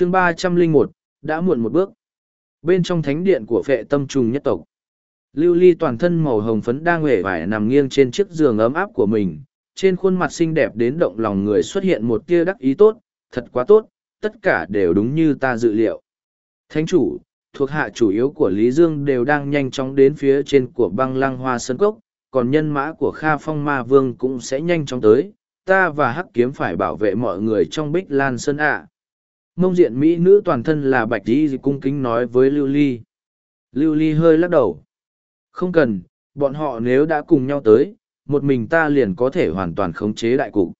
chương ba trăm linh một, đã muộn một bước. Bên trong thánh điện của phệ tâm trùng nhất tộc. Lưu ly toàn thân màu hồng phấn đang uể vải nằm nghiêng trên chiếc giường ấm áp của mình. Trên khuôn mặt xinh đẹp đến động lòng người xuất hiện một tia đắc ý tốt, thật quá tốt, tất cả đều đúng như ta dự liệu. Thánh chủ, thuộc hạ chủ yếu của lý dương đều đang nhanh chóng đến phía trên của băng lăng hoa sơn cốc, còn nhân mã của kha phong ma vương cũng sẽ nhanh chóng tới. Ta và hắc kiếm phải bảo vệ mọi người trong bích lan sơn ạ mông diện mỹ nữ toàn thân là bạch di cung kính nói với lưu ly. Lưu ly hơi lắc đầu. Không cần, bọn họ nếu đã cùng nhau tới, một mình ta liền có thể hoàn toàn khống chế đại cục.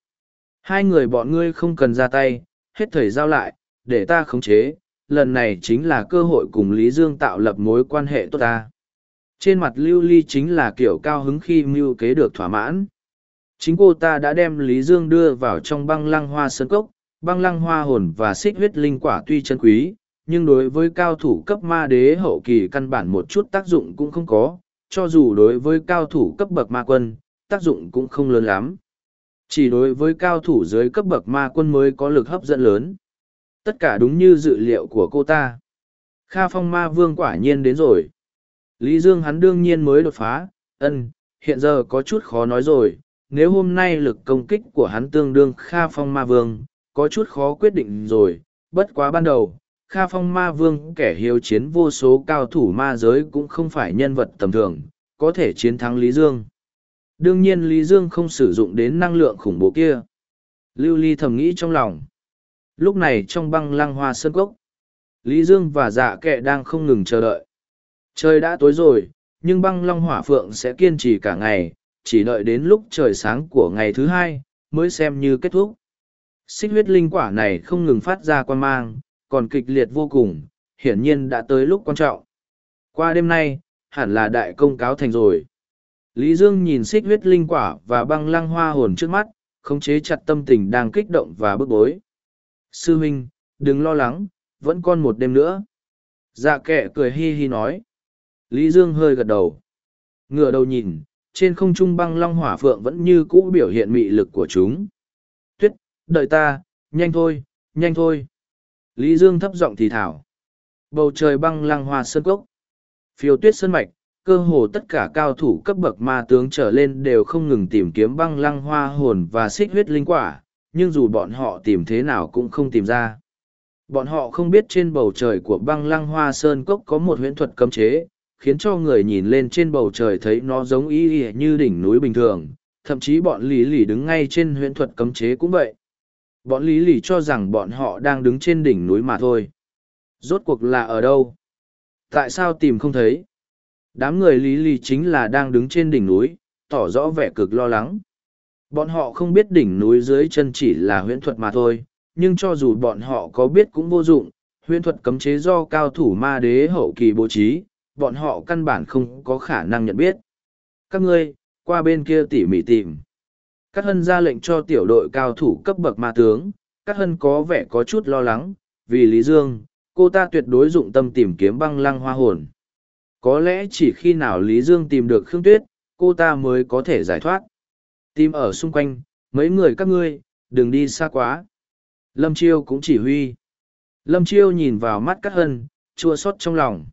Hai người bọn ngươi không cần ra tay, hết thời giao lại, để ta khống chế, lần này chính là cơ hội cùng lý dương tạo lập mối quan hệ tốt ta. Trên mặt lưu ly chính là kiểu cao hứng khi mưu kế được thỏa mãn. Chính cô ta đã đem lý dương đưa vào trong băng lăng hoa sơn cốc băng lăng hoa hồn và xích huyết linh quả tuy chân quý, nhưng đối với cao thủ cấp ma đế hậu kỳ căn bản một chút tác dụng cũng không có, cho dù đối với cao thủ cấp bậc ma quân, tác dụng cũng không lớn lắm. Chỉ đối với cao thủ dưới cấp bậc ma quân mới có lực hấp dẫn lớn. Tất cả đúng như dự liệu của cô ta. Kha phong ma vương quả nhiên đến rồi. Lý Dương hắn đương nhiên mới đột phá, ân, hiện giờ có chút khó nói rồi. Nếu hôm nay lực công kích của hắn tương đương Kha phong ma vương, có chút khó quyết định rồi, bất quá ban đầu, Kha Phong Ma Vương kẻ hiếu chiến vô số cao thủ ma giới cũng không phải nhân vật tầm thường, có thể chiến thắng Lý Dương. Đương nhiên Lý Dương không sử dụng đến năng lượng khủng bố kia. Lưu Ly thầm nghĩ trong lòng. Lúc này trong băng lăng hoa sơn cốc, Lý Dương và dạ kệ đang không ngừng chờ đợi. Trời đã tối rồi, nhưng băng long hỏa phượng sẽ kiên trì cả ngày, chỉ đợi đến lúc trời sáng của ngày thứ hai, mới xem như kết thúc xích huyết linh quả này không ngừng phát ra quan mang, còn kịch liệt vô cùng, hiển nhiên đã tới lúc quan trọng. Qua đêm nay, hẳn là đại công cáo thành rồi. Lý Dương nhìn xích huyết linh quả và băng lăng hoa hồn trước mắt, khống chế chặt tâm tình đang kích động và bức bối. Sư huynh, đừng lo lắng, vẫn còn một đêm nữa. Dạ kệ cười hi hi nói. Lý Dương hơi gật đầu. Ngựa đầu nhìn, trên không trung băng long hỏa phượng vẫn như cũ biểu hiện mị lực của chúng đợi ta, nhanh thôi, nhanh thôi. Lý Dương thấp giọng thì thảo. Bầu trời băng lăng hoa sơn cốc. Phiêu tuyết sơn mạch, cơ hồ tất cả cao thủ cấp bậc ma tướng trở lên đều không ngừng tìm kiếm băng lăng hoa hồn và xích huyết linh quả, nhưng dù bọn họ tìm thế nào cũng không tìm ra. Bọn họ không biết trên bầu trời của băng lăng hoa sơn cốc có một huyễn thuật cấm chế, khiến cho người nhìn lên trên bầu trời thấy nó giống y như đỉnh núi bình thường, thậm chí bọn lý lì đứng ngay trên huyễn thuật cấm chế cũng vậy. Bọn lý lì cho rằng bọn họ đang đứng trên đỉnh núi mà thôi. Rốt cuộc là ở đâu? Tại sao tìm không thấy? Đám người lý lì chính là đang đứng trên đỉnh núi, tỏ rõ vẻ cực lo lắng. Bọn họ không biết đỉnh núi dưới chân chỉ là huyễn thuật mà thôi, nhưng cho dù bọn họ có biết cũng vô dụng, huyễn thuật cấm chế do cao thủ ma đế hậu kỳ bố trí, bọn họ căn bản không có khả năng nhận biết. Các ngươi, qua bên kia tỉ mỉ tìm. Cát hân ra lệnh cho tiểu đội cao thủ cấp bậc ma tướng, Cát hân có vẻ có chút lo lắng, vì Lý Dương, cô ta tuyệt đối dụng tâm tìm kiếm băng lăng hoa hồn. Có lẽ chỉ khi nào Lý Dương tìm được Khương Tuyết, cô ta mới có thể giải thoát. Tìm ở xung quanh, mấy người các ngươi, đừng đi xa quá. Lâm Chiêu cũng chỉ huy. Lâm Chiêu nhìn vào mắt Cát hân, chua xót trong lòng.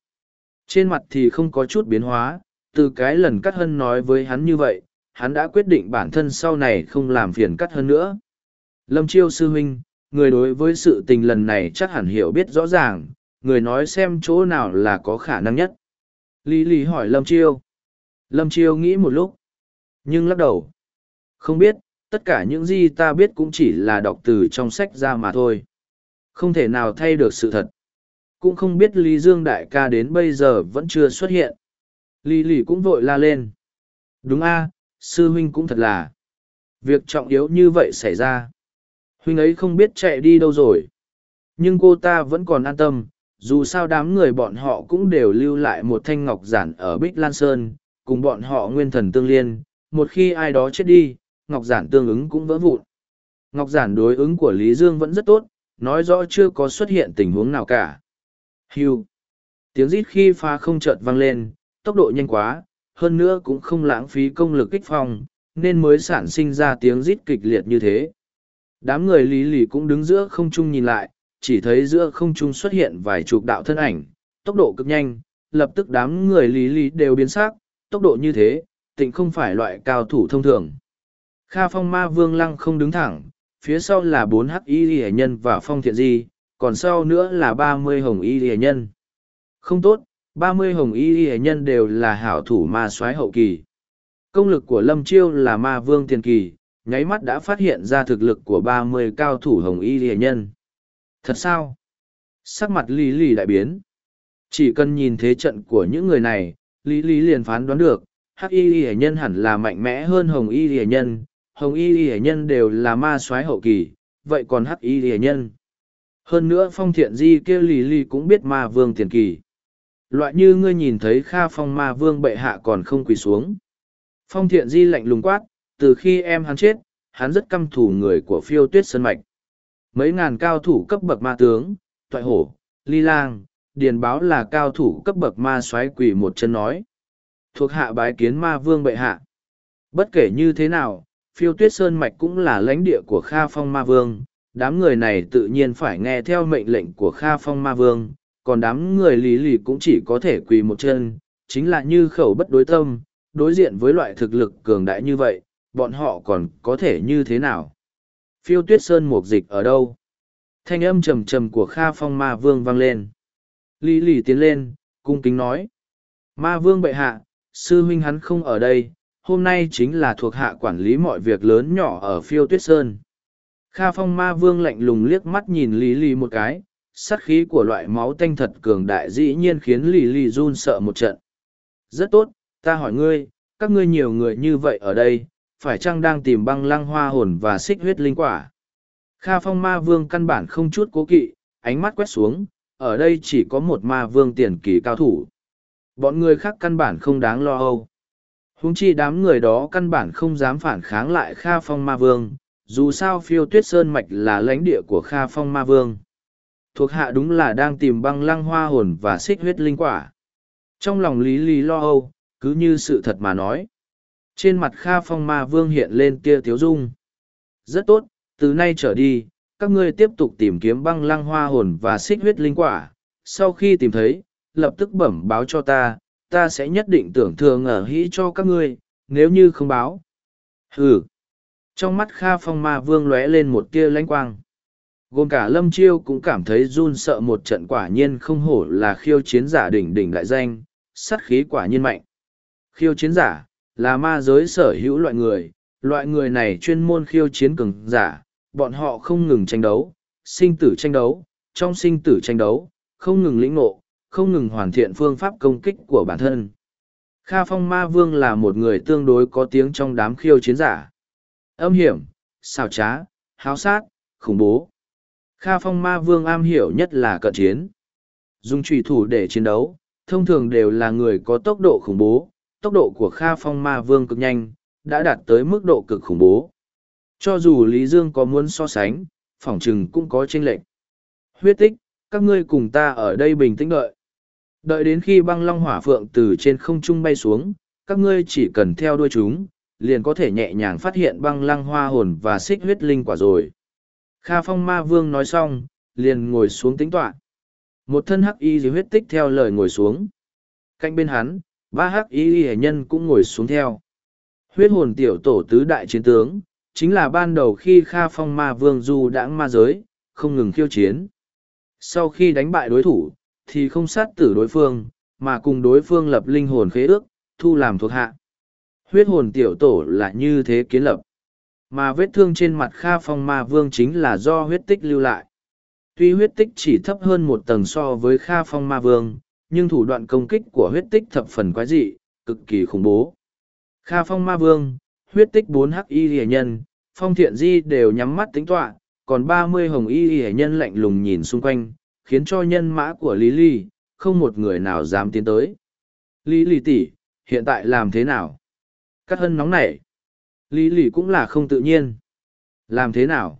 Trên mặt thì không có chút biến hóa, từ cái lần Cát hân nói với hắn như vậy, hắn đã quyết định bản thân sau này không làm phiền cắt hơn nữa. Lâm Chiêu sư huynh, người đối với sự tình lần này chắc hẳn hiểu biết rõ ràng, người nói xem chỗ nào là có khả năng nhất. Lý Lý hỏi Lâm Chiêu. Lâm Chiêu nghĩ một lúc, nhưng lắc đầu. Không biết, tất cả những gì ta biết cũng chỉ là đọc từ trong sách ra mà thôi. Không thể nào thay được sự thật. Cũng không biết Lý Dương Đại ca đến bây giờ vẫn chưa xuất hiện. Lý Lý cũng vội la lên. Đúng a sư huynh cũng thật là. Việc trọng yếu như vậy xảy ra. Huynh ấy không biết chạy đi đâu rồi. Nhưng cô ta vẫn còn an tâm, dù sao đám người bọn họ cũng đều lưu lại một thanh ngọc giản ở bích lan sơn, cùng bọn họ nguyên thần tương liên. Một khi ai đó chết đi, ngọc giản tương ứng cũng vỡ vụn. Ngọc giản đối ứng của lý dương vẫn rất tốt, nói rõ chưa có xuất hiện tình huống nào cả. Hưu. tiếng rít khi pha không chợt vang lên, tốc độ nhanh quá hơn nữa cũng không lãng phí công lực kích phong, nên mới sản sinh ra tiếng rít kịch liệt như thế. Đám người lý lì cũng đứng giữa không trung nhìn lại, chỉ thấy giữa không trung xuất hiện vài chục đạo thân ảnh, tốc độ cực nhanh, lập tức đám người lý lý đều biến sắc, tốc độ như thế, tịnh không phải loại cao thủ thông thường. Kha phong ma vương lăng không đứng thẳng, phía sau là bốn hắc y hệ nhân và phong thiện di, còn sau nữa là ba mươi hồng y hệ nhân. Không tốt, ba mươi hồng y hệ nhân đều là hảo thủ ma soái hậu kỳ. Công lực của Lâm Chiêu là ma vương tiền kỳ, nháy mắt đã phát hiện ra thực lực của ba mươi cao thủ hồng y hệ nhân. Thật sao? Sắc mặt lý lì đại biến. Chỉ cần nhìn thế trận của những người này, lý lý liền phán đoán được, hắc y hệ nhân hẳn là mạnh mẽ hơn hồng y hệ nhân, hồng y hệ nhân đều là ma soái hậu kỳ, vậy còn hắc y hệ nhân. Hơn nữa phong thiện di kia lì lì cũng biết ma vương tiền kỳ. Loại như ngươi nhìn thấy kha phong ma vương bệ hạ còn không quỳ xuống. Phong thiện di lạnh lùng quát, từ khi em hắn chết, hắn rất căm thù người của phiêu tuyết sơn mạch. Mấy ngàn cao thủ cấp bậc ma tướng, toại hổ, ly lang, điền báo là cao thủ cấp bậc ma xoáy quỳ một chân nói. Thuộc hạ bái kiến ma vương bệ hạ. Bất kể như thế nào, phiêu tuyết sơn mạch cũng là lãnh địa của Kha Phong Ma Vương, đám người này tự nhiên phải nghe theo mệnh lệnh của Kha Phong Ma Vương, còn đám người lý lì cũng chỉ có thể quỳ một chân, chính là như khẩu bất đối tâm, đối diện với loại thực lực cường đại như vậy, bọn họ còn có thể như thế nào? Phiêu tuyết sơn mục dịch ở đâu? Thanh âm trầm trầm của Kha Phong Ma Vương vang lên. Lý lì tiến lên, cung kính nói. Ma Vương bệ hạ, sư huynh hắn không ở đây, hôm nay chính là thuộc hạ quản lý mọi việc lớn nhỏ ở phiêu tuyết sơn. Kha phong ma vương lạnh lùng liếc mắt nhìn lý lý một cái, sát khí của loại máu tanh thật cường đại dĩ nhiên khiến Lì Lì run sợ một trận. Rất tốt, ta hỏi ngươi, các ngươi nhiều người như vậy ở đây, phải chăng đang tìm băng lăng hoa hồn và xích huyết linh quả? Kha phong ma vương căn bản không chút cố kỵ, ánh mắt quét xuống, ở đây chỉ có một ma vương tiền kỳ cao thủ. Bọn người khác căn bản không đáng lo âu. Húng chi đám người đó căn bản không dám phản kháng lại Kha Phong Ma Vương, dù sao phiêu tuyết sơn mạch là lãnh địa của Kha Phong Ma Vương. Thuộc hạ đúng là đang tìm băng lăng hoa hồn và xích huyết linh quả. Trong lòng Lý Lý lo âu, cứ như sự thật mà nói. Trên mặt Kha Phong Ma Vương hiện lên tia tiếu dung. Rất tốt, từ nay trở đi, các ngươi tiếp tục tìm kiếm băng lăng hoa hồn và xích huyết linh quả. Sau khi tìm thấy, lập tức bẩm báo cho ta, ta sẽ nhất định tưởng thường ở hĩ cho các ngươi, nếu như không báo. Hừ. Trong mắt Kha Phong Ma Vương lóe lên một tia lãnh quang. Gồm cả Lâm Chiêu cũng cảm thấy run sợ một trận quả nhiên không hổ là khiêu chiến giả đỉnh đỉnh đại danh, sát khí quả nhiên mạnh. Khiêu chiến giả, là ma giới sở hữu loại người, loại người này chuyên môn khiêu chiến cường giả, bọn họ không ngừng tranh đấu, sinh tử tranh đấu, trong sinh tử tranh đấu, không ngừng lĩnh ngộ, không ngừng hoàn thiện phương pháp công kích của bản thân. Kha Phong Ma Vương là một người tương đối có tiếng trong đám khiêu chiến giả. Âm hiểm, xào trá, háo sát, khủng bố. Kha Phong Ma Vương am hiểu nhất là cận chiến. Dùng trùy thủ để chiến đấu, thông thường đều là người có tốc độ khủng bố. Tốc độ của Kha Phong Ma Vương cực nhanh, đã đạt tới mức độ cực khủng bố. Cho dù Lý Dương có muốn so sánh, phỏng Trừng cũng có chênh lệch. Huyết tích, các ngươi cùng ta ở đây bình tĩnh đợi. Đợi đến khi băng long hỏa phượng từ trên không trung bay xuống, các ngươi chỉ cần theo đuôi chúng, liền có thể nhẹ nhàng phát hiện băng lăng hoa hồn và xích huyết linh quả rồi. Kha phong ma vương nói xong, liền ngồi xuống tính tọa. Một thân hắc y dưới huyết tích theo lời ngồi xuống. Cạnh bên hắn, ba hắc y hệ nhân cũng ngồi xuống theo. Huyết hồn tiểu tổ tứ đại chiến tướng, chính là ban đầu khi Kha phong ma vương du đãng ma giới, không ngừng khiêu chiến. Sau khi đánh bại đối thủ, thì không sát tử đối phương, mà cùng đối phương lập linh hồn khế ước, thu làm thuộc hạ. Huyết hồn tiểu tổ là như thế kiến lập. Mà vết thương trên mặt Kha Phong Ma Vương chính là do huyết tích lưu lại. Tuy huyết tích chỉ thấp hơn một tầng so với Kha Phong Ma Vương, nhưng thủ đoạn công kích của huyết tích thập phần quái dị, cực kỳ khủng bố. Kha Phong Ma Vương, huyết tích bốn hắc y rìa nhân, Phong Thiện Di đều nhắm mắt tính tọa, còn ba mươi hồng y rìa nhân lạnh lùng nhìn xung quanh, khiến cho nhân mã của lý ly không một người nào dám tiến tới lý ly tỷ hiện tại làm thế nào cắt hân nóng nảy lý lì cũng là không tự nhiên. Làm thế nào?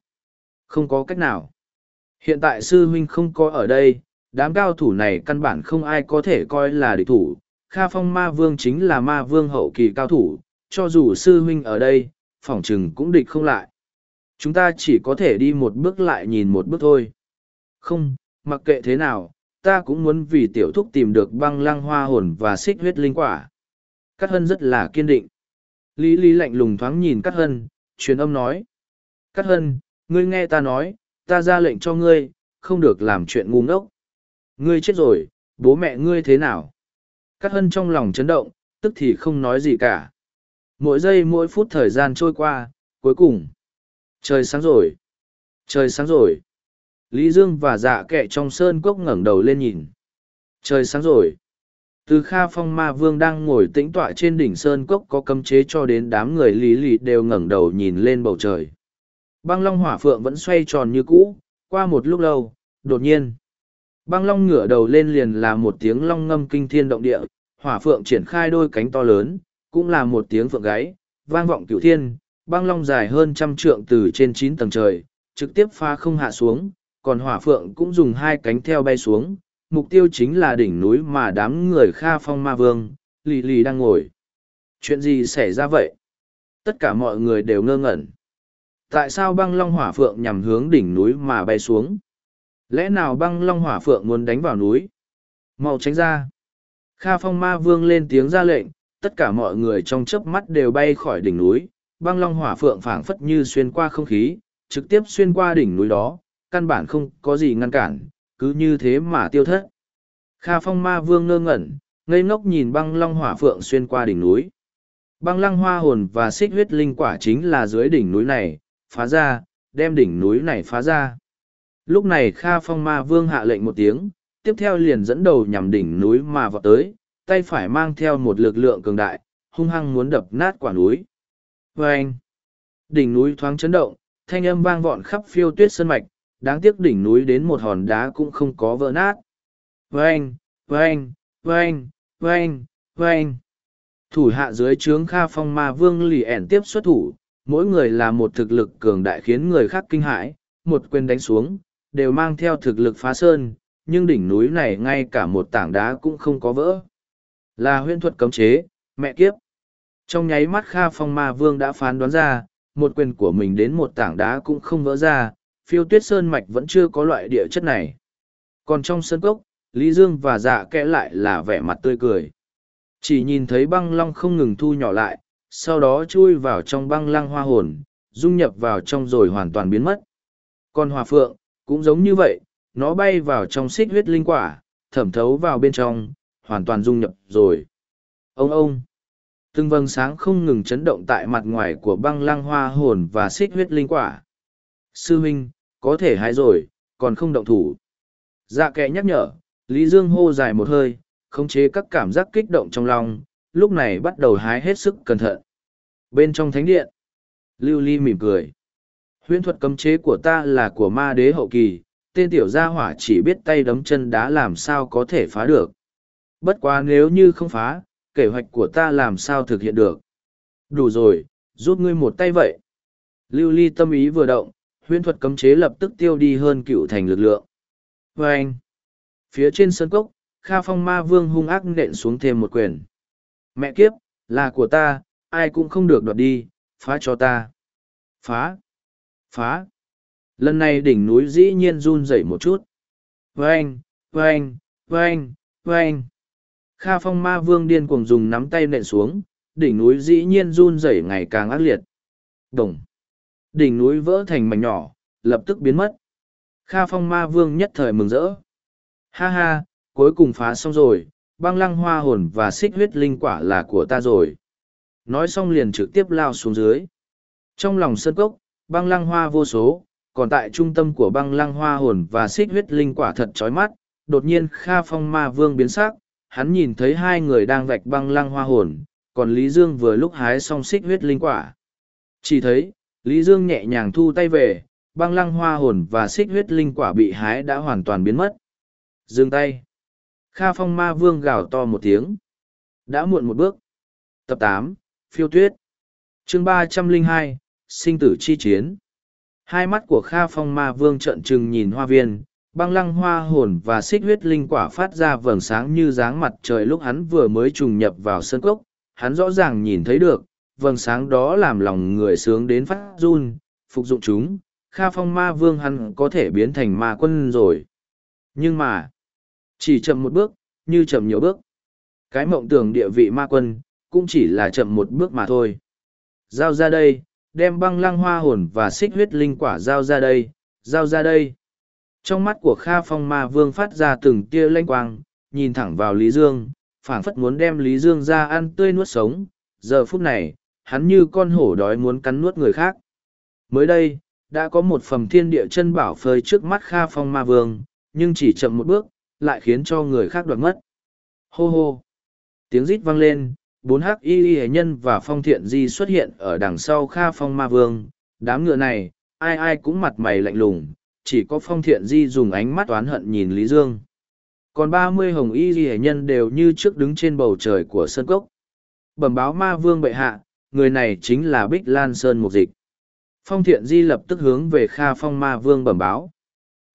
Không có cách nào. Hiện tại sư huynh không có ở đây đám cao thủ này căn bản không ai có thể coi là địch thủ. Kha phong ma vương chính là ma vương hậu kỳ cao thủ cho dù sư huynh ở đây phỏng chừng cũng địch không lại. Chúng ta chỉ có thể đi một bước lại nhìn một bước thôi. Không, mặc kệ thế nào, ta cũng muốn vì tiểu thúc tìm được băng lăng hoa hồn và xích huyết linh quả. Cát hân rất là kiên định. Lý Lý lạnh lùng thoáng nhìn Cát hân, truyền âm nói. Cát hân, ngươi nghe ta nói, ta ra lệnh cho ngươi, không được làm chuyện ngu ngốc. Ngươi chết rồi, bố mẹ ngươi thế nào? Cát hân trong lòng chấn động, tức thì không nói gì cả. Mỗi giây mỗi phút thời gian trôi qua, cuối cùng. Trời sáng rồi. Trời sáng rồi. Lý Dương và dạ kệ trong sơn cốc ngẩng đầu lên nhìn. Trời sáng rồi. Từ Kha Phong Ma Vương đang ngồi tĩnh tọa trên đỉnh sơn cốc có cấm chế cho đến đám người lý lì đều ngẩng đầu nhìn lên bầu trời. Băng Long Hỏa Phượng vẫn xoay tròn như cũ, qua một lúc lâu, đột nhiên. Băng Long ngửa đầu lên liền là một tiếng long ngâm kinh thiên động địa, Hỏa Phượng triển khai đôi cánh to lớn, cũng là một tiếng phượng gáy, vang vọng cửu thiên, băng long dài hơn trăm trượng từ trên chín tầng trời, trực tiếp pha không hạ xuống, còn hỏa phượng cũng dùng hai cánh theo bay xuống, mục tiêu chính là đỉnh núi mà đám người Kha Phong Ma Vương, lì lì đang ngồi. Chuyện gì xảy ra vậy? Tất cả mọi người đều ngơ ngẩn. Tại sao băng long hỏa phượng nhằm hướng đỉnh núi mà bay xuống? Lẽ nào băng long hỏa phượng muốn đánh vào núi? Mau tránh ra! Kha Phong Ma Vương lên tiếng ra lệnh, tất cả mọi người trong chớp mắt đều bay khỏi đỉnh núi, băng long hỏa phượng phảng phất như xuyên qua không khí, trực tiếp xuyên qua đỉnh núi đó, căn bản không có gì ngăn cản, cứ như thế mà tiêu thất. Kha phong ma vương ngơ ngẩn, ngây ngốc nhìn băng long hỏa phượng xuyên qua đỉnh núi. Băng lăng hoa hồn và xích huyết linh quả chính là dưới đỉnh núi này, phá ra, đem đỉnh núi này phá ra. Lúc này Kha phong ma vương hạ lệnh một tiếng, tiếp theo liền dẫn đầu nhằm đỉnh núi mà vọt tới, tay phải mang theo một lực lượng cường đại, hung hăng muốn đập nát quả núi. Vâng! đỉnh núi thoáng chấn động, thanh âm vang vọn khắp phiêu tuyết sơn mạch, đáng tiếc đỉnh núi đến một hòn đá cũng không có vỡ nát. Vâng, vâng, vâng, vâng, vâng. Thủ hạ dưới trướng Kha Phong Ma Vương lì ẻn tiếp xuất thủ, mỗi người là một thực lực cường đại khiến người khác kinh hãi, một quyền đánh xuống, đều mang theo thực lực phá sơn, nhưng đỉnh núi này ngay cả một tảng đá cũng không có vỡ. Là huyễn thuật cấm chế, mẹ kiếp. Trong nháy mắt Kha Phong Ma Vương đã phán đoán ra, một quyền của mình đến một tảng đá cũng không vỡ ra, phiêu tuyết sơn mạch vẫn chưa có loại địa chất này. Còn trong sân cốc, Lý Dương và dạ kẽ lại là vẻ mặt tươi cười. Chỉ nhìn thấy băng long không ngừng thu nhỏ lại, sau đó chui vào trong băng lăng hoa hồn, dung nhập vào trong rồi hoàn toàn biến mất. Còn hòa phượng, cũng giống như vậy, nó bay vào trong xích huyết linh quả, thẩm thấu vào bên trong, hoàn toàn dung nhập rồi. Ông ông! Từng vầng sáng không ngừng chấn động tại mặt ngoài của băng lăng hoa hồn và xích huyết linh quả. Sư huynh, có thể hái rồi, còn không động thủ. Dạ kẻ nhắc nhở, Lý Dương hô dài một hơi, khống chế các cảm giác kích động trong lòng, lúc này bắt đầu hái hết sức cẩn thận. Bên trong thánh điện, Lưu Ly mỉm cười. Huyễn thuật cấm chế của ta là của ma đế hậu kỳ, tên tiểu gia hỏa chỉ biết tay đấm chân đá làm sao có thể phá được. Bất quá nếu như không phá, kế hoạch của ta làm sao thực hiện được. Đủ rồi, giúp ngươi một tay vậy. Lưu ly tâm ý vừa động, huyễn thuật cấm chế lập tức tiêu đi hơn cựu thành lực lượng. Và anh, phía trên sân cốc, Kha Phong Ma Vương hung ác nện xuống thêm một quyền. Mẹ kiếp, là của ta, ai cũng không được đoạt đi, phá cho ta. Phá, phá. Lần này đỉnh núi dĩ nhiên run rẩy một chút. Vâng, vâng, vâng, vâng. Kha phong ma vương điên cuồng dùng nắm tay nện xuống, đỉnh núi dĩ nhiên run rẩy ngày càng ác liệt. Đồng. Đỉnh núi vỡ thành mảnh nhỏ, lập tức biến mất. Kha phong ma vương nhất thời mừng rỡ. Ha ha, cuối cùng phá xong rồi, băng lăng hoa hồn và xích huyết linh quả là của ta rồi. Nói xong liền trực tiếp lao xuống dưới. Trong lòng sân cốc, băng lăng hoa vô số, còn tại trung tâm của băng lăng hoa hồn và xích huyết linh quả thật chói mắt, đột nhiên Kha Phong Ma Vương biến sắc, hắn nhìn thấy hai người đang vạch băng lăng hoa hồn, còn Lý Dương vừa lúc hái xong xích huyết linh quả. Chỉ thấy, Lý Dương nhẹ nhàng thu tay về, băng lăng hoa hồn và xích huyết linh quả bị hái đã hoàn toàn biến mất. Dừng tay. Kha phong ma vương gào to một tiếng. Đã muộn một bước. Tập tám Phiêu tuyết. chương ba trăm linh hai Sinh tử chi chiến. Hai mắt của Kha phong ma vương trợn trừng nhìn hoa viên, băng lăng hoa hồn và xích huyết linh quả phát ra vầng sáng như dáng mặt trời lúc hắn vừa mới trùng nhập vào sân cốc hắn rõ ràng nhìn thấy được vầng sáng đó làm lòng người sướng đến phát run phục dụng chúng kha phong ma vương hắn có thể biến thành ma quân rồi Nhưng mà, chỉ chậm một bước, như chậm nhiều bước. Cái mộng tưởng địa vị ma quân, cũng chỉ là chậm một bước mà thôi. Giao ra đây, đem băng lăng hoa hồn và xích huyết linh quả giao ra đây, giao ra đây. Trong mắt của Kha Phong Ma Vương phát ra từng tia lanh quang, nhìn thẳng vào Lý Dương, phảng phất muốn đem Lý Dương ra ăn tươi nuốt sống. Giờ phút này, hắn như con hổ đói muốn cắn nuốt người khác. Mới đây, đã có một phẩm thiên địa chân bảo phơi trước mắt Kha Phong Ma Vương, nhưng chỉ chậm một bước, lại khiến cho người khác đoạt mất. Hô hô! Tiếng rít vang lên, bốn hắc y y nhân và phong thiện di xuất hiện ở đằng sau Kha Phong Ma Vương. Đám ngựa này, ai ai cũng mặt mày lạnh lùng, chỉ có phong thiện di dùng ánh mắt oán hận nhìn Lý Dương. Còn ba mươi hồng y y nhân đều như trước đứng trên bầu trời của sân cốc. Bẩm báo Ma Vương bệ hạ, người này chính là Bích Lan Sơn Mục Dịch. Phong thiện di lập tức hướng về Kha Phong Ma Vương bẩm báo.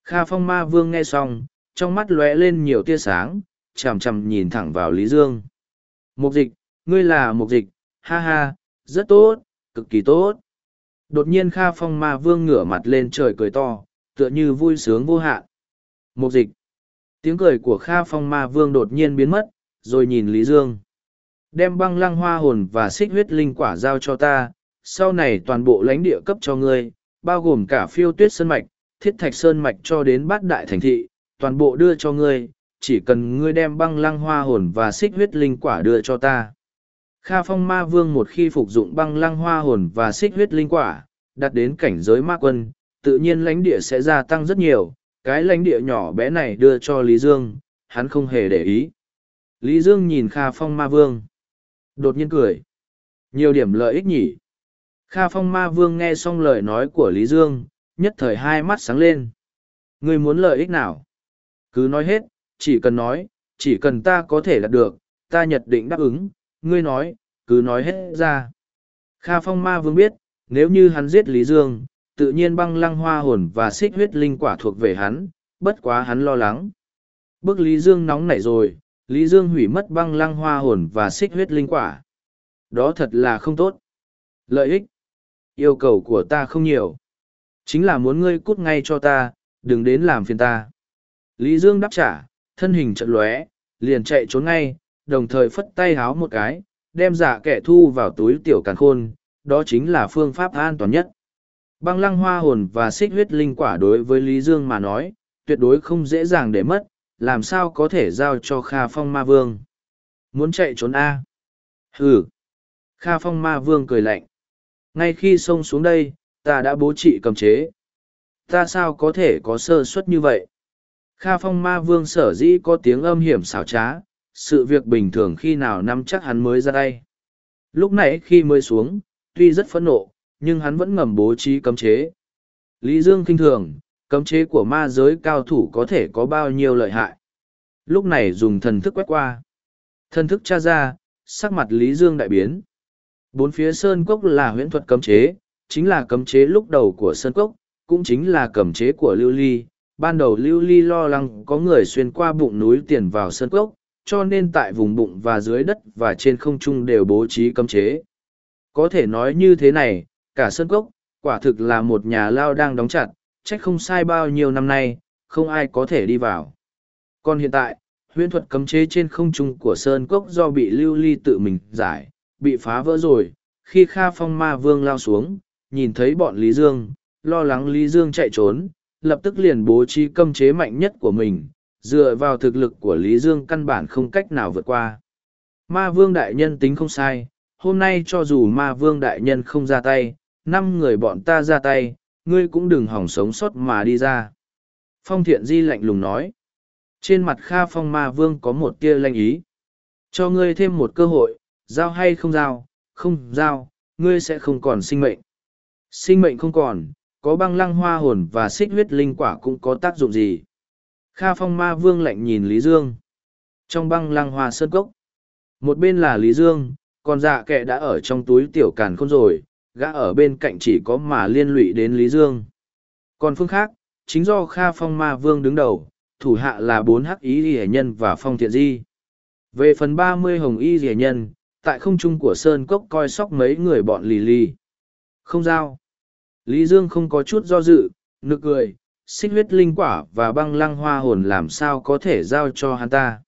Kha Phong Ma Vương nghe xong, trong mắt lóe lên nhiều tia sáng, chằm chằm nhìn thẳng vào Lý Dương. Mục dịch, ngươi là mục dịch, ha ha, rất tốt, cực kỳ tốt. Đột nhiên Kha Phong Ma Vương ngửa mặt lên trời cười to, tựa như vui sướng vô hạn. Mục dịch. Tiếng cười của Kha Phong Ma Vương đột nhiên biến mất, rồi nhìn Lý Dương. Đem băng lăng hoa hồn và xích huyết linh quả giao cho ta, sau này toàn bộ lãnh địa cấp cho ngươi, bao gồm cả phiêu tuyết sơn mạch, thiết thạch sơn mạch cho đến bát đại thành thị, toàn bộ đưa cho ngươi, chỉ cần ngươi đem băng lăng hoa hồn và xích huyết linh quả đưa cho ta. Kha phong ma vương một khi phục dụng băng lăng hoa hồn và xích huyết linh quả, đạt đến cảnh giới ma quân, tự nhiên lãnh địa sẽ gia tăng rất nhiều, cái lãnh địa nhỏ bé này đưa cho Lý Dương, hắn không hề để ý. Lý Dương nhìn Kha phong ma vương. Đột nhiên cười. Nhiều điểm lợi ích nhỉ. Kha phong ma vương nghe xong lời nói của Lý Dương, nhất thời hai mắt sáng lên. Ngươi muốn lợi ích nào? Cứ nói hết, chỉ cần nói, chỉ cần ta có thể đạt được, ta nhật định đáp ứng, ngươi nói, cứ nói hết ra. Kha Phong Ma Vương biết, nếu như hắn giết Lý Dương, tự nhiên băng lăng hoa hồn và xích huyết linh quả thuộc về hắn, bất quá hắn lo lắng. Bức Lý Dương nóng nảy rồi, Lý Dương hủy mất băng lăng hoa hồn và xích huyết linh quả. Đó thật là không tốt. Lợi ích. Yêu cầu của ta không nhiều. Chính là muốn ngươi cút ngay cho ta, đừng đến làm phiền ta. Lý Dương đáp trả, thân hình trận lóe, liền chạy trốn ngay, đồng thời phất tay háo một cái, đem giả kẻ thu vào túi tiểu càn khôn, đó chính là phương pháp an toàn nhất. Băng lăng hoa hồn và xích huyết linh quả đối với Lý Dương mà nói, tuyệt đối không dễ dàng để mất, làm sao có thể giao cho Kha Phong Ma Vương. Muốn chạy trốn A. Hừ. Kha Phong Ma Vương cười lạnh. Ngay khi xông xuống đây, ta đã bố trị cầm chế. Ta sao có thể có sơ suất như vậy? Kha phong ma vương sở dĩ có tiếng âm hiểm xảo trá, sự việc bình thường khi nào nắm chắc hắn mới ra tay. Lúc nãy khi mới xuống, tuy rất phẫn nộ, nhưng hắn vẫn ngầm bố trí cấm chế. Lý Dương kinh thường, cấm chế của ma giới cao thủ có thể có bao nhiêu lợi hại. Lúc này dùng thần thức quét qua. Thần thức tra ra, sắc mặt Lý Dương đại biến. Bốn phía sơn cốc là huyễn thuật cấm chế, chính là cấm chế lúc đầu của sơn cốc, cũng chính là cấm chế của lưu ly, ban đầu lưu ly lo lắng có người xuyên qua bụng núi tiền vào sơn cốc cho nên tại vùng bụng và dưới đất và trên không trung đều bố trí cấm chế có thể nói như thế này cả sơn cốc quả thực là một nhà lao đang đóng chặt trách không sai bao nhiêu năm nay không ai có thể đi vào còn hiện tại huyễn thuật cấm chế trên không trung của sơn cốc do bị lưu ly tự mình giải bị phá vỡ rồi khi kha phong ma vương lao xuống nhìn thấy bọn lý dương lo lắng lý dương chạy trốn lập tức liền bố trí cấm chế mạnh nhất của mình, dựa vào thực lực của Lý Dương căn bản không cách nào vượt qua. Ma Vương Đại Nhân tính không sai, hôm nay cho dù Ma Vương Đại Nhân không ra tay, năm người bọn ta ra tay, ngươi cũng đừng hỏng sống sót mà đi ra. Phong Thiện Di lạnh lùng nói. Trên mặt Kha Phong Ma Vương có một tia lanh ý. Cho ngươi thêm một cơ hội, giao hay không giao, không giao, ngươi sẽ không còn sinh mệnh. Sinh mệnh không còn, có băng lăng hoa hồn và xích huyết linh quả cũng có tác dụng gì. Kha phong ma vương lạnh nhìn Lý Dương. Trong băng lăng hoa sơn cốc, một bên là Lý Dương, còn dạ kệ đã ở trong túi tiểu càn khôn rồi, gã ở bên cạnh chỉ có mà liên lụy đến Lý Dương. Còn phương khác, chính do Kha phong ma vương đứng đầu, thủ hạ là bốn hắc ý rỉa nhân và phong thiện di. Về phần ba mươi hồng y rỉa nhân, tại không trung của Sơn Cốc coi sóc mấy người bọn lì lì. Không giao. Lý Dương không có chút do dự, nực cười, xích huyết linh quả và băng lăng hoa hồn làm sao có thể giao cho hắn ta.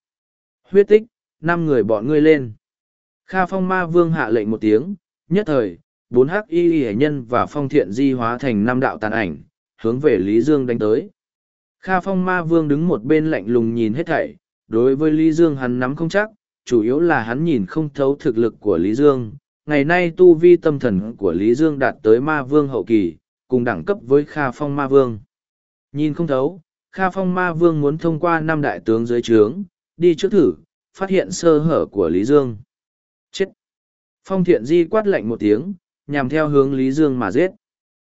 Huyết tích, năm người bọn ngươi lên. Kha phong ma vương hạ lệnh một tiếng, nhất thời, bốn hắc y hệ nhân và phong thiện di hóa thành năm đạo tàn ảnh, hướng về Lý Dương đánh tới. Kha phong ma vương đứng một bên lạnh lùng nhìn hết thảy, đối với Lý Dương hắn nắm không chắc, chủ yếu là hắn nhìn không thấu thực lực của Lý Dương. Ngày nay tu vi tâm thần của Lý Dương đạt tới ma vương hậu kỳ, cùng đẳng cấp với Kha phong ma vương. Nhìn không thấu, Kha phong ma vương muốn thông qua năm đại tướng dưới trướng, đi trước thử, phát hiện sơ hở của Lý Dương. Chết! Phong thiện di quát lạnh một tiếng, nhằm theo hướng Lý Dương mà giết.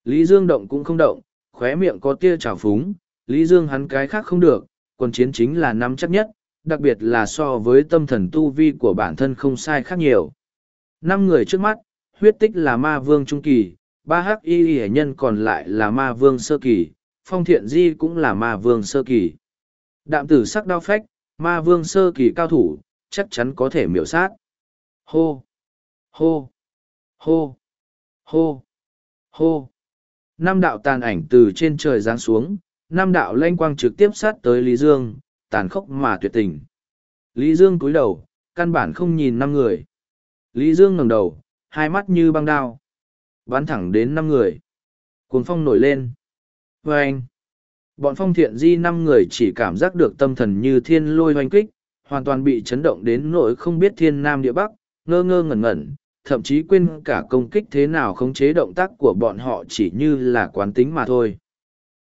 Lý Dương động cũng không động, khóe miệng có tia trào phúng, Lý Dương hắn cái khác không được, còn chiến chính là nắm chắc nhất, đặc biệt là so với tâm thần tu vi của bản thân không sai khác nhiều. Năm người trước mắt, huyết tích là ma vương trung kỳ, ba hắc y y nhân còn lại là ma vương sơ kỳ, phong thiện di cũng là ma vương sơ kỳ. Đạm tử sắc đao phách, ma vương sơ kỳ cao thủ, chắc chắn có thể miểu sát. Hô! Hô! Hô! Hô! Hô! Năm đạo tàn ảnh từ trên trời giáng xuống, năm đạo lanh quang trực tiếp sát tới Lý Dương, tàn khốc mà tuyệt tình. Lý Dương cúi đầu, căn bản không nhìn năm người. Lý Dương ngẩng đầu, hai mắt như băng đao. Bắn thẳng đến năm người. Cuồng phong nổi lên. Và anh, bọn phong thiện di năm người chỉ cảm giác được tâm thần như thiên lôi hoanh kích, hoàn toàn bị chấn động đến nỗi không biết thiên nam địa bắc, ngơ ngơ ngẩn ngẩn, thậm chí quên cả công kích thế nào khống chế động tác của bọn họ chỉ như là quán tính mà thôi.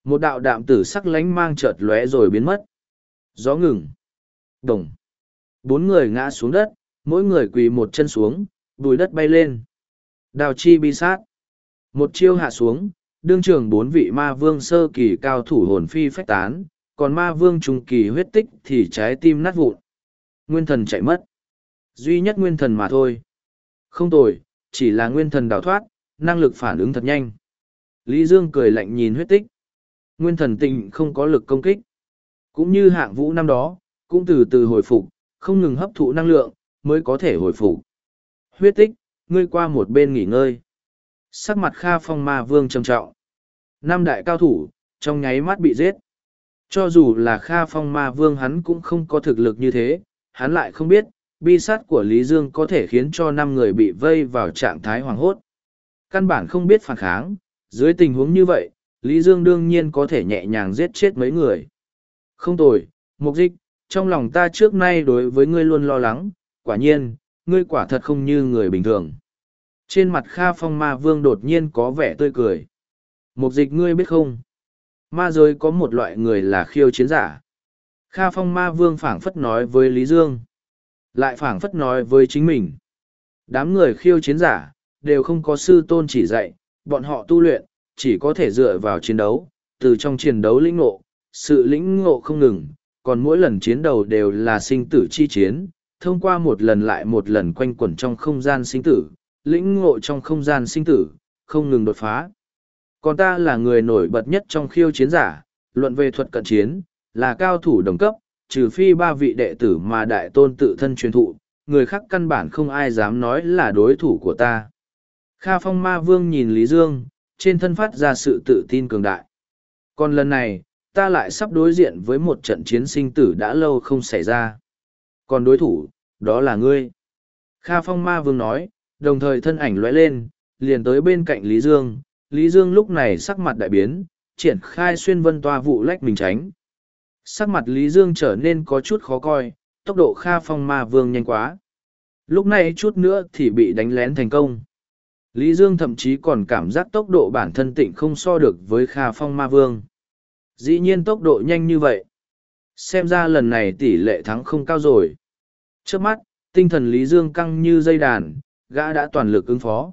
Một đạo đạm tử sắc lánh mang chợt lóe rồi biến mất. Gió ngừng. Đồng. Bốn người ngã xuống đất, mỗi người quỳ một chân xuống, bùi đất bay lên. Đào chi bi sát. Một chiêu hạ xuống, đương trường bốn vị ma vương sơ kỳ cao thủ hồn phi phách tán, còn ma vương trung kỳ huyết tích thì trái tim nát vụn. Nguyên thần chạy mất. Duy nhất nguyên thần mà thôi. Không tồi, chỉ là nguyên thần đào thoát, năng lực phản ứng thật nhanh. Lý Dương cười lạnh nhìn huyết tích. Nguyên thần tình không có lực công kích. Cũng như hạng vũ năm đó, cũng từ từ hồi phục, không ngừng hấp thụ năng lượng, mới có thể hồi phục. Huyết tích, ngươi qua một bên nghỉ ngơi. Sắc mặt Kha Phong Ma Vương trầm trọng. Năm đại cao thủ, trong nháy mắt bị giết. Cho dù là Kha Phong Ma Vương hắn cũng không có thực lực như thế, hắn lại không biết, bi sát của Lý Dương có thể khiến cho năm người bị vây vào trạng thái hoàng hốt. Căn bản không biết phản kháng, dưới tình huống như vậy, Lý Dương đương nhiên có thể nhẹ nhàng giết chết mấy người. Không tồi, mục dịch, trong lòng ta trước nay đối với ngươi luôn lo lắng, quả nhiên, ngươi quả thật không như người bình thường. Trên mặt Kha Phong Ma Vương đột nhiên có vẻ tươi cười. Mục dịch ngươi biết không? Ma giới có một loại người là khiêu chiến giả. Kha Phong Ma Vương phảng phất nói với Lý Dương. Lại phảng phất nói với chính mình. Đám người khiêu chiến giả, đều không có sư tôn chỉ dạy, bọn họ tu luyện, chỉ có thể dựa vào chiến đấu, từ trong chiến đấu lĩnh ngộ, sự lĩnh ngộ không ngừng, còn mỗi lần chiến đấu đều là sinh tử chi chiến, thông qua một lần lại một lần quanh quẩn trong không gian sinh tử, lĩnh ngộ trong không gian sinh tử, không ngừng đột phá. Còn ta là người nổi bật nhất trong khiêu chiến giả, luận về thuật cận chiến, là cao thủ đồng cấp, trừ phi ba vị đệ tử mà đại tôn tự thân truyền thụ, người khác căn bản không ai dám nói là đối thủ của ta. Kha phong ma vương nhìn Lý Dương, trên thân phát ra sự tự tin cường đại. Còn lần này, ta lại sắp đối diện với một trận chiến sinh tử đã lâu không xảy ra. Còn đối thủ, đó là ngươi. Kha phong ma vương nói, đồng thời thân ảnh lóe lên, liền tới bên cạnh Lý Dương. Lý Dương lúc này sắc mặt đại biến, triển khai xuyên vân toa vụ lách mình tránh. Sắc mặt Lý Dương trở nên có chút khó coi, tốc độ Kha Phong Ma Vương nhanh quá. Lúc này chút nữa thì bị đánh lén thành công. Lý Dương thậm chí còn cảm giác tốc độ bản thân tịnh không so được với Kha Phong Ma Vương. Dĩ nhiên tốc độ nhanh như vậy. Xem ra lần này tỷ lệ thắng không cao rồi. Trước mắt, tinh thần Lý Dương căng như dây đàn, gã đã toàn lực ứng phó.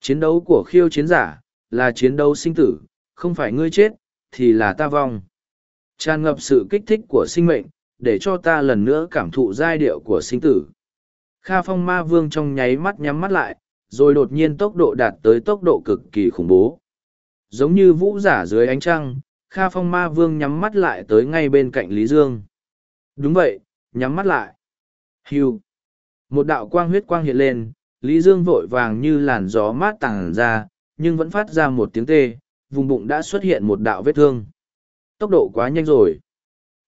Chiến đấu của khiêu chiến giả, là chiến đấu sinh tử, không phải ngươi chết, thì là ta vong tràn ngập sự kích thích của sinh mệnh, để cho ta lần nữa cảm thụ giai điệu của sinh tử. Kha phong ma vương trong nháy mắt nhắm mắt lại, rồi đột nhiên tốc độ đạt tới tốc độ cực kỳ khủng bố. Giống như vũ giả dưới ánh trăng, kha phong ma vương nhắm mắt lại tới ngay bên cạnh lý dương. Đúng vậy, nhắm mắt lại. Hiu. Một đạo quang huyết quang hiện lên, lý dương vội vàng như làn gió mát tàng ra, nhưng vẫn phát ra một tiếng tê, vùng bụng đã xuất hiện một đạo vết thương. Tốc độ quá nhanh rồi.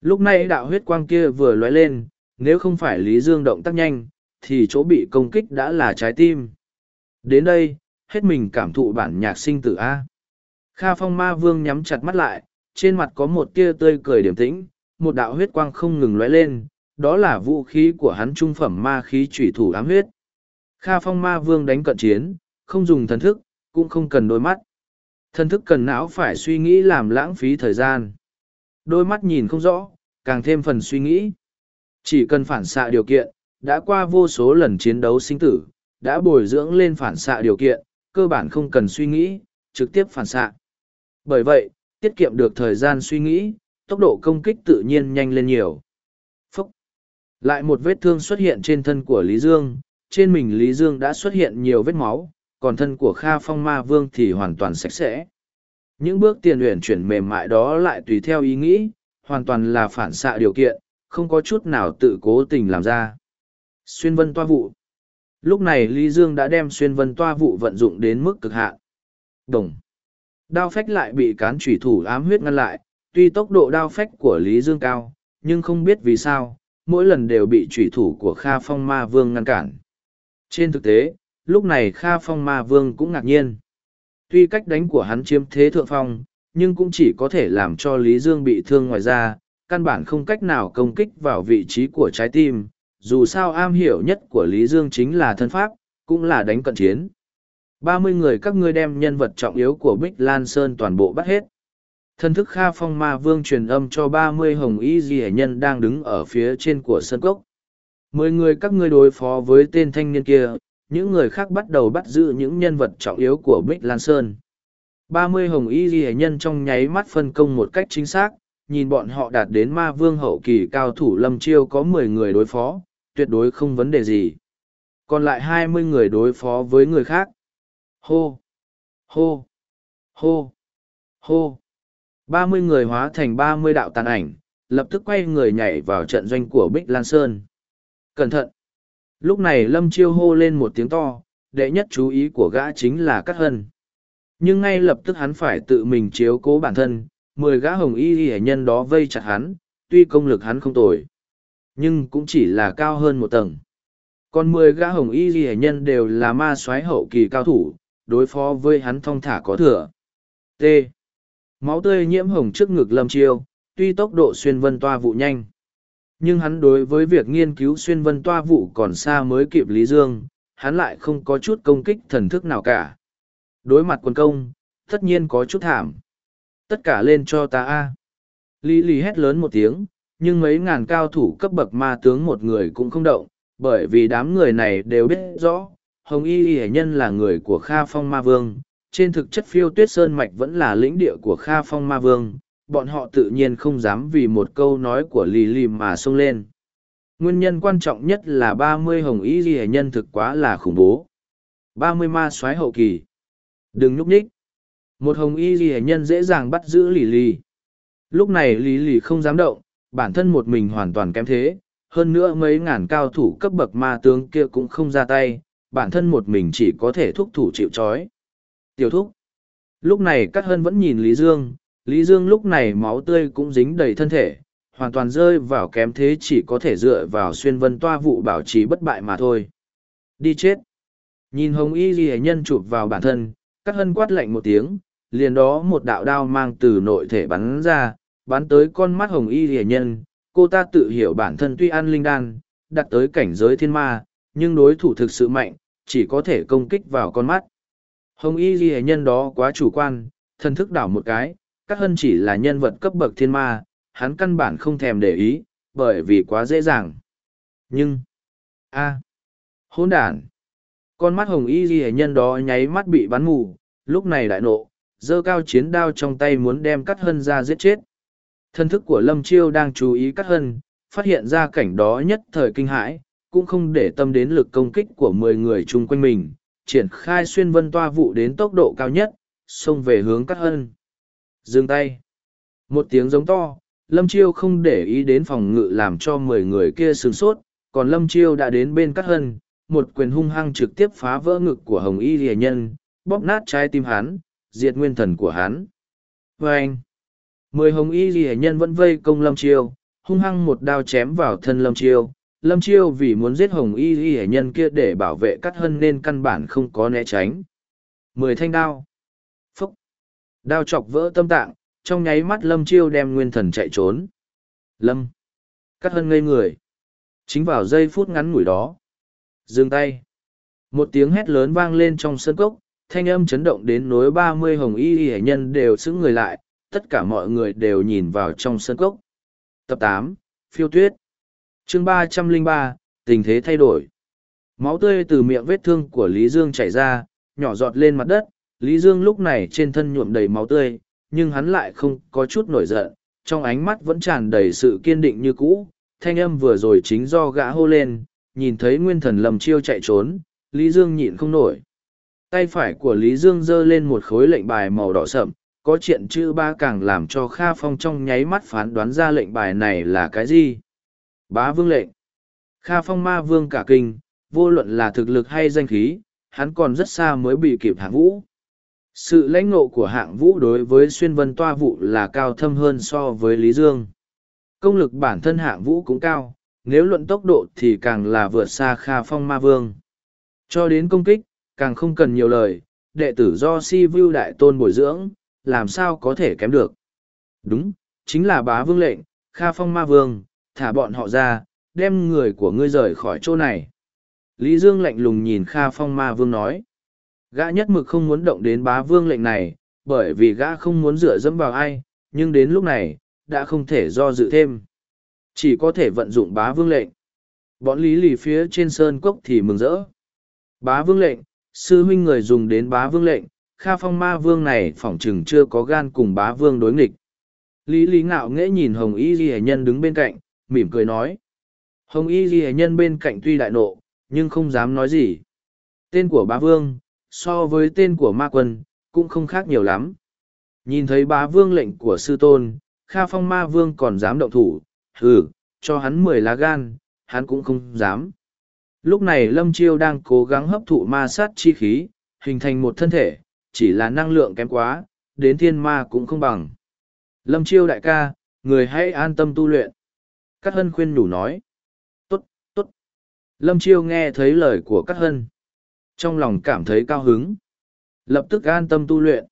Lúc này đạo huyết quang kia vừa lóe lên, nếu không phải Lý Dương động tác nhanh, thì chỗ bị công kích đã là trái tim. Đến đây, hết mình cảm thụ bản nhạc sinh tử A. Kha phong ma vương nhắm chặt mắt lại, trên mặt có một tia tươi cười điểm tĩnh, một đạo huyết quang không ngừng lóe lên, đó là vũ khí của hắn trung phẩm ma khí trùy thủ ám huyết. Kha phong ma vương đánh cận chiến, không dùng thần thức, cũng không cần đôi mắt. Thần thức cần não phải suy nghĩ làm lãng phí thời gian. Đôi mắt nhìn không rõ, càng thêm phần suy nghĩ. Chỉ cần phản xạ điều kiện, đã qua vô số lần chiến đấu sinh tử, đã bồi dưỡng lên phản xạ điều kiện, cơ bản không cần suy nghĩ, trực tiếp phản xạ. Bởi vậy, tiết kiệm được thời gian suy nghĩ, tốc độ công kích tự nhiên nhanh lên nhiều. Phúc! Lại một vết thương xuất hiện trên thân của Lý Dương, trên mình Lý Dương đã xuất hiện nhiều vết máu, còn thân của Kha Phong Ma Vương thì hoàn toàn sạch sẽ. Những bước tiền luyện chuyển mềm mại đó lại tùy theo ý nghĩ, hoàn toàn là phản xạ điều kiện, không có chút nào tự cố tình làm ra. Xuyên vân toa vụ Lúc này Lý Dương đã đem xuyên vân toa vụ vận dụng đến mức cực hạn. Đồng. Đao phách lại bị cán thủy thủ ám huyết ngăn lại, tuy tốc độ đao phách của Lý Dương cao, nhưng không biết vì sao, mỗi lần đều bị thủy thủ của Kha Phong Ma Vương ngăn cản. Trên thực tế, lúc này Kha Phong Ma Vương cũng ngạc nhiên. Tuy cách đánh của hắn chiếm thế thượng phong, nhưng cũng chỉ có thể làm cho Lý Dương bị thương ngoài ra, căn bản không cách nào công kích vào vị trí của trái tim. Dù sao am hiểu nhất của Lý Dương chính là thân pháp, cũng là đánh cận chiến. ba mươi người các ngươi đem nhân vật trọng yếu của Bích Lan Sơn toàn bộ bắt hết. Thân thức Kha Phong Ma Vương truyền âm cho ba mươi hồng y di nhân đang đứng ở phía trên của sân cốc. Mười người các ngươi đối phó với tên thanh niên kia, những người khác bắt đầu bắt giữ những nhân vật trọng yếu của Bích Lan Sơn. Ba mươi hồng y ghi nhân trong nháy mắt phân công một cách chính xác, nhìn bọn họ đạt đến ma vương hậu kỳ cao thủ lâm chiêu có mười người đối phó, tuyệt đối không vấn đề gì. Còn lại hai mươi người đối phó với người khác. Hô! Hô! Hô! Hô! Ba mươi người hóa thành ba mươi đạo tàn ảnh, lập tức quay người nhảy vào trận doanh của Bích Lan Sơn. Cẩn thận! Lúc này Lâm Chiêu hô lên một tiếng to, đệ nhất chú ý của gã chính là cắt Hân. Nhưng ngay lập tức hắn phải tự mình chiếu cố bản thân, mười gã hồng y hệ nhân đó vây chặt hắn, tuy công lực hắn không tồi, nhưng cũng chỉ là cao hơn một tầng. Còn mười gã hồng y hệ nhân đều là ma soái hậu kỳ cao thủ, đối phó với hắn thong thả có thừa. T. Máu tươi nhiễm hồng trước ngực Lâm Chiêu, tuy tốc độ xuyên vân toa vụ nhanh nhưng hắn đối với việc nghiên cứu xuyên vân toa vụ còn xa mới kịp lý dương, hắn lại không có chút công kích thần thức nào cả. Đối mặt quân công, tất nhiên có chút thảm. Tất cả lên cho ta a. Lý lý hét lớn một tiếng, nhưng mấy ngàn cao thủ cấp bậc ma tướng một người cũng không động, bởi vì đám người này đều biết rõ, hồng y y hệ nhân là người của kha phong ma vương, trên thực chất phiêu tuyết sơn mạch vẫn là lĩnh địa của kha phong ma vương bọn họ tự nhiên không dám vì một câu nói của lì lì mà xông lên. Nguyên nhân quan trọng nhất là ba mươi hồng ý ghi nhân thực quá là khủng bố. ba mươi ma soái hậu kỳ. Đừng nhúc nhích. Một hồng y ghi nhân dễ dàng bắt giữ lì lì. Lúc này lì lì không dám động, bản thân một mình hoàn toàn kém thế. Hơn nữa mấy ngàn cao thủ cấp bậc ma tướng kia cũng không ra tay, bản thân một mình chỉ có thể thúc thủ chịu trói. Tiểu thúc. Lúc này Cát Hân vẫn nhìn Lý Dương, Lý Dương lúc này máu tươi cũng dính đầy thân thể, hoàn toàn rơi vào kém thế chỉ có thể dựa vào xuyên vân toa vụ bảo trì bất bại mà thôi. Đi chết! Nhìn hồng y ghi nhân chụp vào bản thân, cắt hân quát lạnh một tiếng, liền đó một đạo đao mang từ nội thể bắn ra, bắn tới con mắt hồng y ghi nhân. Cô ta tự hiểu bản thân tuy ăn linh đan, đặt tới cảnh giới thiên ma, nhưng đối thủ thực sự mạnh, chỉ có thể công kích vào con mắt. Hồng y ghi nhân đó quá chủ quan, thân thức đảo một cái, các Hân chỉ là nhân vật cấp bậc thiên ma, hắn căn bản không thèm để ý, bởi vì quá dễ dàng. Nhưng, a, à, hỗn đản. Con mắt hồng y ghi nhân đó nháy mắt bị bắn mù, lúc này đại nộ, giơ cao chiến đao trong tay muốn đem cắt Hân ra giết chết. Thân thức của Lâm Chiêu đang chú ý cắt Hân, phát hiện ra cảnh đó nhất thời kinh hãi, cũng không để tâm đến lực công kích của mười người chung quanh mình, triển khai xuyên vân toa vụ đến tốc độ cao nhất, xông về hướng cắt Hân. Dừng tay. Một tiếng giống to, Lâm Chiêu không để ý đến phòng ngự làm cho mười người kia sửng sốt, còn Lâm Chiêu đã đến bên Cát Hân, một quyền hung hăng trực tiếp phá vỡ ngực của Hồng Y Lìa Nhân, bóp nát trái tim hắn, diệt nguyên thần của hắn. Và anh, Mười hồng y lìa nhân vẫn vây công lâm chiêu, hung hăng một đao chém vào thân lâm chiêu. Lâm chiêu vì muốn giết hồng y lìa nhân kia để bảo vệ cắt hân nên căn bản không có né tránh. Mười thanh đao. Đao chọc vỡ tâm tạng, trong nháy mắt lâm chiêu đem nguyên thần chạy trốn. Lâm. Cắt hân ngây người. Chính vào giây phút ngắn ngủi đó. Dừng tay. Một tiếng hét lớn vang lên trong sân cốc, thanh âm chấn động đến nối ba mươi hồng y y nhân đều xứng người lại, tất cả mọi người đều nhìn vào trong sân cốc. Tập tám Phiêu tuyết chương ba trăm linh ba tình thế thay đổi. Máu tươi từ miệng vết thương của Lý Dương chảy ra, nhỏ giọt lên mặt đất, Lý Dương lúc này trên thân nhuộm đầy máu tươi, nhưng hắn lại không có chút nổi giận, trong ánh mắt vẫn tràn đầy sự kiên định như cũ, thanh âm vừa rồi chính do gã hô lên, nhìn thấy nguyên thần lầm chiêu chạy trốn, Lý Dương nhịn không nổi. Tay phải của Lý Dương giơ lên một khối lệnh bài màu đỏ sậm, có chuyện chữ ba càng làm cho Kha Phong trong nháy mắt phán đoán ra lệnh bài này là cái gì. Bá vương lệnh. Kha Phong ma vương cả kinh, vô luận là thực lực hay danh khí, hắn còn rất xa mới bị kịp hạng vũ. Sự lãnh ngộ của hạng vũ đối với xuyên vân toa vụ là cao thâm hơn so với Lý Dương. Công lực bản thân hạng vũ cũng cao, nếu luận tốc độ thì càng là vượt xa Kha Phong ma vương. Cho đến công kích, càng không cần nhiều lời, đệ tử do si Vu đại tôn bồi dưỡng, làm sao có thể kém được. Đúng, chính là bá vương lệnh, Kha Phong ma vương, thả bọn họ ra, đem người của ngươi rời khỏi chỗ này. Lý Dương lạnh lùng nhìn Kha Phong ma vương nói. Gã nhất mực không muốn động đến bá vương lệnh này, bởi vì gã không muốn dựa dẫm vào ai, nhưng đến lúc này, đã không thể do dự thêm. Chỉ có thể vận dụng bá vương lệnh. Bọn lý lì phía trên sơn cốc thì mừng rỡ. Bá vương lệnh, sư huynh người dùng đến bá vương lệnh, Kha Phong ma vương này phỏng chừng chưa có gan cùng bá vương đối nghịch. Lý Lý ngạo nghễ nhìn Hồng Y Ghi Nhân đứng bên cạnh, mỉm cười nói. Hồng Y Ghi Nhân bên cạnh tuy đại nộ, nhưng không dám nói gì. Tên của bá vương, so với tên của ma quân, cũng không khác nhiều lắm. Nhìn thấy bá vương lệnh của sư tôn, Kha Phong ma vương còn dám động thủ, hừ, cho hắn mười lá gan, hắn cũng không dám. Lúc này Lâm Chiêu đang cố gắng hấp thụ ma sát chi khí, hình thành một thân thể, chỉ là năng lượng kém quá, đến thiên ma cũng không bằng. Lâm Chiêu đại ca, người hãy an tâm tu luyện. Cát Hân khuyên nhủ nói. Tốt, tốt. Lâm Chiêu nghe thấy lời của Cát Hân. Trong lòng cảm thấy cao hứng. Lập tức an tâm tu luyện.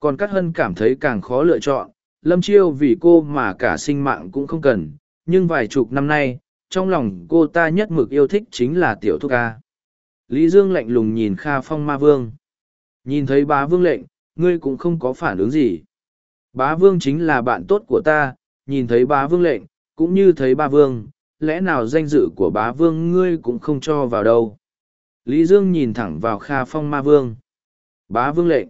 Còn Cát Hân cảm thấy càng khó lựa chọn. Lâm Chiêu vì cô mà cả sinh mạng cũng không cần. Nhưng vài chục năm nay, trong lòng cô ta nhất mực yêu thích chính là tiểu thúc ca. Lý Dương lạnh lùng nhìn Kha Phong Ma Vương. Nhìn thấy bá vương lệnh, ngươi cũng không có phản ứng gì. Bá vương chính là bạn tốt của ta, nhìn thấy bá vương lệnh, cũng như thấy ba vương, lẽ nào danh dự của bá vương ngươi cũng không cho vào đâu. Lý Dương nhìn thẳng vào Kha Phong Ma Vương. Bá vương lệnh.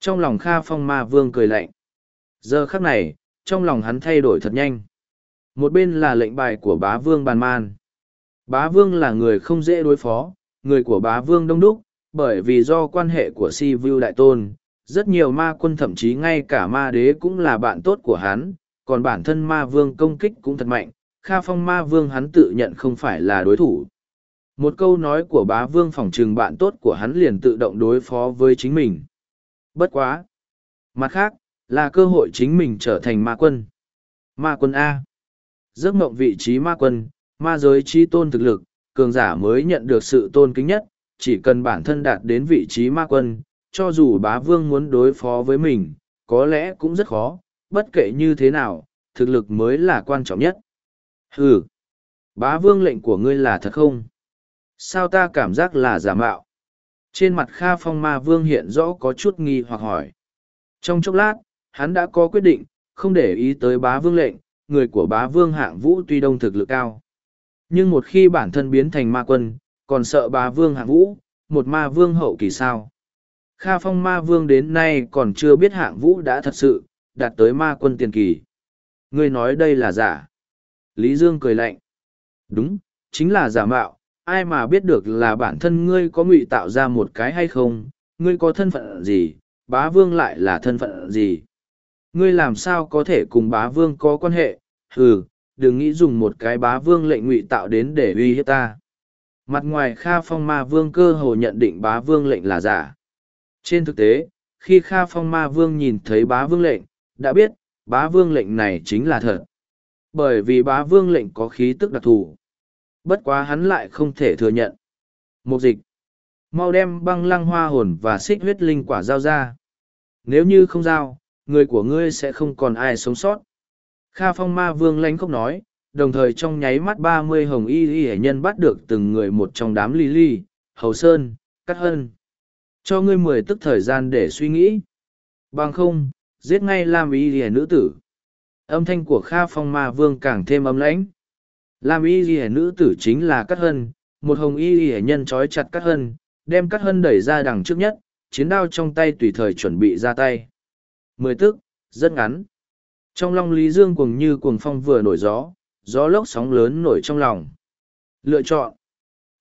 Trong lòng Kha Phong Ma Vương cười lạnh. Giờ khắc này, trong lòng hắn thay đổi thật nhanh. Một bên là lệnh bài của bá vương bàn man. Bá vương là người không dễ đối phó, người của bá vương đông đúc, bởi vì do quan hệ của si vu đại tôn rất nhiều ma quân thậm chí ngay cả ma đế cũng là bạn tốt của hắn còn bản thân ma vương công kích cũng thật mạnh kha phong ma vương hắn tự nhận không phải là đối thủ một câu nói của bá vương phỏng trừng bạn tốt của hắn liền tự động đối phó với chính mình. Bất quá. Mặt khác là cơ hội chính mình trở thành ma quân. Ma quân a. Giấc mộng vị trí ma quân ma giới chi tôn thực lực cường giả mới nhận được sự tôn kính nhất chỉ cần bản thân đạt đến vị trí ma quân, cho dù bá vương muốn đối phó với mình, có lẽ cũng rất khó, bất kể như thế nào, thực lực mới là quan trọng nhất. Ừ, bá vương lệnh của ngươi là thật không? Sao ta cảm giác là giả mạo? Trên mặt Kha Phong Ma Vương hiện rõ có chút nghi hoặc hỏi. Trong chốc lát, hắn đã có quyết định, không để ý tới bá vương lệnh, người của bá vương hạng vũ tuy đông thực lực cao. Nhưng một khi bản thân biến thành ma quân, còn sợ Bá vương hạng vũ, một ma vương hậu kỳ sao. Kha phong ma vương đến nay còn chưa biết hạng vũ đã thật sự, đạt tới ma quân tiền kỳ. Ngươi nói đây là giả. Lý Dương cười lạnh. Đúng, chính là giả mạo, ai mà biết được là bản thân ngươi có ngụy tạo ra một cái hay không, ngươi có thân phận gì, bá vương lại là thân phận gì. Ngươi làm sao có thể cùng bá vương có quan hệ, hừ, đừng nghĩ dùng một cái bá vương lệnh ngụy tạo đến để uy hiếp ta. Mặt ngoài Kha Phong Ma Vương cơ hồ nhận định bá vương lệnh là giả. Trên thực tế, khi Kha Phong Ma Vương nhìn thấy bá vương lệnh, đã biết, bá vương lệnh này chính là thật. Bởi vì bá vương lệnh có khí tức đặc thù. Bất quá hắn lại không thể thừa nhận. Một dịch. Mau đem băng lăng hoa hồn và xích huyết linh quả giao ra. Nếu như không giao, người của ngươi sẽ không còn ai sống sót. Kha phong ma vương lãnh khóc nói, đồng thời trong nháy mắt ba mươi hồng y y hệ nhân bắt được từng người một trong đám ly ly, hầu sơn, cắt hân. Cho ngươi mười tức thời gian để suy nghĩ. Bằng không, giết ngay Lam y y nữ tử. Âm thanh của Kha phong ma vương càng thêm âm lãnh. Lam y ghi nữ tử chính là cắt hân, một hồng y ghi nhân trói chặt cắt hân, đem cắt hân đẩy ra đằng trước nhất, chiến đao trong tay tùy thời chuẩn bị ra tay. Mười tức, rất ngắn. Trong lòng Lý Dương cuồng như cuồng phong vừa nổi gió, gió lốc sóng lớn nổi trong lòng. Lựa chọn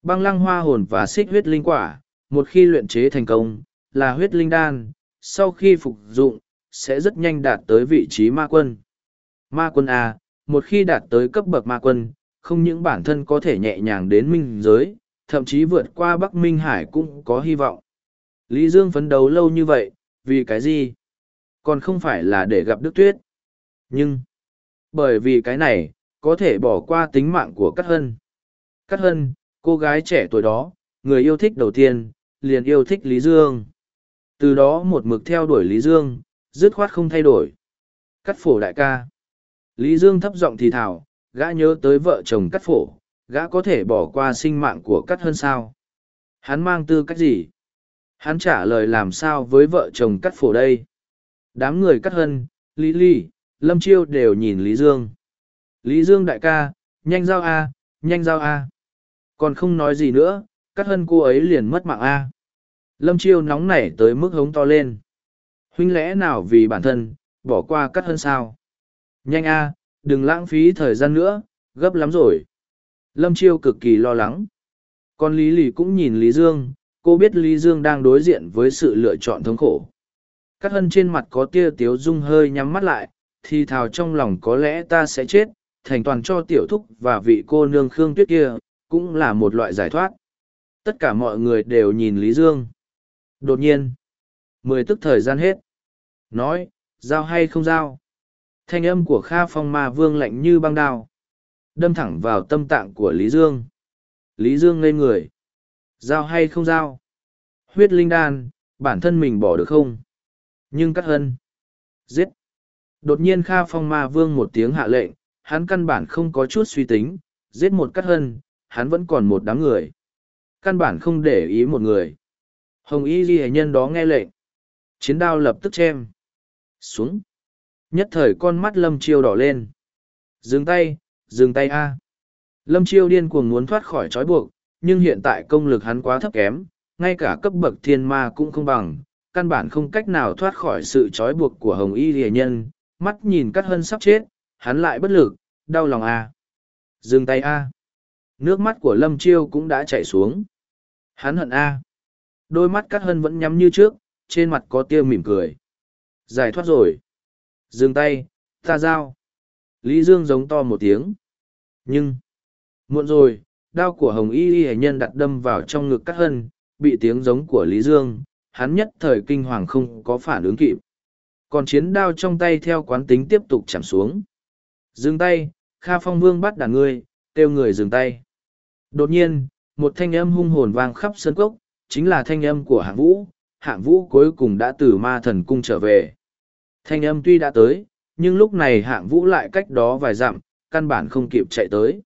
băng lăng hoa hồn và xích huyết linh quả, một khi luyện chế thành công, là huyết linh đan, sau khi phục dụng, sẽ rất nhanh đạt tới vị trí ma quân. Ma quân A, một khi đạt tới cấp bậc ma quân, không những bản thân có thể nhẹ nhàng đến minh giới, thậm chí vượt qua Bắc Minh Hải cũng có hy vọng. Lý Dương phấn đấu lâu như vậy, vì cái gì? Còn không phải là để gặp Đức Tuyết. Nhưng, bởi vì cái này, có thể bỏ qua tính mạng của Cát Hân. Cát Hân, cô gái trẻ tuổi đó, người yêu thích đầu tiên, liền yêu thích Lý Dương. Từ đó một mực theo đuổi Lý Dương, dứt khoát không thay đổi. Cắt phổ đại ca. Lý Dương thấp giọng thì thảo, gã nhớ tới vợ chồng cắt phổ, gã có thể bỏ qua sinh mạng của cắt hơn sao. Hắn mang tư cách gì? Hắn trả lời làm sao với vợ chồng cắt phổ đây? Đám người cắt hân, Lý Lý, Lâm Chiêu đều nhìn Lý Dương. Lý Dương đại ca, nhanh giao A, nhanh giao A. Còn không nói gì nữa, cắt hân cô ấy liền mất mạng A. Lâm Chiêu nóng nảy tới mức hống to lên. Huynh lẽ nào vì bản thân, bỏ qua cắt hân sao? Nhanh A, đừng lãng phí thời gian nữa, gấp lắm rồi. Lâm Chiêu cực kỳ lo lắng. Còn Lý Lì cũng nhìn Lý Dương, cô biết Lý Dương đang đối diện với sự lựa chọn thống khổ. các hân trên mặt có tia tiếu dung hơi nhắm mắt lại, thì thào trong lòng có lẽ ta sẽ chết, thành toàn cho tiểu thúc và vị cô nương Khương Tuyết kia, cũng là một loại giải thoát. Tất cả mọi người đều nhìn Lý Dương. Đột nhiên, mười tức thời gian hết. Nói, giao hay không giao? Thanh âm của Kha Phong Ma Vương lạnh như băng đao. Đâm thẳng vào tâm tạng của Lý Dương. Lý Dương ngây người. Giao hay không giao? Huyết linh đan, bản thân mình bỏ được không? Nhưng cắt hân. Giết. Đột nhiên Kha Phong Ma Vương một tiếng hạ lệnh, hắn căn bản không có chút suy tính, giết một cắt hân, hắn vẫn còn một đám người. Căn bản không để ý một người. Hồng Y Ghi nhân đó nghe lệnh. Chiến đao lập tức chém. Xuống. Nhất thời con mắt Lâm Chiêu đỏ lên. Dừng tay, dừng tay a. Lâm Chiêu điên cuồng muốn thoát khỏi trói buộc, nhưng hiện tại công lực hắn quá thấp kém, ngay cả cấp bậc thiên ma cũng không bằng, căn bản không cách nào thoát khỏi sự trói buộc của Hồng Y Lệ nhân, mắt nhìn cắt hân sắp chết, hắn lại bất lực, đau lòng a. Dừng tay a. Nước mắt của Lâm Chiêu cũng đã chảy xuống. Hắn hận a. Đôi mắt cắt hân vẫn nhắm như trước, trên mặt có tia mỉm cười. Giải thoát rồi. Dừng tay, ta giao. Lý Dương giống to một tiếng. Nhưng, muộn rồi, đao của Hồng Y Y nhân đặt đâm vào trong ngực cắt hân, bị tiếng giống của Lý Dương, hắn nhất thời kinh hoàng không có phản ứng kịp. Còn chiến đao trong tay theo quán tính tiếp tục chạm xuống. Dừng tay, Kha Phong Vương bắt đàn ngươi, kêu người dừng tay. Đột nhiên, một thanh âm hung hồn vang khắp sân cốc, chính là thanh âm của hạng vũ. Hạng vũ cuối cùng đã từ ma thần cung trở về. Thanh âm tuy đã tới, nhưng lúc này hạng vũ lại cách đó vài dặm, căn bản không kịp chạy tới.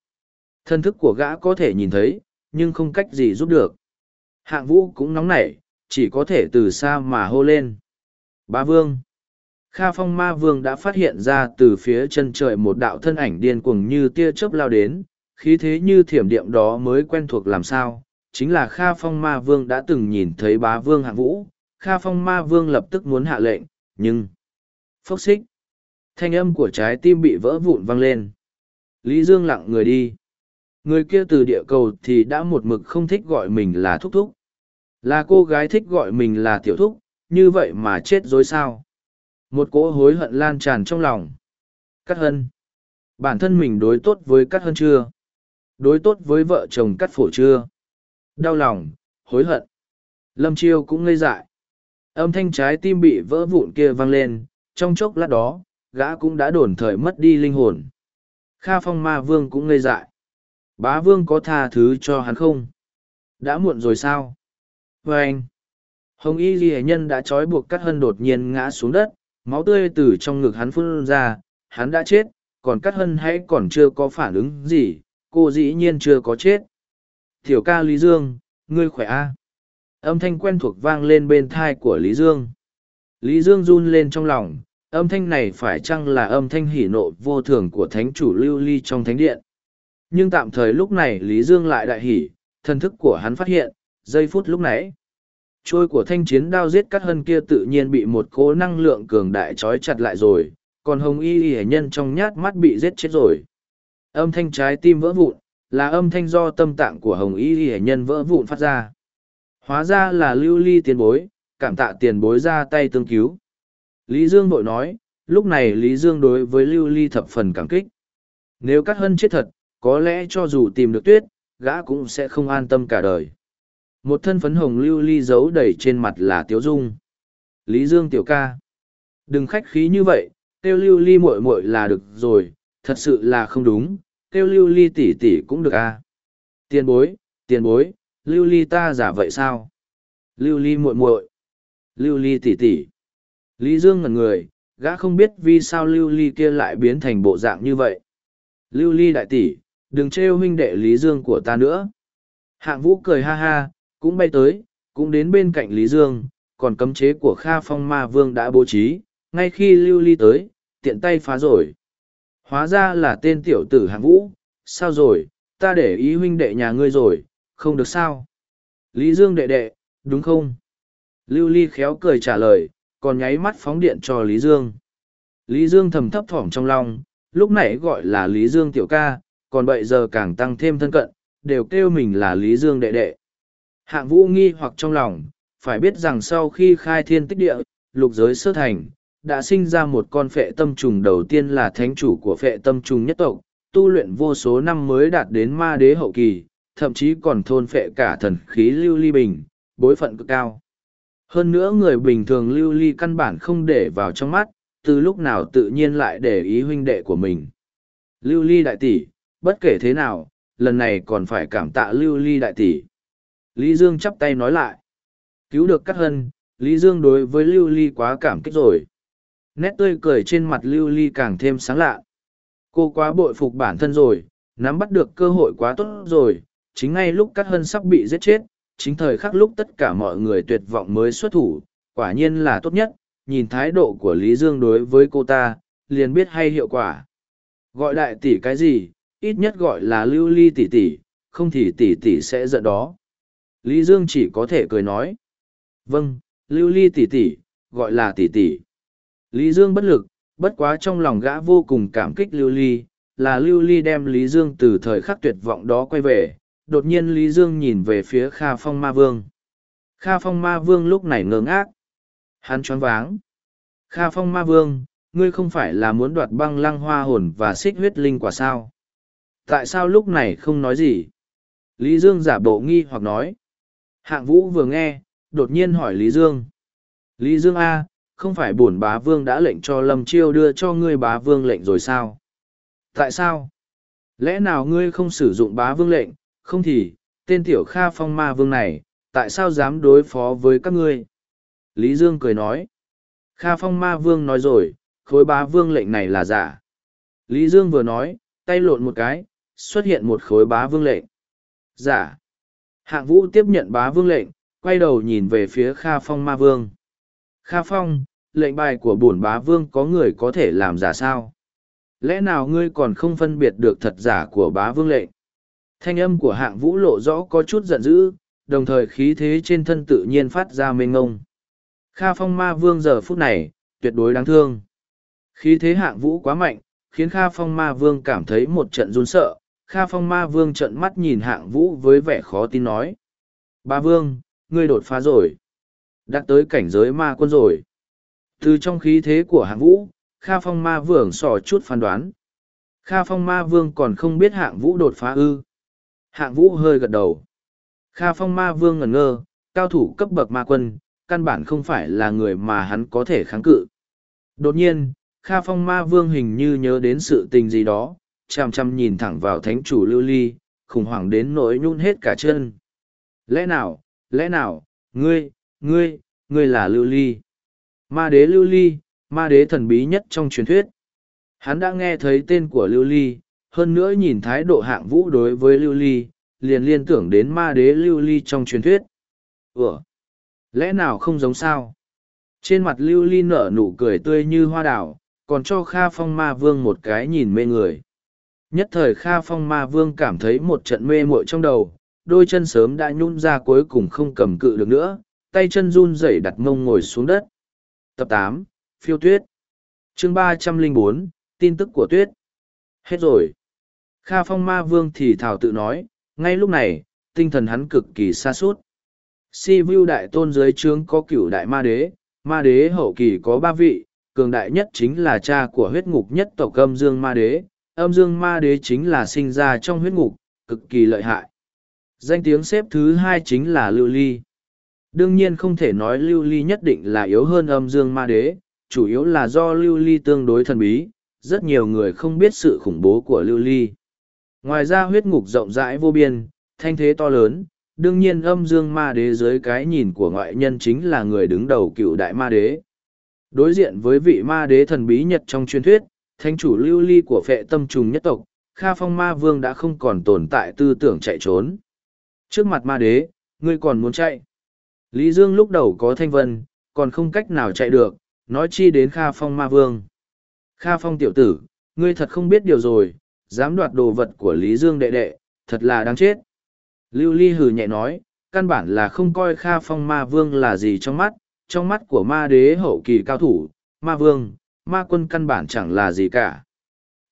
Thân thức của gã có thể nhìn thấy, nhưng không cách gì giúp được. Hạng vũ cũng nóng nảy, chỉ có thể từ xa mà hô lên. Ba vương. Kha phong ma vương đã phát hiện ra từ phía chân trời một đạo thân ảnh điên cuồng như tia chớp lao đến, khí thế như thiểm điệm đó mới quen thuộc làm sao. Chính là Kha phong ma vương đã từng nhìn thấy bá vương hạng vũ, Kha phong ma vương lập tức muốn hạ lệnh, nhưng... Phốc xích. Thanh âm của trái tim bị vỡ vụn vang lên. Lý Dương lặng người đi. Người kia từ địa cầu thì đã một mực không thích gọi mình là thúc thúc. Là cô gái thích gọi mình là tiểu thúc, như vậy mà chết dối sao. Một cỗ hối hận lan tràn trong lòng. Cắt hân. Bản thân mình đối tốt với cắt hân chưa? Đối tốt với vợ chồng cắt phổ chưa? Đau lòng, hối hận. Lâm Chiêu cũng ngây dại. Âm thanh trái tim bị vỡ vụn kia vang lên, trong chốc lát đó, gã cũng đã đồn thời mất đi linh hồn. Kha phong ma vương cũng ngây dại. Bá vương có tha thứ cho hắn không? Đã muộn rồi sao? vê anh, hồng y ghi nhân đã trói buộc cắt hân đột nhiên ngã xuống đất, máu tươi từ trong ngực hắn phun ra, hắn đã chết, còn cắt hân hãy còn chưa có phản ứng gì, cô dĩ nhiên chưa có chết. Tiểu ca Lý Dương, ngươi khỏe a à? Âm thanh quen thuộc vang lên bên thai của Lý Dương. Lý Dương run lên trong lòng, âm thanh này phải chăng là âm thanh hỉ nộ vô thường của thánh chủ lưu ly trong thánh điện. Nhưng tạm thời lúc này Lý Dương lại đại hỉ, thân thức của hắn phát hiện, giây phút lúc nãy. Trôi của thanh chiến đao giết cắt hân kia tự nhiên bị một cố năng lượng cường đại trói chặt lại rồi, còn hồng y y nhân trong nhát mắt bị giết chết rồi. Âm thanh trái tim vỡ vụn, là âm thanh do tâm tạng của hồng y y nhân vỡ vụn phát ra. Hóa ra là lưu ly tiền bối, cảm tạ tiền bối ra tay tương cứu. Lý Dương bội nói, lúc này Lý Dương đối với lưu ly thập phần cảm kích. Nếu cắt hân chết thật, có lẽ cho dù tìm được tuyết, gã cũng sẽ không an tâm cả đời. Một thân phấn hồng lưu ly giấu đầy trên mặt là tiếu dung. Lý Dương tiểu ca. Đừng khách khí như vậy, tiêu lưu ly muội muội là được rồi, thật sự là không đúng, tiêu lưu ly tỷ tỷ cũng được a. À. Tiền bối, tiền bối, lưu ly ta giả vậy sao? Lưu ly muội muội, lưu ly tỷ tỷ. Lý Dương ngẩn người, gã không biết vì sao lưu ly kia lại biến thành bộ dạng như vậy. Lưu ly đại tỷ, đừng trêu huynh đệ Lý Dương của ta nữa. Hạng vũ cười ha ha, cũng bay tới, cũng đến bên cạnh Lý Dương, còn cấm chế của Kha Phong Ma Vương đã bố trí, ngay khi lưu ly tới, tiện tay phá rồi. Hóa ra là tên tiểu tử hạng vũ, sao rồi, ta để ý huynh đệ nhà ngươi rồi, không được sao. Lý Dương đệ đệ, đúng không? Lưu ly khéo cười trả lời, còn nháy mắt phóng điện cho Lý Dương. Lý Dương thầm thấp thỏm trong lòng, lúc nãy gọi là Lý Dương tiểu ca, còn bây giờ càng tăng thêm thân cận, đều kêu mình là Lý Dương đệ đệ. Hạng vũ nghi hoặc trong lòng, phải biết rằng sau khi khai thiên tích địa, lục giới sơ thành, đã sinh ra một con phệ tâm trùng đầu tiên là thánh chủ của phệ tâm trùng nhất tộc, tu luyện vô số năm mới đạt đến ma đế hậu kỳ, thậm chí còn thôn phệ cả thần khí lưu ly bình, bối phận cực cao. Hơn nữa người bình thường lưu ly căn bản không để vào trong mắt, từ lúc nào tự nhiên lại để ý huynh đệ của mình. Lưu ly đại tỷ, bất kể thế nào, lần này còn phải cảm tạ lưu ly đại tỷ. Lý Dương chắp tay nói lại. Cứu được cắt hân, Lý Dương đối với lưu ly quá cảm kích rồi. Nét tươi cười trên mặt lưu ly càng thêm sáng lạ. Cô quá bội phục bản thân rồi, nắm bắt được cơ hội quá tốt rồi, chính ngay lúc cắt hân sắp bị giết chết, chính thời khắc lúc tất cả mọi người tuyệt vọng mới xuất thủ, quả nhiên là tốt nhất, nhìn thái độ của Lý Dương đối với cô ta, liền biết hay hiệu quả. Gọi đại tỷ cái gì, ít nhất gọi là lưu ly tỷ tỷ, không thì tỷ tỷ sẽ giận đó. Lý Dương chỉ có thể cười nói. Vâng, lưu ly tỷ tỷ, gọi là tỷ tỷ. Lý Dương bất lực, bất quá trong lòng gã vô cùng cảm kích lưu ly, là lưu ly đem Lý Dương từ thời khắc tuyệt vọng đó quay về. Đột nhiên Lý Dương nhìn về phía Kha Phong Ma Vương. Kha Phong Ma Vương lúc này ngơ ngác. Hắn choáng váng. Kha Phong Ma Vương, ngươi không phải là muốn đoạt băng lăng hoa hồn và xích huyết linh quả sao? Tại sao lúc này không nói gì? Lý Dương giả bộ nghi hoặc nói. Hạng vũ vừa nghe, đột nhiên hỏi Lý Dương. Lý Dương A, không phải bổn bá vương đã lệnh cho Lâm Chiêu đưa cho ngươi bá vương lệnh rồi sao? Tại sao? Lẽ nào ngươi không sử dụng bá vương lệnh, không thì, tên tiểu kha phong ma vương này, tại sao dám đối phó với các ngươi? Lý Dương cười nói. Kha phong ma vương nói rồi, khối bá vương lệnh này là giả. Lý Dương vừa nói, tay lộn một cái, xuất hiện một khối bá vương lệnh. Giả. Hạng vũ tiếp nhận bá vương lệnh, quay đầu nhìn về phía Kha Phong ma vương. Kha Phong, lệnh bài của bổn bá vương có người có thể làm giả sao? Lẽ nào ngươi còn không phân biệt được thật giả của bá vương lệnh? Thanh âm của hạng vũ lộ rõ có chút giận dữ, đồng thời khí thế trên thân tự nhiên phát ra mênh ngông. Kha Phong ma vương giờ phút này, tuyệt đối đáng thương. Khí thế hạng vũ quá mạnh, khiến Kha Phong ma vương cảm thấy một trận run sợ, Kha Phong Ma Vương trợn mắt nhìn hạng vũ với vẻ khó tin nói. Ba Vương, ngươi đột phá rồi. Đã tới cảnh giới ma quân rồi. Từ trong khí thế của hạng vũ, Kha Phong Ma Vương sò chút phán đoán. Kha Phong Ma Vương còn không biết hạng vũ đột phá ư. Hạng vũ hơi gật đầu. Kha Phong Ma Vương ngẩn ngơ, cao thủ cấp bậc ma quân, căn bản không phải là người mà hắn có thể kháng cự. Đột nhiên, Kha Phong Ma Vương hình như nhớ đến sự tình gì đó, chăm chăm nhìn thẳng vào thánh chủ lưu ly, khủng hoảng đến nỗi nhún hết cả chân. Lẽ nào, lẽ nào, ngươi, ngươi, ngươi là lưu ly. Ma đế lưu ly, ma đế thần bí nhất trong truyền thuyết. Hắn đã nghe thấy tên của lưu ly, hơn nữa nhìn thái độ hạng vũ đối với lưu ly, liền liên tưởng đến ma đế lưu ly trong truyền thuyết. Ủa? Lẽ nào không giống sao? Trên mặt lưu ly nở nụ cười tươi như hoa đào, còn cho Kha Phong Ma Vương một cái nhìn mê người. Nhất thời Kha Phong Ma Vương cảm thấy một trận mê muội trong đầu, đôi chân sớm đã nhún ra cuối cùng không cầm cự được nữa, tay chân run rẩy đặt mông ngồi xuống đất. Tập tám Phiêu Tuyết chương ba trăm linh bốn tin tức của Tuyết Hết rồi. Kha Phong Ma Vương thì thảo tự nói, ngay lúc này, tinh thần hắn cực kỳ xa suốt. Si Vu Đại Tôn dưới trướng có cửu đại ma đế, ma đế hậu kỳ có ba vị, cường đại nhất chính là cha của huyết ngục nhất tộc âm dương ma đế, âm dương ma đế chính là sinh ra trong huyết ngục, cực kỳ lợi hại. Danh tiếng xếp thứ hai chính là Lưu Ly. Đương nhiên không thể nói Lưu Ly nhất định là yếu hơn âm dương ma đế, chủ yếu là do Lưu Ly tương đối thần bí, rất nhiều người không biết sự khủng bố của Lưu Ly. Ngoài ra huyết ngục rộng rãi vô biên, thanh thế to lớn, đương nhiên âm dương ma đế dưới cái nhìn của ngoại nhân chính là người đứng đầu cựu đại ma đế. Đối diện với vị ma đế thần bí nhật trong truyền thuyết, thanh chủ lưu ly của phệ tâm trùng nhất tộc, Kha Phong Ma Vương đã không còn tồn tại tư tưởng chạy trốn. Trước mặt ma đế, ngươi còn muốn chạy. Lý Dương lúc đầu có thanh vân, còn không cách nào chạy được, nói chi đến Kha Phong Ma Vương. Kha Phong tiểu tử, ngươi thật không biết điều rồi, dám đoạt đồ vật của Lý Dương đệ đệ, thật là đáng chết. Lưu Ly hừ nhẹ nói, căn bản là không coi Kha Phong Ma Vương là gì trong mắt, trong mắt của ma đế hậu kỳ cao thủ, ma vương, ma quân căn bản chẳng là gì cả.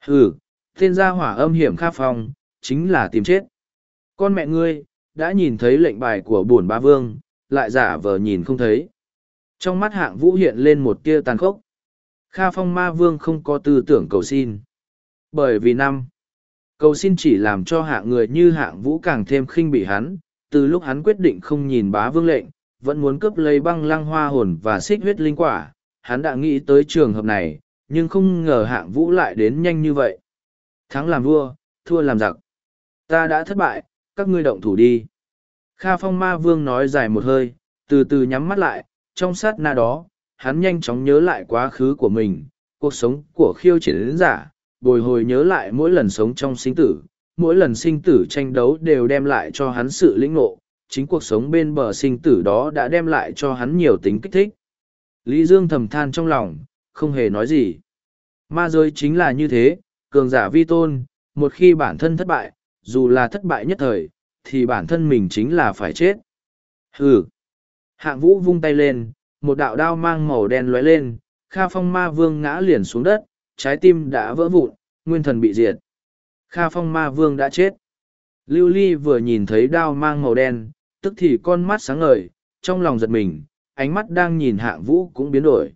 Hừ, tên gia hỏa âm hiểm Kha Phong, chính là tìm chết. Con mẹ ngươi, đã nhìn thấy lệnh bài của bổn ba vương, lại giả vờ nhìn không thấy. Trong mắt hạng vũ hiện lên một tia tàn khốc. Kha Phong ma vương không có tư tưởng cầu xin. Bởi vì năm, cầu xin chỉ làm cho hạng người như hạng vũ càng thêm khinh bỉ hắn, từ lúc hắn quyết định không nhìn bá vương lệnh, vẫn muốn cướp lấy băng lăng hoa hồn và xích huyết linh quả, hắn đã nghĩ tới trường hợp này, nhưng không ngờ hạng vũ lại đến nhanh như vậy. Thắng làm vua, thua làm giặc. Ta đã thất bại, các ngươi động thủ đi. Kha phong ma vương nói dài một hơi, từ từ nhắm mắt lại, trong sát na đó, hắn nhanh chóng nhớ lại quá khứ của mình, cuộc sống của khiêu chiến giả, bồi hồi nhớ lại mỗi lần sống trong sinh tử, mỗi lần sinh tử tranh đấu đều đem lại cho hắn sự lĩnh ngộ, chính cuộc sống bên bờ sinh tử đó đã đem lại cho hắn nhiều tính kích thích. Lý Dương thầm than trong lòng, không hề nói gì. Ma giới chính là như thế, cường giả vi tôn, một khi bản thân thất bại, dù là thất bại nhất thời, thì bản thân mình chính là phải chết. Hừ! Hạng vũ vung tay lên, một đạo đao mang màu đen lóe lên, Kha Phong Ma Vương ngã liền xuống đất, trái tim đã vỡ vụn, nguyên thần bị diệt. Kha Phong Ma Vương đã chết. Lưu Ly vừa nhìn thấy đao mang màu đen, tức thì con mắt sáng ngời, trong lòng giật mình, ánh mắt đang nhìn hạng vũ cũng biến đổi.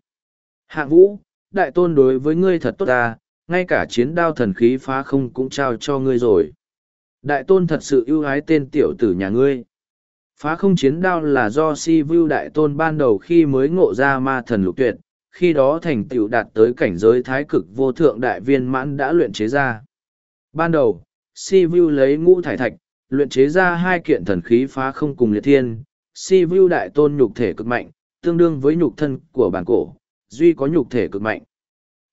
Hạng vũ, đại tôn đối với ngươi thật tốt ta, ngay cả chiến đao thần khí phá không cũng trao cho ngươi rồi. Đại tôn thật sự ưu ái tên tiểu tử nhà ngươi. Phá không chiến đao là do si Vưu đại tôn ban đầu khi mới ngộ ra ma thần lục tuyệt, khi đó thành tựu đạt tới cảnh giới thái cực vô thượng đại viên mãn đã luyện chế ra. Ban đầu, si vu lấy ngũ thải thạch, luyện chế ra hai kiện thần khí phá không cùng liệt thiên, si vu đại tôn nhục thể cực mạnh, tương đương với nhục thân của bản cổ, duy có nhục thể cực mạnh.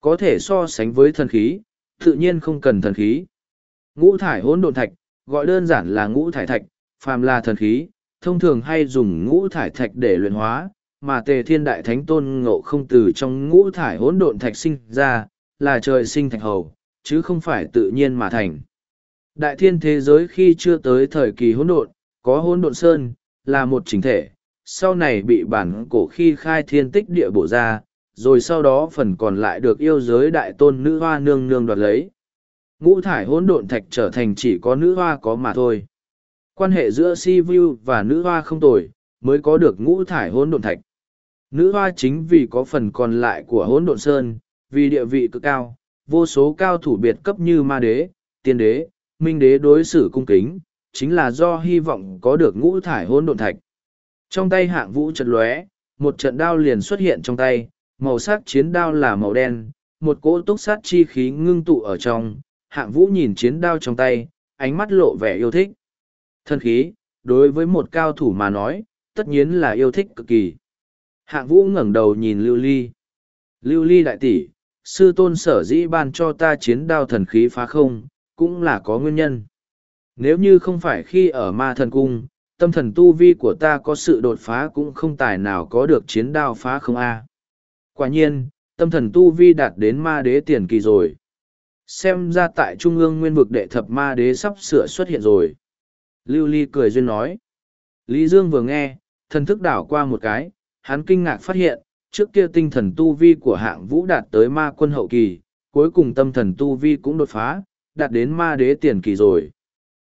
Có thể so sánh với thần khí, tự nhiên không cần thần khí. Ngũ thải hỗn độn thạch, gọi đơn giản là ngũ thải thạch, phàm là thần khí, thông thường hay dùng ngũ thải thạch để luyện hóa, mà tề thiên đại thánh tôn ngộ không từ trong ngũ thải hỗn độn thạch sinh ra, là trời sinh thạch hầu, chứ không phải tự nhiên mà thành. Đại thiên thế giới khi chưa tới thời kỳ hỗn độn, có hỗn độn sơn, là một chính thể, sau này bị bản cổ khi khai thiên tích địa bổ ra, rồi sau đó phần còn lại được yêu giới đại tôn nữ hoa nương nương đoạt lấy. Ngũ thải hỗn độn thạch trở thành chỉ có nữ hoa có mà thôi. Quan hệ giữa Si Vu và nữ hoa không tồi, mới có được ngũ thải hỗn độn thạch. Nữ hoa chính vì có phần còn lại của hỗn độn sơn, vì địa vị cực cao, vô số cao thủ biệt cấp như ma đế, tiên đế, minh đế đối xử cung kính, chính là do hy vọng có được ngũ thải hỗn độn thạch. Trong tay hạng vũ chật lóe, một trận đao liền xuất hiện trong tay, màu sắc chiến đao là màu đen, một cỗ túc sát chi khí ngưng tụ ở trong, hạng vũ nhìn chiến đao trong tay, ánh mắt lộ vẻ yêu thích. Thân khí, đối với một cao thủ mà nói, tất nhiên là yêu thích cực kỳ. Hạng vũ ngẩng đầu nhìn Lưu Ly. Lưu Ly đại tỷ, sư tôn sở dĩ ban cho ta chiến đao thần khí phá không, cũng là có nguyên nhân. Nếu như không phải khi ở ma thần cung, tâm thần tu vi của ta có sự đột phá cũng không tài nào có được chiến đao phá không a. Quả nhiên, tâm thần tu vi đạt đến ma đế tiền kỳ rồi. Xem ra tại trung ương nguyên vực đệ thập ma đế sắp sửa xuất hiện rồi. Lưu Ly cười duyên nói. Lý Dương vừa nghe, thần thức đảo qua một cái, hắn kinh ngạc phát hiện, trước kia tinh thần tu vi của hạng vũ đạt tới ma quân hậu kỳ, cuối cùng tâm thần tu vi cũng đột phá, đạt đến ma đế tiền kỳ rồi.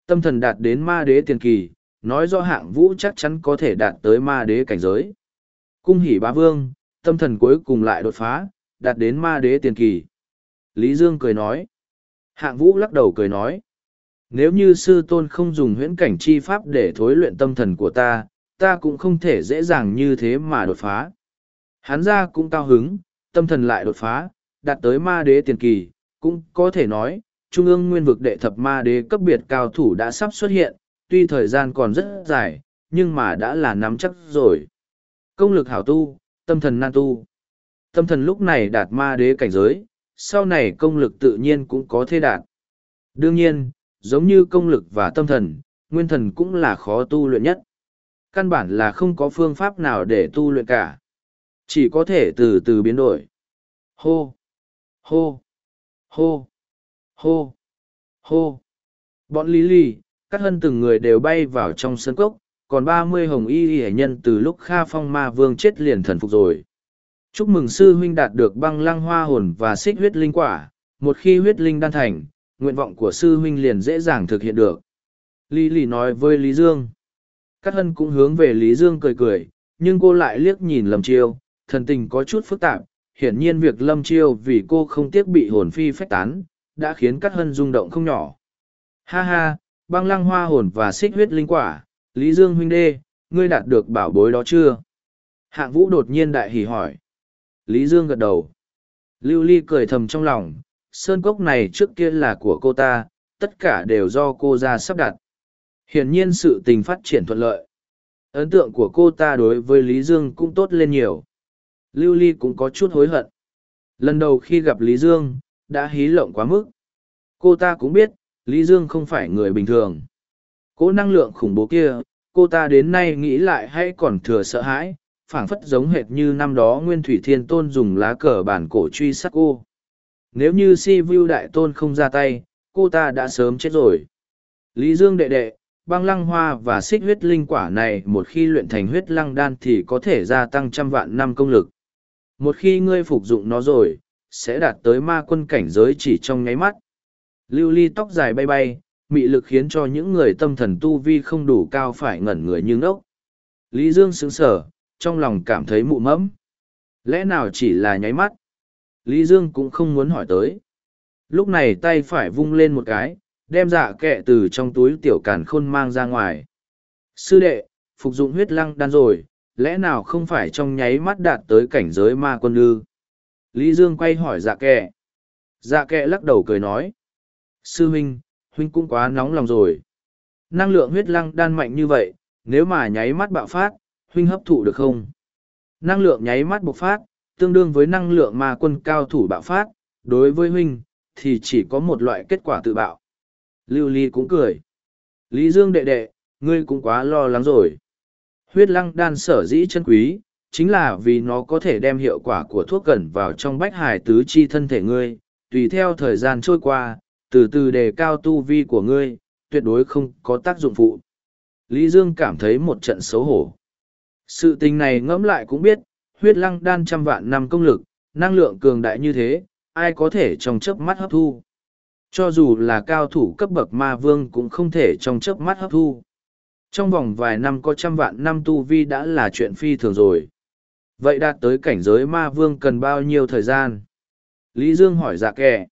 Tâm thần đạt đến ma đế tiền kỳ, nói do hạng vũ chắc chắn có thể đạt tới ma đế cảnh giới. Cung hỷ bá vương, tâm thần cuối cùng lại đột phá, đạt đến ma đế tiền kỳ. Lý Dương cười nói. Hạng vũ lắc đầu cười nói. Nếu như sư tôn không dùng huyễn cảnh chi pháp để thối luyện tâm thần của ta, ta cũng không thể dễ dàng như thế mà đột phá. Hắn ra cũng cao hứng, tâm thần lại đột phá, đạt tới ma đế tiền kỳ, cũng có thể nói, trung ương nguyên vực đệ thập ma đế cấp biệt cao thủ đã sắp xuất hiện, tuy thời gian còn rất dài, nhưng mà đã là nắm chắc rồi. Công lực hảo tu, tâm thần nan tu. Tâm thần lúc này đạt ma đế cảnh giới, sau này công lực tự nhiên cũng có thể đạt. Đương nhiên, giống như công lực và tâm thần, nguyên thần cũng là khó tu luyện nhất. Căn bản là không có phương pháp nào để tu luyện cả. Chỉ có thể từ từ biến đổi. Hô! Hô! Hô! Hô! Hô! Bọn lý lì, các hân từng người đều bay vào trong sân cốc, còn ba mươi hồng y y nhân từ lúc Kha Phong Ma Vương chết liền thần phục rồi. Chúc mừng sư huynh đạt được băng lăng hoa hồn và xích huyết linh quả, một khi huyết linh đan thành, nguyện vọng của sư huynh liền dễ dàng thực hiện được. Lý lì nói với Lý Dương. Cát hân cũng hướng về Lý Dương cười cười, nhưng cô lại liếc nhìn Lâm Chiêu, thần tình có chút phức tạp. Hiển nhiên việc Lâm Chiêu vì cô không tiếc bị hồn phi phách tán, đã khiến Cát hân rung động không nhỏ. Ha ha, băng lăng hoa hồn và xích huyết linh quả, Lý Dương huynh đê, ngươi đạt được bảo bối đó chưa? Hạng vũ đột nhiên đại hỉ hỏi. Lý Dương gật đầu. Lưu Ly cười thầm trong lòng, sơn cốc này trước kia là của cô ta, tất cả đều do cô ra sắp đặt. Hiển nhiên sự tình phát triển thuận lợi. Ấn tượng của cô ta đối với Lý Dương cũng tốt lên nhiều. Lưu Ly cũng có chút hối hận. Lần đầu khi gặp Lý Dương, đã hí lộng quá mức. Cô ta cũng biết, Lý Dương không phải người bình thường. cỗ năng lượng khủng bố kia, cô ta đến nay nghĩ lại hay còn thừa sợ hãi, phảng phất giống hệt như năm đó Nguyên Thủy Thiên Tôn dùng lá cờ bản cổ truy sát cô. Nếu như si vu đại tôn không ra tay, cô ta đã sớm chết rồi. Lý Dương đệ đệ, băng lăng hoa và xích huyết linh quả này một khi luyện thành huyết lăng đan thì có thể gia tăng trăm vạn năm công lực. Một khi ngươi phục dụng nó rồi, sẽ đạt tới ma quân cảnh giới chỉ trong nháy mắt. Lưu ly tóc dài bay bay, mị lực khiến cho những người tâm thần tu vi không đủ cao phải ngẩn người như ngốc. Lý Dương sững sở, trong lòng cảm thấy mụ mẫm. Lẽ nào chỉ là nháy mắt? Lý Dương cũng không muốn hỏi tới. Lúc này tay phải vung lên một cái, đem dạ kẹ từ trong túi tiểu càn khôn mang ra ngoài. Sư đệ, phục dụng huyết lăng đan rồi, lẽ nào không phải trong nháy mắt đạt tới cảnh giới ma quân ư? Lý Dương quay hỏi dạ kẹ. Dạ kẹ lắc đầu cười nói. Sư huynh, huynh cũng quá nóng lòng rồi. Năng lượng huyết lăng đan mạnh như vậy, nếu mà nháy mắt bạo phát, huynh hấp thụ được không? Năng lượng nháy mắt bộc phát, tương đương với năng lượng ma quân cao thủ bạo phát, đối với huynh, thì chỉ có một loại kết quả tự bạo. Lưu Ly cũng cười. Lý Dương đệ đệ, ngươi cũng quá lo lắng rồi. Huyết lăng đan sở dĩ chân quý, chính là vì nó có thể đem hiệu quả của thuốc cẩn vào trong bách hải tứ chi thân thể ngươi, tùy theo thời gian trôi qua, từ từ đề cao tu vi của ngươi, tuyệt đối không có tác dụng phụ. Lý Dương cảm thấy một trận xấu hổ. Sự tình này ngẫm lại cũng biết, huyết lăng đan trăm vạn năm công lực, năng lượng cường đại như thế, ai có thể trong chớp mắt hấp thu. Cho dù là cao thủ cấp bậc ma vương cũng không thể trong chớp mắt hấp thu. Trong vòng vài năm có trăm vạn năm tu vi đã là chuyện phi thường rồi. Vậy đạt tới cảnh giới ma vương cần bao nhiêu thời gian? Lý Dương hỏi dạ kẻ.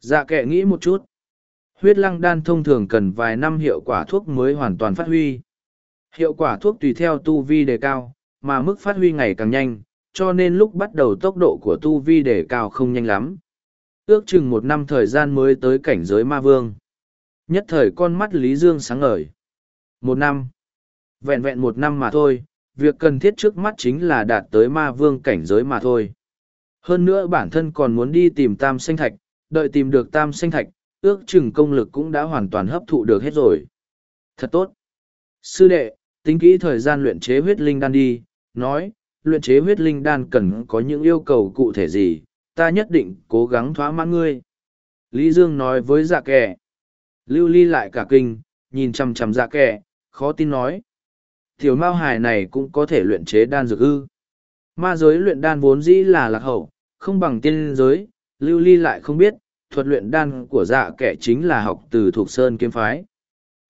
Dạ kẻ nghĩ một chút. Huyết lăng đan thông thường cần vài năm hiệu quả thuốc mới hoàn toàn phát huy. Hiệu quả thuốc tùy theo tu vi đề cao, mà mức phát huy ngày càng nhanh, cho nên lúc bắt đầu tốc độ của tu vi đề cao không nhanh lắm. Ước chừng một năm thời gian mới tới cảnh giới ma vương. Nhất thời con mắt Lý Dương sáng ngời. Một năm. Vẹn vẹn một năm mà thôi, việc cần thiết trước mắt chính là đạt tới ma vương cảnh giới mà thôi. Hơn nữa bản thân còn muốn đi tìm tam sinh thạch, đợi tìm được tam sinh thạch, ước chừng công lực cũng đã hoàn toàn hấp thụ được hết rồi. Thật tốt. Sư đệ, tính kỹ thời gian luyện chế huyết linh đan đi, nói, luyện chế huyết linh đan cần có những yêu cầu cụ thể gì, ta nhất định cố gắng thỏa mãn ngươi. Lý Dương nói với dạ kẻ. Lưu ly lại cả kinh, nhìn chằm chằm dạ kẻ, khó tin nói. Tiểu mao hài này cũng có thể luyện chế đan dược ư. Ma giới luyện đan vốn dĩ là lạc hậu, không bằng tiên giới, lưu ly lại không biết, thuật luyện đan của dạ kẻ chính là học từ thuộc sơn kiếm phái.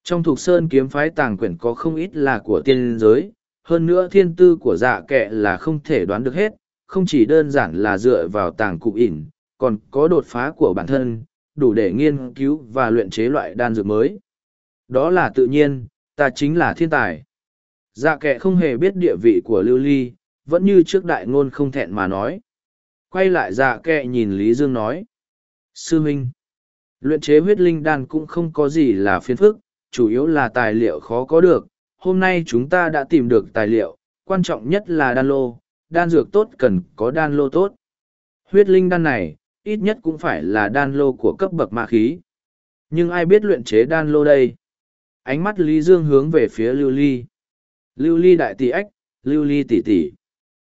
Trong thuộc sơn kiếm phái tàng quyển có không ít là của tiên giới, hơn nữa thiên tư của dạ Kẻ là không thể đoán được hết, không chỉ đơn giản là dựa vào tàng cụ ỉn, còn có đột phá của bản thân, đủ để nghiên cứu và luyện chế loại đan dược mới. Đó là tự nhiên, ta chính là thiên tài. Dạ kệ không hề biết địa vị của lưu ly, vẫn như trước đại ngôn không thẹn mà nói. Quay lại dạ kệ nhìn Lý Dương nói. Sư Minh, luyện chế huyết linh đan cũng không có gì là phiền phức, chủ yếu là tài liệu khó có được. Hôm nay chúng ta đã tìm được tài liệu, quan trọng nhất là đan lô, đan dược tốt cần có đan lô tốt. Huyết linh đan này, ít nhất cũng phải là đan lô của cấp bậc ma khí. Nhưng ai biết luyện chế đan lô đây? Ánh mắt Lý Dương hướng về phía Lưu Ly. Lưu Ly đại tỷ ách, Lưu Ly tỷ tỷ.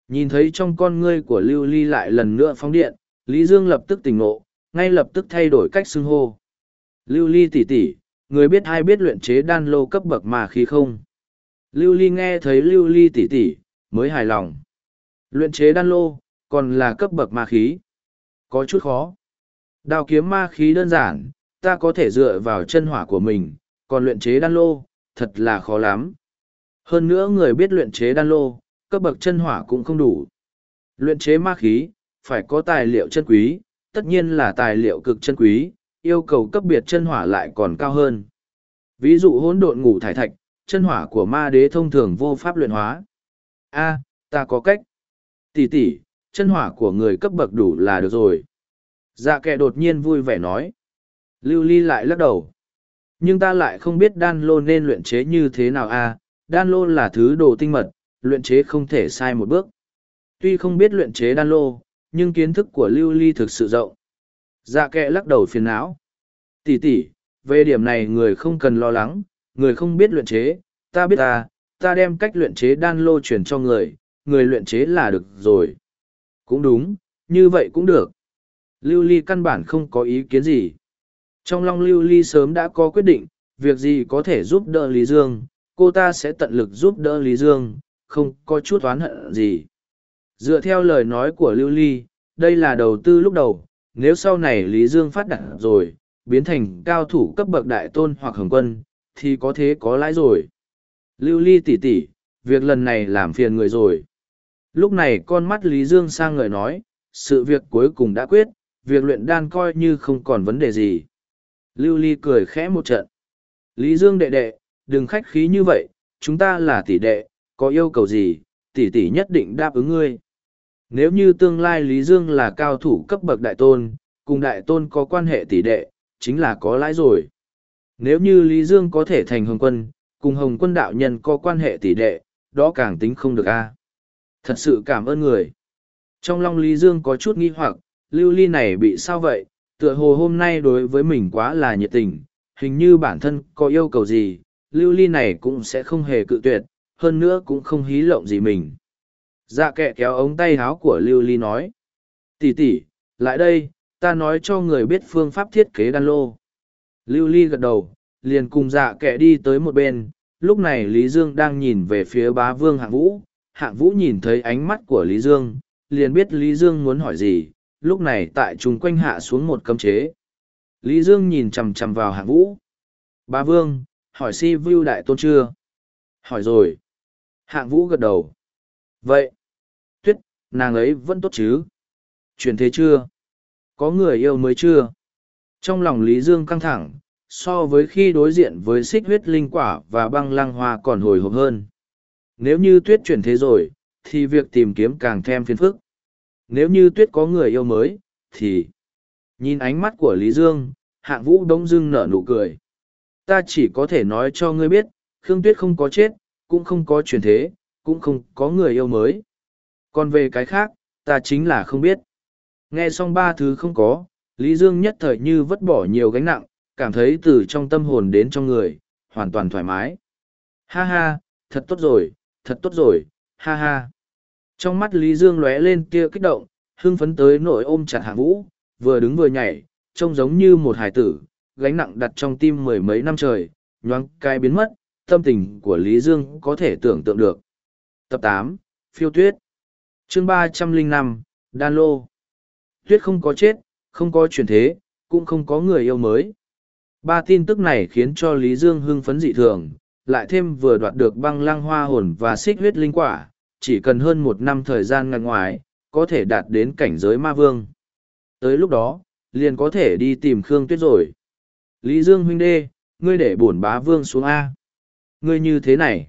Nhìn thấy trong con ngươi của Lưu Ly lại lần nữa phóng điện, Lý Dương lập tức tỉnh ngộ, ngay lập tức thay đổi cách xưng hô. Lưu Ly tỷ tỷ, người biết ai biết luyện chế đan lô cấp bậc ma khí không? Lưu Ly nghe thấy Lưu Ly tỷ tỷ, mới hài lòng. Luyện chế đan lô, còn là cấp bậc ma khí. Có chút khó. Đào kiếm ma khí đơn giản, ta có thể dựa vào chân hỏa của mình, còn luyện chế đan lô, thật là khó lắm. Hơn nữa người biết luyện chế đan lô, cấp bậc chân hỏa cũng không đủ. Luyện chế ma khí, phải có tài liệu chân quý, tất nhiên là tài liệu cực chân quý, yêu cầu cấp biệt chân hỏa lại còn cao hơn. Ví dụ hỗn độn ngủ thải thạch, chân hỏa của ma đế thông thường vô pháp luyện hóa. A, ta có cách. Tỷ tỷ, chân hỏa của người cấp bậc đủ là được rồi. Dạ kệ đột nhiên vui vẻ nói. Lưu ly lại lắc đầu. Nhưng ta lại không biết đan lô nên luyện chế như thế nào a đan lô là thứ đồ tinh mật, luyện chế không thể sai một bước. Tuy không biết luyện chế đan lô, nhưng kiến thức của lưu ly thực sự rộng. Dạ kệ lắc đầu phiền não. Tỷ tỷ, về điểm này người không cần lo lắng, người không biết luyện chế, ta biết ta, ta đem cách luyện chế đan lô chuyển cho người, người luyện chế là được rồi. Cũng đúng, như vậy cũng được. Lưu Ly căn bản không có ý kiến gì. Trong lòng Lưu Ly sớm đã có quyết định, việc gì có thể giúp đỡ Lý Dương, cô ta sẽ tận lực giúp đỡ Lý Dương, không có chút oán hận gì. Dựa theo lời nói của Lưu Ly, đây là đầu tư lúc đầu, nếu sau này Lý Dương phát đạt rồi, biến thành cao thủ cấp bậc đại tôn hoặc hồng quân, thì có thế có lãi rồi. Lưu Ly tỷ tỷ, việc lần này làm phiền người rồi. Lúc này con mắt Lý Dương sang người nói, sự việc cuối cùng đã quyết, việc luyện đan coi như không còn vấn đề gì. Lưu Ly cười khẽ một trận. Lý Dương đệ đệ, đừng khách khí như vậy, chúng ta là tỷ đệ, có yêu cầu gì, tỷ tỷ nhất định đáp ứng ngươi. Nếu như tương lai Lý Dương là cao thủ cấp bậc đại tôn, cùng đại tôn có quan hệ tỷ đệ, chính là có lãi rồi. Nếu như Lý Dương có thể thành hồng quân, cùng hồng quân đạo nhân có quan hệ tỷ đệ, đó càng tính không được a Thật sự cảm ơn người. Trong lòng Lý Dương có chút nghi hoặc, lưu ly này bị sao vậy, tựa hồ hôm nay đối với mình quá là nhiệt tình, hình như bản thân có yêu cầu gì, lưu ly này cũng sẽ không hề cự tuyệt, hơn nữa cũng không hí lộng gì mình. Dạ kẹ kéo ống tay háo của lưu ly nói. tỷ tỷ, lại đây, ta nói cho người biết phương pháp thiết kế đan lô. Lưu ly gật đầu, liền cùng dạ kẹ đi tới một bên, lúc này Lý Dương đang nhìn về phía bá vương hạng vũ, hạng vũ nhìn thấy ánh mắt của Lý Dương, liền biết Lý Dương muốn hỏi gì, lúc này tại chung quanh hạ xuống một cấm chế. Lý Dương nhìn chằm chằm vào hạng vũ. Ba vương, hỏi si view đại tôn chưa? Hỏi rồi. Hạng vũ gật đầu. Vậy, tuyết, nàng ấy vẫn tốt chứ? Chuyển thế chưa? Có người yêu mới chưa? Trong lòng Lý Dương căng thẳng, so với khi đối diện với xích huyết linh quả và băng lăng hoa còn hồi hộp hơn. Nếu như tuyết chuyển thế rồi, thì việc tìm kiếm càng thêm phiền phức. Nếu như tuyết có người yêu mới, thì... Nhìn ánh mắt của Lý Dương, hạng vũ đông dưng nở nụ cười. Ta chỉ có thể nói cho ngươi biết, Khương Tuyết không có chết, cũng không có chuyển thế, cũng không có người yêu mới. Còn về cái khác, ta chính là không biết. Nghe xong ba thứ không có, Lý Dương nhất thời như vứt bỏ nhiều gánh nặng, cảm thấy từ trong tâm hồn đến trong người, hoàn toàn thoải mái. Ha ha, thật tốt rồi, thật tốt rồi, ha ha. Trong mắt Lý Dương lóe lên tia kích động, hưng phấn tới nỗi ôm chặt hạng vũ, vừa đứng vừa nhảy, trông giống như một hải tử, gánh nặng đặt trong tim mười mấy năm trời, nhoáng cai biến mất, tâm tình của Lý Dương có thể tưởng tượng được. Tập tám Phiêu Tuyết chương ba trăm linh năm Đan Lô Tuyết không có chết, không có chuyển thế, cũng không có người yêu mới. Ba tin tức này khiến cho Lý Dương hưng phấn dị thường, lại thêm vừa đoạt được băng lăng hoa hồn và xích huyết linh quả, chỉ cần hơn một năm thời gian ngăn ngoài, có thể đạt đến cảnh giới ma vương. Tới lúc đó, liền có thể đi tìm Khương Tuyết rồi. Lý Dương huynh đê, ngươi để bổn bá vương xuống A. Ngươi như thế này.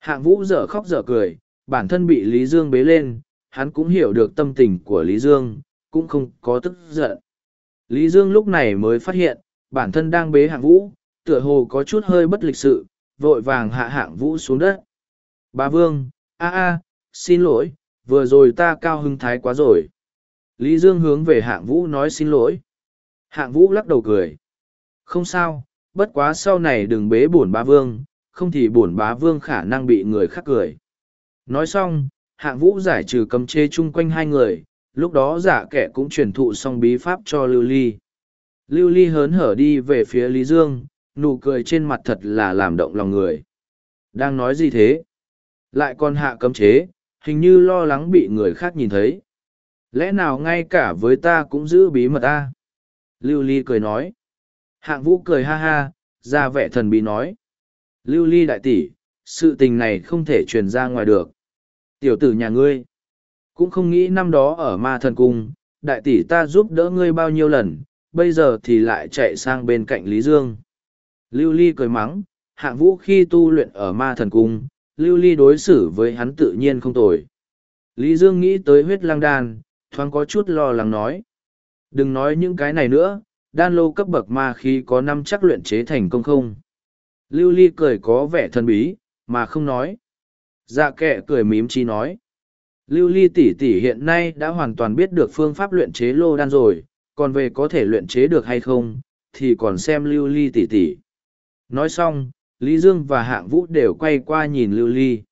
Hạng vũ dở khóc dở cười, bản thân bị Lý Dương bế lên, hắn cũng hiểu được tâm tình của Lý Dương, cũng không có tức giận. Lý Dương lúc này mới phát hiện, bản thân đang bế hạng vũ, tựa hồ có chút hơi bất lịch sự, vội vàng hạ hạng vũ xuống đất. bà vương, a a, xin lỗi, vừa rồi ta cao hưng thái quá rồi. Lý Dương hướng về hạng vũ nói xin lỗi. Hạng vũ lắc đầu cười. Không sao, bất quá sau này đừng bế bổn bá vương, không thì bổn bá vương khả năng bị người khác cười. Nói xong, hạng vũ giải trừ cầm chê chung quanh hai người, lúc đó giả kẻ cũng truyền thụ xong bí pháp cho Lưu Ly. Lưu Ly hớn hở đi về phía Lý Dương, nụ cười trên mặt thật là làm động lòng người. Đang nói gì thế? Lại còn hạ cấm chế, hình như lo lắng bị người khác nhìn thấy. Lẽ nào ngay cả với ta cũng giữ bí mật ta? Lưu Ly cười nói. Hạng vũ cười ha ha, ra vẻ thần bí nói. Lưu Ly đại tỷ, sự tình này không thể truyền ra ngoài được. Tiểu tử nhà ngươi, cũng không nghĩ năm đó ở ma thần cung, đại tỷ ta giúp đỡ ngươi bao nhiêu lần, bây giờ thì lại chạy sang bên cạnh Lý Dương. Lưu Ly cười mắng, hạng vũ khi tu luyện ở ma thần cung, Lưu Ly đối xử với hắn tự nhiên không tồi. Lý Dương nghĩ tới huyết lang đan, thoáng có chút lo lắng nói. Đừng nói những cái này nữa, đan lô cấp bậc ma khí có năm chắc luyện chế thành công không. Lưu Ly cười có vẻ thân bí, mà không nói. Dạ kệ cười mím chi nói. Lưu Ly tỷ tỷ hiện nay đã hoàn toàn biết được phương pháp luyện chế lô đan rồi, còn về có thể luyện chế được hay không, thì còn xem Lưu Ly tỷ tỷ. Nói xong, Lý Dương và Hạng Vũ đều quay qua nhìn Lưu Ly.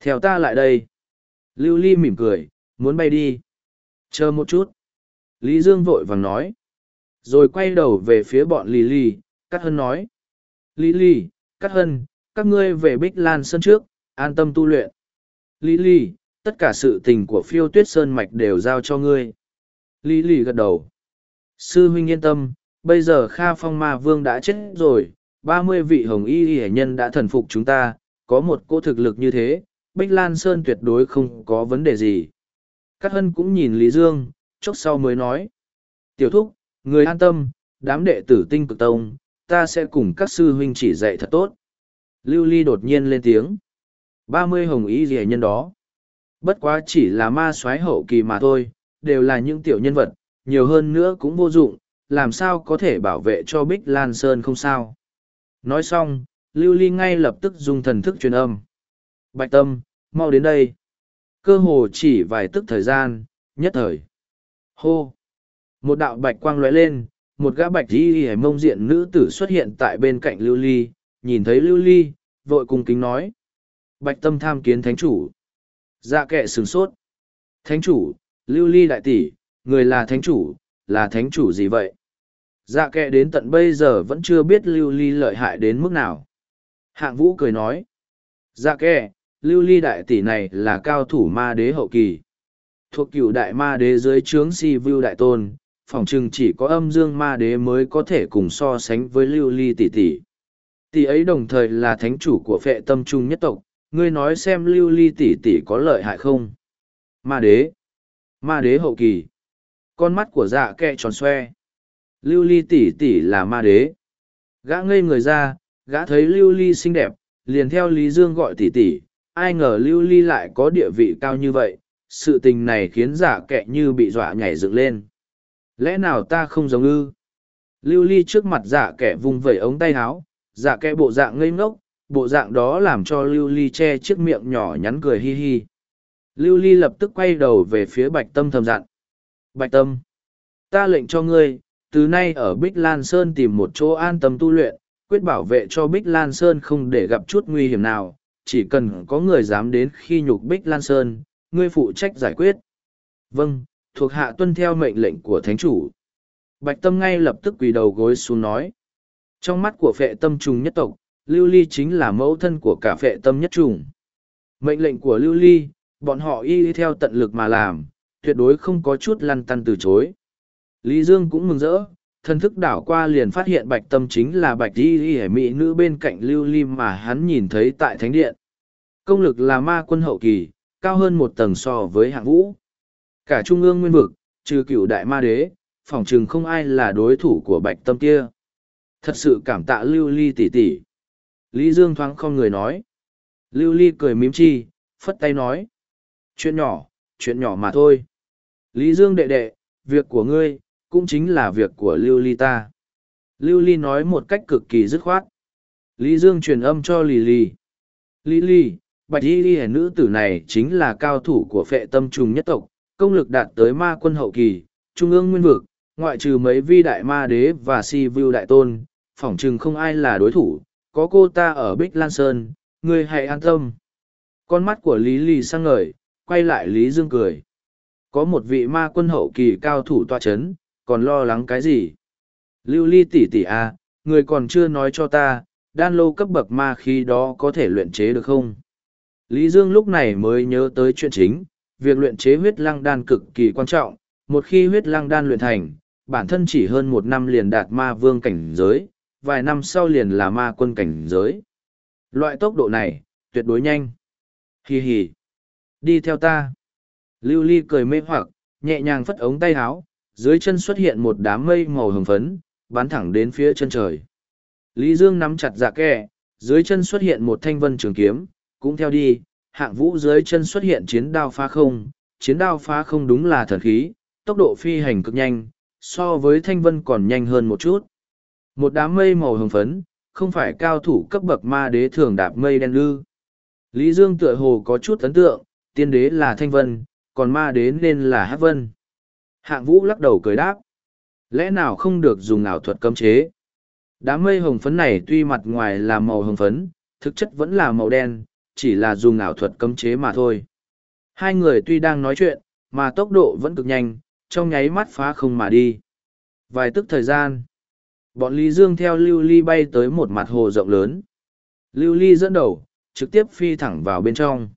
Theo ta lại đây. Lưu Ly mỉm cười, muốn bay đi. Chờ một chút. Lý Dương vội vàng nói. Rồi quay đầu về phía bọn Lý Ly, Cát Hân nói. Lý Ly, Cát Hân, các ngươi về Bích Lan Sơn trước, an tâm tu luyện. Lý Ly, tất cả sự tình của phiêu tuyết sơn mạch đều giao cho ngươi. Lý Ly gật đầu. Sư huynh yên tâm, bây giờ Kha Phong Ma Vương đã chết rồi, ba mươi vị hồng y hệ nhân đã thần phục chúng ta, có một cô thực lực như thế, Bích Lan Sơn tuyệt đối không có vấn đề gì. Cát Hân cũng nhìn Lý Dương, chốc sau mới nói. Tiểu thúc, người an tâm, đám đệ tử tinh cực tông, ta sẽ cùng các sư huynh chỉ dạy thật tốt. Lưu Ly đột nhiên lên tiếng. ba mươi hồng y gì nhân đó. Bất quá chỉ là ma soái hậu kỳ mà thôi, đều là những tiểu nhân vật, nhiều hơn nữa cũng vô dụng, làm sao có thể bảo vệ cho Bích Lan Sơn không sao. Nói xong, Lưu Ly ngay lập tức dùng thần thức truyền âm. Bạch Tâm, mau đến đây. Cơ hồ chỉ vài tức thời gian, nhất thời. Hô! Một đạo bạch quang lóe lên, một gã bạch y hề mông diện nữ tử xuất hiện tại bên cạnh Lưu Ly, nhìn thấy Lưu Ly, vội cùng kính nói. Bạch Tâm tham kiến thánh chủ. Dạ kệ sừng sốt. Thánh chủ, Lưu Ly đại tỷ, người là thánh chủ, là thánh chủ gì vậy? Dạ kệ đến tận bây giờ vẫn chưa biết Lưu Ly lợi hại đến mức nào. Hạng Vũ cười nói. Dạ kệ, Lưu Ly đại tỷ này là cao thủ ma đế hậu kỳ. Thuộc cựu đại ma đế dưới trướng si Vưu đại tôn, phỏng chừng chỉ có âm dương ma đế mới có thể cùng so sánh với Lưu Ly tỷ tỷ. Tỷ ấy đồng thời là thánh chủ của phệ tâm trung nhất tộc, ngươi nói xem Lưu Ly tỷ tỷ có lợi hại không? Ma đế. Ma đế hậu kỳ. Con mắt của dạ kệ tròn xoe Lưu ly tỷ tỷ là ma đế. Gã ngây người ra, gã thấy lưu ly xinh đẹp, liền theo Lý Dương gọi tỷ tỷ, ai ngờ lưu ly lại có địa vị cao như vậy, sự tình này khiến giả kệ như bị dọa nhảy dựng lên. Lẽ nào ta không giống ư? Lưu ly trước mặt giả kẻ vùng vẩy ống tay áo, giả kẻ bộ dạng ngây ngốc, bộ dạng đó làm cho lưu ly che chiếc miệng nhỏ nhắn cười hi hi. Lưu ly lập tức quay đầu về phía bạch tâm thầm dặn. Bạch tâm, ta lệnh cho ngươi, từ nay ở Bích Lan Sơn tìm một chỗ an tâm tu luyện, quyết bảo vệ cho Bích Lan Sơn không để gặp chút nguy hiểm nào, chỉ cần có người dám đến khi nhục Bích Lan Sơn, ngươi phụ trách giải quyết. Vâng, thuộc hạ tuân theo mệnh lệnh của thánh chủ. Bạch Tâm ngay lập tức quỳ đầu gối xuống nói. Trong mắt của phệ tâm trùng nhất tộc, Lưu Ly chính là mẫu thân của cả phệ tâm nhất trùng. Mệnh lệnh của Lưu Ly, bọn họ y theo tận lực mà làm, tuyệt đối không có chút lăn tăn từ chối. Lý Dương cũng mừng rỡ, thân thức đảo qua liền phát hiện bạch tâm chính là bạch y y mỹ nữ bên cạnh lưu ly mà hắn nhìn thấy tại thánh điện. Công lực là ma quân hậu kỳ, cao hơn một tầng so với hạng vũ. Cả trung ương nguyên vực, trừ cựu đại ma đế, phỏng chừng không ai là đối thủ của bạch tâm kia. Thật sự cảm tạ lưu ly tỷ tỷ. Lý Dương thoáng không người nói. Lưu ly cười mím chi, phất tay nói. Chuyện nhỏ, chuyện nhỏ mà thôi. Lý Dương đệ đệ, việc của ngươi, cũng chính là việc của lưu ly ta. Lưu ly nói một cách cực kỳ dứt khoát. Lý Dương truyền âm cho lì lì. Lì lì, bạch y ghi nữ tử này chính là cao thủ của phệ tâm trùng nhất tộc, công lực đạt tới ma quân hậu kỳ, trung ương nguyên vực, ngoại trừ mấy vi đại ma đế và si vưu đại tôn, phỏng chừng không ai là đối thủ, có cô ta ở Bích Lan Sơn, người hãy an tâm. Con mắt của Lý Lì sang ngời, quay lại Lý Dương cười. Có một vị ma quân hậu kỳ cao thủ tọa chấn, còn lo lắng cái gì? Lưu ly tỷ tỷ à, người còn chưa nói cho ta, đan lô cấp bậc ma khi đó có thể luyện chế được không? Lý Dương lúc này mới nhớ tới chuyện chính, việc luyện chế huyết lăng đan cực kỳ quan trọng, một khi huyết lăng đan luyện thành, bản thân chỉ hơn một năm liền đạt ma vương cảnh giới, vài năm sau liền là ma quân cảnh giới. Loại tốc độ này, tuyệt đối nhanh. Hì hì. Đi theo ta. Lưu Ly cười mê hoặc, nhẹ nhàng phất ống tay áo, dưới chân xuất hiện một đám mây màu hồng phấn, bắn thẳng đến phía chân trời. Lý Dương nắm chặt dạ kẹ, dưới chân xuất hiện một thanh vân trường kiếm, cũng theo đi, hạng vũ dưới chân xuất hiện chiến đao phá không, chiến đao phá không đúng là thần khí, tốc độ phi hành cực nhanh, so với thanh vân còn nhanh hơn một chút. Một đám mây màu hồng phấn, không phải cao thủ cấp bậc ma đế thường đạp mây đen lư. Lý Dương tựa hồ có chút ấn tượng, tiên đế là thanh vân, còn ma đế nên là hát vân. Hạng vũ lắc đầu cười đáp. Lẽ nào không được dùng ảo thuật cấm chế? Đám mây hồng phấn này tuy mặt ngoài là màu hồng phấn, thực chất vẫn là màu đen, chỉ là dùng ảo thuật cấm chế mà thôi. Hai người tuy đang nói chuyện, mà tốc độ vẫn cực nhanh, trong nháy mắt phá không mà đi. Vài tức thời gian, bọn Lý Dương theo Lưu Ly bay tới một mặt hồ rộng lớn. Lưu Ly dẫn đầu, trực tiếp phi thẳng vào bên trong.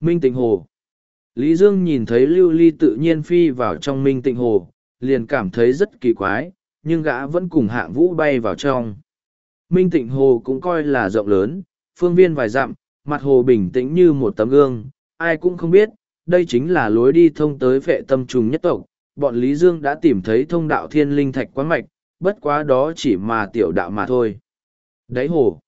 Minh tình hồ. Lý Dương nhìn thấy Lưu Ly tự nhiên phi vào trong minh tịnh hồ, liền cảm thấy rất kỳ quái, nhưng gã vẫn cùng hạng vũ bay vào trong. Minh tịnh hồ cũng coi là rộng lớn, phương viên vài dặm, mặt hồ bình tĩnh như một tấm gương, ai cũng không biết, đây chính là lối đi thông tới vệ tâm trùng nhất tộc. Bọn Lý Dương đã tìm thấy thông đạo thiên linh thạch quán mạch, bất quá đó chỉ mà tiểu đạo mà thôi. Đáy hồ.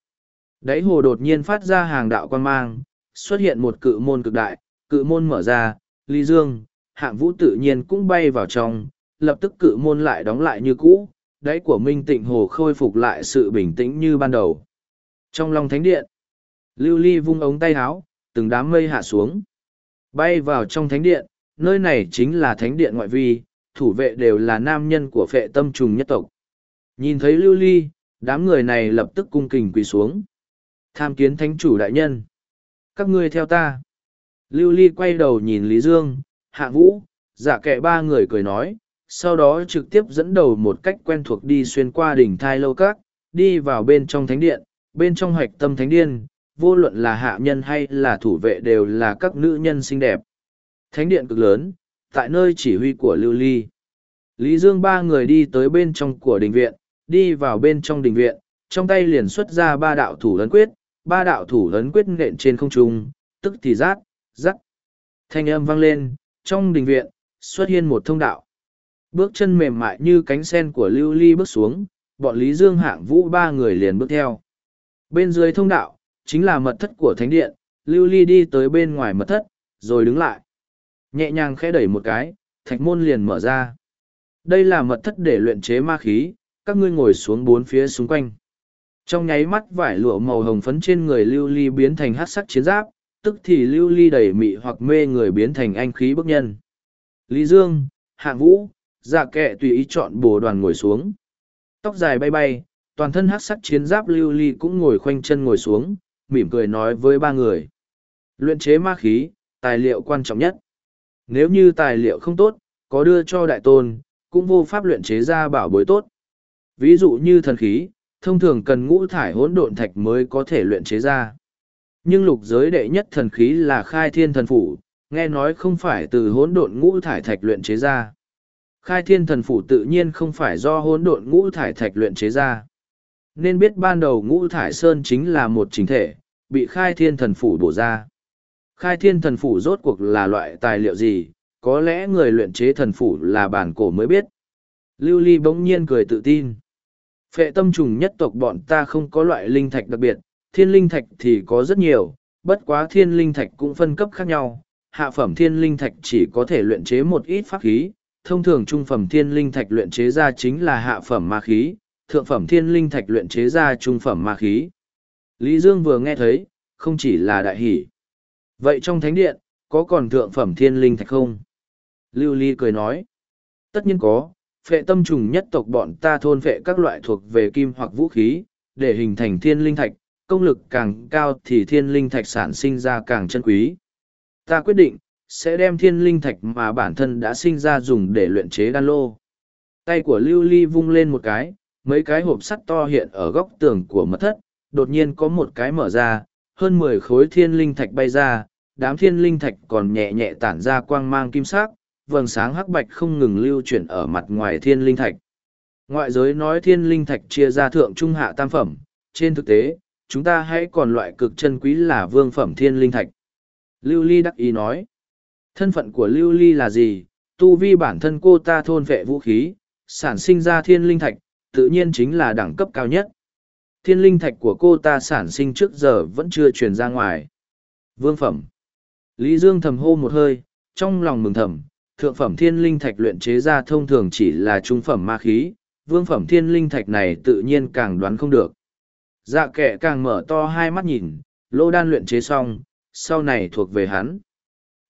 Đáy hồ đột nhiên phát ra hàng đạo quan mang, xuất hiện một cự môn cực đại, cự môn mở ra, Lý Dương, hạng vũ tự nhiên cũng bay vào trong, lập tức cự môn lại đóng lại như cũ, đáy của Minh Tịnh Hồ khôi phục lại sự bình tĩnh như ban đầu. Trong lòng thánh điện, Lưu Ly vung ống tay háo, từng đám mây hạ xuống. Bay vào trong thánh điện, nơi này chính là thánh điện ngoại vi, thủ vệ đều là nam nhân của phệ tâm trùng nhất tộc. Nhìn thấy Lưu Ly, đám người này lập tức cung kình quỳ xuống. Tham kiến thánh chủ đại nhân. Các ngươi theo ta. Lưu Ly quay đầu nhìn Lý Dương, Hạ Vũ, giả kệ ba người cười nói, sau đó trực tiếp dẫn đầu một cách quen thuộc đi xuyên qua đỉnh thai lâu các, đi vào bên trong thánh điện, bên trong hoạch tâm thánh điên, vô luận là hạ nhân hay là thủ vệ đều là các nữ nhân xinh đẹp. Thánh điện cực lớn, tại nơi chỉ huy của Lưu Ly. Lý Dương ba người đi tới bên trong của đình viện, đi vào bên trong đình viện, trong tay liền xuất ra ba đạo thủ lấn quyết, ba đạo thủ lấn quyết nện trên không trung, tức thì rát, rắc. Thanh âm vang lên, trong đình viện, xuất hiện một thông đạo. Bước chân mềm mại như cánh sen của Lưu Ly bước xuống, bọn Lý Dương hạng vũ ba người liền bước theo. Bên dưới thông đạo, chính là mật thất của thánh điện, Lưu Ly đi tới bên ngoài mật thất, rồi đứng lại. Nhẹ nhàng khẽ đẩy một cái, thạch môn liền mở ra. Đây là mật thất để luyện chế ma khí, các ngươi ngồi xuống bốn phía xung quanh. Trong nháy mắt vải lụa màu hồng phấn trên người Lưu Ly biến thành hát sắc chiến giáp, tức thì Lưu Ly đẩy mị hoặc mê người biến thành anh khí bức nhân. Lý Dương, Hạng Vũ, dạ kệ tùy ý chọn bồ đoàn ngồi xuống. Tóc dài bay bay, toàn thân hát sắc chiến giáp Lưu Ly cũng ngồi khoanh chân ngồi xuống, mỉm cười nói với ba người. Luyện chế ma khí, tài liệu quan trọng nhất. Nếu như tài liệu không tốt, có đưa cho đại tôn, cũng vô pháp luyện chế ra bảo bối tốt. Ví dụ như thần khí, thông thường cần ngũ thải hỗn độn thạch mới có thể luyện chế ra. Nhưng lục giới đệ nhất thần khí là khai thiên thần phủ, nghe nói không phải từ hỗn độn ngũ thải thạch luyện chế ra. Khai thiên thần phủ tự nhiên không phải do hỗn độn ngũ thải thạch luyện chế ra. Nên biết ban đầu ngũ thải sơn chính là một chính thể, bị khai thiên thần phủ bổ ra. Khai thiên thần phủ rốt cuộc là loại tài liệu gì, có lẽ người luyện chế thần phủ là bản cổ mới biết. Lưu Ly bỗng nhiên cười tự tin. Phệ tâm trùng nhất tộc bọn ta không có loại linh thạch đặc biệt, thiên linh thạch thì có rất nhiều, bất quá thiên linh thạch cũng phân cấp khác nhau. Hạ phẩm thiên linh thạch chỉ có thể luyện chế một ít pháp khí, thông thường trung phẩm thiên linh thạch luyện chế ra chính là hạ phẩm ma khí, thượng phẩm thiên linh thạch luyện chế ra trung phẩm ma khí. Lý Dương vừa nghe thấy, không chỉ là đại hỷ. Vậy trong thánh điện, có còn thượng phẩm thiên linh thạch không? Lưu Ly cười nói. Tất nhiên có, phệ tâm trùng nhất tộc bọn ta thôn phệ các loại thuộc về kim hoặc vũ khí, để hình thành thiên linh thạch, công lực càng cao thì thiên linh thạch sản sinh ra càng chân quý. Ta quyết định, sẽ đem thiên linh thạch mà bản thân đã sinh ra dùng để luyện chế đan lô. Tay của Lưu Ly vung lên một cái, mấy cái hộp sắt to hiện ở góc tường của mật thất, đột nhiên có một cái mở ra, hơn mười khối thiên linh thạch bay ra, đám thiên linh thạch còn nhẹ nhẹ tản ra quang mang kim sắc, vầng sáng hắc bạch không ngừng lưu chuyển ở mặt ngoài thiên linh thạch. Ngoại giới nói thiên linh thạch chia ra thượng trung hạ tam phẩm, trên thực tế, chúng ta hãy còn loại cực chân quý là vương phẩm thiên linh thạch. Lưu Ly đắc ý nói, thân phận của Lưu Ly là gì? Tu vi bản thân cô ta thôn vệ vũ khí, sản sinh ra thiên linh thạch, tự nhiên chính là đẳng cấp cao nhất. Thiên linh thạch của cô ta sản sinh trước giờ vẫn chưa truyền ra ngoài. Vương phẩm. Lý Dương thầm hô một hơi, trong lòng mừng thầm, thượng phẩm thiên linh thạch luyện chế ra thông thường chỉ là trung phẩm ma khí, vương phẩm thiên linh thạch này tự nhiên càng đoán không được. Dạ kệ càng mở to hai mắt nhìn, lô đan luyện chế xong, sau này thuộc về hắn.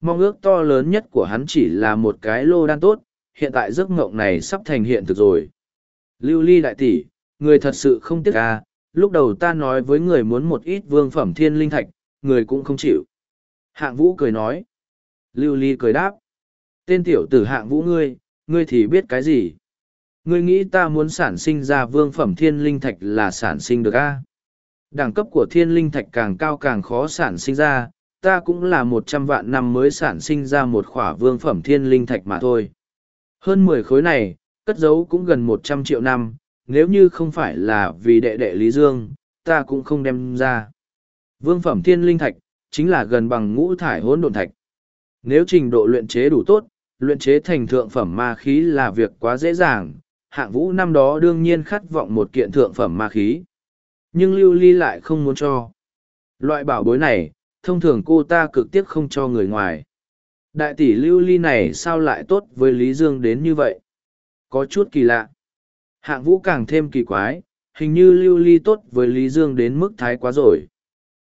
Mong ước to lớn nhất của hắn chỉ là một cái lô đan tốt, hiện tại giấc ngộng này sắp thành hiện thực rồi. Lưu ly đại tỷ, người thật sự không tiếc ca, lúc đầu ta nói với người muốn một ít vương phẩm thiên linh thạch, người cũng không chịu. Hạng vũ cười nói. Lưu ly cười đáp. Tên tiểu tử hạng vũ ngươi, ngươi thì biết cái gì? Ngươi nghĩ ta muốn sản sinh ra vương phẩm thiên linh thạch là sản sinh được a? Đẳng cấp của thiên linh thạch càng cao càng khó sản sinh ra, ta cũng là một trăm vạn năm mới sản sinh ra một khỏa vương phẩm thiên linh thạch mà thôi. Hơn mười khối này, cất giấu cũng gần một trăm triệu năm, nếu như không phải là vì đệ đệ Lý Dương, ta cũng không đem ra. Vương phẩm thiên linh thạch, chính là gần bằng ngũ thải hỗn độn thạch. Nếu trình độ luyện chế đủ tốt, luyện chế thành thượng phẩm ma khí là việc quá dễ dàng, hạng vũ năm đó đương nhiên khát vọng một kiện thượng phẩm ma khí. Nhưng lưu ly lại không muốn cho. Loại bảo bối này, thông thường cô ta cực tiếc không cho người ngoài. Đại tỷ lưu ly này sao lại tốt với Lý Dương đến như vậy? Có chút kỳ lạ. Hạng vũ càng thêm kỳ quái, hình như lưu ly tốt với Lý Dương đến mức thái quá rồi.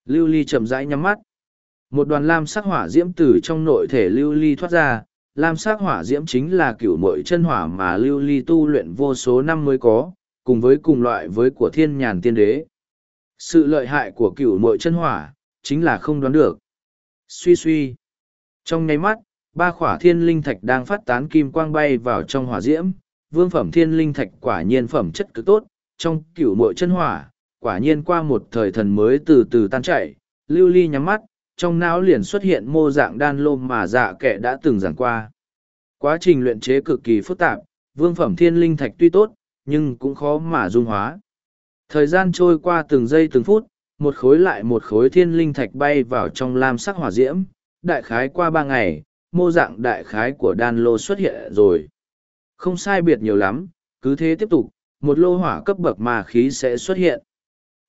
Lưu ly chậm rãi nhắm mắt. Một đoàn lam sắc hỏa diễm tử trong nội thể lưu ly thoát ra, lam sắc hỏa diễm chính là cửu mội chân hỏa mà lưu ly tu luyện vô số năm mới có, cùng với cùng loại với của thiên nhàn tiên đế. Sự lợi hại của cửu mội chân hỏa, chính là không đoán được. Suy suy. Trong nháy mắt, ba khỏa thiên linh thạch đang phát tán kim quang bay vào trong hỏa diễm, vương phẩm thiên linh thạch quả nhiên phẩm chất cực tốt, trong cửu mội chân hỏa, quả nhiên qua một thời thần mới từ từ tan chảy, lưu ly nhắm mắt, trong não liền xuất hiện mô dạng đan lô mà dạ kệ đã từng giảng qua. Quá trình luyện chế cực kỳ phức tạp, vương phẩm thiên linh thạch tuy tốt, nhưng cũng khó mà dung hóa. Thời gian trôi qua từng giây từng phút, một khối lại một khối thiên linh thạch bay vào trong lam sắc hỏa diễm, đại khái qua ba ngày, mô dạng đại khái của đan lô xuất hiện rồi. Không sai biệt nhiều lắm, cứ thế tiếp tục, một lô hỏa cấp bậc mà khí sẽ xuất hiện.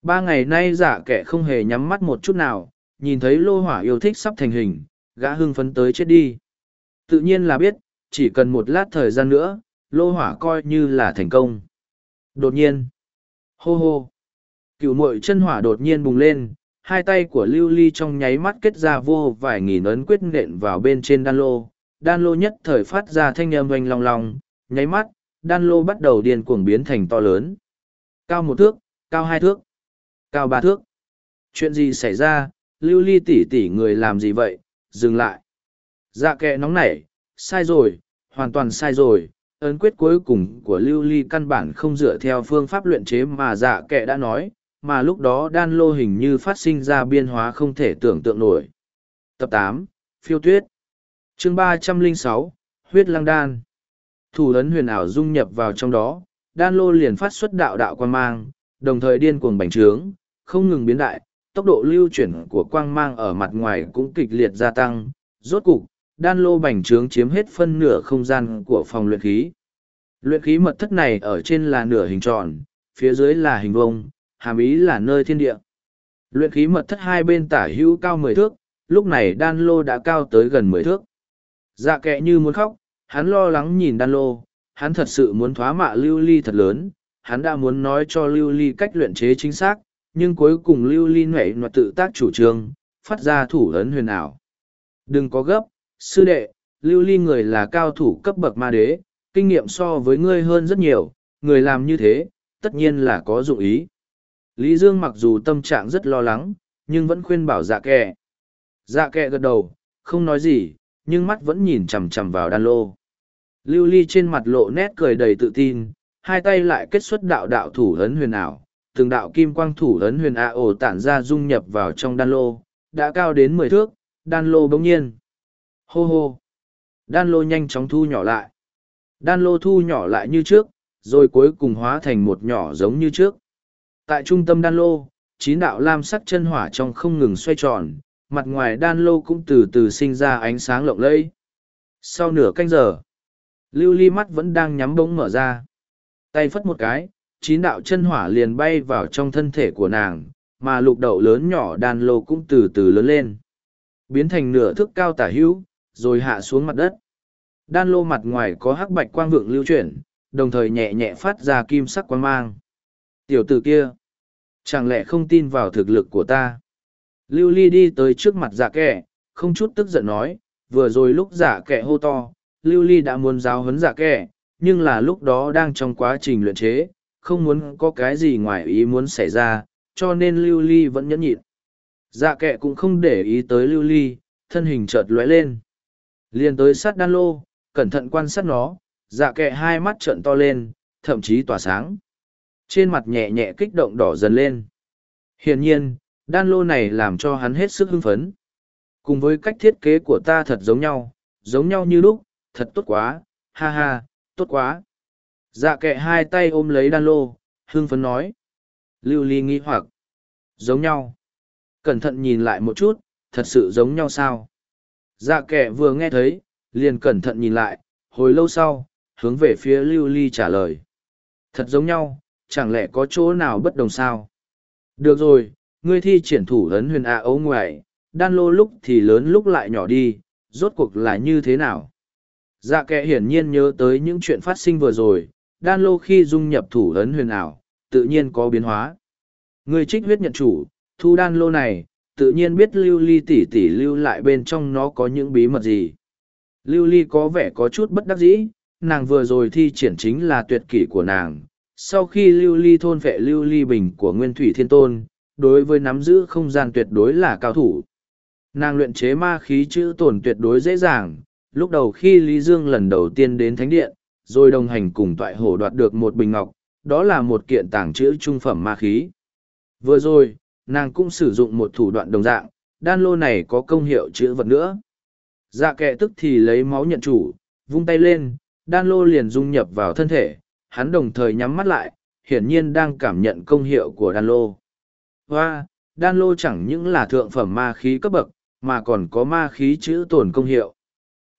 Ba ngày nay dạ giả kẻ không hề nhắm mắt một chút nào, nhìn thấy lô hỏa yêu thích sắp thành hình, gã hưng phấn tới chết đi. Tự nhiên là biết, chỉ cần một lát thời gian nữa, lô hỏa coi như là thành công. Đột nhiên, hô hô, cựu mội chân hỏa đột nhiên bùng lên, hai tay của lưu ly trong nháy mắt kết ra vô vài nghìn ấn quyết nện vào bên trên đan lô. Đan lô nhất thời phát ra thanh âm oanh long long, nháy mắt, đan lô bắt đầu điên cuồng biến thành to lớn. Cao một thước, cao hai thước, cao ba thước. Chuyện gì xảy ra, lưu ly tỉ tỉ người làm gì vậy, dừng lại. Dạ kệ nóng nảy, sai rồi, hoàn toàn sai rồi. Ấn quyết cuối cùng của lưu ly căn bản không dựa theo phương pháp luyện chế mà dạ kệ đã nói, mà lúc đó đan lô hình như phát sinh ra biên hóa không thể tưởng tượng nổi. Tập tám Phiêu Tuyết chương ba trăm linh sáu Huyết Lăng Đan Thủ ấn huyền ảo dung nhập vào trong đó, đan lô liền phát xuất đạo đạo quan mang, đồng thời điên cuồng bành trướng, không ngừng biến đại, tốc độ lưu chuyển của quang mang ở mặt ngoài cũng kịch liệt gia tăng. Rốt cục, đan lô bành trướng chiếm hết phân nửa không gian của phòng luyện khí. Luyện khí mật thất này ở trên là nửa hình tròn, phía dưới là hình vông, hàm ý là nơi thiên địa. Luyện khí mật thất hai bên tả hữu cao mười thước, lúc này đan lô đã cao tới gần mười thước. Dạ kệ như muốn khóc, hắn lo lắng nhìn đan lô, hắn thật sự muốn thoá mạ lưu ly thật lớn, hắn đã muốn nói cho lưu ly cách luyện chế chính xác, nhưng cuối cùng lưu ly nhuệ mà tự tác chủ trương, phát ra thủ ấn huyền ảo. Đừng có gấp, sư đệ, lưu ly người là cao thủ cấp bậc ma đế, kinh nghiệm so với ngươi hơn rất nhiều, người làm như thế, tất nhiên là có dụng ý. Lý Dương mặc dù tâm trạng rất lo lắng, nhưng vẫn khuyên bảo dạ kẹ. Dạ kẹ gật đầu, không nói gì, nhưng mắt vẫn nhìn chằm chằm vào đan lô. Lưu ly trên mặt lộ nét cười đầy tự tin, hai tay lại kết xuất đạo đạo thủ ấn huyền ảo, từng đạo kim quang thủ ấn huyền ạ ổ tản ra dung nhập vào trong đan lô, đã cao đến mười thước, đan lô bỗng nhiên. Hô hô! Đan lô nhanh chóng thu nhỏ lại. Đan lô thu nhỏ lại như trước, rồi cuối cùng hóa thành một nhỏ giống như trước. Tại trung tâm đan lô, chín đạo lam sắc chân hỏa trong không ngừng xoay tròn, mặt ngoài đan lô cũng từ từ sinh ra ánh sáng lộng lẫy. Sau nửa canh giờ, lưu ly mắt vẫn đang nhắm bỗng mở ra. Tay phất một cái, chín đạo chân hỏa liền bay vào trong thân thể của nàng, mà lục đậu lớn nhỏ đàn lô cũng từ từ lớn lên. Biến thành nửa thước cao tả hữu, rồi hạ xuống mặt đất. Đan lô mặt ngoài có hắc bạch quang vượng lưu chuyển, đồng thời nhẹ nhẹ phát ra kim sắc quang mang. Tiểu tử kia, chẳng lẽ không tin vào thực lực của ta? Lưu Ly đi tới trước mặt giả kẻ, không chút tức giận nói, vừa rồi lúc giả kẻ hô to, Lưu Ly đã muốn giáo huấn giả kẻ, nhưng là lúc đó đang trong quá trình luyện chế, không muốn có cái gì ngoài ý muốn xảy ra, cho nên Lưu Ly vẫn nhẫn nhịn. Dạ Kệ cũng không để ý tới Lưu Ly, thân hình chợt lóe lên. liền tới sát đan lô, cẩn thận quan sát nó, dạ Kệ hai mắt trợn to lên, thậm chí tỏa sáng. Trên mặt nhẹ nhẹ kích động đỏ dần lên. Hiển nhiên, đan lô này làm cho hắn hết sức hưng phấn. Cùng với cách thiết kế của ta thật giống nhau, giống nhau như lúc, thật tốt quá, ha ha, tốt quá. Dạ kệ hai tay ôm lấy đan lô, hương phấn nói. Lưu ly nghi hoặc. Giống nhau. Cẩn thận nhìn lại một chút, thật sự giống nhau sao? Dạ kệ vừa nghe thấy, liền cẩn thận nhìn lại, hồi lâu sau, hướng về phía lưu ly trả lời. Thật giống nhau, chẳng lẽ có chỗ nào bất đồng sao? Được rồi, ngươi thi triển thủ ấn huyền ạ ấu ngoại, đan lô lúc thì lớn lúc lại nhỏ đi, rốt cuộc là như thế nào? Dạ kệ hiển nhiên nhớ tới những chuyện phát sinh vừa rồi, đan lô khi dung nhập thủ ấn huyền ảo, tự nhiên có biến hóa. Người trích huyết nhận chủ, thu đan lô này, tự nhiên biết lưu ly tỷ tỷ lưu lại bên trong nó có những bí mật gì. Lưu ly có vẻ có chút bất đắc dĩ, nàng vừa rồi thi triển chính là tuyệt kỷ của nàng, sau khi lưu ly thôn vệ lưu ly bình của nguyên thủy thiên tôn đối với nắm giữ không gian tuyệt đối là cao thủ nàng luyện chế ma khí chữ tổn tuyệt đối dễ dàng lúc đầu khi lý dương lần đầu tiên đến thánh điện rồi đồng hành cùng toại hổ đoạt được một bình ngọc đó là một kiện tàng trữ trung phẩm ma khí vừa rồi nàng cũng sử dụng một thủ đoạn đồng dạng đan lô này có công hiệu chữ vật nữa dạ kệ tức thì lấy máu nhận chủ vung tay lên đan lô liền dung nhập vào thân thể hắn đồng thời nhắm mắt lại, hiển nhiên đang cảm nhận công hiệu của đan lô. Hoa, đan lô chẳng những là thượng phẩm ma khí cấp bậc, mà còn có ma khí chữ tổn công hiệu.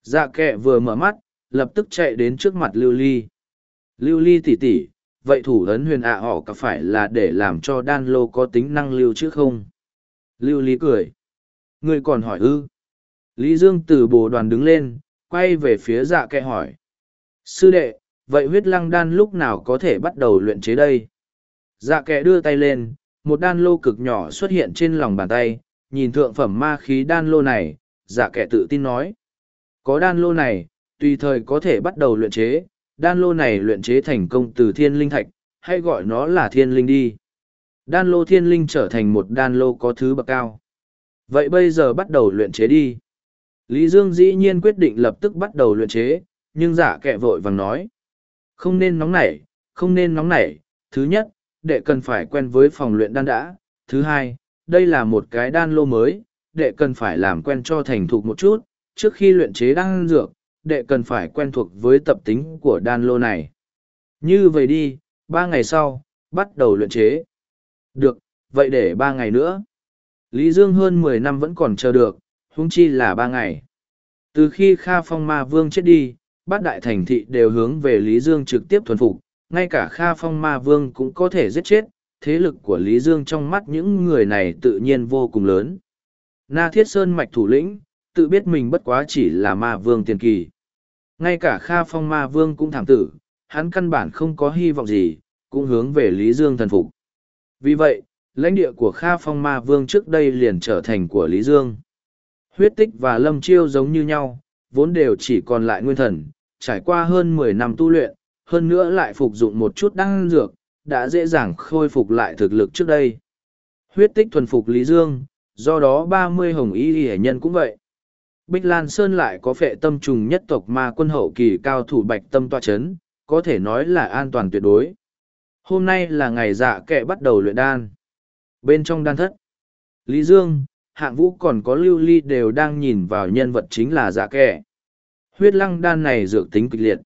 Dạ kệ vừa mở mắt, lập tức chạy đến trước mặt lưu ly. Lưu ly tỉ tỉ, vậy thủ ấn huyền ạ họ có phải là để làm cho đan lô có tính năng lưu chứ không? Lưu ly cười. Ngươi còn hỏi ư? Lý Dương từ bồ đoàn đứng lên, quay về phía dạ kệ hỏi. Sư đệ, vậy huyết lăng đan lúc nào có thể bắt đầu luyện chế đây? Dạ kệ đưa tay lên, một đan lô cực nhỏ xuất hiện trên lòng bàn tay, nhìn thượng phẩm ma khí đan lô này, dạ kệ tự tin nói. Có đan lô này, tùy thời có thể bắt đầu luyện chế, đan lô này luyện chế thành công từ thiên linh thạch, hay gọi nó là thiên linh đi. Đan lô thiên linh trở thành một đan lô có thứ bậc cao. Vậy bây giờ bắt đầu luyện chế đi. Lý Dương dĩ nhiên quyết định lập tức bắt đầu luyện chế, nhưng giả kệ vội vàng nói. Không nên nóng nảy, không nên nóng nảy. Thứ nhất, đệ cần phải quen với phòng luyện đan đã. Thứ hai, đây là một cái đan lô mới, đệ cần phải làm quen cho thành thục một chút. Trước khi luyện chế đan dược, đệ cần phải quen thuộc với tập tính của đan lô này. Như vậy đi, ba ngày sau, bắt đầu luyện chế. Được, vậy để ba ngày nữa. Lý Dương hơn mười năm vẫn còn chờ được, huống chi là ba ngày. Từ khi Kha Phong Ma Vương chết đi, bát đại thành thị đều hướng về Lý Dương trực tiếp thuần phục, ngay cả Kha Phong Ma Vương cũng có thể giết chết, thế lực của Lý Dương trong mắt những người này tự nhiên vô cùng lớn. Na Thiết Sơn Mạch thủ lĩnh, tự biết mình bất quá chỉ là Ma Vương tiền kỳ. Ngay cả Kha Phong Ma Vương cũng thảm tử, hắn căn bản không có hy vọng gì, cũng hướng về Lý Dương thần phục. Vì vậy, lãnh địa của Kha Phong Ma Vương trước đây liền trở thành của Lý Dương. Huyết tích và lâm chiêu giống như nhau, vốn đều chỉ còn lại nguyên thần, trải qua hơn mười năm tu luyện, hơn nữa lại phục dụng một chút đăng dược, đã dễ dàng khôi phục lại thực lực trước đây. Huyết tích thuần phục Lý Dương, do đó ba mươi hồng y hệ nhân cũng vậy. Bích Lan Sơn lại có phệ tâm trùng nhất tộc ma quân hậu kỳ cao thủ bạch tâm tọa chấn, có thể nói là an toàn tuyệt đối. Hôm nay là ngày dạ kệ bắt đầu luyện đan. Bên trong đan thất, Lý Dương, hạng vũ còn có lưu ly đều đang nhìn vào nhân vật chính là dạ kệ. Huyết lăng đan này dược tính kịch liệt.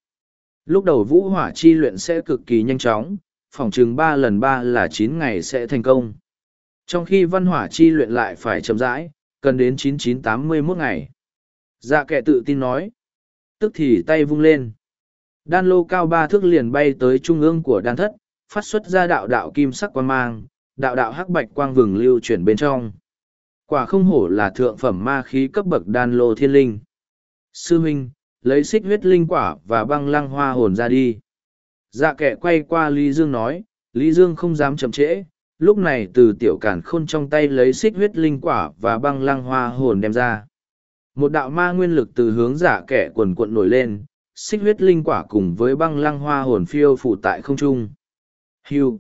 Lúc đầu vũ hỏa chi luyện sẽ cực kỳ nhanh chóng, phòng chừng ba lần ba là chín ngày sẽ thành công. Trong khi văn hỏa chi luyện lại phải chậm rãi, cần đến chín chín tám mươi 9981 ngày. Dạ kệ tự tin nói. Tức thì tay vung lên. Đan lô cao ba thước liền bay tới trung ương của đan thất, phát xuất ra đạo đạo kim sắc quang mang, đạo đạo hắc bạch quang vừng lưu chuyển bên trong. Quả không hổ là thượng phẩm ma khí cấp bậc đan lô thiên linh. Sư huynh, lấy xích huyết linh quả và băng lăng hoa hồn ra đi. Dạ kệ quay qua Lý Dương nói, Lý Dương không dám chậm trễ, lúc này từ tiểu cản khôn trong tay lấy xích huyết linh quả và băng lăng hoa hồn đem ra. Một đạo ma nguyên lực từ hướng giả kẻ quần cuộn nổi lên, xích huyết linh quả cùng với băng lăng hoa hồn phiêu phủ tại không trung. hiu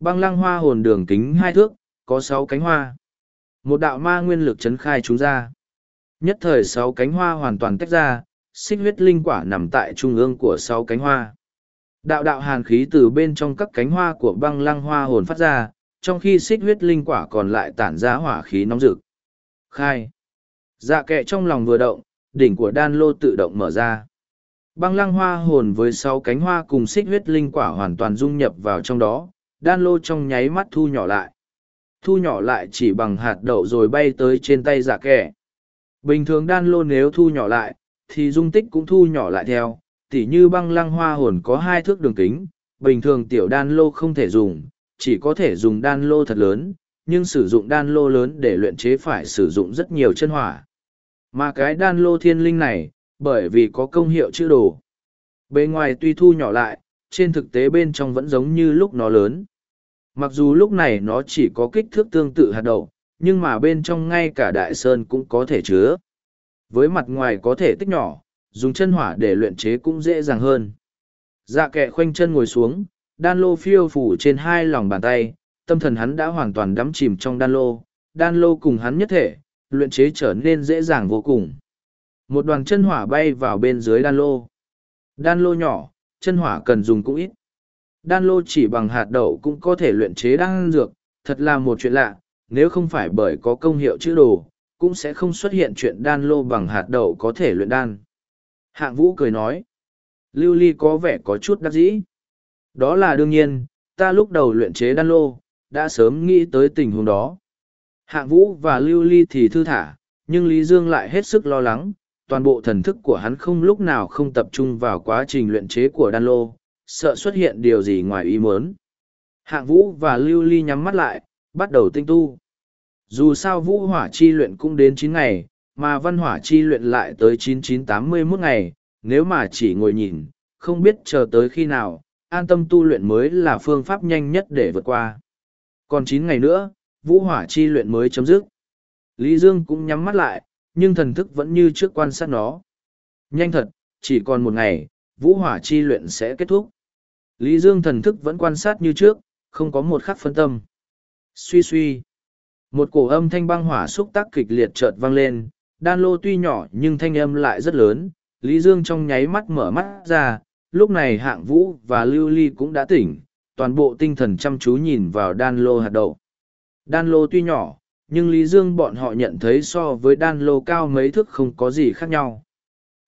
Băng lăng hoa hồn đường kính hai thước, có sáu cánh hoa. Một đạo ma nguyên lực chấn khai chúng ra. Nhất thời sáu cánh hoa hoàn toàn tách ra, xích huyết linh quả nằm tại trung ương của sáu cánh hoa. Đạo đạo hàn khí từ bên trong các cánh hoa của băng lăng hoa hồn phát ra, trong khi xích huyết linh quả còn lại tản ra hỏa khí nóng rực. Khai. Dạ kệ trong lòng vừa động, đỉnh của đan lô tự động mở ra. Băng lăng hoa hồn với sáu cánh hoa cùng xích huyết linh quả hoàn toàn dung nhập vào trong đó, đan lô trong nháy mắt thu nhỏ lại. Thu nhỏ lại chỉ bằng hạt đậu rồi bay tới trên tay dạ kẻ. Bình thường đan lô nếu thu nhỏ lại, thì dung tích cũng thu nhỏ lại theo, tỉ như băng lăng hoa hồn có hai thước đường kính, bình thường tiểu đan lô không thể dùng, chỉ có thể dùng đan lô thật lớn, nhưng sử dụng đan lô lớn để luyện chế phải sử dụng rất nhiều chân hỏa. Mà cái đan lô thiên linh này, bởi vì có công hiệu chữ đồ. Bề ngoài tuy thu nhỏ lại, trên thực tế bên trong vẫn giống như lúc nó lớn. Mặc dù lúc này nó chỉ có kích thước tương tự hạt đậu, nhưng mà bên trong ngay cả đại sơn cũng có thể chứa. Với mặt ngoài có thể tích nhỏ, dùng chân hỏa để luyện chế cũng dễ dàng hơn. Dạ kệ khoanh chân ngồi xuống, đan lô phiêu phủ trên hai lòng bàn tay, tâm thần hắn đã hoàn toàn đắm chìm trong đan lô, đan lô cùng hắn nhất thể, luyện chế trở nên dễ dàng vô cùng. Một đoàn chân hỏa bay vào bên dưới đan lô. Đan lô nhỏ, chân hỏa cần dùng cũng ít. Đan lô chỉ bằng hạt đậu cũng có thể luyện chế đan dược, thật là một chuyện lạ, nếu không phải bởi có công hiệu chữ đồ, cũng sẽ không xuất hiện chuyện đan lô bằng hạt đậu có thể luyện đan. Hạng vũ cười nói. Lưu ly có vẻ có chút đắc dĩ. Đó là đương nhiên, ta lúc đầu luyện chế đan lô, đã sớm nghĩ tới tình huống đó. Hạng vũ và lưu ly thì thư thả, nhưng Lý Dương lại hết sức lo lắng, toàn bộ thần thức của hắn không lúc nào không tập trung vào quá trình luyện chế của đan lô, sợ xuất hiện điều gì ngoài ý muốn. Hạng vũ và lưu ly nhắm mắt lại, bắt đầu tinh tu. Dù sao vũ hỏa chi luyện cũng đến chín ngày, mà văn hỏa chi luyện lại tới chín chín tám mươi 9981 ngày, nếu mà chỉ ngồi nhìn, không biết chờ tới khi nào, an tâm tu luyện mới là phương pháp nhanh nhất để vượt qua. Còn chín ngày nữa, vũ hỏa chi luyện mới chấm dứt. Lý Dương cũng nhắm mắt lại, nhưng thần thức vẫn như trước quan sát nó. Nhanh thật, chỉ còn một ngày, vũ hỏa chi luyện sẽ kết thúc. Lý Dương thần thức vẫn quan sát như trước, không có một khắc phân tâm. Suy suy. Một cổ âm thanh băng hỏa xúc tác kịch liệt chợt vang lên, đan lô tuy nhỏ nhưng thanh âm lại rất lớn. Lý Dương trong nháy mắt mở mắt ra, lúc này hạng vũ và lưu ly cũng đã tỉnh, toàn bộ tinh thần chăm chú nhìn vào đan lô hạt đậu. Đan lô tuy nhỏ, nhưng Lý Dương bọn họ nhận thấy so với đan lô cao mấy thước không có gì khác nhau.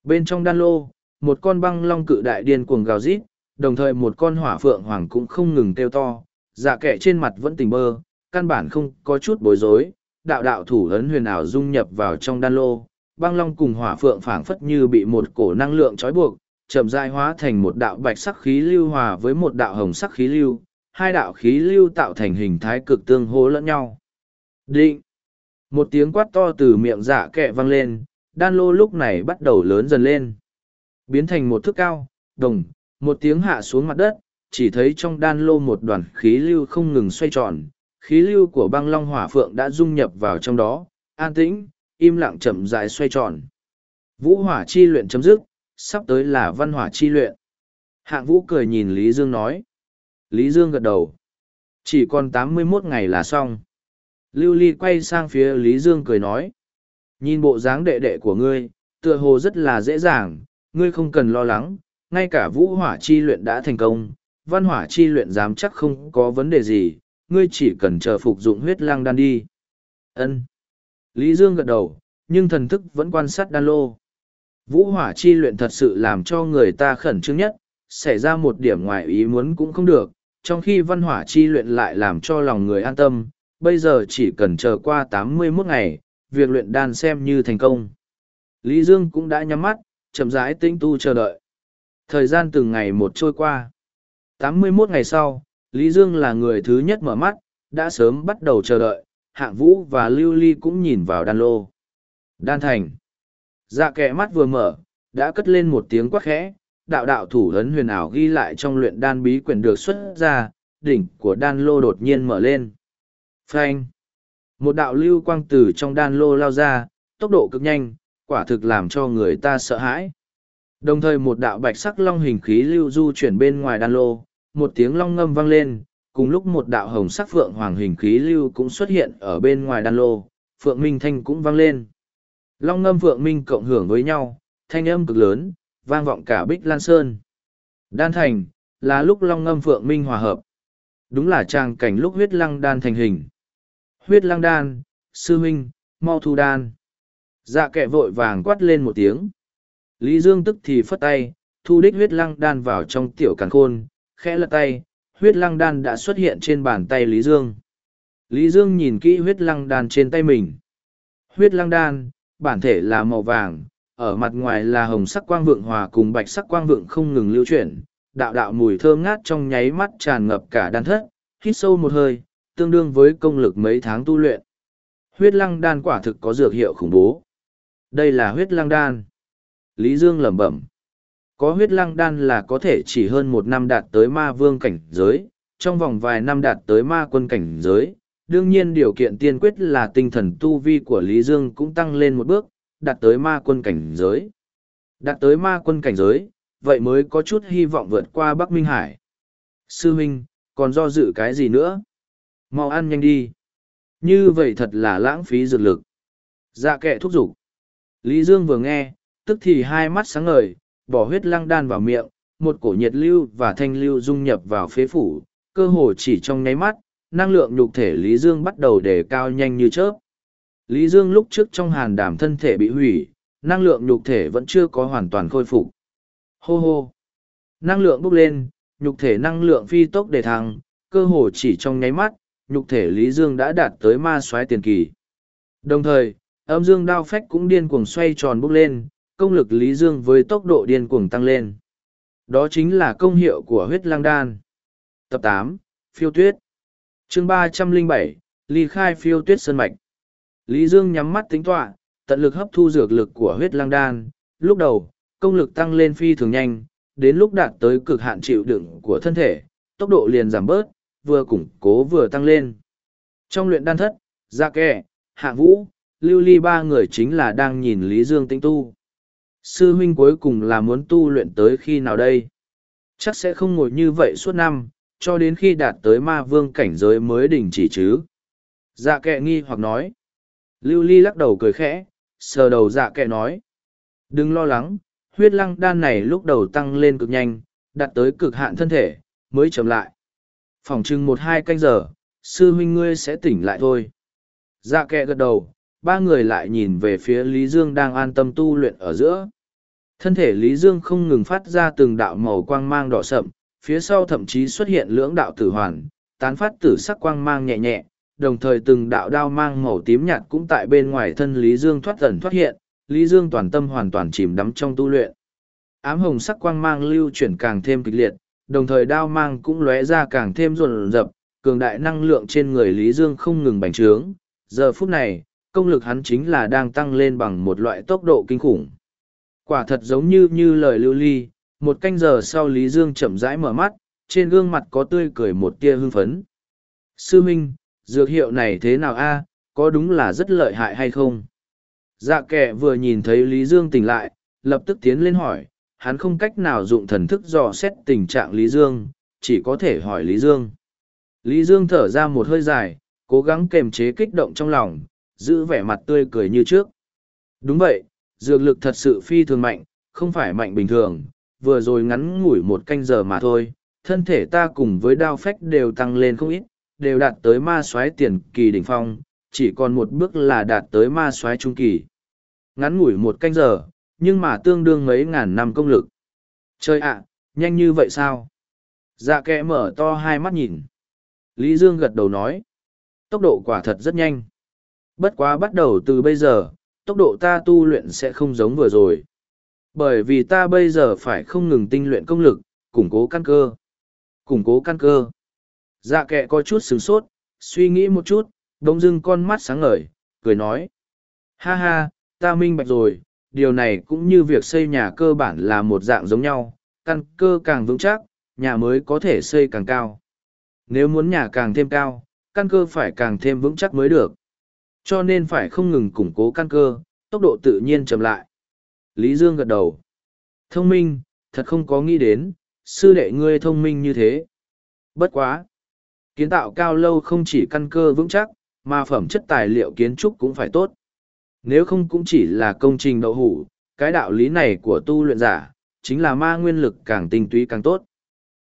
Bên trong đan lô, một con băng long cự đại điên cuồng gào rít, đồng thời một con hỏa phượng hoàng cũng không ngừng kêu to, dạ kẻ trên mặt vẫn tỉnh bơ, căn bản không có chút bối rối, đạo đạo thủ ấn huyền ảo dung nhập vào trong đan lô, băng long cùng hỏa phượng phảng phất như bị một cổ năng lượng trói buộc, chậm rãi hóa thành một đạo bạch sắc khí lưu hòa với một đạo hồng sắc khí lưu, hai đạo khí lưu tạo thành hình thái cực tương hô lẫn nhau. Định! Một tiếng quát to từ miệng dạ kẹ vang lên, đan lô lúc này bắt đầu lớn dần lên. Biến thành một thước cao, đồng, một tiếng hạ xuống mặt đất, chỉ thấy trong đan lô một đoàn khí lưu không ngừng xoay tròn, khí lưu của băng long hỏa phượng đã dung nhập vào trong đó, an tĩnh, im lặng chậm rãi xoay tròn. Vũ hỏa chi luyện chấm dứt, sắp tới là văn hỏa chi luyện. Hạng vũ cười nhìn Lý Dương nói. Lý Dương gật đầu. Chỉ còn tám mươi 81 ngày là xong. Lưu Ly quay sang phía Lý Dương cười nói. Nhìn bộ dáng đệ đệ của ngươi, tựa hồ rất là dễ dàng, ngươi không cần lo lắng, ngay cả vũ hỏa chi luyện đã thành công, văn hỏa chi luyện dám chắc không có vấn đề gì, ngươi chỉ cần chờ phục dụng huyết lang đan đi. Ân. Lý Dương gật đầu, nhưng thần thức vẫn quan sát đan lô. Vũ hỏa chi luyện thật sự làm cho người ta khẩn trương nhất, xảy ra một điểm ngoài ý muốn cũng không được, trong khi văn hỏa chi luyện lại làm cho lòng người an tâm, bây giờ chỉ cần chờ qua tám mươi 81 ngày, việc luyện đan xem như thành công. Lý Dương cũng đã nhắm mắt, chậm rãi tĩnh tu chờ đợi. Thời gian từng ngày một trôi qua. tám mươi 81 ngày sau, Lý Dương là người thứ nhất mở mắt, đã sớm bắt đầu chờ đợi, hạng vũ và lưu ly cũng nhìn vào đan lô. Đan thành. Dạ kẻ mắt vừa mở, đã cất lên một tiếng quát khẽ, đạo đạo thủ ấn huyền ảo ghi lại trong luyện đan bí quyển được xuất ra, đỉnh của đan lô đột nhiên mở lên. Phanh. Một đạo lưu quang từ trong đan lô lao ra, tốc độ cực nhanh, quả thực làm cho người ta sợ hãi. Đồng thời một đạo bạch sắc long hình khí lưu du chuyển bên ngoài đan lô, một tiếng long ngâm vang lên, cùng lúc một đạo hồng sắc phượng hoàng hình khí lưu cũng xuất hiện ở bên ngoài đan lô, phượng minh thanh cũng vang lên. Long ngâm phượng minh cộng hưởng với nhau, thanh âm cực lớn, vang vọng cả bích lan sơn. Đan thành, là lúc long ngâm phượng minh hòa hợp. Đúng là trang cảnh lúc huyết lăng đan thành hình. Huyết lăng đan, sư minh, mau thu đan. Dạ kệ vội vàng quát lên một tiếng. Lý Dương tức thì phất tay, thu đích huyết lăng đan vào trong tiểu càn khôn, khẽ lật tay, huyết lăng đan đã xuất hiện trên bàn tay Lý Dương. Lý Dương nhìn kỹ huyết lăng đan trên tay mình. Huyết lăng đan, bản thể là màu vàng, ở mặt ngoài là hồng sắc quang vượng hòa cùng bạch sắc quang vượng không ngừng lưu chuyển, đạo đạo mùi thơm ngát trong nháy mắt tràn ngập cả đan thất, hít sâu một hơi, tương đương với công lực mấy tháng tu luyện. Huyết lăng đan quả thực có dược hiệu khủng bố. Đây là huyết lăng đan. Lý Dương lẩm bẩm. Có huyết lăng đan là có thể chỉ hơn một năm đạt tới ma vương cảnh giới, trong vòng vài năm đạt tới ma quân cảnh giới. Đương nhiên điều kiện tiên quyết là tinh thần tu vi của Lý Dương cũng tăng lên một bước, đạt tới ma quân cảnh giới. Đạt tới ma quân cảnh giới, vậy mới có chút hy vọng vượt qua Bắc Minh Hải. Sư Minh, còn do dự cái gì nữa? Mau ăn nhanh đi. Như vậy thật là lãng phí dược lực. Dạ kệ thúc giục. Lý Dương vừa nghe, tức thì hai mắt sáng ngời, bỏ huyết lăng đan vào miệng, một cổ nhiệt lưu và thanh lưu dung nhập vào phế phủ, cơ hồ chỉ trong nháy mắt, năng lượng nhục thể Lý Dương bắt đầu đề cao nhanh như chớp. Lý Dương lúc trước trong hàn đàm thân thể bị hủy, năng lượng nhục thể vẫn chưa có hoàn toàn khôi phục. Hô hô! Năng lượng bốc lên, nhục thể năng lượng phi tốc đề thăng, cơ hồ chỉ trong nháy mắt, nhục thể Lý Dương đã đạt tới ma xoáy tiền kỳ. Đồng thời, âm dương đao phách cũng điên cuồng xoay tròn bốc lên, công lực Lý Dương với tốc độ điên cuồng tăng lên. Đó chính là công hiệu của huyết lang đan. Tập tám Phiêu tuyết chương ba trăm linh bảy ly khai phiêu tuyết sơn mạch. Lý Dương nhắm mắt tính tọa, tận lực hấp thu dược lực của huyết lang đan. Lúc đầu, công lực tăng lên phi thường nhanh, đến lúc đạt tới cực hạn chịu đựng của thân thể, tốc độ liền giảm bớt, vừa củng cố vừa tăng lên. Trong luyện đan thất, Dạ Kẻ, Hạ Vũ, Lưu Ly ba người chính là đang nhìn Lý Dương tinh tu. Sư huynh cuối cùng là muốn tu luyện tới khi nào đây? Chắc sẽ không ngồi như vậy suốt năm, cho đến khi đạt tới ma vương cảnh giới mới đình chỉ chứ. Dạ kệ nghi hoặc nói. Lưu Ly lắc đầu cười khẽ, sờ đầu dạ kệ nói. Đừng lo lắng, huyết lăng đan này lúc đầu tăng lên cực nhanh, đạt tới cực hạn thân thể, mới chậm lại. Phòng chừng một hai canh giờ, sư huynh ngươi sẽ tỉnh lại thôi. Dạ kệ gật đầu, ba người lại nhìn về phía Lý Dương đang an tâm tu luyện ở giữa. Thân thể Lý Dương không ngừng phát ra từng đạo màu quang mang đỏ sậm, phía sau thậm chí xuất hiện lưỡng đạo tử hoàn, tán phát tử sắc quang mang nhẹ nhẹ, đồng thời từng đạo đao mang màu tím nhạt cũng tại bên ngoài thân Lý Dương thoát dần thoát hiện, Lý Dương toàn tâm hoàn toàn chìm đắm trong tu luyện. Ám hồng sắc quang mang lưu chuyển càng thêm kịch liệt, đồng thời đao mang cũng lóe ra càng thêm rộn rập, cường đại năng lượng trên người Lý Dương không ngừng bành trướng. Giờ phút này, công lực hắn chính là đang tăng lên bằng một loại tốc độ kinh khủng. Quả thật giống như như lời lưu ly, một canh giờ sau Lý Dương chậm rãi mở mắt, trên gương mặt có tươi cười một tia hưng phấn. Sư Minh, dược hiệu này thế nào a có đúng là rất lợi hại hay không? Dạ kẻ vừa nhìn thấy Lý Dương tỉnh lại, lập tức tiến lên hỏi, hắn không cách nào dụng thần thức dò xét tình trạng Lý Dương, chỉ có thể hỏi Lý Dương. Lý Dương thở ra một hơi dài, cố gắng kềm chế kích động trong lòng, giữ vẻ mặt tươi cười như trước. Đúng vậy, dược lực thật sự phi thường mạnh, không phải mạnh bình thường, vừa rồi ngắn ngủi một canh giờ mà thôi, thân thể ta cùng với đao phách đều tăng lên không ít, đều đạt tới ma soái tiền kỳ đỉnh phong, chỉ còn một bước là đạt tới ma soái trung kỳ. Ngắn ngủi một canh giờ, nhưng mà tương đương mấy ngàn năm công lực. Chơi ạ, nhanh như vậy sao? Dạ kẽ mở to hai mắt nhìn. Lý Dương gật đầu nói. Tốc độ quả thật rất nhanh. Bất quá bắt đầu từ bây giờ, tốc độ ta tu luyện sẽ không giống vừa rồi. Bởi vì ta bây giờ phải không ngừng tinh luyện công lực, củng cố căn cơ. Củng cố căn cơ. Dạ kệ có chút sửng sốt, suy nghĩ một chút, Đông dưng con mắt sáng ngời, cười nói. Ha ha, ta minh bạch rồi, điều này cũng như việc xây nhà cơ bản là một dạng giống nhau, căn cơ càng vững chắc, nhà mới có thể xây càng cao. Nếu muốn nhà càng thêm cao, căn cơ phải càng thêm vững chắc mới được. Cho nên phải không ngừng củng cố căn cơ, tốc độ tự nhiên chậm lại. Lý Dương gật đầu. Thông minh, thật không có nghĩ đến, sư đệ ngươi thông minh như thế. Bất quá. Kiến tạo cao lâu không chỉ căn cơ vững chắc, mà phẩm chất tài liệu kiến trúc cũng phải tốt. Nếu không cũng chỉ là công trình đậu hủ, cái đạo lý này của tu luyện giả, chính là ma nguyên lực càng tinh túy càng tốt.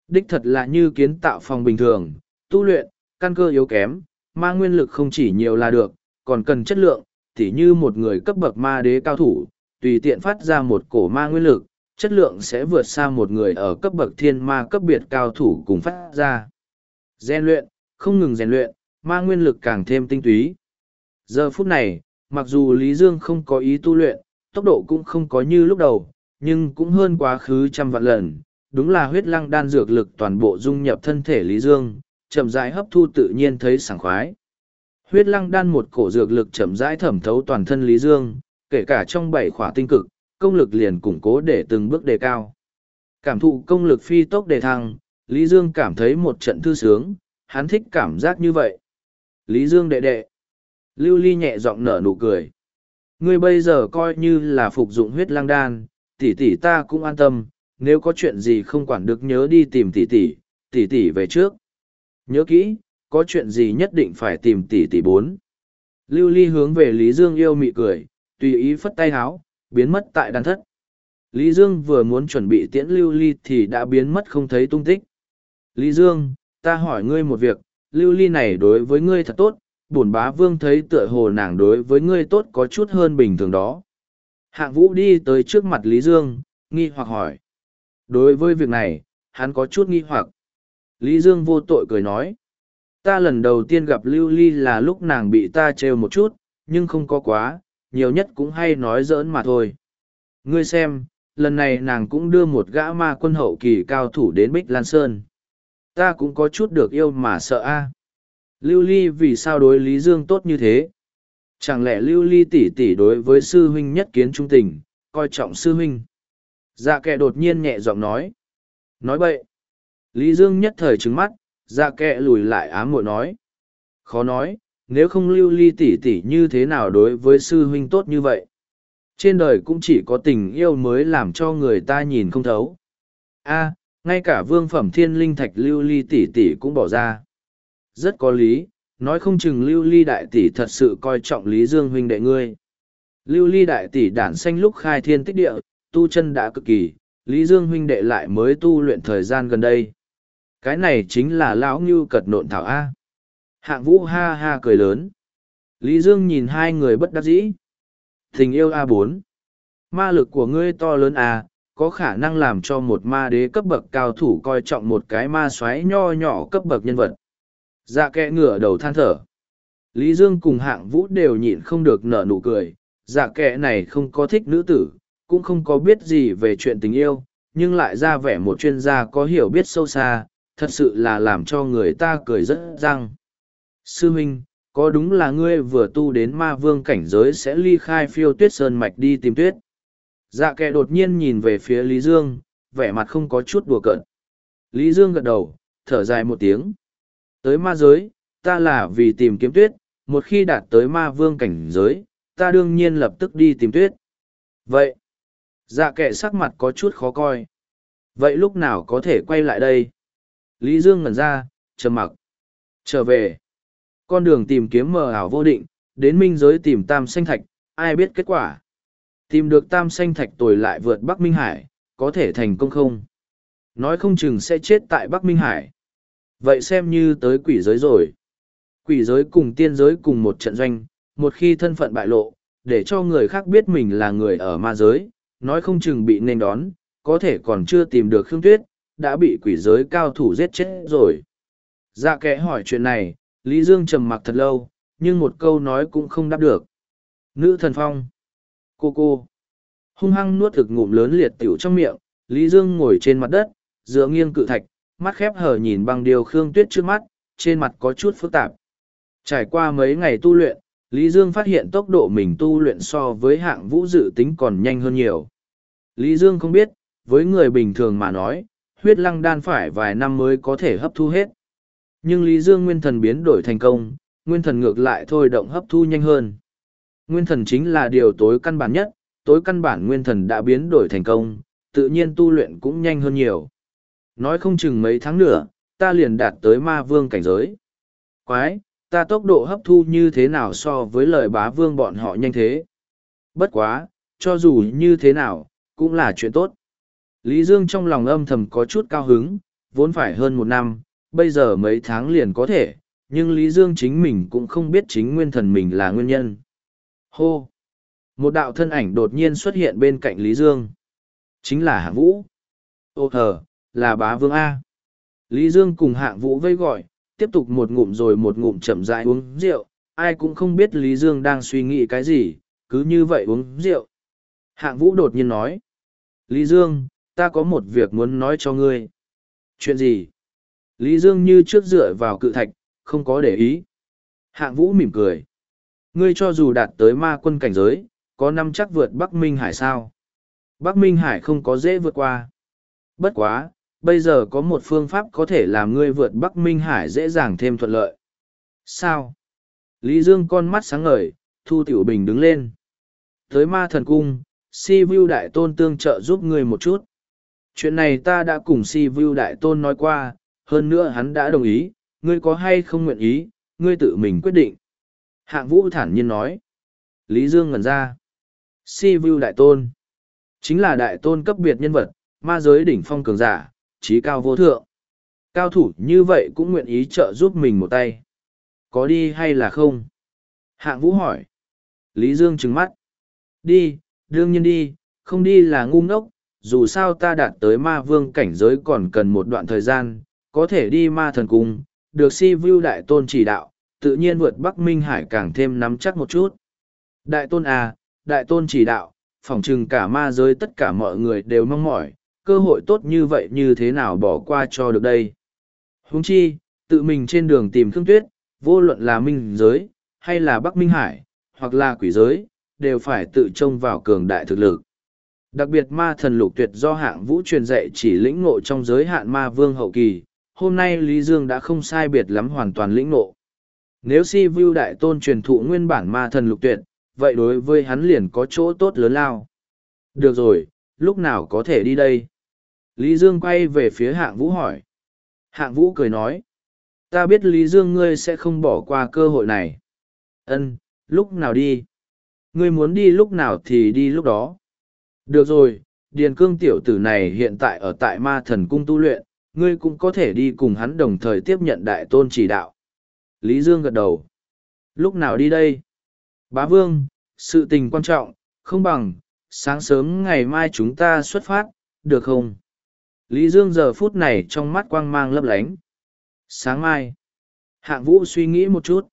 Đích thật là như kiến tạo phòng bình thường, tu luyện, căn cơ yếu kém, ma nguyên lực không chỉ nhiều là được, còn cần chất lượng, tỉ như một người cấp bậc ma đế cao thủ, tùy tiện phát ra một cổ ma nguyên lực, chất lượng sẽ vượt xa một người ở cấp bậc thiên ma cấp biệt cao thủ cùng phát ra. Gen luyện, không ngừng rèn luyện, ma nguyên lực càng thêm tinh túy. Giờ phút này, mặc dù Lý Dương không có ý tu luyện, tốc độ cũng không có như lúc đầu, nhưng cũng hơn quá khứ trăm vạn lần. Đúng là huyết lăng đan dược lực toàn bộ dung nhập thân thể Lý Dương, chậm rãi hấp thu tự nhiên thấy sảng khoái. Huyết lăng đan một cổ dược lực chậm rãi thẩm thấu toàn thân Lý Dương, kể cả trong bảy khỏa tinh cực, công lực liền củng cố để từng bước đề cao. Cảm thụ công lực phi tốc đề thăng, Lý Dương cảm thấy một trận thư sướng, hắn thích cảm giác như vậy. Lý Dương đệ đệ. Lưu Ly nhẹ giọng nở nụ cười. Ngươi bây giờ coi như là phục dụng huyết lang đan, tỷ tỷ ta cũng an tâm, nếu có chuyện gì không quản được nhớ đi tìm tỷ tỷ, tỷ tỷ về trước. Nhớ kỹ, có chuyện gì nhất định phải tìm tỷ tỷ bốn. Lưu Ly hướng về Lý Dương yêu mị cười, tùy ý phất tay háo, biến mất tại đàn thất. Lý Dương vừa muốn chuẩn bị tiễn Lưu Ly thì đã biến mất không thấy tung tích. Lý Dương, ta hỏi ngươi một việc, Lưu Ly này đối với ngươi thật tốt, bổn bá vương thấy tựa hồ nàng đối với ngươi tốt có chút hơn bình thường đó. Hạng vũ đi tới trước mặt Lý Dương, nghi hoặc hỏi. Đối với việc này, hắn có chút nghi hoặc. Lý Dương vô tội cười nói. Ta lần đầu tiên gặp Lưu Ly là lúc nàng bị ta trêu một chút, nhưng không có quá, nhiều nhất cũng hay nói giỡn mà thôi. Ngươi xem, lần này nàng cũng đưa một gã ma quân hậu kỳ cao thủ đến Bích Lan Sơn. Ta cũng có chút được yêu mà sợ a. Lưu Ly vì sao đối Lý Dương tốt như thế? Chẳng lẽ lưu ly tỷ tỷ đối với sư huynh nhất kiến trung tình, coi trọng sư huynh. Dạ kệ đột nhiên nhẹ giọng nói. Nói bậy. Lý Dương nhất thời trứng mắt, dạ kệ lùi lại ám muội nói. Khó nói, nếu không lưu ly tỷ tỷ như thế nào đối với sư huynh tốt như vậy. Trên đời cũng chỉ có tình yêu mới làm cho người ta nhìn không thấu. a ngay cả vương phẩm thiên linh thạch lưu ly tỷ tỷ cũng bỏ ra. Rất có lý, nói không chừng lưu ly đại tỷ thật sự coi trọng lý dương huynh đệ ngươi. Lưu ly đại tỷ đản xanh lúc khai thiên tích địa, tu chân đã cực kỳ, lý dương huynh đệ lại mới tu luyện thời gian gần đây. Cái này chính là lão ngưu cật nộn thảo A. Hạng vũ ha ha cười lớn. Lý Dương nhìn hai người bất đắc dĩ. Tình yêu a bốn Ma lực của ngươi to lớn à, có khả năng làm cho một ma đế cấp bậc cao thủ coi trọng một cái ma xoáy nho nhỏ cấp bậc nhân vật. Dạ kẽ ngửa đầu than thở. Lý Dương cùng hạng vũ đều nhịn không được nở nụ cười. Dạ kẽ này không có thích nữ tử, cũng không có biết gì về chuyện tình yêu, nhưng lại ra vẻ một chuyên gia có hiểu biết sâu xa, thật sự là làm cho người ta cười rất răng. Sư minh, có đúng là ngươi vừa tu đến ma vương cảnh giới sẽ ly khai phiêu tuyết sơn mạch đi tìm tuyết? Dạ kệ đột nhiên nhìn về phía Lý Dương, vẻ mặt không có chút đùa cợt. Lý Dương gật đầu, thở dài một tiếng. Tới ma giới, ta là vì tìm kiếm tuyết, một khi đạt tới ma vương cảnh giới, ta đương nhiên lập tức đi tìm tuyết. Vậy, dạ kệ sắc mặt có chút khó coi. Vậy lúc nào có thể quay lại đây? Lý Dương ngẩn ra, trầm mặc. Trở về. Con đường tìm kiếm mờ ảo vô định, đến minh giới tìm tam xanh thạch, ai biết kết quả. Tìm được tam xanh thạch tồi lại vượt Bắc Minh Hải, có thể thành công không? Nói không chừng sẽ chết tại Bắc Minh Hải. Vậy xem như tới quỷ giới rồi. Quỷ giới cùng tiên giới cùng một trận doanh, một khi thân phận bại lộ, để cho người khác biết mình là người ở ma giới, nói không chừng bị nên đón, có thể còn chưa tìm được Khương Tuyết, đã bị quỷ giới cao thủ giết chết rồi. Dạ kẽ hỏi chuyện này, Lý Dương trầm mặc thật lâu, nhưng một câu nói cũng không đáp được. Nữ thần phong. Cô cô. Hung hăng nuốt thực ngụm lớn liệt tiểu trong miệng, Lý Dương ngồi trên mặt đất, dựa nghiêng cự thạch, mắt khép hờ nhìn bằng điều khương tuyết trước mắt, trên mặt có chút phức tạp. Trải qua mấy ngày tu luyện, Lý Dương phát hiện tốc độ mình tu luyện so với hạng vũ dự tính còn nhanh hơn nhiều. Lý Dương không biết, với người bình thường mà nói, huyết lăng đan phải vài năm mới có thể hấp thu hết. Nhưng Lý Dương nguyên thần biến đổi thành công, nguyên thần ngược lại thôi động hấp thu nhanh hơn. Nguyên thần chính là điều tối căn bản nhất, tối căn bản nguyên thần đã biến đổi thành công, tự nhiên tu luyện cũng nhanh hơn nhiều. Nói không chừng mấy tháng nữa, ta liền đạt tới ma vương cảnh giới. Quái, ta tốc độ hấp thu như thế nào so với lời bá vương bọn họ nhanh thế? Bất quá, cho dù như thế nào, cũng là chuyện tốt. Lý Dương trong lòng âm thầm có chút cao hứng, vốn phải hơn một năm, bây giờ mấy tháng liền có thể, nhưng Lý Dương chính mình cũng không biết chính nguyên thần mình là nguyên nhân. Hô! Một đạo thân ảnh đột nhiên xuất hiện bên cạnh Lý Dương. Chính là hạng vũ. Ô hờ, là bá vương A. Lý Dương cùng hạng vũ vây gọi, tiếp tục một ngụm rồi một ngụm chậm rãi uống rượu. Ai cũng không biết Lý Dương đang suy nghĩ cái gì, cứ như vậy uống rượu. Hạng vũ đột nhiên nói. Lý Dương, ta có một việc muốn nói cho ngươi. Chuyện gì? Lý Dương như trước dựa vào cự thạch, không có để ý. Hạng vũ mỉm cười. Ngươi cho dù đạt tới ma quân cảnh giới, có năm chắc vượt Bắc Minh Hải sao? Bắc Minh Hải không có dễ vượt qua. Bất quá, bây giờ có một phương pháp có thể làm ngươi vượt Bắc Minh Hải dễ dàng thêm thuận lợi. Sao? Lý Dương con mắt sáng ngời, Thu Tiểu Bình đứng lên. Tới ma thần cung, si vu đại tôn tương trợ giúp ngươi một chút. Chuyện này ta đã cùng si vu đại tôn nói qua, hơn nữa hắn đã đồng ý, ngươi có hay không nguyện ý, ngươi tự mình quyết định. Hạng vũ thản nhiên nói. Lý Dương ngẩn ra. Si Vu Đại Tôn. Chính là đại tôn cấp biệt nhân vật, ma giới đỉnh phong cường giả, trí cao vô thượng. Cao thủ như vậy cũng nguyện ý trợ giúp mình một tay. Có đi hay là không? Hạng vũ hỏi. Lý Dương trừng mắt. Đi, đương nhiên đi, không đi là ngu ngốc, dù sao ta đạt tới ma vương cảnh giới còn cần một đoạn thời gian, có thể đi ma thần cung, được si view đại tôn chỉ đạo, tự nhiên vượt Bắc Minh Hải càng thêm nắm chắc một chút. Đại tôn à, đại tôn chỉ đạo, phỏng chừng cả ma giới tất cả mọi người đều mong mỏi, cơ hội tốt như vậy như thế nào bỏ qua cho được đây. Huống chi, tự mình trên đường tìm Khương Tuyết, vô luận là Minh giới, hay là Bắc Minh Hải, hoặc là quỷ giới, đều phải tự trông vào cường đại thực lực. Đặc biệt ma thần lục tuyệt do hạng vũ truyền dạy chỉ lĩnh ngộ trong giới hạn ma vương hậu kỳ, hôm nay Lý Dương đã không sai biệt lắm hoàn toàn lĩnh ngộ. Nếu si view đại tôn truyền thụ nguyên bản ma thần lục tuyệt, vậy đối với hắn liền có chỗ tốt lớn lao. Được rồi, lúc nào có thể đi đây? Lý Dương quay về phía hạng vũ hỏi. Hạng vũ cười nói. Ta biết Lý Dương ngươi sẽ không bỏ qua cơ hội này. Ân, lúc nào đi? Ngươi muốn đi lúc nào thì đi lúc đó. Được rồi, Điền Cương tiểu tử này hiện tại ở tại ma thần cung tu luyện, ngươi cũng có thể đi cùng hắn đồng thời tiếp nhận đại tôn chỉ đạo. Lý Dương gật đầu. Lúc nào đi đây? Bá Vương, sự tình quan trọng, không bằng, sáng sớm ngày mai chúng ta xuất phát, được không? Lý Dương giờ phút này trong mắt quang mang lấp lánh. Sáng mai. Hạng vũ suy nghĩ một chút.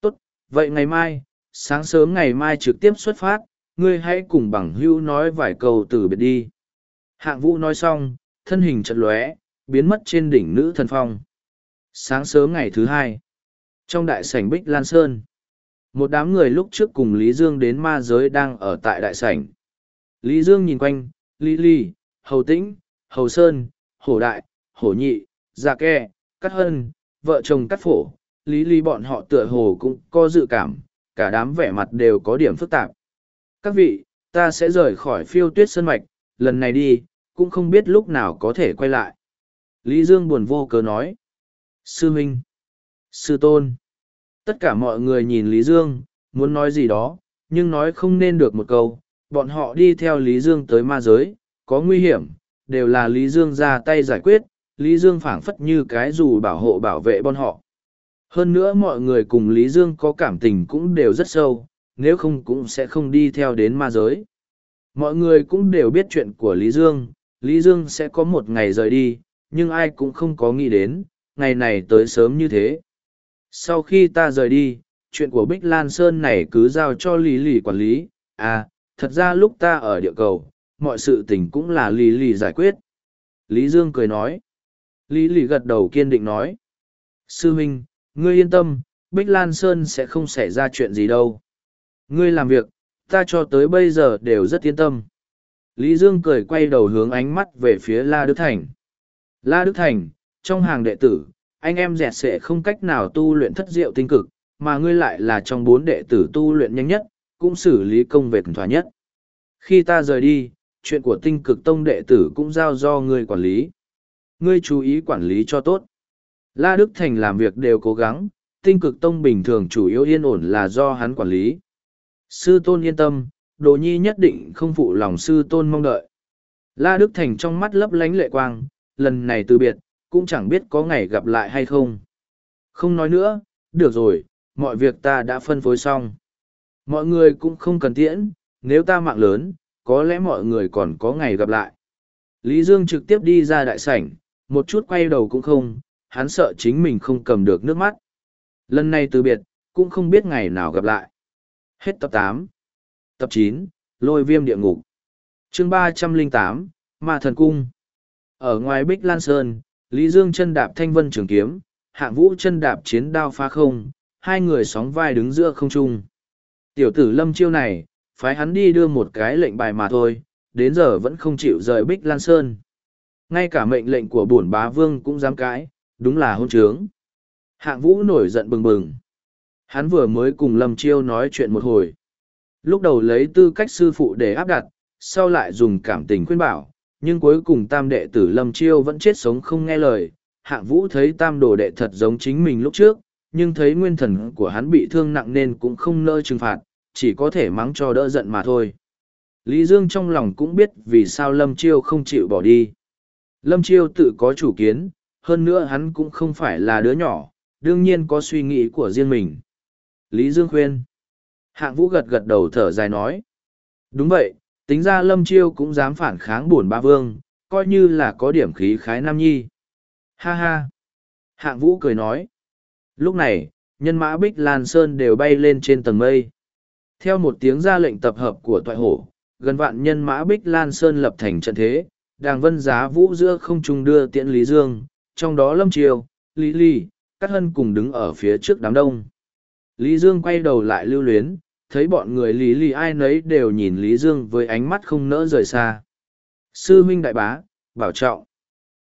Tốt, vậy ngày mai, sáng sớm ngày mai trực tiếp xuất phát, ngươi hãy cùng bằng hưu nói vài câu từ biệt đi. Hạng vũ nói xong, thân hình chật lóe, biến mất trên đỉnh nữ thần phong. Sáng sớm ngày thứ hai, trong đại sảnh Bích Lan Sơn, một đám người lúc trước cùng Lý Dương đến ma giới đang ở tại đại sảnh. Lý Dương nhìn quanh, Lý Ly, Hầu Tĩnh, Hầu Sơn, Hổ Đại, Hổ Nhị, Gia Ke, cắt Hân, vợ chồng cắt Phổ, Lý Ly bọn họ tựa hồ cũng có dự cảm, cả đám vẻ mặt đều có điểm phức tạp. Các vị, ta sẽ rời khỏi phiêu tuyết sơn mạch, lần này đi, cũng không biết lúc nào có thể quay lại. Lý Dương buồn vô cớ nói. Sư Minh. Sư Tôn. Tất cả mọi người nhìn Lý Dương, muốn nói gì đó, nhưng nói không nên được một câu. Bọn họ đi theo Lý Dương tới ma giới, có nguy hiểm, đều là Lý Dương ra tay giải quyết. Lý Dương phảng phất như cái dù bảo hộ bảo vệ bọn họ. Hơn nữa mọi người cùng Lý Dương có cảm tình cũng đều rất sâu, nếu không cũng sẽ không đi theo đến ma giới. Mọi người cũng đều biết chuyện của Lý Dương, Lý Dương sẽ có một ngày rời đi, nhưng ai cũng không có nghĩ đến, ngày này tới sớm như thế. Sau khi ta rời đi, chuyện của Bích Lan Sơn này cứ giao cho Lý Lì quản lý, à, thật ra lúc ta ở địa cầu, mọi sự tình cũng là Lý Lì giải quyết. Lý Dương cười nói. Lý Lì gật đầu kiên định nói. Sư Minh, ngươi yên tâm, Bích Lan Sơn sẽ không xảy ra chuyện gì đâu. Ngươi làm việc, ta cho tới bây giờ đều rất yên tâm. Lý Dương cười quay đầu hướng ánh mắt về phía La Đức Thành. La Đức Thành, trong hàng đệ tử, anh em dẹt sẽ không cách nào tu luyện thất diệu tinh cực, mà ngươi lại là trong bốn đệ tử tu luyện nhanh nhất, cũng xử lý công việc thỏa nhất. Khi ta rời đi, chuyện của tinh cực tông đệ tử cũng giao do ngươi quản lý. Ngươi chú ý quản lý cho tốt. La Đức Thành làm việc đều cố gắng, tinh cực tông bình thường chủ yếu yên ổn là do hắn quản lý. Sư tôn yên tâm, đồ nhi nhất định không phụ lòng sư tôn mong đợi. La Đức Thành trong mắt lấp lánh lệ quang, lần này từ biệt, cũng chẳng biết có ngày gặp lại hay không. Không nói nữa, được rồi, mọi việc ta đã phân phối xong. Mọi người cũng không cần tiễn, nếu ta mạng lớn, có lẽ mọi người còn có ngày gặp lại. Lý Dương trực tiếp đi ra đại sảnh, một chút quay đầu cũng không, hắn sợ chính mình không cầm được nước mắt. Lần này từ biệt, cũng không biết ngày nào gặp lại. Hết tập tám, Tập chín, Lôi viêm địa ngục. chương ba trăm linh tám, Ma Thần Cung. Ở ngoài Bích Lan Sơn, Lý Dương chân đạp thanh vân trường kiếm, hạng vũ chân đạp chiến đao phá không, hai người sóng vai đứng giữa không trung. Tiểu tử lâm chiêu này, phái hắn đi đưa một cái lệnh bài mà thôi, đến giờ vẫn không chịu rời Bích Lan Sơn. Ngay cả mệnh lệnh của bổn bá vương cũng dám cãi, đúng là hôn trướng. Hạng vũ nổi giận bừng bừng. Hắn vừa mới cùng Lâm Chiêu nói chuyện một hồi. Lúc đầu lấy tư cách sư phụ để áp đặt, sau lại dùng cảm tình khuyên bảo, nhưng cuối cùng tam đệ tử Lâm Chiêu vẫn chết sống không nghe lời. Hạng vũ thấy tam đồ đệ thật giống chính mình lúc trước, nhưng thấy nguyên thần của hắn bị thương nặng nên cũng không nỡ trừng phạt, chỉ có thể mắng cho đỡ giận mà thôi. Lý Dương trong lòng cũng biết vì sao Lâm Chiêu không chịu bỏ đi. Lâm Chiêu tự có chủ kiến, hơn nữa hắn cũng không phải là đứa nhỏ, đương nhiên có suy nghĩ của riêng mình. Lý Dương khuyên. Hạng vũ gật gật đầu thở dài nói. Đúng vậy, tính ra lâm chiêu cũng dám phản kháng bổn ba vương, coi như là có điểm khí khái nam nhi. Ha ha. Hạng vũ cười nói. Lúc này, nhân mã Bích Lan Sơn đều bay lên trên tầng mây. Theo một tiếng ra lệnh tập hợp của toại hổ, gần vạn nhân mã Bích Lan Sơn lập thành trận thế, đàng vân giá vũ giữa không trung đưa tiễn Lý Dương, trong đó Lâm Triều, Lý Ly, Cát Hân cùng đứng ở phía trước đám đông. Lý Dương quay đầu lại lưu luyến, thấy bọn người lý lý ai nấy đều nhìn Lý Dương với ánh mắt không nỡ rời xa. Sư huynh đại bá, bảo trọng.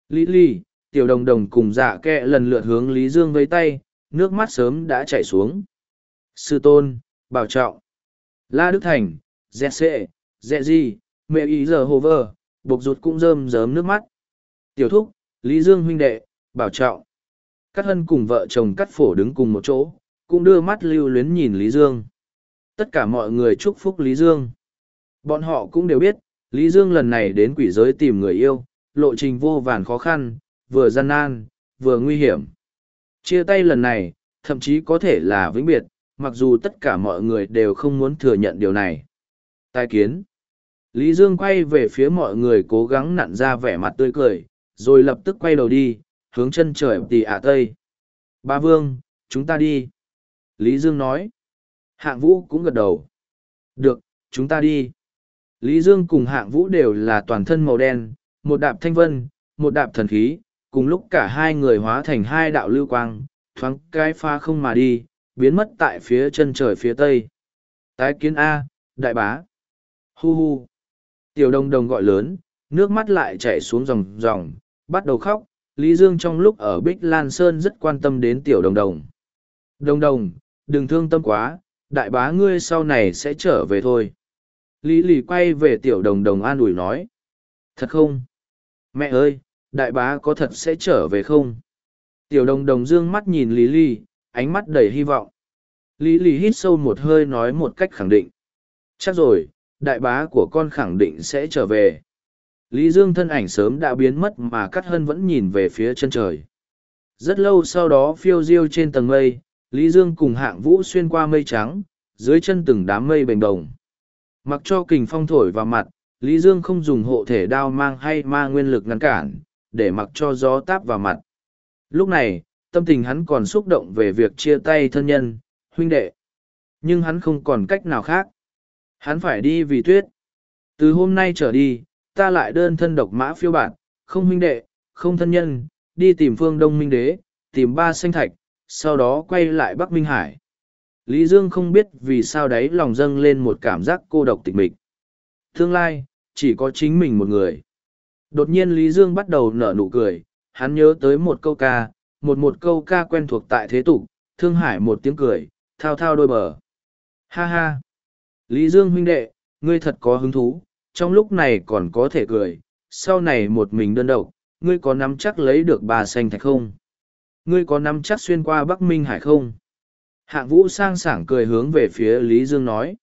Lý lý, tiểu đồng đồng cùng dạ kẹ lần lượt hướng Lý Dương với tay, nước mắt sớm đã chảy xuống. Sư tôn, bảo trọng. La Đức Thành, dẹ sệ, dẹ gì, mẹ ý giờ hồ vơ, bộc rụt cũng rơm rớm nước mắt. Tiểu thúc, Lý Dương huynh đệ, bảo trọng. Cát hân cùng vợ chồng cắt phổ đứng cùng một chỗ, cũng đưa mắt lưu luyến nhìn Lý Dương. Tất cả mọi người chúc phúc Lý Dương. Bọn họ cũng đều biết, Lý Dương lần này đến quỷ giới tìm người yêu, lộ trình vô vàn khó khăn, vừa gian nan, vừa nguy hiểm. Chia tay lần này, thậm chí có thể là vĩnh biệt, mặc dù tất cả mọi người đều không muốn thừa nhận điều này. Tài kiến. Lý Dương quay về phía mọi người cố gắng nặn ra vẻ mặt tươi cười, rồi lập tức quay đầu đi, hướng chân trời tì ả tây. Ba Vương, chúng ta đi. Lý Dương nói. Hạng Vũ cũng gật đầu. Được, chúng ta đi. Lý Dương cùng Hạng Vũ đều là toàn thân màu đen, một đạp thanh vân, một đạp thần khí, cùng lúc cả hai người hóa thành hai đạo lưu quang, thoáng cái pha không mà đi, biến mất tại phía chân trời phía tây. Tái kiến A, đại bá. Hu hu. Tiểu đồng đồng gọi lớn, nước mắt lại chảy xuống dòng dòng, bắt đầu khóc. Lý Dương trong lúc ở Bích Lan Sơn rất quan tâm đến tiểu đồng đồng. Đồng đồng, đừng thương tâm quá, đại bá ngươi sau này sẽ trở về thôi. Lý lì quay về tiểu đồng đồng an ủi nói. Thật không? Mẹ ơi, đại bá có thật sẽ trở về không? Tiểu đồng đồng dương mắt nhìn Lý lì, ánh mắt đầy hy vọng. Lý lì hít sâu một hơi nói một cách khẳng định. Chắc rồi, đại bá của con khẳng định sẽ trở về. Lý Dương thân ảnh sớm đã biến mất mà Cát Hân vẫn nhìn về phía chân trời. Rất lâu sau đó phiêu diêu trên tầng mây, Lý Dương cùng hạng vũ xuyên qua mây trắng, dưới chân từng đám mây bềnh đồng. Mặc cho kình phong thổi vào mặt, Lý Dương không dùng hộ thể đao mang hay ma nguyên lực ngăn cản, để mặc cho gió táp vào mặt. Lúc này, tâm tình hắn còn xúc động về việc chia tay thân nhân, huynh đệ. Nhưng hắn không còn cách nào khác. Hắn phải đi vì tuyết. Từ hôm nay trở đi, ta lại đơn thân độc mã phiêu bản, không huynh đệ, không thân nhân, đi tìm phương đông minh đế, tìm ba xanh thạch, sau đó quay lại Bắc Minh Hải. Lý Dương không biết vì sao đấy lòng dâng lên một cảm giác cô độc tịch mịch. Tương lai, chỉ có chính mình một người. Đột nhiên Lý Dương bắt đầu nở nụ cười, hắn nhớ tới một câu ca, một một câu ca quen thuộc tại thế tục, thương hải một tiếng cười, thao thao đôi bờ. Ha ha! Lý Dương huynh đệ, ngươi thật có hứng thú, trong lúc này còn có thể cười, sau này một mình đơn độc, ngươi có nắm chắc lấy được bà xanh thạch không? Ngươi có nắm chắc xuyên qua Bắc Minh Hải không? Hạng vũ sang sảng cười hướng về phía Lý Dương nói.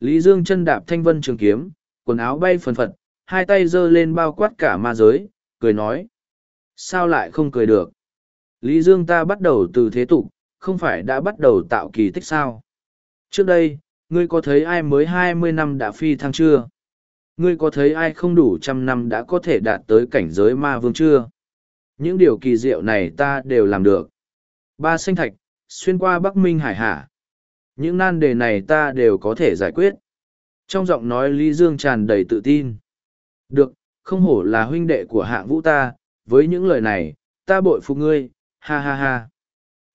Lý Dương chân đạp thanh vân trường kiếm, quần áo bay phần phật, hai tay giơ lên bao quát cả ma giới, cười nói. Sao lại không cười được? Lý Dương ta bắt đầu từ thế tục, không phải đã bắt đầu tạo kỳ tích sao? Trước đây, ngươi có thấy ai mới hai mươi năm đã phi thăng chưa? Ngươi có thấy ai không đủ trăm năm đã có thể đạt tới cảnh giới ma vương chưa? Những điều kỳ diệu này ta đều làm được. Ba sinh thạch, xuyên qua Bắc Minh Hải Hạ. Những nan đề này ta đều có thể giải quyết. Trong giọng nói Lý Dương tràn đầy tự tin. Được, không hổ là huynh đệ của hạng vũ ta, với những lời này, ta bội phục ngươi, ha ha ha.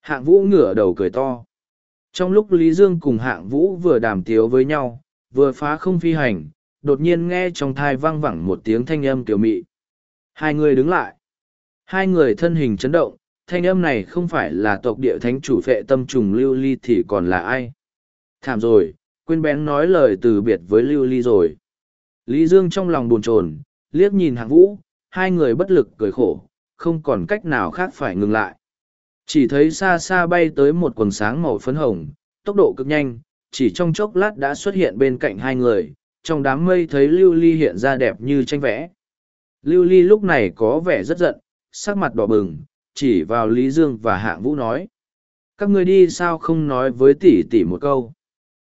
Hạng vũ ngửa đầu cười to. Trong lúc Lý Dương cùng hạng vũ vừa đàm tiếu với nhau, vừa phá không phi hành, đột nhiên nghe trong thai vang vẳng một tiếng thanh âm kiểu mị. Hai người đứng lại. Hai người thân hình chấn động, thanh âm này không phải là tộc địa thánh chủ phệ tâm trùng lưu ly thì còn là ai. Thảm rồi, quên bén nói lời từ biệt với lưu ly rồi. Lý Dương trong lòng buồn chồn, liếc nhìn hạng vũ, hai người bất lực cười khổ, không còn cách nào khác phải ngừng lại. Chỉ thấy xa xa bay tới một quần sáng màu phấn hồng, tốc độ cực nhanh, chỉ trong chốc lát đã xuất hiện bên cạnh hai người, trong đám mây thấy lưu ly hiện ra đẹp như tranh vẽ. Lưu ly lúc này có vẻ rất giận, sắc mặt đỏ bừng, chỉ vào Lý Dương và Hạng Vũ nói. Các người đi sao không nói với tỷ tỷ một câu.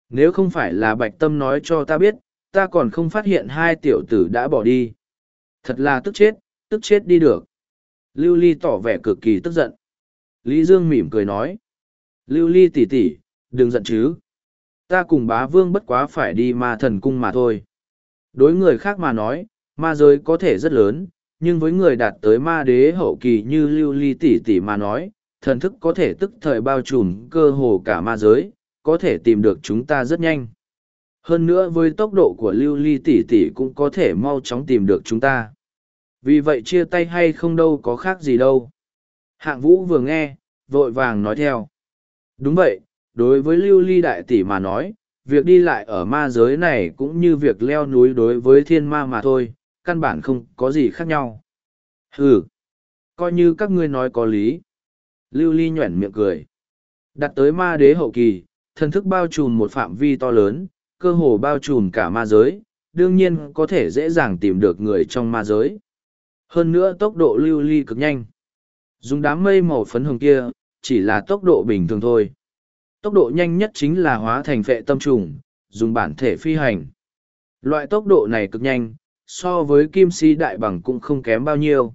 Nếu không phải là bạch tâm nói cho ta biết, ta còn không phát hiện hai tiểu tử đã bỏ đi. Thật là tức chết, tức chết đi được. Lưu Ly tỏ vẻ cực kỳ tức giận. Lý Dương mỉm cười nói. Lưu Ly tỷ tỷ, đừng giận chứ. Ta cùng bá vương bất quá phải đi ma thần cung mà thôi. Đối người khác mà nói, ma giới có thể rất lớn, nhưng với người đạt tới ma đế hậu kỳ như lưu ly tỷ tỷ mà nói, thần thức có thể tức thời bao trùm cơ hồ cả ma giới, có thể tìm được chúng ta rất nhanh. Hơn nữa với tốc độ của lưu ly tỷ tỷ cũng có thể mau chóng tìm được chúng ta. Vì vậy chia tay hay không đâu có khác gì đâu. Hạng vũ vừa nghe, vội vàng nói theo. Đúng vậy, đối với lưu ly đại tỷ mà nói, việc đi lại ở ma giới này cũng như việc leo núi đối với thiên ma mà thôi, căn bản không có gì khác nhau. Ừ, coi như các ngươi nói có lý. Lưu ly nhuẩn miệng cười. Đặt tới ma đế hậu kỳ, thần thức bao trùm một phạm vi to lớn, cơ hồ bao trùm cả ma giới, đương nhiên có thể dễ dàng tìm được người trong ma giới. Hơn nữa tốc độ lưu ly cực nhanh. Dùng đám mây màu phấn hồng kia, chỉ là tốc độ bình thường thôi. Tốc độ nhanh nhất chính là hóa thành vệ tâm trùng, dùng bản thể phi hành. Loại tốc độ này cực nhanh, so với kim si đại bằng cũng không kém bao nhiêu.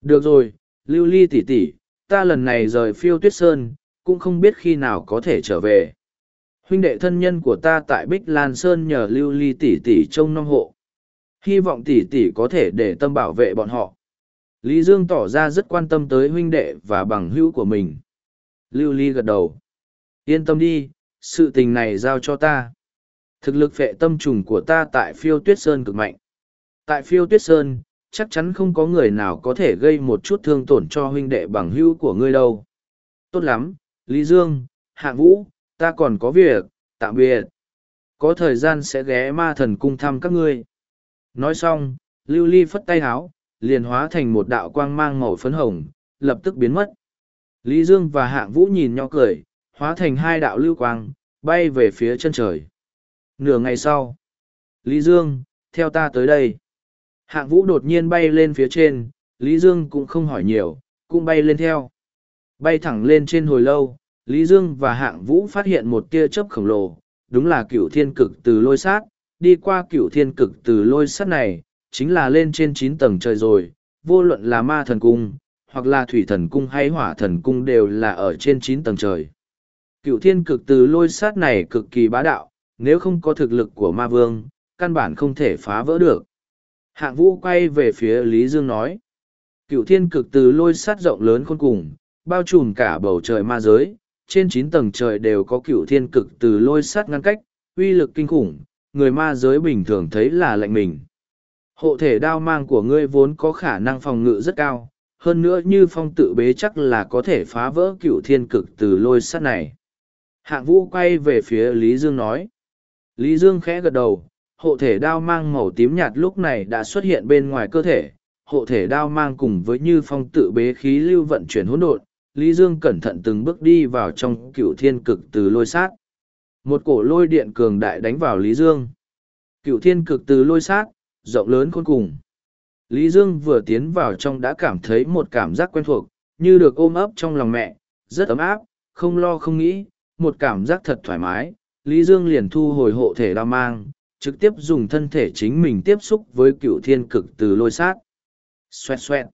Được rồi, lưu ly tỷ tỷ, ta lần này rời phiêu tuyết sơn, cũng không biết khi nào có thể trở về. Huynh đệ thân nhân của ta tại Bích Lan Sơn nhờ lưu ly tỷ tỷ trông nom hộ. Hy vọng tỷ tỷ có thể để tâm bảo vệ bọn họ. Lý Dương tỏ ra rất quan tâm tới huynh đệ và bằng hữu của mình. Lưu ly gật đầu. Yên tâm đi, sự tình này giao cho ta. Thực lực phệ tâm trùng của ta tại phiêu tuyết sơn cực mạnh. Tại phiêu tuyết sơn, chắc chắn không có người nào có thể gây một chút thương tổn cho huynh đệ bằng hữu của ngươi đâu. Tốt lắm, Lý Dương, Hạ Vũ, ta còn có việc, tạm biệt. Có thời gian sẽ ghé ma thần cung thăm các ngươi. Nói xong, Lưu Ly phất tay háo, liền hóa thành một đạo quang mang màu phấn hồng, lập tức biến mất. Lý Dương và Hạng Vũ nhìn nhau cười, hóa thành hai đạo lưu quang, bay về phía chân trời. Nửa ngày sau, Lý Dương, theo ta tới đây. Hạng Vũ đột nhiên bay lên phía trên, Lý Dương cũng không hỏi nhiều, cũng bay lên theo. Bay thẳng lên trên hồi lâu, Lý Dương và Hạng Vũ phát hiện một tia chớp khổng lồ, đúng là cựu thiên cực từ lôi sát, đi qua cựu thiên cực từ lôi sát này, chính là lên trên chín tầng trời rồi, vô luận là ma thần cung, hoặc là thủy thần cung hay hỏa thần cung đều là ở trên chín tầng trời. Cựu thiên cực từ lôi sát này cực kỳ bá đạo, nếu không có thực lực của ma vương, căn bản không thể phá vỡ được. Hạng vũ quay về phía Lý Dương nói. Cựu thiên cực từ lôi sát rộng lớn khôn cùng, bao trùm cả bầu trời ma giới, trên chín tầng trời đều có cựu thiên cực từ lôi sát ngăn cách, uy lực kinh khủng, người ma giới bình thường thấy là lạnh mình. Hộ thể đao mang của ngươi vốn có khả năng phòng ngự rất cao, hơn nữa như phong tự bế chắc là có thể phá vỡ cựu thiên cực từ lôi sát này. Hạng vũ quay về phía Lý Dương nói. Lý Dương khẽ gật đầu, hộ thể đao mang màu tím nhạt lúc này đã xuất hiện bên ngoài cơ thể. Hộ thể đao mang cùng với như phong tự bế khí lưu vận chuyển hỗn độn, Lý Dương cẩn thận từng bước đi vào trong cựu thiên cực từ lôi sát. Một cổ lôi điện cường đại đánh vào Lý Dương. Cựu thiên cực từ lôi sát, rộng lớn khôn cùng. Lý Dương vừa tiến vào trong đã cảm thấy một cảm giác quen thuộc, như được ôm ấp trong lòng mẹ, rất ấm áp, không lo không nghĩ, một cảm giác thật thoải mái. Lý Dương liền thu hồi hộ thể đao mang, trực tiếp dùng thân thể chính mình tiếp xúc với cựu thiên cực từ lôi sát. Xoẹt xoẹt.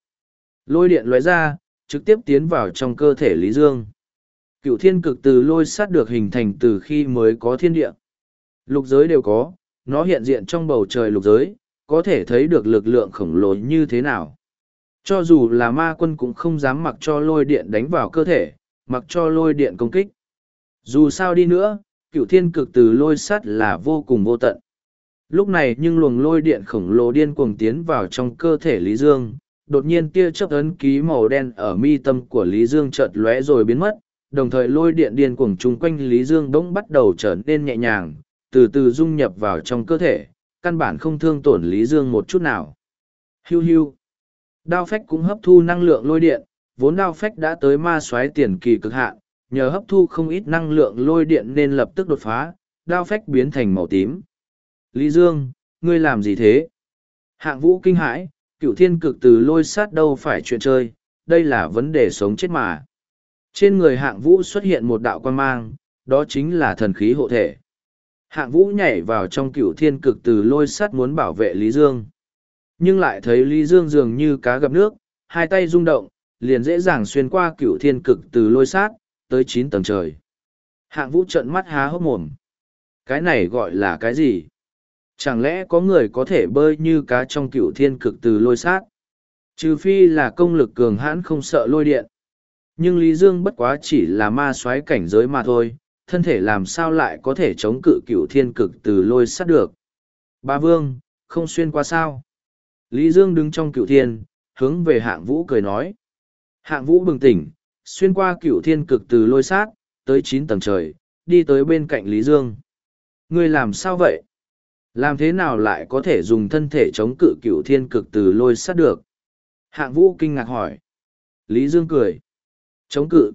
Lôi điện lóe ra, trực tiếp tiến vào trong cơ thể Lý Dương. Cựu thiên cực từ lôi sát được hình thành từ khi mới có thiên địa. Lục giới đều có, nó hiện diện trong bầu trời lục giới, có thể thấy được lực lượng khổng lồ như thế nào. Cho dù là ma quân cũng không dám mặc cho lôi điện đánh vào cơ thể, mặc cho lôi điện công kích. Dù sao đi nữa, cựu thiên cực từ lôi sắt là vô cùng vô tận. Lúc này nhưng luồng lôi điện khổng lồ điên cuồng tiến vào trong cơ thể Lý Dương, đột nhiên tia chớp ấn ký màu đen ở mi tâm của Lý Dương chợt lóe rồi biến mất, đồng thời lôi điện điên cuồng chung quanh Lý Dương bỗng bắt đầu trở nên nhẹ nhàng, từ từ dung nhập vào trong cơ thể, căn bản không thương tổn Lý Dương một chút nào. Hiu hiu. Đao phách cũng hấp thu năng lượng lôi điện, vốn đao phách đã tới ma xoáy tiền kỳ cực hạn, nhờ hấp thu không ít năng lượng lôi điện nên lập tức đột phá, đao phách biến thành màu tím. Lý Dương, ngươi làm gì thế? Hạng vũ kinh hãi, cựu thiên cực từ lôi sát đâu phải chuyện chơi, đây là vấn đề sống chết mà. Trên người hạng vũ xuất hiện một đạo quan mang, đó chính là thần khí hộ thể. Hạng vũ nhảy vào trong cựu thiên cực từ lôi sắt muốn bảo vệ Lý Dương. Nhưng lại thấy Lý Dương dường như cá gặp nước, hai tay rung động, liền dễ dàng xuyên qua cựu thiên cực từ lôi sát, tới chín tầng trời. Hạng vũ trận mắt há hốc mồm. Cái này gọi là cái gì? Chẳng lẽ có người có thể bơi như cá trong cựu thiên cực từ lôi sát? Trừ phi là công lực cường hãn không sợ lôi điện. Nhưng Lý Dương bất quá chỉ là ma soái cảnh giới mà thôi, thân thể làm sao lại có thể chống cự cựu thiên cực từ lôi sát được. Ba vương, không xuyên qua sao. Lý Dương đứng trong cựu thiên, hướng về hạng vũ cười nói. Hạng vũ bừng tỉnh, xuyên qua cựu thiên cực từ lôi sát, tới chín tầng trời, đi tới bên cạnh Lý Dương. Ngươi làm sao vậy? Làm thế nào lại có thể dùng thân thể chống cự cửu thiên cực từ lôi sát được? Hạng vũ kinh ngạc hỏi. Lý Dương cười. Chống cự?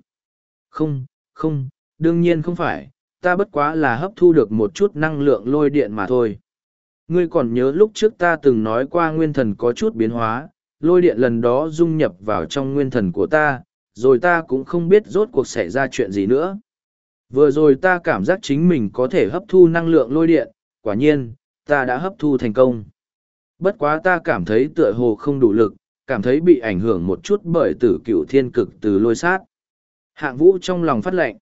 Không, không, đương nhiên không phải, ta bất quá là hấp thu được một chút năng lượng lôi điện mà thôi. Ngươi còn nhớ lúc trước ta từng nói qua nguyên thần có chút biến hóa, lôi điện lần đó dung nhập vào trong nguyên thần của ta, rồi ta cũng không biết rốt cuộc xảy ra chuyện gì nữa. Vừa rồi ta cảm giác chính mình có thể hấp thu năng lượng lôi điện, quả nhiên, ta đã hấp thu thành công. Bất quá ta cảm thấy tựa hồ không đủ lực, cảm thấy bị ảnh hưởng một chút bởi tử cựu thiên cực từ lôi sát. Hạng vũ trong lòng phát lệnh.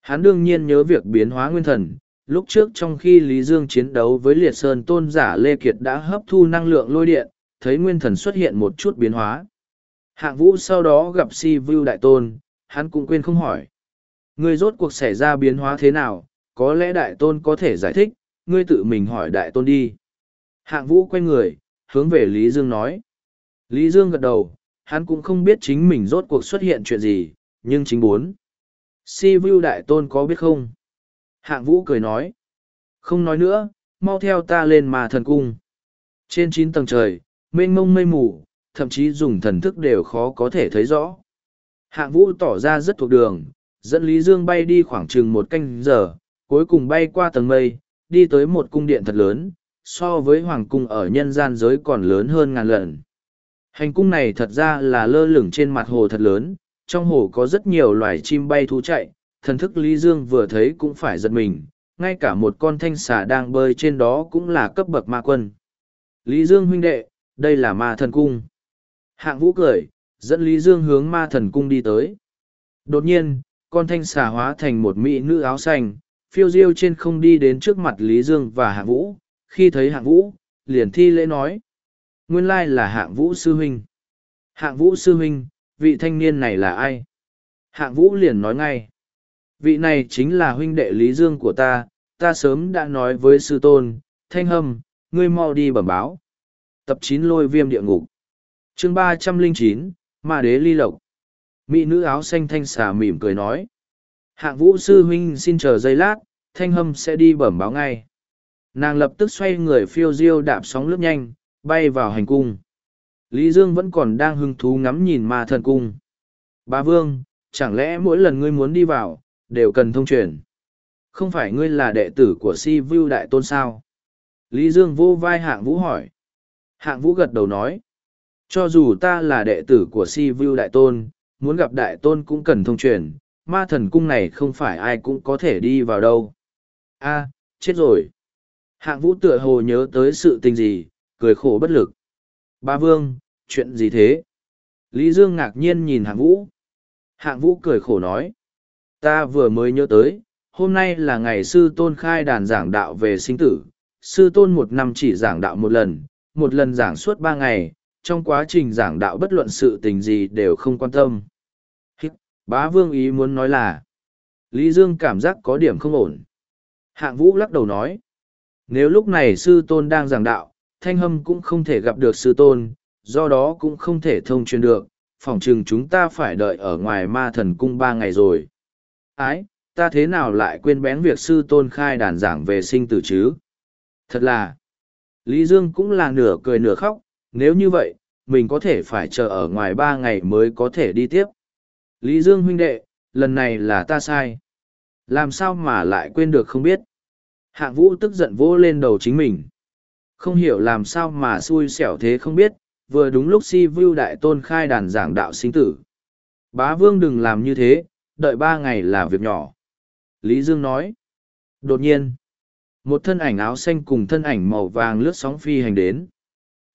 Hắn đương nhiên nhớ việc biến hóa nguyên thần, lúc trước trong khi Lý Dương chiến đấu với liệt sơn tôn giả Lê Kiệt đã hấp thu năng lượng lôi điện, thấy nguyên thần xuất hiện một chút biến hóa. Hạng vũ sau đó gặp si vưu đại tôn, hắn cũng quên không hỏi. Ngươi rốt cuộc xảy ra biến hóa thế nào, có lẽ đại tôn có thể giải thích, ngươi tự mình hỏi đại tôn đi. Hạng vũ quay người, hướng về Lý Dương nói. Lý Dương gật đầu, hắn cũng không biết chính mình rốt cuộc xuất hiện chuyện gì, nhưng chính bốn. Si Vu đại tôn có biết không? Hạng vũ cười nói. Không nói nữa, mau theo ta lên mà thần cung. Trên chín tầng trời, mênh mông mây mù, thậm chí dùng thần thức đều khó có thể thấy rõ. Hạng vũ tỏ ra rất thuộc đường, dẫn Lý Dương bay đi khoảng chừng một canh giờ, cuối cùng bay qua tầng mây, đi tới một cung điện thật lớn, so với hoàng cung ở nhân gian giới còn lớn hơn ngàn lần. Hành cung này thật ra là lơ lửng trên mặt hồ thật lớn, trong hồ có rất nhiều loài chim bay thú chạy, thần thức Lý Dương vừa thấy cũng phải giật mình, ngay cả một con thanh xà đang bơi trên đó cũng là cấp bậc ma quân. Lý Dương huynh đệ, đây là ma thần cung. Hạng vũ cười, dẫn Lý Dương hướng ma thần cung đi tới. Đột nhiên, con thanh xà hóa thành một mỹ nữ áo xanh, phiêu diêu trên không đi đến trước mặt Lý Dương và hạng vũ. Khi thấy hạng vũ, liền thi lễ nói. Nguyên lai là hạng vũ sư huynh. Hạng vũ sư huynh, vị thanh niên này là ai? Hạng vũ liền nói ngay. Vị này chính là huynh đệ Lý Dương của ta, ta sớm đã nói với sư tôn, thanh hâm, ngươi mau đi bẩm báo. Tập chín lôi viêm địa ngục. chương ba trăm linh chín Ma đế ly lộc. Mỹ nữ áo xanh thanh xà mỉm cười nói. Hạng vũ sư huynh xin chờ giây lát, thanh hâm sẽ đi bẩm báo ngay. Nàng lập tức xoay người phiêu diêu đạp sóng lướt nhanh, bay vào hành cung. Lý Dương vẫn còn đang hứng thú ngắm nhìn ma thần cung. Ba Vương, chẳng lẽ mỗi lần ngươi muốn đi vào, đều cần thông truyền? Không phải ngươi là đệ tử của Si Vu Đại Tôn sao? Lý Dương vô vai hạng vũ hỏi. Hạng vũ gật đầu nói. Cho dù ta là đệ tử của Si Vu Đại Tôn, muốn gặp Đại Tôn cũng cần thông truyền, ma thần cung này không phải ai cũng có thể đi vào đâu. a chết rồi. Hạng vũ tựa hồ nhớ tới sự tình gì, cười khổ bất lực. Ba Vương, chuyện gì thế? Lý Dương ngạc nhiên nhìn hạng vũ. Hạng vũ cười khổ nói. Ta vừa mới nhớ tới, hôm nay là ngày sư tôn khai đàn giảng đạo về sinh tử. Sư tôn một năm chỉ giảng đạo một lần, một lần giảng suốt ba ngày, trong quá trình giảng đạo bất luận sự tình gì đều không quan tâm. Bá vương ý muốn nói là, Lý Dương cảm giác có điểm không ổn. Hạng vũ lắc đầu nói, nếu lúc này sư tôn đang giảng đạo, thanh hâm cũng không thể gặp được sư tôn, do đó cũng không thể thông truyền được, phỏng chừng chúng ta phải đợi ở ngoài ma thần cung ba ngày rồi. Ái, ta thế nào lại quên bén việc sư tôn khai đàn giảng về sinh tử chứ? Thật là, Lý Dương cũng là nửa cười nửa khóc, nếu như vậy, mình có thể phải chờ ở ngoài ba ngày mới có thể đi tiếp. Lý Dương huynh đệ, lần này là ta sai. Làm sao mà lại quên được không biết. Hạng vũ tức giận vỗ lên đầu chính mình. Không hiểu làm sao mà xui xẻo thế không biết, vừa đúng lúc si vưu đại tôn khai đàn giảng đạo sinh tử. Bá vương đừng làm như thế, đợi ba ngày là việc nhỏ. Lý Dương nói. Đột nhiên, một thân ảnh áo xanh cùng thân ảnh màu vàng lướt sóng phi hành đến.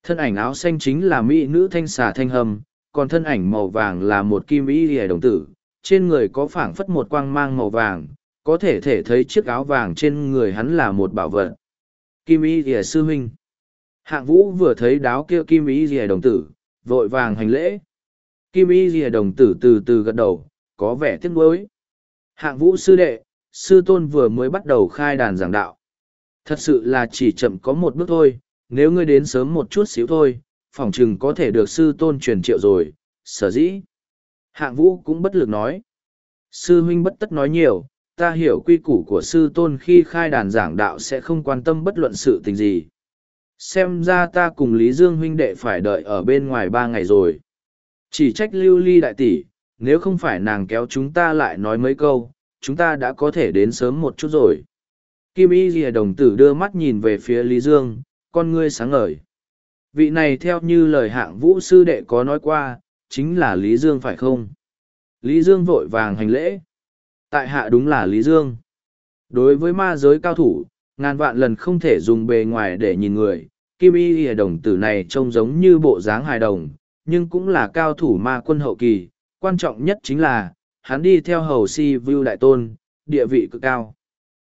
Thân ảnh áo xanh chính là mỹ nữ thanh xà thanh hầm, còn thân ảnh màu vàng là một kim y lìa đồng tử, trên người có phảng phất một quang mang màu vàng, có thể thể thấy chiếc áo vàng trên người hắn là một bảo vật. Kim y lìa sư huynh. Hạng vũ vừa thấy đáo kia kim y lìa đồng tử, vội vàng hành lễ. Kim y lìa đồng tử từ từ gật đầu, có vẻ tiếc nuối. Hạng vũ sư đệ, sư tôn vừa mới bắt đầu khai đàn giảng đạo. Thật sự là chỉ chậm có một bước thôi, nếu ngươi đến sớm một chút xíu thôi, phỏng chừng có thể được sư tôn truyền triệu rồi, sở dĩ. Hạng vũ cũng bất lực nói. Sư huynh bất tất nói nhiều, ta hiểu quy củ của sư tôn khi khai đàn giảng đạo sẽ không quan tâm bất luận sự tình gì. Xem ra ta cùng Lý Dương huynh đệ phải đợi ở bên ngoài ba ngày rồi. Chỉ trách lưu ly đại tỷ, nếu không phải nàng kéo chúng ta lại nói mấy câu, chúng ta đã có thể đến sớm một chút rồi. Kim Y Ghi đồng tử đưa mắt nhìn về phía Lý Dương, con ngươi sáng ngời. Vị này theo như lời hạng vũ sư đệ có nói qua, chính là Lý Dương phải không? Lý Dương vội vàng hành lễ. Tại hạ đúng là Lý Dương. Đối với ma giới cao thủ, ngàn vạn lần không thể dùng bề ngoài để nhìn người. Kim Y Ghi đồng tử này trông giống như bộ dáng hài đồng, nhưng cũng là cao thủ ma quân hậu kỳ. Quan trọng nhất chính là, hắn đi theo hầu si view đại tôn, địa vị cực cao.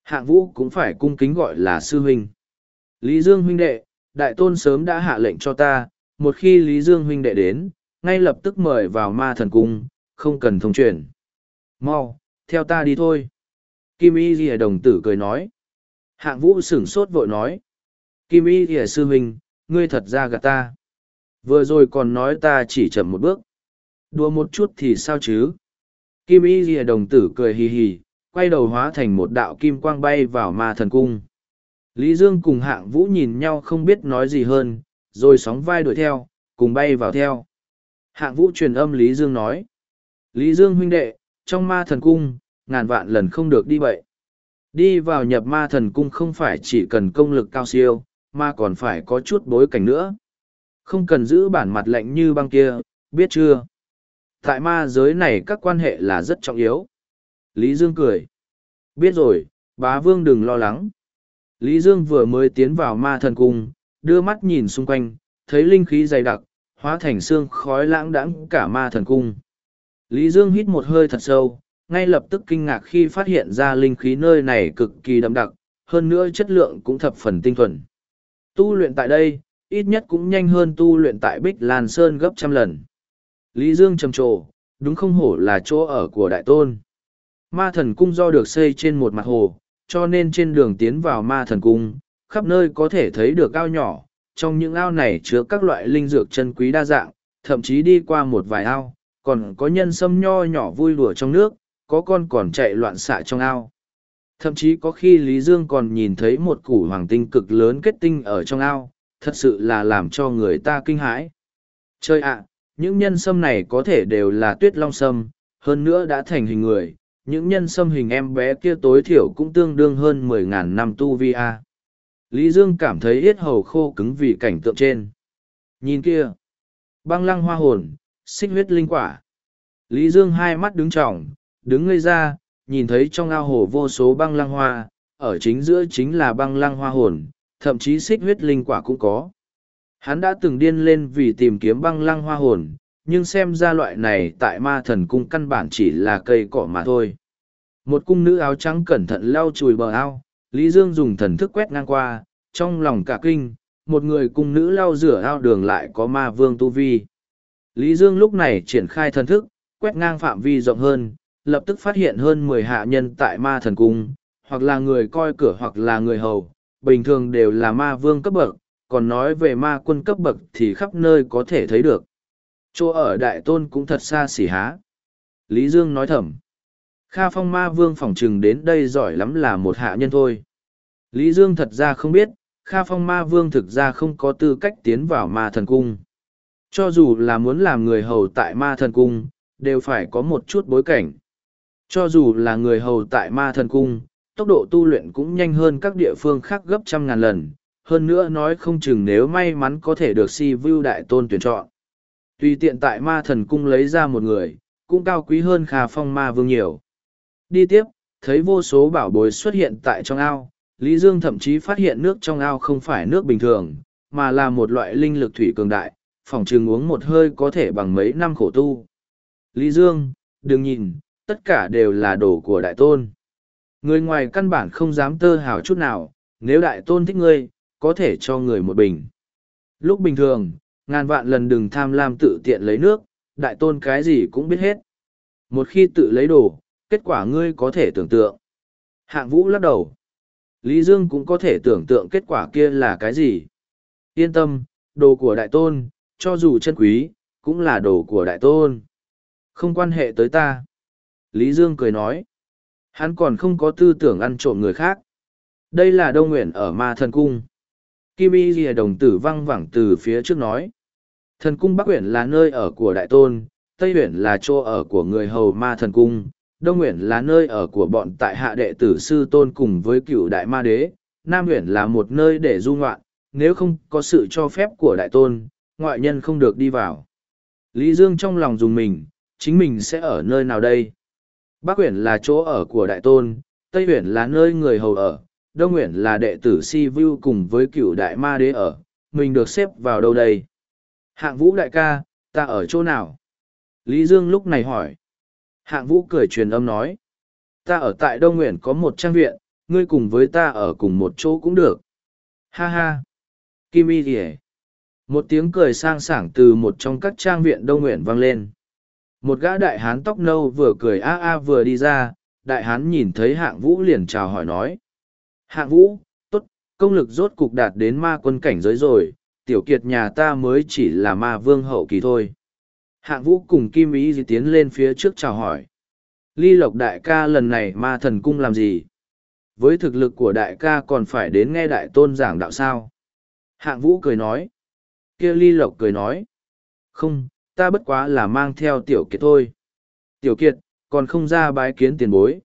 Hạng vũ cũng phải cung kính gọi là sư huynh. Lý Dương huynh đệ, đại tôn sớm đã hạ lệnh cho ta, một khi Lý Dương huynh đệ đến, ngay lập tức mời vào ma thần cung, không cần thông truyền. Mau, theo ta đi thôi. Kim Y Ghi đồng tử cười nói. Hạng vũ sửng sốt vội nói. Kim Y Ghi sư huynh, ngươi thật ra gạt ta. Vừa rồi còn nói ta chỉ chậm một bước. Đùa một chút thì sao chứ? Kim Y Ghi đồng tử cười hì hì, quay đầu hóa thành một đạo kim quang bay vào ma thần cung. Lý Dương cùng hạng vũ nhìn nhau không biết nói gì hơn, rồi sóng vai đuổi theo, cùng bay vào theo. Hạng vũ truyền âm Lý Dương nói. Lý Dương huynh đệ, trong ma thần cung, ngàn vạn lần không được đi bậy. Đi vào nhập ma thần cung không phải chỉ cần công lực cao siêu, mà còn phải có chút bối cảnh nữa. Không cần giữ bản mặt lạnh như băng kia, biết chưa? Tại ma giới này các quan hệ là rất trọng yếu. Lý Dương cười. Biết rồi, bá vương đừng lo lắng. Lý Dương vừa mới tiến vào ma thần cung, đưa mắt nhìn xung quanh, thấy linh khí dày đặc, hóa thành xương khói lãng đãng cả ma thần cung. Lý Dương hít một hơi thật sâu, ngay lập tức kinh ngạc khi phát hiện ra linh khí nơi này cực kỳ đậm đặc, hơn nữa chất lượng cũng thập phần tinh thuần. Tu luyện tại đây, ít nhất cũng nhanh hơn tu luyện tại Bích Lan Sơn gấp trăm lần. Lý Dương trầm trồ, đúng không hổ là chỗ ở của Đại Tôn. Ma thần cung do được xây trên một mặt hồ, cho nên trên đường tiến vào ma thần cung, khắp nơi có thể thấy được ao nhỏ, trong những ao này chứa các loại linh dược chân quý đa dạng, thậm chí đi qua một vài ao, còn có nhân sâm nho nhỏ vui đùa trong nước, có con còn chạy loạn xạ trong ao. Thậm chí có khi Lý Dương còn nhìn thấy một củ hoàng tinh cực lớn kết tinh ở trong ao, thật sự là làm cho người ta kinh hãi. Chơi ạ, những nhân sâm này có thể đều là tuyết long sâm, hơn nữa đã thành hình người, những nhân xâm hình em bé kia tối thiểu cũng tương đương hơn mười ngàn năm tu vi a. Lý dương cảm thấy yết hầu khô cứng vì cảnh tượng trên. Nhìn kia, băng lăng hoa hồn, xích huyết linh quả. Lý dương hai mắt đứng tròng, đứng ngây ra, nhìn thấy trong ao hồ vô số băng lăng hoa, ở chính giữa chính là băng lăng hoa hồn, thậm chí xích huyết linh quả cũng có. Hắn đã từng điên lên vì tìm kiếm băng lăng hoa hồn nhưng xem ra loại này tại ma thần cung căn bản chỉ là cây cỏ mà thôi. Một cung nữ áo trắng cẩn thận lau chùi bờ ao, Lý Dương dùng thần thức quét ngang qua, trong lòng cả kinh, một người cung nữ lau rửa ao đường lại có ma vương tu vi. Lý Dương lúc này triển khai thần thức, quét ngang phạm vi rộng hơn, lập tức phát hiện hơn mười hạ nhân tại ma thần cung, hoặc là người coi cửa hoặc là người hầu, bình thường đều là ma vương cấp bậc, còn nói về ma quân cấp bậc thì khắp nơi có thể thấy được. Chỗ ở đại tôn cũng thật xa xỉ há. Lý Dương nói thầm. Kha phong ma vương phỏng chừng đến đây giỏi lắm là một hạ nhân thôi. Lý Dương thật ra không biết, Kha phong ma vương thực ra không có tư cách tiến vào ma thần cung. Cho dù là muốn làm người hầu tại ma thần cung, đều phải có một chút bối cảnh. Cho dù là người hầu tại ma thần cung, tốc độ tu luyện cũng nhanh hơn các địa phương khác gấp trăm ngàn lần. Hơn nữa nói không chừng nếu may mắn có thể được si vu đại tôn tuyển chọn. Tùy tiện tại ma thần cung lấy ra một người, cũng cao quý hơn Kha Phong ma vương nhiều. Đi tiếp, thấy vô số bảo bối xuất hiện tại trong ao, Lý Dương thậm chí phát hiện nước trong ao không phải nước bình thường, mà là một loại linh lực thủy cường đại, phòng trường uống một hơi có thể bằng mấy năm khổ tu. Lý Dương, đừng nhìn, tất cả đều là đồ của đại tôn. Người ngoài căn bản không dám tơ hào chút nào, nếu đại tôn thích ngươi, có thể cho người một bình. Lúc bình thường, ngàn vạn lần đừng tham lam tự tiện lấy nước, đại tôn cái gì cũng biết hết. Một khi tự lấy đồ, kết quả ngươi có thể tưởng tượng. Hạng vũ lắc đầu. Lý Dương cũng có thể tưởng tượng kết quả kia là cái gì. Yên tâm, đồ của đại tôn, cho dù chân quý, cũng là đồ của đại tôn. Không quan hệ tới ta. Lý Dương cười nói. Hắn còn không có tư tưởng ăn trộm người khác. Đây là Đông Nguyện ở Ma Thần Cung. Kim Y Ghi Đồng Tử văng vẳng từ phía trước nói. Thần Cung Bắc Uyển là nơi ở của Đại Tôn, Tây Uyển là chỗ ở của người hầu Ma Thần Cung, Đông Uyển là nơi ở của bọn tại hạ đệ tử Sư Tôn cùng với cựu Đại Ma Đế, Nam Uyển là một nơi để du ngoạn, nếu không có sự cho phép của Đại Tôn, ngoại nhân không được đi vào. Lý Dương trong lòng dùng mình, chính mình sẽ ở nơi nào đây? Bắc Uyển là chỗ ở của Đại Tôn, Tây Uyển là nơi người hầu ở, Đông Nguyễn là đệ tử Si Vu cùng với cựu Đại Ma Đế ở, mình được xếp vào đâu đây? Hạng Vũ đại ca, ta ở chỗ nào? Lý Dương lúc này hỏi. Hạng Vũ cười truyền âm nói. Ta ở tại Đông Nguyễn có một trang viện, ngươi cùng với ta ở cùng một chỗ cũng được. Ha ha. Kim y kìa. Một tiếng cười sang sảng từ một trong các trang viện Đông Nguyễn vang lên. Một gã đại hán tóc nâu vừa cười a a vừa đi ra, đại hán nhìn thấy hạng vũ liền chào hỏi nói. Hạng vũ, tốt, công lực rốt cục đạt đến ma quân cảnh giới rồi, tiểu kiệt nhà ta mới chỉ là ma vương hậu kỳ thôi. Hạng vũ cùng Kim Ý gì tiến lên phía trước chào hỏi. Ly Lộc đại ca lần này ma thần cung làm gì? Với thực lực của đại ca còn phải đến nghe đại tôn giảng đạo sao? Hạng vũ cười nói. kia Ly Lộc cười nói. Không, ta bất quá là mang theo tiểu kiệt thôi. Tiểu kiệt, còn không ra bái kiến tiền bối.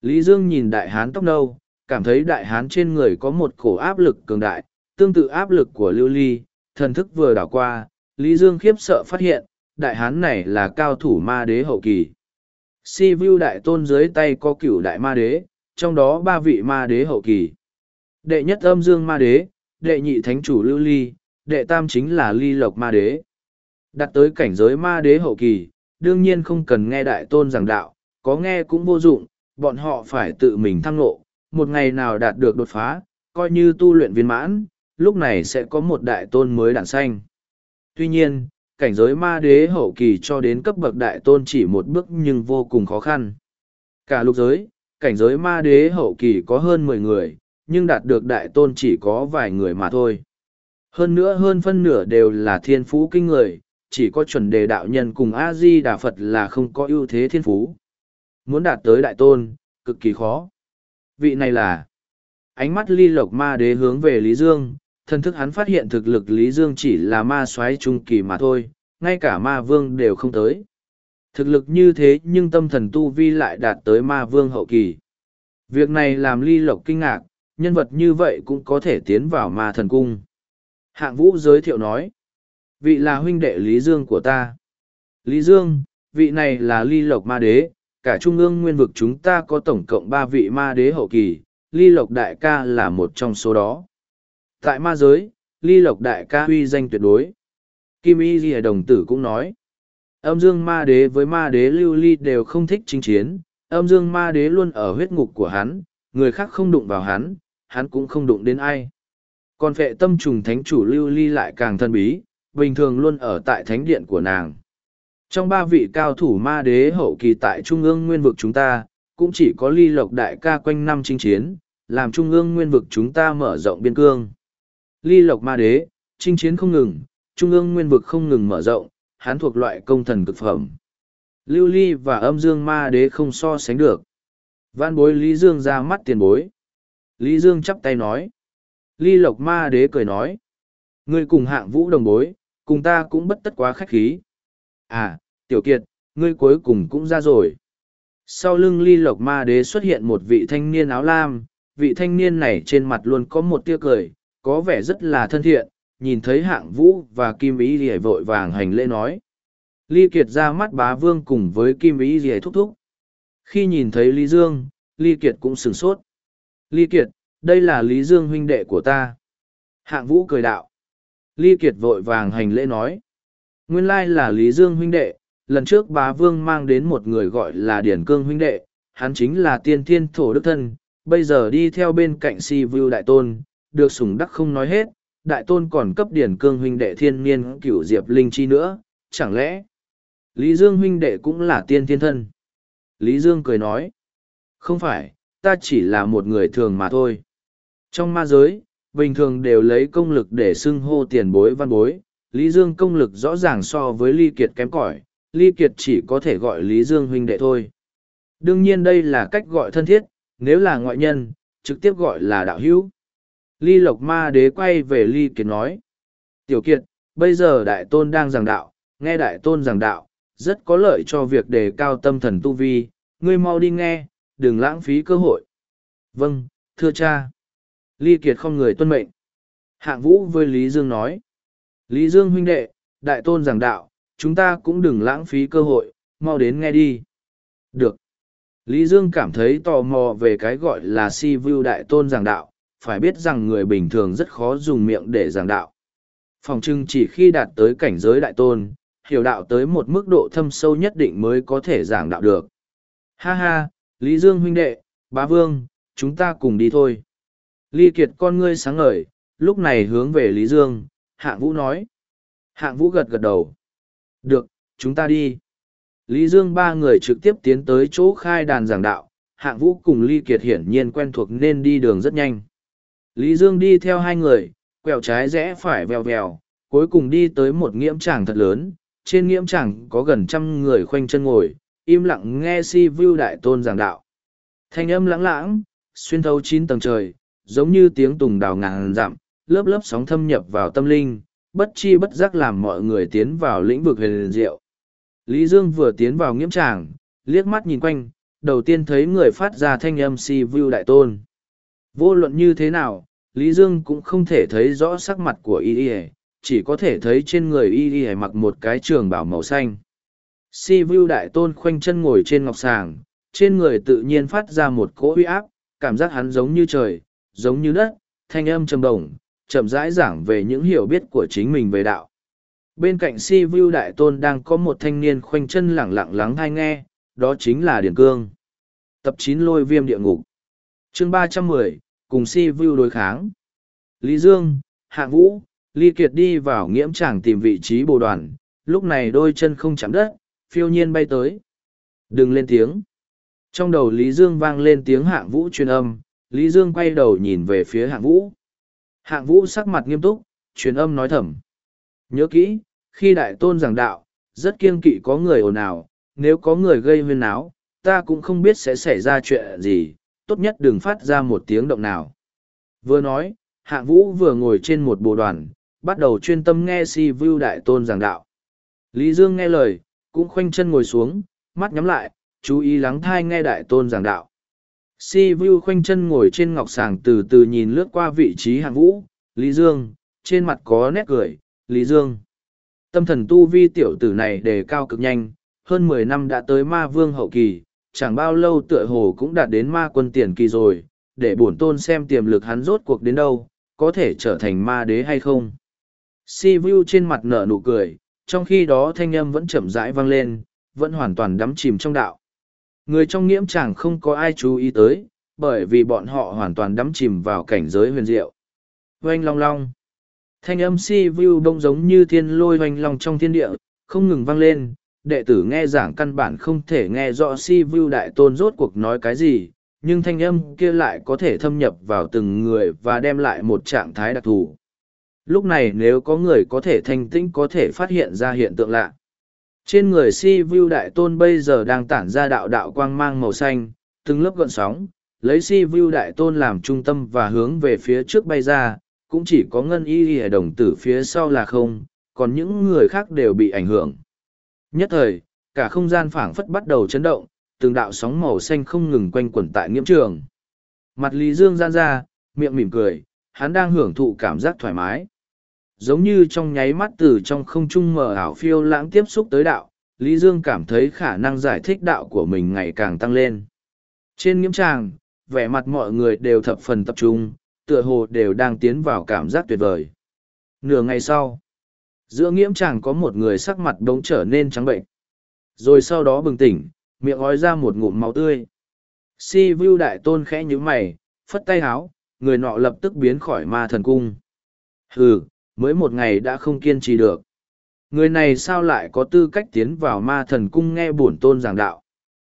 Lý Dương nhìn đại hán tóc nâu, cảm thấy đại hán trên người có một cổ áp lực cường đại, tương tự áp lực của lưu ly, thần thức vừa đảo qua, Lý Dương khiếp sợ phát hiện, đại hán này là cao thủ ma đế hậu kỳ. Si Vu đại tôn dưới tay có cửu đại ma đế, trong đó ba vị ma đế hậu kỳ. Đệ nhất âm dương ma đế, đệ nhị thánh chủ lưu ly, đệ tam chính là ly lộc ma đế. Đặt tới cảnh giới ma đế hậu kỳ, đương nhiên không cần nghe đại tôn giảng đạo, có nghe cũng vô dụng, bọn họ phải tự mình thăng ngộ, một ngày nào đạt được đột phá, coi như tu luyện viên mãn, lúc này sẽ có một đại tôn mới đản sanh. Tuy nhiên, cảnh giới ma đế hậu kỳ cho đến cấp bậc đại tôn chỉ một bước nhưng vô cùng khó khăn. Cả lục giới, cảnh giới ma đế hậu kỳ có hơn mười người, nhưng đạt được đại tôn chỉ có vài người mà thôi. Hơn nữa hơn phân nửa đều là thiên phú kinh người, chỉ có chuẩn đề đạo nhân cùng A-di Đà Phật là không có ưu thế thiên phú. Muốn đạt tới đại tôn, cực kỳ khó. Vị này là ánh mắt ly lộc ma đế hướng về Lý Dương, thân thức hắn phát hiện thực lực Lý Dương chỉ là ma soái trung kỳ mà thôi, ngay cả ma vương đều không tới. Thực lực như thế nhưng tâm thần tu vi lại đạt tới ma vương hậu kỳ. Việc này làm ly lộc kinh ngạc, nhân vật như vậy cũng có thể tiến vào ma thần cung. Hạng vũ giới thiệu nói, vị là huynh đệ Lý Dương của ta. Lý Dương, vị này là ly lộc ma đế, cả trung ương nguyên vực chúng ta có tổng cộng ba vị ma đế hậu kỳ, ly lộc đại ca là một trong số đó. Tại ma giới, ly lộc đại ca huy danh tuyệt đối. Kim Y Ghi Đồng Tử cũng nói, âm dương ma đế với ma đế lưu ly đều không thích chính chiến, âm dương ma đế luôn ở huyết ngục của hắn, người khác không đụng vào hắn, hắn cũng không đụng đến ai. Còn vệ tâm trùng thánh chủ lưu ly lại càng thân bí, bình thường luôn ở tại thánh điện của nàng. Trong ba vị cao thủ ma đế hậu kỳ tại Trung ương nguyên vực chúng ta, cũng chỉ có ly lộc đại ca quanh năm chinh chiến, làm Trung ương nguyên vực chúng ta mở rộng biên cương. Ly lộc ma đế, chinh chiến không ngừng, Trung ương nguyên vực không ngừng mở rộng, hắn thuộc loại công thần cực phẩm. Lưu ly và âm dương ma đế không so sánh được. Văn bối Lý Dương ra mắt tiền bối. Lý Dương chắp tay nói. Ly lộc ma đế cười nói. Ngươi cùng hạng vũ đồng bối, cùng ta cũng bất tất quá khách khí. À, tiểu kiệt, ngươi cuối cùng cũng ra rồi. Sau lưng ly lộc ma đế xuất hiện một vị thanh niên áo lam, vị thanh niên này trên mặt luôn có một tia cười, có vẻ rất là thân thiện, nhìn thấy hạng vũ và kim ý rỉa vội vàng hành lễ nói. Ly Kiệt ra mắt bá vương cùng với kim ý rỉa thúc thúc. Khi nhìn thấy Lý Dương, Ly Kiệt cũng sửng sốt. Ly Kiệt, đây là Lý Dương huynh đệ của ta. Hạng vũ cười đạo. Ly Kiệt vội vàng hành lễ nói. Nguyên lai là Lý Dương huynh đệ, lần trước bá vương mang đến một người gọi là Điển Cương huynh đệ, hắn chính là tiên thiên thổ đức thân, bây giờ đi theo bên cạnh si Vu đại tôn, được sủng đắc không nói hết, đại tôn còn cấp Điển Cương huynh đệ thiên niên cửu diệp linh chi nữa, chẳng lẽ Lý Dương huynh đệ cũng là tiên thiên thân? Lý Dương cười nói, không phải, ta chỉ là một người thường mà thôi. Trong ma giới, bình thường đều lấy công lực để xưng hô tiền bối văn bối, Lý Dương công lực rõ ràng so với Ly Kiệt kém cỏi, Ly Kiệt chỉ có thể gọi Lý Dương huynh đệ thôi. Đương nhiên đây là cách gọi thân thiết, nếu là ngoại nhân, trực tiếp gọi là đạo hữu. Ly Lộc Ma Đế quay về Ly Kiệt nói. Tiểu Kiệt, bây giờ Đại Tôn đang giảng đạo, nghe Đại Tôn giảng đạo, rất có lợi cho việc đề cao tâm thần tu vi, ngươi mau đi nghe, đừng lãng phí cơ hội. Vâng, thưa cha. Ly Kiệt không người tuân mệnh. Hạng Vũ với Lý Dương nói. Lý Dương huynh đệ, Đại Tôn giảng đạo, chúng ta cũng đừng lãng phí cơ hội, mau đến nghe đi. Được. Lý Dương cảm thấy tò mò về cái gọi là si view đại tôn giảng đạo, phải biết rằng người bình thường rất khó dùng miệng để giảng đạo. Phòng trưng chỉ khi đạt tới cảnh giới đại tôn, hiểu đạo tới một mức độ thâm sâu nhất định mới có thể giảng đạo được. Ha ha, Lý Dương huynh đệ, bá vương, chúng ta cùng đi thôi. Ly Kiệt con ngươi sáng ngời, lúc này hướng về Lý Dương, hạng vũ nói. Hạng vũ gật gật đầu. Được, chúng ta đi. Lý Dương ba người trực tiếp tiến tới chỗ khai đàn giảng đạo, hạng vũ cùng Ly Kiệt hiển nhiên quen thuộc nên đi đường rất nhanh. Lý Dương đi theo hai người, quẹo trái rẽ phải vèo vèo, cuối cùng đi tới một nghiễm tràng thật lớn, trên nghiễm tràng có gần trăm người khoanh chân ngồi, im lặng nghe si view đại tôn giảng đạo. Thanh âm lãng lãng, xuyên thấu chín tầng trời, giống như tiếng tùng đào ngàn dặm, lớp lớp sóng thâm nhập vào tâm linh, bất chi bất giác làm mọi người tiến vào lĩnh vực huyền diệu. Lý Dương vừa tiến vào nghiễm tràng, liếc mắt nhìn quanh, đầu tiên thấy người phát ra thanh âm si view đại tôn. Vô luận như thế nào, Lý Dương cũng không thể thấy rõ sắc mặt của y y chỉ có thể thấy trên người y y mặc một cái trường bảo màu xanh. Si view đại tôn khoanh chân ngồi trên ngọc sàng, trên người tự nhiên phát ra một cỗ uy áp, cảm giác hắn giống như trời, giống như đất, thanh âm trầm đồng, chậm rãi giảng về những hiểu biết của chính mình về đạo. Bên cạnh si view đại tôn đang có một thanh niên khoanh chân lẳng lặng lắng hay nghe, đó chính là Điền Cương. Tập chín lôi viêm địa ngục. chương ba trăm mười cùng si view đối kháng. Lý Dương, Hạ Vũ, Ly Kiệt đi vào nghiễm tràng tìm vị trí bồ đoàn, lúc này đôi chân không chạm đất, phiêu nhiên bay tới. Đừng lên tiếng. Trong đầu Lý Dương vang lên tiếng hạng vũ truyền âm, Lý Dương quay đầu nhìn về phía hạng vũ. Hạng vũ sắc mặt nghiêm túc, truyền âm nói thầm. Nhớ kỹ, khi đại tôn giảng đạo, rất kiêng kỵ có người ồn ào, nếu có người gây huyên náo, ta cũng không biết sẽ xảy ra chuyện gì, tốt nhất đừng phát ra một tiếng động nào. Vừa nói, hạng vũ vừa ngồi trên một bồ đoàn, bắt đầu chuyên tâm nghe si Vưu đại tôn giảng đạo. Lý Dương nghe lời, cũng khoanh chân ngồi xuống, mắt nhắm lại, chú ý lắng thai nghe đại tôn giảng đạo. Si Vu khoanh chân ngồi trên ngọc sàng từ từ nhìn lướt qua vị trí hạng vũ, Lý Dương, trên mặt có nét cười, Lý Dương. Tâm thần tu vi tiểu tử này đề cao cực nhanh, hơn mười năm đã tới ma vương hậu kỳ, chẳng bao lâu tựa hồ cũng đạt đến ma quân tiền kỳ rồi, để bổn tôn xem tiềm lực hắn rốt cuộc đến đâu, có thể trở thành ma đế hay không. Si Vu trên mặt nở nụ cười, trong khi đó thanh âm vẫn chậm rãi vang lên, vẫn hoàn toàn đắm chìm trong đạo. Người trong nghiễm chẳng không có ai chú ý tới, bởi vì bọn họ hoàn toàn đắm chìm vào cảnh giới huyền diệu. Oanh long long. Thanh âm si vu bông giống như thiên lôi oanh long trong thiên địa, không ngừng vang lên. Đệ tử nghe giảng căn bản không thể nghe rõ si vu đại tôn rốt cuộc nói cái gì, nhưng thanh âm kia lại có thể thâm nhập vào từng người và đem lại một trạng thái đặc thù. Lúc này nếu có người có thể thanh tĩnh có thể phát hiện ra hiện tượng lạ. Trên người si vu đại tôn bây giờ đang tản ra đạo đạo quang mang màu xanh, từng lớp gợn sóng, lấy si vu đại tôn làm trung tâm và hướng về phía trước bay ra, cũng chỉ có ngân y y đồng tử phía sau là không, còn những người khác đều bị ảnh hưởng. Nhất thời, cả không gian phảng phất bắt đầu chấn động, từng đạo sóng màu xanh không ngừng quanh quẩn tại nghiễm trường. Mặt Lý Dương gian ra, miệng mỉm cười, hắn đang hưởng thụ cảm giác thoải mái giống như trong nháy mắt từ trong không trung mở ảo phiêu lãng tiếp xúc tới đạo, Lý Dương cảm thấy khả năng giải thích đạo của mình ngày càng tăng lên. Trên nghiễm tràng, vẻ mặt mọi người đều thập phần tập trung, tựa hồ đều đang tiến vào cảm giác tuyệt vời. Nửa ngày sau, giữa nghiễm tràng có một người sắc mặt đống trở nên trắng bệnh. Rồi sau đó bừng tỉnh, miệng ói ra một ngụm máu tươi. Si Vu Đại Tôn khẽ như mày, phất tay háo, người nọ lập tức biến khỏi ma thần cung. Hừ, mới một ngày đã không kiên trì được. Người này sao lại có tư cách tiến vào ma thần cung nghe bổn tôn giảng đạo.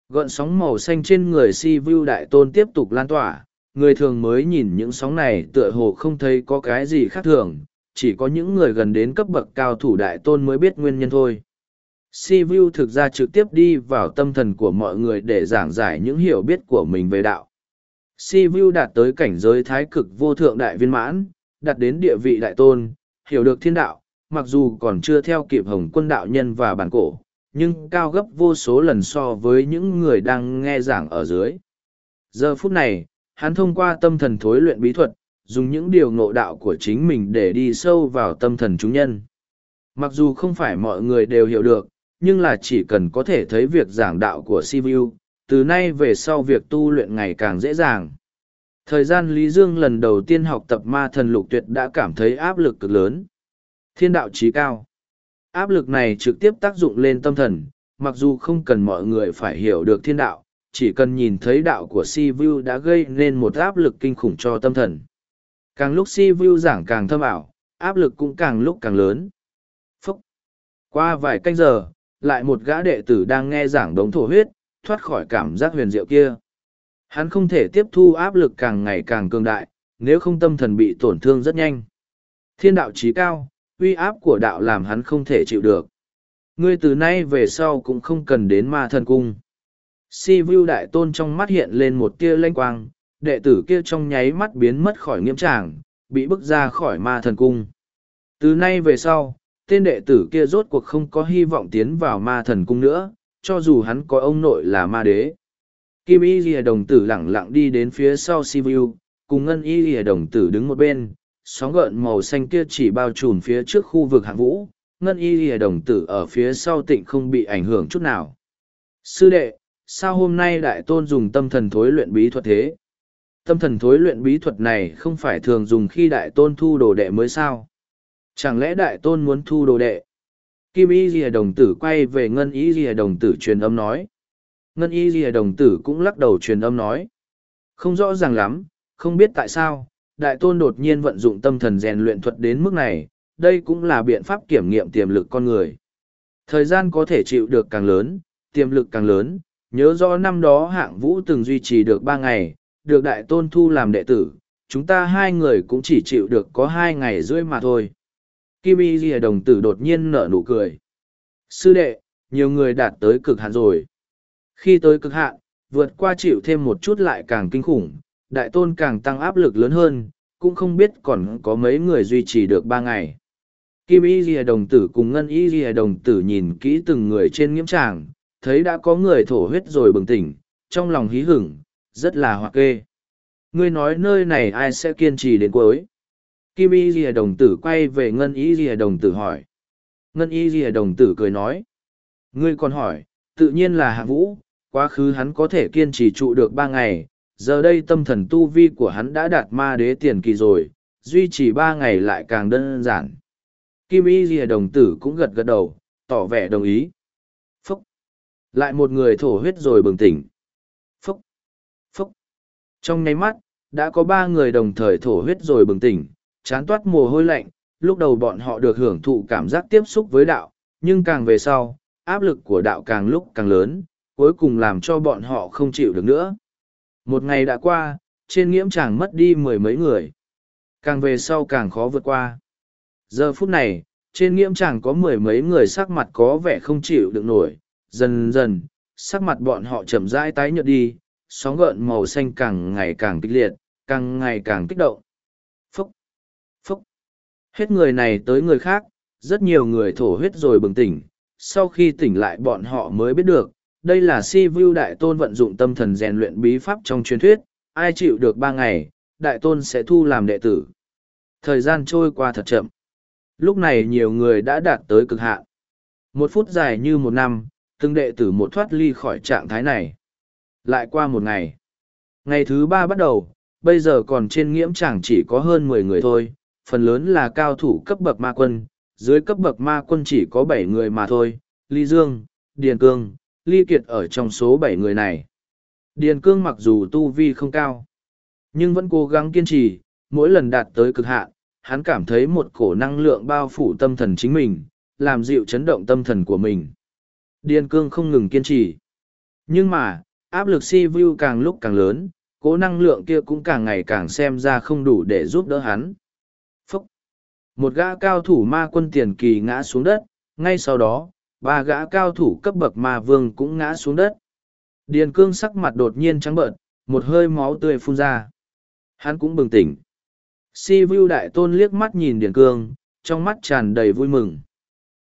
Gợn sóng màu xanh trên người si vu đại tôn tiếp tục lan tỏa, người thường mới nhìn những sóng này tựa hồ không thấy có cái gì khác thường, chỉ có những người gần đến cấp bậc cao thủ đại tôn mới biết nguyên nhân thôi. Si Vu thực ra trực tiếp đi vào tâm thần của mọi người để giảng giải những hiểu biết của mình về đạo. Si Vu đạt tới cảnh giới thái cực vô thượng đại viên mãn, đạt đến địa vị đại tôn, hiểu được thiên đạo, mặc dù còn chưa theo kịp hồng quân đạo nhân và bản cổ, nhưng cao gấp vô số lần so với những người đang nghe giảng ở dưới. Giờ phút này, hắn thông qua tâm thần thối luyện bí thuật, dùng những điều ngộ đạo của chính mình để đi sâu vào tâm thần chúng nhân. Mặc dù không phải mọi người đều hiểu được, nhưng là chỉ cần có thể thấy việc giảng đạo của Sivu, từ nay về sau việc tu luyện ngày càng dễ dàng. Thời gian Lý Dương lần đầu tiên học tập ma thần lục tuyệt đã cảm thấy áp lực cực lớn. Thiên đạo trí cao. Áp lực này trực tiếp tác dụng lên tâm thần, mặc dù không cần mọi người phải hiểu được thiên đạo, chỉ cần nhìn thấy đạo của si vu đã gây nên một áp lực kinh khủng cho tâm thần càng lúc si vu giảng càng thâm ảo áp lực cũng càng lúc càng lớn phúc qua vài canh giờ lại một gã đệ tử đang nghe giảng đống thổ huyết thoát khỏi cảm giác huyền diệu kia hắn không thể tiếp thu áp lực càng ngày càng cường đại, nếu không tâm thần bị tổn thương rất nhanh. Thiên đạo trí cao, uy áp của đạo làm hắn không thể chịu được. Ngươi từ nay về sau cũng không cần đến ma thần cung. Si vu đại tôn trong mắt hiện lên một tia lanh quang, đệ tử kia trong nháy mắt biến mất khỏi nghiêm tràng, bị bức ra khỏi ma thần cung. Từ nay về sau, tên đệ tử kia rốt cuộc không có hy vọng tiến vào ma thần cung nữa, cho dù hắn có ông nội là ma đế kim y lìa đồng tử lẳng lặng đi đến phía sau Sivu, cùng ngân y lìa đồng tử đứng một bên sóng gợn màu xanh kia chỉ bao trùm phía trước khu vực hạng vũ ngân y lìa đồng tử ở phía sau tịnh không bị ảnh hưởng chút nào sư đệ sao hôm nay đại tôn dùng tâm thần thối luyện bí thuật thế? Tâm thần thối luyện bí thuật này không phải thường dùng khi đại tôn thu đồ đệ mới sao? Chẳng lẽ đại tôn muốn thu đồ đệ? Kim y lìa đồng tử quay về ngân y lìa đồng tử truyền âm nói. Ngân y ghi đồng tử cũng lắc đầu truyền âm nói. Không rõ ràng lắm, không biết tại sao, đại tôn đột nhiên vận dụng tâm thần rèn luyện thuật đến mức này, đây cũng là biện pháp kiểm nghiệm tiềm lực con người. Thời gian có thể chịu được càng lớn, tiềm lực càng lớn, nhớ rõ năm đó hạng vũ từng duy trì được ba ngày được đại tôn thu làm đệ tử chúng ta hai người cũng chỉ chịu được có hai ngày rưỡi mà thôi kim y ghi đồng tử đột nhiên nở nụ cười sư đệ nhiều người đạt tới cực hạn rồi khi tới cực hạn vượt qua chịu thêm một chút lại càng kinh khủng đại tôn càng tăng áp lực lớn hơn cũng không biết còn có mấy người duy trì được ba ngày kim y ghi đồng tử cùng ngân y ghi đồng tử nhìn kỹ từng người trên nghiễm tràng thấy đã có người thổ huyết rồi bừng tỉnh, trong lòng hí hửng, rất là hoặc kê. Ngươi nói nơi này ai sẽ kiên trì đến cuối? Kim y ghi đồng tử quay về ngân y ghi đồng tử hỏi. Ngân y ghi đồng tử cười nói. Ngươi còn hỏi, tự nhiên là hạ vũ, quá khứ hắn có thể kiên trì trụ được ba ngày, giờ đây tâm thần tu vi của hắn đã đạt ma đế tiền kỳ rồi, duy trì ba ngày lại càng đơn giản. Kim y rìa đồng tử cũng gật gật đầu, tỏ vẻ đồng ý. Phúc, Lại một người thổ huyết rồi bừng tỉnh. Phúc! Phúc! Trong nháy mắt, đã có ba người đồng thời thổ huyết rồi bừng tỉnh, chán toát mồ hôi lạnh, lúc đầu bọn họ được hưởng thụ cảm giác tiếp xúc với đạo, nhưng càng về sau, áp lực của đạo càng lúc càng lớn, cuối cùng làm cho bọn họ không chịu được nữa. Một ngày đã qua, trên nghiễm chàng mất đi mười mấy người. Càng về sau càng khó vượt qua. Giờ phút này, trên nghiễm chàng có mười mấy người sắc mặt có vẻ không chịu được nổi, dần dần sắc mặt bọn họ chậm rãi tái nhợt đi sóng gợn màu xanh càng ngày càng kích liệt càng ngày càng kích động phúc phúc hết người này tới người khác rất nhiều người thổ huyết rồi bừng tỉnh sau khi tỉnh lại bọn họ mới biết được đây là si vu đại tôn vận dụng tâm thần rèn luyện bí pháp trong truyền thuyết ai chịu được ba ngày đại tôn sẽ thu làm đệ tử thời gian trôi qua thật chậm lúc này nhiều người đã đạt tới cực hạn một phút dài như một năm từng đệ tử một thoát ly khỏi trạng thái này. Lại qua một ngày. Ngày thứ ba bắt đầu, bây giờ còn trên nghiễm chẳng chỉ có hơn mười người thôi, phần lớn là cao thủ cấp bậc ma quân, dưới cấp bậc ma quân chỉ có bảy người mà thôi, Ly Dương, Điền Cương, Ly Kiệt ở trong số bảy người này. Điền Cương mặc dù tu vi không cao, nhưng vẫn cố gắng kiên trì, mỗi lần đạt tới cực hạn, hắn cảm thấy một cổ năng lượng bao phủ tâm thần chính mình, làm dịu chấn động tâm thần của mình. Điền cương không ngừng kiên trì. Nhưng mà, áp lực si vu càng lúc càng lớn cố năng lượng kia cũng càng ngày càng xem ra không đủ để giúp đỡ hắn Phúc! một gã cao thủ ma quân tiền kỳ ngã xuống đất ngay sau đó ba gã cao thủ cấp bậc ma vương cũng ngã xuống đất. Điền cương sắc mặt đột nhiên trắng bợn, một hơi máu tươi phun ra. Hắn cũng bừng tỉnh. Si vu đại tôn liếc mắt nhìn điền cương, trong mắt tràn đầy vui mừng.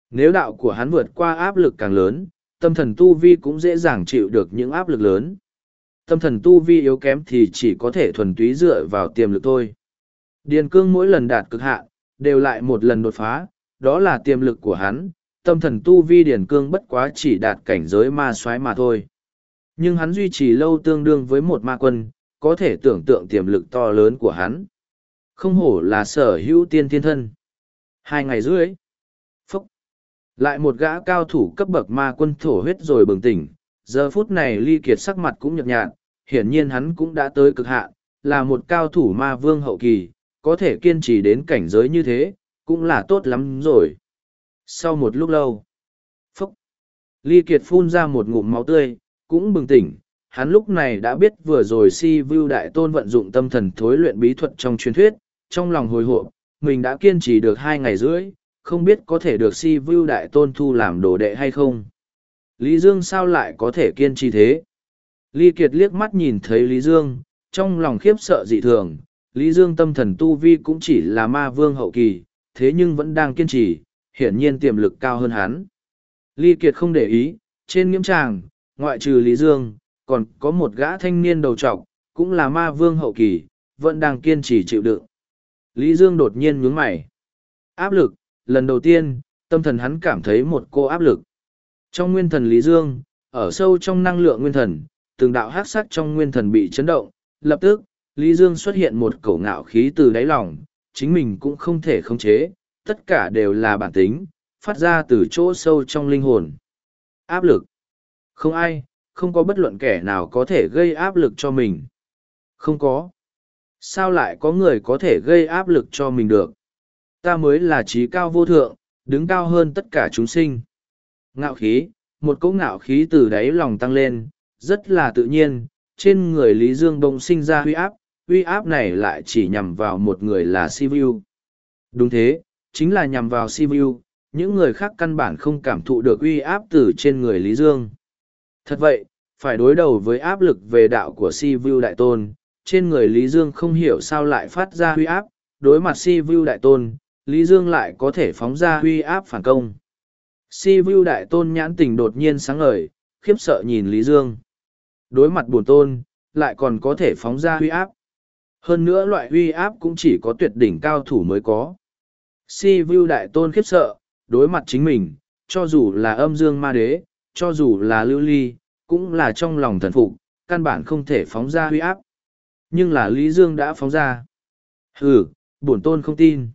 Nếu đạo của hắn vượt qua áp lực càng lớn, tâm thần tu vi cũng dễ dàng chịu được những áp lực lớn. Tâm thần tu vi yếu kém thì chỉ có thể thuần túy dựa vào tiềm lực thôi. Điền cương mỗi lần đạt cực hạn, đều lại một lần đột phá, đó là tiềm lực của hắn tâm thần tu vi điển cương bất quá chỉ đạt cảnh giới ma soái mà thôi. Nhưng hắn duy trì lâu tương đương với một ma quân, có thể tưởng tượng tiềm lực to lớn của hắn. Không hổ là sở hữu tiên thiên thân. Hai ngày rưỡi, phúc, lại một gã cao thủ cấp bậc ma quân thổ huyết rồi bừng tỉnh. Giờ phút này ly kiệt sắc mặt cũng nhợt nhạt, hiển nhiên hắn cũng đã tới cực hạn, là một cao thủ ma vương hậu kỳ, có thể kiên trì đến cảnh giới như thế, cũng là tốt lắm rồi sau một lúc lâu. Phúc. Ly kiệt phun ra một ngụm máu tươi, cũng bừng tỉnh. Hắn lúc này đã biết vừa rồi si Vưu đại tôn vận dụng tâm thần thối luyện bí thuật trong truyền thuyết, trong lòng hồi hộp, mình đã kiên trì được hai ngày rưỡi, không biết có thể được si Vưu đại tôn thu làm đồ đệ hay không. Lý dương sao lại có thể kiên trì thế? Ly kiệt liếc mắt nhìn thấy lý dương, trong lòng khiếp sợ dị thường. Lý dương tâm thần tu vi cũng chỉ là ma vương hậu kỳ, thế nhưng vẫn đang kiên trì hiển nhiên tiềm lực cao hơn hắn. Ly kiệt không để ý, trên nghiễm tràng, ngoại trừ lý dương, còn có một gã thanh niên đầu trọc, cũng là ma vương hậu kỳ, vẫn đang kiên trì chịu đựng. Lý dương đột nhiên nhướng mày. Áp lực, lần đầu tiên, tâm thần hắn cảm thấy một cô áp lực. Trong nguyên thần lý dương, ở sâu trong năng lượng nguyên thần, từng đạo hát sắc trong nguyên thần bị chấn động, lập tức, lý dương xuất hiện một cổ ngạo khí từ đáy lòng, chính mình cũng không thể khống chế tất cả đều là bản tính, phát ra từ chỗ sâu trong linh hồn. Áp lực. Không ai, không có bất luận kẻ nào có thể gây áp lực cho mình. Không có. Sao lại có người có thể gây áp lực cho mình được? Ta mới là trí cao vô thượng, đứng cao hơn tất cả chúng sinh. Ngạo khí. Một cỗ ngạo khí từ đáy lòng tăng lên, rất là tự nhiên. Trên người lý dương bỗng sinh ra huy áp. Huy áp này lại chỉ nhằm vào một người là sivu đúng thế chính là nhằm vào Sibiu, những người khác căn bản không cảm thụ được uy áp từ trên người lý dương. Thật vậy phải đối đầu với áp lực về đạo của Sibiu đại tôn trên người lý dương không hiểu sao lại phát ra uy áp đối mặt Sibiu đại tôn lý dương lại có thể phóng ra uy áp phản công. Sibiu đại tôn nhãn tình đột nhiên sáng ngời khiếp sợ nhìn lý dương. Đối mặt buồn tôn lại còn có thể phóng ra uy áp. Hơn nữa loại uy áp cũng chỉ có tuyệt đỉnh cao thủ mới có si vu đại tôn khiếp sợ đối mặt chính mình cho dù là âm dương ma đế cho dù là lưu ly cũng là trong lòng thần phục căn bản không thể phóng ra huy áp nhưng là lý dương đã phóng ra ừ bổn tôn không tin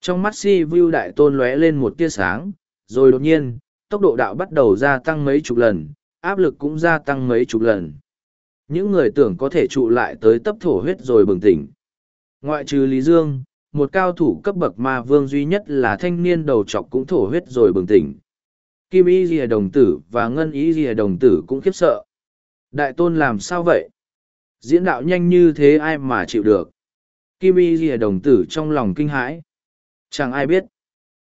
trong mắt si vu đại tôn lóe lên một tia sáng rồi đột nhiên, tốc độ đạo bắt đầu gia tăng mấy chục lần, áp lực cũng gia tăng mấy chục lần. Những người tưởng có thể trụ lại tới tấp thổ huyết rồi bừng tỉnh. Ngoại trừ Lý Dương, một cao thủ cấp bậc ma vương duy nhất là thanh niên đầu chọc cũng thổ huyết rồi bừng tỉnh. Kim Y Ghi Đồng Tử và Ngân Y Ghi Đồng Tử cũng khiếp sợ. Đại tôn làm sao vậy? Diễn đạo nhanh như thế ai mà chịu được? Kim Y Ghi Đồng Tử trong lòng kinh hãi. Chẳng ai biết.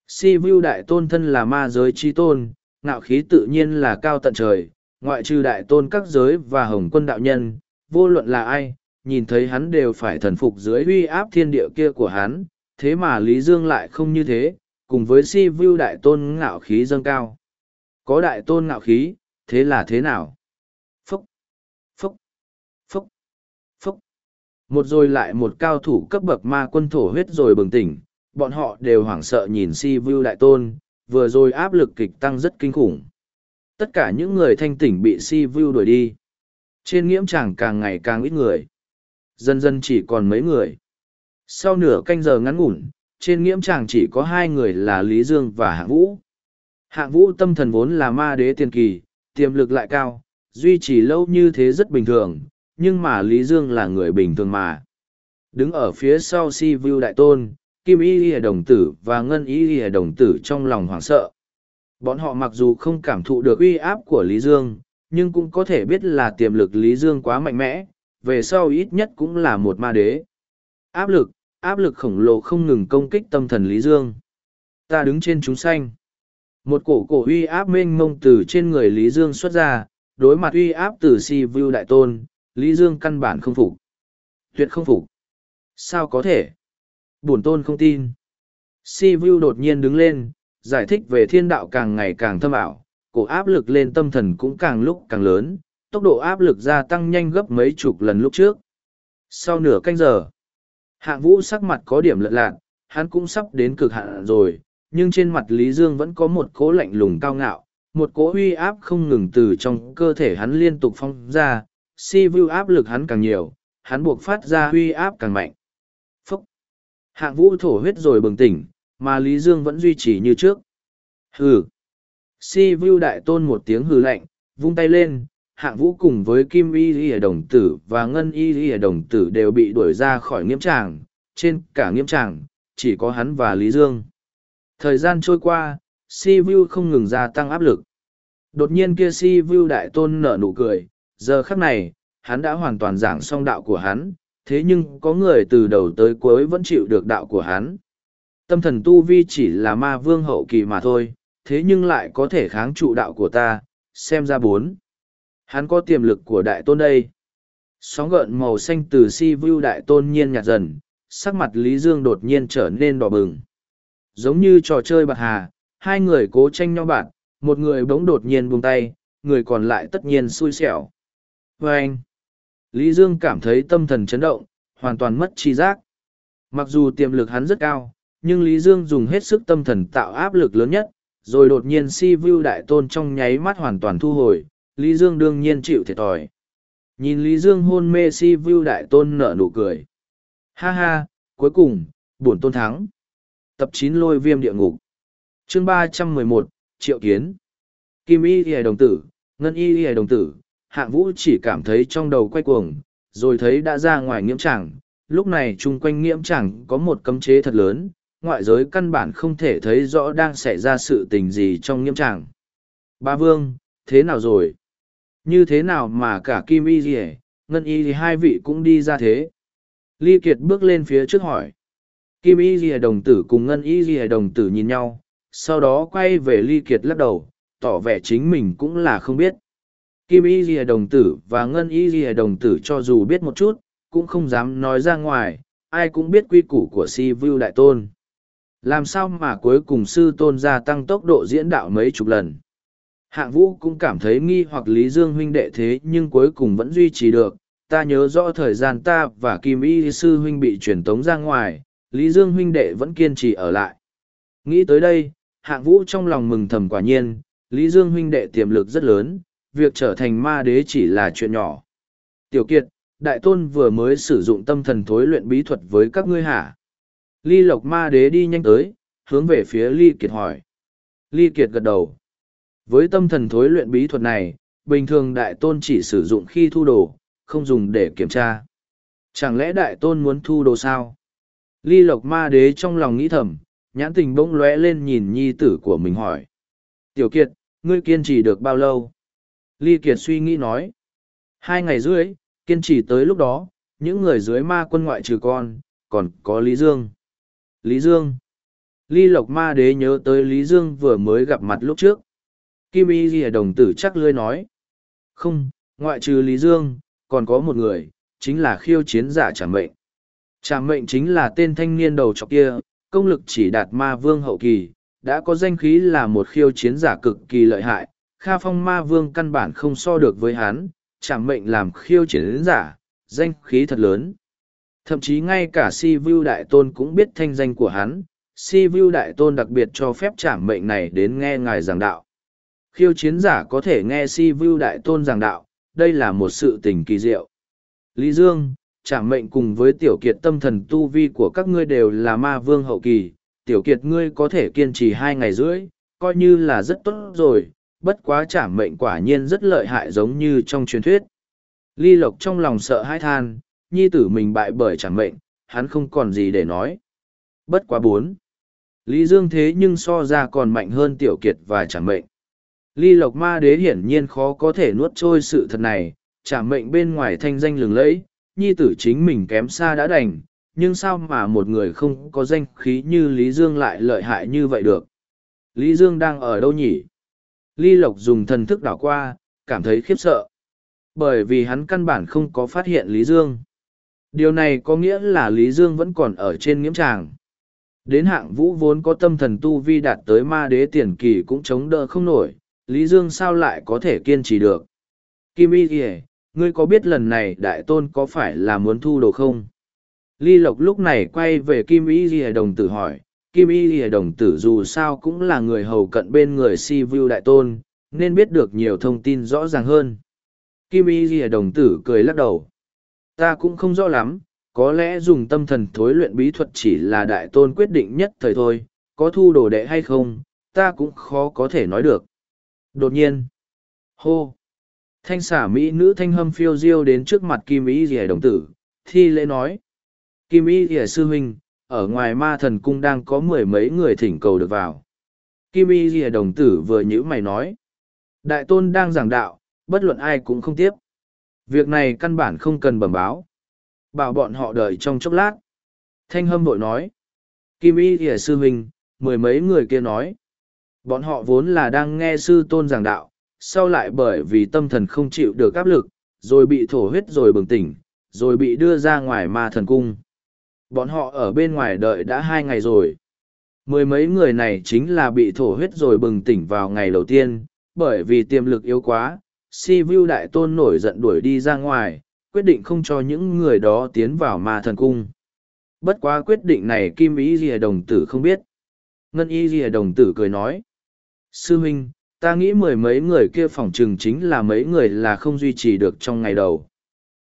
Si Vu đại tôn thân là ma giới chi tôn, ngạo khí tự nhiên là cao tận trời, ngoại trừ đại tôn các giới và hồng quân đạo nhân, vô luận là ai, nhìn thấy hắn đều phải thần phục dưới uy áp thiên địa kia của hắn, thế mà Lý Dương lại không như thế, cùng với si Vu đại tôn ngạo khí dâng cao. Có đại tôn ngạo khí, thế là thế nào? Phúc, phúc, phúc, phúc. Một rồi lại một cao thủ cấp bậc ma quân thổ huyết rồi bừng tỉnh, bọn họ đều hoảng sợ nhìn si vu đại tôn vừa rồi áp lực kịch tăng rất kinh khủng tất cả những người thanh tỉnh bị si vu đuổi đi trên nghiễm chẳng càng ngày càng ít người dần dần chỉ còn mấy người. Sau nửa canh giờ ngắn ngủn trên nghiễm tràng chỉ có hai người là lý dương và hạng vũ. Hạng vũ tâm thần vốn là ma đế tiền kỳ tiềm lực lại cao duy trì lâu như thế rất bình thường nhưng mà lý dương là người bình thường mà. Đứng ở phía sau si vu đại tôn kim y lìa đồng tử và ngân y lìa đồng tử trong lòng hoảng sợ. Bọn họ mặc dù không cảm thụ được uy áp của lý dương nhưng cũng có thể biết là tiềm lực Lý Dương quá mạnh mẽ, về sau ít nhất cũng là một ma đế. Áp lực, áp lực khổng lồ không ngừng công kích tâm thần Lý Dương. Ta đứng trên chúng sanh Một cổ cổ uy áp mênh mông từ trên người Lý Dương xuất ra, đối mặt uy áp từ si view đại tôn, Lý Dương căn bản không phục. Tuyệt không phục. Sao có thể? Bổn tôn không tin. Si view đột nhiên đứng lên, giải thích về thiên đạo càng ngày càng thâm ảo, cổ áp lực lên tâm thần cũng càng lúc càng lớn, tốc độ áp lực gia tăng nhanh gấp mấy chục lần lúc trước. Sau nửa canh giờ, hạng vũ sắc mặt có điểm lợn lạc, hắn cũng sắp đến cực hạn rồi, nhưng trên mặt Lý Dương vẫn có một cỗ lạnh lùng cao ngạo, một cỗ uy áp không ngừng từ trong cơ thể hắn liên tục phong ra, si vu áp lực hắn càng nhiều, hắn buộc phát ra uy áp càng mạnh. Phúc! Hạng vũ thổ huyết rồi bừng tỉnh, mà Lý Dương vẫn duy trì như trước. Hừ! Si vu đại tôn một tiếng hừ lạnh, vung tay lên, hạng vũ cùng với kim y y đồng tử và ngân y y đồng tử đều bị đuổi ra khỏi nghiêm tràng, trên cả nghiêm tràng, chỉ có hắn và Lý Dương. Thời gian trôi qua, si vu không ngừng gia tăng áp lực. Đột nhiên kia si vu đại tôn nở nụ cười, giờ khắc này, hắn đã hoàn toàn giảng xong đạo của hắn, thế nhưng có người từ đầu tới cuối vẫn chịu được đạo của hắn. Tâm thần tu vi chỉ là ma vương hậu kỳ mà thôi, thế nhưng lại có thể kháng trụ đạo của ta, xem ra bốn. Hắn có tiềm lực của đại tôn đây. Sóng gợn màu xanh từ si vu đại tôn nhiên nhạt dần, sắc mặt Lý Dương đột nhiên trở nên đỏ bừng. Giống như trò chơi bạc hà, hai người cố tranh nhau bạn, một người bỗng đột nhiên buông tay, người còn lại tất nhiên xui xẻo. Và anh, Lý Dương cảm thấy tâm thần chấn động, hoàn toàn mất chi giác. Mặc dù tiềm lực hắn rất cao, nhưng Lý Dương dùng hết sức tâm thần tạo áp lực lớn nhất, rồi đột nhiên si vu đại tôn trong nháy mắt hoàn toàn thu hồi, Lý Dương đương nhiên chịu thiệt thòi. Nhìn Lý Dương hôn mê si vu đại tôn nở nụ cười. Ha ha, cuối cùng, buồn tôn thắng. Tập chín lôi viêm địa ngục. chương ba trăm mười một Triệu Kiến. Kim y y đồng tử, ngân y y đồng tử, hạng vũ chỉ cảm thấy trong đầu quay cuồng, rồi thấy đã ra ngoài nghiễm chẳng. Lúc này chung quanh nghiễm chẳng có một cấm chế thật lớn, ngoại giới căn bản không thể thấy rõ đang xảy ra sự tình gì trong nghiễm chẳng. Ba vương, thế nào rồi? Như thế nào mà cả Kim Y gì Ngân Y thì hai vị cũng đi ra thế? Ly Kiệt bước lên phía trước hỏi. Kim Y gì đồng tử cùng Ngân Y gì đồng tử nhìn nhau, sau đó quay về Ly Kiệt lắc đầu, tỏ vẻ chính mình cũng là không biết. Kim Y gì đồng tử và Ngân Y gì đồng tử cho dù biết một chút, cũng không dám nói ra ngoài, ai cũng biết quy củ của Si Vưu Đại Tôn. Làm sao mà cuối cùng sư tôn gia tăng tốc độ diễn đạo mấy chục lần? Hạng vũ cũng cảm thấy nghi hoặc Lý Dương huynh đệ thế nhưng cuối cùng vẫn duy trì được. Ta nhớ rõ thời gian ta và Kim Y sư huynh bị truyền tống ra ngoài, Lý Dương huynh đệ vẫn kiên trì ở lại. Nghĩ tới đây, hạng vũ trong lòng mừng thầm quả nhiên, Lý Dương huynh đệ tiềm lực rất lớn, việc trở thành ma đế chỉ là chuyện nhỏ. Tiểu Kiệt, Đại Tôn vừa mới sử dụng tâm thần thối luyện bí thuật với các ngươi hả? Ly Lộc ma đế đi nhanh tới, hướng về phía Ly Kiệt hỏi. Ly Kiệt gật đầu. Với tâm thần thối luyện bí thuật này, bình thường Đại Tôn chỉ sử dụng khi thu đồ, không dùng để kiểm tra. Chẳng lẽ Đại Tôn muốn thu đồ sao? Ly Lộc ma đế trong lòng nghĩ thầm, nhãn tình bỗng lóe lên nhìn nhi tử của mình hỏi. Tiểu Kiệt, ngươi kiên trì được bao lâu? Ly Kiệt suy nghĩ nói. Hai ngày rưỡi, kiên trì tới lúc đó, những người dưới ma quân ngoại trừ con, còn có Lý Dương. Lý Dương. Ly Lộc Ma Đế nhớ tới Lý Dương vừa mới gặp mặt lúc trước. Kim Y Ghi đồng tử chắc lươi nói. Không, ngoại trừ Lý Dương, còn có một người, chính là khiêu chiến giả trả mệnh. Trả mệnh chính là tên thanh niên đầu trọc kia, công lực chỉ đạt ma vương hậu kỳ, đã có danh khí là một khiêu chiến giả cực kỳ lợi hại. Kha phong ma vương căn bản không so được với hắn, trả mệnh làm khiêu chiến giả, danh khí thật lớn. Thậm chí ngay cả si view đại tôn cũng biết thanh danh của hắn, si view đại tôn đặc biệt cho phép trả mệnh này đến nghe ngài giảng đạo. Khiêu chiến giả có thể nghe si vu đại tôn giảng đạo, đây là một sự tình kỳ diệu. Lý Dương, trảm mệnh cùng với tiểu kiệt tâm thần tu vi của các ngươi đều là ma vương hậu kỳ, tiểu kiệt ngươi có thể kiên trì hai ngày rưỡi, coi như là rất tốt rồi, bất quá trảm mệnh quả nhiên rất lợi hại giống như trong truyền thuyết. Ly Lộc trong lòng sợ hãi than, nhi tử mình bại bởi chẳng mệnh, hắn không còn gì để nói. Bất quá bốn. Lý Dương thế nhưng so ra còn mạnh hơn Tiểu Kiệt và chẳng mệnh ly lộc ma đế hiển nhiên khó có thể nuốt trôi sự thật này, trả mệnh bên ngoài thanh danh lừng lẫy, nhi tử chính mình kém xa đã đành, nhưng sao mà một người không có danh khí như lý dương lại lợi hại như vậy được? Lý dương đang ở đâu nhỉ? Ly lộc dùng thần thức đảo qua, cảm thấy khiếp sợ. Bởi vì hắn căn bản không có phát hiện lý dương. Điều này có nghĩa là lý dương vẫn còn ở trên nghiễm tràng. Đến hạng vũ vốn có tâm thần tu vi đạt tới ma đế tiền kỳ cũng chống đỡ không nổi lý dương sao lại có thể kiên trì được? Kim y kỉa ngươi có biết lần này đại tôn có phải là muốn thu đồ không? Ly lộc lúc này quay về kim y kỉa đồng tử hỏi, kim y kỉa đồng tử dù sao cũng là người hầu cận bên người si vu đại tôn, nên biết được nhiều thông tin rõ ràng hơn. Kim y kỉa đồng tử cười lắc đầu. Ta cũng không rõ lắm, có lẽ dùng tâm thần thối luyện bí thuật chỉ là đại tôn quyết định nhất thời thôi, có thu đồ đệ hay không, ta cũng khó có thể nói được đột nhiên. Hô. Thanh xả mỹ nữ thanh hâm phiêu diêu đến trước mặt kim ý rìa đồng tử, thi lễ nói. Kim ý rìa sư huynh, ở ngoài ma thần cung đang có mười mấy người thỉnh cầu được vào. Kim ý rìa đồng tử vừa nhữ mày nói. Đại tôn đang giảng đạo, bất luận ai cũng không tiếp. Việc này căn bản không cần bẩm báo. Bảo bọn họ đợi trong chốc lát. Thanh hâm vội nói. Kim y thìa sư huynh, mười mấy người kia nói bọn họ vốn là đang nghe sư tôn giảng đạo, sau lại bởi vì tâm thần không chịu được áp lực, rồi bị thổ huyết rồi bừng tỉnh, rồi bị đưa ra ngoài ma thần cung bọn họ ở bên ngoài đợi đã hai ngày rồi mười mấy người này chính là bị thổ huyết rồi bừng tỉnh vào ngày đầu tiên, bởi vì tiềm lực yếu quá, si vu đại tôn nổi giận đuổi đi ra ngoài, quyết định không cho những người đó tiến vào ma thần cung. Bất quá quyết định này Kim Ý Ghi Đồng Tử không biết. Ngân Y Ghi Đồng Tử cười nói. Sư Minh, ta nghĩ mười mấy người kia phỏng chừng chính là mấy người là không duy trì được trong ngày đầu.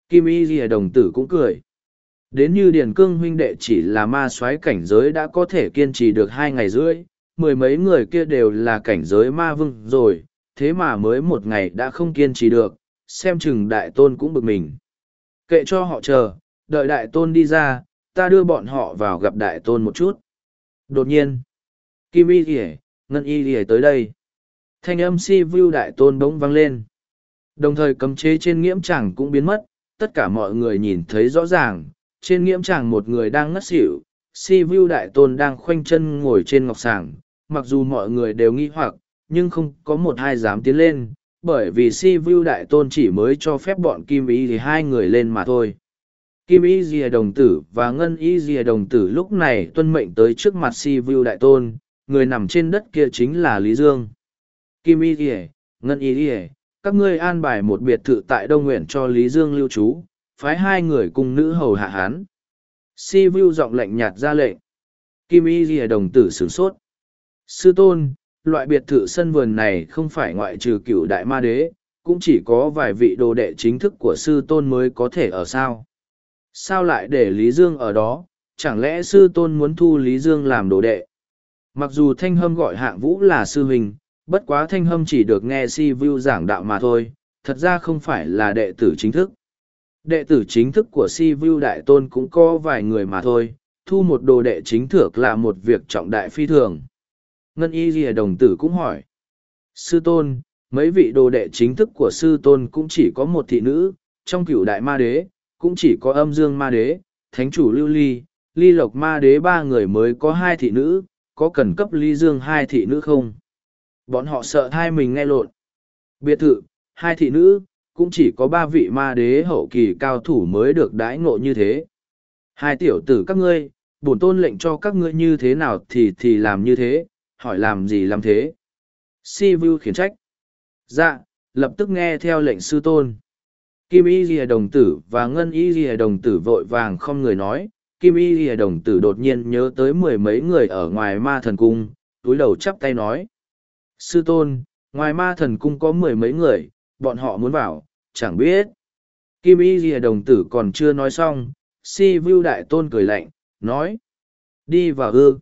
Kim Y Ghi Đồng Tử cũng cười. Đến như Điền Cương huynh đệ chỉ là ma soái cảnh giới đã có thể kiên trì được hai ngày rưỡi, mười mấy người kia đều là cảnh giới ma vương rồi, thế mà mới một ngày đã không kiên trì được, xem chừng đại tôn cũng bực mình. Kệ cho họ chờ, đợi đại tôn đi ra, ta đưa bọn họ vào gặp đại tôn một chút. Đột nhiên, Kim Y Kìa, Ngân Y lìa tới đây. Thanh âm si vu đại tôn bỗng vang lên. Đồng thời cấm chế trên nghiễm chẳng cũng biến mất, tất cả mọi người nhìn thấy rõ ràng, trên nghiễm chẳng một người đang ngất xỉu, si vu đại tôn đang khoanh chân ngồi trên ngọc sàng, mặc dù mọi người đều nghi hoặc, nhưng không có một ai dám tiến lên, bởi vì si vu đại tôn chỉ mới cho phép bọn kim ý thì hai người lên mà thôi kim ý dìa đồng tử và ngân ý dìa đồng tử lúc này tuân mệnh tới trước mặt si vu đại tôn người nằm trên đất kia chính là lý dương. Kim Y dìa ngân Y dìa các ngươi an bài một biệt thự tại đông nguyện cho lý dương lưu trú phái hai người cùng nữ hầu hạ hán si vu giọng lệnh nhạt ra lệnh. Kim Y dìa đồng tử sửng sốt. Sư tôn loại biệt thự sân vườn này không phải ngoại trừ cựu đại ma đế, cũng chỉ có vài vị đồ đệ chính thức của sư tôn mới có thể ở sao. Sao lại để Lý Dương ở đó, chẳng lẽ sư tôn muốn thu Lý Dương làm đồ đệ? Mặc dù Thanh Hâm gọi hạng vũ là sư huynh, bất quá Thanh Hâm chỉ được nghe si vu giảng đạo mà thôi, thật ra không phải là đệ tử chính thức. Đệ tử chính thức của si vu đại tôn cũng có vài người mà thôi, thu một đồ đệ chính thược là một việc trọng đại phi thường. Ngân y ghi đồng tử cũng hỏi. Sư tôn, mấy vị đồ đệ chính thức của sư tôn cũng chỉ có một thị nữ, trong cửu đại ma đế, cũng chỉ có âm dương ma đế, thánh chủ lưu ly, ly lộc ma đế ba người mới có hai thị nữ, có cần cấp ly dương hai thị nữ không? Bọn họ sợ hai mình nghe lộn. Biệt thự, hai thị nữ, cũng chỉ có ba vị ma đế hậu kỳ cao thủ mới được đãi ngộ như thế. Hai tiểu tử các ngươi, bổn tôn lệnh cho các ngươi như thế nào thì thì làm như thế, hỏi làm gì làm thế si vu khiển trách dạ lập tức nghe theo lệnh sư tôn kim y rìa đồng tử và ngân y rìa đồng tử vội vàng không người nói kim y Lìa đồng tử đột nhiên nhớ tới mười mấy người ở ngoài ma thần cung túi đầu chắp tay nói sư tôn ngoài ma thần cung có mười mấy người bọn họ muốn vào chẳng biết kim y Lìa đồng tử còn chưa nói xong si vu đại tôn cười lạnh nói đi vào ư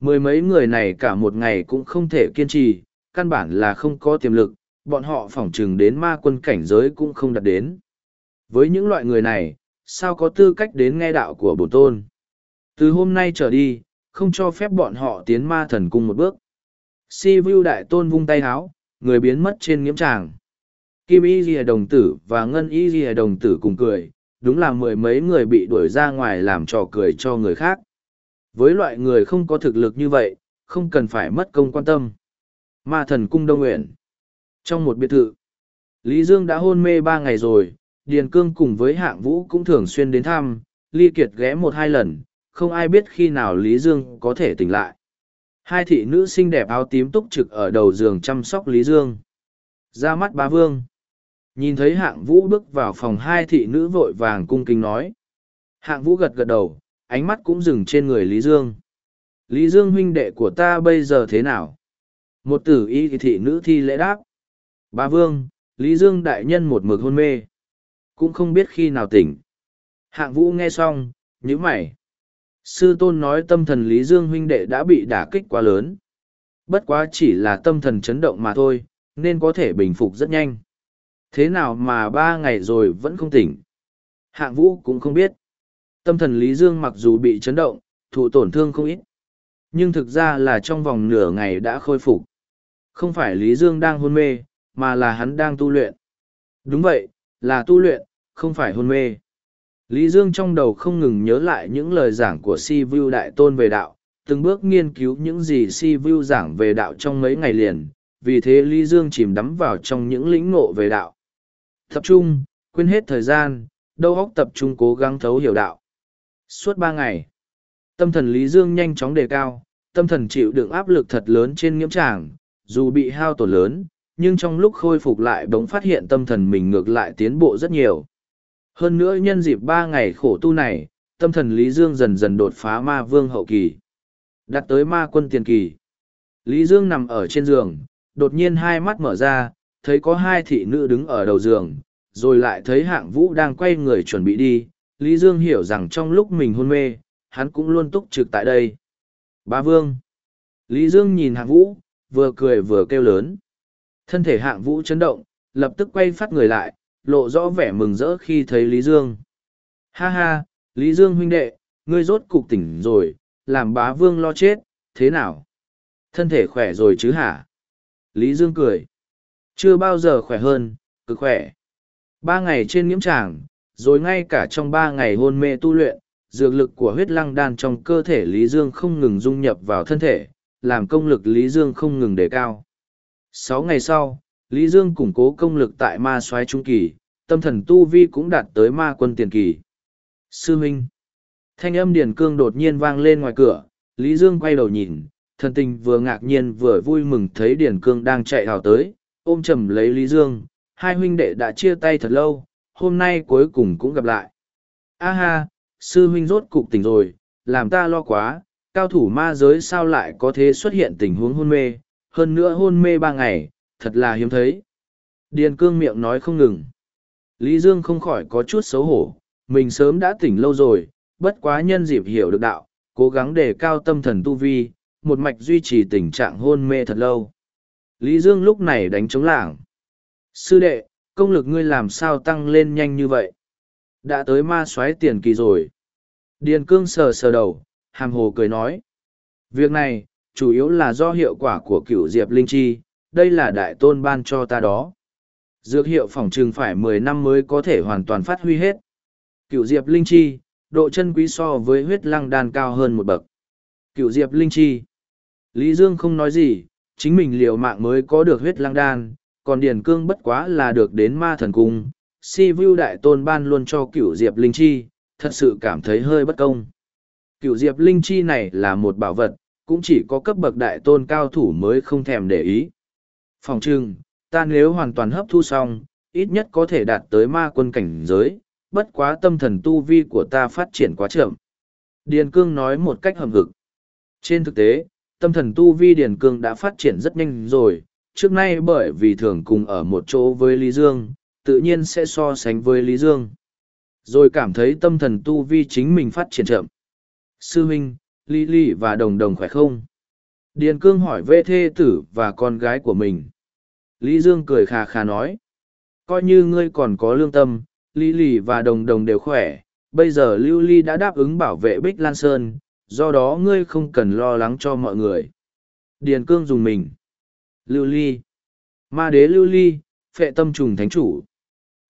Mười mấy người này cả một ngày cũng không thể kiên trì, căn bản là không có tiềm lực, bọn họ phỏng chừng đến ma quân cảnh giới cũng không đạt đến. Với những loại người này, sao có tư cách đến nghe đạo của bổn tôn? Từ hôm nay trở đi, không cho phép bọn họ tiến ma thần cung một bước. Si Vu Đại Tôn vung tay háo, người biến mất trên nghiễm tràng. Kim Y Ghi đồng tử và Ngân Y Ghi đồng tử cùng cười, đúng là mười mấy người bị đuổi ra ngoài làm trò cười cho người khác. Với loại người không có thực lực như vậy, không cần phải mất công quan tâm. Ma thần cung đông nguyện. Trong một biệt thự, Lý Dương đã hôn mê ba ngày rồi, Điền Cương cùng với hạng vũ cũng thường xuyên đến thăm, Ly Kiệt ghé một hai lần, không ai biết khi nào Lý Dương có thể tỉnh lại. Hai thị nữ xinh đẹp áo tím túc trực ở đầu giường chăm sóc Lý Dương. Ra mắt bá vương. Nhìn thấy hạng vũ bước vào phòng hai thị nữ vội vàng cung kính nói. Hạng vũ gật gật đầu, ánh mắt cũng dừng trên người Lý Dương. Lý Dương huynh đệ của ta bây giờ thế nào? Một tử y thị nữ thi lễ đáp. Bá vương, Lý Dương đại nhân một mực hôn mê. Cũng không biết khi nào tỉnh. Hạng vũ nghe xong, nhíu mày. Sư tôn nói tâm thần Lý Dương huynh đệ đã bị đả kích quá lớn. Bất quá chỉ là tâm thần chấn động mà thôi, nên có thể bình phục rất nhanh. Thế nào mà ba ngày rồi vẫn không tỉnh? Hạng vũ cũng không biết. Tâm thần Lý Dương mặc dù bị chấn động, thụ tổn thương không ít. Nhưng thực ra là trong vòng nửa ngày đã khôi phục. Không phải Lý Dương đang hôn mê, mà là hắn đang tu luyện. Đúng vậy, là tu luyện, không phải hôn mê. Lý Dương trong đầu không ngừng nhớ lại những lời giảng của Si Vu Đại Tôn về đạo, từng bước nghiên cứu những gì Si Vu giảng về đạo trong mấy ngày liền, vì thế Lý Dương chìm đắm vào trong những lĩnh ngộ về đạo. Tập trung, quên hết thời gian, đầu óc tập trung cố gắng thấu hiểu đạo. Suốt ba ngày, tâm thần Lý Dương nhanh chóng đề cao, tâm thần chịu đựng áp lực thật lớn trên nghiễm tràng, dù bị hao tổn lớn, nhưng trong lúc khôi phục lại bỗng phát hiện tâm thần mình ngược lại tiến bộ rất nhiều. Hơn nữa nhân dịp ba ngày khổ tu này, tâm thần Lý Dương dần dần đột phá ma vương hậu kỳ. Đặt tới ma quân tiền kỳ. Lý Dương nằm ở trên giường, đột nhiên hai mắt mở ra, thấy có hai thị nữ đứng ở đầu giường, rồi lại thấy hạng vũ đang quay người chuẩn bị đi. Lý Dương hiểu rằng trong lúc mình hôn mê, hắn cũng luôn túc trực tại đây. Ba vương. Lý Dương nhìn hạng vũ, vừa cười vừa kêu lớn. Thân thể hạng vũ chấn động, lập tức quay phát người lại, lộ rõ vẻ mừng rỡ khi thấy Lý Dương. Ha ha, Lý Dương huynh đệ, ngươi rốt cục tỉnh rồi, làm bá vương lo chết, thế nào? Thân thể khỏe rồi chứ hả? Lý Dương cười. Chưa bao giờ khỏe hơn, cứ khỏe. Ba ngày trên nghiễm tràng, rồi ngay cả trong ba ngày hôn mê tu luyện, dược lực của huyết lăng đan trong cơ thể Lý Dương không ngừng dung nhập vào thân thể, làm công lực Lý Dương không ngừng đề cao. Sáu ngày sau, Lý Dương củng cố công lực tại ma soái trung kỳ, tâm thần tu vi cũng đạt tới ma quân tiền kỳ. Sư Minh Thanh âm Điền Cương đột nhiên vang lên ngoài cửa, Lý Dương quay đầu nhìn, thần tình vừa ngạc nhiên vừa vui mừng thấy Điền Cương đang chạy hào tới, ôm chầm lấy Lý Dương, hai huynh đệ đã chia tay thật lâu, hôm nay cuối cùng cũng gặp lại. A ha, sư huynh rốt cục tỉnh rồi, làm ta lo quá, cao thủ ma giới sao lại có thế xuất hiện tình huống hôn mê, hơn nữa hôn mê ba ngày, thật là hiếm thấy. Điền cương miệng nói không ngừng. Lý Dương không khỏi có chút xấu hổ, mình sớm đã tỉnh lâu rồi, bất quá nhân dịp hiểu được đạo, cố gắng đề cao tâm thần tu vi, một mạch duy trì tình trạng hôn mê thật lâu. Lý Dương lúc này đánh chống lảng. Sư đệ, công lực ngươi làm sao tăng lên nhanh như vậy? Đã tới ma xoáy tiền kỳ rồi. Điền cương sờ sờ đầu, hàm hồ cười nói. Việc này, chủ yếu là do hiệu quả của cửu diệp linh chi, đây là đại tôn ban cho ta đó. Dược hiệu phòng trừng phải mười năm mới có thể hoàn toàn phát huy hết. Cựu diệp linh chi, độ chân quý so với huyết lăng đan cao hơn một bậc. Cựu diệp linh chi. Lý Dương không nói gì, chính mình liều mạng mới có được huyết lăng đan, còn Điền Cương bất quá là được đến ma thần cung. Si Vu Đại Tôn ban luôn cho cựu diệp linh chi, thật sự cảm thấy hơi bất công. Cựu diệp linh chi này là một bảo vật, cũng chỉ có cấp bậc đại tôn cao thủ mới không thèm để ý. Phòng trưng, ta nếu hoàn toàn hấp thu xong, ít nhất có thể đạt tới ma quân cảnh giới, bất quá tâm thần tu vi của ta phát triển quá chậm. Điền Cương nói một cách hầm hực. Trên thực tế, tâm thần tu vi Điền Cương đã phát triển rất nhanh rồi, trước nay bởi vì thường cùng ở một chỗ với Lý Dương, tự nhiên sẽ so sánh với Lý Dương. Rồi cảm thấy tâm thần tu vi chính mình phát triển chậm. Sư Minh, Lý Lý và Đồng Đồng khỏe không? Điền Cương hỏi vệ thê tử và con gái của mình. Lý Dương cười khà khà nói. Coi như ngươi còn có lương tâm, Lý Lý và Đồng Đồng đều khỏe. Bây giờ Lưu Ly đã đáp ứng bảo vệ Bích Lan Sơn, do đó ngươi không cần lo lắng cho mọi người. Điền Cương dùng mình. Lưu Ly. Ma đế lưu ly, phệ tâm trùng thánh chủ.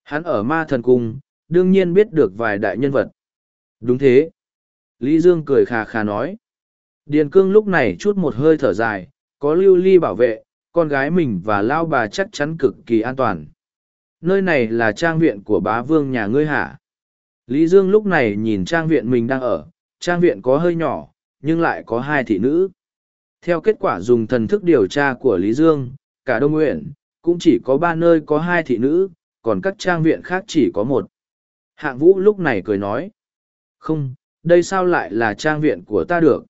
Hắn ở ma thần cung, đương nhiên biết được vài đại nhân vật. Đúng thế. Lý Dương cười khà khà nói. Điền cương lúc này chút một hơi thở dài, có lưu ly bảo vệ, con gái mình và lao bà chắc chắn cực kỳ an toàn. Nơi này là trang viện của bá vương nhà ngươi hả? Lý Dương lúc này nhìn trang viện mình đang ở, trang viện có hơi nhỏ, nhưng lại có hai thị nữ. Theo kết quả dùng thần thức điều tra của Lý Dương, cả Đông Nguyện, cũng chỉ có ba nơi có hai thị nữ, còn các trang viện khác chỉ có một. Hạng Vũ lúc này cười nói. Không, đây sao lại là trang viện của ta được?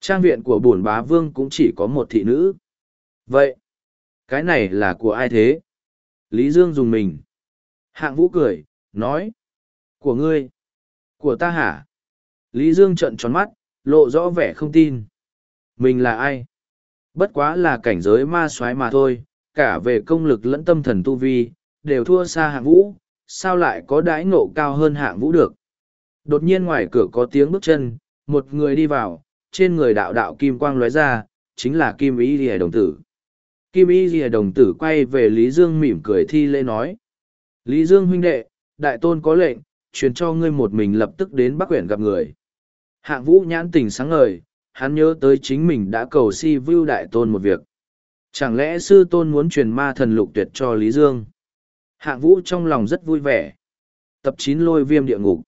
Trang viện của bổn bá vương cũng chỉ có một thị nữ. Vậy, cái này là của ai thế? Lý Dương dùng mình. Hạng Vũ cười, nói. Của ngươi. Của ta hả? Lý Dương trợn tròn mắt, lộ rõ vẻ không tin. Mình là ai? Bất quá là cảnh giới ma soái mà thôi, cả về công lực lẫn tâm thần tu vi, đều thua xa hạng vũ, sao lại có đãi ngộ cao hơn hạng vũ được. Đột nhiên ngoài cửa có tiếng bước chân, một người đi vào, trên người đạo đạo kim quang lóe ra, chính là Kim ý Lìa Đồng Tử. Kim Y Lìa Đồng Tử quay về Lý Dương mỉm cười thi lễ nói. Lý Dương huynh đệ, đại tôn có lệnh, truyền cho ngươi một mình lập tức đến Bắc Quyển gặp người. Hạng vũ nhãn tình sáng ngời, hắn nhớ tới chính mình đã cầu si vưu đại tôn một việc. Chẳng lẽ sư tôn muốn truyền ma thần lục tuyệt cho Lý Dương? Hạng vũ trong lòng rất vui vẻ. Tập chín lôi viêm địa ngục.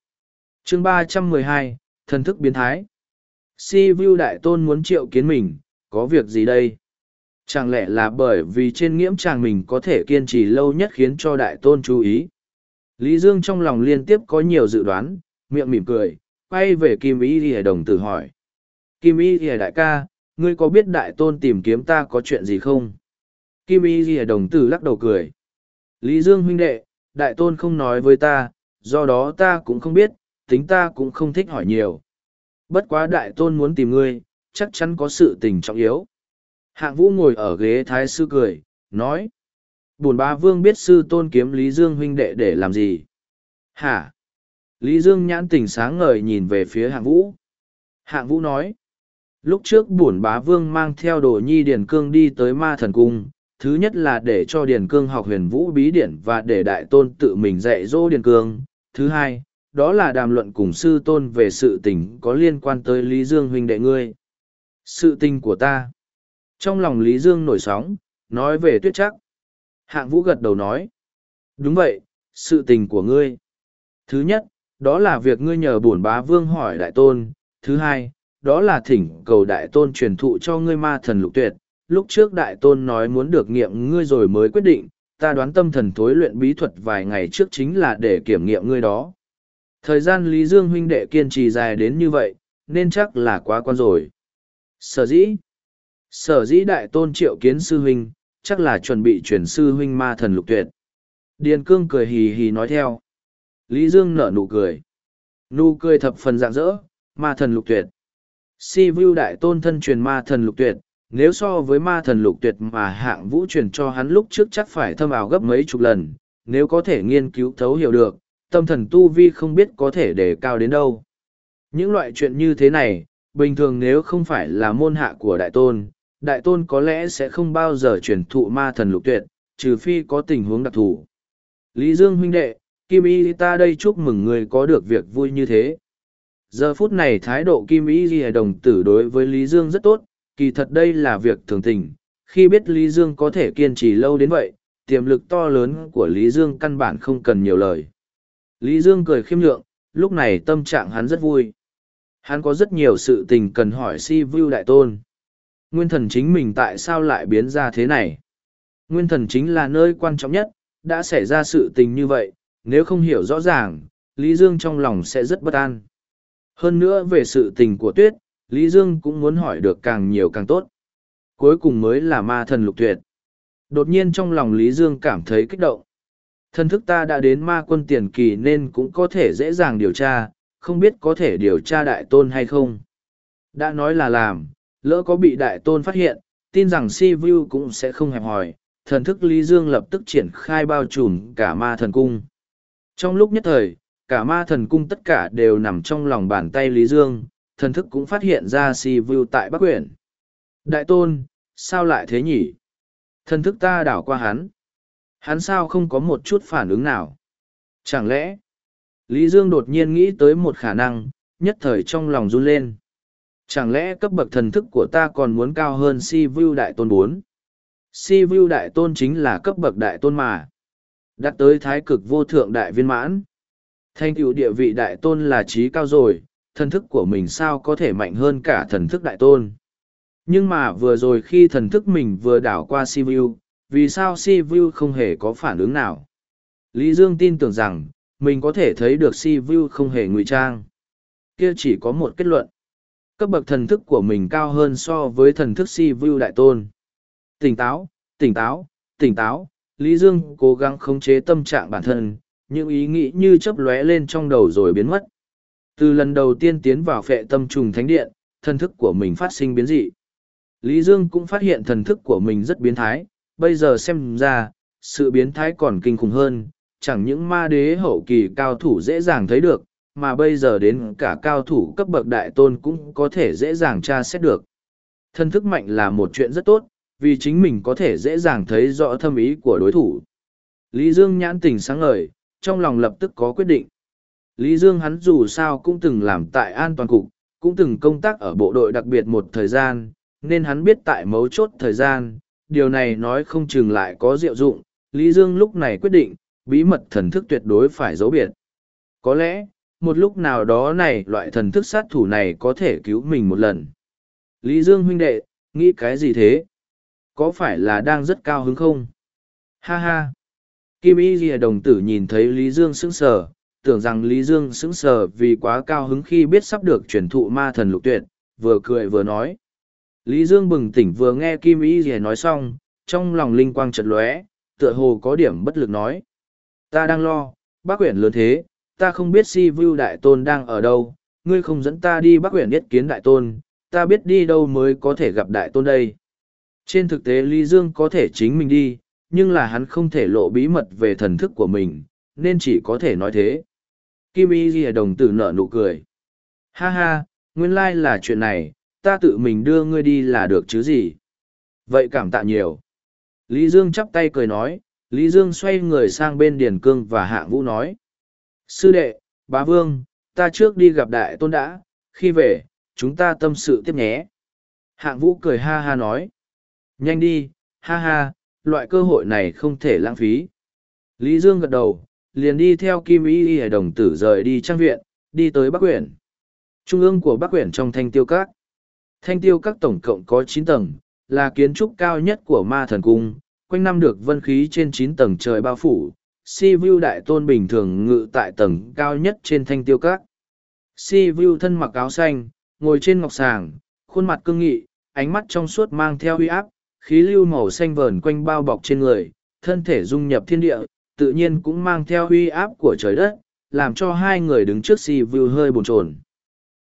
chương ba trăm mười hai thần thức biến thái. Si vưu đại tôn muốn triệu kiến mình, có việc gì đây? Chẳng lẽ là bởi vì trên nghiễm chàng mình có thể kiên trì lâu nhất khiến cho đại tôn chú ý? Lý Dương trong lòng liên tiếp có nhiều dự đoán, miệng mỉm cười, quay về Kim Y ỉa Đồng tử hỏi. Kim Y ỉa đại ca, ngươi có biết đại tôn tìm kiếm ta có chuyện gì không? Kim Y ỉa Đồng tử lắc đầu cười. Lý Dương huynh đệ, đại tôn không nói với ta, do đó ta cũng không biết, tính ta cũng không thích hỏi nhiều. Bất quá đại tôn muốn tìm ngươi, chắc chắn có sự tình trọng yếu. Hạng vũ ngồi ở ghế thái sư cười, nói. Bùn ba vương biết sư tôn kiếm Lý Dương huynh đệ để làm gì? Hả? Lý Dương nhãn tình sáng ngời nhìn về phía hạng vũ. Hạng vũ nói. Lúc trước bùn bá vương mang theo đồ nhi Điền Cương đi tới ma thần cung, thứ nhất là để cho Điền Cương học huyền vũ bí điển và để đại tôn tự mình dạy dỗ Điền Cương. Thứ hai, đó là đàm luận cùng sư tôn về sự tình có liên quan tới Lý Dương huynh đệ ngươi. Sự tình của ta. Trong lòng Lý Dương nổi sóng, nói về tuyết chắc. Hạng vũ gật đầu nói. Đúng vậy, sự tình của ngươi. Thứ nhất, đó là việc ngươi nhờ bổn bá vương hỏi đại tôn. Thứ hai, đó là thỉnh cầu đại tôn truyền thụ cho ngươi ma thần lục tuyệt. Lúc trước đại tôn nói muốn được nghiệm ngươi rồi mới quyết định, ta đoán tâm thần thối luyện bí thuật vài ngày trước chính là để kiểm nghiệm ngươi đó. Thời gian Lý Dương huynh đệ kiên trì dài đến như vậy, nên chắc là quá quan rồi. Sở dĩ, sở dĩ đại tôn triệu kiến sư huynh, chắc là chuẩn bị chuyển sư huynh ma thần lục tuyệt. Điền cương cười hì hì nói theo. Lý Dương nở nụ cười. Nụ cười thập phần rạng rỡ, ma thần lục tuyệt. Si Vu đại tôn thân truyền ma thần lục tuyệt, nếu so với ma thần lục tuyệt mà hạng vũ truyền cho hắn lúc trước chắc phải thâm ảo gấp mấy chục lần, nếu có thể nghiên cứu thấu hiểu được, tâm thần tu vi không biết có thể đề cao đến đâu. Những loại chuyện như thế này, bình thường nếu không phải là môn hạ của đại tôn, đại tôn có lẽ sẽ không bao giờ truyền thụ ma thần lục tuyệt, trừ phi có tình huống đặc thù. Lý Dương huynh đệ, Kim Y ta đây chúc mừng người có được việc vui như thế. Giờ phút này thái độ Kim Y Ghi đồng tử đối với Lý Dương rất tốt, kỳ thật đây là việc thường tình. Khi biết Lý Dương có thể kiên trì lâu đến vậy, tiềm lực to lớn của Lý Dương căn bản không cần nhiều lời. Lý Dương cười khiêm nhượng, lúc này tâm trạng hắn rất vui. Hắn có rất nhiều sự tình cần hỏi si Vu đại tôn. Nguyên thần chính mình tại sao lại biến ra thế này? Nguyên thần chính là nơi quan trọng nhất, đã xảy ra sự tình như vậy, nếu không hiểu rõ ràng, Lý Dương trong lòng sẽ rất bất an. Hơn nữa về sự tình của tuyết, Lý Dương cũng muốn hỏi được càng nhiều càng tốt. Cuối cùng mới là ma thần lục tuyệt. Đột nhiên trong lòng Lý Dương cảm thấy kích động. Thân thức ta đã đến ma quân tiền kỳ nên cũng có thể dễ dàng điều tra, không biết có thể điều tra đại tôn hay không. Đã nói là làm, lỡ có bị đại tôn phát hiện, tin rằng si vu cũng sẽ không hẹp hòi, thần thức Lý Dương lập tức triển khai bao trùm cả ma thần cung. Trong lúc nhất thời, cả ma thần cung tất cả đều nằm trong lòng bàn tay Lý Dương, thần thức cũng phát hiện ra si vu tại Bắc Quyển. Đại tôn, sao lại thế nhỉ? Thần thức ta đảo qua hắn. Hắn sao không có một chút phản ứng nào? Chẳng lẽ, Lý Dương đột nhiên nghĩ tới một khả năng, nhất thời trong lòng run lên. Chẳng lẽ cấp bậc thần thức của ta còn muốn cao hơn si view đại tôn bốn? Si view đại tôn chính là cấp bậc đại tôn mà. Đặt tới thái cực vô thượng đại viên mãn. Thanh tựu địa vị đại tôn là trí cao rồi, thần thức của mình sao có thể mạnh hơn cả thần thức đại tôn. Nhưng mà vừa rồi khi thần thức mình vừa đảo qua si view, vì sao si view không hề có phản ứng nào? Lý Dương tin tưởng rằng, mình có thể thấy được si view không hề ngụy trang. Kia chỉ có một kết luận. Cấp bậc thần thức của mình cao hơn so với thần thức si view đại tôn. Tỉnh táo, tỉnh táo, tỉnh táo, Lý Dương cố gắng khống chế tâm trạng bản thân, những ý nghĩ như chớp lóe lên trong đầu rồi biến mất. Từ lần đầu tiên tiến vào phệ tâm trùng thánh điện, thần thức của mình phát sinh biến dị. Lý Dương cũng phát hiện thần thức của mình rất biến thái, bây giờ xem ra, sự biến thái còn kinh khủng hơn, chẳng những ma đế hậu kỳ cao thủ dễ dàng thấy được, mà bây giờ đến cả cao thủ cấp bậc đại tôn cũng có thể dễ dàng tra xét được. Thân thức mạnh là một chuyện rất tốt, vì chính mình có thể dễ dàng thấy rõ thâm ý của đối thủ. Lý Dương nhãn tình sáng ngời, trong lòng lập tức có quyết định. Lý Dương hắn dù sao cũng từng làm tại an toàn cục, cũng từng công tác ở bộ đội đặc biệt một thời gian, nên hắn biết tại mấu chốt thời gian, điều này nói không chừng lại có diệu dụng. Lý Dương lúc này quyết định, bí mật thần thức tuyệt đối phải giấu biệt. Có lẽ, một lúc nào đó này loại thần thức sát thủ này có thể cứu mình một lần. Lý Dương huynh đệ, nghĩ cái gì thế? Có phải là đang rất cao hứng không? Ha ha! Kim Y Ghi đồng tử nhìn thấy Lý Dương sững sờ, tưởng rằng Lý Dương sững sờ vì quá cao hứng khi biết sắp được truyền thụ ma thần lục tuyệt, vừa cười vừa nói. Lý Dương bừng tỉnh vừa nghe Kim Y Ghi nói xong, trong lòng linh quang chợt lóe, tựa hồ có điểm bất lực nói. Ta đang lo, bác quyển lớn thế, ta không biết si vu đại tôn đang ở đâu, ngươi không dẫn ta đi bắc huyện yết kiến đại tôn, ta biết đi đâu mới có thể gặp đại tôn đây. Trên thực tế Lý Dương có thể chính mình đi, nhưng là hắn không thể lộ bí mật về thần thức của mình, nên chỉ có thể nói thế. Kim Y Ghi đồng tử nở nụ cười. Ha ha, nguyên lai là chuyện này, ta tự mình đưa ngươi đi là được chứ gì. Vậy cảm tạ nhiều. Lý Dương chắp tay cười nói, Lý Dương xoay người sang bên Điền Cương và Hạng Vũ nói. Sư đệ, bá vương, ta trước đi gặp đại tôn đã, khi về, chúng ta tâm sự tiếp nhé. Hạng Vũ cười ha ha nói. Nhanh đi, ha ha, loại cơ hội này không thể lãng phí. Lý Dương gật đầu, liền đi theo Kim Y Y đồng tử rời đi trang viện, đi tới Bắc Quyển. Trung ương của Bắc Quyển trong thanh tiêu các. Thanh tiêu các tổng cộng có chín tầng, là kiến trúc cao nhất của ma thần cung, quanh năm được vân khí trên chín tầng trời bao phủ. Si Vu đại tôn bình thường ngự tại tầng cao nhất trên thanh tiêu các. Si Vu thân mặc áo xanh, ngồi trên ngọc sàng, khuôn mặt cương nghị, ánh mắt trong suốt mang theo huy áp, khí lưu màu xanh vờn quanh bao bọc trên người, thân thể dung nhập thiên địa, tự nhiên cũng mang theo huy áp của trời đất, làm cho hai người đứng trước si Vu hơi bồn chồn.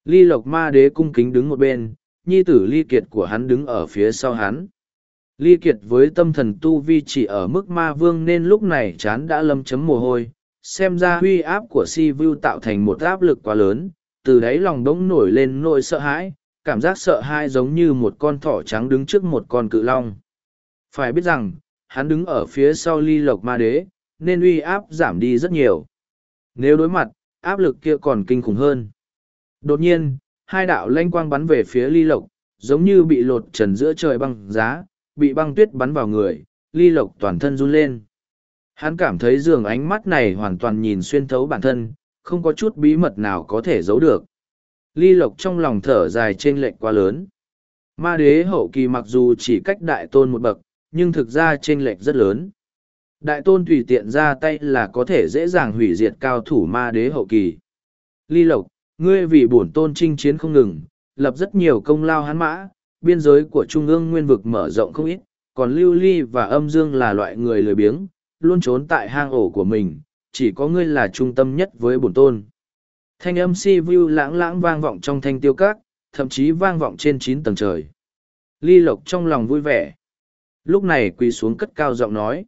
Ly lộc ma đế cung kính đứng một bên, nhi tử ly kiệt của hắn đứng ở phía sau hắn. Ly kiệt với tâm thần tu vi chỉ ở mức ma vương nên lúc này chán đã lâm chấm mồ hôi, xem ra huy áp của si Vu tạo thành một áp lực quá lớn, từ đấy lòng đống nổi lên nỗi sợ hãi, cảm giác sợ hãi giống như một con thỏ trắng đứng trước một con cự long. Phải biết rằng, hắn đứng ở phía sau ly lộc ma đế, nên uy áp giảm đi rất nhiều. Nếu đối mặt, áp lực kia còn kinh khủng hơn. Đột nhiên, hai đạo lanh quang bắn về phía ly lộc, giống như bị lột trần giữa trời băng giá, bị băng tuyết bắn vào người, ly lộc toàn thân run lên. Hắn cảm thấy giường ánh mắt này hoàn toàn nhìn xuyên thấu bản thân, không có chút bí mật nào có thể giấu được. Ly lộc trong lòng thở dài trên lệnh quá lớn. Ma đế hậu kỳ mặc dù chỉ cách đại tôn một bậc, nhưng thực ra trên lệnh rất lớn. Đại tôn tùy tiện ra tay là có thể dễ dàng hủy diệt cao thủ ma đế hậu kỳ. Ly lộc, ngươi vì bổn tôn chinh chiến không ngừng, lập rất nhiều công lao hắn mã, biên giới của trung ương nguyên vực mở rộng không ít, còn lưu ly và âm dương là loại người lười biếng, luôn trốn tại hang ổ của mình, chỉ có ngươi là trung tâm nhất với bổn tôn. Thanh âm si vu lãng lãng vang vọng trong thanh tiêu các, thậm chí vang vọng trên chín tầng trời. Ly Lộc trong lòng vui vẻ. Lúc này quỳ xuống cất cao giọng nói.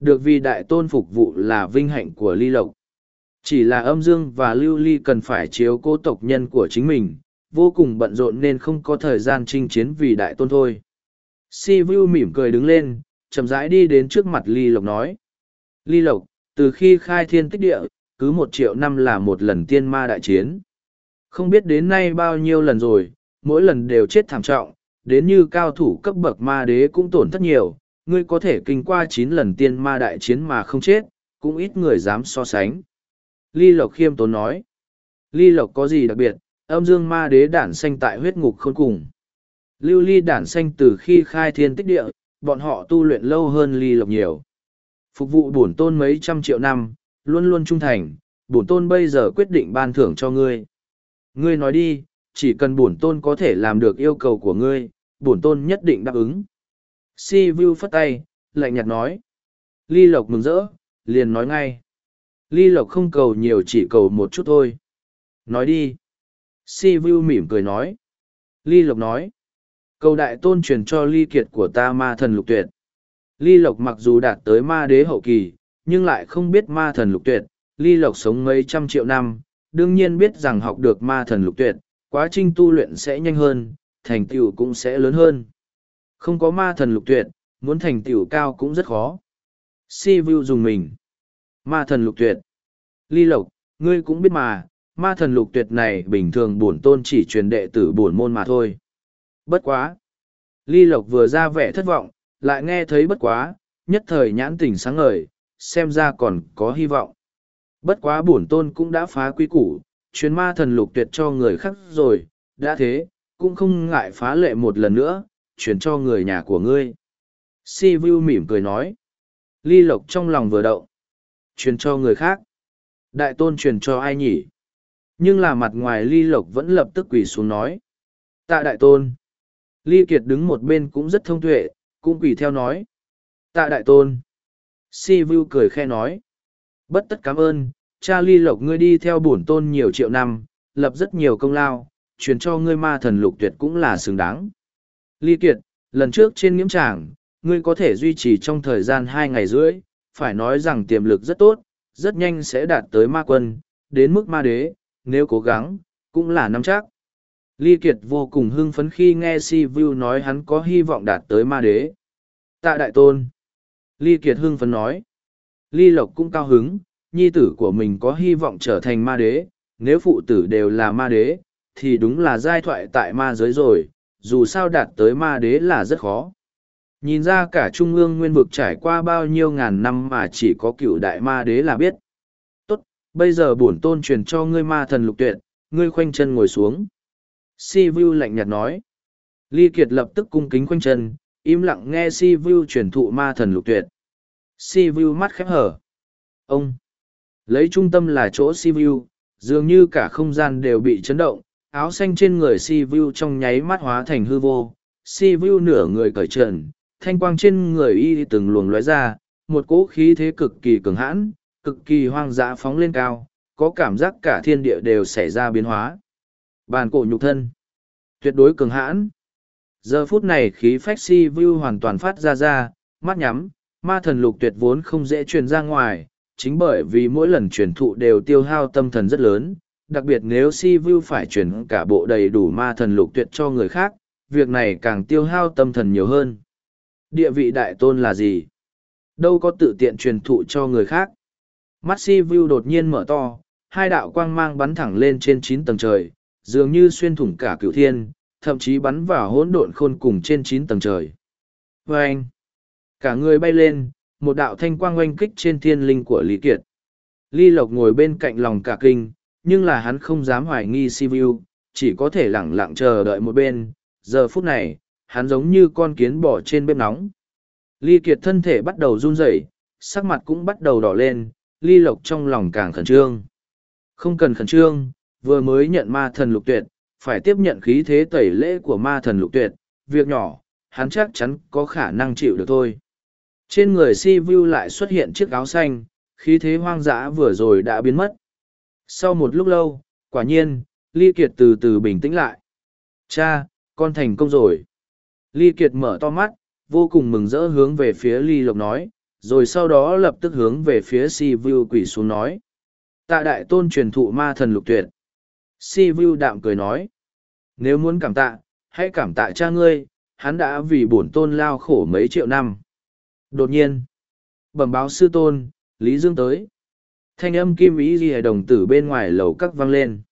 Được vì đại tôn phục vụ là vinh hạnh của Ly Lộc. Chỉ là âm dương và lưu ly cần phải chiếu cố tộc nhân của chính mình, vô cùng bận rộn nên không có thời gian chinh chiến vì đại tôn thôi. Si Vu mỉm cười đứng lên, chậm rãi đi đến trước mặt ly lộc nói. Ly lộc từ khi khai thiên tích địa cứ một triệu năm là một lần tiên ma đại chiến. Không biết đến nay bao nhiêu lần rồi mỗi lần đều chết thảm trọng đến như cao thủ cấp bậc ma đế cũng tổn thất nhiều. Ngươi có thể kinh qua chín lần tiên ma đại chiến mà không chết cũng ít người dám so sánh. Ly lộc khiêm tốn nói. Ly lộc có gì đặc biệt? Âm dương ma đế đản xanh tại huyết ngục khôn cùng. Lưu ly đản xanh từ khi khai thiên tích địa, bọn họ tu luyện lâu hơn ly lộc nhiều. Phục vụ bổn tôn mấy trăm triệu năm, luôn luôn trung thành, bổn tôn bây giờ quyết định ban thưởng cho ngươi. Ngươi nói đi, chỉ cần bổn tôn có thể làm được yêu cầu của ngươi, bổn tôn nhất định đáp ứng. Si vu phất tay, lạnh nhạt nói. Ly lộc mừng rỡ, liền nói ngay. Ly lộc không cầu nhiều chỉ cầu một chút thôi. Nói đi si vu mỉm cười nói. Ly lộc nói, cầu đại tôn truyền cho ly kiệt của ta ma thần lục tuyệt. Ly lộc mặc dù đạt tới ma đế hậu kỳ, nhưng lại không biết ma thần lục tuyệt. Ly lộc sống mấy trăm triệu năm, đương nhiên biết rằng học được ma thần lục tuyệt, quá trình tu luyện sẽ nhanh hơn, thành tựu cũng sẽ lớn hơn. Không có ma thần lục tuyệt, muốn thành tựu cao cũng rất khó. Si vu dùng mình. Ma thần lục tuyệt. Ly lộc, ngươi cũng biết mà ma thần lục tuyệt này bình thường bổn tôn chỉ truyền đệ tử bổn môn mà thôi. Bất quá. Ly lộc vừa ra vẻ thất vọng, lại nghe thấy bất quá, nhất thời nhãn tỉnh sáng ngời, xem ra còn có hy vọng. Bất quá bổn tôn cũng đã phá quy củ, truyền ma thần lục tuyệt cho người khác rồi, đã thế, cũng không ngại phá lệ một lần nữa, truyền cho người nhà của ngươi. Si vu mỉm cười nói. Ly lộc trong lòng vừa động. Truyền cho người khác. Đại tôn truyền cho ai nhỉ? Nhưng là mặt ngoài ly lộc vẫn lập tức quỳ xuống nói, tạ đại tôn. Ly kiệt đứng một bên cũng rất thông tuệ, cũng quỳ theo nói, tạ đại tôn. Si vu cười khe nói, bất tất cảm ơn, cha ly lộc ngươi đi theo bổn tôn nhiều triệu năm, lập rất nhiều công lao, truyền cho ngươi ma thần lục tuyệt cũng là xứng đáng. Ly kiệt, lần trước trên nghiễm tràng, ngươi có thể duy trì trong thời gian hai ngày rưỡi, phải nói rằng tiềm lực rất tốt, rất nhanh sẽ đạt tới ma quân, đến mức ma đế nếu cố gắng, cũng là nắm chắc. Ly kiệt vô cùng hưng phấn khi nghe si vu nói hắn có hy vọng đạt tới ma đế. Tạ đại tôn. Ly kiệt hưng phấn nói. Ly lộc cũng cao hứng, nhi tử của mình có hy vọng trở thành ma đế, nếu phụ tử đều là ma đế, thì đúng là giai thoại tại ma giới rồi, dù sao đạt tới ma đế là rất khó. Nhìn ra cả trung ương nguyên vực trải qua bao nhiêu ngàn năm mà chỉ có cựu đại ma đế là biết bây giờ bổn tôn truyền cho ngươi ma thần lục tuyệt, ngươi khoanh chân ngồi xuống. Si vu lạnh nhạt nói. Ly kiệt lập tức cung kính khoanh chân, im lặng nghe si vu truyền thụ ma thần lục tuyệt. Si vu mắt khép hở. Ông. Lấy trung tâm là chỗ si vu dường như cả không gian đều bị chấn động, áo xanh trên người si vu trong nháy mắt hóa thành hư vô. Si vu nửa người cởi trần, thanh quang trên người y từng luồng lóe ra, một cỗ khí thế cực kỳ cường hãn cực kỳ hoang dã phóng lên cao, có cảm giác cả thiên địa đều xảy ra biến hóa. Bàn cổ nhục thân, tuyệt đối cường hãn. Giờ phút này khí phách si vu hoàn toàn phát ra ra, mắt nhắm, ma thần lục tuyệt vốn không dễ truyền ra ngoài, chính bởi vì mỗi lần truyền thụ đều tiêu hao tâm thần rất lớn, đặc biệt nếu si vu phải truyền cả bộ đầy đủ ma thần lục tuyệt cho người khác, việc này càng tiêu hao tâm thần nhiều hơn. Địa vị đại tôn là gì? Đâu có tự tiện truyền thụ cho người khác mắt si vu đột nhiên mở to, hai đạo quang mang bắn thẳng lên trên chín tầng trời, dường như xuyên thủng cả cửu thiên, thậm chí bắn vào hỗn độn khôn cùng trên chín tầng trời. Vê anh, cả người bay lên, một đạo thanh quang oanh kích trên thiên linh của lý kiệt. Ly lộc ngồi bên cạnh lòng cả kinh, nhưng là hắn không dám hoài nghi si vu chỉ có thể lẳng lặng chờ đợi một bên. Giờ phút này, hắn giống như con kiến bỏ trên bếp nóng. Ly kiệt thân thể bắt đầu run rẩy, sắc mặt cũng bắt đầu đỏ lên ly lộc trong lòng càng khẩn trương. Không cần khẩn trương, vừa mới nhận ma thần lục tuyệt, phải tiếp nhận khí thế tẩy lễ của ma thần lục tuyệt. Việc nhỏ, hắn chắc chắn có khả năng chịu được thôi. Trên người si vu lại xuất hiện chiếc áo xanh, khí thế hoang dã vừa rồi đã biến mất. Sau một lúc lâu, quả nhiên, ly kiệt từ từ bình tĩnh lại. Cha, con thành công rồi. Ly kiệt mở to mắt, vô cùng mừng rỡ hướng về phía ly lộc nói rồi sau đó lập tức hướng về phía si vu quỷ xuống nói tạ đại tôn truyền thụ ma thần lục tuyệt si vu đạm cười nói nếu muốn cảm tạ hãy cảm tạ cha ngươi hắn đã vì bổn tôn lao khổ mấy triệu năm Đột nhiên, bẩm báo sư tôn, Lý Dương tới. Thanh âm kim ý ghi đồng tử bên ngoài lầu các vang lên.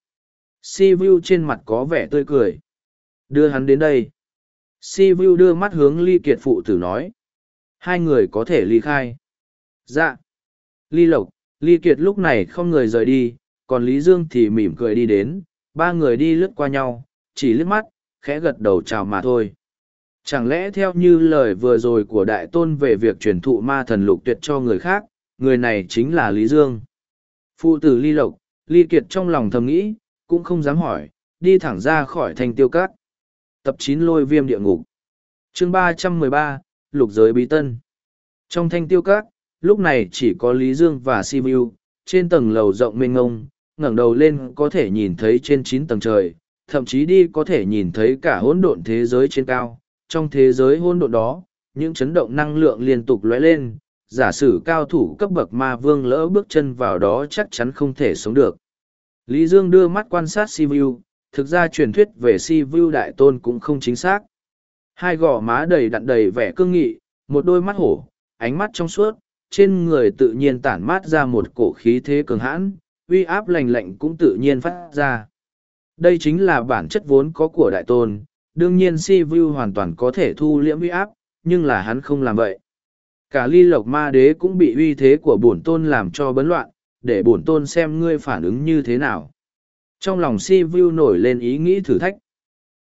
Si Vu trên mặt có vẻ tươi cười. Đưa hắn đến đây. Si Vu đưa mắt hướng Ly Kiệt phụ tử nói. Hai người có thể ly khai. Dạ. Ly Lộc, Ly Kiệt lúc này không người rời đi, còn Lý Dương thì mỉm cười đi đến, ba người đi lướt qua nhau, chỉ liếc mắt, khẽ gật đầu chào mà thôi. Chẳng lẽ theo như lời vừa rồi của Đại Tôn về việc truyền thụ ma thần lục tuyệt cho người khác, người này chính là Lý Dương. Phụ tử Ly Lộc, Ly Kiệt trong lòng thầm nghĩ, cũng không dám hỏi, đi thẳng ra khỏi thành tiêu cát. Tập chín lôi viêm địa ngục. chương ba trăm mười ba Lục giới bí tân. Trong thanh tiêu cát, lúc này chỉ có Lý Dương và Sivu, trên tầng lầu rộng mênh ngông, ngẩng đầu lên có thể nhìn thấy trên chín tầng trời, thậm chí đi có thể nhìn thấy cả hỗn độn thế giới trên cao. Trong thế giới hỗn độn đó, những chấn động năng lượng liên tục lóe lên, giả sử cao thủ cấp bậc ma vương lỡ bước chân vào đó chắc chắn không thể sống được. Lý Dương đưa mắt quan sát Sivu, thực ra truyền thuyết về Sivu đại tôn cũng không chính xác. Hai gò má đầy đặn đầy vẻ cương nghị, một đôi mắt hổ, ánh mắt trong suốt, trên người tự nhiên tản mát ra một cổ khí thế cường hãn, uy áp lành lạnh cũng tự nhiên phát ra. Đây chính là bản chất vốn có của đại tôn, đương nhiên si vu hoàn toàn có thể thu liễm uy áp, nhưng là hắn không làm vậy. Cả ly lộc ma đế cũng bị uy thế của bổn tôn làm cho bấn loạn, để bổn tôn xem ngươi phản ứng như thế nào. Trong lòng si vu nổi lên ý nghĩ thử thách.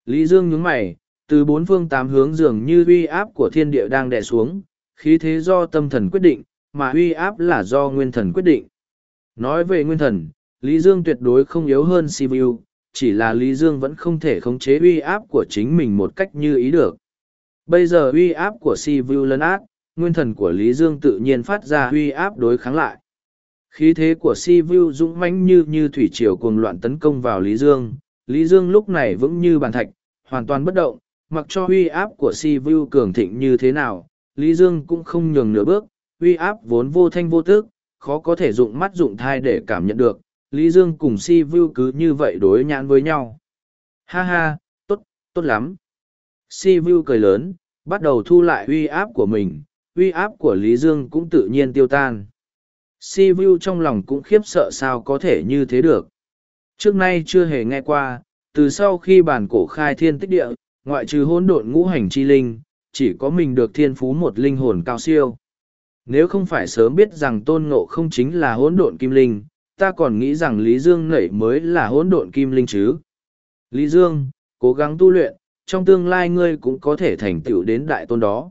Lý Dương nhướng mày, từ bốn phương tám hướng dường như uy áp của thiên địa đang đè xuống, khí thế do tâm thần quyết định, mà uy áp là do nguyên thần quyết định. Nói về nguyên thần, Lý Dương tuyệt đối không yếu hơn si vu, chỉ là Lý Dương vẫn không thể khống chế uy áp của chính mình một cách như ý được. Bây giờ uy áp của si vu lấn át, nguyên thần của Lý Dương tự nhiên phát ra uy áp đối kháng lại. Khí thế của si vu dũng mãnh như như thủy triều cuồng loạn tấn công vào Lý Dương. Lý Dương lúc này vững như bàn thạch, hoàn toàn bất động, mặc cho uy áp của si vu cường thịnh như thế nào, Lý Dương cũng không nhường nửa bước, uy áp vốn vô thanh vô tước, khó có thể dụng mắt dụng thai để cảm nhận được. Lý Dương cùng si vu cứ như vậy đối nhãn với nhau. Ha ha, tốt, tốt lắm. Si vu cười lớn, bắt đầu thu lại uy áp của mình, uy áp của Lý Dương cũng tự nhiên tiêu tan. Si Vu trong lòng cũng khiếp sợ sao có thể như thế được. Trước nay chưa hề nghe qua, từ sau khi bản cổ khai thiên tích địa, ngoại trừ hỗn độn ngũ hành chi linh, chỉ có mình được thiên phú một linh hồn cao siêu. Nếu không phải sớm biết rằng tôn ngộ không chính là hỗn độn kim linh, ta còn nghĩ rằng Lý Dương nảy mới là hỗn độn kim linh chứ. Lý Dương, cố gắng tu luyện, trong tương lai ngươi cũng có thể thành tựu đến đại tôn đó.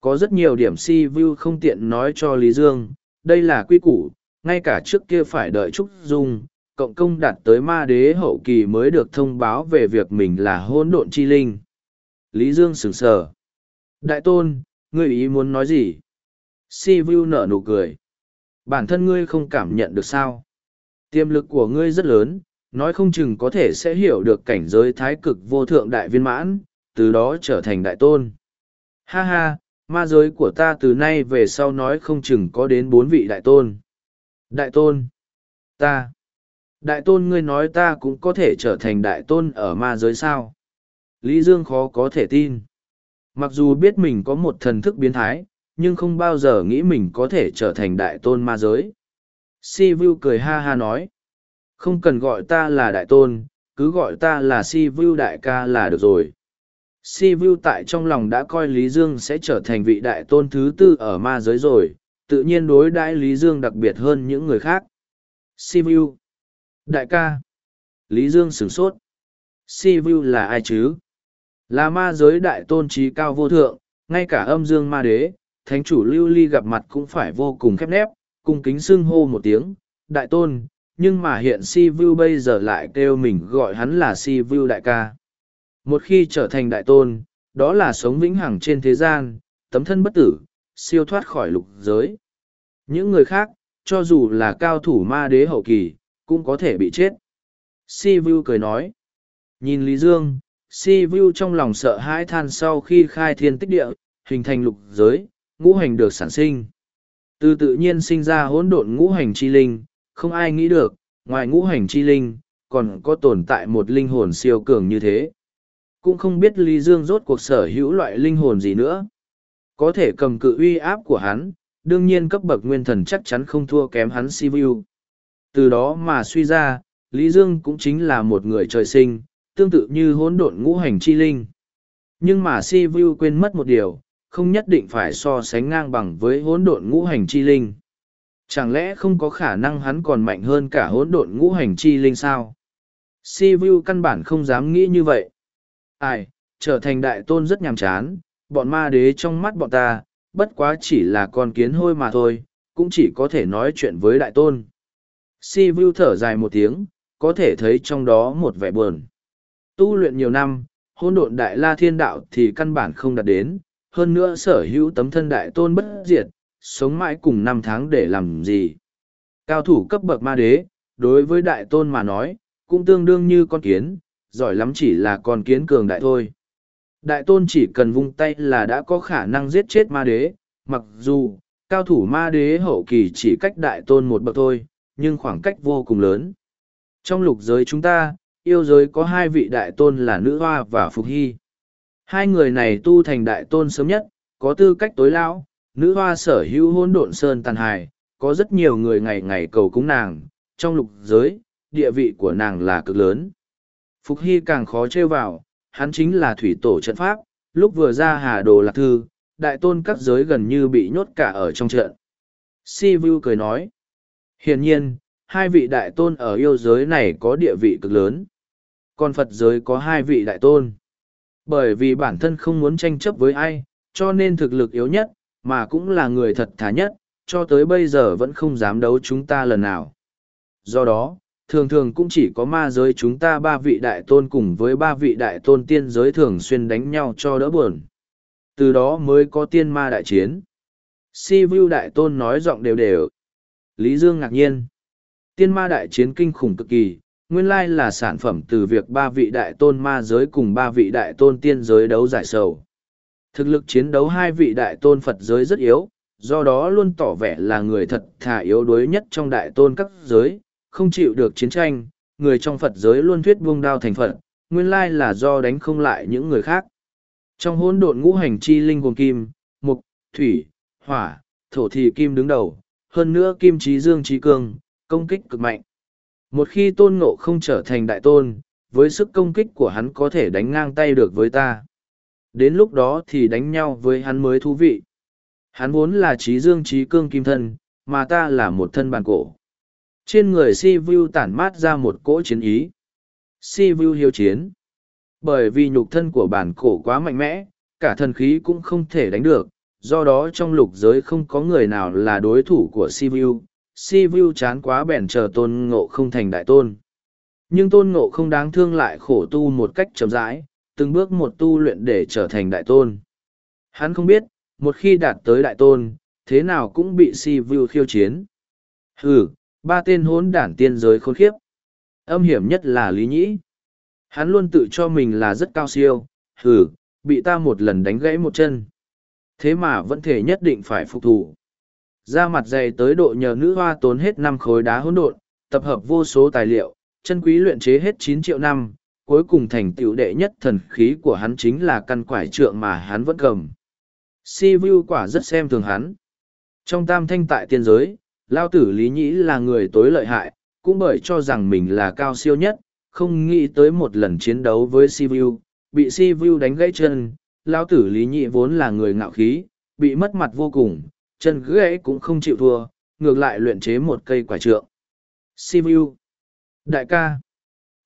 Có rất nhiều điểm si vu không tiện nói cho Lý Dương, đây là quy củ, ngay cả trước kia phải đợi Trúc Dung, cộng công đạt tới ma đế hậu kỳ mới được thông báo về việc mình là hôn độn chi linh. Lý Dương sửng sở. Đại tôn, ngươi ý muốn nói gì? Si Vu nở nụ cười. Bản thân ngươi không cảm nhận được sao? Tiềm lực của ngươi rất lớn, nói không chừng có thể sẽ hiểu được cảnh giới thái cực vô thượng đại viên mãn, từ đó trở thành đại tôn. Ha ha, ma giới của ta từ nay về sau nói không chừng có đến bốn vị đại tôn. Đại tôn, ta, đại tôn ngươi nói ta cũng có thể trở thành đại tôn ở ma giới sao? Lý Dương khó có thể tin. Mặc dù biết mình có một thần thức biến thái, nhưng không bao giờ nghĩ mình có thể trở thành đại tôn ma giới. Si Vu cười ha ha nói. Không cần gọi ta là đại tôn, cứ gọi ta là Si Vu đại ca là được rồi. Si Vu tại trong lòng đã coi Lý Dương sẽ trở thành vị đại tôn thứ tư ở ma giới rồi, tự nhiên đối đãi Lý Dương đặc biệt hơn những người khác. Si Vu Đại ca Lý Dương sửng sốt. Si Vu là ai chứ? Là ma giới đại tôn trí cao vô thượng, ngay cả âm dương ma đế, thánh chủ lưu ly gặp mặt cũng phải vô cùng khép nép, cung kính xưng hô một tiếng, đại tôn, nhưng mà hiện Si Vu bây giờ lại kêu mình gọi hắn là Si Vu đại ca. Một khi trở thành đại tôn, đó là sống vĩnh hằng trên thế gian, tấm thân bất tử, siêu thoát khỏi lục giới. Những người khác, cho dù là cao thủ ma đế hậu kỳ, cũng có thể bị chết. Si Vu cười nói. Nhìn Lý Dương, Si Vu trong lòng sợ hãi than sau khi khai thiên tích địa, hình thành lục giới, ngũ hành được sản sinh. Từ tự nhiên sinh ra hỗn độn ngũ hành chi linh, không ai nghĩ được, ngoài ngũ hành chi linh, còn có tồn tại một linh hồn siêu cường như thế. Cũng không biết Lý Dương rốt cuộc sở hữu loại linh hồn gì nữa. Có thể cầm cự uy áp của hắn, đương nhiên cấp bậc nguyên thần chắc chắn không thua kém hắn Sivu. Từ đó mà suy ra, Lý Dương cũng chính là một người trời sinh, tương tự như hỗn độn ngũ hành chi linh. Nhưng mà Sivu quên mất một điều, không nhất định phải so sánh ngang bằng với hỗn độn ngũ hành chi linh. Chẳng lẽ không có khả năng hắn còn mạnh hơn cả hỗn độn ngũ hành chi linh sao? Sivu căn bản không dám nghĩ như vậy. Ai, trở thành đại tôn rất nhàm chán, bọn ma đế trong mắt bọn ta, bất quá chỉ là con kiến hôi mà thôi, cũng chỉ có thể nói chuyện với đại tôn. Sivu thở dài một tiếng, có thể thấy trong đó một vẻ buồn. Tu luyện nhiều năm, hôn độn đại la thiên đạo thì căn bản không đạt đến, hơn nữa sở hữu tấm thân đại tôn bất diệt, sống mãi cùng năm tháng để làm gì. Cao thủ cấp bậc ma đế, đối với đại tôn mà nói, cũng tương đương như con kiến, giỏi lắm chỉ là con kiến cường đại thôi. Đại tôn chỉ cần vung tay là đã có khả năng giết chết ma đế, mặc dù, cao thủ ma đế hậu kỳ chỉ cách đại tôn một bậc thôi, nhưng khoảng cách vô cùng lớn. Trong lục giới chúng ta, yêu giới có hai vị đại tôn là nữ hoa và phục hy. Hai người này tu thành đại tôn sớm nhất, có tư cách tối lão, nữ hoa sở hữu hôn độn sơn tàn hài, có rất nhiều người ngày ngày cầu cúng nàng, trong lục giới, địa vị của nàng là cực lớn. Phục Hy càng khó trêu vào, hắn chính là thủy tổ trận pháp, lúc vừa ra hà đồ lạc thư, đại tôn các giới gần như bị nhốt cả ở trong trận. Si Vu cười nói, hiển nhiên, hai vị đại tôn ở yêu giới này có địa vị cực lớn. Còn Phật giới có hai vị đại tôn. Bởi vì bản thân không muốn tranh chấp với ai, cho nên thực lực yếu nhất, mà cũng là người thật thà nhất, cho tới bây giờ vẫn không dám đấu chúng ta lần nào. Do đó, thường thường cũng chỉ có ma giới chúng ta ba vị đại tôn cùng với ba vị đại tôn tiên giới thường xuyên đánh nhau cho đỡ buồn. Từ đó mới có tiên ma đại chiến. Si Vu đại tôn nói giọng đều đều. Lý Dương ngạc nhiên. Tiên ma đại chiến kinh khủng cực kỳ, nguyên lai là sản phẩm từ việc ba vị đại tôn ma giới cùng ba vị đại tôn tiên giới đấu giải sầu. Thực lực chiến đấu hai vị đại tôn Phật giới rất yếu, do đó luôn tỏ vẻ là người thật thà yếu đuối nhất trong đại tôn các giới, không chịu được chiến tranh, người trong Phật giới luôn thuyết buông đao thành Phật, nguyên lai là do đánh không lại những người khác. Trong hỗn độn ngũ hành chi linh gồm kim, mục, thủy, hỏa, thổ thì kim đứng đầu, hơn nữa kim trí dương trí cương, công kích cực mạnh. Một khi tôn ngộ không trở thành đại tôn, với sức công kích của hắn có thể đánh ngang tay được với ta. Đến lúc đó thì đánh nhau với hắn mới thú vị. Hắn vốn là trí dương trí cương kim thân, mà ta là một thân bàn cổ. Trên người Si Vu tản mát ra một cỗ chiến ý. Si Vu hiếu chiến. Bởi vì nhục thân của bản cổ quá mạnh mẽ, cả thần khí cũng không thể đánh được, do đó trong lục giới không có người nào là đối thủ của Si Vu. Si Vu chán quá bèn chờ tôn ngộ không thành đại tôn. Nhưng tôn ngộ không đáng thương lại khổ tu một cách chậm rãi, từng bước một tu luyện để trở thành đại tôn. Hắn không biết, một khi đạt tới đại tôn, thế nào cũng bị Si Vu khiêu chiến. Hừ, ba tên hốn đản tiên giới khốn khiếp. Âm hiểm nhất là Lý Nhĩ. Hắn luôn tự cho mình là rất cao siêu, hừ, bị ta một lần đánh gãy một chân. Thế mà vẫn thể nhất định phải phục thủ. Ra mặt dày tới độ nhờ nữ hoa tốn hết năm khối đá hỗn độn, tập hợp vô số tài liệu, chân quý luyện chế hết chín triệu năm, cuối cùng thành tựu đệ nhất thần khí của hắn chính là căn quải trượng mà hắn vẫn cầm. Si Vu quả rất xem thường hắn. Trong tam thanh tại tiên giới, Lao tử Lý Nhĩ là người tối lợi hại, cũng bởi cho rằng mình là cao siêu nhất, không nghĩ tới một lần chiến đấu với Si Vu, bị Si Vu đánh gãy chân, Lao tử Lý Nhị vốn là người ngạo khí, bị mất mặt vô cùng, chân gãy cũng không chịu thua, ngược lại luyện chế một cây quả trượng. Sivu Đại ca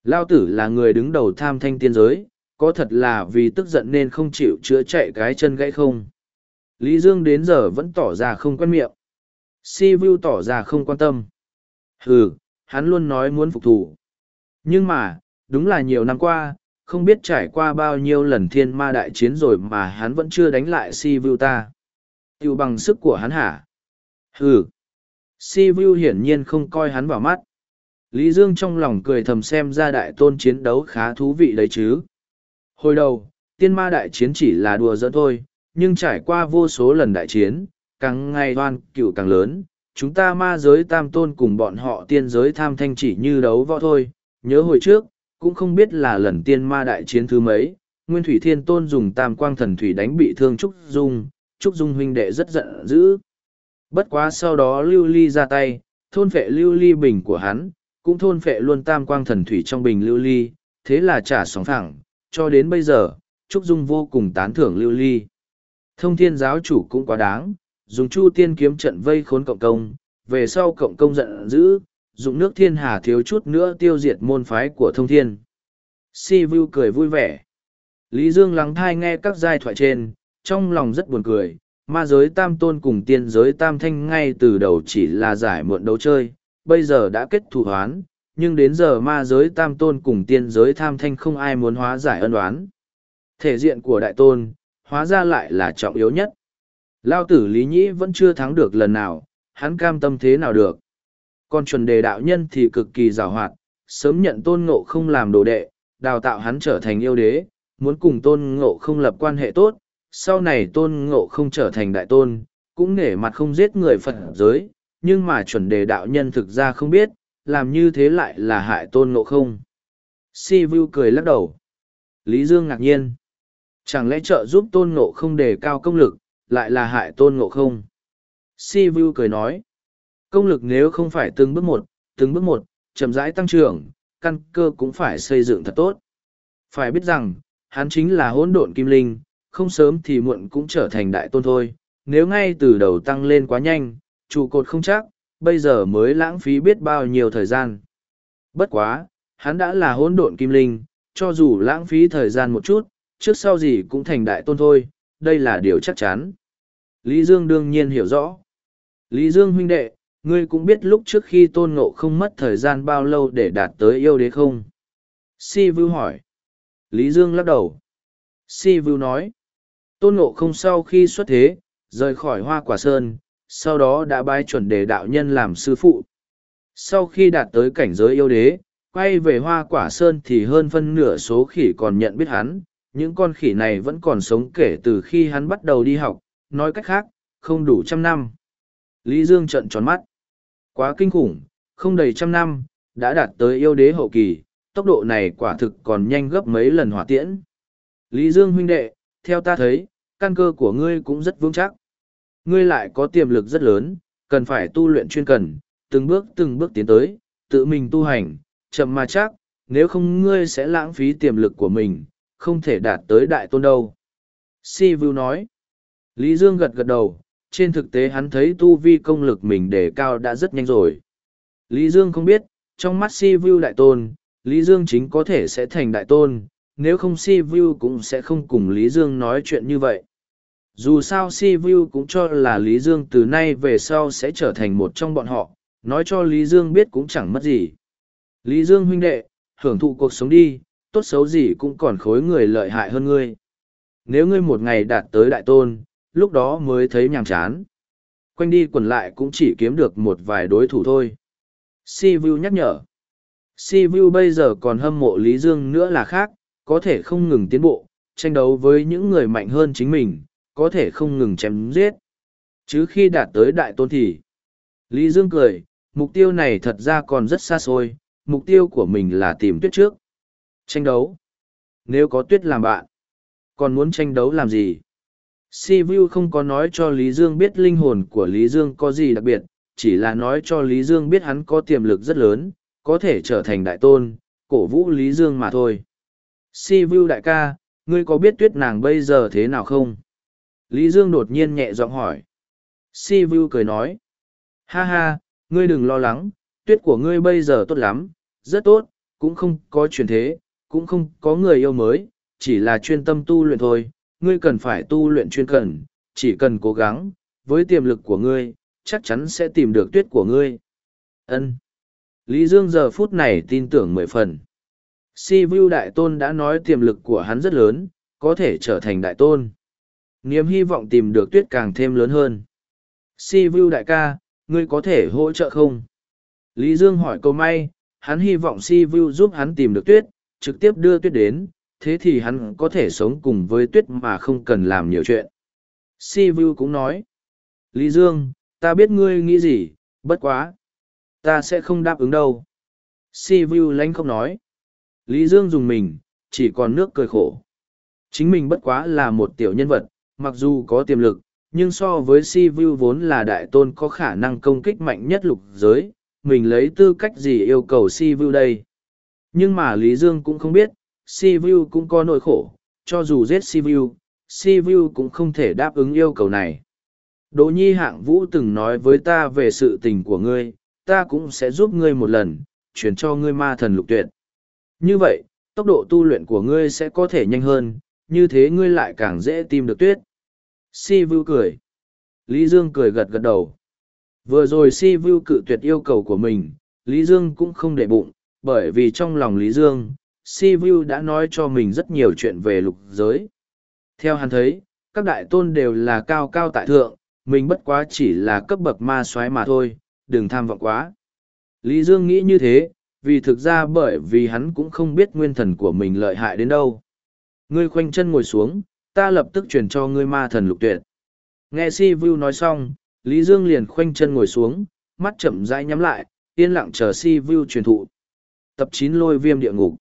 Lao tử là người đứng đầu tham thanh tiên giới, có thật là vì tức giận nên không chịu chữa chạy cái chân gãy không? Lý Dương đến giờ vẫn tỏ ra không quen miệng. Si Vu tỏ ra không quan tâm. Hừ, hắn luôn nói muốn phục thủ. Nhưng mà, đúng là nhiều năm qua, không biết trải qua bao nhiêu lần thiên ma đại chiến rồi mà hắn vẫn chưa đánh lại Si Vu ta. Tiêu bằng sức của hắn hả? Hừ. Si Vu hiển nhiên không coi hắn vào mắt. Lý Dương trong lòng cười thầm xem ra đại tôn chiến đấu khá thú vị đấy chứ. Hồi đầu, tiên ma đại chiến chỉ là đùa giỡn thôi, nhưng trải qua vô số lần đại chiến, càng ngày đoan cựu càng lớn, chúng ta ma giới tam tôn cùng bọn họ tiên giới tham thanh chỉ như đấu võ thôi, nhớ hồi trước, cũng không biết là lần tiên ma đại chiến thứ mấy, Nguyên Thủy Thiên Tôn dùng tam quang thần thủy đánh bị thương Trúc Dung, Trúc Dung huynh đệ rất giận dữ. Bất quá sau đó lưu ly ra tay, thôn phệ lưu ly bình của hắn, cũng thôn phệ luôn tam quang thần thủy trong bình lưu ly, thế là trả sóng thẳng, cho đến bây giờ, Trúc Dung vô cùng tán thưởng lưu ly. Thông thiên giáo chủ cũng quá đáng, dùng chu tiên kiếm trận vây khốn cộng công, về sau cộng công giận dữ, dụng nước thiên hà thiếu chút nữa tiêu diệt môn phái của thông thiên. Si Vu cười vui vẻ. Lý Dương lắng thai nghe các giai thoại trên, trong lòng rất buồn cười, ma giới tam tôn cùng tiên giới tam thanh ngay từ đầu chỉ là giải mượn đấu chơi, bây giờ đã kết thù hoán, nhưng đến giờ ma giới tam tôn cùng tiên giới tam thanh không ai muốn hóa giải ân oán. Thể diện của đại tôn, hóa ra lại là trọng yếu nhất. Lao tử Lý Nhĩ vẫn chưa thắng được lần nào, hắn cam tâm thế nào được. Còn chuẩn đề đạo nhân thì cực kỳ rào hoạt, sớm nhận tôn ngộ không làm đồ đệ, đào tạo hắn trở thành yêu đế, muốn cùng tôn ngộ không lập quan hệ tốt, sau này tôn ngộ không trở thành đại tôn, cũng nể mặt không giết người Phật giới, nhưng mà chuẩn đề đạo nhân thực ra không biết, làm như thế lại là hại tôn ngộ không. Si Vu cười lắc đầu. Lý Dương ngạc nhiên. Chẳng lẽ trợ giúp tôn ngộ không đề cao công lực, lại là hại tôn ngộ không? Si Vu cười nói. Công lực nếu không phải từng bước một, từng bước một, chậm rãi tăng trưởng, căn cơ cũng phải xây dựng thật tốt. Phải biết rằng, hắn chính là hỗn độn kim linh, không sớm thì muộn cũng trở thành đại tôn thôi. Nếu ngay từ đầu tăng lên quá nhanh, trụ cột không chắc, bây giờ mới lãng phí biết bao nhiêu thời gian. Bất quá, hắn đã là hỗn độn kim linh, cho dù lãng phí thời gian một chút, trước sau gì cũng thành đại tôn thôi, đây là điều chắc chắn. Lý Dương đương nhiên hiểu rõ. Lý Dương huynh đệ, ngươi cũng biết lúc trước khi tôn ngộ không mất thời gian bao lâu để đạt tới yêu đế không? Si Vu hỏi. Lý Dương lắc đầu. Si Vu nói. Tôn ngộ không sau khi xuất thế, rời khỏi hoa quả sơn, sau đó đã bái chuẩn đề đạo nhân làm sư phụ. Sau khi đạt tới cảnh giới yêu đế, quay về hoa quả sơn thì hơn phân nửa số khỉ còn nhận biết hắn, những con khỉ này vẫn còn sống kể từ khi hắn bắt đầu đi học, nói cách khác, không đủ trăm năm. Lý Dương trận tròn mắt. Quá kinh khủng, không đầy trăm năm, đã đạt tới yêu đế hậu kỳ, tốc độ này quả thực còn nhanh gấp mấy lần hỏa tiễn. Lý Dương huynh đệ, theo ta thấy, căn cơ của ngươi cũng rất vững chắc. Ngươi lại có tiềm lực rất lớn, cần phải tu luyện chuyên cần, từng bước từng bước tiến tới, tự mình tu hành, chậm mà chắc, nếu không ngươi sẽ lãng phí tiềm lực của mình, không thể đạt tới đại tôn đâu. Si Vu nói. Lý Dương gật gật đầu, trên thực tế hắn thấy tu vi công lực mình đề cao đã rất nhanh rồi. Lý Dương không biết, trong mắt Si Vu đại tôn, Lý Dương chính có thể sẽ thành đại tôn, nếu không Si Vu cũng sẽ không cùng Lý Dương nói chuyện như vậy. Dù sao Si Vu cũng cho là Lý Dương từ nay về sau sẽ trở thành một trong bọn họ, nói cho Lý Dương biết cũng chẳng mất gì. Lý Dương huynh đệ, hưởng thụ cuộc sống đi, tốt xấu gì cũng còn khối người lợi hại hơn ngươi. Nếu ngươi một ngày đạt tới đại tôn, lúc đó mới thấy nhàm chán. Quanh đi quần lại cũng chỉ kiếm được một vài đối thủ thôi. Si Vu nhắc nhở. Si Vu bây giờ còn hâm mộ Lý Dương nữa là khác, có thể không ngừng tiến bộ, tranh đấu với những người mạnh hơn chính mình, có thể không ngừng chém giết. Chứ khi đạt tới đại tôn thì, Lý Dương cười, mục tiêu này thật ra còn rất xa xôi, mục tiêu của mình là tìm tuyết trước. Tranh đấu. Nếu có tuyết làm bạn, còn muốn tranh đấu làm gì? Si Vu không có nói cho Lý Dương biết linh hồn của Lý Dương có gì đặc biệt, chỉ là nói cho Lý Dương biết hắn có tiềm lực rất lớn, có thể trở thành đại tôn, cổ vũ Lý Dương mà thôi. Si Vu đại ca, ngươi có biết tuyết nàng bây giờ thế nào không? Lý Dương đột nhiên nhẹ giọng hỏi. Si Vu cười nói. Ha ha, ngươi đừng lo lắng, tuyết của ngươi bây giờ tốt lắm, rất tốt, cũng không có chuyển thế, cũng không có người yêu mới, chỉ là chuyên tâm tu luyện thôi, ngươi cần phải tu luyện chuyên cần, chỉ cần cố gắng, với tiềm lực của ngươi, chắc chắn sẽ tìm được tuyết của ngươi. Ân. Lý Dương giờ phút này tin tưởng mười phần. Si Vu Đại Tôn đã nói tiềm lực của hắn rất lớn, có thể trở thành Đại Tôn. Niềm hy vọng tìm được tuyết càng thêm lớn hơn. Si Vu Đại ca, ngươi có thể hỗ trợ không? Lý Dương hỏi câu may, hắn hy vọng Si Vu giúp hắn tìm được tuyết, trực tiếp đưa tuyết đến, thế thì hắn có thể sống cùng với tuyết mà không cần làm nhiều chuyện. Si Vu cũng nói, Lý Dương, ta biết ngươi nghĩ gì, bất quá. Ta sẽ không đáp ứng đâu. Si Vu lánh không nói. Lý Dương dùng mình, chỉ còn nước cười khổ. Chính mình bất quá là một tiểu nhân vật, mặc dù có tiềm lực, nhưng so với si vu vốn là đại tôn có khả năng công kích mạnh nhất lục giới mình lấy tư cách gì yêu cầu si vu đây nhưng mà lý dương cũng không biết si vu cũng có nỗi khổ, cho dù giết si vu si vu cũng không thể đáp ứng yêu cầu này. Đỗ nhi hạng vũ từng nói với ta về sự tình của ngươi, ta cũng sẽ giúp ngươi một lần, chuyển cho ngươi ma thần lục tuyệt. Như vậy, tốc độ tu luyện của ngươi sẽ có thể nhanh hơn, như thế ngươi lại càng dễ tìm được tuyết. Si vu cười. Lý dương cười gật gật đầu. Vừa rồi si vu cự tuyệt yêu cầu của mình, lý dương cũng không để bụng, bởi vì trong lòng lý dương si vu đã nói cho mình rất nhiều chuyện về lục giới. Theo hắn thấy, các đại tôn đều là cao cao tại thượng, mình bất quá chỉ là cấp bậc ma soái mà thôi, đừng tham vọng quá. Lý dương nghĩ như thế, vì thực ra bởi vì hắn cũng không biết nguyên thần của mình lợi hại đến đâu. Ngươi khoanh chân ngồi xuống, ta lập tức truyền cho ngươi ma thần lục tuyệt. Nghe si vu nói xong, lý dương liền khoanh chân ngồi xuống, mắt chậm rãi nhắm lại, yên lặng chờ si vu truyền thụ. Tập chín lôi viêm địa ngục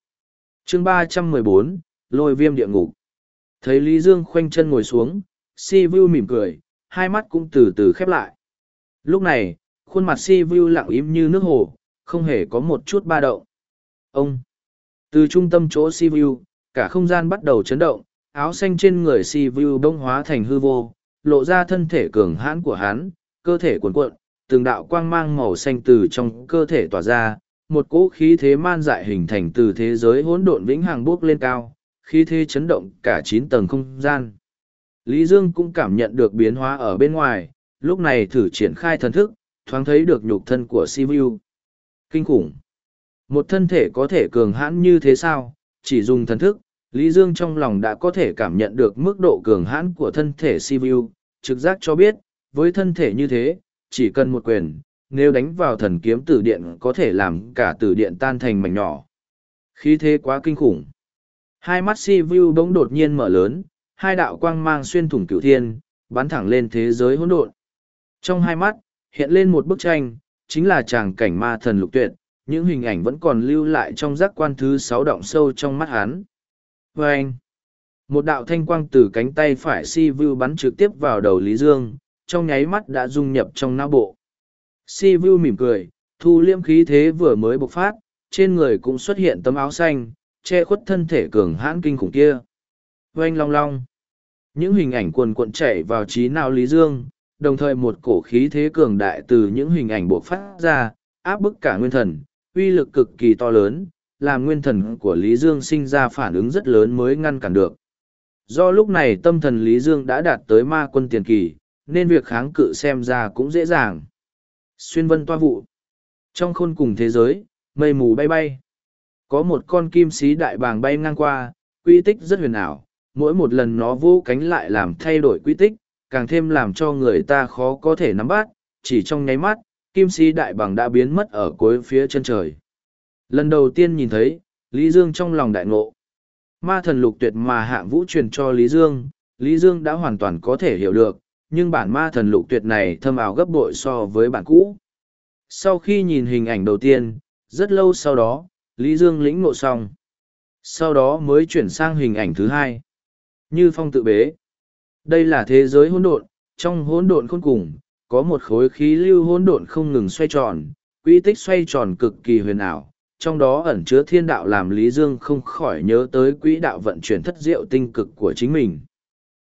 chương ba trăm mười bốn, lôi viêm địa ngục. Thấy lý dương khoanh chân ngồi xuống, si vu mỉm cười, hai mắt cũng từ từ khép lại. Lúc này, khuôn mặt si vu lặng im như nước hồ, không hề có một chút ba động. Ông, từ trung tâm chỗ si vu cả không gian bắt đầu chấn động, áo xanh trên người si vu bông hóa thành hư vô, lộ ra thân thể cường hãn của hắn, cơ thể cuồn cuộn, từng đạo quang mang màu xanh từ trong cơ thể tỏa ra một cỗ khí thế man dại hình thành từ thế giới hỗn độn vĩnh hằng bước lên cao, khí thế chấn động cả chín tầng không gian. Lý dương cũng cảm nhận được biến hóa ở bên ngoài, lúc này thử triển khai thần thức, thoáng thấy được nhục thân của sivu kinh khủng. Một thân thể có thể cường hãn như thế sao? Chỉ dùng thần thức, lý dương trong lòng đã có thể cảm nhận được mức độ cường hãn của thân thể sivu trực giác cho biết, với thân thể như thế, chỉ cần một quyền nếu đánh vào thần kiếm tử điện có thể làm cả tử điện tan thành mảnh nhỏ. Khí thế quá kinh khủng. Hai mắt si vu bỗng đột nhiên mở lớn, hai đạo quang mang xuyên thủng cửu thiên, bắn thẳng lên thế giới hỗn độn. Trong hai mắt, hiện lên một bức tranh, chính là tràng cảnh ma thần lục tuyệt, những hình ảnh vẫn còn lưu lại trong giác quan thứ sáu động sâu trong mắt hắn. Vê anh, một đạo thanh quang từ cánh tay phải si vu bắn trực tiếp vào đầu lý dương, trong nháy mắt đã dung nhập trong não bộ. Si Vu mỉm cười, thu liêm khí thế vừa mới bộc phát, trên người cũng xuất hiện tấm áo xanh, che khuất thân thể cường hãn kinh khủng kia. Oanh long long. Những hình ảnh cuồn cuộn chảy vào trí não Lý Dương, đồng thời một cổ khí thế cường đại từ những hình ảnh bộc phát ra, áp bức cả nguyên thần, uy lực cực kỳ to lớn, làm nguyên thần của Lý Dương sinh ra phản ứng rất lớn mới ngăn cản được. Do lúc này tâm thần Lý Dương đã đạt tới ma quân tiền kỳ, nên việc kháng cự xem ra cũng dễ dàng. Xuyên vân toa vụ. Trong khôn cùng thế giới, mây mù bay bay. Có một con kim sĩ đại bàng bay ngang qua, quy tích rất huyền ảo. Mỗi một lần nó vô cánh lại làm thay đổi quy tích, càng thêm làm cho người ta khó có thể nắm bắt. Chỉ trong nháy mắt, kim sĩ đại bàng đã biến mất ở cuối phía chân trời. Lần đầu tiên nhìn thấy, Lý Dương trong lòng đại ngộ. Ma thần lục tuyệt mà hạng vũ truyền cho Lý Dương, Lý Dương đã hoàn toàn có thể hiểu được, nhưng bản ma thần lục tuyệt này thâm ảo gấp bội so với bản cũ. Sau khi nhìn hình ảnh đầu tiên, rất lâu sau đó, Lý Dương lĩnh ngộ xong. Sau đó mới chuyển sang hình ảnh thứ hai. Như phong tự bế. Đây là thế giới hỗn độn, trong hỗn độn khôn cùng, có một khối khí lưu hỗn độn không ngừng xoay tròn, quy tích xoay tròn cực kỳ huyền ảo, trong đó ẩn chứa thiên đạo làm Lý Dương không khỏi nhớ tới quỹ đạo vận chuyển thất diệu tinh cực của chính mình.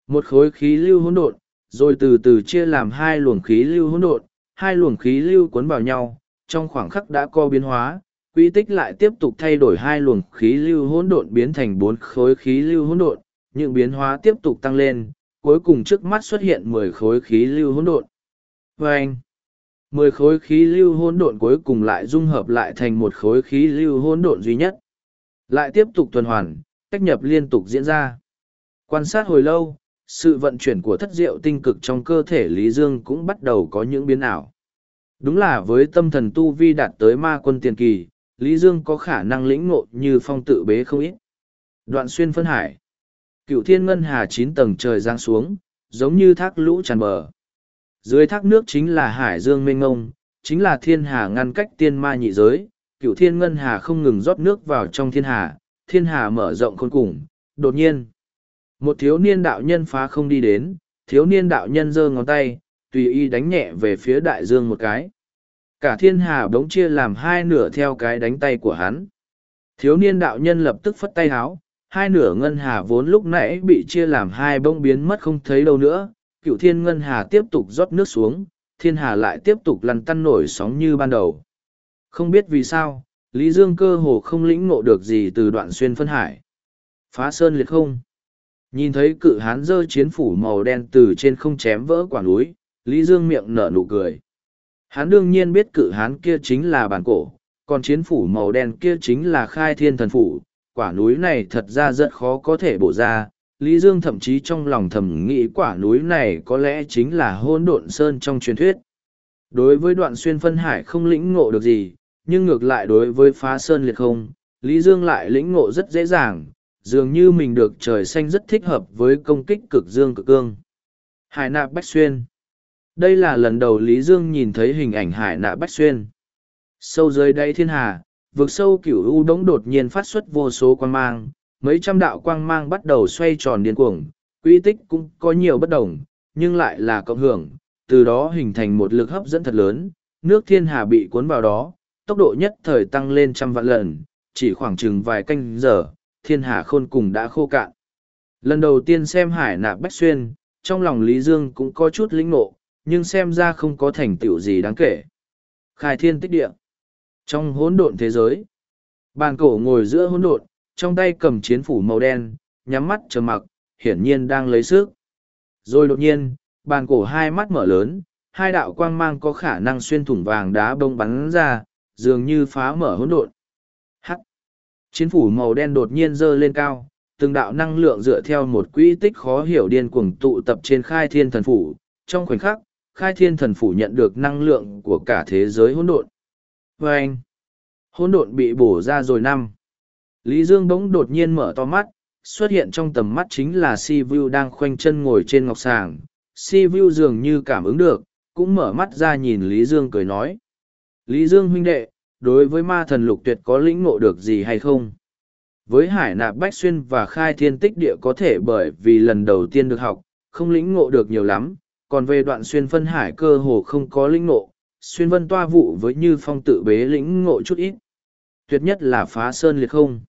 Một khối khí lưu hỗn độn, rồi từ từ chia làm hai luồng khí lưu hỗn độn, hai luồng khí lưu cuốn vào nhau, trong khoảng khắc đã co biến hóa, quy tích lại tiếp tục thay đổi hai luồng khí lưu hỗn độn biến thành bốn khối khí lưu hỗn độn, những biến hóa tiếp tục tăng lên, cuối cùng trước mắt xuất hiện mười khối khí lưu hỗn độn. Và anh, mười khối khí lưu hỗn độn cuối cùng lại dung hợp lại thành một khối khí lưu hỗn độn duy nhất. Lại tiếp tục tuần hoàn, cách nhập liên tục diễn ra. Quan sát hồi lâu, sự vận chuyển của thất diệu tinh cực trong cơ thể Lý Dương cũng bắt đầu có những biến ảo. Đúng là với tâm thần tu vi đạt tới ma quân tiền kỳ, Lý Dương có khả năng lĩnh ngộ như phong tự bế không ít. Đoạn xuyên phân hải. Cựu thiên ngân hà chín tầng trời giáng xuống, giống như thác lũ tràn bờ. Dưới thác nước chính là hải dương mênh ngông, chính là thiên hà ngăn cách tiên ma nhị giới. Cựu thiên ngân hà không ngừng rót nước vào trong thiên hà, thiên hà mở rộng khôn cùng. Đột nhiên, một thiếu niên đạo nhân phá không đi đến, thiếu niên đạo nhân giơ ngón tay, tùy y đánh nhẹ về phía đại dương một cái. Cả thiên hà bỗng chia làm hai nửa theo cái đánh tay của hắn. Thiếu niên đạo nhân lập tức phất tay háo, hai nửa ngân hà vốn lúc nãy bị chia làm hai bông biến mất không thấy đâu nữa. Cựu thiên ngân hà tiếp tục rót nước xuống, thiên hà lại tiếp tục lăn tăn nổi sóng như ban đầu. Không biết vì sao, Lý Dương cơ hồ không lĩnh ngộ được gì từ đoạn xuyên phân hải. Phá sơn liệt không. Nhìn thấy cự hán dơ chiến phủ màu đen từ trên không chém vỡ quả núi, Lý Dương miệng nở nụ cười. Hắn đương nhiên biết cự hán kia chính là bản cổ, còn chiến phủ màu đen kia chính là khai thiên thần phủ. Quả núi này thật ra rất khó có thể bổ ra. Lý Dương thậm chí trong lòng thầm nghĩ quả núi này có lẽ chính là hôn độn sơn trong truyền thuyết. Đối với đoạn xuyên phân hải không lĩnh ngộ được gì, nhưng ngược lại đối với phá sơn liệt không, Lý Dương lại lĩnh ngộ rất dễ dàng, dường như mình được trời xanh rất thích hợp với công kích cực dương cực cương. Hải nạ bách xuyên. Đây là lần đầu lý dương nhìn thấy hình ảnh hải nạ bách xuyên. Sâu dưới đáy thiên hà, vực sâu cửu u đống đột nhiên phát xuất vô số quang mang, mấy trăm đạo quang mang bắt đầu xoay tròn điên cuồng uy tích cũng có nhiều bất đồng, nhưng lại là cộng hưởng, từ đó hình thành một lực hấp dẫn thật lớn, nước thiên hà bị cuốn vào đó, tốc độ nhất thời tăng lên trăm vạn lần, chỉ khoảng chừng vài canh giờ thiên hà khôn cùng đã khô cạn lần đầu tiên xem hải nạp bách xuyên trong lòng lý dương cũng có chút lĩnh nộ nhưng xem ra không có thành tựu gì đáng kể. Khai thiên tích địa. Trong hỗn độn thế giới, bàn cổ ngồi giữa hỗn độn, trong tay cầm chiến phủ màu đen, nhắm mắt chờ mặc, hiển nhiên đang lấy sức. Rồi đột nhiên, bàn cổ hai mắt mở lớn, hai đạo quang mang có khả năng xuyên thủng vàng đá bông bắn ra, dường như phá mở hỗn độn. Chiến phủ màu đen đột nhiên dơ lên cao, từng đạo năng lượng dựa theo một quỹ tích khó hiểu điên cuồng tụ tập trên khai thiên thần phủ, trong khoảnh khắc, khai thiên thần phủ nhận được năng lượng của cả thế giới hỗn độn. Và anh, hỗn độn bị bổ ra rồi năm. Lý Dương bỗng đột nhiên mở to mắt, xuất hiện trong tầm mắt chính là Si Vu đang khoanh chân ngồi trên ngọc sàng. Si Vu dường như cảm ứng được, cũng mở mắt ra nhìn Lý Dương cười nói. Lý Dương huynh đệ, đối với ma thần lục tuyệt có lĩnh ngộ được gì hay không? Với hải nạp bách xuyên và khai thiên tích địa có thể bởi vì lần đầu tiên được học, không lĩnh ngộ được nhiều lắm, còn về đoạn xuyên phân hải cơ hồ không có lĩnh ngộ, xuyên vân toa vụ với như phong tự bế lĩnh ngộ chút ít. Tuyệt nhất là phá sơn liệt không.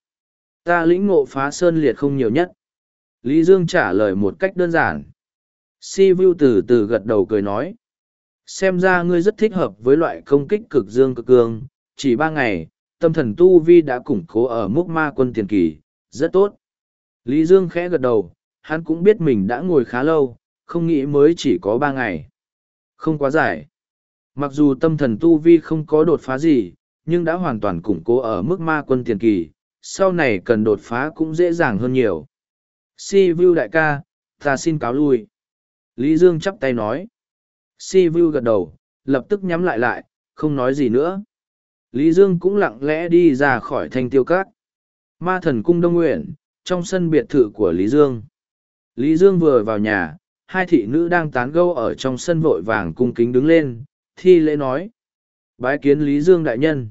Ta lĩnh ngộ phá sơn liệt không nhiều nhất. Lý Dương trả lời một cách đơn giản. Si Vu từ từ gật đầu cười nói. Xem ra ngươi rất thích hợp với loại công kích cực dương cực cương, chỉ ba ngày, tâm thần tu vi đã củng cố ở mức ma quân tiền kỳ, rất tốt. Lý Dương khẽ gật đầu, hắn cũng biết mình đã ngồi khá lâu, không nghĩ mới chỉ có ba ngày. Không quá dài. Mặc dù tâm thần tu vi không có đột phá gì, nhưng đã hoàn toàn củng cố ở mức ma quân tiền kỳ, sau này cần đột phá cũng dễ dàng hơn nhiều. Si Vu đại ca, ta xin cáo lui. Lý Dương chắp tay nói. Si Vu gật đầu, lập tức nhắm lại lại, không nói gì nữa. Lý Dương cũng lặng lẽ đi ra khỏi thanh tiêu cát. Ma thần cung Đông Nguyện, trong sân biệt thự của Lý Dương. Lý Dương vừa vào nhà, hai thị nữ đang tán gâu ở trong sân vội vàng cung kính đứng lên, thi lễ nói. Bái kiến Lý Dương đại nhân.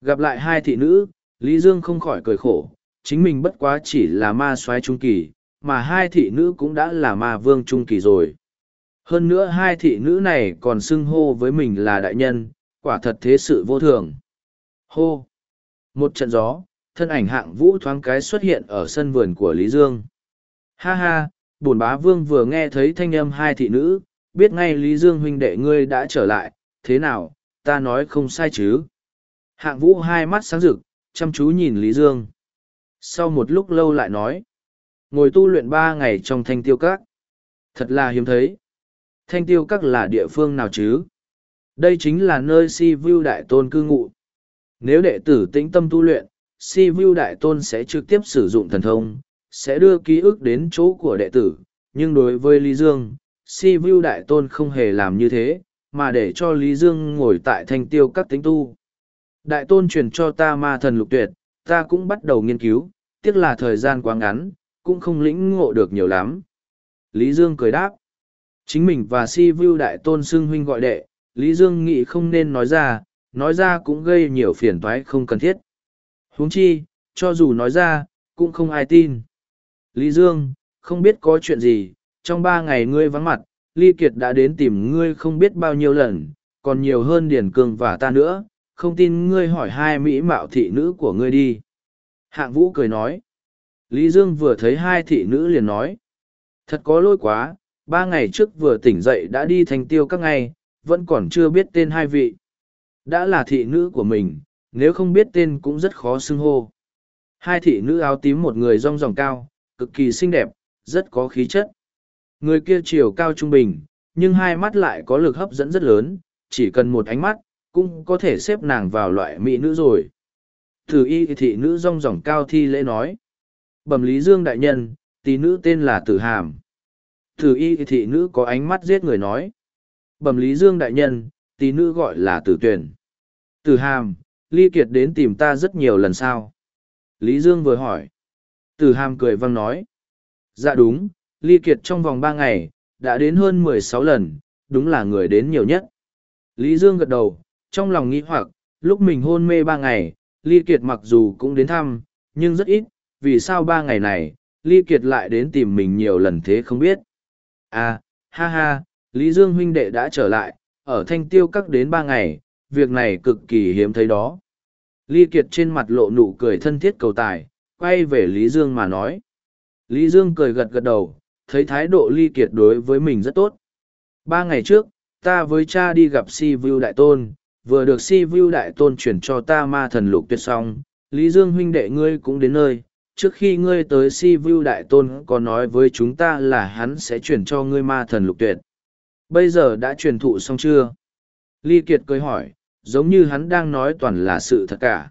Gặp lại hai thị nữ, Lý Dương không khỏi cười khổ, chính mình bất quá chỉ là ma soái trung kỳ, mà hai thị nữ cũng đã là ma vương trung kỳ rồi. Hơn nữa hai thị nữ này còn xưng hô với mình là đại nhân, quả thật thế sự vô thường. Hô! Một trận gió, thân ảnh hạng vũ thoáng cái xuất hiện ở sân vườn của Lý Dương. Ha ha, bổn bá vương vừa nghe thấy thanh âm hai thị nữ, biết ngay Lý Dương huynh đệ ngươi đã trở lại, thế nào, ta nói không sai chứ. Hạng vũ hai mắt sáng rực, chăm chú nhìn Lý Dương. Sau một lúc lâu lại nói, ngồi tu luyện ba ngày trong thanh tiêu các. Thật là hiếm thấy. Thanh tiêu các là địa phương nào chứ? Đây chính là nơi si vu đại tôn cư ngụ. Nếu đệ tử tĩnh tâm tu luyện, si vu đại tôn sẽ trực tiếp sử dụng thần thông, sẽ đưa ký ức đến chỗ của đệ tử, nhưng đối với Lý Dương, si vu đại tôn không hề làm như thế, mà để cho Lý Dương ngồi tại thanh tiêu các tính tu. Đại tôn truyền cho ta ma thần lục tuyệt, ta cũng bắt đầu nghiên cứu, tiếc là thời gian quá ngắn, cũng không lĩnh ngộ được nhiều lắm. Lý Dương cười đáp. Chính mình và si vu đại tôn xưng huynh gọi đệ, Lý Dương nghĩ không nên nói ra, nói ra cũng gây nhiều phiền toái không cần thiết. huống chi, cho dù nói ra, cũng không ai tin. Lý Dương, không biết có chuyện gì, trong ba ngày ngươi vắng mặt, Ly Kiệt đã đến tìm ngươi không biết bao nhiêu lần, còn nhiều hơn Điền Cương và ta nữa, không tin ngươi hỏi hai mỹ mạo thị nữ của ngươi đi. Hạng Vũ cười nói. Lý Dương vừa thấy hai thị nữ liền nói. Thật có lỗi quá, ba ngày trước vừa tỉnh dậy đã đi thành tiêu các ngày, vẫn còn chưa biết tên hai vị. Đã là thị nữ của mình, nếu không biết tên cũng rất khó xưng hô. Hai thị nữ áo tím một người rong ròng cao, cực kỳ xinh đẹp, rất có khí chất. Người kia chiều cao trung bình, nhưng hai mắt lại có lực hấp dẫn rất lớn, chỉ cần một ánh mắt, cũng có thể xếp nàng vào loại mỹ nữ rồi. Thử y thị nữ rong ròng cao thi lễ nói. Bẩm lý dương đại nhân, tỷ nữ tên là Tử Hàm. Thử y thị nữ có ánh mắt giết người nói. Bẩm lý dương đại nhân, tỷ nữ gọi là Tử Tuyển. Tử Hàm, Ly Kiệt đến tìm ta rất nhiều lần sao. Lý Dương vừa hỏi. Tử Hàm cười văng nói. Dạ đúng, Ly Kiệt trong vòng ba ngày, đã đến hơn mười sáu lần, đúng là người đến nhiều nhất. Lý Dương gật đầu, trong lòng nghĩ hoặc, lúc mình hôn mê ba ngày, Ly Kiệt mặc dù cũng đến thăm, nhưng rất ít, vì sao ba ngày này, Ly Kiệt lại đến tìm mình nhiều lần thế không biết. À, ha ha, Lý Dương huynh đệ đã trở lại, ở thanh tiêu các đến ba ngày, việc này cực kỳ hiếm thấy đó. Ly Kiệt trên mặt lộ nụ cười thân thiết cầu tài, quay về Lý Dương mà nói. Lý Dương cười gật gật đầu, thấy thái độ Ly Kiệt đối với mình rất tốt. Ba ngày trước, ta với cha đi gặp Si Vưu Đại Tôn, vừa được Si Vưu Đại Tôn chuyển cho ta ma thần lục tuyệt xong, Lý Dương huynh đệ ngươi cũng đến nơi. Trước khi ngươi tới Si Vưu Đại Tôn có nói với chúng ta là hắn sẽ chuyển cho ngươi ma thần lục tuyệt. Bây giờ đã truyền thụ xong chưa? Ly Kiệt cười hỏi, giống như hắn đang nói toàn là sự thật cả.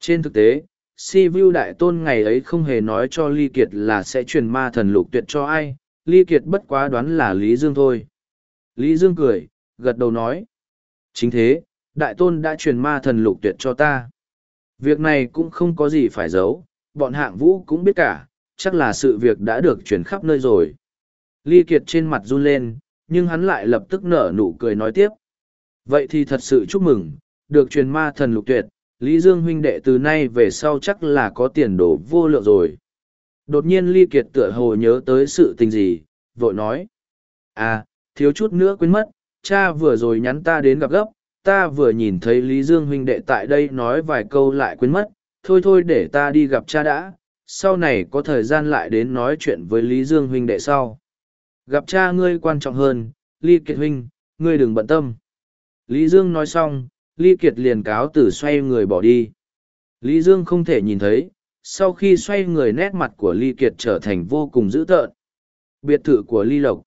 Trên thực tế, si vu đại tôn ngày ấy không hề nói cho ly kiệt là sẽ truyền ma thần lục tuyệt cho ai ly kiệt bất quá đoán là lý dương thôi lý dương cười gật đầu nói chính thế đại tôn đã truyền ma thần lục tuyệt cho ta việc này cũng không có gì phải giấu bọn hạng vũ cũng biết cả chắc là sự việc đã được truyền khắp nơi rồi ly kiệt trên mặt run lên nhưng hắn lại lập tức nở nụ cười nói tiếp vậy thì thật sự chúc mừng được truyền ma thần lục tuyệt Lý Dương huynh đệ từ nay về sau chắc là có tiền đồ vô lượng rồi. Đột nhiên Ly Kiệt tựa hồ nhớ tới sự tình gì, vội nói. À, thiếu chút nữa quên mất, cha vừa rồi nhắn ta đến gặp gấp, ta vừa nhìn thấy Lý Dương huynh đệ tại đây nói vài câu lại quên mất, thôi thôi để ta đi gặp cha đã, sau này có thời gian lại đến nói chuyện với Lý Dương huynh đệ sau. Gặp cha ngươi quan trọng hơn, Ly Kiệt huynh, ngươi đừng bận tâm. Lý Dương nói xong, Ly Kiệt liền cáo tử xoay người bỏ đi. Lý Dương không thể nhìn thấy, sau khi xoay người nét mặt của Ly Kiệt trở thành vô cùng dữ tợn. Biệt thự của Ly Lộc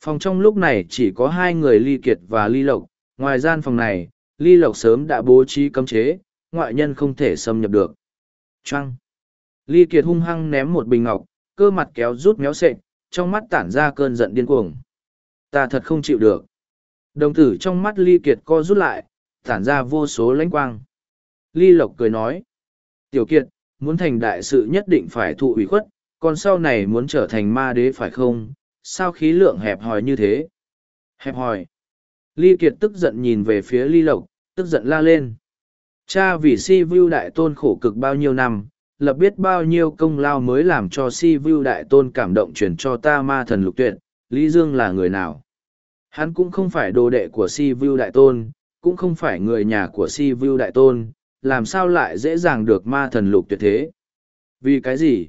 Phòng trong lúc này chỉ có hai người Ly Kiệt và Ly Lộc, ngoài gian phòng này, Ly Lộc sớm đã bố trí cấm chế, ngoại nhân không thể xâm nhập được. Trăng! Ly Kiệt hung hăng ném một bình ngọc, cơ mặt kéo rút méo sệch, trong mắt tản ra cơn giận điên cuồng. Ta thật không chịu được. Đồng tử trong mắt Ly Kiệt co rút lại, tản ra vô số lãnh quang. Ly Lộc cười nói, Tiểu Kiệt, muốn thành đại sự nhất định phải thụ ủy khuất, còn sau này muốn trở thành ma đế phải không? Sao khí lượng hẹp hòi như thế? Hẹp hòi. Ly Kiệt tức giận nhìn về phía Ly Lộc, tức giận la lên. Cha vì si vưu đại tôn khổ cực bao nhiêu năm, lập biết bao nhiêu công lao mới làm cho si Vu đại tôn cảm động truyền cho ta ma thần lục tuyệt, Lý Dương là người nào? Hắn cũng không phải đồ đệ của si Vu đại tôn, cũng không phải người nhà của si vu đại tôn làm sao lại dễ dàng được ma thần lục tuyệt thế? Vì cái gì?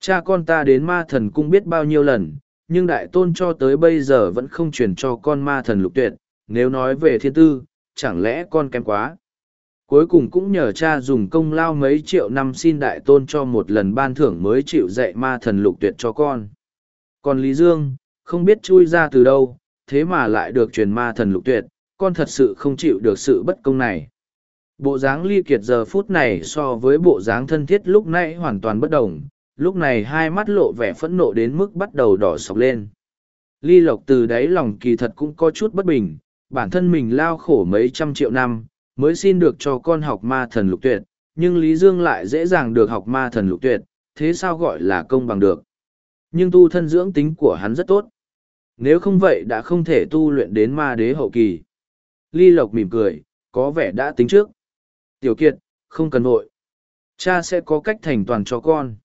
Cha con ta đến ma thần cung biết bao nhiêu lần nhưng đại tôn cho tới bây giờ vẫn không truyền cho con ma thần lục tuyệt nếu nói về thiên tư chẳng lẽ con kém quá? Cuối cùng cũng nhờ cha dùng công lao mấy triệu năm xin đại tôn cho một lần ban thưởng mới chịu dạy ma thần lục tuyệt cho con còn lý dương không biết chui ra từ đâu thế mà lại được truyền ma thần lục tuyệt con thật sự không chịu được sự bất công này. Bộ dáng ly kiệt giờ phút này so với bộ dáng thân thiết lúc nãy hoàn toàn bất đồng, lúc này hai mắt lộ vẻ phẫn nộ đến mức bắt đầu đỏ sọc lên. Ly lộc từ đáy lòng kỳ thật cũng có chút bất bình, bản thân mình lao khổ mấy trăm triệu năm, mới xin được cho con học ma thần lục tuyệt, nhưng Lý Dương lại dễ dàng được học ma thần lục tuyệt, thế sao gọi là công bằng được. Nhưng tu thân dưỡng tính của hắn rất tốt. Nếu không vậy đã không thể tu luyện đến ma đế hậu kỳ. Ly Lộc mỉm cười, có vẻ đã tính trước. Tiểu Kiệt, không cần nội, Cha sẽ có cách thành toàn cho con.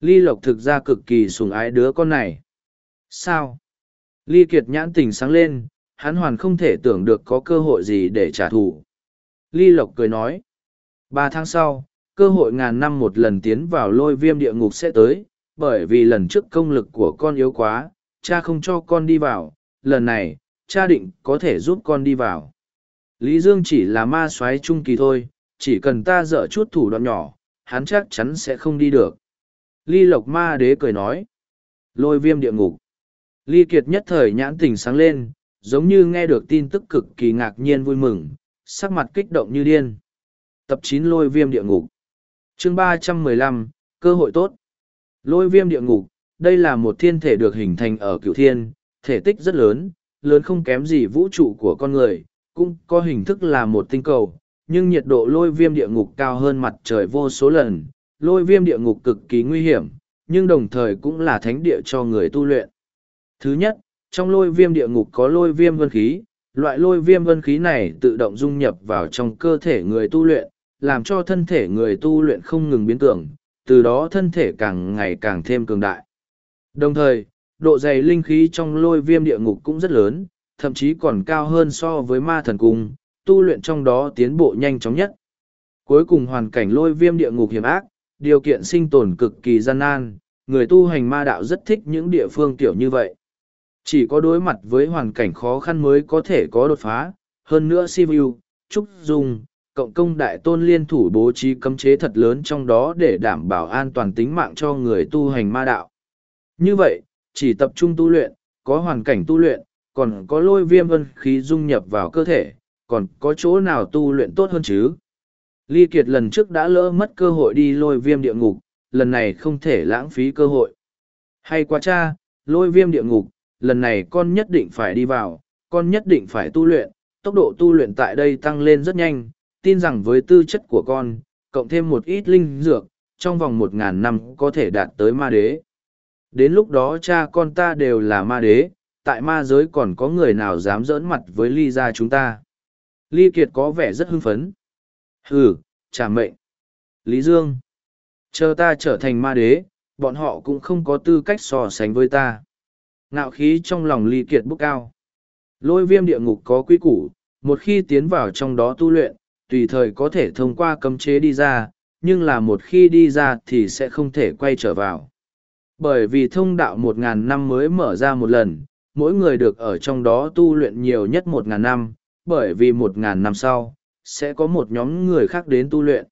Ly Lộc thực ra cực kỳ sủng ái đứa con này. Sao? Ly Kiệt nhãn tình sáng lên, hắn hoàn không thể tưởng được có cơ hội gì để trả thù. Ly Lộc cười nói. Ba tháng sau, cơ hội ngàn năm một lần tiến vào lôi viêm địa ngục sẽ tới, bởi vì lần trước công lực của con yếu quá, cha không cho con đi vào, lần này, cha định có thể giúp con đi vào. Lý Dương chỉ là ma soái trung kỳ thôi, chỉ cần ta dở chút thủ đoạn nhỏ, hắn chắc chắn sẽ không đi được. Ly Lộc ma đế cười nói. Lôi viêm địa ngục. Ly Kiệt nhất thời nhãn tình sáng lên, giống như nghe được tin tức cực kỳ ngạc nhiên vui mừng, sắc mặt kích động như điên. Tập chín Lôi viêm địa ngục. Chương ba trăm mười lăm cơ hội tốt. Lôi viêm địa ngục, đây là một thiên thể được hình thành ở cựu thiên, thể tích rất lớn, lớn không kém gì vũ trụ của con người, cũng có hình thức là một tinh cầu, nhưng nhiệt độ lôi viêm địa ngục cao hơn mặt trời vô số lần. Lôi viêm địa ngục cực kỳ nguy hiểm, nhưng đồng thời cũng là thánh địa cho người tu luyện. Thứ nhất, trong lôi viêm địa ngục có lôi viêm vân khí, loại lôi viêm vân khí này tự động dung nhập vào trong cơ thể người tu luyện, làm cho thân thể người tu luyện không ngừng biến tưởng, từ đó thân thể càng ngày càng thêm cường đại. Đồng thời, độ dày linh khí trong lôi viêm địa ngục cũng rất lớn, thậm chí còn cao hơn so với ma thần cung, tu luyện trong đó tiến bộ nhanh chóng nhất. Cuối cùng hoàn cảnh lôi viêm địa ngục hiểm ác, điều kiện sinh tồn cực kỳ gian nan, người tu hành ma đạo rất thích những địa phương kiểu như vậy. Chỉ có đối mặt với hoàn cảnh khó khăn mới có thể có đột phá, hơn nữa Sivu, Trúc Dung, cộng công đại tôn liên thủ bố trí cấm chế thật lớn trong đó để đảm bảo an toàn tính mạng cho người tu hành ma đạo. Như vậy, chỉ tập trung tu luyện, có hoàn cảnh tu luyện, còn có lôi viêm vân khí dung nhập vào cơ thể, còn có chỗ nào tu luyện tốt hơn chứ? Ly Kiệt lần trước đã lỡ mất cơ hội đi lôi viêm địa ngục, lần này không thể lãng phí cơ hội. Hay quá cha, lôi viêm địa ngục, lần này con nhất định phải đi vào, con nhất định phải tu luyện, tốc độ tu luyện tại đây tăng lên rất nhanh, tin rằng với tư chất của con, cộng thêm một ít linh dược, trong vòng một ngàn năm có thể đạt tới ma đế. Đến lúc đó cha con ta đều là ma đế, tại ma giới còn có người nào dám dỡn mặt với ly gia chúng ta. Ly Kiệt có vẻ rất hưng phấn. Hừ, trả mệnh. Lý Dương. Chờ ta trở thành ma đế, bọn họ cũng không có tư cách so sánh với ta. Ngạo khí trong lòng Ly Kiệt bốc cao. Lôi viêm địa ngục có quy củ, một khi tiến vào trong đó tu luyện, tùy thời có thể thông qua cấm chế đi ra, nhưng là một khi đi ra thì sẽ không thể quay trở vào. Bởi vì thông đạo một ngàn năm mới mở ra một lần, mỗi người được ở trong đó tu luyện nhiều nhất một ngàn năm, bởi vì một ngàn năm sau, sẽ có một nhóm người khác đến tu luyện.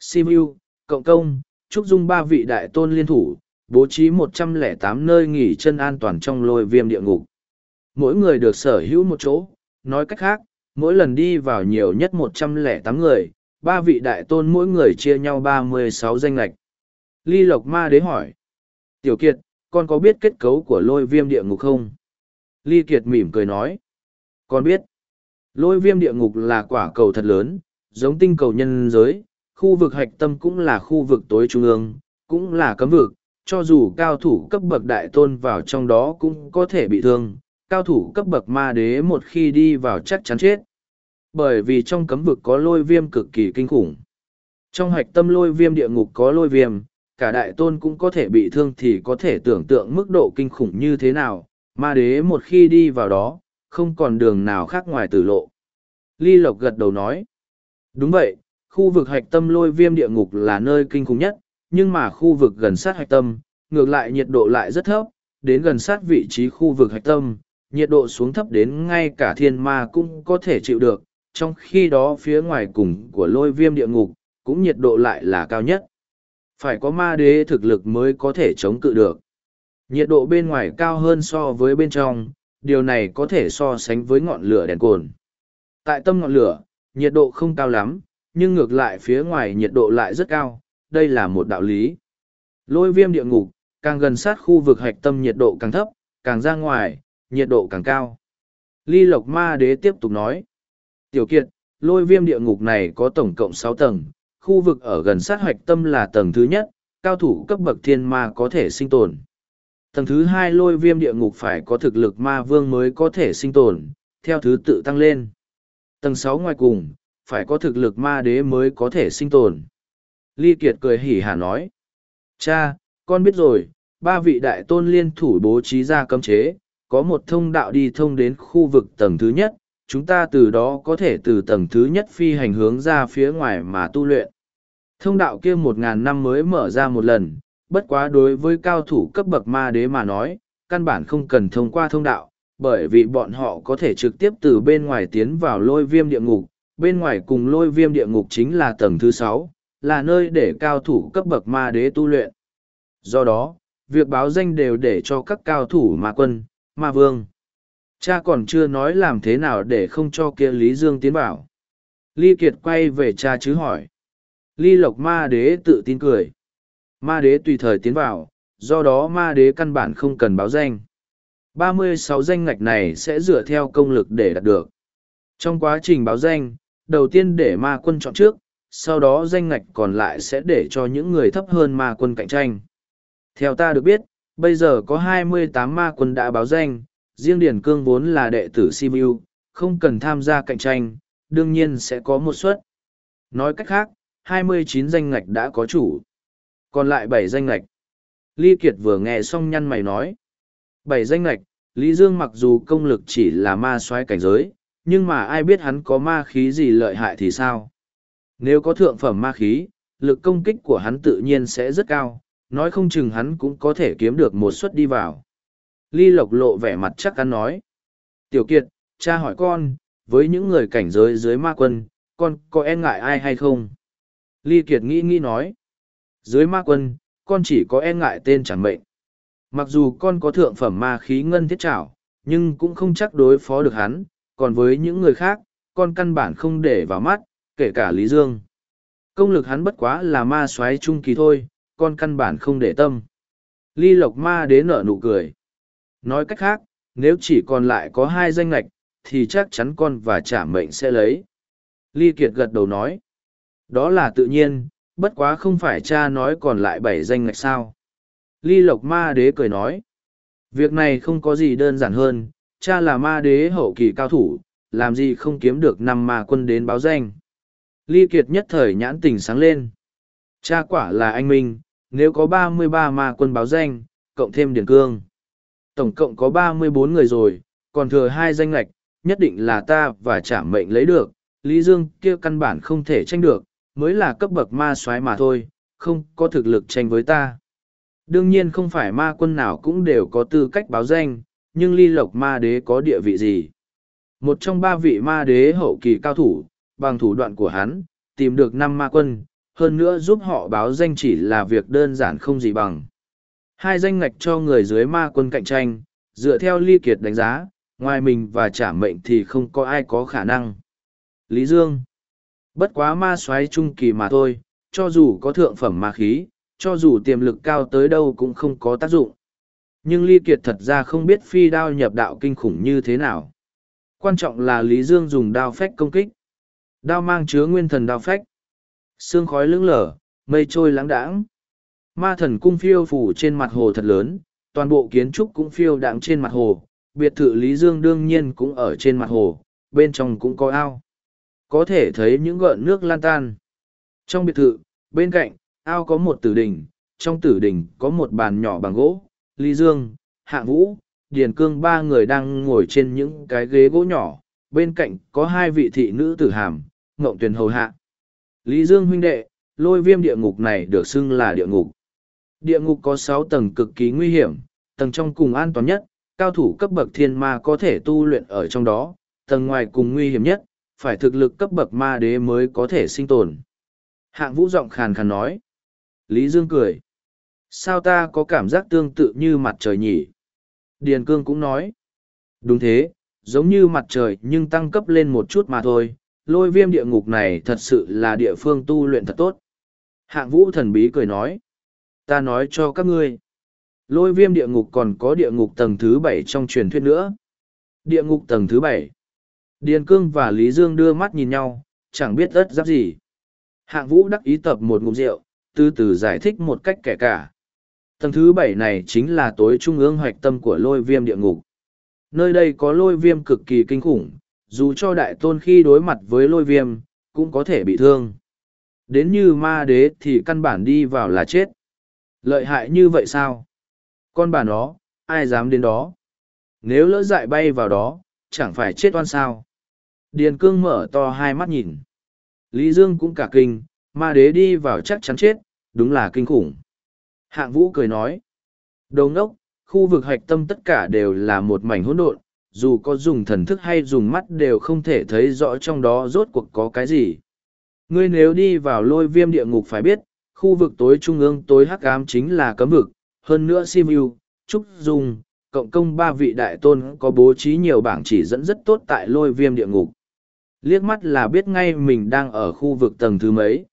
Simu, Cộng Công, Trúc Dung ba vị đại tôn liên thủ, bố trí một trăm lẻ tám nơi nghỉ chân an toàn trong lôi viêm địa ngục. Mỗi người được sở hữu một chỗ, nói cách khác, mỗi lần đi vào nhiều nhất một trăm lẻ tám người, ba vị đại tôn mỗi người chia nhau ba mươi sáu danh lạch. Ly Lộc Ma đế hỏi. Tiểu Kiệt, con có biết kết cấu của lôi viêm địa ngục không? Ly Kiệt mỉm cười nói. Con biết. Lôi viêm địa ngục là quả cầu thật lớn, giống tinh cầu nhân giới, khu vực hạch tâm cũng là khu vực tối trung ương, cũng là cấm vực, cho dù cao thủ cấp bậc đại tôn vào trong đó cũng có thể bị thương, cao thủ cấp bậc ma đế một khi đi vào chắc chắn chết. Bởi vì trong cấm vực có lôi viêm cực kỳ kinh khủng. Trong hạch tâm lôi viêm địa ngục có lôi viêm, cả đại tôn cũng có thể bị thương thì có thể tưởng tượng mức độ kinh khủng như thế nào, ma đế một khi đi vào đó, không còn đường nào khác ngoài tử lộ. Ly Lộc gật đầu nói. Đúng vậy, khu vực hạch tâm lôi viêm địa ngục là nơi kinh khủng nhất, nhưng mà khu vực gần sát hạch tâm, ngược lại nhiệt độ lại rất thấp, đến gần sát vị trí khu vực hạch tâm, nhiệt độ xuống thấp đến ngay cả thiên ma cũng có thể chịu được, trong khi đó phía ngoài cùng của lôi viêm địa ngục, cũng nhiệt độ lại là cao nhất. Phải có ma đế thực lực mới có thể chống cự được. Nhiệt độ bên ngoài cao hơn so với bên trong, điều này có thể so sánh với ngọn lửa đèn cồn. Tại tâm ngọn lửa, nhiệt độ không cao lắm, nhưng ngược lại phía ngoài nhiệt độ lại rất cao, đây là một đạo lý. Lôi viêm địa ngục, càng gần sát khu vực hạch tâm nhiệt độ càng thấp, càng ra ngoài, nhiệt độ càng cao. Ly Lộc Ma Đế tiếp tục nói. Tiểu Kiệt, lôi viêm địa ngục này có tổng cộng sáu tầng, khu vực ở gần sát hoạch tâm là tầng thứ nhất, cao thủ cấp bậc thiên ma có thể sinh tồn. Tầng thứ hai lôi viêm địa ngục phải có thực lực ma vương mới có thể sinh tồn, theo thứ tự tăng lên. Tầng sáu ngoài cùng, phải có thực lực ma đế mới có thể sinh tồn. Ly Kiệt cười hỉ hả nói. Cha, con biết rồi, ba vị đại tôn liên thủ bố trí ra cấm chế, có một thông đạo đi thông đến khu vực tầng thứ nhất, chúng ta từ đó có thể từ tầng thứ nhất phi hành hướng ra phía ngoài mà tu luyện. Thông đạo kia một ngàn năm mới mở ra một lần, bất quá đối với cao thủ cấp bậc ma đế mà nói, căn bản không cần thông qua thông đạo, bởi vì bọn họ có thể trực tiếp từ bên ngoài tiến vào lôi viêm địa ngục, bên ngoài cùng lôi viêm địa ngục chính là tầng thứ sáu, là nơi để cao thủ cấp bậc ma đế tu luyện. Do đó, việc báo danh đều để cho các cao thủ ma quân, ma vương. Cha còn chưa nói làm thế nào để không cho kia Lý Dương tiến bảo. Ly Kiệt quay về cha chứ hỏi. Ly Lộc ma đế tự tin cười. Ma đế tùy thời tiến vào, do đó ma đế căn bản không cần báo danh. 36 danh ngạch này sẽ dựa theo công lực để đạt được. Trong quá trình báo danh, đầu tiên để ma quân chọn trước, sau đó danh ngạch còn lại sẽ để cho những người thấp hơn ma quân cạnh tranh. Theo ta được biết, bây giờ có 28 ma quân đã báo danh, riêng Điển Cương vốn là đệ tử Sibiu, không cần tham gia cạnh tranh, đương nhiên sẽ có một suất. Nói cách khác, 29 danh ngạch đã có chủ. Còn lại 7 danh ngạch. Ly Kiệt vừa nghe xong nhăn mày nói. 7 danh ngạch, Lý Dương mặc dù công lực chỉ là ma soái cảnh giới, nhưng mà ai biết hắn có ma khí gì lợi hại thì sao? Nếu có thượng phẩm ma khí, lực công kích của hắn tự nhiên sẽ rất cao, nói không chừng hắn cũng có thể kiếm được một suất đi vào. Ly Lộc lộ vẻ mặt chắc ăn nói. Tiểu Kiệt, cha hỏi con, với những người cảnh giới dưới ma quân, con có e ngại ai hay không? Ly Kiệt nghĩ nghĩ nói. Dưới ma quân, con chỉ có e ngại tên chẳng mệnh. Mặc dù con có thượng phẩm ma khí ngân thiết trảo, nhưng cũng không chắc đối phó được hắn, còn với những người khác, con căn bản không để vào mắt, kể cả Lý Dương. Công lực hắn bất quá là ma xoáy trung kỳ thôi, con căn bản không để tâm. Ly Lộc Ma đế nở nụ cười. Nói cách khác, nếu chỉ còn lại có hai danh lạch, thì chắc chắn con và trả mệnh sẽ lấy. Ly Kiệt gật đầu nói. Đó là tự nhiên, bất quá không phải cha nói còn lại bảy danh lạch sao. Ly Lộc Ma đế cười nói. Việc này không có gì đơn giản hơn, cha là ma đế hậu kỳ cao thủ, làm gì không kiếm được năm ma quân đến báo danh. Ly Kiệt nhất thời nhãn tình sáng lên. Cha quả là anh Minh, nếu có ba mươi ba ma quân báo danh, cộng thêm Điền Cương. Tổng cộng có ba mươi bốn người rồi, còn thừa hai danh lạch, nhất định là ta và trả mệnh lấy được. Lý Dương kia căn bản không thể tranh được, mới là cấp bậc ma soái mà thôi, không có thực lực tranh với ta. Đương nhiên không phải ma quân nào cũng đều có tư cách báo danh, nhưng ly lộc ma đế có địa vị gì? Một trong ba vị ma đế hậu kỳ cao thủ, bằng thủ đoạn của hắn, tìm được năm ma quân, hơn nữa giúp họ báo danh chỉ là việc đơn giản không gì bằng. Hai danh ngạch cho người dưới ma quân cạnh tranh, dựa theo ly kiệt đánh giá, ngoài mình và trả mệnh thì không có ai có khả năng. Lý Dương Bất quá ma xoáy trung kỳ mà thôi, cho dù có thượng phẩm ma khí, cho dù tiềm lực cao tới đâu cũng không có tác dụng. Nhưng Ly Kiệt thật ra không biết phi đao nhập đạo kinh khủng như thế nào. Quan trọng là Lý Dương dùng đao phách công kích. Đao mang chứa nguyên thần đao phách. Sương khói lững lở, mây trôi lãng đãng. Ma thần cung phiêu phủ trên mặt hồ thật lớn, toàn bộ kiến trúc cũng phiêu đãng trên mặt hồ. Biệt thự Lý Dương đương nhiên cũng ở trên mặt hồ, bên trong cũng có ao. Có thể thấy những gợn nước lan tan. Trong biệt thự, bên cạnh, ao có một tử đỉnh, trong tử đỉnh có một bàn nhỏ bằng gỗ, Lý Dương, Hạ Vũ, Điền Cương ba người đang ngồi trên những cái ghế gỗ nhỏ, bên cạnh có hai vị thị nữ tử hàm, ngộng tuyển hầu hạ. Lý Dương huynh đệ, lôi viêm địa ngục này được xưng là địa ngục. Địa ngục có sáu tầng cực kỳ nguy hiểm, tầng trong cùng an toàn nhất, cao thủ cấp bậc thiên ma có thể tu luyện ở trong đó, tầng ngoài cùng nguy hiểm nhất, phải thực lực cấp bậc ma đế mới có thể sinh tồn. Hạng vũ giọng khàn khàn nói. Lý Dương cười. Sao ta có cảm giác tương tự như mặt trời nhỉ? Điền Cương cũng nói. Đúng thế, giống như mặt trời nhưng tăng cấp lên một chút mà thôi. Lôi viêm địa ngục này thật sự là địa phương tu luyện thật tốt. Hạng vũ thần bí cười nói. Ta nói cho các ngươi. Lôi viêm địa ngục còn có địa ngục tầng thứ bảy trong truyền thuyết nữa. Địa ngục tầng thứ bảy. Điền Cương và Lý Dương đưa mắt nhìn nhau, chẳng biết ất giáp gì. Hạng vũ đắc ý tập một ngụm rượu, từ từ giải thích một cách kẻ cả. Tầng thứ bảy này chính là tối trung ương hoạch tâm của lôi viêm địa ngục. Nơi đây có lôi viêm cực kỳ kinh khủng, dù cho đại tôn khi đối mặt với lôi viêm, cũng có thể bị thương. Đến như ma đế thì căn bản đi vào là chết. Lợi hại như vậy sao? Con bà nó, ai dám đến đó? Nếu lỡ dại bay vào đó, chẳng phải chết oan sao? Điền cương mở to hai mắt nhìn. Lý Dương cũng cả kinh, ma đế đi vào chắc chắn chết, đúng là kinh khủng. Hạng vũ cười nói. Đầu ngốc, khu vực hạch tâm tất cả đều là một mảnh hỗn độn, dù có dùng thần thức hay dùng mắt đều không thể thấy rõ trong đó rốt cuộc có cái gì. Ngươi nếu đi vào lôi viêm địa ngục phải biết, khu vực tối trung ương tối hắc ám chính là cấm vực, hơn nữa Simu, Trúc Dung, cộng công ba vị đại tôn có bố trí nhiều bảng chỉ dẫn rất tốt tại lôi viêm địa ngục. Liếc mắt là biết ngay mình đang ở khu vực tầng thứ mấy.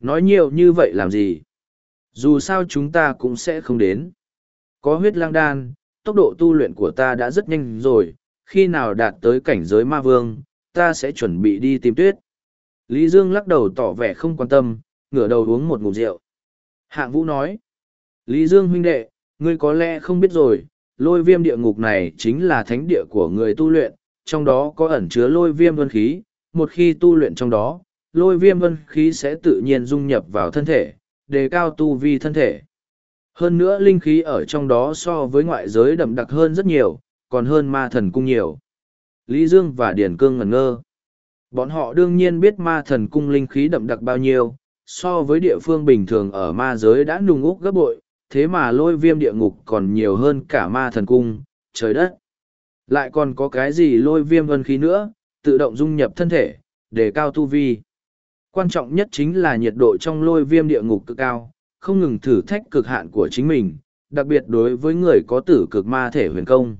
Nói nhiều như vậy làm gì? Dù sao chúng ta cũng sẽ không đến. Có huyết lang đan, tốc độ tu luyện của ta đã rất nhanh rồi, khi nào đạt tới cảnh giới ma vương, ta sẽ chuẩn bị đi tìm tuyết. Lý Dương lắc đầu tỏ vẻ không quan tâm, ngửa đầu uống một ngụm rượu. Hạng Vũ nói, Lý Dương huynh đệ, ngươi có lẽ không biết rồi, lôi viêm địa ngục này chính là thánh địa của người tu luyện, trong đó có ẩn chứa lôi viêm vân khí, một khi tu luyện trong đó, lôi viêm vân khí sẽ tự nhiên dung nhập vào thân thể, đề cao tu vi thân thể. Hơn nữa linh khí ở trong đó so với ngoại giới đậm đặc hơn rất nhiều, còn hơn ma thần cung nhiều. Lý Dương và Điền Cương ngẩn ngơ. Bọn họ đương nhiên biết ma thần cung linh khí đậm đặc bao nhiêu, so với địa phương bình thường ở ma giới đã nung úc gấp bội, thế mà lôi viêm địa ngục còn nhiều hơn cả ma thần cung, trời đất. Lại còn có cái gì lôi viêm vân khí nữa, tự động dung nhập thân thể, để cao tu vi. Quan trọng nhất chính là nhiệt độ trong lôi viêm địa ngục cực cao, không ngừng thử thách cực hạn của chính mình, đặc biệt đối với người có tử cực ma thể huyền công.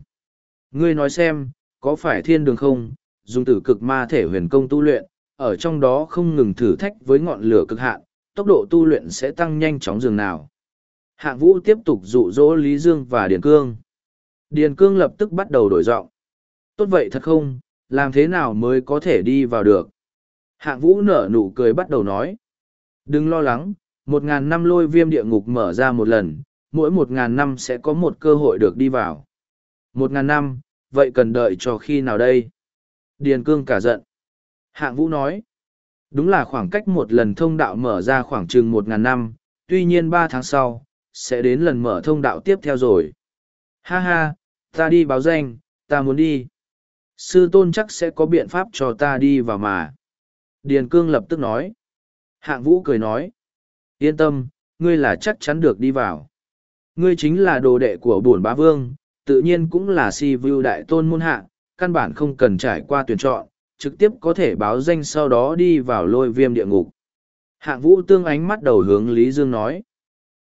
Ngươi nói xem, có phải thiên đường không, dùng tử cực ma thể huyền công tu luyện, ở trong đó không ngừng thử thách với ngọn lửa cực hạn, tốc độ tu luyện sẽ tăng nhanh chóng dường nào. Hạng vũ tiếp tục dụ dỗ Lý Dương và Điền Cương. Điền Cương lập tức bắt đầu đổi giọng. Tốt vậy thật không, làm thế nào mới có thể đi vào được? Hạng vũ nở nụ cười bắt đầu nói. Đừng lo lắng, một ngàn năm lôi viêm địa ngục mở ra một lần, mỗi một ngàn năm sẽ có một cơ hội được đi vào. Một ngàn năm, vậy cần đợi cho khi nào đây? Điền Cương cả giận. Hạng Vũ nói, đúng là khoảng cách một lần thông đạo mở ra khoảng chừng một ngàn năm, tuy nhiên ba tháng sau, sẽ đến lần mở thông đạo tiếp theo rồi. Ha ha, ta đi báo danh, ta muốn đi. Sư tôn chắc sẽ có biện pháp cho ta đi vào mà. Điền Cương lập tức nói. Hạng Vũ cười nói. Yên tâm, ngươi là chắc chắn được đi vào. Ngươi chính là đồ đệ của bổn bá vương, tự nhiên cũng là si view đại tôn môn hạ, căn bản không cần trải qua tuyển chọn, trực tiếp có thể báo danh sau đó đi vào lôi viêm địa ngục. Hạng vũ tương ánh mắt đầu hướng Lý Dương nói.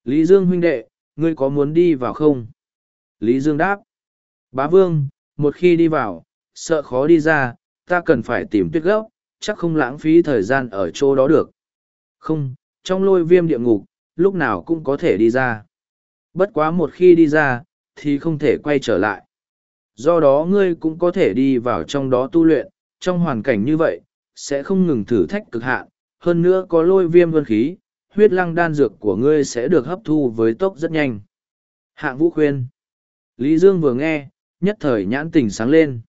Lý Dương huynh đệ, ngươi có muốn đi vào không? Lý Dương đáp. Bá vương, một khi đi vào, sợ khó đi ra, ta cần phải tìm tuyết gốc, chắc không lãng phí thời gian ở chỗ đó được. Không, trong lôi viêm địa ngục, lúc nào cũng có thể đi ra. Bất quá một khi đi ra, thì không thể quay trở lại. Do đó ngươi cũng có thể đi vào trong đó tu luyện, trong hoàn cảnh như vậy, sẽ không ngừng thử thách cực hạn, hơn nữa có lôi viêm vân khí, huyết lăng đan dược của ngươi sẽ được hấp thu với tốc rất nhanh. Hạng vũ khuyên. Lý Dương vừa nghe, nhất thời nhãn tình sáng lên.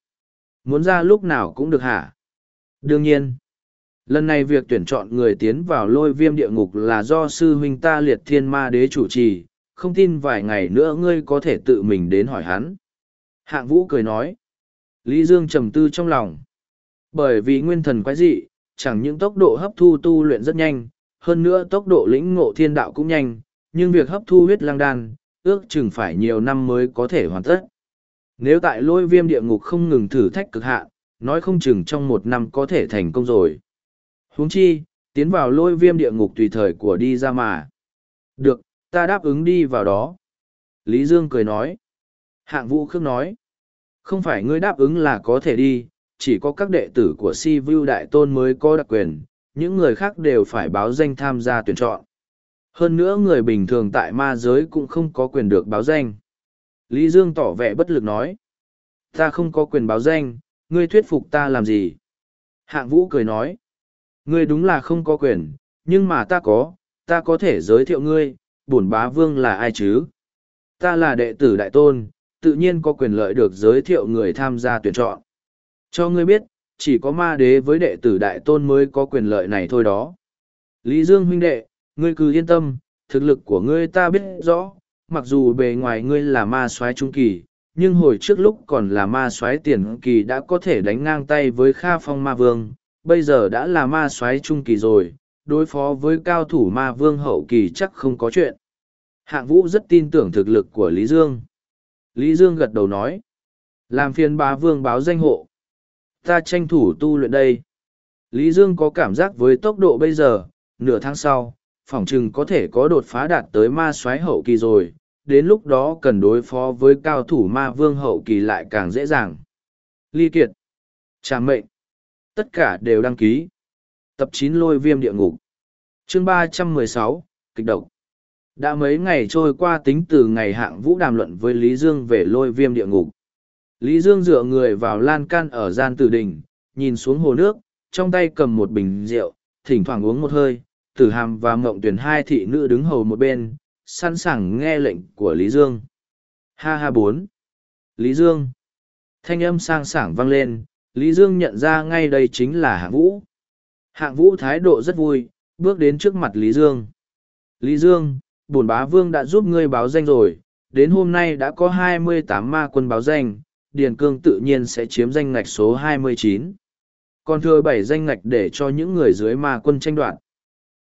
Muốn ra lúc nào cũng được hả? Đương nhiên. Lần này việc tuyển chọn người tiến vào lôi viêm địa ngục là do sư huynh ta liệt thiên ma đế chủ trì, không tin vài ngày nữa ngươi có thể tự mình đến hỏi hắn. Hạng vũ cười nói. Lý Dương trầm tư trong lòng. Bởi vì nguyên thần quái dị, chẳng những tốc độ hấp thu tu luyện rất nhanh, hơn nữa tốc độ lĩnh ngộ thiên đạo cũng nhanh, nhưng việc hấp thu huyết lang đan, ước chừng phải nhiều năm mới có thể hoàn tất. Nếu tại lôi viêm địa ngục không ngừng thử thách cực hạn, nói không chừng trong một năm có thể thành công rồi huống chi, tiến vào lôi viêm địa ngục tùy thời của đi ra mà. Được, ta đáp ứng đi vào đó. Lý Dương cười nói. Hạng vũ khước nói. Không phải ngươi đáp ứng là có thể đi, chỉ có các đệ tử của si vu đại tôn mới có đặc quyền, những người khác đều phải báo danh tham gia tuyển chọn. Hơn nữa người bình thường tại ma giới cũng không có quyền được báo danh. Lý Dương tỏ vẻ bất lực nói. Ta không có quyền báo danh, ngươi thuyết phục ta làm gì? Hạng vũ cười nói. Ngươi đúng là không có quyền, nhưng mà ta có, ta có thể giới thiệu ngươi, bổn bá vương là ai chứ? Ta là đệ tử đại tôn, tự nhiên có quyền lợi được giới thiệu người tham gia tuyển chọn. Cho ngươi biết, chỉ có ma đế với đệ tử đại tôn mới có quyền lợi này thôi đó. Lý Dương huynh đệ, ngươi cứ yên tâm, thực lực của ngươi ta biết rõ, mặc dù bề ngoài ngươi là ma soái trung kỳ, nhưng hồi trước lúc còn là ma soái tiền kỳ đã có thể đánh ngang tay với Kha Phong Ma Vương, bây giờ đã là ma soái trung kỳ rồi, đối phó với cao thủ ma vương hậu kỳ chắc không có chuyện. Hạng Vũ rất tin tưởng thực lực của Lý Dương. Lý Dương gật đầu nói, làm phiền bá vương báo danh hộ. Ta tranh thủ tu luyện đây. Lý Dương có cảm giác với tốc độ bây giờ, nửa tháng sau, phỏng chừng có thể có đột phá đạt tới ma soái hậu kỳ rồi, đến lúc đó cần đối phó với cao thủ ma vương hậu kỳ lại càng dễ dàng. Ly Kiệt, Trà Mệnh, tất cả đều đăng ký. Tập chín lôi viêm địa ngục. Chương ba trăm mười sáu kịch độc. Đã mấy ngày trôi qua tính từ ngày hạng vũ đàm luận với Lý Dương về lôi viêm địa ngục. Lý Dương dựa người vào lan can ở gian tử đình, nhìn xuống hồ nước, trong tay cầm một bình rượu, thỉnh thoảng uống một hơi, tử hàm và mộng tuyển hai thị nữ đứng hầu một bên, sẵn sàng nghe lệnh của Lý Dương. Ha ha bốn. Lý Dương. Thanh âm sang sảng vang lên, Lý Dương nhận ra ngay đây chính là hạng vũ. Hạng vũ thái độ rất vui, bước đến trước mặt Lý Dương. Lý Dương, bổn bá vương đã giúp ngươi báo danh rồi, đến hôm nay đã có hai mươi tám ma quân báo danh, Điền Cương tự nhiên sẽ chiếm danh ngạch số hai mươi chín. Còn thừa bảy danh ngạch để cho những người dưới ma quân tranh đoạt.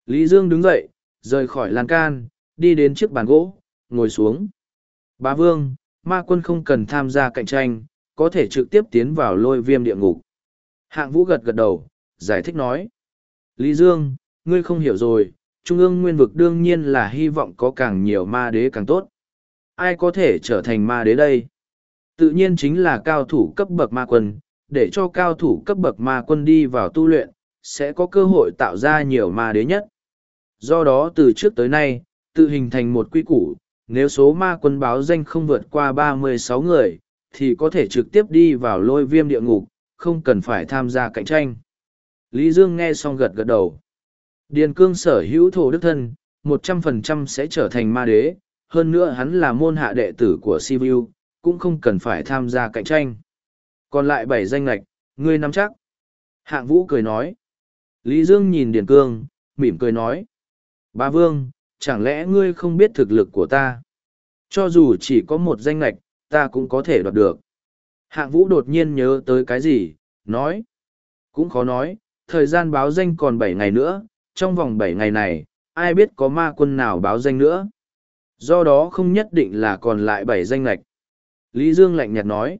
Lý Dương đứng dậy, rời khỏi lan can, đi đến chiếc bàn gỗ, ngồi xuống. Bá vương, ma quân không cần tham gia cạnh tranh, có thể trực tiếp tiến vào lôi viêm địa ngục. Hạng vũ gật gật đầu, giải thích nói. Lý Dương, ngươi không hiểu rồi, Trung ương nguyên vực đương nhiên là hy vọng có càng nhiều ma đế càng tốt. Ai có thể trở thành ma đế đây? Tự nhiên chính là cao thủ cấp bậc ma quân, để cho cao thủ cấp bậc ma quân đi vào tu luyện, sẽ có cơ hội tạo ra nhiều ma đế nhất. Do đó từ trước tới nay, tự hình thành một quy củ, nếu số ma quân báo danh không vượt qua ba mươi sáu người, thì có thể trực tiếp đi vào lôi viêm địa ngục, không cần phải tham gia cạnh tranh. Lý Dương nghe xong gật gật đầu. Điền cương sở hữu thổ đức thân, một trăm phần trăm sẽ trở thành ma đế, hơn nữa hắn là môn hạ đệ tử của Sivu, cũng không cần phải tham gia cạnh tranh. Còn lại bảy danh lạch, ngươi nắm chắc. Hạng vũ cười nói. Lý Dương nhìn Điền cương, mỉm cười nói. Ba vương, chẳng lẽ ngươi không biết thực lực của ta? Cho dù chỉ có một danh lạch, ta cũng có thể đoạt được. Hạng vũ đột nhiên nhớ tới cái gì, nói. Cũng khó nói, thời gian báo danh còn bảy ngày nữa, trong vòng bảy ngày này, ai biết có ma quân nào báo danh nữa. Do đó không nhất định là còn lại bảy danh lạch. Lý Dương lạnh nhạt nói.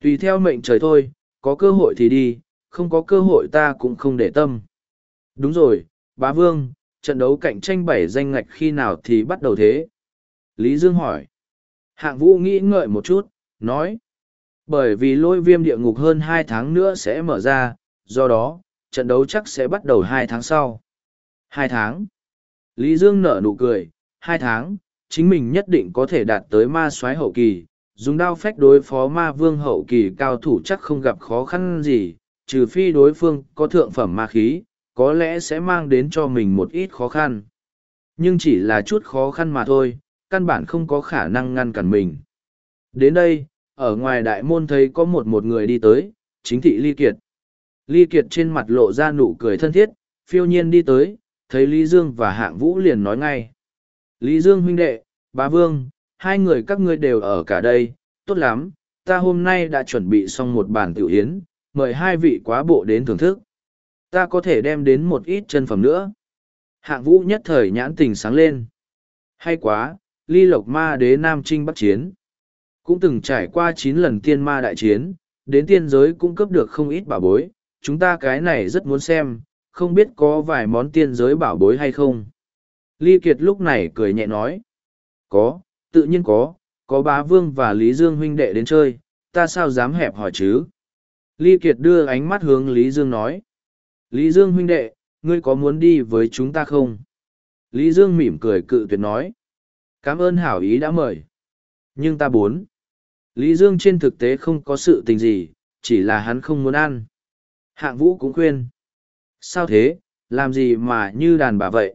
Tùy theo mệnh trời thôi, có cơ hội thì đi, không có cơ hội ta cũng không để tâm. Đúng rồi, bá vương, trận đấu cạnh tranh bảy danh ngạch khi nào thì bắt đầu thế? Lý Dương hỏi. Hạng vũ nghĩ ngợi một chút, nói. Bởi vì lôi viêm địa ngục hơn hai tháng nữa sẽ mở ra, do đó, trận đấu chắc sẽ bắt đầu hai tháng sau. Hai tháng. Lý Dương nở nụ cười, hai tháng, chính mình nhất định có thể đạt tới ma soái hậu kỳ, dùng đao phách đối phó ma vương hậu kỳ cao thủ chắc không gặp khó khăn gì, trừ phi đối phương có thượng phẩm ma khí, có lẽ sẽ mang đến cho mình một ít khó khăn. Nhưng chỉ là chút khó khăn mà thôi, căn bản không có khả năng ngăn cản mình. Đến đây, ở ngoài đại môn thấy có một một người đi tới, chính thị Ly Kiệt. Ly Kiệt trên mặt lộ ra nụ cười thân thiết, phiêu nhiên đi tới, thấy Lý Dương và Hạng Vũ liền nói ngay. Lý Dương huynh đệ, bá vương, hai người các ngươi đều ở cả đây, tốt lắm, ta hôm nay đã chuẩn bị xong một bàn tiểu yến, mời hai vị quá bộ đến thưởng thức. Ta có thể đem đến một ít chân phẩm nữa. Hạng Vũ nhất thời nhãn tình sáng lên. Hay quá, ly lộc ma đế Nam Trinh Bắc Chiến. Cũng từng trải qua chín lần tiên ma đại chiến, đến tiên giới cũng cấp được không ít bảo bối, chúng ta cái này rất muốn xem, không biết có vài món tiên giới bảo bối hay không. Ly Kiệt lúc này cười nhẹ nói. Có, tự nhiên có, có bá vương và Lý Dương huynh đệ đến chơi, ta sao dám hẹp hỏi chứ. Ly Kiệt đưa ánh mắt hướng Lý Dương nói. Lý Dương huynh đệ, ngươi có muốn đi với chúng ta không? Lý Dương mỉm cười cự tuyệt nói. Cảm ơn hảo ý đã mời. Nhưng ta muốn. Lý Dương trên thực tế không có sự tình gì, chỉ là hắn không muốn ăn. Hạng vũ cũng khuyên. Sao thế, làm gì mà như đàn bà vậy?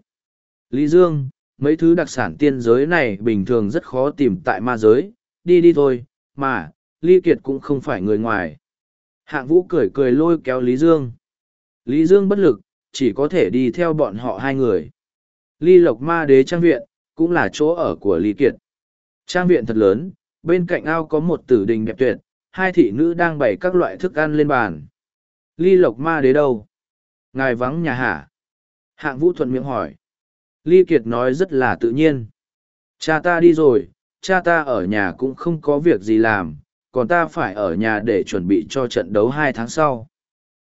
Lý Dương, mấy thứ đặc sản tiên giới này bình thường rất khó tìm tại ma giới, đi đi thôi, mà, Ly Kiệt cũng không phải người ngoài. Hạng vũ cười cười lôi kéo Lý Dương. Lý Dương bất lực, chỉ có thể đi theo bọn họ hai người. Ly Lộc Ma Đế Trang Viện, cũng là chỗ ở của Lý Kiệt. Trang viện thật lớn, bên cạnh ao có một tử đình đẹp tuyệt, hai thị nữ đang bày các loại thức ăn lên bàn. Ly lộc ma đế đâu? Ngài vắng nhà hả? Hạng vũ thuận miệng hỏi. Ly Kiệt nói rất là tự nhiên. Cha ta đi rồi, cha ta ở nhà cũng không có việc gì làm, còn ta phải ở nhà để chuẩn bị cho trận đấu hai tháng sau.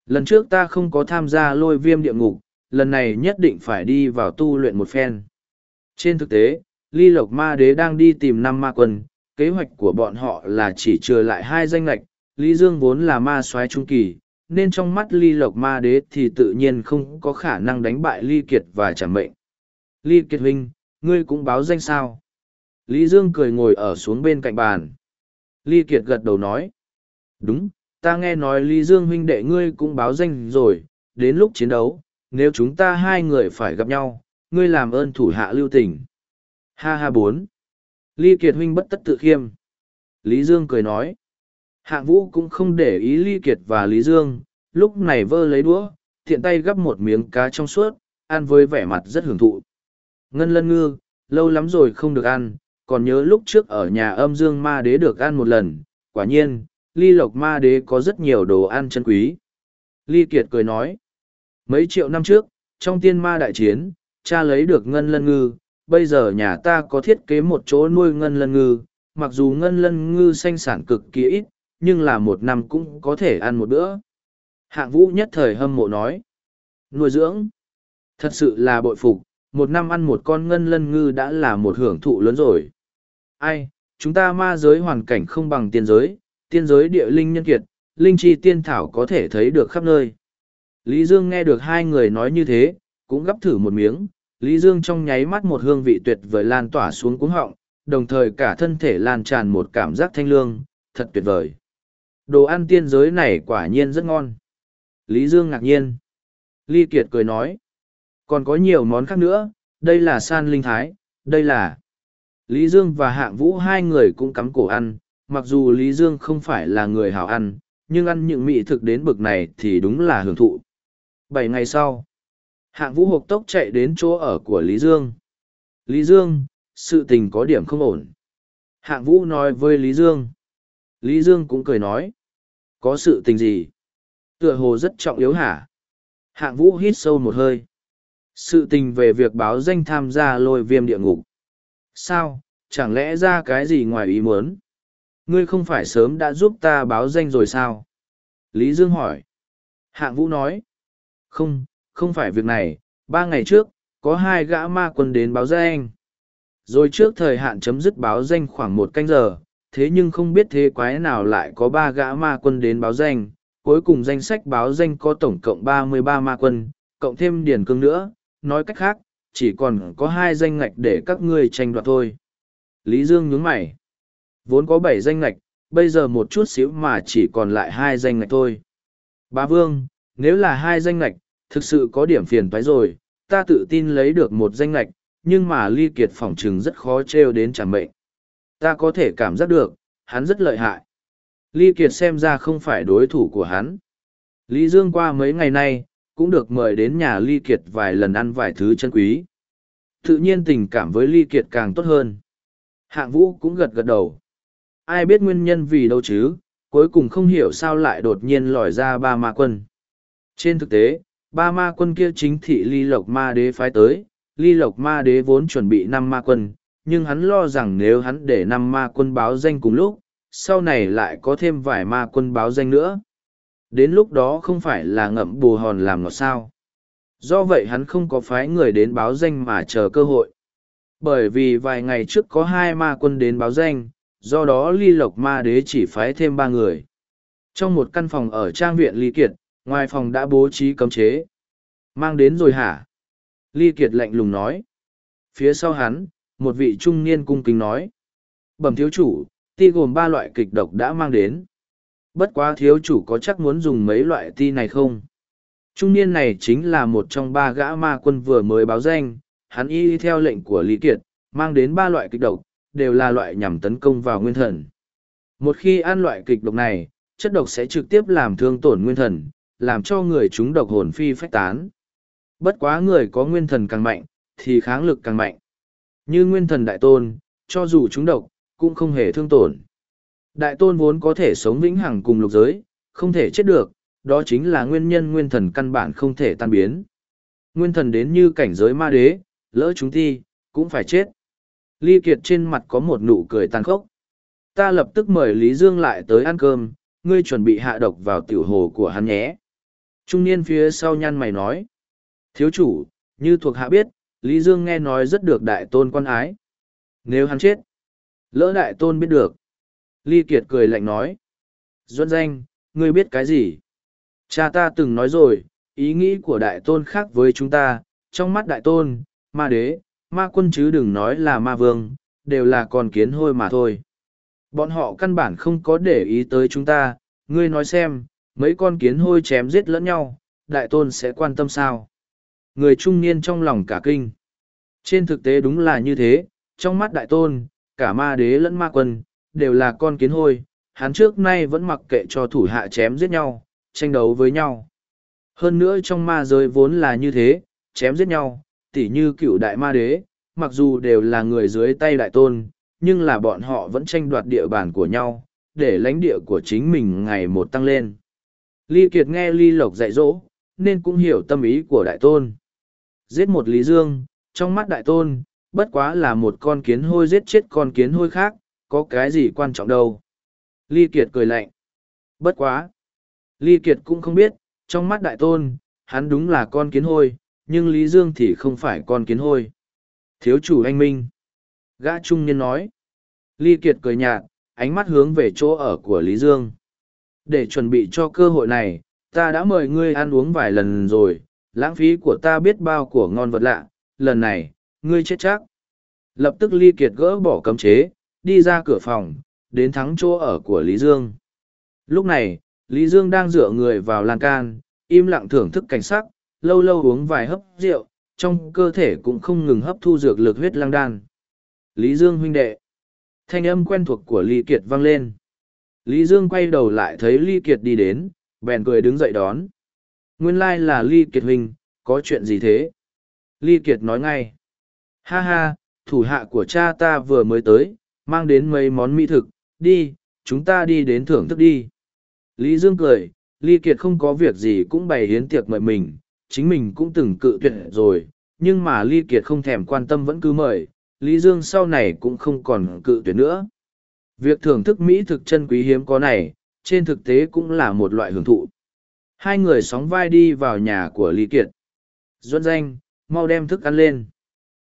Lần trước ta không có tham gia lôi viêm địa ngục, lần này nhất định phải đi vào tu luyện một phen. Trên thực tế, Ly Lộc Ma Đế đang đi tìm năm ma quân, kế hoạch của bọn họ là chỉ trừ lại hai danh lạch, Lý Dương vốn là ma soái trung kỳ, nên trong mắt Ly Lộc Ma Đế thì tự nhiên không có khả năng đánh bại Ly Kiệt và trả mệnh. Ly Kiệt huynh, ngươi cũng báo danh sao? Lý Dương cười ngồi ở xuống bên cạnh bàn. Ly Kiệt gật đầu nói. Đúng, ta nghe nói Lý Dương huynh đệ ngươi cũng báo danh rồi, đến lúc chiến đấu, nếu chúng ta hai người phải gặp nhau, ngươi làm ơn thủ hạ lưu tình. Ha ha bốn. Ly Kiệt huynh bất tất tự khiêm. Lý Dương cười nói. Hạng vũ cũng không để ý Ly Kiệt và Lý Dương, lúc này vơ lấy đũa, thiện tay gắp một miếng cá trong suốt, ăn với vẻ mặt rất hưởng thụ. Ngân lân ngư, lâu lắm rồi không được ăn, còn nhớ lúc trước ở nhà âm dương ma đế được ăn một lần, quả nhiên, ly lộc ma đế có rất nhiều đồ ăn chân quý. Ly Kiệt cười nói, mấy triệu năm trước, trong tiên ma đại chiến, cha lấy được ngân lân ngư, bây giờ nhà ta có thiết kế một chỗ nuôi ngân lân ngư, mặc dù ngân lân ngư sinh sản cực kỳ ít, nhưng là một năm cũng có thể ăn một bữa. Hạng vũ nhất thời hâm mộ nói, nuôi dưỡng, thật sự là bội phục, một năm ăn một con ngân lân ngư đã là một hưởng thụ lớn rồi. Ai, chúng ta ma giới hoàn cảnh không bằng tiên giới, tiên giới địa linh nhân kiệt, linh chi tiên thảo có thể thấy được khắp nơi. Lý Dương nghe được hai người nói như thế, cũng gấp thử một miếng, Lý Dương trong nháy mắt một hương vị tuyệt vời lan tỏa xuống cuống họng, đồng thời cả thân thể lan tràn một cảm giác thanh lương, thật tuyệt vời. Đồ ăn tiên giới này quả nhiên rất ngon. Lý Dương ngạc nhiên. Ly Kiệt cười nói. Còn có nhiều món khác nữa, đây là san linh thái, đây là... Lý Dương và Hạng Vũ hai người cũng cắm cổ ăn, mặc dù Lý Dương không phải là người hảo ăn, nhưng ăn những mỹ thực đến bực này thì đúng là hưởng thụ. Bảy ngày sau, Hạng Vũ hộp tốc chạy đến chỗ ở của Lý Dương. Lý Dương, sự tình có điểm không ổn. Hạng Vũ nói với Lý Dương. Lý Dương cũng cười nói. Có sự tình gì? Tựa hồ rất trọng yếu hả? Hạng Vũ hít sâu một hơi sự tình về việc báo danh tham gia lôi viêm địa ngục sao chẳng lẽ ra cái gì ngoài ý muốn ngươi không phải sớm đã giúp ta báo danh rồi sao lý dương hỏi hạng vũ nói không không phải việc này ba ngày trước có hai gã ma quân đến báo danh rồi trước thời hạn chấm dứt báo danh khoảng một canh giờ thế nhưng không biết thế quái nào lại có ba gã ma quân đến báo danh cuối cùng danh sách báo danh có tổng cộng ba mươi ba ma quân cộng thêm điển cương nữa nói cách khác, chỉ còn có hai danh ngạch để các ngươi tranh đoạt thôi. Lý Dương nhướng mày. Vốn có bảy danh ngạch, bây giờ một chút xíu mà chỉ còn lại hai danh ngạch thôi. Bá Vương, nếu là hai danh ngạch, thực sự có điểm phiền toái rồi, ta tự tin lấy được một danh ngạch, nhưng mà Ly Kiệt phỏng chừng rất khó trêu đến chẳng mệnh. Ta có thể cảm giác được, hắn rất lợi hại. Ly Kiệt xem ra không phải đối thủ của hắn. Lý Dương qua mấy ngày nay, cũng được mời đến nhà ly kiệt vài lần ăn vài thứ chân quý tự nhiên tình cảm với ly kiệt càng tốt hơn hạng vũ cũng gật gật đầu ai biết nguyên nhân vì đâu chứ cuối cùng không hiểu sao lại đột nhiên lòi ra ba ma quân trên thực tế ba ma quân kia chính thị ly lộc ma đế phái tới ly lộc ma đế vốn chuẩn bị năm ma quân nhưng hắn lo rằng nếu hắn để năm ma quân báo danh cùng lúc sau này lại có thêm vài ma quân báo danh nữa Đến lúc đó không phải là ngậm bù hòn làm ngọt sao. Do vậy hắn không có phái người đến báo danh mà chờ cơ hội. Bởi vì vài ngày trước có hai ma quân đến báo danh, do đó ly lộc ma đế chỉ phái thêm ba người. Trong một căn phòng ở trang viện Ly Kiệt, ngoài phòng đã bố trí cấm chế. Mang đến rồi hả? Ly Kiệt lạnh lùng nói. Phía sau hắn, một vị trung niên cung kính nói. Bẩm thiếu chủ, ti gồm ba loại kịch độc đã mang đến. Bất quá thiếu chủ có chắc muốn dùng mấy loại ti này không? Trung niên này chính là một trong ba gã ma quân vừa mới báo danh, hắn y theo lệnh của Lý Kiệt, mang đến ba loại kịch độc, đều là loại nhằm tấn công vào nguyên thần. Một khi ăn loại kịch độc này, chất độc sẽ trực tiếp làm thương tổn nguyên thần, làm cho người chúng độc hồn phi phách tán. Bất quá người có nguyên thần càng mạnh, thì kháng lực càng mạnh. Như nguyên thần đại tôn, cho dù chúng độc, cũng không hề thương tổn. Đại tôn vốn có thể sống vĩnh hằng cùng lục giới, không thể chết được, đó chính là nguyên nhân nguyên thần căn bản không thể tan biến. Nguyên thần đến như cảnh giới ma đế, lỡ chúng ti, cũng phải chết. Ly Kiệt trên mặt có một nụ cười tàn khốc. Ta lập tức mời Lý Dương lại tới ăn cơm, ngươi chuẩn bị hạ độc vào tiểu hồ của hắn nhé. Trung niên phía sau nhăn mày nói. Thiếu chủ, như thuộc hạ biết, Lý Dương nghe nói rất được đại tôn quan ái. Nếu hắn chết, lỡ đại tôn biết được. Ly Kiệt cười lạnh nói. Duân danh, ngươi biết cái gì? Cha ta từng nói rồi, ý nghĩ của đại tôn khác với chúng ta, trong mắt đại tôn, ma đế, ma quân chứ đừng nói là ma vương, đều là con kiến hôi mà thôi. Bọn họ căn bản không có để ý tới chúng ta, ngươi nói xem, mấy con kiến hôi chém giết lẫn nhau, đại tôn sẽ quan tâm sao? Người trung niên trong lòng cả kinh. Trên thực tế đúng là như thế, trong mắt đại tôn, cả ma đế lẫn ma quân, đều là con kiến hôi, hắn trước nay vẫn mặc kệ cho thủ hạ chém giết nhau, tranh đấu với nhau. Hơn nữa trong ma giới vốn là như thế, chém giết nhau, tỉ như cựu đại ma đế, mặc dù đều là người dưới tay đại tôn, nhưng là bọn họ vẫn tranh đoạt địa bàn của nhau, để lãnh địa của chính mình ngày một tăng lên. Ly Kiệt nghe Ly Lộc dạy dỗ, nên cũng hiểu tâm ý của đại tôn. Giết một Lý Dương, trong mắt đại tôn, bất quá là một con kiến hôi giết chết con kiến hôi khác, có cái gì quan trọng đâu. Ly Kiệt cười lạnh. Bất quá. Ly Kiệt cũng không biết, trong mắt đại tôn, hắn đúng là con kiến hôi, nhưng Lý Dương thì không phải con kiến hôi. Thiếu chủ anh Minh. Gã trung niên nói. Ly Kiệt cười nhạt, ánh mắt hướng về chỗ ở của Lý Dương. Để chuẩn bị cho cơ hội này, ta đã mời ngươi ăn uống vài lần rồi, lãng phí của ta biết bao của ngon vật lạ, lần này, ngươi chết chắc. Lập tức Ly Kiệt gỡ bỏ cấm chế, đi ra cửa phòng, đến thắng chỗ ở của Lý Dương. Lúc này, Lý Dương đang dựa người vào lan can, im lặng thưởng thức cảnh sắc, lâu lâu uống vài hấp rượu, trong cơ thể cũng không ngừng hấp thu dược lực huyết lang đan. Lý Dương huynh đệ. Thanh âm quen thuộc của Lý Kiệt vang lên. Lý Dương quay đầu lại thấy Lý Kiệt đi đến, bèn cười đứng dậy đón. Nguyên lai là Lý Kiệt huynh, có chuyện gì thế? Lý Kiệt nói ngay. Ha ha, thủ hạ của cha ta vừa mới tới, mang đến mấy món mỹ thực, đi, chúng ta đi đến thưởng thức đi. Lý Dương cười, Lý Kiệt không có việc gì cũng bày hiến tiệc mời mình, chính mình cũng từng cự tuyệt rồi, nhưng mà Lý Kiệt không thèm quan tâm vẫn cứ mời, Lý Dương sau này cũng không còn cự tuyệt nữa. Việc thưởng thức mỹ thực chân quý hiếm có này, trên thực tế cũng là một loại hưởng thụ. Hai người sóng vai đi vào nhà của Lý Kiệt. Duân danh, mau đem thức ăn lên.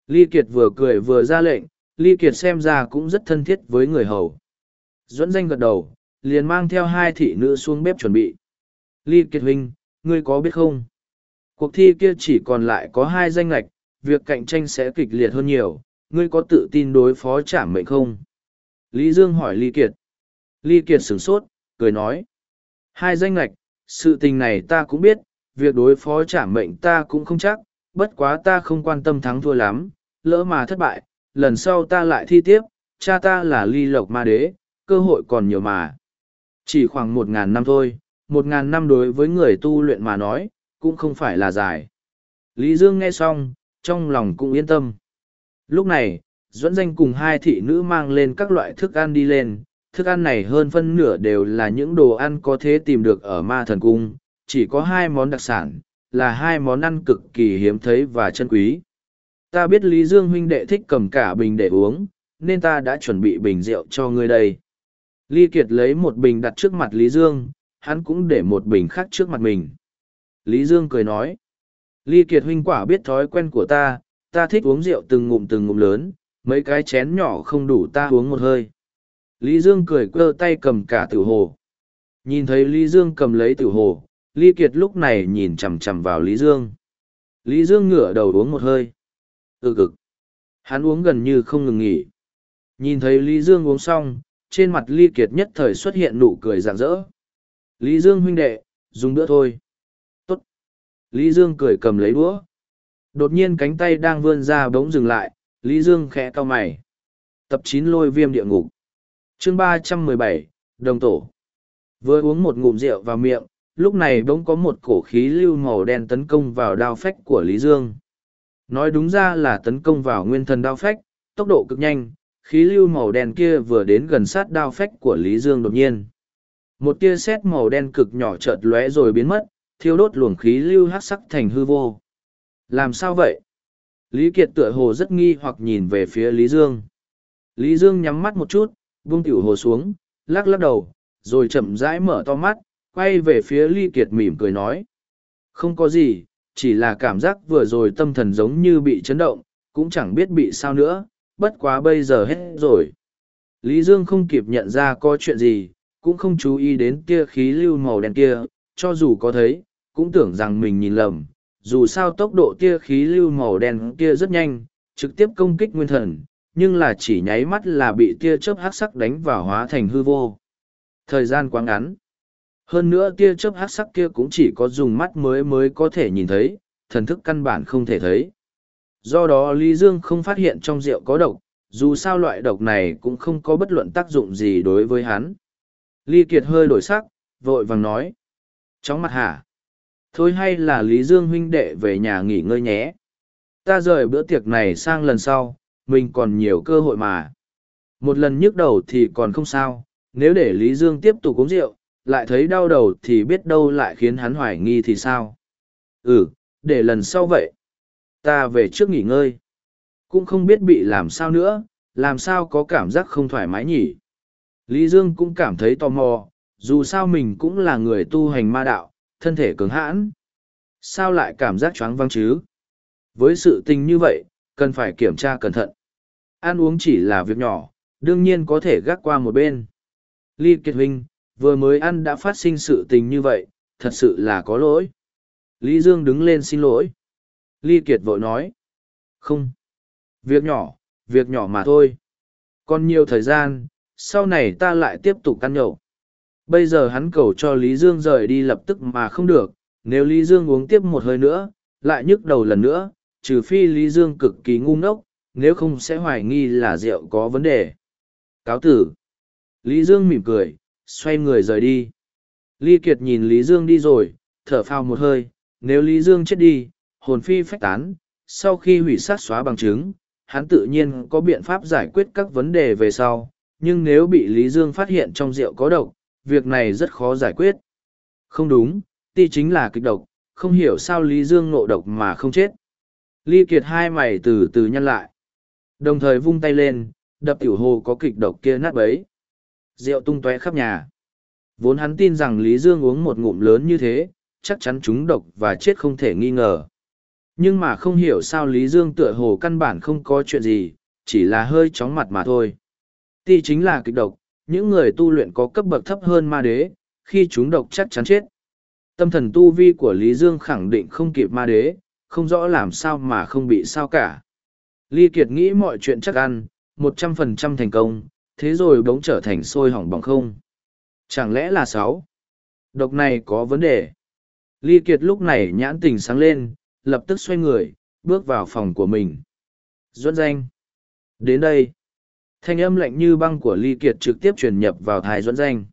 Lý Kiệt vừa cười vừa ra lệnh, Lý Kiệt xem ra cũng rất thân thiết với người hầu. Duân danh gật đầu, liền mang theo hai thị nữ xuống bếp chuẩn bị. Lý Kiệt huynh, ngươi có biết không? Cuộc thi kia chỉ còn lại có hai danh lạch, việc cạnh tranh sẽ kịch liệt hơn nhiều, ngươi có tự tin đối phó trảm mệnh không? Lý Dương hỏi Lý Kiệt. Lý Kiệt sửng sốt, cười nói. Hai danh lạch, sự tình này ta cũng biết, việc đối phó trả mệnh ta cũng không chắc, bất quá ta không quan tâm thắng thua lắm, lỡ mà thất bại, lần sau ta lại thi tiếp, cha ta là ly lộc ma đế, cơ hội còn nhiều mà. Chỉ khoảng một ngàn năm thôi, một ngàn năm đối với người tu luyện mà nói, cũng không phải là dài. Lý Dương nghe xong, trong lòng cũng yên tâm. Lúc này, Duẫn Danh cùng hai thị nữ mang lên các loại thức ăn đi lên, thức ăn này hơn phân nửa đều là những đồ ăn có thể tìm được ở ma thần cung, chỉ có hai món đặc sản, là hai món ăn cực kỳ hiếm thấy và chân quý. Ta biết Lý Dương huynh đệ thích cầm cả bình để uống, nên ta đã chuẩn bị bình rượu cho ngươi đây. Ly Kiệt lấy một bình đặt trước mặt Lý Dương, hắn cũng để một bình khác trước mặt mình. Lý Dương cười nói. Ly Kiệt huynh quả biết thói quen của ta, ta thích uống rượu từng ngụm từng ngụm lớn, mấy cái chén nhỏ không đủ ta uống một hơi. Lý Dương cười quơ tay cầm cả tử hồ. Nhìn thấy Lý Dương cầm lấy tử hồ, Ly Kiệt lúc này nhìn chằm chằm vào Lý Dương. Lý Dương ngửa đầu uống một hơi. Ừ cực. Hắn uống gần như không ngừng nghỉ. Nhìn thấy Lý Dương uống xong, trên mặt Ly Kiệt nhất thời xuất hiện nụ cười rạng rỡ. Lý Dương huynh đệ, dùng bữa thôi. Tốt. Lý Dương cười cầm lấy đũa. Đột nhiên cánh tay đang vươn ra bỗng dừng lại, Lý Dương khẽ cau mày. Tập chín lôi viêm địa ngục. chương ba trăm mười bảy đồng tổ. Vừa uống một ngụm rượu vào miệng, lúc này bỗng có một cổ khí lưu màu đen tấn công vào đao phách của Lý Dương. Nói đúng ra là tấn công vào nguyên thần đao phách, tốc độ cực nhanh, khí lưu màu đen kia vừa đến gần sát đao phách của lý dương đột nhiên một tia sét màu đen cực nhỏ chợt lóe rồi biến mất thiêu đốt luồng khí lưu hắc sắc thành hư vô làm sao vậy lý kiệt tựa hồ rất nghi hoặc nhìn về phía lý dương. Lý dương nhắm mắt một chút buông tiểu hồ xuống, lắc lắc đầu, rồi chậm rãi mở to mắt, quay về phía Lý kiệt mỉm cười nói. Không có gì, chỉ là cảm giác vừa rồi tâm thần giống như bị chấn động, cũng chẳng biết bị sao nữa, bất quá bây giờ hết rồi. Lý dương không kịp nhận ra có chuyện gì, cũng không chú ý đến tia khí lưu màu đen kia, cho dù có thấy, cũng tưởng rằng mình nhìn lầm dù sao tốc độ tia khí lưu màu đen kia rất nhanh, trực tiếp công kích nguyên thần, nhưng là chỉ nháy mắt là bị tia chớp hắc sắc đánh vào hóa thành hư vô. Thời gian quá ngắn. Hơn nữa tia chớp hắc sắc kia cũng chỉ có dùng mắt mới mới có thể nhìn thấy, thần thức căn bản không thể thấy. Do đó lý dương không phát hiện trong rượu có độc, dù sao loại độc này cũng không có bất luận tác dụng gì đối với hắn. Ly kiệt hơi đổi sắc, vội vàng nói. Chóng mặt hả? Thôi hay là lý dương huynh đệ về nhà nghỉ ngơi nhé. Ta rời bữa tiệc này sang lần sau, mình còn nhiều cơ hội mà. Một lần nhức đầu thì còn không sao, nếu để lý dương tiếp tục uống rượu, lại thấy đau đầu thì biết đâu lại khiến hắn hoài nghi thì sao? Ừ để lần sau vậy. Ta về trước nghỉ ngơi. Cũng không biết bị làm sao nữa, làm sao có cảm giác không thoải mái nhỉ? Lý dương cũng cảm thấy tò mò, dù sao mình cũng là người tu hành ma đạo thân thể cứng hãn. Sao lại cảm giác choáng văng chứ? Với sự tình như vậy, cần phải kiểm tra cẩn thận. Ăn uống chỉ là việc nhỏ, đương nhiên có thể gác qua một bên. Ly Kiệt Huynh, vừa mới ăn đã phát sinh sự tình như vậy, thật sự là có lỗi. Lý Dương đứng lên xin lỗi. Ly Kiệt vội nói. Không. Việc nhỏ, việc nhỏ mà thôi. Còn nhiều thời gian, sau này ta lại tiếp tục ăn nhậu. Bây giờ hắn cầu cho Lý Dương rời đi lập tức mà không được, nếu Lý Dương uống tiếp một hơi nữa, lại nhức đầu lần nữa, trừ phi Lý Dương cực kỳ ngu ngốc, nếu không sẽ hoài nghi là rượu có vấn đề. Cáo tử. Lý Dương mỉm cười, xoay người rời đi. Lý Kiệt nhìn Lý Dương đi rồi, thở phào một hơi, nếu Lý Dương chết đi, hồn phi phách tán, sau khi hủy sát xóa bằng chứng, hắn tự nhiên có biện pháp giải quyết các vấn đề về sau, nhưng nếu bị Lý Dương phát hiện trong rượu có độc, việc này rất khó giải quyết. Không đúng, ti chính là kịch độc, không hiểu sao Lý Dương ngộ độc mà không chết. Ly Kiệt hai mày từ từ nhăn lại. Đồng thời vung tay lên, đập tiểu hồ có kịch độc kia nát bấy. Rượu tung tóe khắp nhà. Vốn hắn tin rằng Lý Dương uống một ngụm lớn như thế, chắc chắn chúng độc và chết không thể nghi ngờ. Nhưng mà không hiểu sao Lý Dương tựa hồ căn bản không có chuyện gì, chỉ là hơi chóng mặt mà thôi. Ti chính là kịch độc, những người tu luyện có cấp bậc thấp hơn ma đế, khi chúng độc chắc chắn chết. Tâm thần tu vi của Lý Dương khẳng định không kịp ma đế, không rõ làm sao mà không bị sao cả. Ly Kiệt nghĩ mọi chuyện chắc ăn, một trăm phần trăm thành công, thế rồi bỗng trở thành sôi hỏng bỏng không. Chẳng lẽ là sáu? Độc này có vấn đề. Ly Kiệt lúc này nhãn tình sáng lên, lập tức xoay người, bước vào phòng của mình. Duẫn danh. Đến đây. Thanh âm lạnh như băng của Ly Kiệt trực tiếp truyền nhập vào thái Duẫn Danh.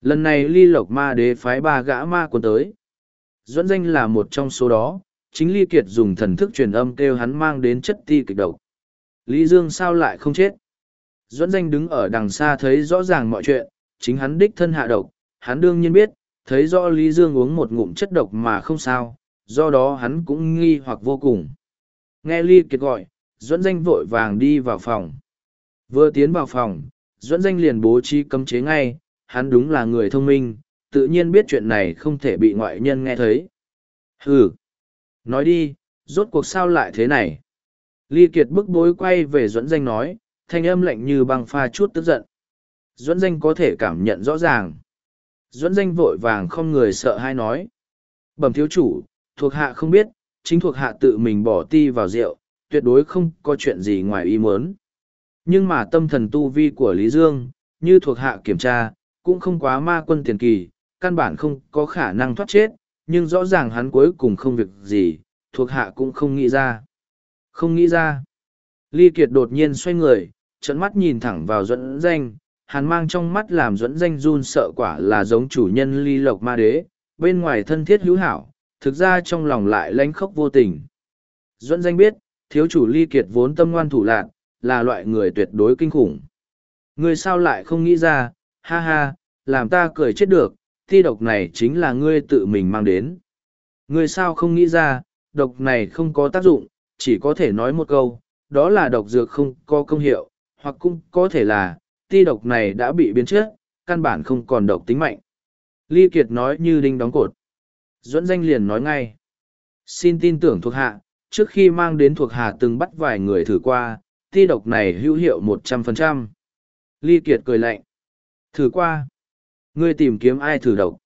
Lần này Ly Lộc Ma Đế phái ba gã ma quân tới. Duẫn Danh là một trong số đó, chính Ly Kiệt dùng thần thức truyền âm kêu hắn mang đến chất ti kịch độc. Lý Dương sao lại không chết? Duẫn Danh đứng ở đằng xa thấy rõ ràng mọi chuyện, chính hắn đích thân hạ độc, hắn đương nhiên biết, thấy rõ Lý Dương uống một ngụm chất độc mà không sao, do đó hắn cũng nghi hoặc vô cùng. Nghe Ly Kiệt gọi, Duẫn Danh vội vàng đi vào phòng. Vừa tiến vào phòng, Duẫn Danh liền bố trí cấm chế ngay, hắn đúng là người thông minh, tự nhiên biết chuyện này không thể bị ngoại nhân nghe thấy. Hừ! Nói đi, rốt cuộc sao lại thế này? Ly Kiệt bức bối quay về Duẫn Danh nói, thanh âm lạnh như băng pha chút tức giận. Duẫn Danh có thể cảm nhận rõ ràng. Duẫn Danh vội vàng không người sợ hay nói. Bẩm thiếu chủ, thuộc hạ không biết, chính thuộc hạ tự mình bỏ ti vào rượu, tuyệt đối không có chuyện gì ngoài ý muốn. Nhưng mà tâm thần tu vi của Lý Dương, như thuộc hạ kiểm tra, cũng không quá ma quân tiền kỳ, căn bản không có khả năng thoát chết, nhưng rõ ràng hắn cuối cùng không việc gì, thuộc hạ cũng không nghĩ ra. Không nghĩ ra. Ly Kiệt đột nhiên xoay người, trận mắt nhìn thẳng vào dẫn danh, hắn mang trong mắt làm dẫn danh run sợ quả là giống chủ nhân ly lộc ma đế, bên ngoài thân thiết hữu hảo, thực ra trong lòng lại lánh khóc vô tình. Duẫn danh biết, thiếu chủ ly kiệt vốn tâm ngoan thủ lạc, là loại người tuyệt đối kinh khủng. Ngươi sao lại không nghĩ ra, ha ha, làm ta cười chết được, thi độc này chính là ngươi tự mình mang đến. Ngươi sao không nghĩ ra, độc này không có tác dụng, chỉ có thể nói một câu, đó là độc dược không có công hiệu, hoặc cũng có thể là, ti độc này đã bị biến chất, căn bản không còn độc tính mạnh. Ly Kiệt nói như đinh đóng cột. Duẫn danh liền nói ngay. Xin tin tưởng thuộc hạ, trước khi mang đến thuộc hạ từng bắt vài người thử qua, ti độc này hữu hiệu một trăm phần trăm. Ly Kiệt cười lạnh. Thử qua. Ngươi tìm kiếm ai thử độc?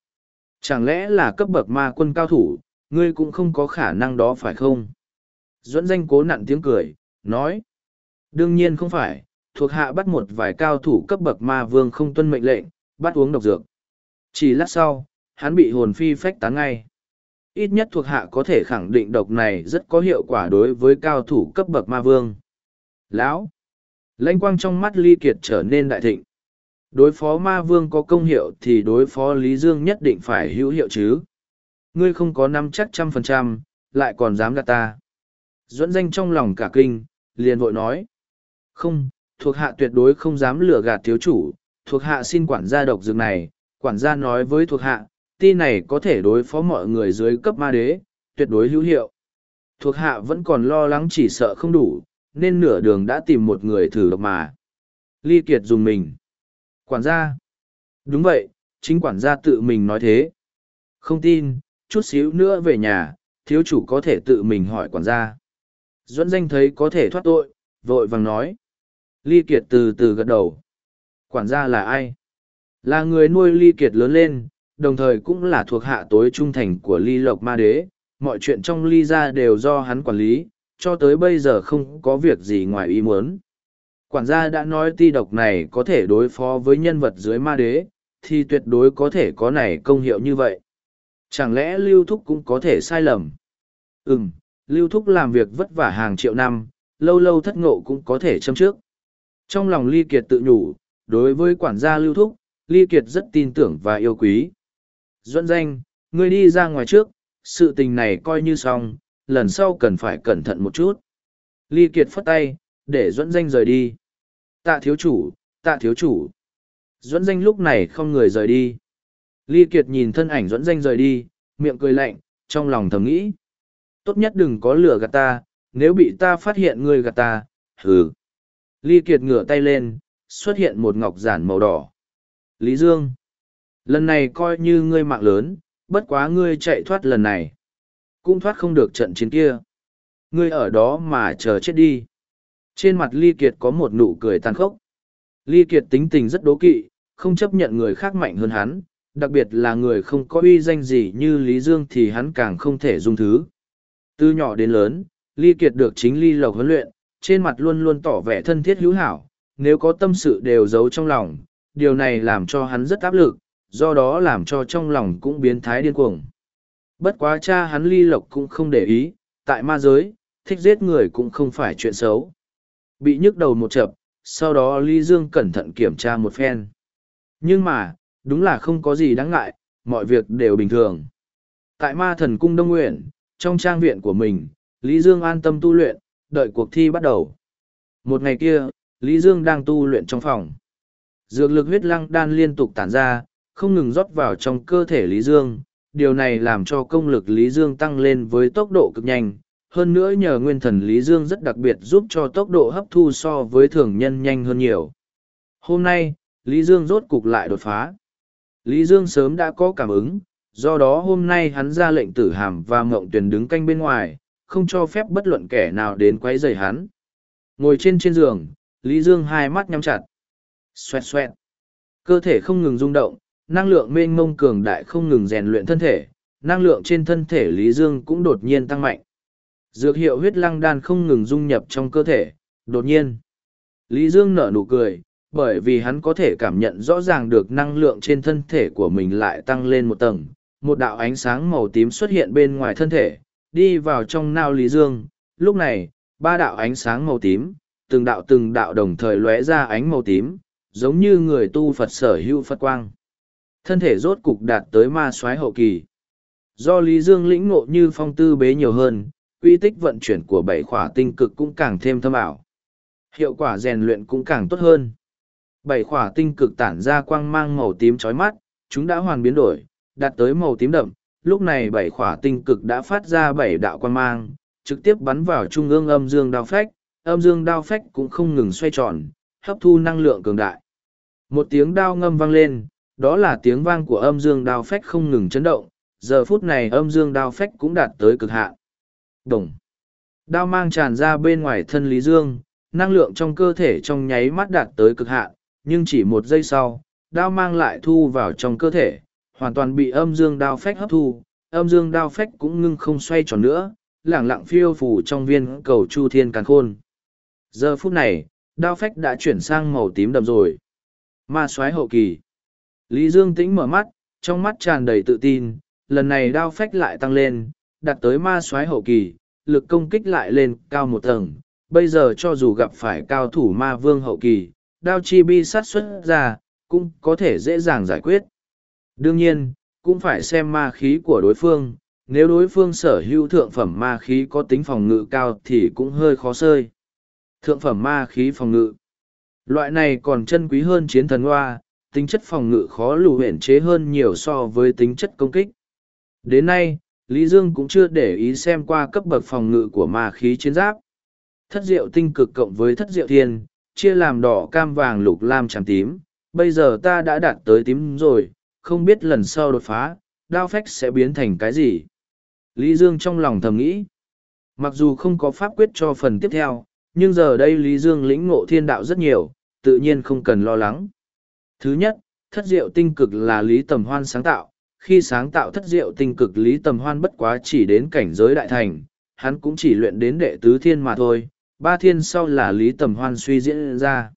Chẳng lẽ là cấp bậc ma quân cao thủ, ngươi cũng không có khả năng đó phải không? Duẫn danh cố nặn tiếng cười, nói. Đương nhiên không phải, thuộc hạ bắt một vài cao thủ cấp bậc ma vương không tuân mệnh lệnh, bắt uống độc dược. Chỉ lát sau, hắn bị hồn phi phách tán ngay. Ít nhất thuộc hạ có thể khẳng định độc này rất có hiệu quả đối với cao thủ cấp bậc ma vương. Lão! lãnh quang trong mắt ly kiệt trở nên đại thịnh. Đối phó ma vương có công hiệu thì đối phó Lý Dương nhất định phải hữu hiệu chứ. Ngươi không có năm chắc trăm phần trăm, lại còn dám gạt ta. Duẫn danh trong lòng cả kinh, liền vội nói. Không, thuộc hạ tuyệt đối không dám lừa gạt thiếu chủ, thuộc hạ xin quản gia độc dược này, quản gia nói với thuộc hạ, ti này có thể đối phó mọi người dưới cấp ma đế, tuyệt đối hữu hiệu. Thuộc hạ vẫn còn lo lắng chỉ sợ không đủ, nên nửa đường đã tìm một người thử độc mà. Ly Kiệt dùng mình. Quản gia. Đúng vậy, chính quản gia tự mình nói thế. Không tin, chút xíu nữa về nhà, thiếu chủ có thể tự mình hỏi quản gia. Duẫn danh thấy có thể thoát tội, vội vàng nói. Ly Kiệt từ từ gật đầu. Quản gia là ai? Là người nuôi Ly Kiệt lớn lên, đồng thời cũng là thuộc hạ tối trung thành của Ly Lộc Ma Đế. Mọi chuyện trong Ly gia đều do hắn quản lý, cho tới bây giờ không có việc gì ngoài ý muốn. Quản gia đã nói ti độc này có thể đối phó với nhân vật dưới ma đế, thì tuyệt đối có thể có này công hiệu như vậy. Chẳng lẽ Lưu Thúc cũng có thể sai lầm? Ừm, Lưu Thúc làm việc vất vả hàng triệu năm, lâu lâu thất ngộ cũng có thể châm trước. Trong lòng Ly Kiệt tự nhủ, đối với quản gia Lưu Thúc, Ly Kiệt rất tin tưởng và yêu quý. Duẫn danh, ngươi đi ra ngoài trước, sự tình này coi như xong, lần sau cần phải cẩn thận một chút. Ly Kiệt phất tay, để Duẫn danh rời đi. Tạ thiếu chủ, tạ thiếu chủ. Duẫn danh lúc này không người rời đi. Ly Kiệt nhìn thân ảnh Duẫn danh rời đi, miệng cười lạnh, trong lòng thầm nghĩ. Tốt nhất đừng có lửa gạt ta, nếu bị ta phát hiện ngươi gạt ta, hừ. Ly Kiệt ngửa tay lên, xuất hiện một ngọc giản màu đỏ. Lý Dương. Lần này coi như ngươi mạng lớn, bất quá ngươi chạy thoát lần này. Cũng thoát không được trận chiến kia. Ngươi ở đó mà chờ chết đi. Trên mặt Ly Kiệt có một nụ cười tàn khốc. Ly Kiệt tính tình rất đố kỵ, không chấp nhận người khác mạnh hơn hắn, đặc biệt là người không có uy danh gì như Lý Dương thì hắn càng không thể dung thứ. Từ nhỏ đến lớn, Ly Kiệt được chính Ly Lộc huấn luyện, trên mặt luôn luôn tỏ vẻ thân thiết hữu hảo, nếu có tâm sự đều giấu trong lòng, điều này làm cho hắn rất áp lực, do đó làm cho trong lòng cũng biến thái điên cuồng. Bất quá cha hắn Ly Lộc cũng không để ý, tại ma giới, thích giết người cũng không phải chuyện xấu. Bị nhức đầu một chập, sau đó Ly Dương cẩn thận kiểm tra một phen. Nhưng mà, đúng là không có gì đáng ngại, mọi việc đều bình thường. Tại ma thần cung Đông Nguyện, trong trang viện của mình, Lý Dương an tâm tu luyện, đợi cuộc thi bắt đầu. Một ngày kia, Lý Dương đang tu luyện trong phòng. Dược lực huyết lăng đan liên tục tản ra, không ngừng rót vào trong cơ thể Lý Dương. Điều này làm cho công lực Lý Dương tăng lên với tốc độ cực nhanh. Hơn nữa nhờ nguyên thần Lý Dương rất đặc biệt giúp cho tốc độ hấp thu so với thường nhân nhanh hơn nhiều. Hôm nay, Lý Dương rốt cục lại đột phá. Lý Dương sớm đã có cảm ứng, do đó hôm nay hắn ra lệnh tử hàm và mộng tuyển đứng canh bên ngoài, không cho phép bất luận kẻ nào đến quấy rầy hắn. Ngồi trên trên giường, Lý Dương hai mắt nhắm chặt. Xoẹt xoẹt. Cơ thể không ngừng rung động, năng lượng mênh mông cường đại không ngừng rèn luyện thân thể, năng lượng trên thân thể Lý Dương cũng đột nhiên tăng mạnh. Dược hiệu huyết lăng đan không ngừng dung nhập trong cơ thể, đột nhiên. Lý Dương nở nụ cười, bởi vì hắn có thể cảm nhận rõ ràng được năng lượng trên thân thể của mình lại tăng lên một tầng. Một đạo ánh sáng màu tím xuất hiện bên ngoài thân thể, đi vào trong nao Lý Dương. Lúc này, ba đạo ánh sáng màu tím, từng đạo từng đạo đồng thời lóe ra ánh màu tím, giống như người tu Phật sở hữu Phật quang. Thân thể rốt cục đạt tới ma soái hậu kỳ. Do Lý Dương lĩnh ngộ như phong tư bế nhiều hơn, quy tích vận chuyển của bảy khỏa tinh cực cũng càng thêm thâm ảo. Hiệu quả rèn luyện cũng càng tốt hơn. Bảy khỏa tinh cực tản ra quang mang màu tím chói mắt, chúng đã hoàn biến đổi, đạt tới màu tím đậm. Lúc này bảy khỏa tinh cực đã phát ra bảy đạo quang mang, trực tiếp bắn vào trung ương âm dương đao phách. Âm dương đao phách cũng không ngừng xoay tròn, hấp thu năng lượng cường đại. Một tiếng đao ngâm vang lên, đó là tiếng vang của âm dương đao phách không ngừng chấn động, giờ phút này âm dương đao phách cũng đạt tới cực hạn. Đồng. Đao mang tràn ra bên ngoài thân Lý Dương, năng lượng trong cơ thể trong nháy mắt đạt tới cực hạn, nhưng chỉ một giây sau, đao mang lại thu vào trong cơ thể, hoàn toàn bị âm dương đao phách hấp thu, âm dương đao phách cũng ngưng không xoay tròn nữa, lẳng lặng phiêu phủ trong viên cầu chu thiên càn khôn. Giờ phút này, đao phách đã chuyển sang màu tím đậm rồi. Ma xoáy hậu kỳ. Lý Dương tĩnh mở mắt, trong mắt tràn đầy tự tin, lần này đao phách lại tăng lên, đạt tới ma soái hậu kỳ, lực công kích lại lên cao một tầng. Bây giờ cho dù gặp phải cao thủ ma vương hậu kỳ, đao chi bi sát xuất ra, cũng có thể dễ dàng giải quyết. Đương nhiên, cũng phải xem ma khí của đối phương, nếu đối phương sở hữu thượng phẩm ma khí có tính phòng ngự cao thì cũng hơi khó sơi. Thượng phẩm ma khí phòng ngự. Loại này còn chân quý hơn chiến thần hoa, tính chất phòng ngự khó lù huyện chế hơn nhiều so với tính chất công kích. Đến nay, Lý Dương cũng chưa để ý xem qua cấp bậc phòng ngự của ma khí chiến giáp. Thất diệu tinh cực cộng với thất diệu thiên, chia làm đỏ cam vàng lục lam trắng tím. Bây giờ ta đã đạt tới tím rồi, không biết lần sau đột phá, đao phách sẽ biến thành cái gì. Lý Dương trong lòng thầm nghĩ. Mặc dù không có pháp quyết cho phần tiếp theo, nhưng giờ đây Lý Dương lĩnh ngộ thiên đạo rất nhiều, tự nhiên không cần lo lắng. Thứ nhất, thất diệu tinh cực là Lý Tầm Hoan sáng tạo, khi sáng tạo thất diệu tinh cực Lý Tầm Hoan bất quá chỉ đến cảnh giới đại thành, hắn cũng chỉ luyện đến đệ tứ thiên mà thôi, ba thiên sau là Lý Tầm Hoan suy diễn ra.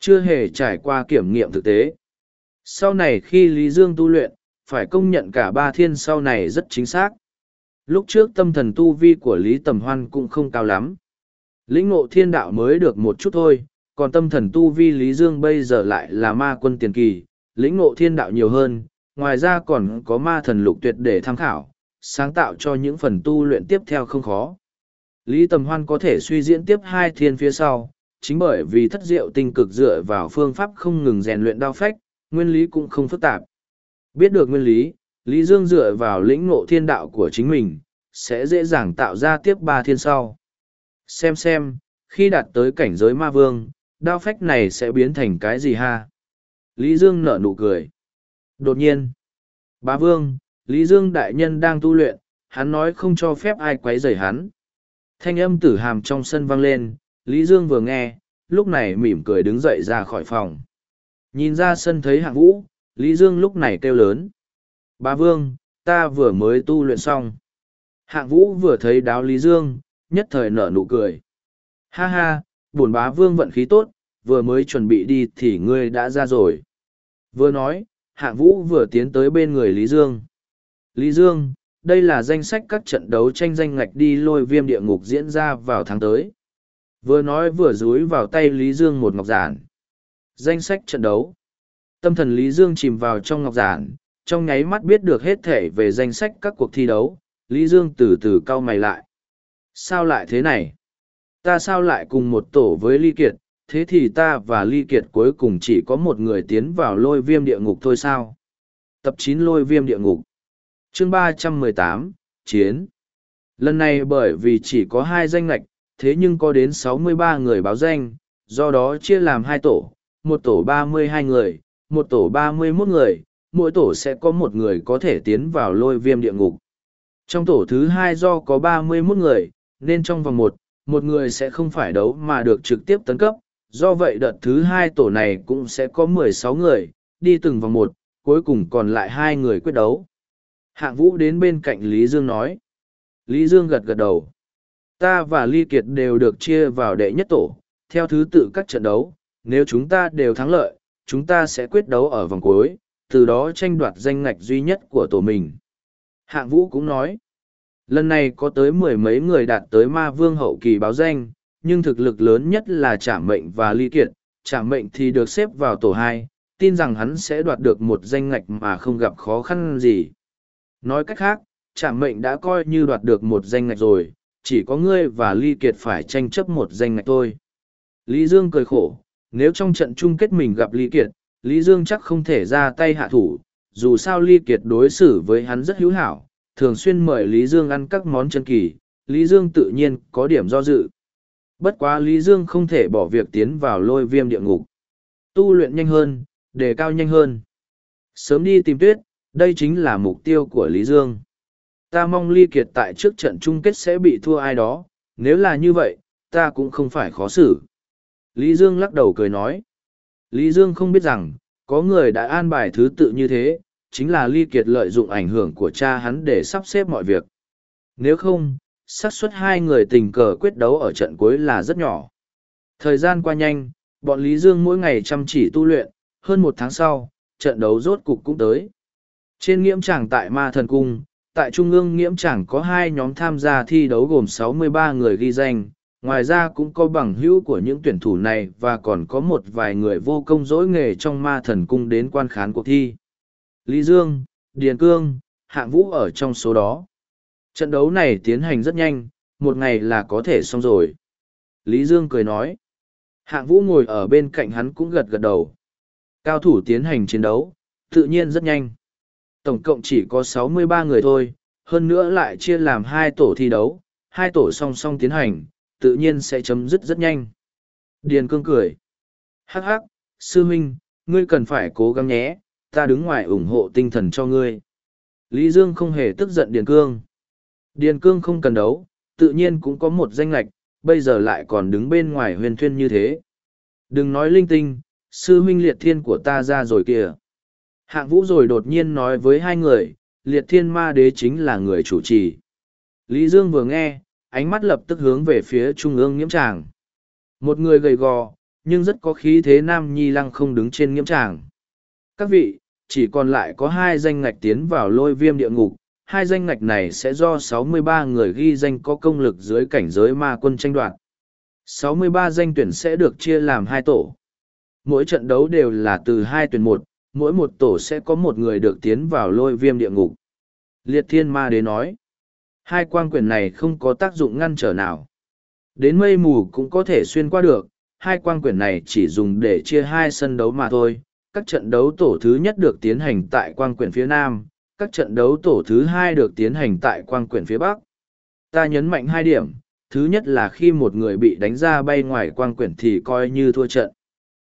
Chưa hề trải qua kiểm nghiệm thực tế. Sau này khi Lý Dương tu luyện, phải công nhận cả ba thiên sau này rất chính xác. Lúc trước tâm thần tu vi của Lý Tầm Hoan cũng không cao lắm. Lĩnh ngộ thiên đạo mới được một chút thôi, còn tâm thần tu vi Lý Dương bây giờ lại là ma quân tiền kỳ, lĩnh ngộ thiên đạo nhiều hơn, ngoài ra còn có ma thần lục tuyệt để tham khảo, sáng tạo cho những phần tu luyện tiếp theo không khó. Lý Tầm Hoan có thể suy diễn tiếp hai thiên phía sau, chính bởi vì thất diệu tinh cực dựa vào phương pháp không ngừng rèn luyện đao phách, nguyên lý cũng không phức tạp. Biết được nguyên lý, Lý Dương dựa vào lĩnh ngộ thiên đạo của chính mình, sẽ dễ dàng tạo ra tiếp ba thiên sau. Xem xem, khi đạt tới cảnh giới ma vương, đao phách này sẽ biến thành cái gì ha? Lý Dương nở nụ cười. Đột nhiên, bá vương, Lý Dương đại nhân đang tu luyện, hắn nói không cho phép ai quấy rầy hắn. Thanh âm tử hàm trong sân vang lên, Lý Dương vừa nghe, lúc này mỉm cười đứng dậy ra khỏi phòng. Nhìn ra sân thấy hạng vũ, Lý Dương lúc này kêu lớn. Bá vương, ta vừa mới tu luyện xong. Hạng vũ vừa thấy đáo Lý Dương, nhất thời nở nụ cười. Ha ha, bổn bá vương vận khí tốt, vừa mới chuẩn bị đi thì ngươi đã ra rồi. Vừa nói, hạng vũ vừa tiến tới bên người Lý Dương. Lý Dương, đây là danh sách các trận đấu tranh danh ngạch đi lôi viêm địa ngục diễn ra vào tháng tới. Vừa nói vừa dúi vào tay Lý Dương một ngọc giản. Danh sách trận đấu. Tâm thần Lý Dương chìm vào trong ngọc giản, trong nháy mắt biết được hết thể về danh sách các cuộc thi đấu, Lý Dương từ từ cau mày lại. Sao lại thế này? Ta sao lại cùng một tổ với Ly Kiệt, thế thì ta và Ly Kiệt cuối cùng chỉ có một người tiến vào lôi viêm địa ngục thôi sao? Tập chín lôi viêm địa ngục chương ba trăm mười tám Chiến Lần này bởi vì chỉ có hai danh lệch thế nhưng có đến sáu mươi ba người báo danh, do đó chia làm hai tổ, một tổ ba mươi hai người, một tổ ba mươi 31 người, mỗi tổ sẽ có một người có thể tiến vào lôi viêm địa ngục. Trong tổ thứ hai do có ba mươi 31 người, nên trong vòng một, một người sẽ không phải đấu mà được trực tiếp tấn cấp, do vậy đợt thứ hai tổ này cũng sẽ có mười sáu người, đi từng vòng một, cuối cùng còn lại hai người quyết đấu. Hạng vũ đến bên cạnh Lý Dương nói. Lý Dương gật gật đầu. Ta và Ly Kiệt đều được chia vào đệ nhất tổ, theo thứ tự các trận đấu, nếu chúng ta đều thắng lợi, chúng ta sẽ quyết đấu ở vòng cuối, từ đó tranh đoạt danh ngạch duy nhất của tổ mình. Hạng vũ cũng nói, lần này có tới mười mấy người đạt tới ma vương hậu kỳ báo danh, nhưng thực lực lớn nhất là trả mệnh và ly kiệt, trả mệnh thì được xếp vào tổ hai, tin rằng hắn sẽ đoạt được một danh ngạch mà không gặp khó khăn gì. Nói cách khác, trả mệnh đã coi như đoạt được một danh ngạch rồi, chỉ có ngươi và ly kiệt phải tranh chấp một danh ngạch thôi. Lý Dương cười khổ, nếu trong trận chung kết mình gặp Lý Kiệt, Lý Dương chắc không thể ra tay hạ thủ, dù sao Lý Kiệt đối xử với hắn rất hữu hảo, thường xuyên mời Lý Dương ăn các món chân kỳ, Lý Dương tự nhiên có điểm do dự. Bất quá Lý Dương không thể bỏ việc tiến vào lôi viêm địa ngục. Tu luyện nhanh hơn, đề cao nhanh hơn. Sớm đi tìm tuyết, đây chính là mục tiêu của Lý Dương. Ta mong Ly Kiệt tại trước trận chung kết sẽ bị thua ai đó, nếu là như vậy, ta cũng không phải khó xử. Lý Dương lắc đầu cười nói. Lý Dương không biết rằng, có người đã an bài thứ tự như thế, chính là Ly Kiệt lợi dụng ảnh hưởng của cha hắn để sắp xếp mọi việc. Nếu không, xác suất hai người tình cờ quyết đấu ở trận cuối là rất nhỏ. Thời gian qua nhanh, bọn Lý Dương mỗi ngày chăm chỉ tu luyện, hơn một tháng sau, trận đấu rốt cục cũng tới. Trên nghiễm tràng tại Ma Thần Cung, tại Trung ương nghiễm tràng có hai nhóm tham gia thi đấu gồm 63 người ghi danh, ngoài ra cũng có bằng hữu của những tuyển thủ này và còn có một vài người vô công dỗi nghề trong Ma Thần Cung đến quan khán cuộc thi. Lý Dương, Điền Cương, Hạng Vũ ở trong số đó. Trận đấu này tiến hành rất nhanh, một ngày là có thể xong rồi. Lý Dương cười nói. Hạng Vũ ngồi ở bên cạnh hắn cũng gật gật đầu. Cao thủ tiến hành chiến đấu, tự nhiên rất nhanh. Tổng cộng chỉ có 63 người thôi, hơn nữa lại chia làm hai tổ thi đấu, hai tổ song song tiến hành, tự nhiên sẽ chấm dứt rất nhanh. Điền cương cười. Hắc hắc, sư huynh, ngươi cần phải cố gắng nhé, ta đứng ngoài ủng hộ tinh thần cho ngươi. Lý Dương không hề tức giận Điền cương. Điền cương không cần đấu, tự nhiên cũng có một danh lạch, bây giờ lại còn đứng bên ngoài huyền thuyên như thế. Đừng nói linh tinh, sư huynh liệt thiên của ta ra rồi kìa. Hạng vũ rồi đột nhiên nói với hai người, liệt thiên ma đế chính là người chủ trì. Lý Dương vừa nghe, ánh mắt lập tức hướng về phía trung ương nghiễm tràng. Một người gầy gò, nhưng rất có khí thế nam nhi lăng không đứng trên nghiễm tràng. Các vị, chỉ còn lại có hai danh ngạch tiến vào lôi viêm địa ngục, hai danh ngạch này sẽ do 63 người ghi danh có công lực dưới cảnh giới ma quân tranh đoạt. 63 danh tuyển sẽ được chia làm hai tổ. Mỗi trận đấu đều là từ hai tuyển một, mỗi một tổ sẽ có một người được tiến vào lôi viêm địa ngục. Liệt thiên ma đế nói, hai quang quyền này không có tác dụng ngăn trở nào. Đến mây mù cũng có thể xuyên qua được, hai quang quyền này chỉ dùng để chia hai sân đấu mà thôi. Các trận đấu tổ thứ nhất được tiến hành tại quang quyển phía nam, các trận đấu tổ thứ hai được tiến hành tại quang quyển phía bắc. Ta nhấn mạnh hai điểm, thứ nhất là khi một người bị đánh ra bay ngoài quang quyển thì coi như thua trận.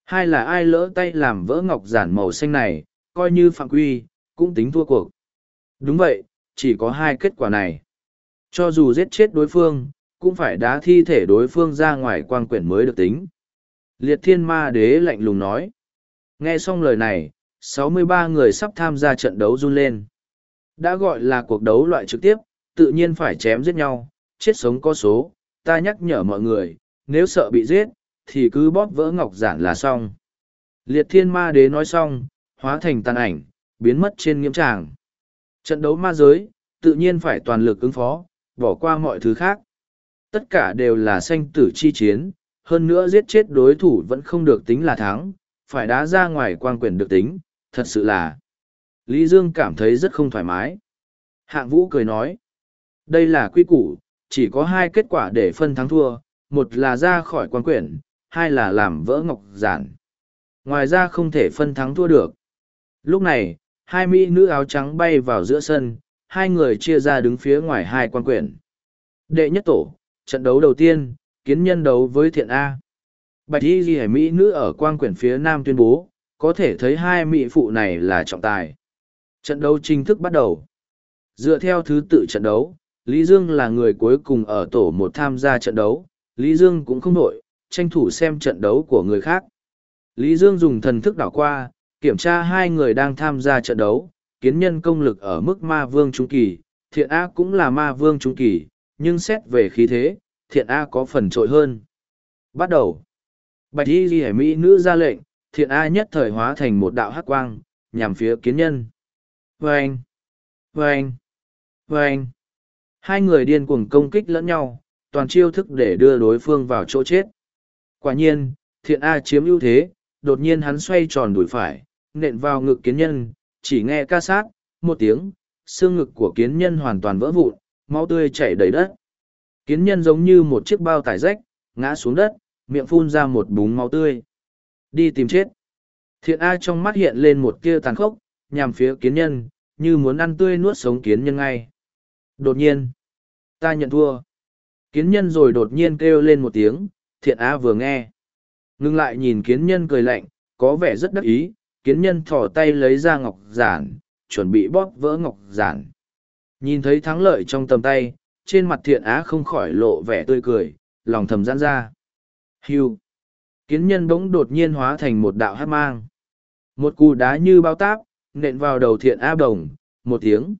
Hai là ai lỡ tay làm vỡ ngọc giản màu xanh này, coi như phạm quy, cũng tính thua cuộc. Đúng vậy, chỉ có hai kết quả này. Cho dù giết chết đối phương, cũng phải đá thi thể đối phương ra ngoài quang quyển mới được tính. Liệt thiên ma đế lạnh lùng nói. Nghe xong lời này, 63 người sắp tham gia trận đấu run lên. Đã gọi là cuộc đấu loại trực tiếp, tự nhiên phải chém giết nhau, chết sống có số, ta nhắc nhở mọi người, nếu sợ bị giết, thì cứ bóp vỡ ngọc giản là xong. Liệt thiên ma đế nói xong, hóa thành tàn ảnh, biến mất trên nghiêm tràng. Trận đấu ma giới, tự nhiên phải toàn lực ứng phó, bỏ qua mọi thứ khác. Tất cả đều là sanh tử chi chiến, hơn nữa giết chết đối thủ vẫn không được tính là thắng, phải đá ra ngoài quan quyền được tính, thật sự là Lý Dương cảm thấy rất không thoải mái. Hạng Vũ cười nói, đây là quy củ, chỉ có hai kết quả để phân thắng thua, một là ra khỏi quan quyển, hai là làm vỡ ngọc giản. Ngoài ra không thể phân thắng thua được. Lúc này, hai mỹ nữ áo trắng bay vào giữa sân, hai người chia ra đứng phía ngoài hai quan quyển. Đệ nhất tổ, trận đấu đầu tiên, kiến nhân đấu với thiện A. Bạch y ghi mỹ nữ ở quan quyển phía nam tuyên bố, có thể thấy hai mỹ phụ này là trọng tài. Trận đấu chính thức bắt đầu. Dựa theo thứ tự trận đấu, Lý Dương là người cuối cùng ở tổ một tham gia trận đấu, Lý Dương cũng không nổi, tranh thủ xem trận đấu của người khác. Lý Dương dùng thần thức đảo qua, kiểm tra hai người đang tham gia trận đấu, kiến nhân công lực ở mức ma vương trung kỳ, thiện A cũng là ma vương trung kỳ, nhưng xét về khí thế, thiện A có phần trội hơn. Bắt đầu. Bạch y ghi mỹ nữ ra lệnh, thiện A nhất thời hóa thành một đạo hắc quang, nhằm phía kiến nhân. Vâng! Vâng! Vâng! Hai người điên cuồng công kích lẫn nhau, toàn chiêu thức để đưa đối phương vào chỗ chết. Quả nhiên, thiện A chiếm ưu thế, đột nhiên hắn xoay tròn đuổi phải, nện vào ngực kiến nhân, chỉ nghe ca sát, một tiếng, xương ngực của kiến nhân hoàn toàn vỡ vụn, máu tươi chảy đầy đất. Kiến nhân giống như một chiếc bao tải rách, ngã xuống đất, miệng phun ra một búng máu tươi. Đi tìm chết. Thiện A trong mắt hiện lên một tia tàn khốc, nhằm phía kiến nhân, như muốn ăn tươi nuốt sống kiến nhân ngay. Đột nhiên, ta nhận thua. Kiến nhân rồi đột nhiên kêu lên một tiếng, thiện A vừa nghe. Ngưng lại nhìn kiến nhân cười lạnh, có vẻ rất đắc ý, kiến nhân thỏ tay lấy ra ngọc giản, chuẩn bị bóp vỡ ngọc giản. Nhìn thấy thắng lợi trong tầm tay, trên mặt thiện á không khỏi lộ vẻ tươi cười, lòng thầm gian ra. Hưu. Kiến nhân bỗng đột nhiên hóa thành một đạo hát mang. Một cù đá như bao táp, nện vào đầu thiện A đồng, một tiếng.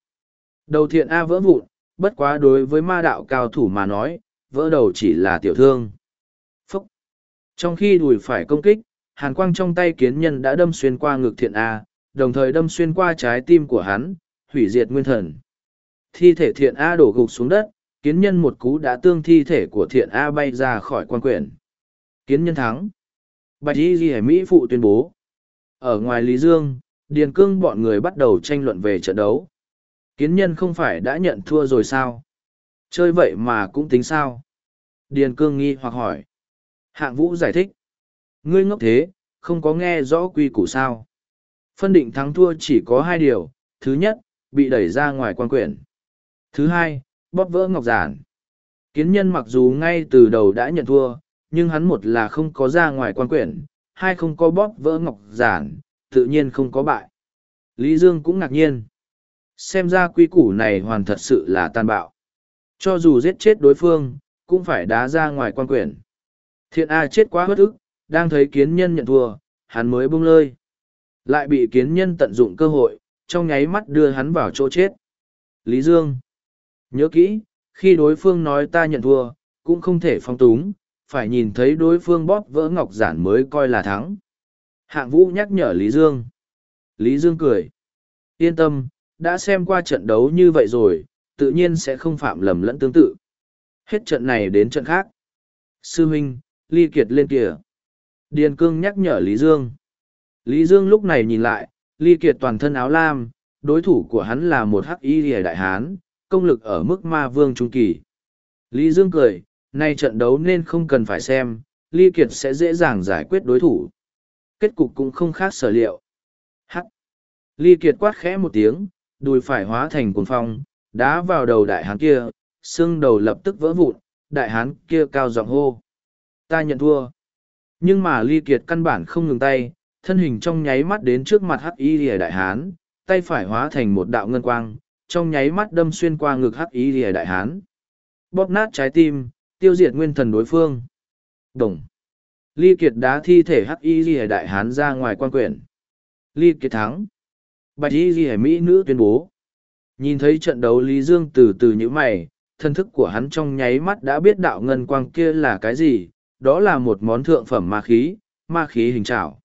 Đầu thiện A vỡ vụn, bất quá đối với ma đạo cao thủ mà nói, vỡ đầu chỉ là tiểu thương. Phúc! Trong khi đùi phải công kích, hàn quang trong tay kiến nhân đã đâm xuyên qua ngực thiện A, đồng thời đâm xuyên qua trái tim của hắn, hủy diệt nguyên thần. Thi thể thiện A đổ gục xuống đất, kiến nhân một cú đã tương thi thể của thiện A bay ra khỏi quan quyển. Kiến nhân thắng. Bạch Y Ghi Mỹ Phụ tuyên bố. Ở ngoài Lý Dương, Điền Cương bọn người bắt đầu tranh luận về trận đấu. Kiến nhân không phải đã nhận thua rồi sao? Chơi vậy mà cũng tính sao? Điền Cương nghi hoặc hỏi. Hạng Vũ giải thích. Ngươi ngốc thế, không có nghe rõ quy củ sao. Phân định thắng thua chỉ có hai điều. Thứ nhất, bị đẩy ra ngoài quan quyển. Thứ hai, bóp vỡ ngọc giản. Kiến nhân mặc dù ngay từ đầu đã nhận thua, nhưng hắn một là không có ra ngoài quan quyển, hai không có bóp vỡ ngọc giản, tự nhiên không có bại. Lý Dương cũng ngạc nhiên. Xem ra quy củ này hoàn thật sự là tàn bạo. Cho dù giết chết đối phương, cũng phải đá ra ngoài quan quyển. Thiện A chết quá hất ức, đang thấy kiến nhân nhận thua, hắn mới buông lơi. Lại bị kiến nhân tận dụng cơ hội, trong nháy mắt đưa hắn vào chỗ chết. Lý Dương. Nhớ kỹ, khi đối phương nói ta nhận thua, cũng không thể phong túng, phải nhìn thấy đối phương bóp vỡ ngọc giản mới coi là thắng. Hạng vũ nhắc nhở Lý Dương. Lý Dương cười. Yên tâm, đã xem qua trận đấu như vậy rồi, tự nhiên sẽ không phạm lầm lẫn tương tự. Hết trận này đến trận khác. Sư huynh, Ly Kiệt lên kìa. Điền Cương nhắc nhở Lý Dương. Lý Dương lúc này nhìn lại, Ly Kiệt toàn thân áo lam, đối thủ của hắn là một hắc y lìa đại hán, công lực ở mức ma vương trung kỳ. Lý Dương cười, nay trận đấu nên không cần phải xem, Ly Kiệt sẽ dễ dàng giải quyết đối thủ. Kết cục cũng không khác sở liệu. Hắc. Ly Kiệt quát khẽ một tiếng, đùi phải hóa thành cuồng phong, đá vào đầu đại hán kia, xương đầu lập tức vỡ vụn, đại hán kia cao giọng hô. Ta nhận thua. Nhưng mà Ly Kiệt căn bản không ngừng tay, thân hình trong nháy mắt đến trước mặt hắc y lìa đại hán, tay phải hóa thành một đạo ngân quang, trong nháy mắt đâm xuyên qua ngực hắc y lìa đại hán. Bóp nát trái tim, tiêu diệt nguyên thần đối phương. Đồng. Ly Kiệt đá thi thể hắc y ghi đại hán ra ngoài quan quyển. Ly Kiệt thắng. Bạch y ghi Mỹ nữ tuyên bố. Nhìn thấy trận đấu Lý Dương từ từ như mày, thân thức của hắn trong nháy mắt đã biết đạo ngân quang kia là cái gì, đó là một món thượng phẩm ma khí, ma khí hình trảo.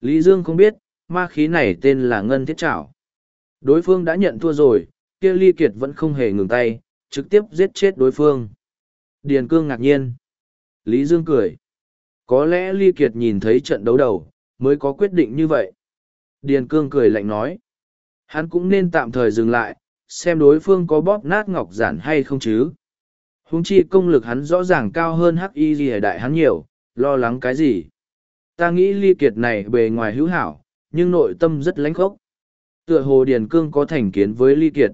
Lý Dương không biết, ma khí này tên là ngân thiết trảo. Đối phương đã nhận thua rồi, kia ly kiệt vẫn không hề ngừng tay, trực tiếp giết chết đối phương. Điền cương ngạc nhiên. Lý Dương cười. Có lẽ ly kiệt nhìn thấy trận đấu đầu, mới có quyết định như vậy. Điền cương cười lạnh nói. Hắn cũng nên tạm thời dừng lại, xem đối phương có bóp nát ngọc giản hay không chứ. Húng chi công lực hắn rõ ràng cao hơn hắc y gì đại hắn nhiều, lo lắng cái gì. Ta nghĩ ly kiệt này bề ngoài hữu hảo, nhưng nội tâm rất lãnh khốc. Tựa hồ Điền Cương có thành kiến với ly kiệt.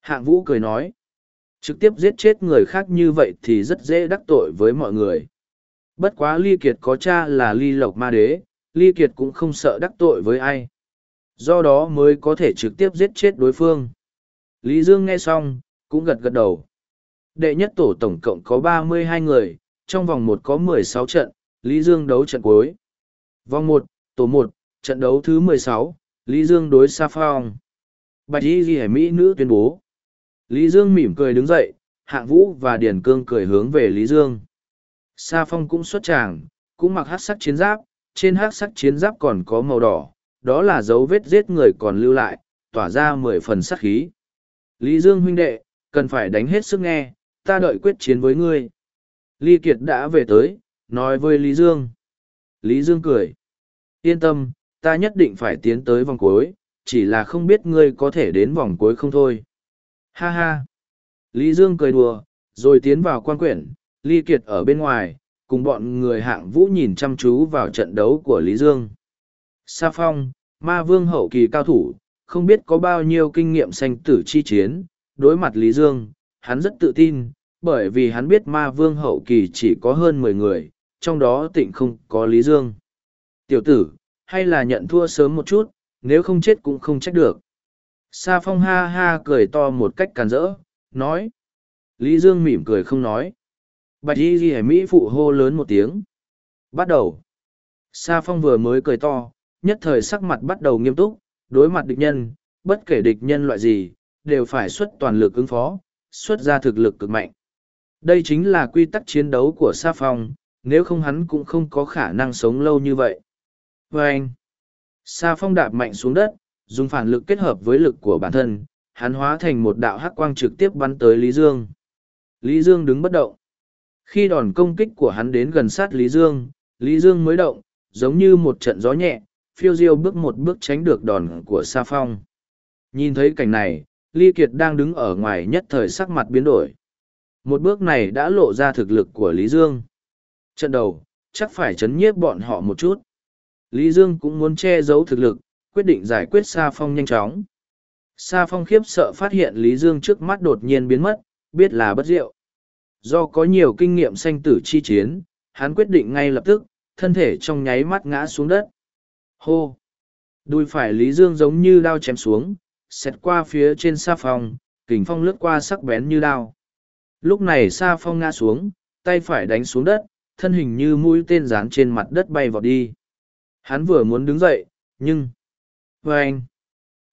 Hạng vũ cười nói. Trực tiếp giết chết người khác như vậy thì rất dễ đắc tội với mọi người. Bất quá ly kiệt có cha là ly lộc ma đế, ly kiệt cũng không sợ đắc tội với ai. Do đó mới có thể trực tiếp giết chết đối phương. Lý Dương nghe xong, cũng gật gật đầu. Đệ nhất tổ tổng cộng có ba mươi hai người, trong vòng một có mười sáu trận, Lý Dương đấu trận cuối. Vòng một, tổ một, trận đấu thứ mười sáu, Lý Dương đối Sa Phong. Bạch Y Ghi Mỹ nữ tuyên bố. Lý Dương mỉm cười đứng dậy, Hạng Vũ và Điền Cương cười hướng về Lý Dương. Sa Phong cũng xuất tràng, cũng mặc hát sắc chiến giáp, trên hát sắc chiến giáp còn có màu đỏ, đó là dấu vết giết người còn lưu lại, tỏa ra mười phần sắc khí. Lý Dương huynh đệ, cần phải đánh hết sức nghe, ta đợi quyết chiến với ngươi. Lý Kiệt đã về tới, nói với Lý Dương. Lý Dương cười. Yên tâm, ta nhất định phải tiến tới vòng cuối, chỉ là không biết ngươi có thể đến vòng cuối không thôi. Ha ha! Lý Dương cười đùa, rồi tiến vào quan quyển, Lý Kiệt ở bên ngoài, cùng bọn người hạng vũ nhìn chăm chú vào trận đấu của Lý Dương. Sa Phong, ma vương hậu kỳ cao thủ, không biết có bao nhiêu kinh nghiệm sanh tử chi chiến, đối mặt Lý Dương, hắn rất tự tin, bởi vì hắn biết ma vương hậu kỳ chỉ có hơn mười người, trong đó tịnh không có Lý Dương. Tiểu tử, hay là nhận thua sớm một chút, nếu không chết cũng không trách được. Sa Phong ha ha cười to một cách càn rỡ, nói. Lý Dương mỉm cười không nói. Bạch y ghi Mỹ phụ hô lớn một tiếng. Bắt đầu. Sa Phong vừa mới cười to, nhất thời sắc mặt bắt đầu nghiêm túc, đối mặt địch nhân, bất kể địch nhân loại gì, đều phải xuất toàn lực ứng phó, xuất ra thực lực cực mạnh. Đây chính là quy tắc chiến đấu của Sa Phong, nếu không hắn cũng không có khả năng sống lâu như vậy. Và anh, Sa Phong đạp mạnh xuống đất, dùng phản lực kết hợp với lực của bản thân, hắn hóa thành một đạo hắc quang trực tiếp bắn tới Lý Dương. Lý Dương đứng bất động. Khi đòn công kích của hắn đến gần sát Lý Dương, Lý Dương mới động, giống như một trận gió nhẹ, phiêu diêu bước một bước tránh được đòn của Sa Phong. Nhìn thấy cảnh này, Ly Kiệt đang đứng ở ngoài nhất thời sắc mặt biến đổi. Một bước này đã lộ ra thực lực của Lý Dương. Trận đầu, chắc phải chấn nhiếp bọn họ một chút. Lý Dương cũng muốn che giấu thực lực, quyết định giải quyết Sa Phong nhanh chóng. Sa Phong khiếp sợ phát hiện Lý Dương trước mắt đột nhiên biến mất, biết là bất diệu. Do có nhiều kinh nghiệm sanh tử chi chiến, hắn quyết định ngay lập tức, thân thể trong nháy mắt ngã xuống đất. Hô! Đùi phải Lý Dương giống như đao chém xuống, xẹt qua phía trên Sa Phong, kình phong lướt qua sắc bén như đao. Lúc này Sa Phong ngã xuống, tay phải đánh xuống đất, thân hình như mũi tên dán trên mặt đất bay vọt đi. Hắn vừa muốn đứng dậy, nhưng... Vâng!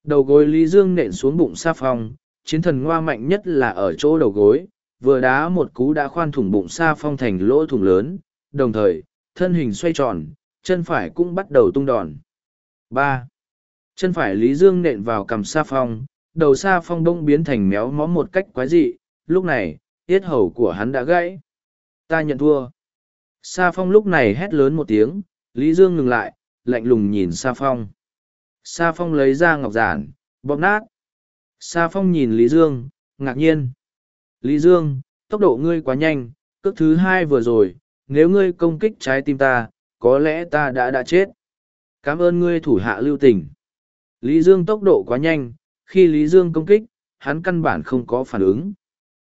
Đầu gối Lý Dương nện xuống bụng Sa Phong, chiến thần ngoa mạnh nhất là ở chỗ đầu gối, vừa đá một cú đã khoan thủng bụng Sa Phong thành lỗ thủng lớn, đồng thời, thân hình xoay tròn, chân phải cũng bắt đầu tung đòn. ba Chân phải Lý Dương nện vào cầm Sa Phong, đầu Sa Phong đông biến thành méo mó một cách quái dị, lúc này, tiết hầu của hắn đã gãy. Ta nhận thua. Sa Phong lúc này hét lớn một tiếng, Lý Dương ngừng lại, lạnh lùng nhìn Sa Phong. Sa Phong lấy ra ngọc giản, bóp nát. Sa Phong nhìn Lý Dương, ngạc nhiên. Lý Dương, tốc độ ngươi quá nhanh, cước thứ hai vừa rồi, nếu ngươi công kích trái tim ta, có lẽ ta đã đã chết. Cảm ơn ngươi thủ hạ lưu tình. Lý Dương tốc độ quá nhanh, khi Lý Dương công kích, hắn căn bản không có phản ứng.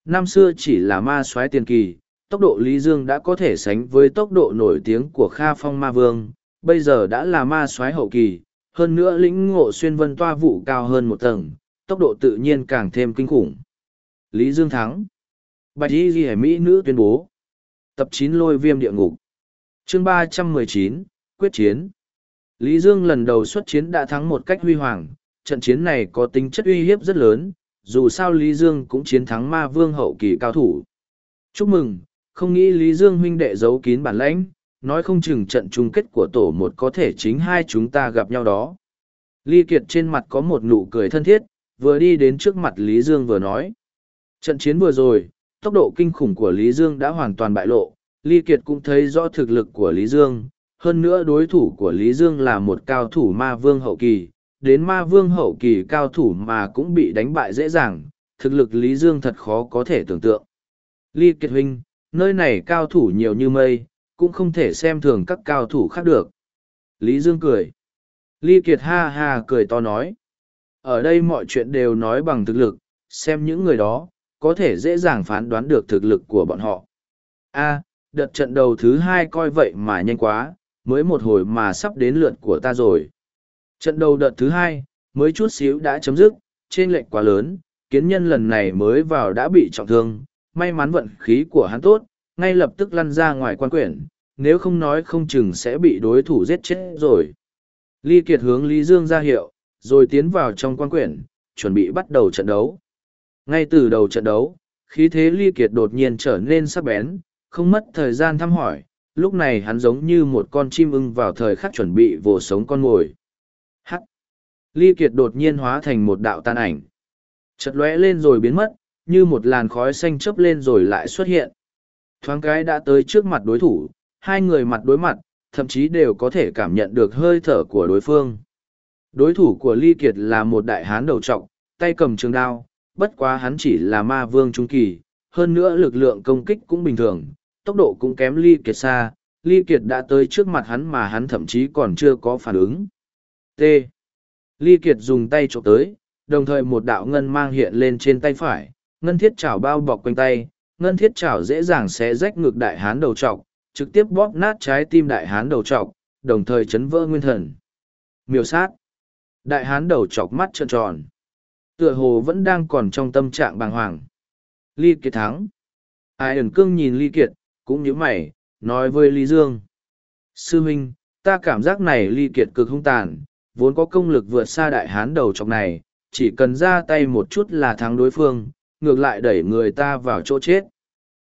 Năm xưa chỉ là ma soái tiền kỳ, tốc độ Lý Dương đã có thể sánh với tốc độ nổi tiếng của Kha Phong Ma Vương, bây giờ đã là ma soái hậu kỳ, hơn nữa lĩnh ngộ xuyên vân toa vụ cao hơn một tầng, tốc độ tự nhiên càng thêm kinh khủng. Lý Dương thắng. Bạch Y Ghi Mỹ nữ tuyên bố. Tập chín lôi viêm địa ngục. chương ba trăm mười chín quyết chiến. Lý Dương lần đầu xuất chiến đã thắng một cách huy hoàng, trận chiến này có tính chất uy hiếp rất lớn, dù sao Lý Dương cũng chiến thắng ma vương hậu kỳ cao thủ. Chúc mừng, không nghĩ Lý Dương huynh đệ giấu kín bản lãnh, nói không chừng trận chung kết của tổ một có thể chính hai chúng ta gặp nhau đó. Ly Kiệt trên mặt có một nụ cười thân thiết, vừa đi đến trước mặt Lý Dương vừa nói. Trận chiến vừa rồi, tốc độ kinh khủng của Lý Dương đã hoàn toàn bại lộ, Ly Kiệt cũng thấy rõ thực lực của Lý Dương, hơn nữa đối thủ của Lý Dương là một cao thủ ma vương hậu kỳ, đến ma vương hậu kỳ cao thủ mà cũng bị đánh bại dễ dàng, thực lực Lý Dương thật khó có thể tưởng tượng. Ly Kiệt Huynh, nơi này cao thủ nhiều như mây, cũng không thể xem thường các cao thủ khác được. Lý Dương cười. Ly Kiệt ha ha cười to nói. Ở đây mọi chuyện đều nói bằng thực lực, xem những người đó, có thể dễ dàng phán đoán được thực lực của bọn họ. A, đợt trận đầu thứ hai coi vậy mà nhanh quá, mới một hồi mà sắp đến lượt của ta rồi. Trận đầu đợt thứ hai, mới chút xíu đã chấm dứt, trên lệnh quá lớn, kiến nhân lần này mới vào đã bị trọng thương, may mắn vận khí của hắn tốt, ngay lập tức lăn ra ngoài quan quyển, nếu không nói không chừng sẽ bị đối thủ giết chết rồi. Ly Kiệt hướng Lý Dương ra hiệu, rồi tiến vào trong quan quyển, chuẩn bị bắt đầu trận đấu. Ngay từ đầu trận đấu, khí thế Ly Kiệt đột nhiên trở nên sắc bén, không mất thời gian thăm hỏi, lúc này hắn giống như một con chim ưng vào thời khắc chuẩn bị vồ sống con mồi. Hắc! Ly Kiệt đột nhiên hóa thành một đạo tan ảnh. Chật lóe lên rồi biến mất, như một làn khói xanh chớp lên rồi lại xuất hiện. Thoáng cái đã tới trước mặt đối thủ, hai người mặt đối mặt, thậm chí đều có thể cảm nhận được hơi thở của đối phương. Đối thủ của Ly Kiệt là một đại hán đầu trọng, tay cầm trường đao, bất quá hắn chỉ là ma vương trung kỳ, hơn nữa lực lượng công kích cũng bình thường, tốc độ cũng kém ly kiệt xa, ly kiệt đã tới trước mặt hắn mà hắn thậm chí còn chưa có phản ứng. T. Ly kiệt dùng tay trộm tới, đồng thời một đạo ngân mang hiện lên trên tay phải, ngân thiết chảo bao bọc quanh tay, ngân thiết chảo dễ dàng xé rách ngực đại hán đầu trọc, trực tiếp bóp nát trái tim đại hán đầu trọc, đồng thời chấn vỡ nguyên thần. Miêu sát. Đại hán đầu trọc mắt trợn tròn. Tựa hồ vẫn đang còn trong tâm trạng bàng hoàng. Ly Kiệt thắng. Ai ẩn cương nhìn Ly Kiệt, cũng như mày, nói với Ly Dương. Sư huynh, ta cảm giác này Ly Kiệt cực hung tàn, vốn có công lực vượt xa đại hán đầu trọc này, chỉ cần ra tay một chút là thắng đối phương, ngược lại đẩy người ta vào chỗ chết.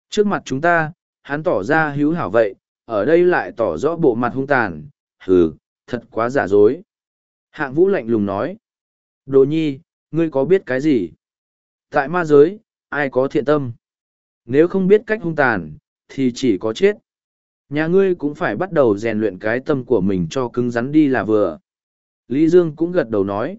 Trước mặt chúng ta, hắn tỏ ra hữu hảo vậy, ở đây lại tỏ rõ bộ mặt hung tàn, hừ, thật quá giả dối. Hạng vũ lạnh lùng nói. Đồ nhi, ngươi có biết cái gì? Tại ma giới, ai có thiện tâm? Nếu không biết cách hung tàn, thì chỉ có chết. Nhà ngươi cũng phải bắt đầu rèn luyện cái tâm của mình cho cứng rắn đi là vừa. Lý Dương cũng gật đầu nói.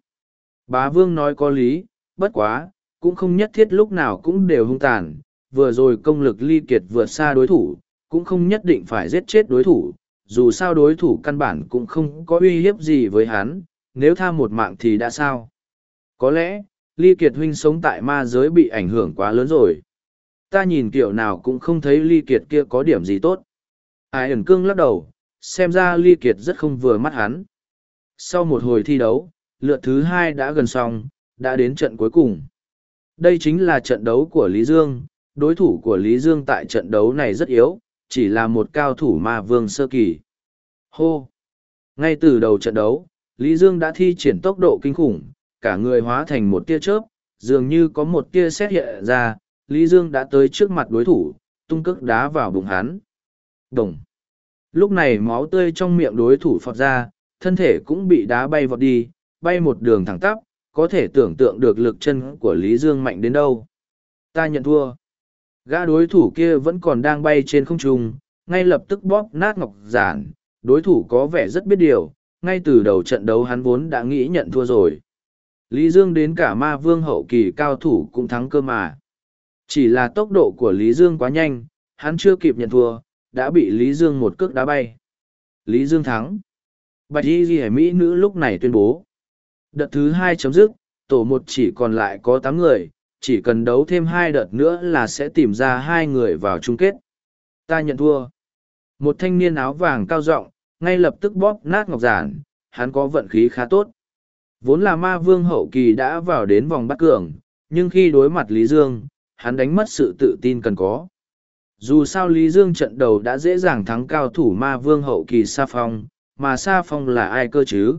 Bá Vương nói có lý, bất quá, cũng không nhất thiết lúc nào cũng đều hung tàn. Vừa rồi công lực ly kiệt vượt xa đối thủ, cũng không nhất định phải giết chết đối thủ. Dù sao đối thủ căn bản cũng không có uy hiếp gì với hắn, nếu tha một mạng thì đã sao? Có lẽ, ly kiệt huynh sống tại ma giới bị ảnh hưởng quá lớn rồi. Ta nhìn kiểu nào cũng không thấy ly kiệt kia có điểm gì tốt. Ai ẩn cương lắc đầu, xem ra ly kiệt rất không vừa mắt hắn. Sau một hồi thi đấu, lượt thứ hai đã gần xong, đã đến trận cuối cùng. Đây chính là trận đấu của Lý Dương, đối thủ của Lý Dương tại trận đấu này rất yếu, chỉ là một cao thủ ma vương sơ kỳ. Hô! Ngay từ đầu trận đấu, Lý Dương đã thi triển tốc độ kinh khủng, cả người hóa thành một tia chớp, dường như có một tia xét hiện ra, Lý Dương đã tới trước mặt đối thủ, tung cước đá vào bụng hắn. Đồng! Lúc này máu tươi trong miệng đối thủ phọt ra, thân thể cũng bị đá bay vọt đi, bay một đường thẳng tắp, có thể tưởng tượng được lực chân của Lý Dương mạnh đến đâu. Ta nhận thua. Gã đối thủ kia vẫn còn đang bay trên không trung, ngay lập tức bóp nát ngọc giản, đối thủ có vẻ rất biết điều, ngay từ đầu trận đấu hắn vốn đã nghĩ nhận thua rồi. Lý Dương đến cả ma vương hậu kỳ cao thủ cũng thắng cơ mà. Chỉ là tốc độ của Lý Dương quá nhanh, hắn chưa kịp nhận thua, đã bị Lý Dương một cước đá bay. Lý Dương thắng. Bạch Y Ghi Mỹ nữ lúc này tuyên bố. Đợt thứ hai chấm dứt, tổ một chỉ còn lại có tám người, chỉ cần đấu thêm hai đợt nữa là sẽ tìm ra hai người vào chung kết. Ta nhận thua. Một thanh niên áo vàng cao rộng, ngay lập tức bóp nát ngọc giản, hắn có vận khí khá tốt. Vốn là ma vương hậu kỳ đã vào đến vòng bắt cường, nhưng khi đối mặt Lý Dương, hắn đánh mất sự tự tin cần có. Dù sao Lý Dương trận đầu đã dễ dàng thắng cao thủ ma vương hậu kỳ Sa Phong, mà Sa Phong là ai cơ chứ?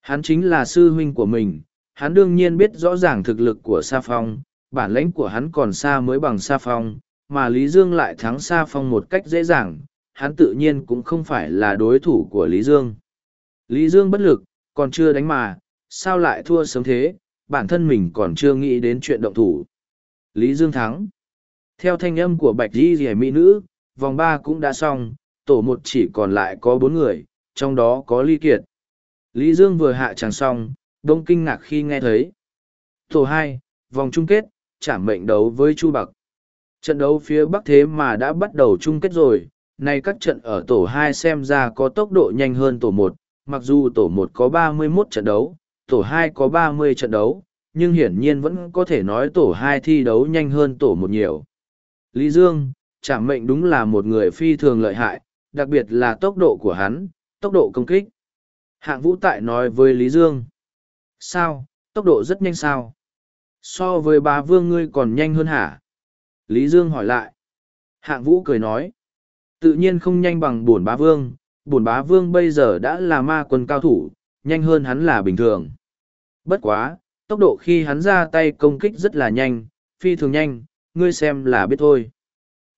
Hắn chính là sư huynh của mình, hắn đương nhiên biết rõ ràng thực lực của Sa Phong, bản lãnh của hắn còn xa mới bằng Sa Phong, mà Lý Dương lại thắng Sa Phong một cách dễ dàng, hắn tự nhiên cũng không phải là đối thủ của Lý Dương. Lý Dương bất lực, còn chưa đánh mà, sao lại thua sớm thế, bản thân mình còn chưa nghĩ đến chuyện động thủ. Lý Dương thắng. Theo thanh âm của Bạch Di Dẻ Mỹ Nữ, vòng ba cũng đã xong, tổ một chỉ còn lại có bốn người, trong đó có Ly Kiệt. Lý Dương vừa hạ tràng xong, đông kinh ngạc khi nghe thấy. Tổ hai, vòng chung kết, trả mệnh đấu với Chu Bạc. Trận đấu phía Bắc thế mà đã bắt đầu chung kết rồi, nay các trận ở tổ hai xem ra có tốc độ nhanh hơn tổ một. mặc dù tổ một có 31 trận đấu, tổ hai có 30 trận đấu, nhưng hiển nhiên vẫn có thể nói tổ hai thi đấu nhanh hơn tổ một nhiều. Lý Dương, trả mệnh đúng là một người phi thường lợi hại, đặc biệt là tốc độ của hắn, tốc độ công kích. Hạng vũ tại nói với Lý Dương. Sao, tốc độ rất nhanh sao? So với bá vương ngươi còn nhanh hơn hả? Lý Dương hỏi lại. Hạng vũ cười nói. Tự nhiên không nhanh bằng bổn bá vương, bổn bá vương bây giờ đã là ma quân cao thủ, nhanh hơn hắn là bình thường. Bất quá, tốc độ khi hắn ra tay công kích rất là nhanh, phi thường nhanh, ngươi xem là biết thôi.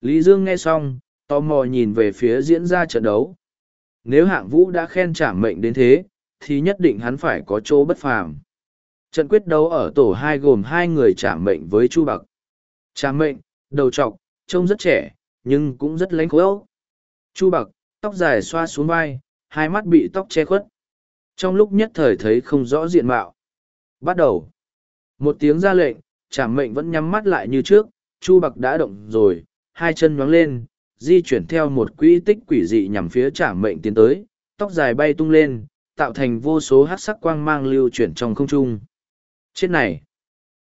Lý Dương nghe xong, tò mò nhìn về phía diễn ra trận đấu. Nếu hạng vũ đã khen trảm mệnh đến thế, thì nhất định hắn phải có chỗ bất phàm. Trận quyết đấu ở tổ hai gồm hai người trảm mệnh với Chu Bạc. Trảm mệnh, đầu trọc, trông rất trẻ, nhưng cũng rất lánh khối Chu Bạc, tóc dài xoa xuống vai, hai mắt bị tóc che khuất. Trong lúc nhất thời thấy không rõ diện mạo. Bắt đầu. Một tiếng ra lệnh, trảm mệnh vẫn nhắm mắt lại như trước, Chu Bạc đã động rồi, hai chân nhoáng lên, di chuyển theo một quỹ tích quỷ dị nhằm phía trả mệnh tiến tới, tóc dài bay tung lên, tạo thành vô số hát sắc quang mang lưu chuyển trong không trung. Chết này!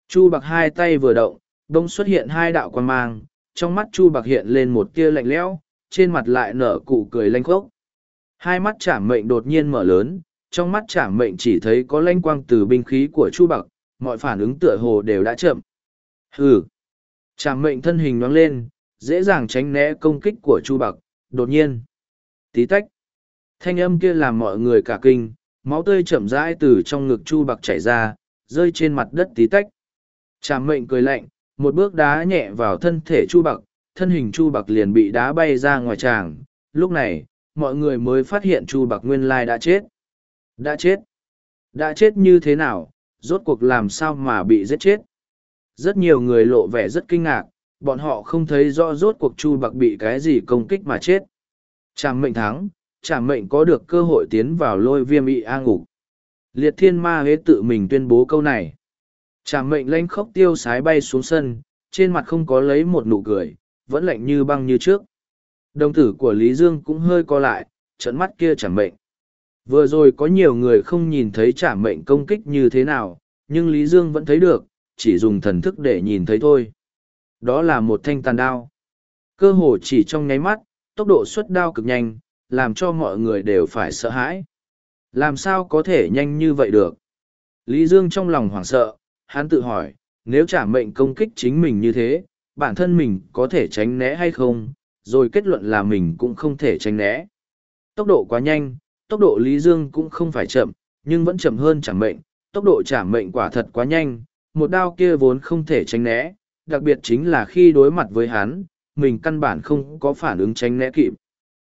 Chu bạc hai tay vừa động, đông xuất hiện hai đạo quang mang, trong mắt Chu bạc hiện lên một tia lạnh lẽo, trên mặt lại nở cụ cười lanh khốc. Hai mắt trả mệnh đột nhiên mở lớn, trong mắt trả mệnh chỉ thấy có lanh quang từ binh khí của Chu bạc, mọi phản ứng tựa hồ đều đã chậm. Hừ! Trả mệnh thân hình nhoáng lên, dễ dàng tránh né công kích của Chu bạc, đột nhiên. Tí tách! Thanh âm kia làm mọi người cả kinh, máu tươi chậm rãi từ trong ngực Chu bạc chảy ra, rơi trên mặt đất tí tách. Trảm mệnh cười lạnh, một bước đá nhẹ vào thân thể Chu bạc, thân hình Chu bạc liền bị đá bay ra ngoài tràng. Lúc này, mọi người mới phát hiện Chu bạc nguyên lai đã chết. Đã chết? Đã chết như thế nào? Rốt cuộc làm sao mà bị giết chết? Rất nhiều người lộ vẻ rất kinh ngạc, bọn họ không thấy rõ rốt cuộc Chu bạc bị cái gì công kích mà chết. Trảm mệnh thắng, trảm mệnh có được cơ hội tiến vào lôi viêm ị a ngục. Liệt thiên ma huế tự mình tuyên bố câu này. Trảm mệnh lanh khóc tiêu sái bay xuống sân, trên mặt không có lấy một nụ cười, vẫn lạnh như băng như trước. Đồng tử của Lý Dương cũng hơi co lại, trận mắt kia trảm mệnh. Vừa rồi có nhiều người không nhìn thấy trảm mệnh công kích như thế nào, nhưng Lý Dương vẫn thấy được, chỉ dùng thần thức để nhìn thấy thôi. Đó là một thanh tàn đao. Cơ hồ chỉ trong nháy mắt, tốc độ xuất đao cực nhanh, làm cho mọi người đều phải sợ hãi. Làm sao có thể nhanh như vậy được? Lý Dương trong lòng hoảng sợ, hắn tự hỏi, nếu trả mệnh công kích chính mình như thế, bản thân mình có thể tránh né hay không, rồi kết luận là mình cũng không thể tránh né. Tốc độ quá nhanh, tốc độ Lý Dương cũng không phải chậm, nhưng vẫn chậm hơn trả mệnh, tốc độ trả mệnh quả thật quá nhanh, một đao kia vốn không thể tránh né, đặc biệt chính là khi đối mặt với hắn, mình căn bản không có phản ứng tránh né kịp.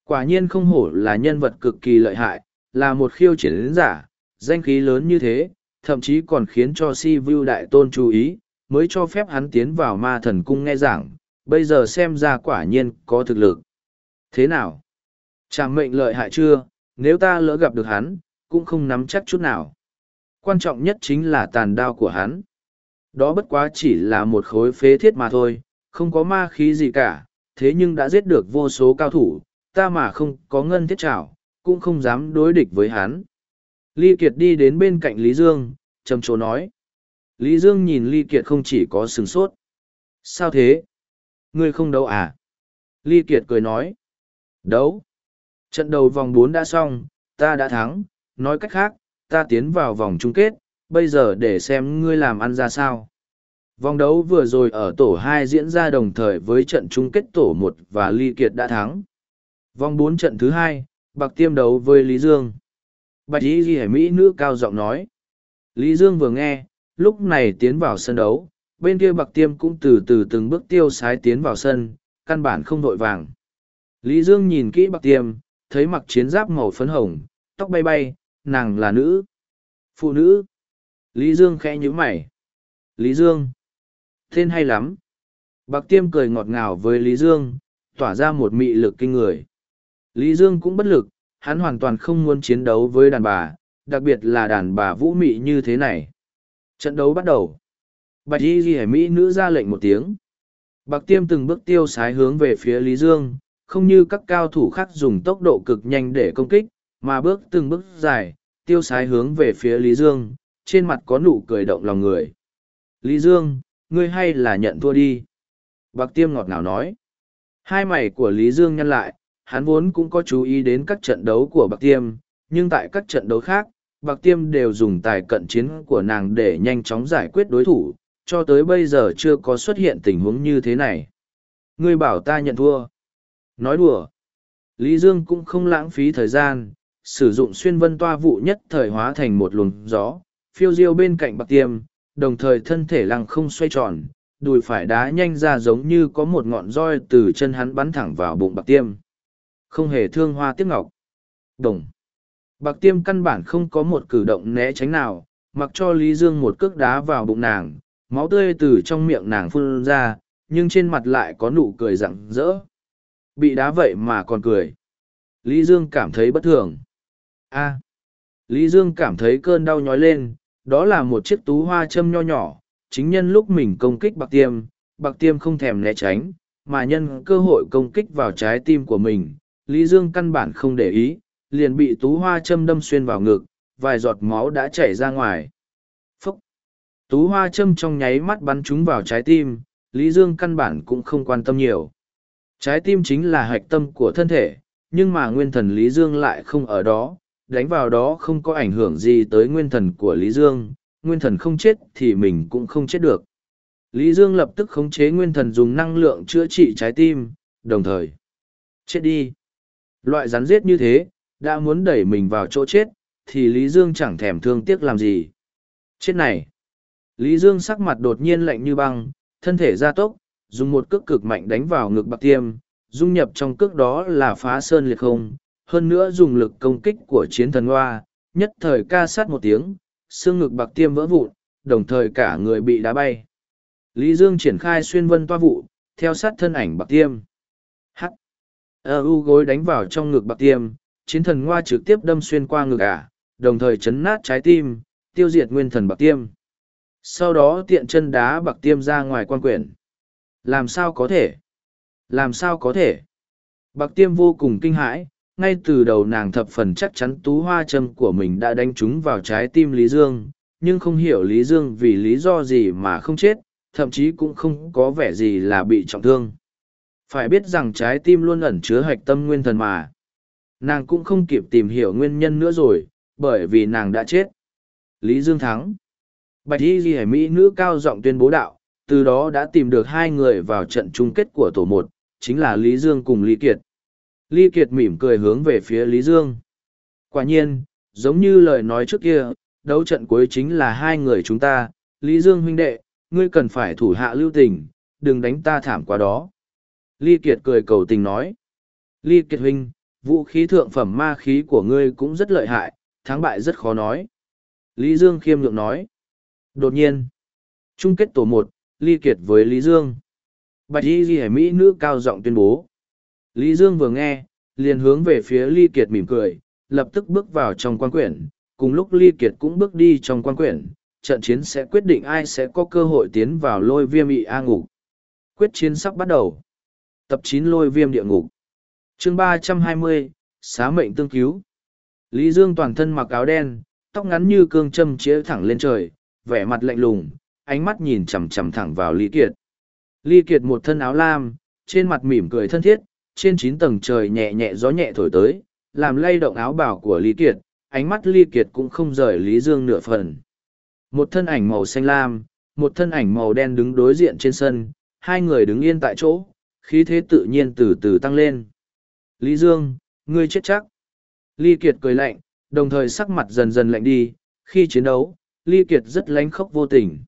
Quả nhiên không hổ là nhân vật cực kỳ lợi hại, là một khiêu chiến giả, danh khí lớn như thế, thậm chí còn khiến cho si vu đại tôn chú ý, mới cho phép hắn tiến vào ma thần cung nghe giảng, bây giờ xem ra quả nhiên có thực lực. Thế nào? Chẳng mệnh lợi hại chưa, nếu ta lỡ gặp được hắn, cũng không nắm chắc chút nào. Quan trọng nhất chính là tàn đao của hắn. Đó bất quá chỉ là một khối phế thiết mà thôi, không có ma khí gì cả, thế nhưng đã giết được vô số cao thủ, ta mà không có ngân thiết trảo, cũng không dám đối địch với hắn. Ly Kiệt đi đến bên cạnh Lý Dương, trầm trồ nói. Lý Dương nhìn Ly Kiệt không chỉ có sừng sốt. Sao thế? Ngươi không đấu à? Ly Kiệt cười nói. Đấu. Trận đầu vòng bốn đã xong, ta đã thắng, nói cách khác, ta tiến vào vòng chung kết, bây giờ để xem ngươi làm ăn ra sao. Vòng đấu vừa rồi ở tổ hai diễn ra đồng thời với trận chung kết tổ một và Ly Kiệt đã thắng. Vòng bốn trận thứ hai, Bạc Tiêm đấu với Lý Dương. Bạch Y Ghi Mỹ nữ cao giọng nói. Lý Dương vừa nghe, lúc này tiến vào sân đấu, bên kia Bạc Tiêm cũng từ từ từng bước tiêu sái tiến vào sân, căn bản không vội vàng. Lý Dương nhìn kỹ Bạc Tiêm, thấy mặc chiến giáp màu phấn hồng, tóc bay bay, nàng là nữ. Phụ nữ. Lý Dương khẽ nhíu mày. Lý Dương. Tên hay lắm. Bạc Tiêm cười ngọt ngào với Lý Dương, tỏa ra một mị lực kinh người. Lý Dương cũng bất lực, hắn hoàn toàn không muốn chiến đấu với đàn bà, đặc biệt là đàn bà vũ mị như thế này. Trận đấu bắt đầu. Bạch y ghi Mỹ nữ ra lệnh một tiếng. Bạc tiêm từng bước tiêu sái hướng về phía Lý Dương, không như các cao thủ khác dùng tốc độ cực nhanh để công kích, mà bước từng bước dài, tiêu sái hướng về phía Lý Dương, trên mặt có nụ cười động lòng người. Lý Dương, ngươi hay là nhận thua đi. Bạc tiêm ngọt ngào nói. Hai mày của Lý Dương nhăn lại, hắn vốn cũng có chú ý đến các trận đấu của Bạc Tiêm, nhưng tại các trận đấu khác, Bạc Tiêm đều dùng tài cận chiến của nàng để nhanh chóng giải quyết đối thủ, cho tới bây giờ chưa có xuất hiện tình huống như thế này. Ngươi bảo ta nhận thua. Nói đùa. Lý Dương cũng không lãng phí thời gian, sử dụng xuyên vân toa vụ nhất thời hóa thành một luồng gió, phiêu diêu bên cạnh Bạc Tiêm, đồng thời thân thể lăng không xoay tròn, đùi phải đá nhanh ra giống như có một ngọn roi từ chân hắn bắn thẳng vào bụng Bạc Tiêm. Không hề thương hoa tiếc ngọc. Đồng. Bạc tiêm căn bản không có một cử động né tránh nào, mặc cho Lý Dương một cước đá vào bụng nàng, máu tươi từ trong miệng nàng phun ra, nhưng trên mặt lại có nụ cười rặng rỡ. Bị đá vậy mà còn cười. Lý Dương cảm thấy bất thường. a Lý Dương cảm thấy cơn đau nhói lên, đó là một chiếc tú hoa châm nho nhỏ, chính nhân lúc mình công kích bạc tiêm, bạc tiêm không thèm né tránh, mà nhân cơ hội công kích vào trái tim của mình. Lý Dương căn bản không để ý, liền bị tú hoa châm đâm xuyên vào ngực, vài giọt máu đã chảy ra ngoài. Phúc! Tú hoa châm trong nháy mắt bắn trúng vào trái tim, Lý Dương căn bản cũng không quan tâm nhiều. Trái tim chính là hạch tâm của thân thể, nhưng mà nguyên thần Lý Dương lại không ở đó, đánh vào đó không có ảnh hưởng gì tới nguyên thần của Lý Dương, nguyên thần không chết thì mình cũng không chết được. Lý Dương lập tức khống chế nguyên thần dùng năng lượng chữa trị trái tim, đồng thời. Chết đi. Loại rắn giết như thế, đã muốn đẩy mình vào chỗ chết, thì Lý Dương chẳng thèm thương tiếc làm gì. Chết này. Lý Dương sắc mặt đột nhiên lạnh như băng, thân thể gia tốc, dùng một cước cực mạnh đánh vào ngực bạc tiêm, dung nhập trong cước đó là phá sơn liệt không, hơn nữa dùng lực công kích của chiến thần hoa, nhất thời ca sát một tiếng, xương ngực bạc tiêm vỡ vụn, đồng thời cả người bị đá bay. Lý Dương triển khai xuyên vân toa vụ, theo sát thân ảnh bạc tiêm. Hắc! Ờ u gối đánh vào trong ngực bạc tiêm, chiến thần hoa trực tiếp đâm xuyên qua ngực ả, đồng thời chấn nát trái tim, tiêu diệt nguyên thần bạc tiêm. Sau đó tiện chân đá bạc tiêm ra ngoài quan quyển. Làm sao có thể? Làm sao có thể? Bạc tiêm vô cùng kinh hãi, ngay từ đầu nàng thập phần chắc chắn tú hoa châm của mình đã đánh trúng vào trái tim Lý Dương, nhưng không hiểu Lý Dương vì lý do gì mà không chết, thậm chí cũng không có vẻ gì là bị trọng thương. Phải biết rằng trái tim luôn ẩn chứa hạch tâm nguyên thần mà. Nàng cũng không kịp tìm hiểu nguyên nhân nữa rồi, bởi vì nàng đã chết. Lý Dương thắng. Bạch Y Ghi Mỹ nữ cao giọng tuyên bố đạo, từ đó đã tìm được hai người vào trận chung kết của tổ một, chính là Lý Dương cùng Lý Kiệt. Ly Kiệt mỉm cười hướng về phía Lý Dương. Quả nhiên, giống như lời nói trước kia, đấu trận cuối chính là hai người chúng ta, Lý Dương huynh đệ, ngươi cần phải thủ hạ lưu tình, đừng đánh ta thảm quá đó. Ly Kiệt cười cầu tình nói. Ly Kiệt huynh, vũ khí thượng phẩm ma khí của ngươi cũng rất lợi hại, thắng bại rất khó nói. Lý Dương khiêm nhượng nói. Đột nhiên, chung kết tổ một, Ly Kiệt với Lý Dương. Bạch Y Ghi Mỹ nữ cao giọng tuyên bố. Lý Dương vừa nghe, liền hướng về phía Lý Kiệt mỉm cười, lập tức bước vào trong quan quyển. Cùng lúc Lý Kiệt cũng bước đi trong quan quyển, trận chiến sẽ quyết định ai sẽ có cơ hội tiến vào lôi viêm ị A ngục. Quyết chiến sắp bắt đầu. Tập chín lôi viêm địa ngục. chương ba trăm hai mươi, xá mệnh tương cứu. Lý Dương toàn thân mặc áo đen, tóc ngắn như cương châm chĩa thẳng lên trời, vẻ mặt lạnh lùng, ánh mắt nhìn chằm chằm thẳng vào Lý Kiệt. Lý Kiệt một thân áo lam, trên mặt mỉm cười thân thiết, trên chín tầng trời nhẹ nhẹ gió nhẹ thổi tới, làm lay động áo bào của Lý Kiệt, ánh mắt Lý Kiệt cũng không rời Lý Dương nửa phần. Một thân ảnh màu xanh lam, một thân ảnh màu đen đứng đối diện trên sân, hai người đứng yên tại chỗ, khí thế tự nhiên từ từ tăng lên. Lý Dương, ngươi chết chắc. Lý Kiệt cười lạnh, đồng thời sắc mặt dần dần lạnh đi, khi chiến đấu, Lý Kiệt rất lánh khóc vô tình.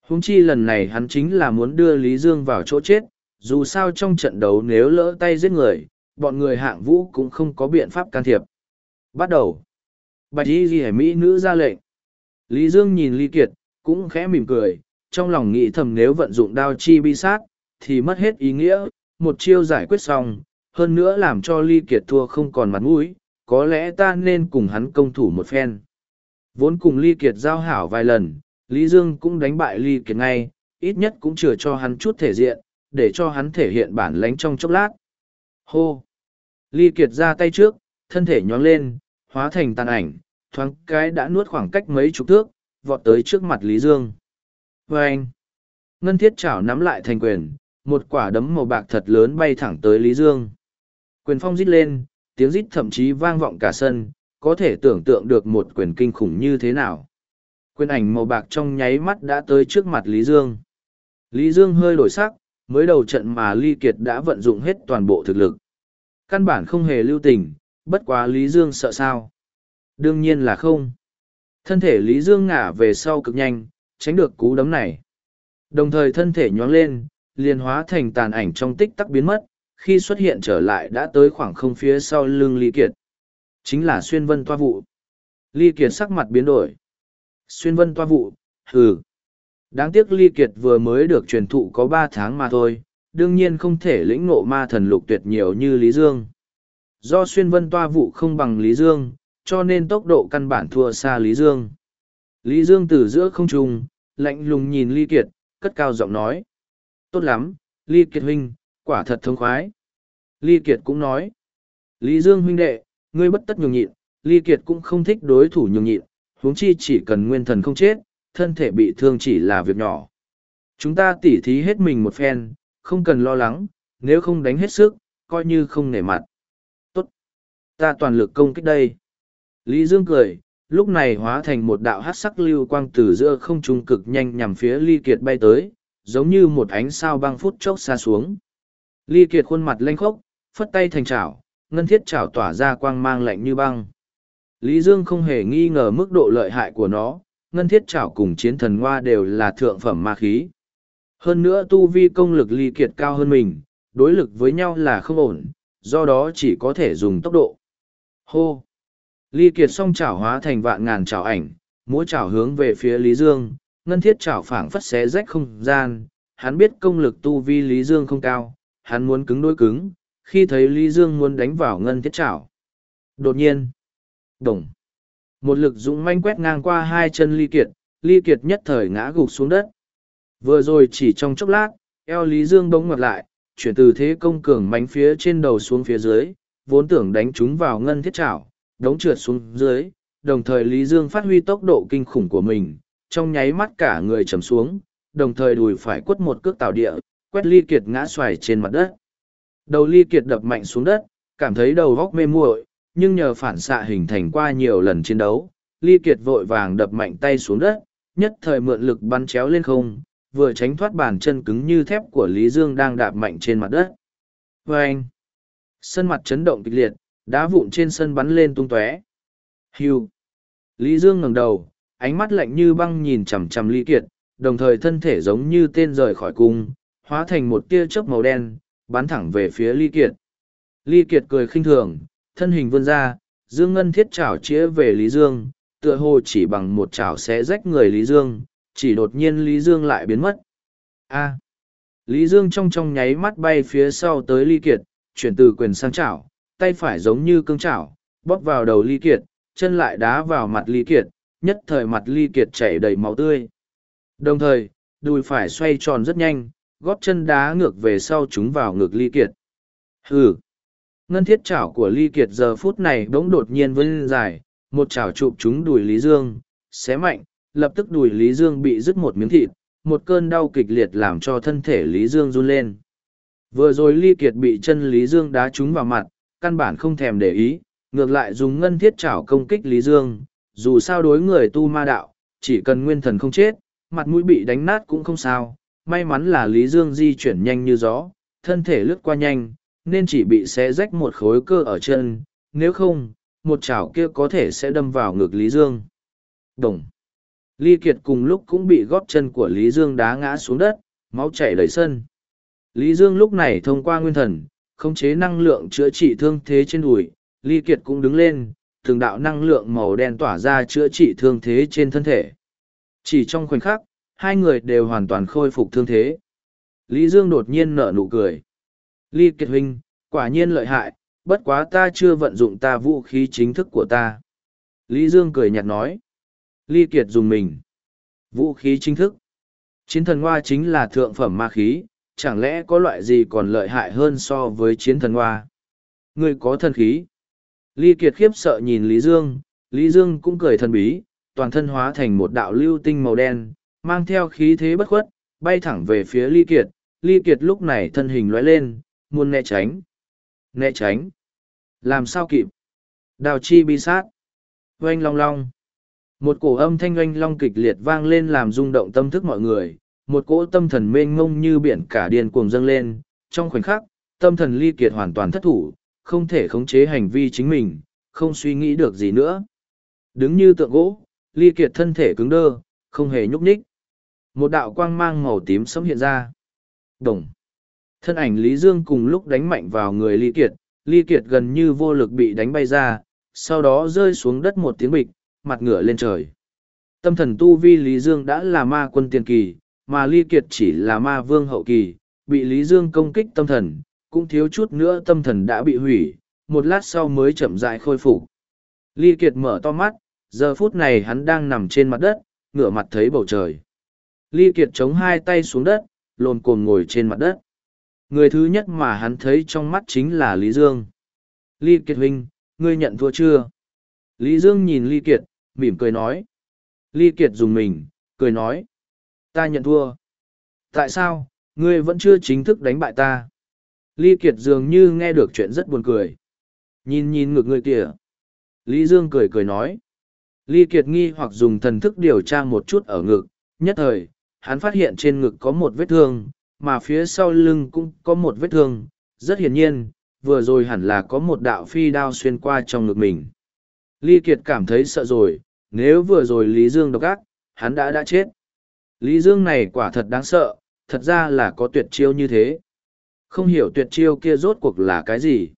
Húng chi lần này hắn chính là muốn đưa Lý Dương vào chỗ chết, dù sao trong trận đấu nếu lỡ tay giết người, bọn người hạng vũ cũng không có biện pháp can thiệp. Bắt đầu. Bạch y ghi Mỹ nữ ra lệnh. Lý Dương nhìn Lý Kiệt, cũng khẽ mỉm cười, trong lòng nghĩ thầm nếu vận dụng đao chi bi sát, thì mất hết ý nghĩa, một chiêu giải quyết xong, hơn nữa làm cho Lý Kiệt thua không còn mặt mũi, có lẽ ta nên cùng hắn công thủ một phen. Vốn cùng Lý Kiệt giao hảo vài lần, Lý Dương cũng đánh bại Lý Kiệt ngay, ít nhất cũng chừa cho hắn chút thể diện, để cho hắn thể hiện bản lánh trong chốc lát. Hô! Lý Kiệt ra tay trước, thân thể nhóng lên, hóa thành tàn ảnh, thoáng cái đã nuốt khoảng cách mấy chục thước, vọt tới trước mặt Lý Dương. Và anh! Ngân thiết chảo nắm lại thành quyền, một quả đấm màu bạc thật lớn bay thẳng tới Lý Dương. Quyền phong rít lên, tiếng rít thậm chí vang vọng cả sân, có thể tưởng tượng được một quyền kinh khủng như thế nào. Quyền ảnh màu bạc trong nháy mắt đã tới trước mặt Lý Dương. Lý Dương hơi đổi sắc, mới đầu trận mà Ly Kiệt đã vận dụng hết toàn bộ thực lực. Căn bản không hề lưu tình, bất quá Lý Dương sợ sao. Đương nhiên là không. Thân thể Lý Dương ngả về sau cực nhanh, tránh được cú đấm này. Đồng thời thân thể nhoáng lên, liền hóa thành tàn ảnh trong tích tắc biến mất, khi xuất hiện trở lại đã tới khoảng không phía sau lưng Ly Kiệt. Chính là xuyên vân toa vụ. Ly Kiệt sắc mặt biến đổi. Xuyên vân toa vụ, hừ. Đáng tiếc Ly Kiệt vừa mới được truyền thụ có ba tháng mà thôi, đương nhiên không thể lĩnh ngộ ma thần lục tuyệt nhiều như Lý Dương. Do xuyên vân toa vụ không bằng Lý Dương, cho nên tốc độ căn bản thua xa Lý Dương. Lý Dương từ giữa không trung, lạnh lùng nhìn Ly Kiệt, cất cao giọng nói. Tốt lắm, Ly Kiệt huynh, Quả thật thông khoái. Ly Kiệt cũng nói. Lý Dương huynh đệ, ngươi bất tất nhường nhịn, Ly Kiệt cũng không thích đối thủ nhường nhịn, huống chi chỉ cần nguyên thần không chết, thân thể bị thương chỉ là việc nhỏ. Chúng ta tỉ thí hết mình một phen, không cần lo lắng, nếu không đánh hết sức, coi như không nể mặt. Tốt! Ta toàn lực công kích đây. Lý Dương cười, lúc này hóa thành một đạo hát sắc lưu quang từ giữa không trung cực nhanh nhằm phía Ly Kiệt bay tới, giống như một ánh sao băng phút chốc xa xuống. Ly Kiệt khuôn mặt lênh khốc, phất tay thành chảo, ngân thiết chảo tỏa ra quang mang lạnh như băng. Lý Dương không hề nghi ngờ mức độ lợi hại của nó, ngân thiết trảo cùng chiến thần hoa đều là thượng phẩm ma khí. Hơn nữa tu vi công lực ly kiệt cao hơn mình, đối lực với nhau là không ổn, do đó chỉ có thể dùng tốc độ. Hô! Ly kiệt song chảo hóa thành vạn ngàn chảo ảnh, mỗi chảo hướng về phía Lý Dương, ngân thiết trảo phảng phất xé rách không gian, hắn biết công lực tu vi Lý Dương không cao, hắn muốn cứng đối cứng, khi thấy Lý Dương muốn đánh vào ngân thiết trảo. Đột nhiên, đồng, một lực dũng manh quét ngang qua hai chân Ly Kiệt, Ly Kiệt nhất thời ngã gục xuống đất. Vừa rồi chỉ trong chốc lát, eo Lý Dương bỗng ngoặt lại, chuyển từ thế công cường mánh phía trên đầu xuống phía dưới, vốn tưởng đánh chúng vào ngân thiết chảo, đống trượt xuống dưới, đồng thời Lý Dương phát huy tốc độ kinh khủng của mình, trong nháy mắt cả người trầm xuống, đồng thời đùi phải quất một cước tạo địa, quét Ly Kiệt ngã xoài trên mặt đất. Đầu Ly Kiệt đập mạnh xuống đất, cảm thấy đầu góc mê muội, nhưng nhờ phản xạ hình thành qua nhiều lần chiến đấu, Ly Kiệt vội vàng đập mạnh tay xuống đất, nhất thời mượn lực bắn chéo lên không, vừa tránh thoát bàn chân cứng như thép của Lý Dương đang đạp mạnh trên mặt đất. Và anh, sân mặt chấn động kịch liệt, đá vụn trên sân bắn lên tung tóe. Hưu. Lý Dương ngẩng đầu, ánh mắt lạnh như băng nhìn chằm chằm Lý Kiệt, đồng thời thân thể giống như tên rời khỏi cung, hóa thành một tia chớp màu đen, bắn thẳng về phía Lý Kiệt. Lý Kiệt cười khinh thường, thân hình vươn ra, Dương Ngân thiết chảo chĩa về Lý Dương, tựa hồ chỉ bằng một chảo sẽ rách người Lý Dương, chỉ đột nhiên Lý Dương lại biến mất. A. Lý Dương trong trong nháy mắt bay phía sau tới Ly Kiệt, chuyển từ quyền sang chảo, tay phải giống như cương chảo, bóp vào đầu Ly Kiệt, chân lại đá vào mặt Ly Kiệt, nhất thời mặt Ly Kiệt chảy đầy máu tươi. Đồng thời, đùi phải xoay tròn rất nhanh, góp chân đá ngược về sau chúng vào ngực Ly Kiệt. Hừ! Ngân thiết chảo của Ly Kiệt giờ phút này bỗng đột nhiên vươn dài, một chảo chụp chúng đùi Lý Dương, xé mạnh, lập tức đùi Lý Dương bị rứt một miếng thịt, một cơn đau kịch liệt làm cho thân thể Lý Dương run lên. Vừa rồi Ly Kiệt bị chân Lý Dương đá trúng vào mặt, căn bản không thèm để ý, ngược lại dùng ngân thiết chảo công kích Lý Dương, dù sao đối người tu ma đạo, chỉ cần nguyên thần không chết, mặt mũi bị đánh nát cũng không sao. May mắn là Lý Dương di chuyển nhanh như gió, thân thể lướt qua nhanh, nên chỉ bị xé rách một khối cơ ở chân, nếu không, một chảo kia có thể sẽ đâm vào ngực Lý Dương. Đồng. Ly Kiệt cùng lúc cũng bị gót chân của Lý Dương đá ngã xuống đất, máu chảy đầy sân. Lý Dương lúc này thông qua nguyên thần, khống chế năng lượng chữa trị thương thế trên đùi, Ly Kiệt cũng đứng lên, từng đạo năng lượng màu đen tỏa ra chữa trị thương thế trên thân thể. Chỉ trong khoảnh khắc, hai người đều hoàn toàn khôi phục thương thế. Lý Dương đột nhiên nở nụ cười. Ly Kiệt huynh, quả nhiên lợi hại, bất quá ta chưa vận dụng ta vũ khí chính thức của ta. Lý Dương cười nhạt nói. Ly Kiệt dùng mình. Vũ khí chính thức. Chiến thần hoa chính là thượng phẩm ma khí, chẳng lẽ có loại gì còn lợi hại hơn so với chiến thần hoa? Ngươi có thần khí. Ly Kiệt khiếp sợ nhìn Lý Dương, Lý Dương cũng cười thần bí, toàn thân hóa thành một đạo lưu tinh màu đen, mang theo khí thế bất khuất, bay thẳng về phía Ly Kiệt. Ly Kiệt lúc này thân hình lóe lên, muốn né tránh. Né tránh. Làm sao kịp? Đào chi bi sát. Oanh long long. Một cổ âm thanh oanh long kịch liệt vang lên làm rung động tâm thức mọi người, một cỗ tâm thần mênh mông như biển cả điên cuồng dâng lên, trong khoảnh khắc, tâm thần ly kiệt hoàn toàn thất thủ, không thể khống chế hành vi chính mình, không suy nghĩ được gì nữa. Đứng như tượng gỗ, ly kiệt thân thể cứng đơ, không hề nhúc nhích. Một đạo quang mang màu tím sẫm hiện ra. Đồng. Thân ảnh Lý Dương cùng lúc đánh mạnh vào người ly kiệt, ly kiệt gần như vô lực bị đánh bay ra, sau đó rơi xuống đất một tiếng bịch, mặt ngửa lên trời. Tâm thần tu vi Lý Dương đã là ma quân tiền kỳ, mà Ly Kiệt chỉ là ma vương hậu kỳ, bị Lý Dương công kích tâm thần, cũng thiếu chút nữa tâm thần đã bị hủy, một lát sau mới chậm rãi khôi phục. Ly Kiệt mở to mắt, giờ phút này hắn đang nằm trên mặt đất, ngửa mặt thấy bầu trời. Ly Kiệt chống hai tay xuống đất, lồn cồn ngồi trên mặt đất người thứ nhất mà hắn thấy trong mắt chính là Lý Dương. Ly Kiệt huynh, ngươi nhận thua chưa? Lý Dương nhìn Ly Kiệt, mỉm cười nói. Ly Kiệt dùng mình, cười nói. Ta nhận thua. Tại sao, ngươi vẫn chưa chính thức đánh bại ta? Ly Kiệt dường như nghe được chuyện rất buồn cười. Nhìn nhìn ngược ngươi kìa. Lý Dương cười cười nói. Ly Kiệt nghi hoặc dùng thần thức điều tra một chút ở ngực, nhất thời, hắn phát hiện trên ngực có một vết thương, mà phía sau lưng cũng có một vết thương. Rất hiển nhiên, vừa rồi hẳn là có một đạo phi đao xuyên qua trong ngực mình. Ly Kiệt cảm thấy sợ rồi, nếu vừa rồi Lý Dương độc ác, hắn đã đã chết. Lý Dương này quả thật đáng sợ, thật ra là có tuyệt chiêu như thế. Không hiểu tuyệt chiêu kia rốt cuộc là cái gì.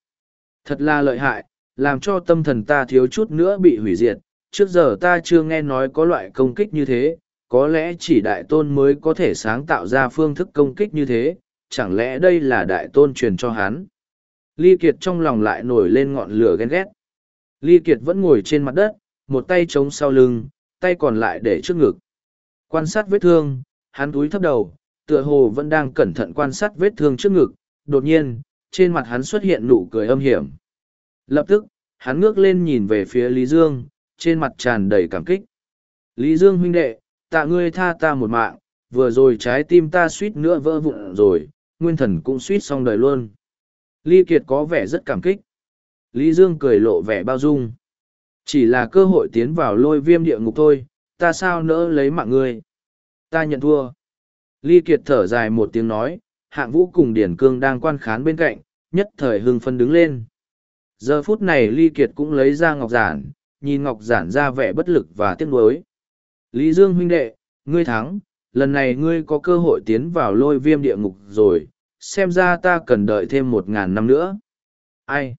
Thật là lợi hại, làm cho tâm thần ta thiếu chút nữa bị hủy diệt. Trước giờ ta chưa nghe nói có loại công kích như thế, có lẽ chỉ đại tôn mới có thể sáng tạo ra phương thức công kích như thế, chẳng lẽ đây là đại tôn truyền cho hắn. Ly Kiệt trong lòng lại nổi lên ngọn lửa ghen ghét. Ly Kiệt vẫn ngồi trên mặt đất, một tay chống sau lưng, tay còn lại để trước ngực. Quan sát vết thương, hắn túi thấp đầu, tựa hồ vẫn đang cẩn thận quan sát vết thương trước ngực, đột nhiên, trên mặt hắn xuất hiện nụ cười âm hiểm. Lập tức, hắn ngước lên nhìn về phía Lý Dương, trên mặt tràn đầy cảm kích. Lý Dương huynh đệ, tạ ngươi tha ta một mạng, vừa rồi trái tim ta suýt nữa vỡ vụn rồi, nguyên thần cũng suýt xong đời luôn. Lý Kiệt có vẻ rất cảm kích. Lý Dương cười lộ vẻ bao dung. Chỉ là cơ hội tiến vào lôi viêm địa ngục thôi, ta sao nỡ lấy mạng ngươi. Ta nhận thua. Ly Kiệt thở dài một tiếng nói, hạng vũ cùng Điển Cương đang quan khán bên cạnh, nhất thời hưng phân đứng lên. Giờ phút này Ly Kiệt cũng lấy ra ngọc giản, nhìn ngọc giản ra vẻ bất lực và tiếc nuối. Lý Dương huynh đệ, ngươi thắng, lần này ngươi có cơ hội tiến vào lôi viêm địa ngục rồi, xem ra ta cần đợi thêm một ngàn năm nữa. Ai?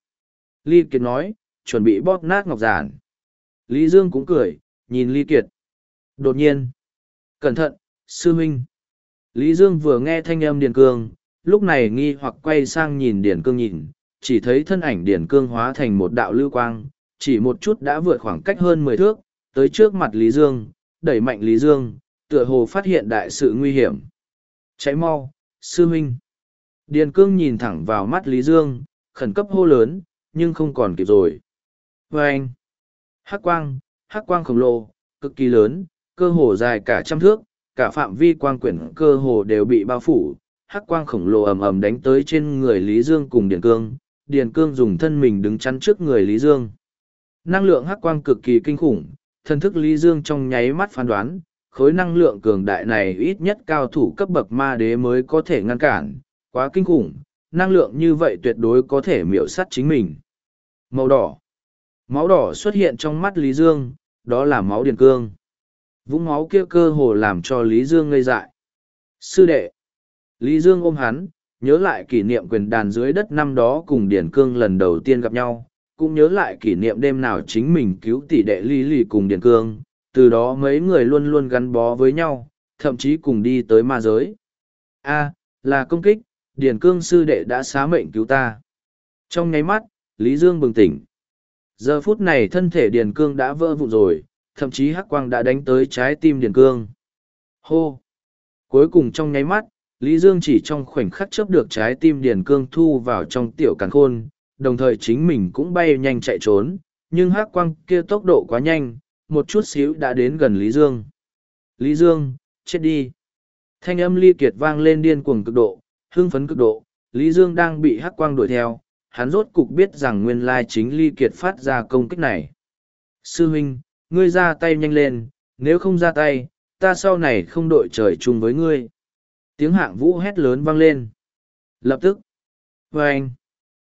Ly Kiệt nói, chuẩn bị bóp nát ngọc giản. Lý Dương cũng cười, nhìn Ly Kiệt. Đột nhiên. Cẩn thận, sư huynh. Lý Dương vừa nghe thanh âm Điền Cương, lúc này nghi hoặc quay sang nhìn Điền Cương nhìn, chỉ thấy thân ảnh Điền Cương hóa thành một đạo lưu quang, chỉ một chút đã vượt khoảng cách hơn mười thước, tới trước mặt Lý Dương, đẩy mạnh Lý Dương, tựa hồ phát hiện đại sự nguy hiểm. Cháy mau, sư huynh. Điền Cương nhìn thẳng vào mắt Lý Dương, khẩn cấp hô lớn, nhưng không còn kịp rồi. Và anh, hắc quang, hắc quang khổng lồ, cực kỳ lớn, cơ hồ dài cả trăm thước, cả phạm vi quang quyển cơ hồ đều bị bao phủ, hắc quang khổng lồ ầm ầm đánh tới trên người Lý Dương cùng Điền Cương, Điền Cương dùng thân mình đứng chắn trước người Lý Dương. Năng lượng hắc quang cực kỳ kinh khủng, Thần thức Lý Dương trong nháy mắt phán đoán, khối năng lượng cường đại này ít nhất cao thủ cấp bậc ma đế mới có thể ngăn cản, quá kinh khủng, năng lượng như vậy tuyệt đối có thể miểu sát chính mình. Màu đỏ. Máu đỏ xuất hiện trong mắt Lý Dương, đó là máu điền cương. Vũng máu kia cơ hồ làm cho Lý Dương ngây dại. Sư đệ. Lý Dương ôm hắn, nhớ lại kỷ niệm quyền đàn dưới đất năm đó cùng Điền Cương lần đầu tiên gặp nhau, cũng nhớ lại kỷ niệm đêm nào chính mình cứu tỷ đệ Lý Lì cùng Điền Cương, từ đó mấy người luôn luôn gắn bó với nhau, thậm chí cùng đi tới ma giới. A, là công kích, Điền Cương sư đệ đã xá mệnh cứu ta. Trong nháy mắt, Lý Dương bừng tỉnh. Giờ phút này thân thể Điền Cương đã vỡ vụn rồi, thậm chí hắc quang đã đánh tới trái tim Điền Cương. Hô! Cuối cùng trong nháy mắt, Lý Dương chỉ trong khoảnh khắc chấp được trái tim Điền Cương thu vào trong tiểu càn khôn, đồng thời chính mình cũng bay nhanh chạy trốn, nhưng hắc quang kia tốc độ quá nhanh, một chút xíu đã đến gần Lý Dương. Lý Dương, chết đi! Thanh âm ly kiệt vang lên điên cuồng cực độ, hưng phấn cực độ, Lý Dương đang bị hắc quang đuổi theo, hắn rốt cục biết rằng nguyên lai chính ly kiệt phát ra công kích này. Sư huynh, ngươi ra tay nhanh lên, nếu không ra tay, ta sau này không đội trời chung với ngươi. Tiếng hạng vũ hét lớn vang lên. Lập tức, Vâng anh,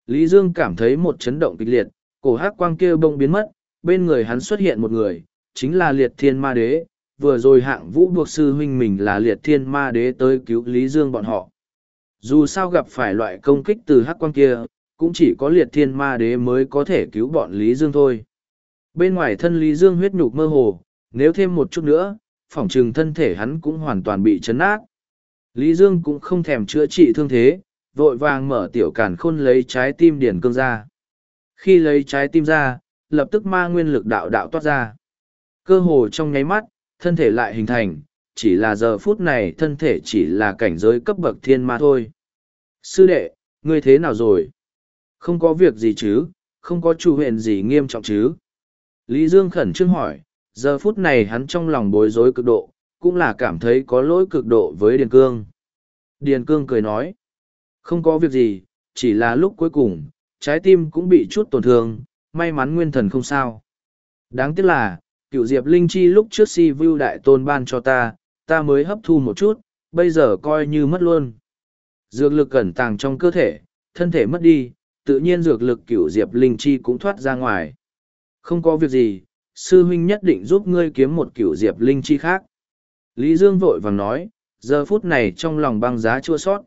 Lý Dương cảm thấy một chấn động kịch liệt, cổ hắc quang kia bông biến mất, bên người hắn xuất hiện một người, chính là liệt thiên ma đế. Vừa rồi hạng vũ buộc sư huynh mình là liệt thiên ma đế tới cứu Lý Dương bọn họ. Dù sao gặp phải loại công kích từ hắc quang kia, cũng chỉ có liệt thiên ma đế mới có thể cứu bọn Lý Dương thôi. Bên ngoài thân Lý Dương huyết nhục mơ hồ, nếu thêm một chút nữa, phỏng trừng thân thể hắn cũng hoàn toàn bị chấn át. Lý Dương cũng không thèm chữa trị thương thế, vội vàng mở tiểu cản khôn lấy trái tim điển cương ra. Khi lấy trái tim ra, lập tức ma nguyên lực đạo đạo toát ra. Cơ hồ trong nháy mắt, thân thể lại hình thành, chỉ là giờ phút này thân thể chỉ là cảnh giới cấp bậc thiên ma thôi. Sư đệ, ngươi thế nào rồi? Không có việc gì chứ, không có chủ huyện gì nghiêm trọng chứ? Lý Dương khẩn trương hỏi, giờ phút này hắn trong lòng bối rối cực độ, cũng là cảm thấy có lỗi cực độ với Điền Cương. Điền Cương cười nói, không có việc gì, chỉ là lúc cuối cùng, trái tim cũng bị chút tổn thương, may mắn nguyên thần không sao. Đáng tiếc là, cựu diệp linh chi lúc trước si vưu đại tôn ban cho ta, ta mới hấp thu một chút, bây giờ coi như mất luôn. Dược lực cẩn tàng trong cơ thể, thân thể mất đi, tự nhiên dược lực cựu diệp linh chi cũng thoát ra ngoài. Không có việc gì, sư huynh nhất định giúp ngươi kiếm một cựu diệp linh chi khác. Lý Dương vội vàng nói, giờ phút này trong lòng băng giá chua sót.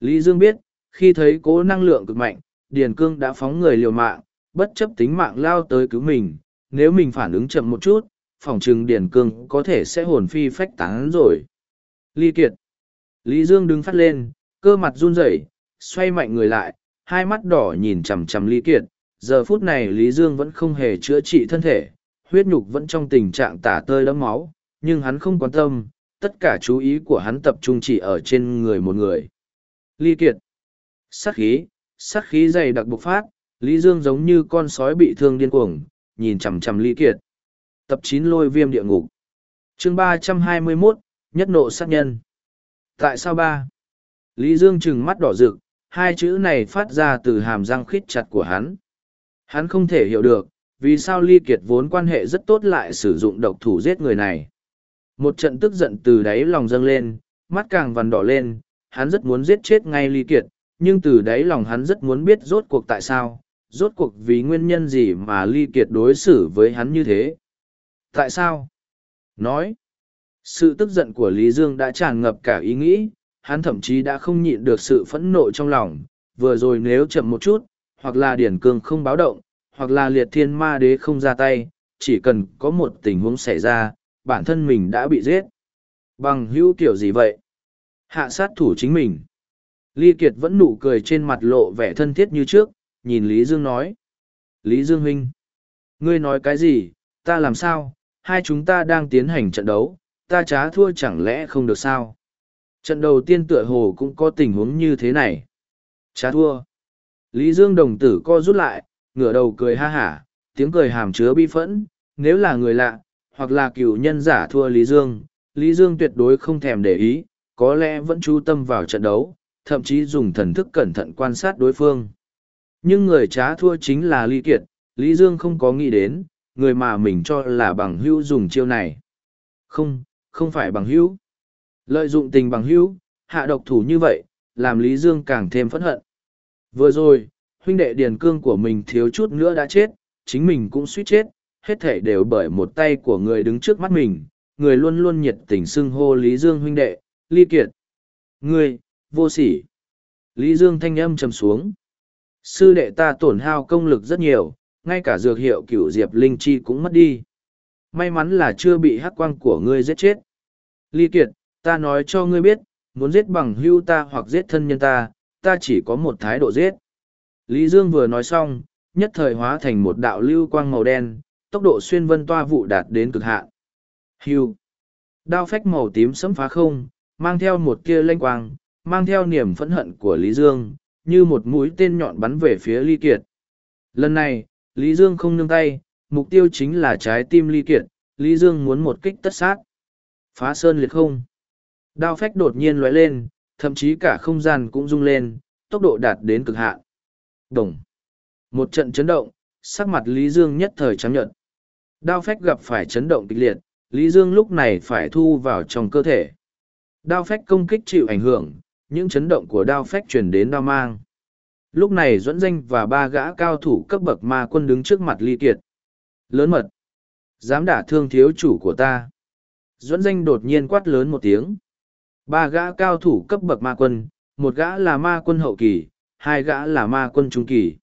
Lý Dương biết, khi thấy cố năng lượng cực mạnh, Điền Cương đã phóng người liều mạng, bất chấp tính mạng lao tới cứu mình, nếu mình phản ứng chậm một chút, phòng trừng Điền Cương có thể sẽ hồn phi phách tán rồi. Ly Kiệt Lý Dương đứng phát lên, cơ mặt run rẩy, xoay mạnh người lại, hai mắt đỏ nhìn chằm chằm Lý Kiệt. Giờ phút này Lý Dương vẫn không hề chữa trị thân thể, huyết nhục vẫn trong tình trạng tả tơi đẫm máu, nhưng hắn không quan tâm, tất cả chú ý của hắn tập trung chỉ ở trên người một người. Ly Kiệt Sát khí, sát khí dày đặc bộc phát, Lý Dương giống như con sói bị thương điên cuồng, nhìn chằm chằm Lý Kiệt. Tập chín lôi viêm địa ngục. chương ba trăm hai mươi 321, nhất nộ sát nhân. Tại sao ba? Lý Dương trừng mắt đỏ rực, hai chữ này phát ra từ hàm răng khít chặt của hắn. Hắn không thể hiểu được, vì sao Ly Kiệt vốn quan hệ rất tốt lại sử dụng độc thủ giết người này. Một trận tức giận từ đáy lòng dâng lên, mắt càng vằn đỏ lên, hắn rất muốn giết chết ngay Ly Kiệt, nhưng từ đáy lòng hắn rất muốn biết rốt cuộc tại sao, rốt cuộc vì nguyên nhân gì mà Ly Kiệt đối xử với hắn như thế. Tại sao? Nói. Sự tức giận của Lý Dương đã tràn ngập cả ý nghĩ, hắn thậm chí đã không nhịn được sự phẫn nộ trong lòng, vừa rồi nếu chậm một chút, hoặc là điển cương không báo động, hoặc là liệt thiên ma đế không ra tay, chỉ cần có một tình huống xảy ra, bản thân mình đã bị giết. Bằng hữu kiểu gì vậy? Hạ sát thủ chính mình. Ly Kiệt vẫn nụ cười trên mặt lộ vẻ thân thiết như trước, nhìn Lý Dương nói. Lý Dương huynh. Ngươi nói cái gì, ta làm sao, hai chúng ta đang tiến hành trận đấu, ta trá thua chẳng lẽ không được sao? Trận đầu tiên tựa hồ cũng có tình huống như thế này. Trá thua. Lý Dương đồng tử co rút lại, ngửa đầu cười ha hả, tiếng cười hàm chứa bi phẫn, nếu là người lạ, hoặc là cựu nhân giả thua Lý Dương, Lý Dương tuyệt đối không thèm để ý, có lẽ vẫn chú tâm vào trận đấu, thậm chí dùng thần thức cẩn thận quan sát đối phương. Nhưng người trá thua chính là Lý Kiệt, Lý Dương không có nghĩ đến, người mà mình cho là bằng hữu dùng chiêu này. Không, không phải bằng hữu. Lợi dụng tình bằng hữu, hạ độc thủ như vậy, làm Lý Dương càng thêm phẫn hận. Vừa rồi, huynh đệ điền cương của mình thiếu chút nữa đã chết, chính mình cũng suýt chết, hết thể đều bởi một tay của người đứng trước mắt mình, người luôn luôn nhiệt tình xưng hô Lý Dương huynh đệ, Ly Kiệt. Ngươi, vô sỉ. Lý Dương thanh âm trầm xuống. Sư đệ ta tổn hao công lực rất nhiều, ngay cả dược hiệu cửu diệp linh chi cũng mất đi. May mắn là chưa bị hắc quang của ngươi giết chết. Ly Kiệt, ta nói cho ngươi biết, muốn giết bằng hưu ta hoặc giết thân nhân ta, ta chỉ có một thái độ giết. Lý Dương vừa nói xong, nhất thời hóa thành một đạo lưu quang màu đen, tốc độ xuyên vân toa vụ đạt đến cực hạn. Hưu. Đao phách màu tím sấm phá không, mang theo một kia lanh quang, mang theo niềm phẫn hận của Lý Dương, như một mũi tên nhọn bắn về phía Ly Kiệt. Lần này, Lý Dương không nương tay, mục tiêu chính là trái tim Ly Kiệt, Lý Dương muốn một kích tất sát. Phá sơn liệt không. Đao phách đột nhiên lóe lên, thậm chí cả không gian cũng rung lên, tốc độ đạt đến cực hạn. Đồng. Một trận chấn động, sắc mặt Lý Dương nhất thời trắng nhận. Đao phách gặp phải chấn động kịch liệt, Lý Dương lúc này phải thu vào trong cơ thể. Đao phách công kích chịu ảnh hưởng, những chấn động của đao phách truyền đến đao mang. Lúc này Duẫn Danh và ba gã cao thủ cấp bậc ma quân đứng trước mặt Ly Kiệt. Lớn mật! Dám đả thương thiếu chủ của ta. Duẫn Danh đột nhiên quát lớn một tiếng. Ba gã cao thủ cấp bậc ma quân, một gã là ma quân hậu kỳ, hai gã là ma quân trung kỳ.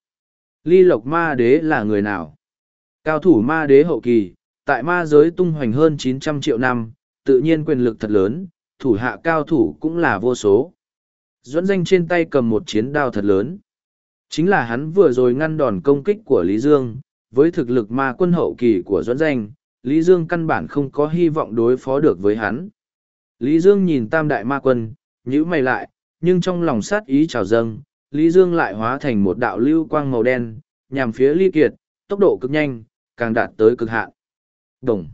Ly Lộc Ma Đế là người nào? Cao thủ Ma Đế hậu kỳ, tại ma giới tung hoành hơn 900 triệu năm, tự nhiên quyền lực thật lớn, thủ hạ cao thủ cũng là vô số. Duẫn danh trên tay cầm một chiến đao thật lớn. Chính là hắn vừa rồi ngăn đòn công kích của Lý Dương, với thực lực ma quân hậu kỳ của Duẫn danh, Lý Dương căn bản không có hy vọng đối phó được với hắn. Lý Dương nhìn tam đại ma quân, nhữ mày lại, nhưng trong lòng sát ý trào dâng, Lý Dương lại hóa thành một đạo lưu quang màu đen, nhằm phía Ly Kiệt, tốc độ cực nhanh, càng đạt tới cực hạn. Đồng.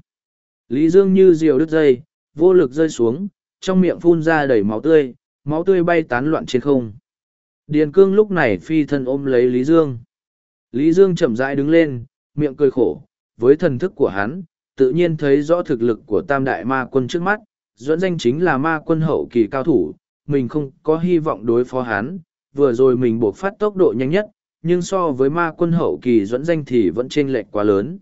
Lý Dương như diều đứt dây, vô lực rơi xuống, trong miệng phun ra đầy máu tươi, máu tươi bay tán loạn trên không. Điền cương lúc này phi thân ôm lấy Lý Dương. Lý Dương chậm rãi đứng lên, miệng cười khổ, với thần thức của hắn, tự nhiên thấy rõ thực lực của tam đại ma quân trước mắt, dẫn danh chính là ma quân hậu kỳ cao thủ, mình không có hy vọng đối phó hắn, vừa rồi mình buộc phát tốc độ nhanh nhất, nhưng so với ma quân hậu kỳ dẫn danh thì vẫn chênh lệch quá lớn.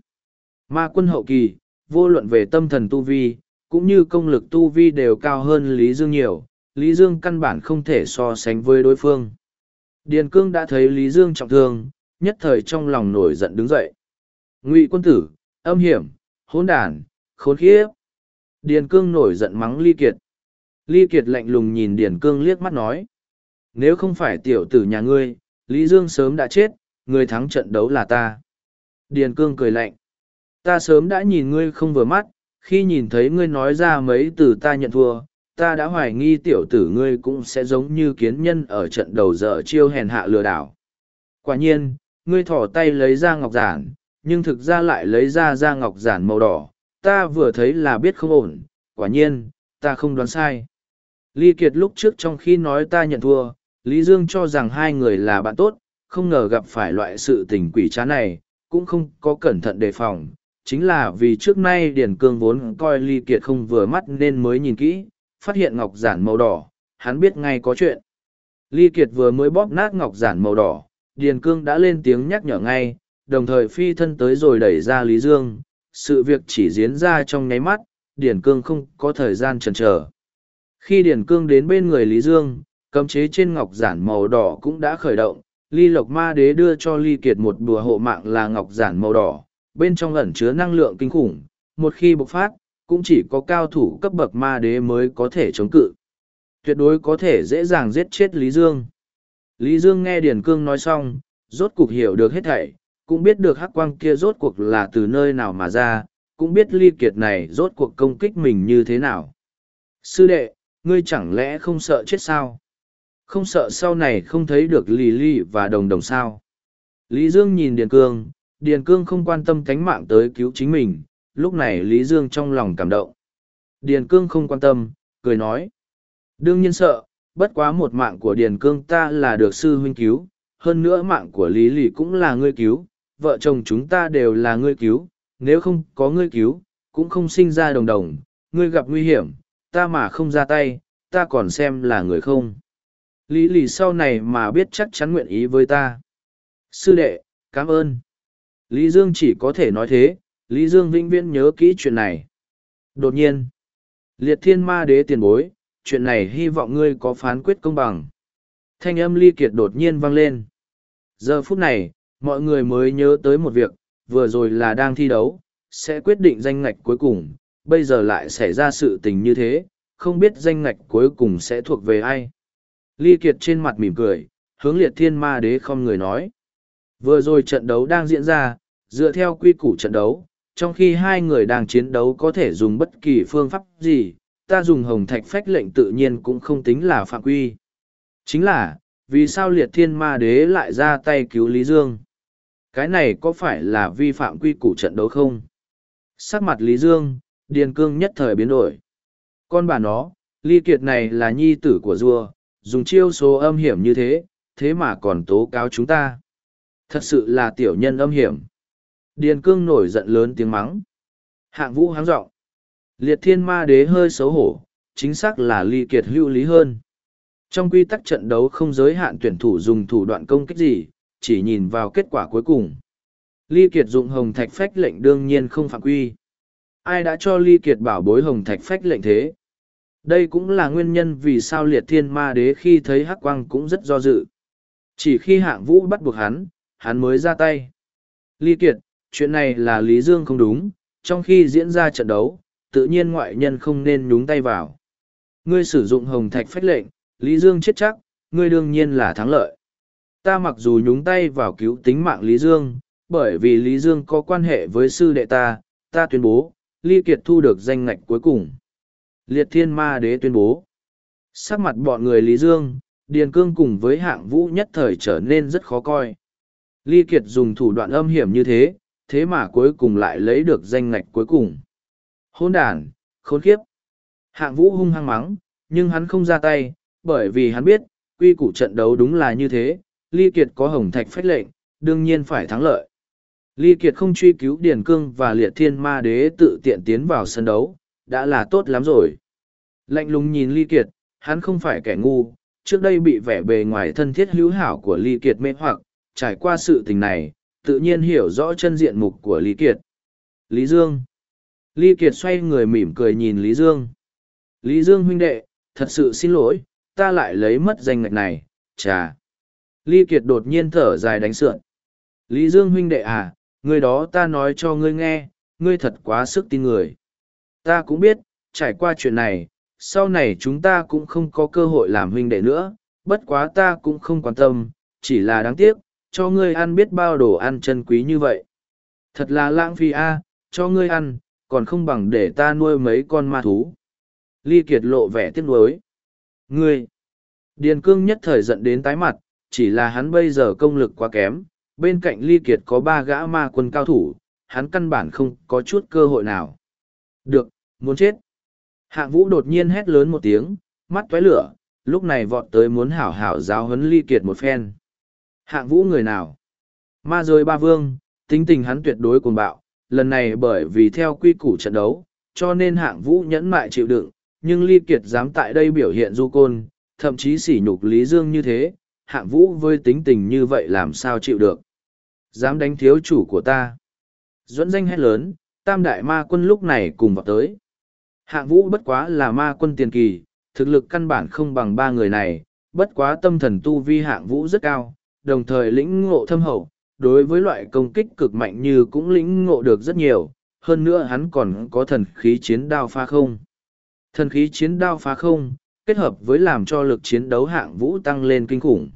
Ma quân hậu kỳ, vô luận về tâm thần tu vi, cũng như công lực tu vi đều cao hơn Lý Dương nhiều, Lý Dương căn bản không thể so sánh với đối phương. Điền Cương đã thấy Lý Dương trọng thương, nhất thời trong lòng nổi giận đứng dậy. Ngụy quân tử, âm hiểm, hỗn đản, khốn khiếp. Điền Cương nổi giận mắng Ly Kiệt. Ly Kiệt lạnh lùng nhìn Điền Cương liếc mắt nói. Nếu không phải tiểu tử nhà ngươi, Lý Dương sớm đã chết, người thắng trận đấu là ta. Điền Cương cười lạnh. Ta sớm đã nhìn ngươi không vừa mắt, khi nhìn thấy ngươi nói ra mấy từ ta nhận thua, ta đã hoài nghi tiểu tử ngươi cũng sẽ giống như kiến nhân ở trận đầu dở chiêu hèn hạ lừa đảo. Quả nhiên, ngươi thỏ tay lấy ra ngọc giản, nhưng thực ra lại lấy ra ra ngọc giản màu đỏ, ta vừa thấy là biết không ổn, quả nhiên, ta không đoán sai. Ly Kiệt lúc trước trong khi nói ta nhận thua, Lý Dương cho rằng hai người là bạn tốt, không ngờ gặp phải loại sự tình quỷ trá này, cũng không có cẩn thận đề phòng. Chính là vì trước nay Điền Cương vốn coi Ly Kiệt không vừa mắt nên mới nhìn kỹ, phát hiện ngọc giản màu đỏ, hắn biết ngay có chuyện. Ly Kiệt vừa mới bóp nát ngọc giản màu đỏ, Điền Cương đã lên tiếng nhắc nhở ngay, đồng thời phi thân tới rồi đẩy ra Lý Dương. Sự việc chỉ diễn ra trong nháy mắt, Điền Cương không có thời gian chần chờ. Khi Điền Cương đến bên người Lý Dương, cấm chế trên ngọc giản màu đỏ cũng đã khởi động. Ly Lộc Ma Đế đưa cho Ly Kiệt một đùa hộ mạng là ngọc giản màu đỏ, bên trong ẩn chứa năng lượng kinh khủng. Một khi bộc phát, cũng chỉ có cao thủ cấp bậc ma đế mới có thể chống cự. Tuyệt đối có thể dễ dàng giết chết Lý Dương. Lý Dương nghe Điền Cương nói xong, rốt cuộc hiểu được hết thảy, cũng biết được hắc quang kia rốt cuộc là từ nơi nào mà ra, cũng biết ly kiệt này rốt cuộc công kích mình như thế nào. Sư đệ, ngươi chẳng lẽ không sợ chết sao? Không sợ sau này không thấy được lì ly và đồng đồng sao? Lý Dương nhìn Điền Cương, Điền Cương không quan tâm cánh mạng tới cứu chính mình, lúc này Lý Dương trong lòng cảm động. Điền Cương không quan tâm, cười nói. Đương nhiên sợ, bất quá một mạng của Điền Cương ta là được sư huynh cứu, hơn nữa mạng của Lý Lị cũng là ngươi cứu, vợ chồng chúng ta đều là ngươi cứu, nếu không có ngươi cứu, cũng không sinh ra đồng đồng, ngươi gặp nguy hiểm, ta mà không ra tay, ta còn xem là người không. Lý Lị sau này mà biết chắc chắn nguyện ý với ta. Sư đệ, cảm ơn. Lý Dương chỉ có thể nói thế, Lý Dương vĩnh viễn nhớ kỹ chuyện này. Đột nhiên, liệt thiên ma đế tiền bối, chuyện này hy vọng ngươi có phán quyết công bằng. Thanh âm ly kiệt đột nhiên vang lên. Giờ phút này, mọi người mới nhớ tới một việc, vừa rồi là đang thi đấu, sẽ quyết định danh ngạch cuối cùng, bây giờ lại xảy ra sự tình như thế, không biết danh ngạch cuối cùng sẽ thuộc về ai. Ly Kiệt trên mặt mỉm cười, hướng liệt thiên ma đế không người nói. Vừa rồi trận đấu đang diễn ra, dựa theo quy củ trận đấu, trong khi hai người đang chiến đấu có thể dùng bất kỳ phương pháp gì, ta dùng hồng thạch phách lệnh tự nhiên cũng không tính là phạm quy. Chính là, vì sao liệt thiên ma đế lại ra tay cứu Lý Dương? Cái này có phải là vi phạm quy củ trận đấu không? Sắc mặt Lý Dương, Điền Cương nhất thời biến đổi. Con bà nó, ly kiệt này là nhi tử của rùa, dùng chiêu số âm hiểm như thế, thế mà còn tố cáo chúng ta. Thật sự là tiểu nhân âm hiểm. Điền cương nổi giận lớn tiếng mắng. Hạng vũ háng giọng Liệt thiên ma đế hơi xấu hổ, chính xác là ly kiệt hữu lý hơn. Trong quy tắc trận đấu không giới hạn tuyển thủ dùng thủ đoạn công kích gì, chỉ nhìn vào kết quả cuối cùng. Ly Kiệt dụng hồng thạch phách lệnh đương nhiên không phạm quy. Ai đã cho Ly Kiệt bảo bối hồng thạch phách lệnh thế? Đây cũng là nguyên nhân vì sao liệt thiên ma đế khi thấy hắc quang cũng rất do dự. Chỉ khi hạng vũ bắt buộc hắn, hắn mới ra tay. Ly Kiệt, chuyện này là Lý Dương không đúng, trong khi diễn ra trận đấu, tự nhiên ngoại nhân không nên nhúng tay vào. Ngươi sử dụng hồng thạch phách lệnh, Lý Dương chết chắc, ngươi đương nhiên là thắng lợi. Ta mặc dù nhúng tay vào cứu tính mạng Lý Dương, bởi vì Lý Dương có quan hệ với sư đệ ta, ta tuyên bố, Ly Kiệt thu được danh ngạch cuối cùng. Liệt Thiên Ma Đế tuyên bố. Sắc mặt bọn người Lý Dương, Điền Cương cùng với hạng vũ nhất thời trở nên rất khó coi. Ly Kiệt dùng thủ đoạn âm hiểm như thế, thế mà cuối cùng lại lấy được danh ngạch cuối cùng. Hôn đàn, khốn kiếp. Hạng vũ hung hăng mắng, nhưng hắn không ra tay, bởi vì hắn biết, quy củ trận đấu đúng là như thế, Ly Kiệt có hồng thạch phách lệnh, đương nhiên phải thắng lợi. Ly Kiệt không truy cứu Điền Cương và Liệt Thiên Ma Đế tự tiện tiến vào sân đấu, đã là tốt lắm rồi. Lạnh lùng nhìn Ly Kiệt, hắn không phải kẻ ngu, trước đây bị vẻ bề ngoài thân thiết hữu hảo của Ly Kiệt mê hoặc, trải qua sự tình này, tự nhiên hiểu rõ chân diện mục của Lý Kiệt. Lý Dương Lý Kiệt xoay người mỉm cười nhìn Lý Dương. Lý Dương huynh đệ, thật sự xin lỗi, ta lại lấy mất danh ngạch này, chà. Lý Kiệt đột nhiên thở dài đánh sượn. Lý Dương huynh đệ à, người đó ta nói cho ngươi nghe, ngươi thật quá sức tin người. Ta cũng biết, trải qua chuyện này, sau này chúng ta cũng không có cơ hội làm huynh đệ nữa, bất quá ta cũng không quan tâm, chỉ là đáng tiếc, cho ngươi ăn biết bao đồ ăn chân quý như vậy. Thật là lãng phí a, cho ngươi ăn, còn không bằng để ta nuôi mấy con ma thú. Ly Kiệt lộ vẻ tiếc nuối. Ngươi! Điền cương nhất thời giận đến tái mặt, chỉ là hắn bây giờ công lực quá kém, bên cạnh Ly Kiệt có ba gã ma quân cao thủ, hắn căn bản không có chút cơ hội nào. Được, muốn chết. Hạng vũ đột nhiên hét lớn một tiếng, mắt tóe lửa, lúc này vọt tới muốn hảo hảo giáo huấn Ly Kiệt một phen. Hạng vũ người nào? Ma rơi ba vương, tính tình hắn tuyệt đối cuồng bạo, lần này bởi vì theo quy củ trận đấu, cho nên hạng vũ nhẫn mại chịu đựng, nhưng Ly Kiệt dám tại đây biểu hiện du côn, thậm chí sỉ nhục Lý Dương như thế, hạng vũ với tính tình như vậy làm sao chịu được. Dám đánh thiếu chủ của ta. Duẫn danh hét lớn, tam đại ma quân lúc này cùng vào tới. Hạng vũ bất quá là ma quân tiền kỳ, thực lực căn bản không bằng ba người này, bất quá tâm thần tu vi hạng vũ rất cao, đồng thời lĩnh ngộ thâm hậu, đối với loại công kích cực mạnh như cũng lĩnh ngộ được rất nhiều, hơn nữa hắn còn có thần khí chiến đao phá không. Thần khí chiến đao phá không, kết hợp với làm cho lực chiến đấu hạng vũ tăng lên kinh khủng.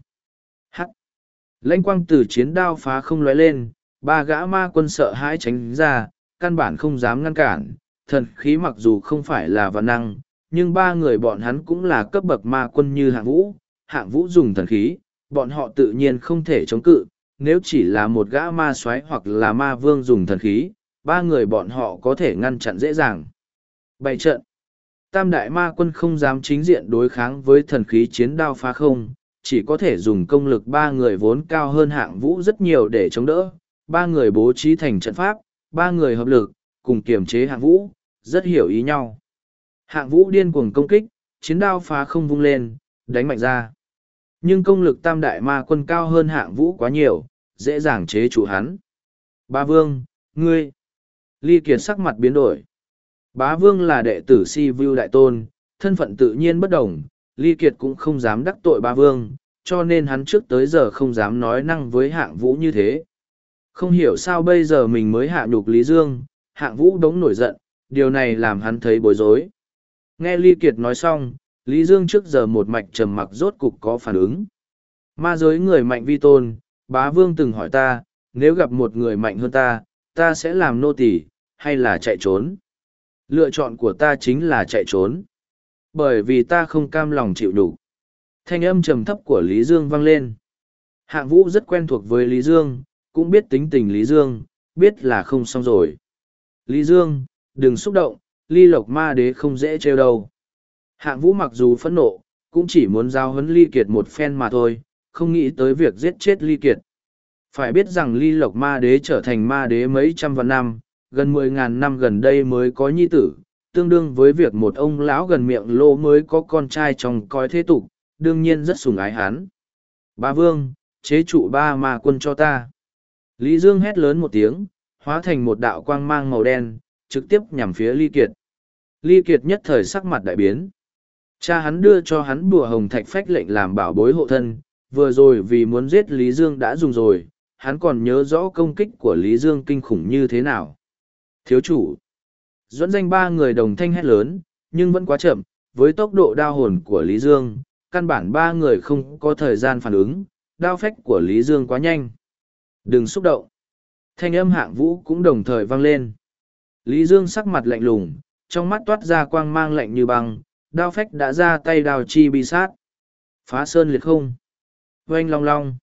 Hắc! Lênh quang từ chiến đao phá không lóe lên, ba gã ma quân sợ hãi tránh ra, căn bản không dám ngăn cản. Thần khí mặc dù không phải là văn năng, nhưng ba người bọn hắn cũng là cấp bậc ma quân như hạng vũ. Hạng vũ dùng thần khí, bọn họ tự nhiên không thể chống cự, nếu chỉ là một gã ma soái hoặc là ma vương dùng thần khí, ba người bọn họ có thể ngăn chặn dễ dàng. Bày trận Tam đại ma quân không dám chính diện đối kháng với thần khí chiến đao phá không, chỉ có thể dùng công lực ba người vốn cao hơn hạng vũ rất nhiều để chống đỡ, ba người bố trí thành trận pháp, ba người hợp lực, cùng kiềm chế hạng vũ, rất hiểu ý nhau. Hạng vũ điên cuồng công kích, chiến đao phá không vung lên, đánh mạnh ra. Nhưng công lực tam đại ma quân cao hơn hạng vũ quá nhiều, dễ dàng chế chủ hắn. Ba Vương, ngươi. Ly Kiệt sắc mặt biến đổi. Bá Vương là đệ tử Si Vu Đại Tôn, thân phận tự nhiên bất đồng, Ly Kiệt cũng không dám đắc tội Bá Vương, cho nên hắn trước tới giờ không dám nói năng với hạng vũ như thế. Không hiểu sao bây giờ mình mới hạ nhục Lý Dương, hạng vũ đống nổi giận, điều này làm hắn thấy bối rối. Nghe Ly Kiệt nói xong, Lý Dương trước giờ một mạch trầm mặc rốt cục có phản ứng. Ma giới người mạnh vi tôn, bá vương từng hỏi ta, nếu gặp một người mạnh hơn ta, ta sẽ làm nô tỳ hay là chạy trốn? Lựa chọn của ta chính là chạy trốn. Bởi vì ta không cam lòng chịu đủ. Thanh âm trầm thấp của Lý Dương vang lên. Hạng vũ rất quen thuộc với Lý Dương, cũng biết tính tình Lý Dương, biết là không xong rồi. Lý Dương, đừng xúc động, ly lộc ma đế không dễ trêu đâu. Hạng vũ mặc dù phẫn nộ, cũng chỉ muốn giao huấn ly kiệt một phen mà thôi, không nghĩ tới việc giết chết ly kiệt. Phải biết rằng ly lộc ma đế trở thành ma đế mấy trăm vạn năm, gần mười ngàn năm gần đây mới có nhi tử, tương đương với việc một ông lão gần miệng lô mới có con trai trong coi thế tục, đương nhiên rất sùng ái hắn. Ba vương, chế trụ ba ma quân cho ta. Lý Dương hét lớn một tiếng, hóa thành một đạo quang mang màu đen, trực tiếp nhằm phía Ly Kiệt. Ly Kiệt nhất thời sắc mặt đại biến. Cha hắn đưa cho hắn bùa hồng thạch phách lệnh làm bảo bối hộ thân, vừa rồi vì muốn giết Lý Dương đã dùng rồi, hắn còn nhớ rõ công kích của Lý Dương kinh khủng như thế nào. Thiếu chủ, dẫn danh ba người đồng thanh hét lớn, nhưng vẫn quá chậm, với tốc độ đao hồn của Lý Dương, căn bản ba người không có thời gian phản ứng, đao phách của Lý Dương quá nhanh. Đừng xúc động. Thanh âm hạng vũ cũng đồng thời vang lên. Lý Dương sắc mặt lạnh lùng, trong mắt toát ra quang mang lạnh như băng, đao phách đã ra tay đào chi bi sát. Phá sơn liệt không. Oanh long long.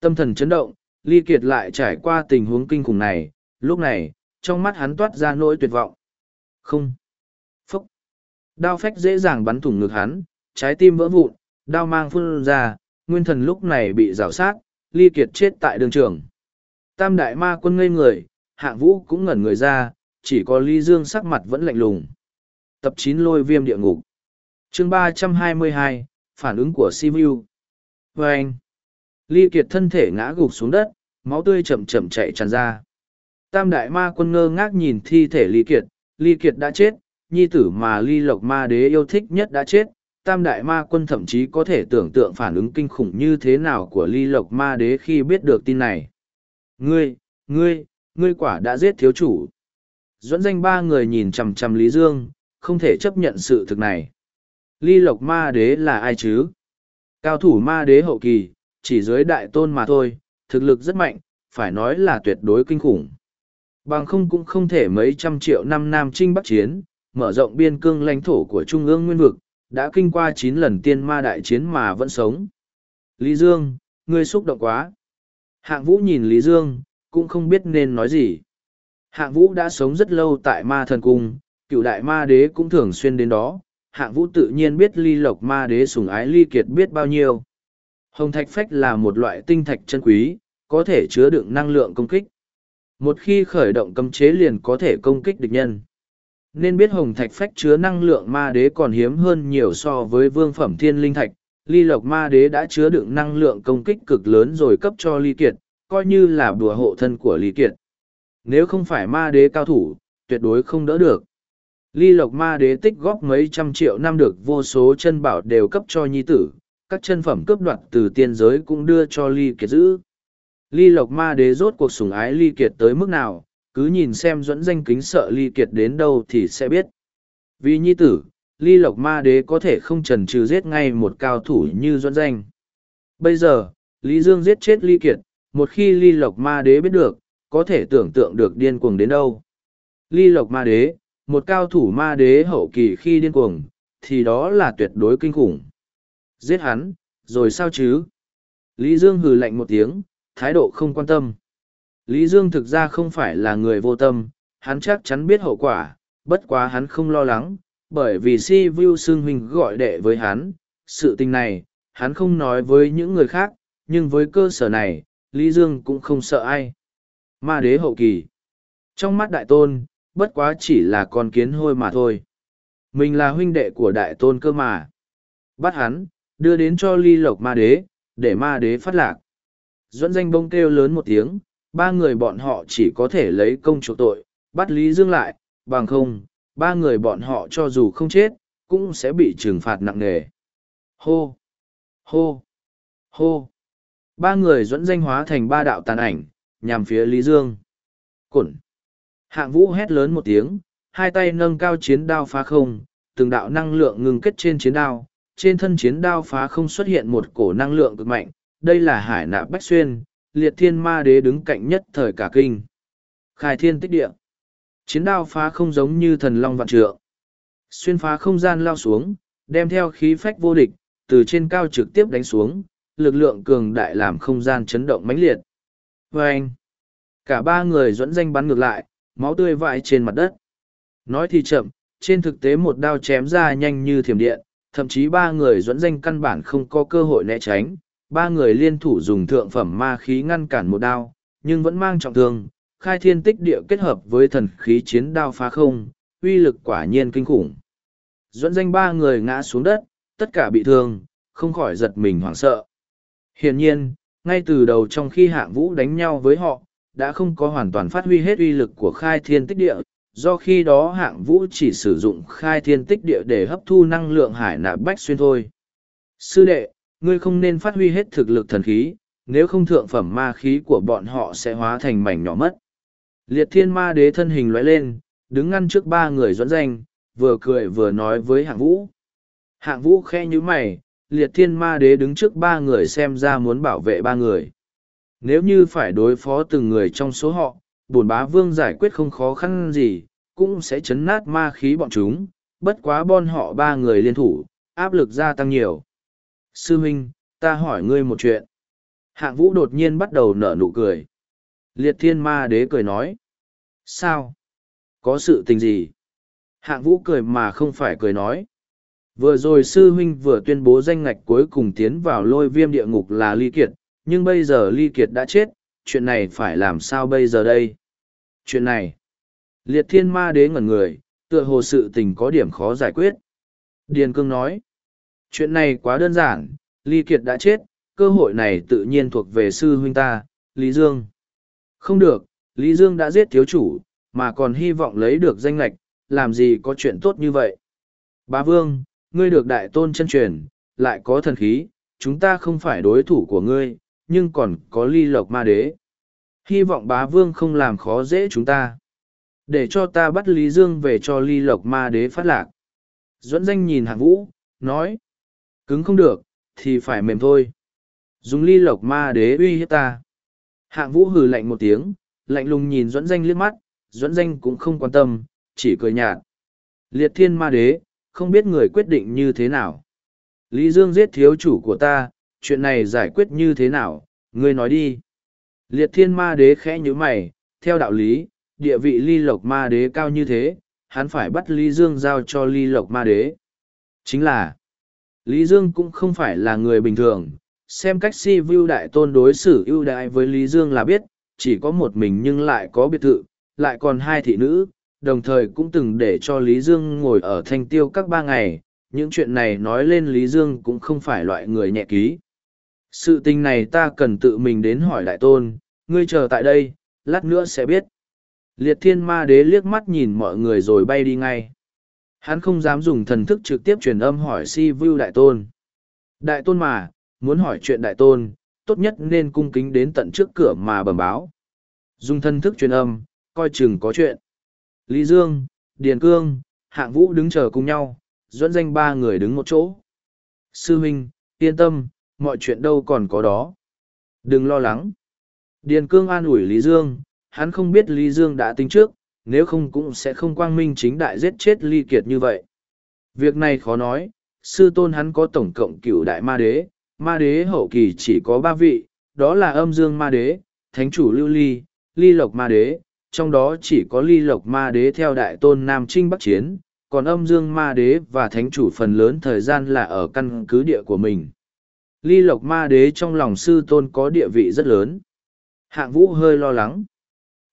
Tâm thần chấn động, Ly Kiệt lại trải qua tình huống kinh khủng này, lúc này, trong mắt hắn toát ra nỗi tuyệt vọng. Không. Phúc. Đao phách dễ dàng bắn thủng ngực hắn, trái tim vỡ vụn, đao mang phun ra, nguyên thần lúc này bị rào sát, Ly Kiệt chết tại đường trường. Tam đại ma quân ngây người, hạng vũ cũng ngẩn người ra, chỉ có Ly Dương sắc mặt vẫn lạnh lùng. Tập chín lôi viêm địa ngục chương ba trăm hai mươi hai phản ứng của Sivu. Và anh. Ly Kiệt thân thể ngã gục xuống đất, máu tươi chậm chậm chạy tràn ra. Tam đại ma quân ngơ ngác nhìn thi thể Ly Kiệt, Ly Kiệt đã chết, nhi tử mà Ly Lộc ma đế yêu thích nhất đã chết. Tam đại ma quân thậm chí có thể tưởng tượng phản ứng kinh khủng như thế nào của Ly Lộc ma đế khi biết được tin này. Ngươi, ngươi, ngươi quả đã giết thiếu chủ. Dẫn danh ba người nhìn chằm chằm Lý Dương, không thể chấp nhận sự thực này. Ly Lộc ma đế là ai chứ? Cao thủ ma đế hậu kỳ, chỉ dưới đại tôn mà thôi, thực lực rất mạnh, phải nói là tuyệt đối kinh khủng. Bằng không cũng không thể mấy trăm triệu năm Nam Trinh Bắc Chiến, mở rộng biên cương lãnh thổ của Trung ương Nguyên Vực, đã kinh qua chín lần tiên ma đại chiến mà vẫn sống. Lý Dương, ngươi xúc động quá. Hạng Vũ nhìn Lý Dương, cũng không biết nên nói gì. Hạng Vũ đã sống rất lâu tại ma thần cung, cựu đại ma đế cũng thường xuyên đến đó. Hạng Vũ tự nhiên biết ly lộc ma đế sùng ái ly kiệt biết bao nhiêu. Hồng thạch phách là một loại tinh thạch chân quý, có thể chứa đựng năng lượng công kích. Một khi khởi động cấm chế liền có thể công kích địch nhân. Nên biết hồng thạch phách chứa năng lượng ma đế còn hiếm hơn nhiều so với vương phẩm thiên linh thạch. Ly lộc ma đế đã chứa đựng năng lượng công kích cực lớn rồi cấp cho ly kiệt, coi như là đùa hộ thân của ly kiệt. Nếu không phải ma đế cao thủ, tuyệt đối không đỡ được. Ly lộc ma đế tích góp mấy trăm triệu năm được vô số chân bảo đều cấp cho nhi tử, các chân phẩm cướp đoạt từ tiên giới cũng đưa cho ly kiệt giữ. Ly lộc ma đế rốt cuộc sủng ái ly kiệt tới mức nào, cứ nhìn xem dẫn danh kính sợ ly kiệt đến đâu thì sẽ biết. Vì nhi tử, ly lộc ma đế có thể không trần trừ giết ngay một cao thủ như dẫn danh. Bây giờ, Lý Dương giết chết ly kiệt, một khi ly lộc ma đế biết được, có thể tưởng tượng được điên cuồng đến đâu. Ly lộc ma đế, một cao thủ ma đế hậu kỳ khi điên cuồng, thì đó là tuyệt đối kinh khủng. Giết hắn, rồi sao chứ? Lý Dương hừ lạnh một tiếng, thái độ không quan tâm. Lý Dương thực ra không phải là người vô tâm, hắn chắc chắn biết hậu quả, bất quá hắn không lo lắng, bởi vì si vu xương huynh gọi đệ với hắn, sự tình này, hắn không nói với những người khác, nhưng với cơ sở này, Lý Dương cũng không sợ ai. Ma đế hậu kỳ. Trong mắt đại tôn, bất quá chỉ là con kiến hôi mà thôi. Mình là huynh đệ của đại tôn cơ mà. Bắt hắn, đưa đến cho ly lộc ma đế, để ma đế phát lạc. Duẫn danh bông kêu lớn một tiếng, ba người bọn họ chỉ có thể lấy công chỗ tội, bắt Lý Dương lại, bằng không, ba người bọn họ cho dù không chết, cũng sẽ bị trừng phạt nặng nề. Hô! Hô! Hô! Ba người dẫn danh hóa thành ba đạo tàn ảnh, nhằm phía Lý Dương. Cổn! Hạng vũ hét lớn một tiếng, hai tay nâng cao chiến đao phá không, từng đạo năng lượng ngừng kết trên chiến đao. Trên thân chiến đao phá không xuất hiện một cổ năng lượng cực mạnh, đây là hải nạp bách xuyên, liệt thiên ma đế đứng cạnh nhất thời cả kinh. Khai thiên tích địa. Chiến đao phá không giống như thần long vạn trượng. Xuyên phá không gian lao xuống, đem theo khí phách vô địch, từ trên cao trực tiếp đánh xuống, lực lượng cường đại làm không gian chấn động mãnh liệt. Và anh, cả ba người dẫn danh bắn ngược lại, máu tươi vãi trên mặt đất. Nói thì chậm, trên thực tế một đao chém ra nhanh như thiểm điện, thậm chí ba người dẫn danh căn bản không có cơ hội né tránh, ba người liên thủ dùng thượng phẩm ma khí ngăn cản một đao, nhưng vẫn mang trọng thương, khai thiên tích địa kết hợp với thần khí chiến đao phá không, uy lực quả nhiên kinh khủng. Dẫn danh ba người ngã xuống đất, tất cả bị thương, không khỏi giật mình hoảng sợ. Hiển nhiên, ngay từ đầu trong khi hạng vũ đánh nhau với họ, đã không có hoàn toàn phát huy hết uy lực của khai thiên tích địa, do khi đó hạng vũ chỉ sử dụng khai thiên tích địa để hấp thu năng lượng hải nạp bách xuyên thôi. Sư đệ, ngươi không nên phát huy hết thực lực thần khí, nếu không thượng phẩm ma khí của bọn họ sẽ hóa thành mảnh nhỏ mất. Liệt thiên ma đế thân hình lóe lên, đứng ngăn trước ba người dẫn danh, vừa cười vừa nói với hạng vũ. Hạng vũ khe như mày, liệt thiên ma đế đứng trước ba người xem ra muốn bảo vệ ba người. Nếu như phải đối phó từng người trong số họ, bổn bá vương giải quyết không khó khăn gì, cũng sẽ chấn nát ma khí bọn chúng, bất quá bon họ ba người liên thủ, áp lực gia tăng nhiều. Sư huynh, ta hỏi ngươi một chuyện. Hạng vũ đột nhiên bắt đầu nở nụ cười. Liệt thiên ma đế cười nói. Sao? Có sự tình gì? Hạng vũ cười mà không phải cười nói. Vừa rồi sư huynh vừa tuyên bố danh ngạch cuối cùng tiến vào lôi viêm địa ngục là ly kiệt, nhưng bây giờ ly kiệt đã chết, chuyện này phải làm sao bây giờ đây? Chuyện này, liệt thiên ma đế ngẩn người, tựa hồ sự tình có điểm khó giải quyết. Điền cương nói, chuyện này quá đơn giản, ly kiệt đã chết, cơ hội này tự nhiên thuộc về sư huynh ta, Lý Dương. Không được, Lý Dương đã giết thiếu chủ, mà còn hy vọng lấy được danh lệch làm gì có chuyện tốt như vậy. Bá Vương, ngươi được đại tôn chân truyền, lại có thần khí, chúng ta không phải đối thủ của ngươi, nhưng còn có ly lộc ma đế. Hy vọng bá vương không làm khó dễ chúng ta. Để cho ta bắt Lý Dương về cho ly lộc ma đế phát lạc. Duẫn danh nhìn hạng vũ, nói. Cứng không được, thì phải mềm thôi. Dùng ly lộc ma đế uy hiếp ta. Hạng vũ hừ lạnh một tiếng, lạnh lùng nhìn Duẫn danh liếc mắt, Duẫn danh cũng không quan tâm, chỉ cười nhạt. Liệt thiên ma đế, không biết người quyết định như thế nào. Lý Dương giết thiếu chủ của ta, chuyện này giải quyết như thế nào, ngươi nói đi. Liệt thiên ma đế khẽ như mày, theo đạo lý, địa vị ly lộc ma đế cao như thế, hắn phải bắt Lý Dương giao cho ly lộc ma đế. Chính là, Lý Dương cũng không phải là người bình thường, xem cách si view đại tôn đối xử ưu đại với Lý Dương là biết, chỉ có một mình nhưng lại có biệt thự, lại còn hai thị nữ, đồng thời cũng từng để cho Lý Dương ngồi ở thanh tiêu các ba ngày, những chuyện này nói lên Lý Dương cũng không phải loại người nhẹ ký. Sự tình này ta cần tự mình đến hỏi đại tôn, ngươi chờ tại đây, lát nữa sẽ biết. Liệt thiên ma đế liếc mắt nhìn mọi người rồi bay đi ngay. Hắn không dám dùng thần thức trực tiếp truyền âm hỏi si Vu đại tôn. Đại tôn mà, muốn hỏi chuyện đại tôn, tốt nhất nên cung kính đến tận trước cửa mà bẩm báo. Dùng thần thức truyền âm, coi chừng có chuyện. Lý Dương, Điền Cương, Hạng Vũ đứng chờ cùng nhau, dẫn danh ba người đứng một chỗ. Sư huynh, yên tâm, mọi chuyện đâu còn có đó. Đừng lo lắng. Điền Cương an ủi Lý Dương, hắn không biết Lý Dương đã tính trước, nếu không cũng sẽ không quang minh chính đại giết chết Ly Kiệt như vậy. Việc này khó nói, sư tôn hắn có tổng cộng cửu đại ma đế, ma đế hậu kỳ chỉ có ba vị, đó là âm dương ma đế, thánh chủ lưu ly, ly lộc ma đế, trong đó chỉ có ly lộc ma đế theo đại tôn Nam Trinh Bắc Chiến, còn âm dương ma đế và thánh chủ phần lớn thời gian là ở căn cứ địa của mình. Ly lộc ma đế trong lòng sư tôn có địa vị rất lớn. Hạng vũ hơi lo lắng.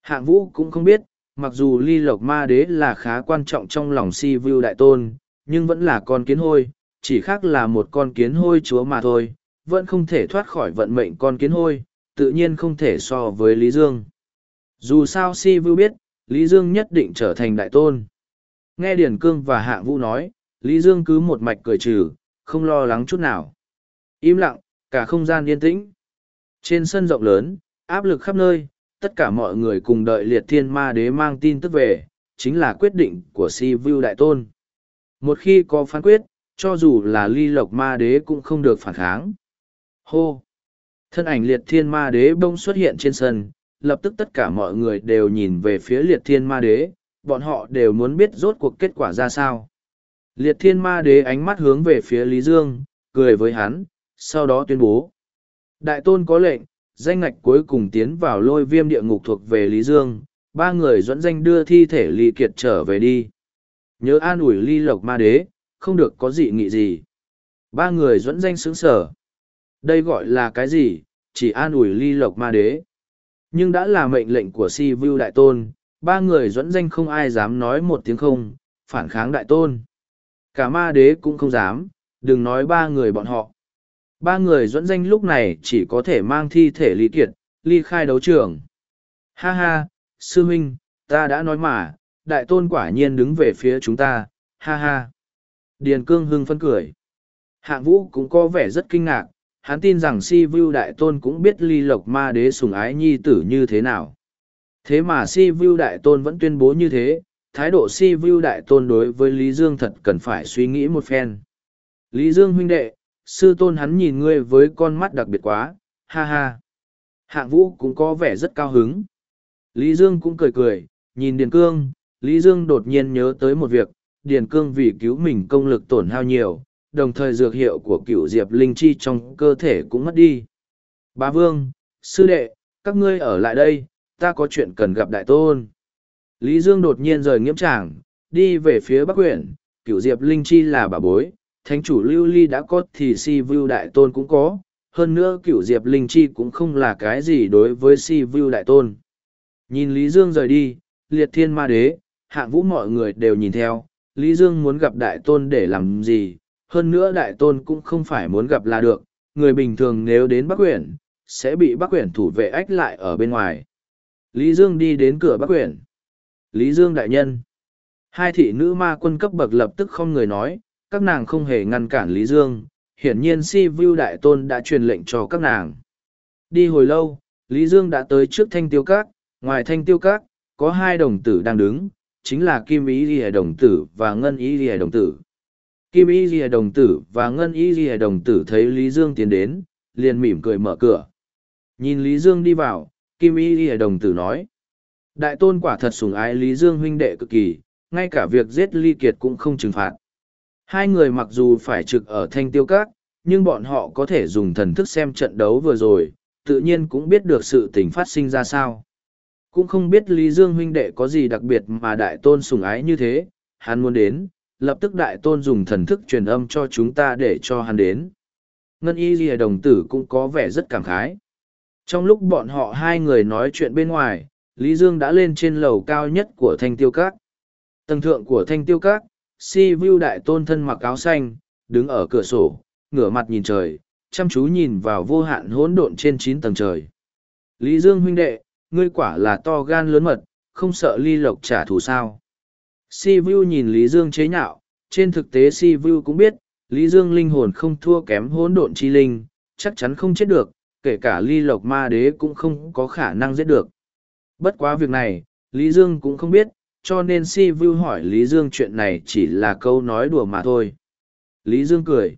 Hạng vũ cũng không biết, mặc dù ly lộc ma đế là khá quan trọng trong lòng si Vu đại tôn, nhưng vẫn là con kiến hôi, chỉ khác là một con kiến hôi chúa mà thôi, vẫn không thể thoát khỏi vận mệnh con kiến hôi, tự nhiên không thể so với Lý Dương. Dù sao si Vu biết, Lý Dương nhất định trở thành đại tôn. Nghe Điển Cương và Hạng Vũ nói, Lý Dương cứ một mạch cười trừ, không lo lắng chút nào. Im lặng, cả không gian yên tĩnh. Trên sân rộng lớn, áp lực khắp nơi, tất cả mọi người cùng đợi liệt thiên ma đế mang tin tức về, chính là quyết định của si vu đại tôn. Một khi có phán quyết, cho dù là ly lộc ma đế cũng không được phản kháng. Hô! Thân ảnh liệt thiên ma đế bông xuất hiện trên sân, lập tức tất cả mọi người đều nhìn về phía liệt thiên ma đế, bọn họ đều muốn biết rốt cuộc kết quả ra sao. Liệt thiên ma đế ánh mắt hướng về phía Lý Dương, cười với hắn, sau đó tuyên bố. Đại tôn có lệnh, danh ngạch cuối cùng tiến vào lôi viêm địa ngục thuộc về Lý Dương, ba người dẫn danh đưa thi thể Lý Kiệt trở về đi. Nhớ an ủi ly lộc ma đế, không được có gì nghị gì. Ba người dẫn danh sướng sở. Đây gọi là cái gì, chỉ an ủi ly lộc ma đế. Nhưng đã là mệnh lệnh của si view đại tôn, ba người dẫn danh không ai dám nói một tiếng không, phản kháng đại tôn. Cả ma đế cũng không dám, đừng nói ba người bọn họ. Ba người dẫn danh lúc này chỉ có thể mang thi thể Lý Kiệt, ly khai đấu trường. Ha ha, sư huynh, ta đã nói mà, đại tôn quả nhiên đứng về phía chúng ta, ha ha. Điền cương hưng phân cười. Hạng vũ cũng có vẻ rất kinh ngạc, hắn tin rằng si vu đại tôn cũng biết ly lộc ma đế sùng ái nhi tử như thế nào. Thế mà si vu đại tôn vẫn tuyên bố như thế, thái độ si vu đại tôn đối với Lý Dương thật cần phải suy nghĩ một phen. Lý Dương huynh đệ, sư tôn hắn nhìn ngươi với con mắt đặc biệt quá, ha ha. Hạng vũ cũng có vẻ rất cao hứng. Lý Dương cũng cười cười, nhìn Điền Cương, Lý Dương đột nhiên nhớ tới một việc, Điền Cương vì cứu mình công lực tổn hao nhiều, đồng thời dược hiệu của cựu diệp linh chi trong cơ thể cũng mất đi. Bá Vương, Sư Đệ, các ngươi ở lại đây, ta có chuyện cần gặp Đại Tôn. Lý Dương đột nhiên rời nghiễm tràng, đi về phía Bắc huyện, cựu diệp linh chi là bà bối, thánh chủ lưu ly đã có thì si Vu đại tôn cũng có, hơn nữa cựu diệp linh chi cũng không là cái gì đối với si Vu đại tôn. Nhìn lý dương rời đi, liệt thiên ma đế, hạng vũ mọi người đều nhìn theo, lý dương muốn gặp đại tôn để làm gì, hơn nữa đại tôn cũng không phải muốn gặp là được, người bình thường nếu đến bắc quyển sẽ bị bắc quyển thủ vệ ách lại ở bên ngoài. Lý dương đi đến cửa bắc quyển lý dương đại nhân. Hai thị nữ ma quân cấp bậc lập tức không người nói các nàng không hề ngăn cản Lý Dương, hiển nhiên si vu đại tôn đã truyền lệnh cho các nàng. Đi hồi lâu, Lý Dương đã tới trước thanh tiêu các, ngoài thanh tiêu các, có hai đồng tử đang đứng, chính là Kim Ý Ghi đồng tử và Ngân Ý Ghi đồng tử. Kim Ý Ghi đồng tử và Ngân Ý Ghi đồng tử thấy Lý Dương tiến đến, liền mỉm cười mở cửa. Nhìn Lý Dương đi vào, Kim Ý Ghi đồng tử nói. Đại tôn quả thật sủng ái Lý Dương huynh đệ cực kỳ, ngay cả việc giết ly kiệt cũng không trừng phạt. Hai người mặc dù phải trực ở thanh tiêu các, nhưng bọn họ có thể dùng thần thức xem trận đấu vừa rồi, tự nhiên cũng biết được sự tình phát sinh ra sao. Cũng không biết Lý Dương huynh đệ có gì đặc biệt mà đại tôn sùng ái như thế, hắn muốn đến, lập tức đại tôn dùng thần thức truyền âm cho chúng ta để cho hắn đến. Ngân y ghi đồng tử cũng có vẻ rất cảm khái. Trong lúc bọn họ hai người nói chuyện bên ngoài, Lý Dương đã lên trên lầu cao nhất của thanh tiêu các. Tầng thượng của thanh tiêu các, si vu đại tôn thân mặc áo xanh, đứng ở cửa sổ, ngửa mặt nhìn trời, chăm chú nhìn vào vô hạn hỗn độn trên chín tầng trời. Lý dương huynh đệ, ngươi quả là to gan lớn mật, không sợ ly lộc trả thù sao? Si vu nhìn lý dương chế nhạo, trên thực tế si vu cũng biết, lý dương linh hồn không thua kém hỗn độn chi linh, chắc chắn không chết được, kể cả ly lộc ma đế cũng không có khả năng giết được. Bất quá việc này, lý dương cũng không biết cho nên si vu hỏi lý dương chuyện này chỉ là câu nói đùa mà thôi. Lý dương cười.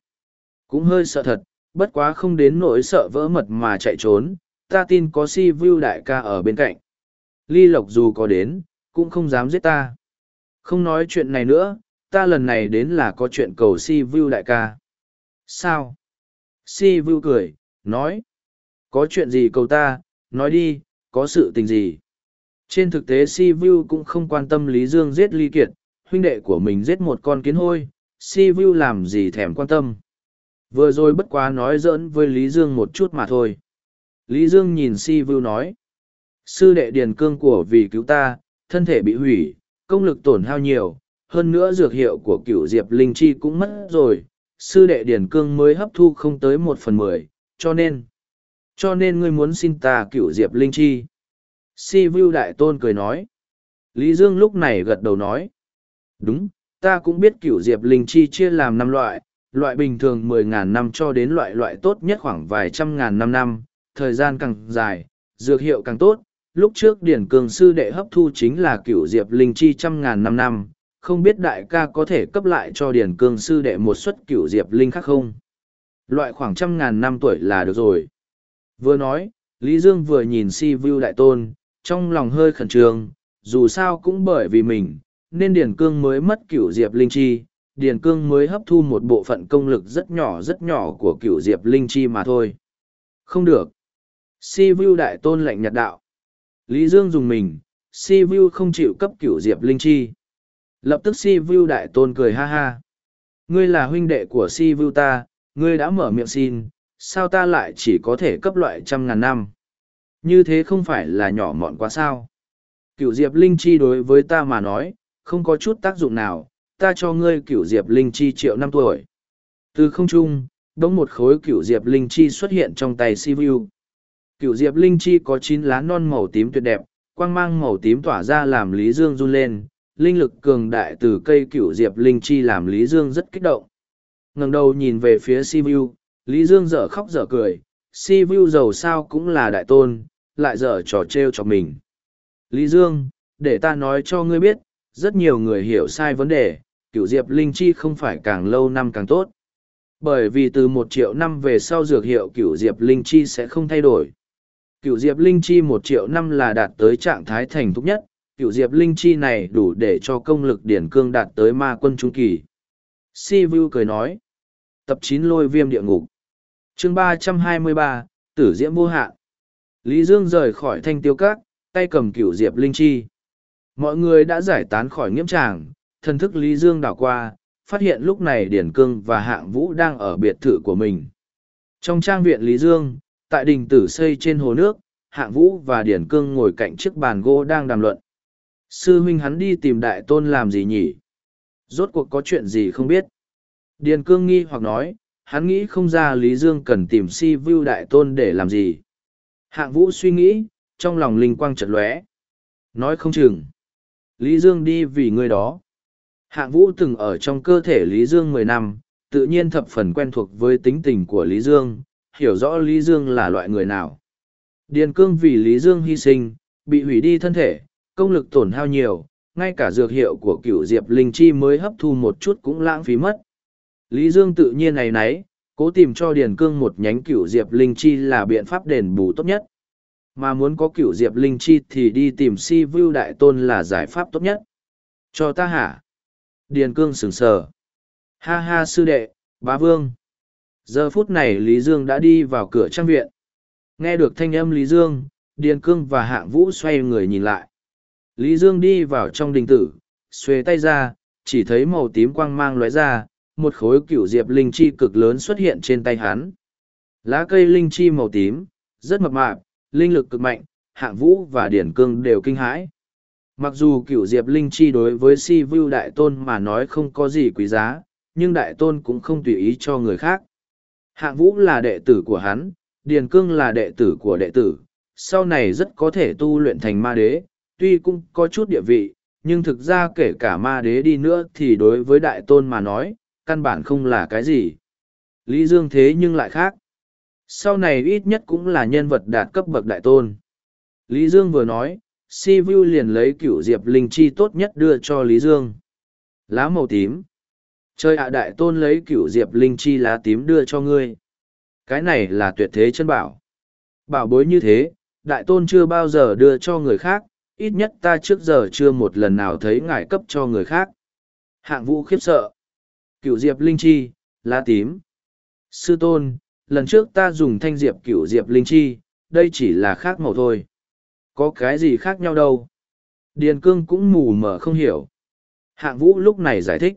Cũng hơi sợ thật, bất quá không đến nỗi sợ vỡ mật mà chạy trốn, ta tin có si vu đại ca ở bên cạnh. Ly lộc dù có đến, cũng không dám giết ta. Không nói chuyện này nữa, ta lần này đến là có chuyện cầu si vu đại ca. Sao? Si vu cười, nói. Có chuyện gì cầu ta? Nói đi, có sự tình gì? Trên thực tế Si Vu cũng không quan tâm Lý Dương giết Ly Kiệt, huynh đệ của mình giết một con kiến hôi, Si Vu làm gì thèm quan tâm. Vừa rồi bất quá nói giỡn với Lý Dương một chút mà thôi. Lý Dương nhìn Si Vu nói. Sư đệ điền cương của vì cứu ta, thân thể bị hủy, công lực tổn hao nhiều, hơn nữa dược hiệu của cựu Diệp Linh Chi cũng mất rồi. Sư đệ điền cương mới hấp thu không tới một phần mười, cho nên... Cho nên ngươi muốn xin ta cựu Diệp Linh Chi. Si Vu Đại Tôn cười nói. Lý Dương lúc này gật đầu nói. Đúng, ta cũng biết cửu diệp linh chi chia làm năm loại, loại bình thường mười ngàn năm cho đến loại loại tốt nhất khoảng vài trăm ngàn năm năm, thời gian càng dài, dược hiệu càng tốt. Lúc trước Điển Cường Sư Đệ hấp thu chính là cửu diệp linh chi trăm ngàn năm năm, không biết đại ca có thể cấp lại cho Điển Cường Sư Đệ một suất cửu diệp linh khác không? Loại khoảng trăm ngàn năm tuổi là được rồi. Vừa nói, Lý Dương vừa nhìn si vu đại tôn, trong lòng hơi khẩn trương, dù sao cũng bởi vì mình, nên Điền Cương mới mất cửu Diệp Linh Chi, Điền Cương mới hấp thu một bộ phận công lực rất nhỏ rất nhỏ của cửu Diệp Linh Chi mà thôi. Không được. Si Vu Đại Tôn lệnh nhật đạo. Lý Dương dùng mình, Si Vu không chịu cấp cửu Diệp Linh Chi. Lập tức Si Vu Đại Tôn cười ha ha. Ngươi là huynh đệ của Si Vu ta, ngươi đã mở miệng xin, sao ta lại chỉ có thể cấp loại trăm ngàn năm như thế không phải là nhỏ mọn quá sao. Cựu diệp linh chi đối với ta mà nói, không có chút tác dụng nào, ta cho ngươi cựu diệp linh chi triệu năm tuổi. Từ không trung, đống một khối cựu diệp linh chi xuất hiện trong tay si vu cựu diệp linh chi có chín lá non màu tím tuyệt đẹp, quang mang màu tím tỏa ra làm lý dương run lên, linh lực cường đại từ cây cựu diệp linh chi làm lý dương rất kích động. Ngẩng đầu nhìn về phía si vu lý dương dở khóc dở cười, si vu giàu sao cũng là đại tôn lại dở trò trêu cho mình. Lý Dương, để ta nói cho ngươi biết, rất nhiều người hiểu sai vấn đề, cựu diệp linh chi không phải càng lâu năm càng tốt. Bởi vì từ một triệu năm về sau dược hiệu cựu diệp linh chi sẽ không thay đổi. Cựu diệp linh chi một triệu năm là đạt tới trạng thái thành thúc nhất, cựu diệp linh chi này đủ để cho công lực điển cương đạt tới ma quân trung kỳ. Si Vu cười nói, Tập chín lôi viêm địa ngục. chương ba trăm hai mươi ba tử diễm vô hạn. Lý Dương rời khỏi thanh tiêu các, tay cầm cửu diệp linh chi. Mọi người đã giải tán khỏi nghiễm tràng, thần thức Lý Dương đảo qua, phát hiện lúc này Điển Cương và Hạng Vũ đang ở biệt thự của mình. Trong trang viện Lý Dương, tại đình tử xây trên hồ nước, Hạng Vũ và Điển Cương ngồi cạnh chiếc bàn gỗ đang đàm luận. Sư huynh hắn đi tìm đại tôn làm gì nhỉ? Rốt cuộc có chuyện gì không biết? Điền Cương nghi hoặc nói, hắn nghĩ không ra Lý Dương cần tìm si view đại tôn để làm gì. Hạng Vũ suy nghĩ, trong lòng linh quang chợt lóe. Nói không chừng. Lý Dương đi vì người đó. Hạng Vũ từng ở trong cơ thể Lý Dương mười năm, tự nhiên thập phần quen thuộc với tính tình của Lý Dương, hiểu rõ Lý Dương là loại người nào. Điền cương vì Lý Dương hy sinh, bị hủy đi thân thể, công lực tổn hao nhiều, ngay cả dược hiệu của cựu diệp linh chi mới hấp thu một chút cũng lãng phí mất. Lý Dương tự nhiên này nấy, cố tìm cho Điền Cương một nhánh cửu diệp linh chi là biện pháp đền bù tốt nhất. Mà muốn có cửu diệp linh chi thì đi tìm si Vưu đại tôn là giải pháp tốt nhất. Cho ta hả? Điền Cương sừng sờ. Ha ha sư đệ, bá vương. Giờ phút này Lý Dương đã đi vào cửa trang viện. Nghe được thanh âm Lý Dương, Điền Cương và Hạng Vũ xoay người nhìn lại. Lý Dương đi vào trong đình tử, xuê tay ra, chỉ thấy màu tím quang mang lóe ra, một khối cửu diệp linh chi cực lớn xuất hiện trên tay hắn. Lá cây linh chi màu tím, rất mập mạp, linh lực cực mạnh, hạng vũ và điển cương đều kinh hãi. Mặc dù cửu diệp linh chi đối với si vu đại tôn mà nói không có gì quý giá, nhưng đại tôn cũng không tùy ý cho người khác. Hạng vũ là đệ tử của hắn, điển cương là đệ tử của đệ tử, sau này rất có thể tu luyện thành ma đế, tuy cũng có chút địa vị, nhưng thực ra kể cả ma đế đi nữa thì đối với đại tôn mà nói, căn bản không là cái gì. Lý Dương thế nhưng lại khác. Sau này ít nhất cũng là nhân vật đạt cấp bậc đại tôn. Lý Dương vừa nói, Si Vu liền lấy cửu diệp linh chi tốt nhất đưa cho Lý Dương. Lá màu tím. Chơi ạ đại tôn lấy cửu diệp linh chi lá tím đưa cho ngươi. Cái này là tuyệt thế chân bảo. Bảo bối như thế, đại tôn chưa bao giờ đưa cho người khác, ít nhất ta trước giờ chưa một lần nào thấy ngài cấp cho người khác. Hạng vũ khiếp sợ. Cựu diệp linh chi, lá tím. Sư tôn, lần trước ta dùng thanh diệp cựu diệp linh chi, đây chỉ là khác màu thôi. Có cái gì khác nhau đâu. Điền cương cũng mù mờ không hiểu. Hạng vũ lúc này giải thích.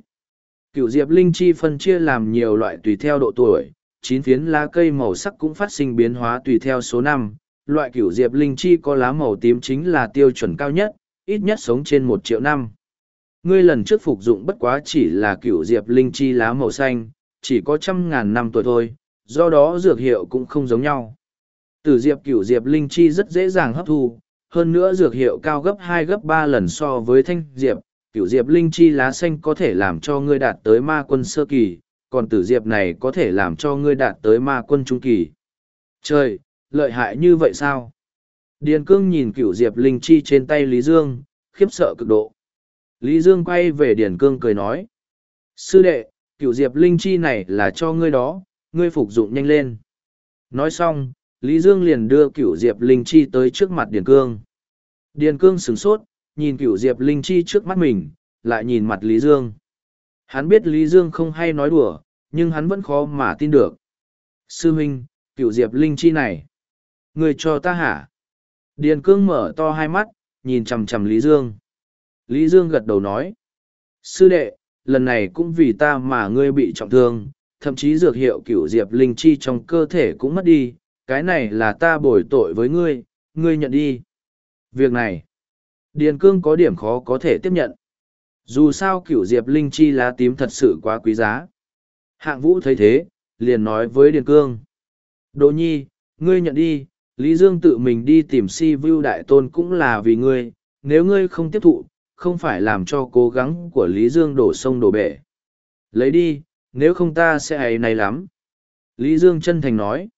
Cựu diệp linh chi phân chia làm nhiều loại tùy theo độ tuổi, chín phiến lá cây màu sắc cũng phát sinh biến hóa tùy theo số năm. Loại cựu diệp linh chi có lá màu tím chính là tiêu chuẩn cao nhất, ít nhất sống trên một triệu năm. Ngươi lần trước phục dụng bất quá chỉ là cửu diệp linh chi lá màu xanh, chỉ có trăm ngàn năm tuổi thôi, do đó dược hiệu cũng không giống nhau. Tử diệp cửu diệp linh chi rất dễ dàng hấp thu, hơn nữa dược hiệu cao gấp hai gấp ba lần so với thanh diệp, cửu diệp linh chi lá xanh có thể làm cho ngươi đạt tới ma quân sơ kỳ, còn tử diệp này có thể làm cho ngươi đạt tới ma quân trung kỳ. Trời, lợi hại như vậy sao? Điền cương nhìn cửu diệp linh chi trên tay Lý Dương, khiếp sợ cực độ. Lý Dương quay về Điền Cương cười nói. Sư đệ, cựu diệp linh chi này là cho ngươi đó, ngươi phục dụng nhanh lên. Nói xong, Lý Dương liền đưa cựu diệp linh chi tới trước mặt Điền Cương. Điền Cương sửng sốt, nhìn cựu diệp linh chi trước mắt mình, lại nhìn mặt Lý Dương. Hắn biết Lý Dương không hay nói đùa, nhưng hắn vẫn khó mà tin được. Sư huynh, cựu diệp linh chi này. Người cho ta hả? Điền Cương mở to hai mắt, nhìn chầm chầm Lý Dương. Lý Dương gật đầu nói. Sư đệ, lần này cũng vì ta mà ngươi bị trọng thương, thậm chí dược hiệu cửu diệp linh chi trong cơ thể cũng mất đi, cái này là ta bồi tội với ngươi, ngươi nhận đi. Việc này, Điền Cương có điểm khó có thể tiếp nhận. Dù sao cửu diệp linh chi lá tím thật sự quá quý giá. Hạng vũ thấy thế, liền nói với Điền Cương. Đỗ nhi, ngươi nhận đi, Lý Dương tự mình đi tìm si view đại tôn cũng là vì ngươi, nếu ngươi không tiếp thụ, không phải làm cho cố gắng của Lý Dương đổ sông đổ bể. Lấy đi, nếu không ta sẽ ấy này lắm. Lý Dương chân thành nói.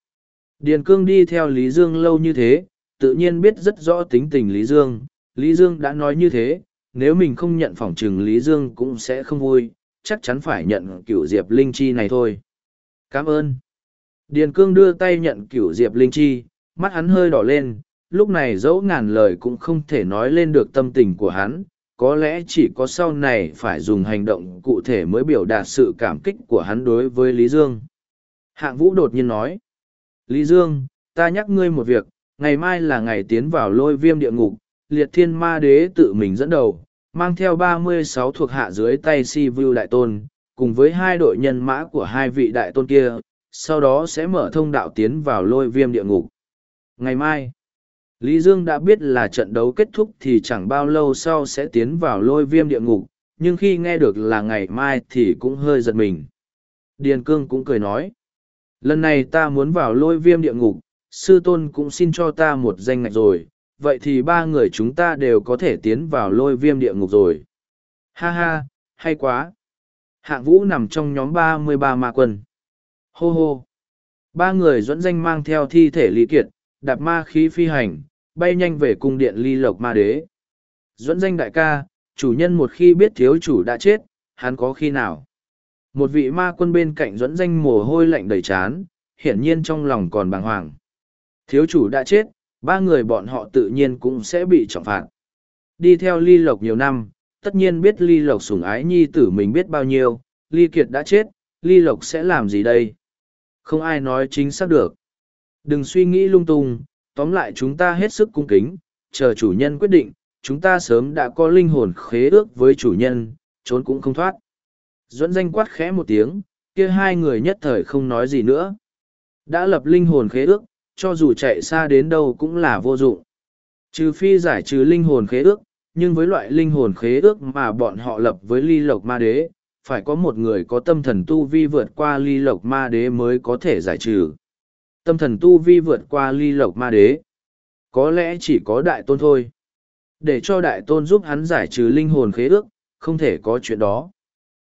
Điền Cương đi theo Lý Dương lâu như thế, tự nhiên biết rất rõ tính tình Lý Dương. Lý Dương đã nói như thế, nếu mình không nhận phỏng trừng Lý Dương cũng sẽ không vui, chắc chắn phải nhận cửu diệp linh chi này thôi. Cảm ơn. Điền Cương đưa tay nhận cửu diệp linh chi, mắt hắn hơi đỏ lên, lúc này dẫu ngàn lời cũng không thể nói lên được tâm tình của hắn, có lẽ chỉ có sau này phải dùng hành động cụ thể mới biểu đạt sự cảm kích của hắn đối với Lý Dương. Hạng Vũ đột nhiên nói, Lý Dương, ta nhắc ngươi một việc, ngày mai là ngày tiến vào lôi viêm địa ngục, liệt thiên ma đế tự mình dẫn đầu, mang theo ba mươi sáu thuộc hạ dưới tay si Vưu đại tôn, cùng với hai đội nhân mã của hai vị đại tôn kia, sau đó sẽ mở thông đạo tiến vào lôi viêm địa ngục. Ngày mai, Lý Dương đã biết là trận đấu kết thúc thì chẳng bao lâu sau sẽ tiến vào lôi viêm địa ngục, nhưng khi nghe được là ngày mai thì cũng hơi giật mình. Điền Cương cũng cười nói, lần này ta muốn vào lôi viêm địa ngục, sư tôn cũng xin cho ta một danh ngạch rồi, vậy thì ba người chúng ta đều có thể tiến vào lôi viêm địa ngục rồi. Ha ha, hay quá. Hạng vũ nằm trong nhóm ba mươi ba ma quân. Hô hô. Ba người dẫn danh mang theo thi thể lý kiệt, đạp ma khí phi hành, bay nhanh về cung điện ly lộc ma đế. Dẫn danh đại ca, chủ nhân một khi biết thiếu chủ đã chết, hắn có khi nào? Một vị ma quân bên cạnh dẫn danh mồ hôi lạnh đầy chán, hiển nhiên trong lòng còn bàng hoàng. Thiếu chủ đã chết, ba người bọn họ tự nhiên cũng sẽ bị trọng phạt. Đi theo ly lộc nhiều năm, tất nhiên biết ly lộc sủng ái nhi tử mình biết bao nhiêu, ly kiệt đã chết, ly lộc sẽ làm gì đây? Không ai nói chính xác được. Đừng suy nghĩ lung tung, tóm lại chúng ta hết sức cung kính, chờ chủ nhân quyết định, chúng ta sớm đã có linh hồn khế ước với chủ nhân, trốn cũng không thoát. Duẫn danh quát khẽ một tiếng, kia hai người nhất thời không nói gì nữa. Đã lập linh hồn khế ước, cho dù chạy xa đến đâu cũng là vô dụng. Trừ phi giải trừ linh hồn khế ước, nhưng với loại linh hồn khế ước mà bọn họ lập với ly lộc ma đế, phải có một người có tâm thần tu vi vượt qua ly lộc ma đế mới có thể giải trừ. Tâm thần tu vi vượt qua ly lộc ma đế. Có lẽ chỉ có đại tôn thôi. Để cho đại tôn giúp hắn giải trừ linh hồn khế ước, không thể có chuyện đó.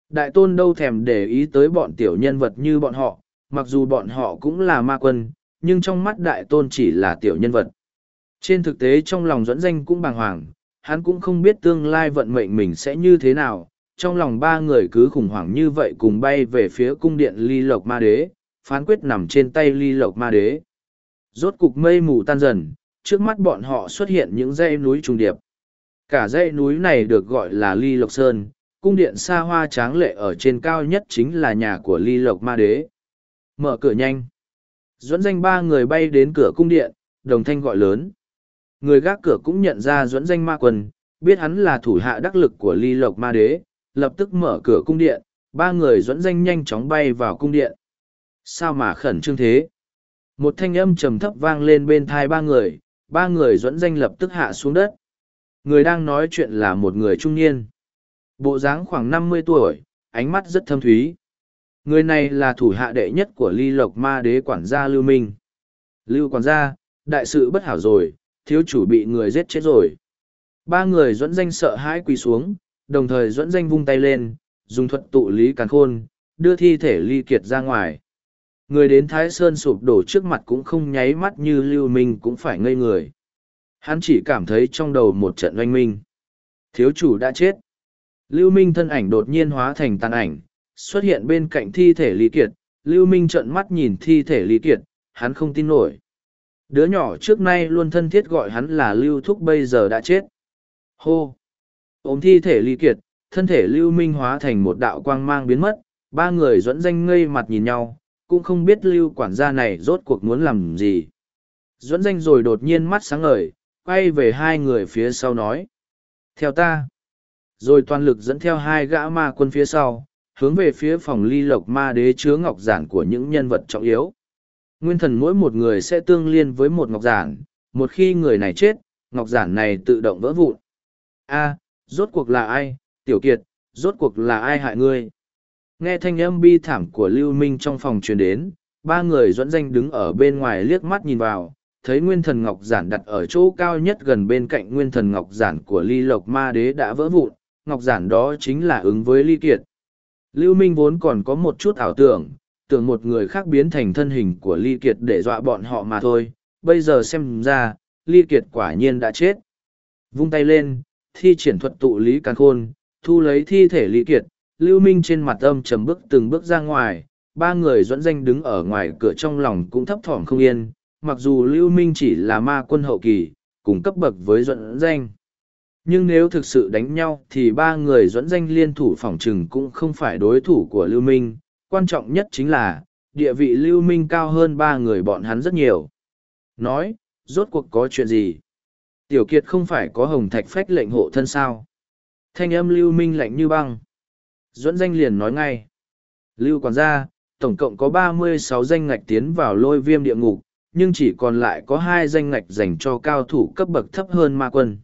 Đại tôn đâu thèm để ý tới bọn tiểu nhân vật như bọn họ, mặc dù bọn họ cũng là ma quân, nhưng trong mắt đại tôn chỉ là tiểu nhân vật. Trên thực tế trong lòng dẫn danh cũng bàng hoàng, hắn cũng không biết tương lai vận mệnh mình sẽ như thế nào. Trong lòng ba người cứ khủng hoảng như vậy cùng bay về phía cung điện ly lộc ma đế, phán quyết nằm trên tay ly lộc ma đế. Rốt cục mây mù tan dần, trước mắt bọn họ xuất hiện những dãy núi trùng điệp. Cả dãy núi này được gọi là ly lộc sơn, cung điện xa hoa tráng lệ ở trên cao nhất chính là nhà của ly lộc ma đế. Mở cửa nhanh Duẫn danh ba người bay đến cửa cung điện đồng thanh gọi lớn người gác cửa cũng nhận ra Duẫn danh ma quân biết hắn là thủ hạ đắc lực của ly lộc ma đế lập tức mở cửa cung điện ba người dẫn danh nhanh chóng bay vào cung điện sao mà khẩn trương thế một thanh âm trầm thấp vang lên bên thai ba người ba người dẫn danh lập tức hạ xuống đất người đang nói chuyện là một người trung niên bộ dáng khoảng năm mươi tuổi ánh mắt rất thâm thúy Người này là thủ hạ đệ nhất của ly lộc ma đế quản gia Lưu Minh. Lưu quản gia, đại sự bất hảo rồi, thiếu chủ bị người giết chết rồi. Ba người dẫn danh sợ hãi quỳ xuống, đồng thời dẫn danh vung tay lên, dùng thuật tụ lý càn khôn, đưa thi thể ly kiệt ra ngoài. Người đến Thái Sơn sụp đổ trước mặt cũng không nháy mắt như Lưu Minh cũng phải ngây người. Hắn chỉ cảm thấy trong đầu một trận oanh minh. Thiếu chủ đã chết. Lưu Minh thân ảnh đột nhiên hóa thành tàn ảnh, xuất hiện bên cạnh thi thể Lý Kiệt, Lưu Minh trợn mắt nhìn thi thể Lý Kiệt, hắn không tin nổi. Đứa nhỏ trước nay luôn thân thiết gọi hắn là Lưu Thúc bây giờ đã chết. Hô! Ôm thi thể Lý Kiệt, thân thể Lưu Minh hóa thành một đạo quang mang biến mất, ba người dẫn danh ngây mặt nhìn nhau, cũng không biết Lưu quản gia này rốt cuộc muốn làm gì. Duẫn danh rồi đột nhiên mắt sáng ngời, quay về hai người phía sau nói. Theo ta. Rồi toàn lực dẫn theo hai gã ma quân phía sau, hướng về phía phòng ly lộc ma đế chứa ngọc giản của những nhân vật trọng yếu. Nguyên thần mỗi một người sẽ tương liên với một ngọc giản, một khi người này chết, ngọc giản này tự động vỡ vụn. A, rốt cuộc là ai, tiểu kiệt, rốt cuộc là ai hại ngươi? Nghe thanh âm bi thảm của Lưu Minh trong phòng truyền đến, ba người dẫn danh đứng ở bên ngoài liếc mắt nhìn vào, thấy nguyên thần ngọc giản đặt ở chỗ cao nhất gần bên cạnh nguyên thần ngọc giản của ly lộc ma đế đã vỡ vụn, ngọc giản đó chính là ứng với ly kiệt, Lưu Minh vốn còn có một chút ảo tưởng, tưởng một người khác biến thành thân hình của Ly Kiệt để dọa bọn họ mà thôi, bây giờ xem ra, Ly Kiệt quả nhiên đã chết. Vung tay lên, thi triển thuật tụ lý càn khôn, thu lấy thi thể Ly Kiệt, Lưu Minh trên mặt âm trầm bước từng bước ra ngoài, ba người dẫn danh đứng ở ngoài cửa trong lòng cũng thấp thỏm không yên, mặc dù Lưu Minh chỉ là ma quân hậu kỳ, cùng cấp bậc với dẫn danh. nhưng nếu thực sự đánh nhau thì ba người dẫn danh liên thủ phòng trừng cũng không phải đối thủ của lưu minh quan trọng nhất chính là địa vị lưu minh cao hơn ba người bọn hắn rất nhiều. Nói rốt cuộc có chuyện gì? Tiểu kiệt không phải có hồng thạch phách lệnh hộ thân sao? Thanh âm lưu minh lạnh như băng dẫn danh liền nói ngay. Lưu quản gia, tổng cộng có ba mươi sáu danh ngạch tiến vào lôi viêm địa ngục, nhưng chỉ còn lại có hai danh ngạch dành cho cao thủ cấp bậc thấp hơn ma quân.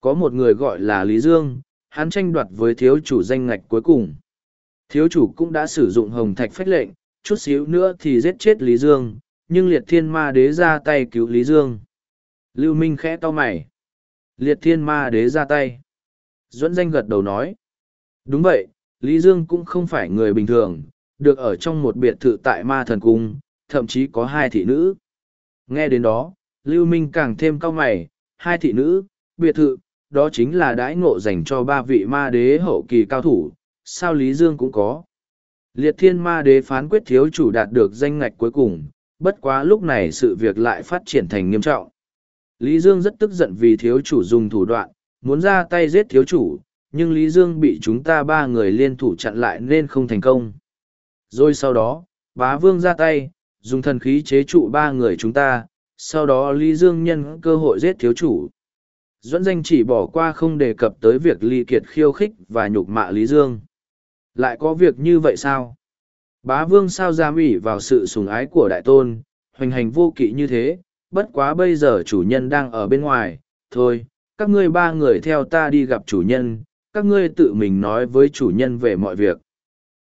Có một người gọi là lý dương, hắn tranh đoạt với thiếu chủ danh ngạch cuối cùng. Thiếu chủ cũng đã sử dụng hồng thạch phách lệnh, chút xíu nữa thì giết chết lý dương, nhưng liệt thiên ma đế ra tay cứu lý dương. Lưu minh khẽ to mày. Liệt thiên ma đế ra tay. Duẫn danh gật đầu nói. Đúng vậy lý dương cũng không phải người bình thường, được ở trong một biệt thự tại ma thần cung, thậm chí có hai thị nữ. Nghe đến đó, lưu minh càng thêm cao mày, hai thị nữ, biệt thự, đó chính là đãi ngộ dành cho ba vị ma đế hậu kỳ cao thủ, sao lý dương cũng có. Liệt thiên ma đế phán quyết thiếu chủ đạt được danh ngạch cuối cùng, bất quá lúc này sự việc lại phát triển thành nghiêm trọng. Lý dương rất tức giận vì thiếu chủ dùng thủ đoạn, muốn ra tay giết thiếu chủ nhưng lý dương bị chúng ta ba người liên thủ chặn lại nên không thành công rồi sau đó bá vương ra tay dùng thần khí chế trụ ba người chúng ta sau đó lý dương nhân cơ hội giết thiếu chủ Duẫn danh chỉ bỏ qua không đề cập tới việc Lý kiệt khiêu khích và nhục mạ Lý Dương. Lại có việc như vậy sao? Bá vương sao giam ủy vào sự sùng ái của đại tôn, hoành hành vô kỵ như thế, bất quá bây giờ chủ nhân đang ở bên ngoài, thôi, các ngươi ba người theo ta đi gặp chủ nhân, các ngươi tự mình nói với chủ nhân về mọi việc.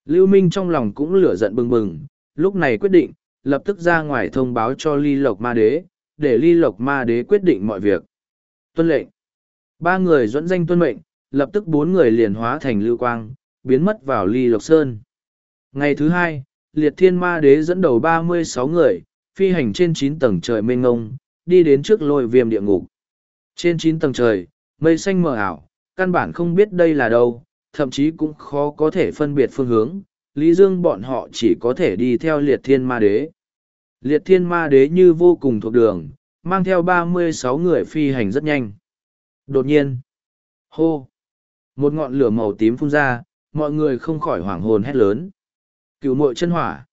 Lưu Minh trong lòng cũng lửa giận bừng bừng, lúc này quyết định, lập tức ra ngoài thông báo cho ly lộc ma đế, để ly lộc ma đế quyết định mọi việc. Tuân lệnh. Ba người dẫn danh tuân mệnh lập tức bốn người liền hóa thành lưu quang biến mất vào ly lộc sơn. Ngày thứ hai liệt thiên ma đế dẫn đầu ba mươi sáu người phi hành trên chín tầng trời mênh ngông đi đến trước lôi viêm địa ngục. Trên chín tầng trời mây xanh mờ ảo căn bản không biết đây là đâu thậm chí cũng khó có thể phân biệt phương hướng lý dương bọn họ chỉ có thể đi theo liệt thiên ma đế liệt thiên ma đế như vô cùng thuộc đường mang theo ba mươi sáu người phi hành rất nhanh. Đột nhiên, hô, một ngọn lửa màu tím phun ra, mọi người không khỏi hoảng hồn hét lớn. Cửu mội chân hỏa.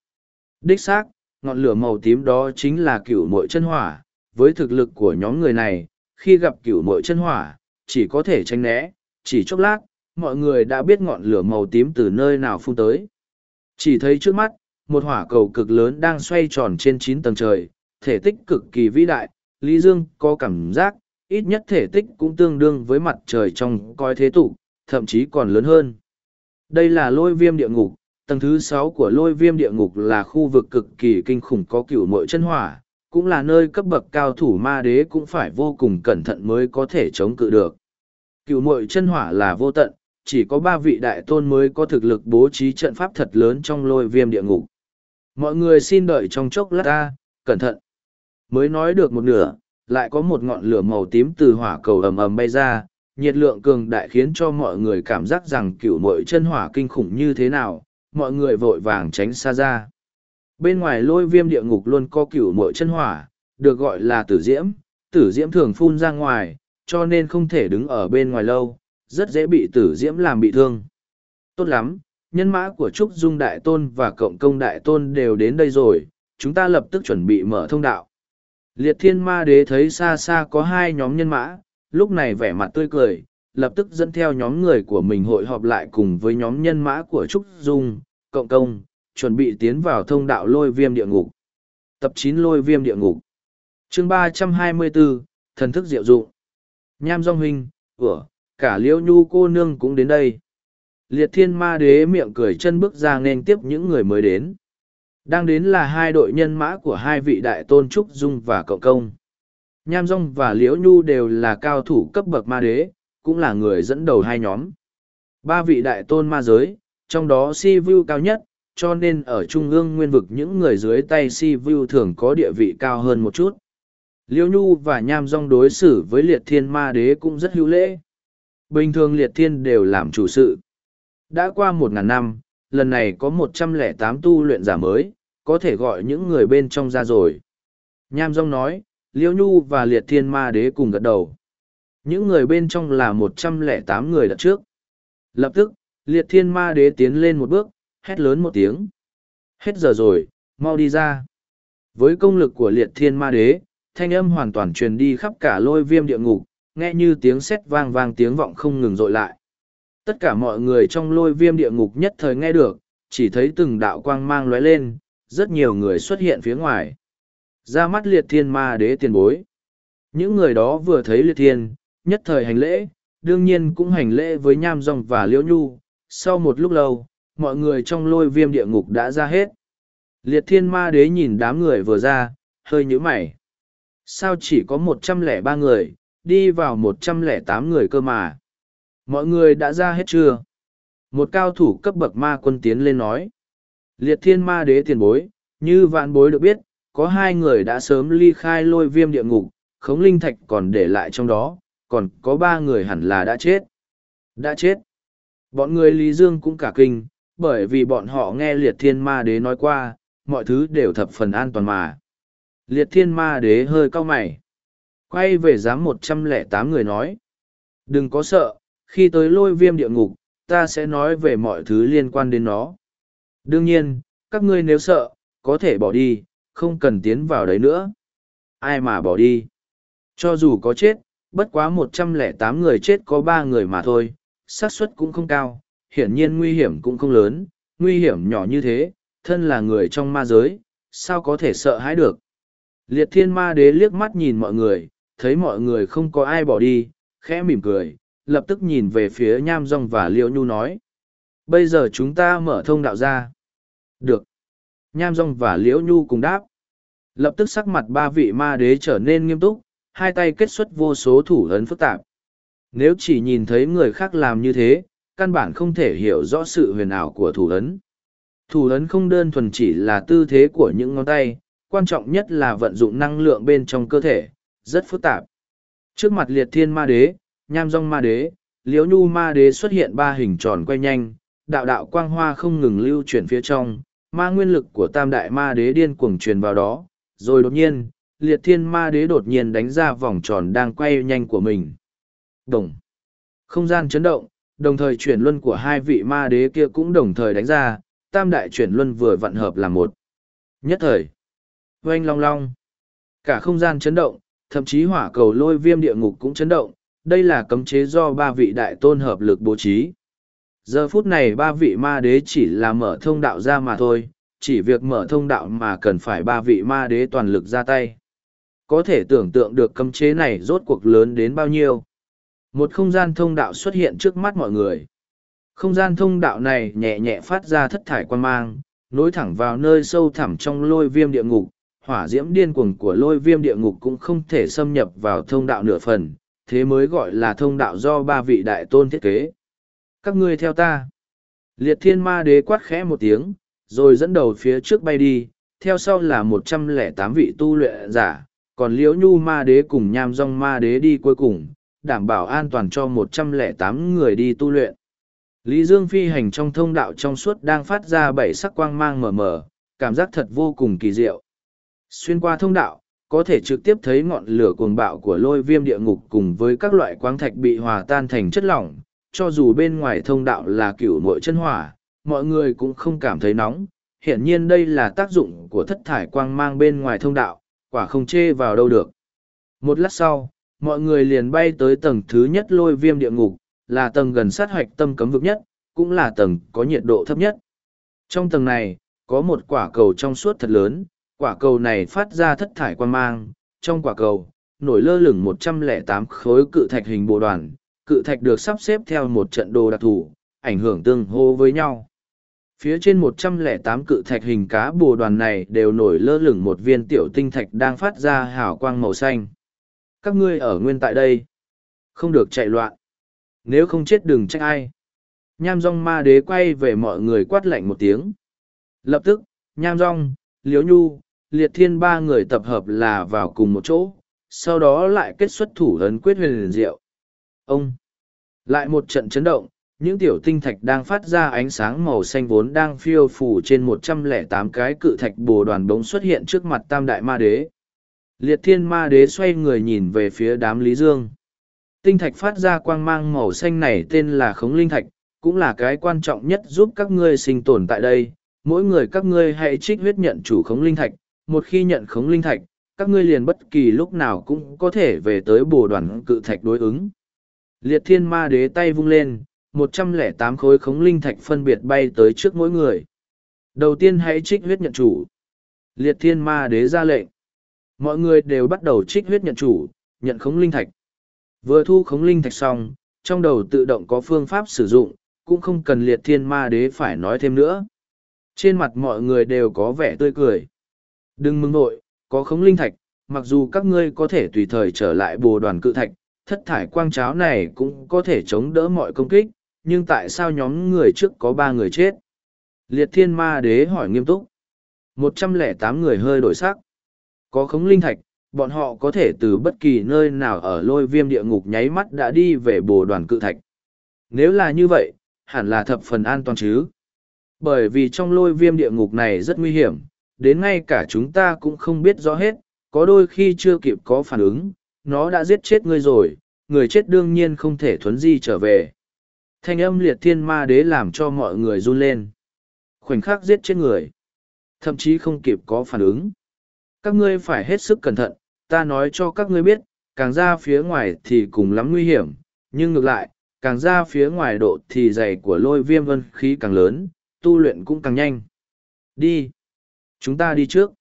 Đích xác, ngọn lửa màu tím đó chính là cửu mội chân hỏa. Với thực lực của nhóm người này, khi gặp cửu mội chân hỏa, chỉ có thể tránh né, chỉ chốc lát, mọi người đã biết ngọn lửa màu tím từ nơi nào phun tới. Chỉ thấy trước mắt, một hỏa cầu cực lớn đang xoay tròn trên chín tầng trời, thể tích cực kỳ vĩ đại, Lý Dương có cảm giác, ít nhất thể tích cũng tương đương với mặt trời trong coi thế tục, thậm chí còn lớn hơn. Đây là lôi viêm địa ngục, tầng thứ sáu của lôi viêm địa ngục là khu vực cực kỳ kinh khủng có cửu mội chân hỏa, cũng là nơi cấp bậc cao thủ ma đế cũng phải vô cùng cẩn thận mới có thể chống cự được. Cựu mội chân hỏa là vô tận, chỉ có ba vị đại tôn mới có thực lực bố trí trận pháp thật lớn trong lôi viêm địa ngục. Mọi người xin đợi trong chốc lát ta, cẩn thận mới nói được một nửa lại có một ngọn lửa màu tím từ hỏa cầu ầm ầm bay ra nhiệt lượng cường đại khiến cho mọi người cảm giác rằng cựu mội chân hỏa kinh khủng như thế nào mọi người vội vàng tránh xa ra bên ngoài lôi viêm địa ngục luôn có cửu mội chân hỏa được gọi là tử diễm. Tử diễm thường phun ra ngoài cho nên không thể đứng ở bên ngoài lâu rất dễ bị tử diễm làm bị thương. Tốt lắm nhân mã của trúc dung đại tôn và cộng công đại tôn đều đến đây rồi chúng ta lập tức chuẩn bị mở thông đạo. Liệt thiên ma đế thấy xa xa có hai nhóm nhân mã, lúc này vẻ mặt tươi cười, lập tức dẫn theo nhóm người của mình hội họp lại cùng với nhóm nhân mã của Trúc Dung, Cộng Công, chuẩn bị tiến vào thông đạo lôi viêm địa ngục. Tập chín lôi viêm địa ngục. chương ba trăm hai mươi bốn thần thức diệu dụng. Nham dung Huynh, ủa, cả Liễu Nhu cô nương cũng đến đây. Liệt thiên ma đế miệng cười chân bước ra nên tiếp những người mới đến. Đang đến là hai đội nhân mã của hai vị đại tôn Trúc Dung và Cộng Công. Nham Dung và Liễu Nhu đều là cao thủ cấp bậc ma đế, cũng là người dẫn đầu hai nhóm. Ba vị đại tôn ma giới, trong đó Si Vu cao nhất, cho nên ở trung ương nguyên vực những người dưới tay Si Vu thường có địa vị cao hơn một chút. Liễu Nhu và Nham Dung đối xử với liệt thiên ma đế cũng rất hữu lễ. Bình thường liệt thiên đều làm chủ sự. Đã qua một ngàn năm, lần này có một trăm lẻ tám tu luyện giả mới, có thể gọi những người bên trong ra rồi. Nham Dông nói, Liêu Nhu và Liệt Thiên Ma Đế cùng gật đầu. Những người bên trong là một trăm lẻ tám người đặt trước. Lập tức, liệt thiên ma đế tiến lên một bước, hét lớn một tiếng. Hết giờ rồi, mau đi ra. Với công lực của liệt thiên ma đế, thanh âm hoàn toàn truyền đi khắp cả lôi viêm địa ngục, nghe như tiếng sét vang vang tiếng vọng không ngừng dội lại. Tất cả mọi người trong lôi viêm địa ngục nhất thời nghe được, chỉ thấy từng đạo quang mang lóe lên, rất nhiều người xuất hiện phía ngoài. Ra mắt liệt thiên ma đế tiền bối. Những người đó vừa thấy liệt thiên, nhất thời hành lễ, đương nhiên cũng hành lễ với nham rong và liễu nhu. Sau một lúc lâu, mọi người trong lôi viêm địa ngục đã ra hết. Liệt thiên ma đế nhìn đám người vừa ra, hơi nhíu mày. Sao chỉ có một trăm lẻ ba người, đi vào một trăm lẻ tám người cơ mà. Mọi người đã ra hết chưa? Một cao thủ cấp bậc ma quân tiến lên nói. Liệt thiên ma đế tiền bối, như vạn bối được biết, có hai người đã sớm ly khai lôi viêm địa ngục, khống linh thạch còn để lại trong đó, còn có ba người hẳn là đã chết. Đã chết. Bọn người Lý Dương cũng cả kinh, bởi vì bọn họ nghe liệt thiên ma đế nói qua, mọi thứ đều thập phần an toàn mà. Liệt thiên ma đế hơi cau mày. Quay về giám một trăm lẻ tám người nói. Đừng có sợ, khi tới lôi viêm địa ngục, ta sẽ nói về mọi thứ liên quan đến nó. Đương nhiên, các ngươi nếu sợ, có thể bỏ đi, không cần tiến vào đấy nữa. Ai mà bỏ đi? Cho dù có chết, bất quá một trăm lẻ tám người chết có ba người mà thôi, xác suất cũng không cao, hiển nhiên nguy hiểm cũng không lớn, nguy hiểm nhỏ như thế, thân là người trong ma giới, sao có thể sợ hãi được. Liệt thiên ma đế liếc mắt nhìn mọi người, thấy mọi người không có ai bỏ đi, khẽ mỉm cười, lập tức nhìn về phía nham rong và liễu nhu nói. Bây giờ chúng ta mở thông đạo ra. Được. Nham rong và liễu nhu cùng đáp. Lập tức sắc mặt ba vị ma đế trở nên nghiêm túc, hai tay kết xuất vô số thủ ấn phức tạp. Nếu chỉ nhìn thấy người khác làm như thế, căn bản không thể hiểu rõ sự huyền ảo của thủ ấn. Thủ ấn không đơn thuần chỉ là tư thế của những ngón tay, quan trọng nhất là vận dụng năng lượng bên trong cơ thể, rất phức tạp. Trước mặt liệt thiên ma đế, nham rong ma đế, liễu nhu ma đế xuất hiện ba hình tròn quay nhanh, đạo đạo quang hoa không ngừng lưu chuyển phía trong, ma nguyên lực của tam đại ma đế điên cuồng truyền vào đó, rồi đột nhiên, liệt thiên ma đế đột nhiên đánh ra vòng tròn đang quay nhanh của mình. Đồng. Không gian chấn động, đồng thời chuyển luân của hai vị ma đế kia cũng đồng thời đánh ra, tam đại chuyển luân vừa vặn hợp làm một. Nhất thời. Oanh long long. Cả không gian chấn động, thậm chí hỏa cầu lôi viêm địa ngục cũng chấn động, đây là cấm chế do ba vị đại tôn hợp lực bố trí. Giờ phút này ba vị ma đế chỉ là mở thông đạo ra mà thôi, chỉ việc mở thông đạo mà cần phải ba vị ma đế toàn lực ra tay. Có thể tưởng tượng được cấm chế này rốt cuộc lớn đến bao nhiêu. Một không gian thông đạo xuất hiện trước mắt mọi người. Không gian thông đạo này nhẹ nhẹ phát ra thất thải quan mang, nối thẳng vào nơi sâu thẳm trong lôi viêm địa ngục. Hỏa diễm điên cuồng của lôi viêm địa ngục cũng không thể xâm nhập vào thông đạo nửa phần, thế mới gọi là thông đạo do ba vị đại tôn thiết kế. Các ngươi theo ta. Liệt thiên ma đế quát khẽ một tiếng, rồi dẫn đầu phía trước bay đi, theo sau là một trăm lẻ tám vị tu luyện giả, còn liễu nhu ma đế cùng nham rong ma đế đi cuối cùng, đảm bảo an toàn cho một trăm lẻ tám người đi tu luyện. Lý Dương phi hành trong thông đạo trong suốt đang phát ra bảy sắc quang mang mờ mờ, cảm giác thật vô cùng kỳ diệu. Xuyên qua thông đạo, có thể trực tiếp thấy ngọn lửa cuồng bạo của lôi viêm địa ngục cùng với các loại quang thạch bị hòa tan thành chất lỏng, cho dù bên ngoài thông đạo là cửu nội chân hỏa, mọi người cũng không cảm thấy nóng. Hiển nhiên đây là tác dụng của thất thải quang mang bên ngoài thông đạo, quả không chê vào đâu được. Một lát sau, mọi người liền bay tới tầng thứ nhất lôi viêm địa ngục, là tầng gần sát hoạch tâm cấm vực nhất, cũng là tầng có nhiệt độ thấp nhất. Trong tầng này, có một quả cầu trong suốt thật lớn, quả cầu này phát ra thất thải quan mang, trong quả cầu, nổi lơ lửng một trăm lẻ tám khối cự thạch hình bộ đoàn, cự thạch được sắp xếp theo một trận đồ đặc thù, ảnh hưởng tương hô với nhau. Phía trên một trăm lẻ tám cự thạch hình cá bồ đoàn này đều nổi lơ lửng một viên tiểu tinh thạch đang phát ra hào quang màu xanh. Các ngươi ở nguyên tại đây. Không được chạy loạn. Nếu không chết đừng trách ai. Nham rong ma đế quay về mọi người quát lạnh một tiếng. Lập tức, nham rong, liếu nhu, liệt thiên ba người tập hợp là vào cùng một chỗ, sau đó lại kết xuất thủ ấn quyết huyền liền diệu. Ông! Lại một trận chấn động, những tiểu tinh thạch đang phát ra ánh sáng màu xanh vốn đang phiêu phủ trên một trăm lẻ tám cái cự thạch bồ đoàn bóng xuất hiện trước mặt tam đại ma đế. Liệt thiên ma đế xoay người nhìn về phía đám Lý Dương. Tinh thạch phát ra quang mang màu xanh này tên là khống linh thạch, cũng là cái quan trọng nhất giúp các ngươi sinh tồn tại đây. Mỗi người các ngươi hãy trích huyết nhận chủ khống linh thạch, một khi nhận khống linh thạch, các ngươi liền bất kỳ lúc nào cũng có thể về tới bồ đoàn cự thạch đối ứng. Liệt thiên ma đế tay vung lên, một trăm lẻ tám khối khống linh thạch phân biệt bay tới trước mỗi người. Đầu tiên hãy trích huyết nhận chủ. Liệt thiên ma đế ra lệnh. Mọi người đều bắt đầu trích huyết nhận chủ, nhận khống linh thạch. Vừa thu khống linh thạch xong, trong đầu tự động có phương pháp sử dụng, cũng không cần liệt thiên ma đế phải nói thêm nữa. Trên mặt mọi người đều có vẻ tươi cười. Đừng mừng nội, có khống linh thạch, mặc dù các ngươi có thể tùy thời trở lại bồ đoàn cự thạch, thất thải quang cháo này cũng có thể chống đỡ mọi công kích, nhưng tại sao nhóm người trước có ba người chết? Liệt thiên ma đế hỏi nghiêm túc. một trăm lẻ tám người hơi đổi sắc. Có khống linh thạch, bọn họ có thể từ bất kỳ nơi nào ở lôi viêm địa ngục nháy mắt đã đi về bồ đoàn cự thạch. Nếu là như vậy, hẳn là thập phần an toàn chứ. Bởi vì trong lôi viêm địa ngục này rất nguy hiểm, đến ngay cả chúng ta cũng không biết rõ hết, có đôi khi chưa kịp có phản ứng, nó đã giết chết ngươi rồi, người chết đương nhiên không thể thuấn di trở về. Thanh âm liệt thiên ma đế làm cho mọi người run lên. Khoảnh khắc giết chết người. Thậm chí không kịp có phản ứng. Các ngươi phải hết sức cẩn thận, ta nói cho các ngươi biết, càng ra phía ngoài thì cùng lắm nguy hiểm, nhưng ngược lại, càng ra phía ngoài độ thì dày của lôi viêm vân khí càng lớn, tu luyện cũng càng nhanh. Đi. Chúng ta đi trước.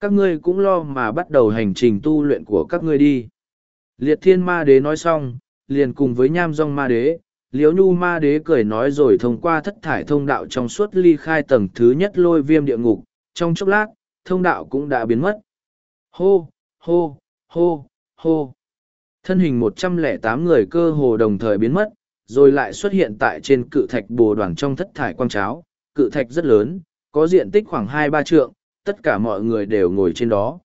Các ngươi cũng lo mà bắt đầu hành trình tu luyện của các ngươi đi. Liệt thiên ma đế nói xong, liền cùng với nham rong ma đế, liếu nhu ma đế cười nói rồi thông qua thất thải thông đạo trong suốt ly khai tầng thứ nhất lôi viêm địa ngục, trong chốc lát, thông đạo cũng đã biến mất. Hô, hô, hô, hô. Thân hình một trăm lẻ tám người cơ hồ đồng thời biến mất, rồi lại xuất hiện tại trên cự thạch bồ đoàn trong thất thải quang cháo. Cự thạch rất lớn, có diện tích khoảng hai ba trượng, tất cả mọi người đều ngồi trên đó.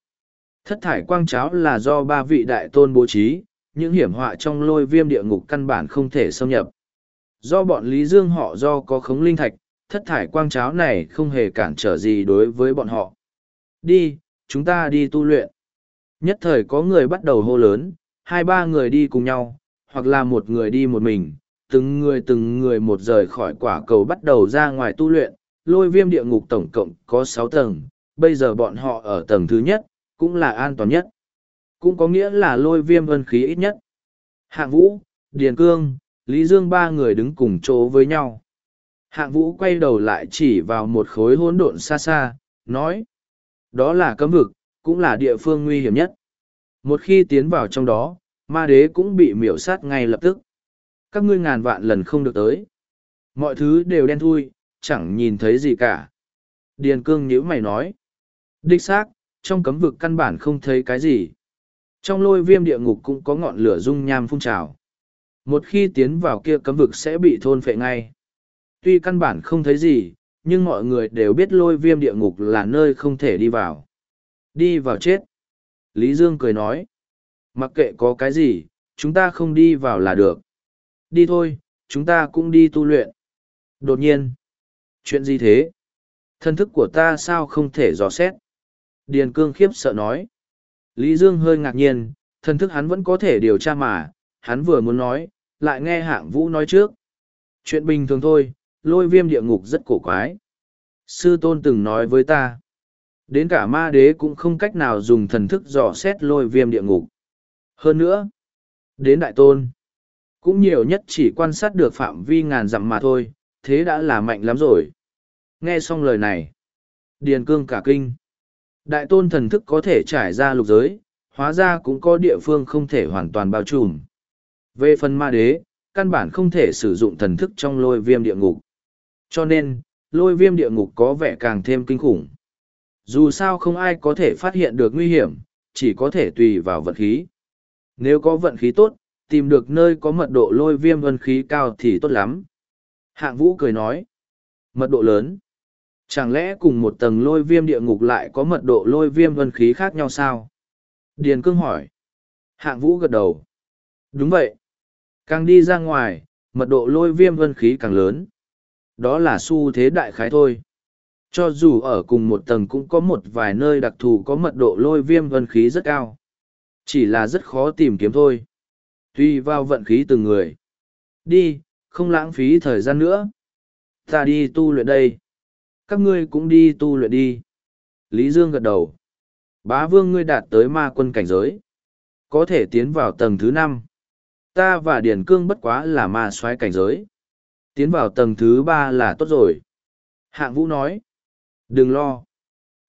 Thất thải quang cháo là do ba vị đại tôn bố trí, những hiểm họa trong lôi viêm địa ngục căn bản không thể xâm nhập. Do bọn Lý Dương họ do có khống linh thạch, thất thải quang cháo này không hề cản trở gì đối với bọn họ. Đi, chúng ta đi tu luyện. Nhất thời có người bắt đầu hô lớn, hai ba người đi cùng nhau, hoặc là một người đi một mình, từng người từng người một rời khỏi quả cầu bắt đầu ra ngoài tu luyện. Lôi viêm địa ngục tổng cộng có sáu tầng, bây giờ bọn họ ở tầng thứ nhất, cũng là an toàn nhất. Cũng có nghĩa là lôi viêm vân khí ít nhất. Hạng Vũ, Điền Cương, Lý Dương ba người đứng cùng chỗ với nhau. Hạng Vũ quay đầu lại chỉ vào một khối hỗn độn xa xa, nói. Đó là cấm vực, cũng là địa phương nguy hiểm nhất. Một khi tiến vào trong đó, ma đế cũng bị miểu sát ngay lập tức. Các ngươi ngàn vạn lần không được tới. Mọi thứ đều đen thui, chẳng nhìn thấy gì cả. Điền cương nhíu mày nói. Đích xác, trong cấm vực căn bản không thấy cái gì. Trong lôi viêm địa ngục cũng có ngọn lửa dung nham phun trào. Một khi tiến vào kia cấm vực sẽ bị thôn phệ ngay. Tuy căn bản không thấy gì, nhưng mọi người đều biết lôi viêm địa ngục là nơi không thể đi vào. Đi vào chết. Lý Dương cười nói. Mặc kệ có cái gì, chúng ta không đi vào là được. Đi thôi, chúng ta cũng đi tu luyện. Đột nhiên. Chuyện gì thế? Thân thức của ta sao không thể dò xét? Điền cương khiếp sợ nói. Lý Dương hơi ngạc nhiên, thân thức hắn vẫn có thể điều tra mà, hắn vừa muốn nói, lại nghe hạng vũ nói trước. Chuyện bình thường thôi, lôi viêm địa ngục rất cổ quái. Sư tôn từng nói với ta, đến cả ma đế cũng không cách nào dùng thần thức dò xét lôi viêm địa ngục. Hơn nữa, đến đại tôn, cũng nhiều nhất chỉ quan sát được phạm vi ngàn dặm mà thôi, thế đã là mạnh lắm rồi. Nghe xong lời này, Điền Cương cả kinh. Đại tôn thần thức có thể trải ra lục giới, hóa ra cũng có địa phương không thể hoàn toàn bao trùm. Về phần ma đế, căn bản không thể sử dụng thần thức trong lôi viêm địa ngục. Cho nên, lôi viêm địa ngục có vẻ càng thêm kinh khủng. Dù sao không ai có thể phát hiện được nguy hiểm, chỉ có thể tùy vào vận khí. Nếu có vận khí tốt, tìm được nơi có mật độ lôi viêm vân khí cao thì tốt lắm. Hạng vũ cười nói. Mật độ lớn. Chẳng lẽ cùng một tầng lôi viêm địa ngục lại có mật độ lôi viêm vân khí khác nhau sao? Điền cương hỏi. Hạng vũ gật đầu. Đúng vậy. Càng đi ra ngoài, mật độ lôi viêm vân khí càng lớn. Đó là xu thế đại khái thôi. Cho dù ở cùng một tầng cũng có một vài nơi đặc thù có mật độ lôi viêm vân khí rất cao. Chỉ là rất khó tìm kiếm thôi. Tuy vào vận khí từng người. Đi, không lãng phí thời gian nữa. Ta đi tu luyện đây. Các ngươi cũng đi tu luyện đi. Lý Dương gật đầu. Bá vương ngươi đạt tới ma quân cảnh giới. Có thể tiến vào tầng thứ năm. Ta và Điền Cương bất quá là ma soái cảnh giới. Tiến vào tầng thứ ba là tốt rồi. Hạng Vũ nói. Đừng lo.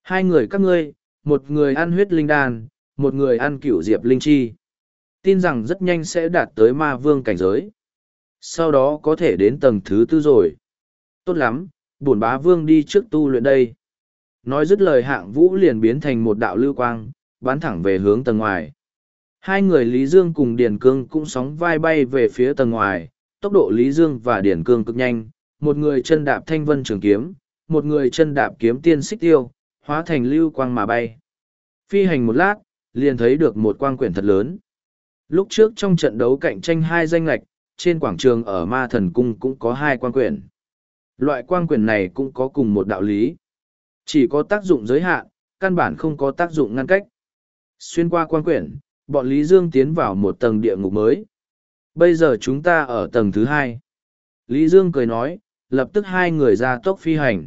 Hai người các ngươi, một người ăn huyết linh đan, một người ăn cửu diệp linh chi. Tin rằng rất nhanh sẽ đạt tới ma vương cảnh giới. Sau đó có thể đến tầng thứ tư rồi. Tốt lắm, bổn bá vương đi trước tu luyện đây. Nói dứt lời hạng vũ liền biến thành một đạo lưu quang, bắn thẳng về hướng tầng ngoài. Hai người Lý Dương cùng Điền Cương cũng sóng vai bay về phía tầng ngoài, tốc độ Lý Dương và điển Cương cực nhanh, một người chân đạp thanh vân trường kiếm, một người chân đạp kiếm tiên xích tiêu, hóa thành lưu quang mà bay. Phi hành một lát, liền thấy được một quang quyển thật lớn. Lúc trước trong trận đấu cạnh tranh hai danh lạch, trên quảng trường ở Ma Thần Cung cũng có hai quang quyển. Loại quang quyển này cũng có cùng một đạo lý. Chỉ có tác dụng giới hạn, căn bản không có tác dụng ngăn cách. Xuyên qua quang quyển, bọn Lý Dương tiến vào một tầng địa ngục mới. Bây giờ chúng ta ở tầng thứ hai. Lý Dương cười nói, lập tức hai người ra tốc phi hành.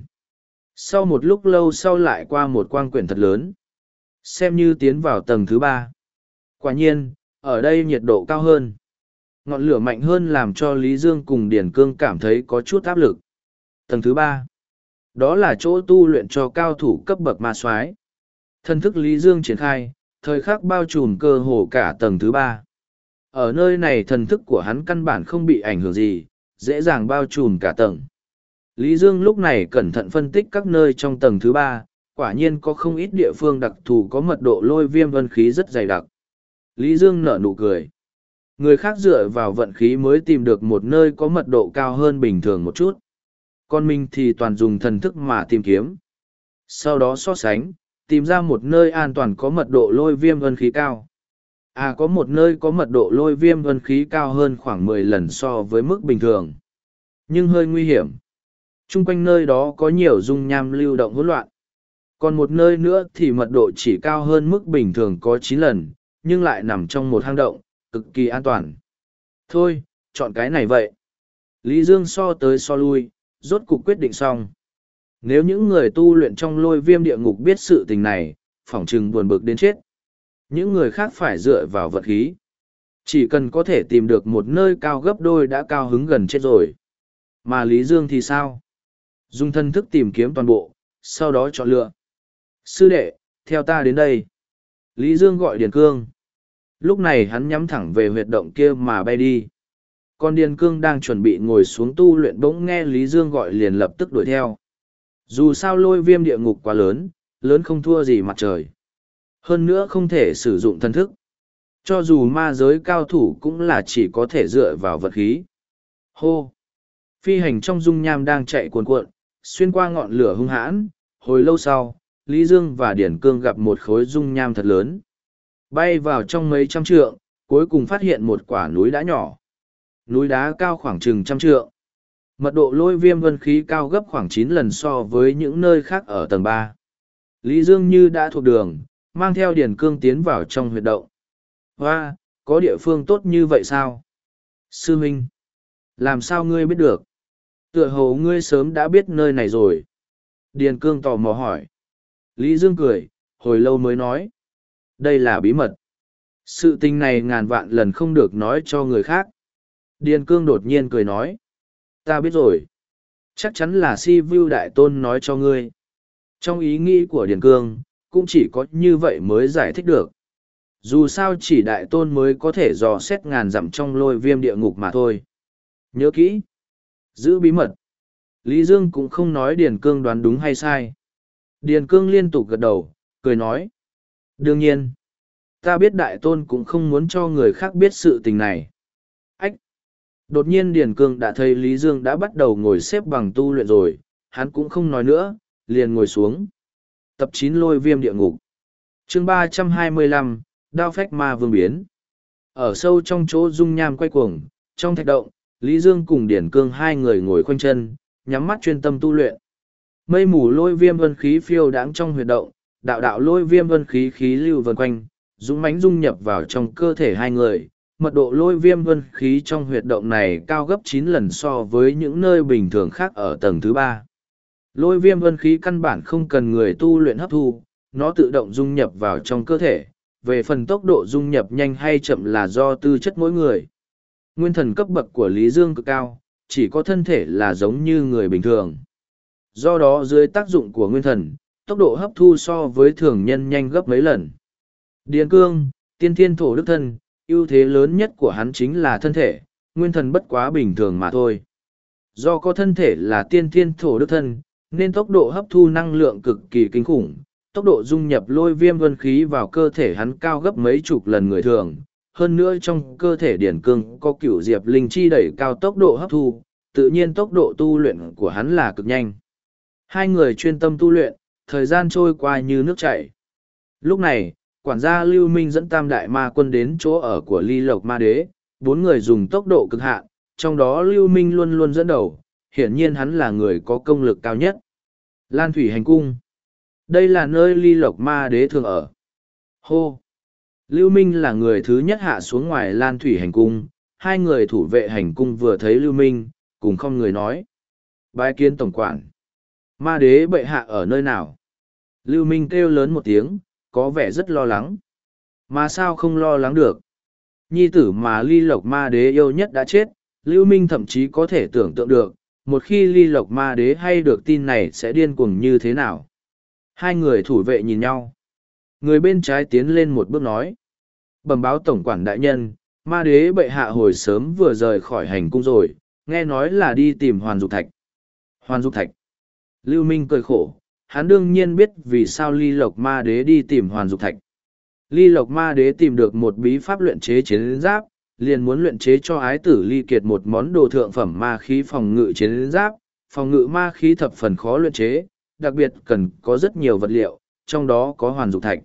Sau một lúc lâu sau lại qua một quang quyển thật lớn. Xem như tiến vào tầng thứ ba. Quả nhiên, ở đây nhiệt độ cao hơn. Ngọn lửa mạnh hơn làm cho Lý Dương cùng Điển Cương cảm thấy có chút áp lực. Tầng thứ ba. Đó là chỗ tu luyện cho cao thủ cấp bậc ma soái Thân thức Lý Dương triển khai, thời khắc bao trùm cơ hồ cả tầng thứ ba. Ở nơi này thần thức của hắn căn bản không bị ảnh hưởng gì, dễ dàng bao trùm cả tầng. Lý Dương lúc này cẩn thận phân tích các nơi trong tầng thứ ba, quả nhiên có không ít địa phương đặc thù có mật độ lôi viêm vân khí rất dày đặc. Lý Dương nở nụ cười. Người khác dựa vào vận khí mới tìm được một nơi có mật độ cao hơn bình thường một chút. Còn mình thì toàn dùng thần thức mà tìm kiếm. Sau đó so sánh, tìm ra một nơi an toàn có mật độ lôi viêm vân khí cao. À có một nơi có mật độ lôi viêm vân khí cao hơn khoảng mười lần so với mức bình thường. Nhưng hơi nguy hiểm. Trung quanh nơi đó có nhiều dung nham lưu động hỗn loạn. Còn một nơi nữa thì mật độ chỉ cao hơn mức bình thường có chín lần, nhưng lại nằm trong một hang động, cực kỳ an toàn. Thôi, chọn cái này vậy. Lý Dương so tới so lui, rốt cục quyết định xong. Nếu những người tu luyện trong lôi viêm địa ngục biết sự tình này, phỏng chừng buồn bực đến chết. Những người khác phải dựa vào vật khí. Chỉ cần có thể tìm được một nơi cao gấp đôi đã cao hứng gần chết rồi. Mà Lý Dương thì sao? Dùng thân thức tìm kiếm toàn bộ, sau đó chọn lựa. Sư đệ, theo ta đến đây. Lý Dương gọi Điền Cương. Lúc này hắn nhắm thẳng về huyệt động kia mà bay đi. Còn Điền Cương đang chuẩn bị ngồi xuống tu luyện bỗng nghe Lý Dương gọi liền lập tức đuổi theo. Dù sao lôi viêm địa ngục quá lớn, lớn không thua gì mặt trời. Hơn nữa không thể sử dụng thân thức. Cho dù ma giới cao thủ cũng là chỉ có thể dựa vào vật khí. Hô! Phi hành trong dung nham đang chạy cuồn cuộn, xuyên qua ngọn lửa hung hãn. Hồi lâu sau, Lý Dương và Điển Cương gặp một khối dung nham thật lớn. Bay vào trong mấy trăm trượng, cuối cùng phát hiện một quả núi đá nhỏ. Núi đá cao khoảng chừng trăm trượng. Mật độ lôi viêm vân khí cao gấp khoảng chín lần so với những nơi khác ở tầng ba. Lý Dương như đã thuộc đường, mang theo Điền Cương tiến vào trong huyệt động. Hoa, có địa phương tốt như vậy sao? Sư Minh, làm sao ngươi biết được? Tựa hồ ngươi sớm đã biết nơi này rồi. Điền Cương tò mò hỏi. Lý Dương cười, hồi lâu mới nói. Đây là bí mật. Sự tình này ngàn vạn lần không được nói cho người khác. Điền Cương đột nhiên cười nói. Ta biết rồi. Chắc chắn là si vu đại tôn nói cho ngươi. Trong ý nghĩ của Điền Cương, cũng chỉ có như vậy mới giải thích được. Dù sao chỉ đại tôn mới có thể dò xét ngàn dặm trong lôi viêm địa ngục mà thôi. Nhớ kỹ. Giữ bí mật. Lý Dương cũng không nói Điền Cương đoán đúng hay sai. Điền Cương liên tục gật đầu, cười nói. Đương nhiên, ta biết đại tôn cũng không muốn cho người khác biết sự tình này. Ách! Đột nhiên Điền Cương đã thấy Lý Dương đã bắt đầu ngồi xếp bằng tu luyện rồi, hắn cũng không nói nữa, liền ngồi xuống. Tập chín lôi viêm địa ngục. chương ba trăm hai mươi lăm đao phách ma vương biến. Ở sâu trong chỗ dung nham quay cuồng, trong thạch động, Lý Dương cùng Điển Cương hai người ngồi khoanh chân, nhắm mắt chuyên tâm tu luyện. Mây mù lôi viêm vân khí phiêu đáng trong huyệt động, đạo đạo lôi viêm vân khí khí lưu vần quanh, dũng mãnh dung nhập vào trong cơ thể hai người, mật độ lôi viêm vân khí trong huyệt động này cao gấp chín lần so với những nơi bình thường khác ở tầng thứ ba. Lôi viêm vân khí căn bản không cần người tu luyện hấp thu, nó tự động dung nhập vào trong cơ thể. Về phần tốc độ dung nhập nhanh hay chậm là do tư chất mỗi người. Nguyên thần cấp bậc của Lý Dương cực cao, chỉ có thân thể là giống như người bình thường. Do đó dưới tác dụng của nguyên thần, tốc độ hấp thu so với thường nhân nhanh gấp mấy lần. Điền cương, tiên thiên thổ đức thân, ưu thế lớn nhất của hắn chính là thân thể, nguyên thần bất quá bình thường mà thôi. Do có thân thể là tiên thiên thổ đức thân, nên tốc độ hấp thu năng lượng cực kỳ kinh khủng, tốc độ dung nhập lôi viêm vân khí vào cơ thể hắn cao gấp mấy chục lần người thường. Hơn nữa trong cơ thể điển cương có cửu diệp linh chi đẩy cao tốc độ hấp thu, tự nhiên tốc độ tu luyện của hắn là cực nhanh. Hai người chuyên tâm tu luyện, thời gian trôi qua như nước chảy. Lúc này, quản gia Lưu Minh dẫn tam đại ma quân đến chỗ ở của ly lộc ma đế, bốn người dùng tốc độ cực hạn, trong đó Lưu Minh luôn luôn dẫn đầu, hiển nhiên hắn là người có công lực cao nhất. Lan Thủy Hành Cung Đây là nơi ly lộc ma đế thường ở. Hô! Lưu Minh là người thứ nhất hạ xuống ngoài Lan Thủy Hành Cung, hai người thủ vệ hành cung vừa thấy Lưu Minh, cùng không người nói. Bái kiến tổng quản. Ma đế bệ hạ ở nơi nào? Lưu Minh kêu lớn một tiếng, có vẻ rất lo lắng. Mà sao không lo lắng được? Nhi tử mà ly lộc ma đế yêu nhất đã chết, Lưu Minh thậm chí có thể tưởng tượng được, một khi ly lộc ma đế hay được tin này sẽ điên cuồng như thế nào. Hai người thủ vệ nhìn nhau. Người bên trái tiến lên một bước nói. Bẩm báo tổng quản đại nhân, ma đế bệ hạ hồi sớm vừa rời khỏi hành cung rồi, nghe nói là đi tìm hoàn dục thạch. Hoàn dục thạch. Lưu Minh cười khổ, hắn đương nhiên biết vì sao ly lộc ma đế đi tìm hoàn dục thạch. Ly lộc ma đế tìm được một bí pháp luyện chế chiến giáp, liền muốn luyện chế cho ái tử ly kiệt một món đồ thượng phẩm ma khí phòng ngự chiến giáp, phòng ngự ma khí thập phần khó luyện chế, đặc biệt cần có rất nhiều vật liệu, trong đó có hoàn dục thạch.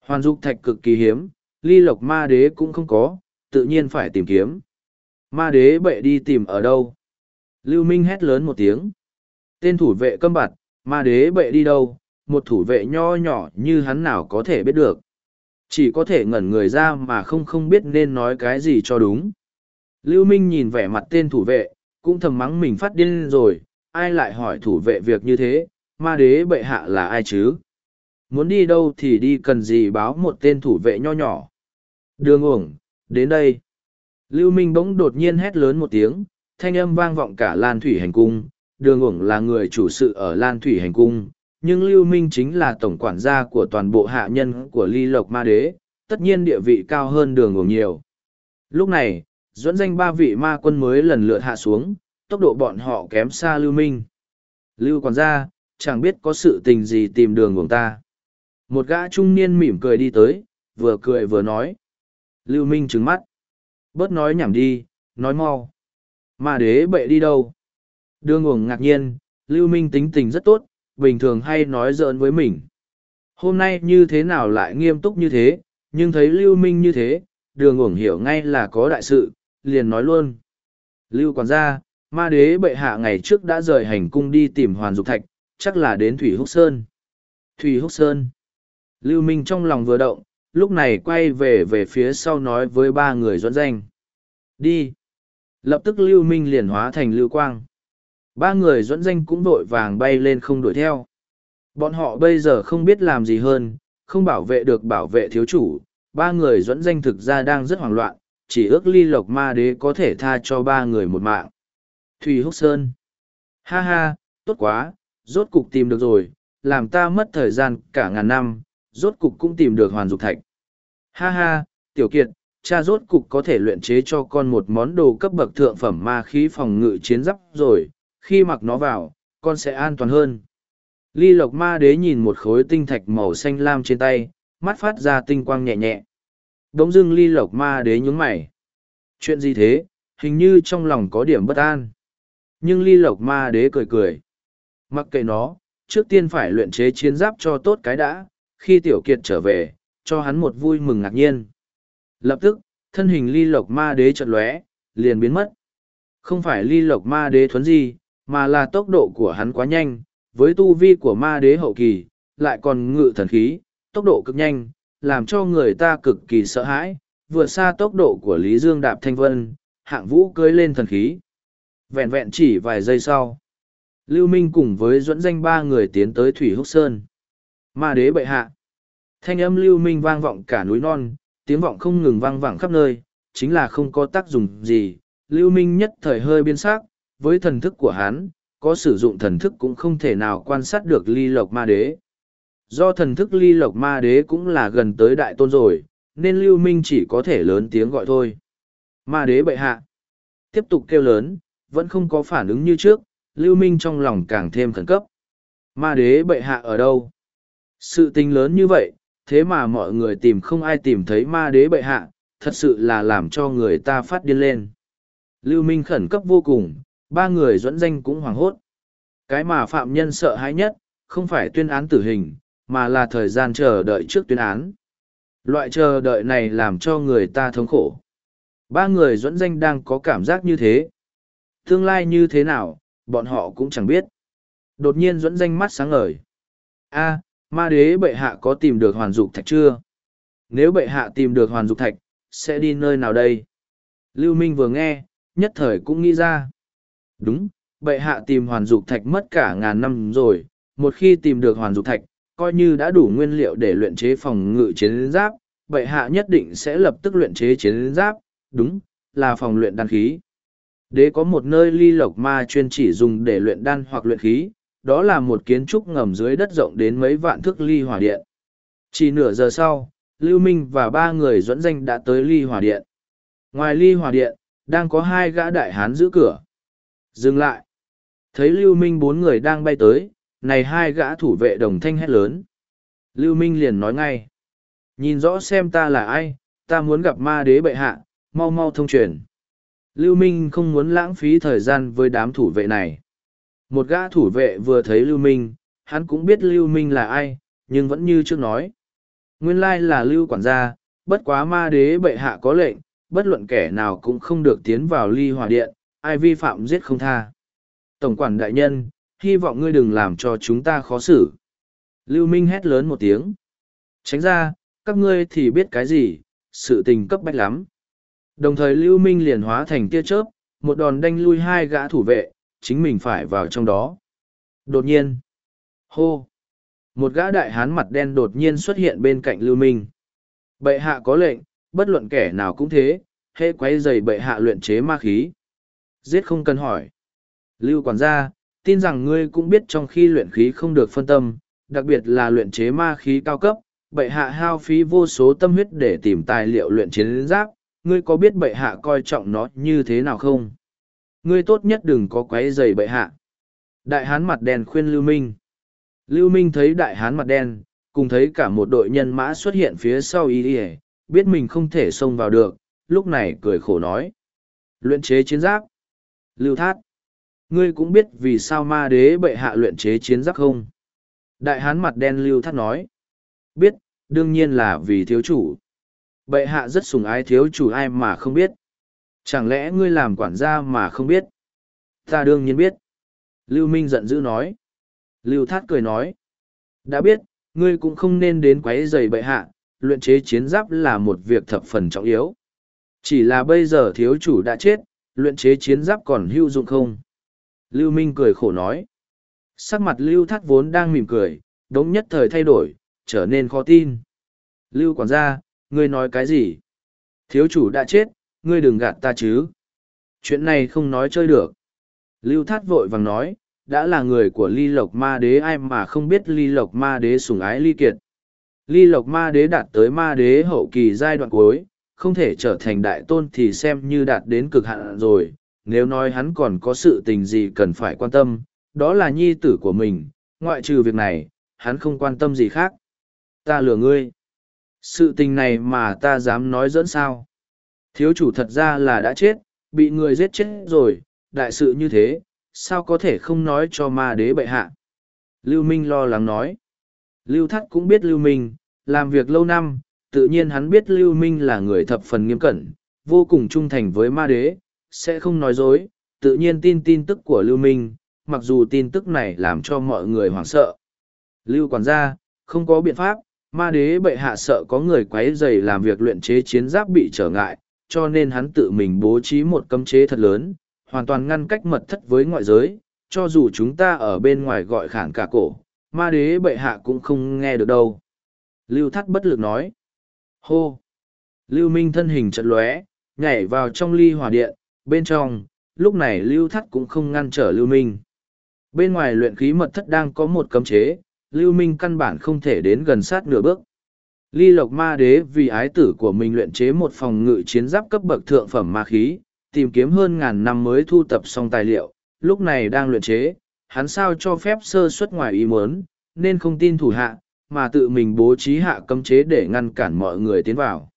Hoàn dục thạch cực kỳ hiếm, ly lộc ma đế cũng không có, tự nhiên phải tìm kiếm. Ma đế bệ đi tìm ở đâu? Lưu Minh hét lớn một tiếng. Tên thủ vệ câm bặt, ma đế bệ đi đâu? Một thủ vệ nho nhỏ như hắn nào có thể biết được. Chỉ có thể ngẩn người ra mà không không biết nên nói cái gì cho đúng. Lưu Minh nhìn vẻ mặt tên thủ vệ, cũng thầm mắng mình phát điên rồi, ai lại hỏi thủ vệ việc như thế, ma đế bệ hạ là ai chứ? Muốn đi đâu thì đi cần gì báo một tên thủ vệ nho nhỏ. Đường uổng, đến đây. Lưu Minh bỗng đột nhiên hét lớn một tiếng, thanh âm vang vọng cả Lan Thủy Hành Cung. Đường uổng là người chủ sự ở Lan Thủy Hành Cung, nhưng Lưu Minh chính là tổng quản gia của toàn bộ hạ nhân của Ly Lộc Ma Đế, tất nhiên địa vị cao hơn đường ngủ nhiều. Lúc này, dẫn danh ba vị ma quân mới lần lượt hạ xuống, tốc độ bọn họ kém xa Lưu Minh. Lưu quản gia, chẳng biết có sự tình gì tìm đường ngủ ta. Một gã trung niên mỉm cười đi tới, vừa cười vừa nói. Lưu Minh trừng mắt. Bớt nói nhảm đi, nói mau. Ma đế bệ đi đâu? Đường uổng ngạc nhiên, Lưu Minh tính tình rất tốt, bình thường hay nói giỡn với mình. Hôm nay như thế nào lại nghiêm túc như thế, nhưng thấy Lưu Minh như thế, đường ủng hiểu ngay là có đại sự, liền nói luôn. Lưu quản gia, ma đế bệ hạ ngày trước đã rời hành cung đi tìm hoàn dục thạch, chắc là đến Thủy Húc Sơn. Thủy Húc Sơn. Lưu Minh trong lòng vừa động, lúc này quay về về phía sau nói với ba người dẫn danh. Đi. Lập tức Lưu Minh liền hóa thành Lưu Quang. Ba người dẫn danh cũng vội vàng bay lên không đuổi theo. Bọn họ bây giờ không biết làm gì hơn, không bảo vệ được bảo vệ thiếu chủ. Ba người dẫn danh thực ra đang rất hoảng loạn, chỉ ước ly lộc ma đế có thể tha cho ba người một mạng. Thùy Húc Sơn. Ha ha, tốt quá, rốt cục tìm được rồi, làm ta mất thời gian cả ngàn năm, rốt cục cũng tìm được hoàn dục thạch. Ha ha, tiểu kiệt, cha rốt cục có thể luyện chế cho con một món đồ cấp bậc thượng phẩm ma khí phòng ngự chiến giáp rồi, khi mặc nó vào, con sẽ an toàn hơn. Ly lộc ma đế nhìn một khối tinh thạch màu xanh lam trên tay, mắt phát ra tinh quang nhẹ nhẹ. Đống dưng ly lộc ma đế nhún mày. Chuyện gì thế, hình như trong lòng có điểm bất an. Nhưng ly lộc ma đế cười cười. Mặc kệ nó, trước tiên phải luyện chế chiến giáp cho tốt cái đã, khi tiểu kiệt trở về, cho hắn một vui mừng ngạc nhiên. Lập tức, thân hình ly lộc ma đế chật lóe, liền biến mất. Không phải ly lộc ma đế thuấn gì, mà là tốc độ của hắn quá nhanh, với tu vi của ma đế hậu kỳ, lại còn ngự thần khí, tốc độ cực nhanh, làm cho người ta cực kỳ sợ hãi, vượt xa tốc độ của Lý Dương đạp thanh vân, hạng vũ cưới lên thần khí. Vẹn vẹn chỉ vài giây sau. Lưu Minh cùng với dẫn danh ba người tiến tới Thủy Húc Sơn. Ma đế bệ hạ. Thanh âm Lưu Minh vang vọng cả núi non, tiếng vọng không ngừng vang vẳng khắp nơi, chính là không có tác dụng gì. Lưu Minh nhất thời hơi biến sắc, với thần thức của hắn, có sử dụng thần thức cũng không thể nào quan sát được ly lộc ma đế. Do thần thức ly lộc ma đế cũng là gần tới đại tôn rồi, nên Lưu Minh chỉ có thể lớn tiếng gọi thôi. Ma đế bệ hạ. Tiếp tục kêu lớn, vẫn không có phản ứng như trước, Lưu Minh trong lòng càng thêm khẩn cấp. Ma đế bệ hạ ở đâu? Sự tình lớn như vậy, thế mà mọi người tìm không ai tìm thấy ma đế bệ hạ, thật sự là làm cho người ta phát điên lên. Lưu Minh khẩn cấp vô cùng, ba người dẫn danh cũng hoảng hốt. Cái mà phạm nhân sợ hãi nhất, không phải tuyên án tử hình, mà là thời gian chờ đợi trước tuyên án. Loại chờ đợi này làm cho người ta thống khổ. Ba người dẫn danh đang có cảm giác như thế. Tương lai như thế nào, bọn họ cũng chẳng biết. Đột nhiên dẫn danh mắt sáng ngời. a ma đế bệ hạ có tìm được hoàn dục thạch chưa? Nếu bệ hạ tìm được hoàn dục thạch, sẽ đi nơi nào đây? Lưu Minh vừa nghe, nhất thời cũng nghĩ ra. Đúng, bệ hạ tìm hoàn dục thạch mất cả ngàn năm rồi, một khi tìm được hoàn dục thạch, coi như đã đủ nguyên liệu để luyện chế phòng ngự chiến giáp, bệ hạ nhất định sẽ lập tức luyện chế chiến giáp, đúng, là phòng luyện đan khí. Đế có một nơi ly lộc ma chuyên chỉ dùng để luyện đan hoặc luyện khí, đó là một kiến trúc ngầm dưới đất rộng đến mấy vạn thước ly hỏa điện. Chỉ nửa giờ sau, Lưu Minh và ba người dẫn danh đã tới ly hỏa điện. Ngoài ly hỏa điện, đang có hai gã đại hán giữ cửa. Dừng lại. Thấy Lưu Minh bốn người đang bay tới, này hai gã thủ vệ đồng thanh hét lớn. Lưu Minh liền nói ngay. Nhìn rõ xem ta là ai, ta muốn gặp ma đế bệ hạ, mau mau thông truyền. Lưu Minh không muốn lãng phí thời gian với đám thủ vệ này. Một gã thủ vệ vừa thấy Lưu Minh, hắn cũng biết Lưu Minh là ai, nhưng vẫn như trước nói. Nguyên lai là Lưu quản gia, bất quá ma đế bệ hạ có lệnh, bất luận kẻ nào cũng không được tiến vào ly hòa điện, ai vi phạm giết không tha. Tổng quản đại nhân, hy vọng ngươi đừng làm cho chúng ta khó xử. Lưu Minh hét lớn một tiếng. Tránh ra, các ngươi thì biết cái gì, sự tình cấp bách lắm. Đồng thời Lưu Minh liền hóa thành tia chớp, một đòn đanh lui hai gã thủ vệ, chính mình phải vào trong đó. Đột nhiên, hô, một gã đại hán mặt đen đột nhiên xuất hiện bên cạnh Lưu Minh. Bệ hạ có lệnh, bất luận kẻ nào cũng thế, hễ quấy giày bệ hạ luyện chế ma khí. Giết không cần hỏi. Lưu quản gia, tin rằng ngươi cũng biết trong khi luyện khí không được phân tâm, đặc biệt là luyện chế ma khí cao cấp, bệ hạ hao phí vô số tâm huyết để tìm tài liệu luyện chiến giáp, ngươi có biết bệ hạ coi trọng nó như thế nào không? Ngươi tốt nhất đừng có quấy rầy bệ hạ. Đại hán mặt đen khuyên Lưu Minh. Lưu Minh thấy đại hán mặt đen, cùng thấy cả một đội nhân mã xuất hiện phía sau y biết mình không thể xông vào được, lúc này cười khổ nói. Luyện chế chiến giáp. Lưu Thát. Ngươi cũng biết vì sao ma đế bệ hạ luyện chế chiến giáp không? Đại hán mặt đen Lưu Thát nói. Biết, đương nhiên là vì thiếu chủ. Bệ hạ rất sùng ái thiếu chủ ai mà không biết. Chẳng lẽ ngươi làm quản gia mà không biết? Ta đương nhiên biết. Lưu Minh giận dữ nói. Lưu Thát cười nói. Đã biết, ngươi cũng không nên đến quấy giày bệ hạ, luyện chế chiến giáp là một việc thập phần trọng yếu. Chỉ là bây giờ thiếu chủ đã chết, luyện chế chiến giáp còn hữu dụng không? Lưu Minh cười khổ nói. Sắc mặt Lưu Thát vốn đang mỉm cười, đống nhất thời thay đổi, trở nên khó tin. Lưu quản gia, ngươi nói cái gì? Thiếu chủ đã chết, ngươi đừng gạt ta chứ. Chuyện này không nói chơi được. Lưu Thát vội vàng nói, đã là người của ly lộc ma đế ai mà không biết ly lộc ma đế sủng ái ly kiệt. Ly lộc ma đế đạt tới ma đế hậu kỳ giai đoạn cuối, không thể trở thành đại tôn thì xem như đạt đến cực hạn rồi. Nếu nói hắn còn có sự tình gì cần phải quan tâm, đó là nhi tử của mình, ngoại trừ việc này, hắn không quan tâm gì khác. Ta lừa ngươi. Sự tình này mà ta dám nói dẫn sao. Thiếu chủ thật ra là đã chết, bị người giết chết rồi, đại sự như thế, sao có thể không nói cho ma đế bệ hạ. Lưu Minh lo lắng nói. Lưu Thắt cũng biết Lưu Minh, làm việc lâu năm, tự nhiên hắn biết Lưu Minh là người thập phần nghiêm cẩn, vô cùng trung thành với ma đế, sẽ không nói dối, tự nhiên tin tin tức của Lưu Minh, mặc dù tin tức này làm cho mọi người hoảng sợ. Lưu quản gia, không có biện pháp, Ma đế bệ hạ sợ có người quấy rầy làm việc luyện chế chiến giáp bị trở ngại, cho nên hắn tự mình bố trí một cấm chế thật lớn, hoàn toàn ngăn cách mật thất với ngoại giới, cho dù chúng ta ở bên ngoài gọi khản cả cổ, ma đế bệ hạ cũng không nghe được đâu. Lưu thắt bất lực nói. Hô! Lưu Minh thân hình chật lóe, nhảy vào trong ly hỏa điện, bên trong, lúc này Lưu thắt cũng không ngăn trở Lưu Minh. Bên ngoài luyện khí mật thất đang có một cấm chế, Lưu Minh căn bản không thể đến gần sát nửa bước. Ly Lộc Ma Đế vì ái tử của mình luyện chế một phòng ngự chiến giáp cấp bậc thượng phẩm ma khí, tìm kiếm hơn ngàn năm mới thu tập xong tài liệu, lúc này đang luyện chế, hắn sao cho phép sơ suất ngoài ý muốn, nên không tin thủ hạ, mà tự mình bố trí hạ cấm chế để ngăn cản mọi người tiến vào.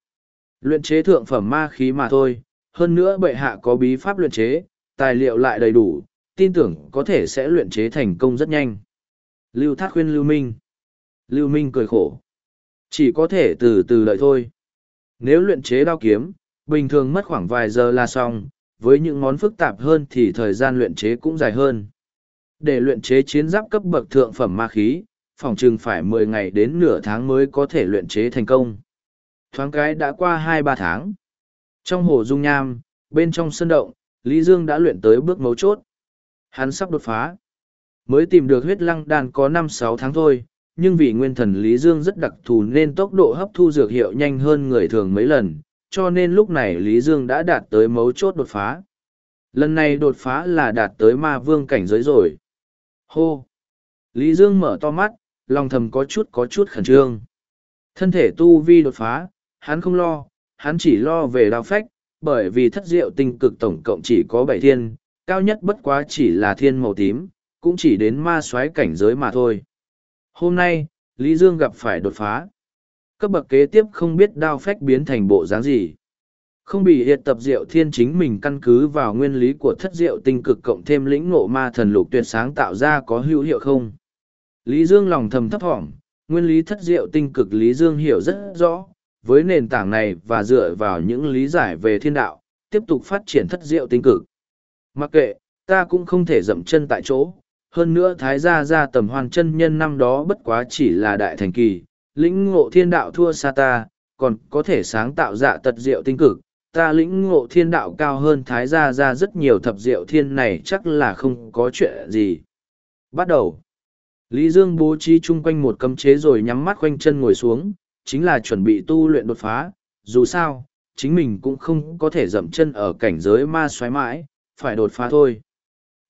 Luyện chế thượng phẩm ma khí mà thôi, hơn nữa bệ hạ có bí pháp luyện chế, tài liệu lại đầy đủ, tin tưởng có thể sẽ luyện chế thành công rất nhanh. Lưu Thác khuyên Lưu Minh. Lưu Minh cười khổ. Chỉ có thể từ từ đợi thôi. Nếu luyện chế đao kiếm, bình thường mất khoảng vài giờ là xong, với những món phức tạp hơn thì thời gian luyện chế cũng dài hơn. Để luyện chế chiến giáp cấp bậc thượng phẩm ma khí, phòng chừng phải mười ngày đến nửa tháng mới có thể luyện chế thành công. Thoáng cái đã qua hai ba tháng. Trong hồ dung nham, bên trong sân động, Lý Dương đã luyện tới bước mấu chốt. Hắn sắp đột phá. Mới tìm được huyết lăng đan có năm sáu tháng thôi, nhưng vì nguyên thần Lý Dương rất đặc thù nên tốc độ hấp thu dược hiệu nhanh hơn người thường mấy lần, cho nên lúc này Lý Dương đã đạt tới mấu chốt đột phá. Lần này đột phá là đạt tới ma vương cảnh giới rồi. Hô! Lý Dương mở to mắt, lòng thầm có chút có chút khẩn trương. Thân thể tu vi đột phá, hắn không lo, hắn chỉ lo về đao phách, bởi vì thất diệu tinh cực tổng cộng chỉ có bảy thiên, cao nhất bất quá chỉ là thiên màu tím, cũng chỉ đến ma xoáy cảnh giới mà thôi. Hôm nay, Lý Dương gặp phải đột phá. Cấp bậc kế tiếp không biết đao phách biến thành bộ dáng gì. Không bị hiện tập diệu thiên chính mình căn cứ vào nguyên lý của thất diệu tinh cực cộng thêm lĩnh ngộ ma thần lục tuyệt sáng tạo ra có hữu hiệu không. Lý Dương lòng thầm thấp thỏm, nguyên lý thất diệu tinh cực Lý Dương hiểu rất rõ, với nền tảng này và dựa vào những lý giải về thiên đạo, tiếp tục phát triển thất diệu tinh cực. Mặc kệ, ta cũng không thể dậm chân tại chỗ, hơn nữa thái gia gia tầm hoàn chân nhân năm đó bất quá chỉ là đại thành kỳ, lĩnh ngộ thiên đạo thua xa ta, còn có thể sáng tạo dạ tật diệu tinh cực, ta lĩnh ngộ thiên đạo cao hơn thái gia gia rất nhiều thập diệu thiên này chắc là không có chuyện gì. Bắt đầu. Lý Dương bố trí chung quanh một cấm chế rồi nhắm mắt quanh chân ngồi xuống, chính là chuẩn bị tu luyện đột phá, dù sao, chính mình cũng không có thể dậm chân ở cảnh giới ma xoáy mãi, phải đột phá thôi.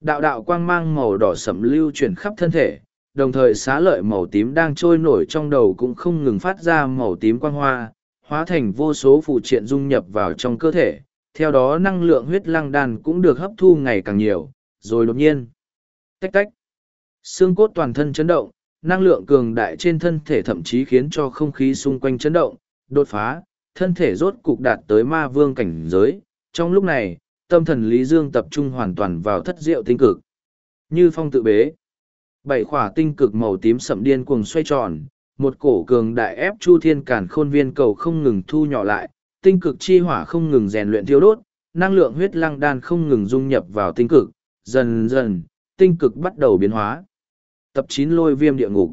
Đạo đạo quang mang màu đỏ sẫm lưu chuyển khắp thân thể, đồng thời xá lợi màu tím đang trôi nổi trong đầu cũng không ngừng phát ra màu tím quang hoa, hóa thành vô số phụ triện dung nhập vào trong cơ thể. Theo đó năng lượng huyết lăng đan cũng được hấp thu ngày càng nhiều, rồi đột nhiên. Tách tách. Xương cốt toàn thân chấn động, năng lượng cường đại trên thân thể thậm chí khiến cho không khí xung quanh chấn động, đột phá, thân thể rốt cục đạt tới ma vương cảnh giới. Trong lúc này, tâm thần Lý Dương tập trung hoàn toàn vào thất diệu tinh cực. Như phong tự bế. Bảy khỏa tinh cực màu tím sậm điên cuồng xoay tròn, một cổ cường đại ép chu thiên cản khôn viên cầu không ngừng thu nhỏ lại, tinh cực chi hỏa không ngừng rèn luyện thiêu đốt, năng lượng huyết lăng đan không ngừng dung nhập vào tinh cực, dần dần, tinh cực bắt đầu biến hóa. Tập chín lôi viêm địa ngục.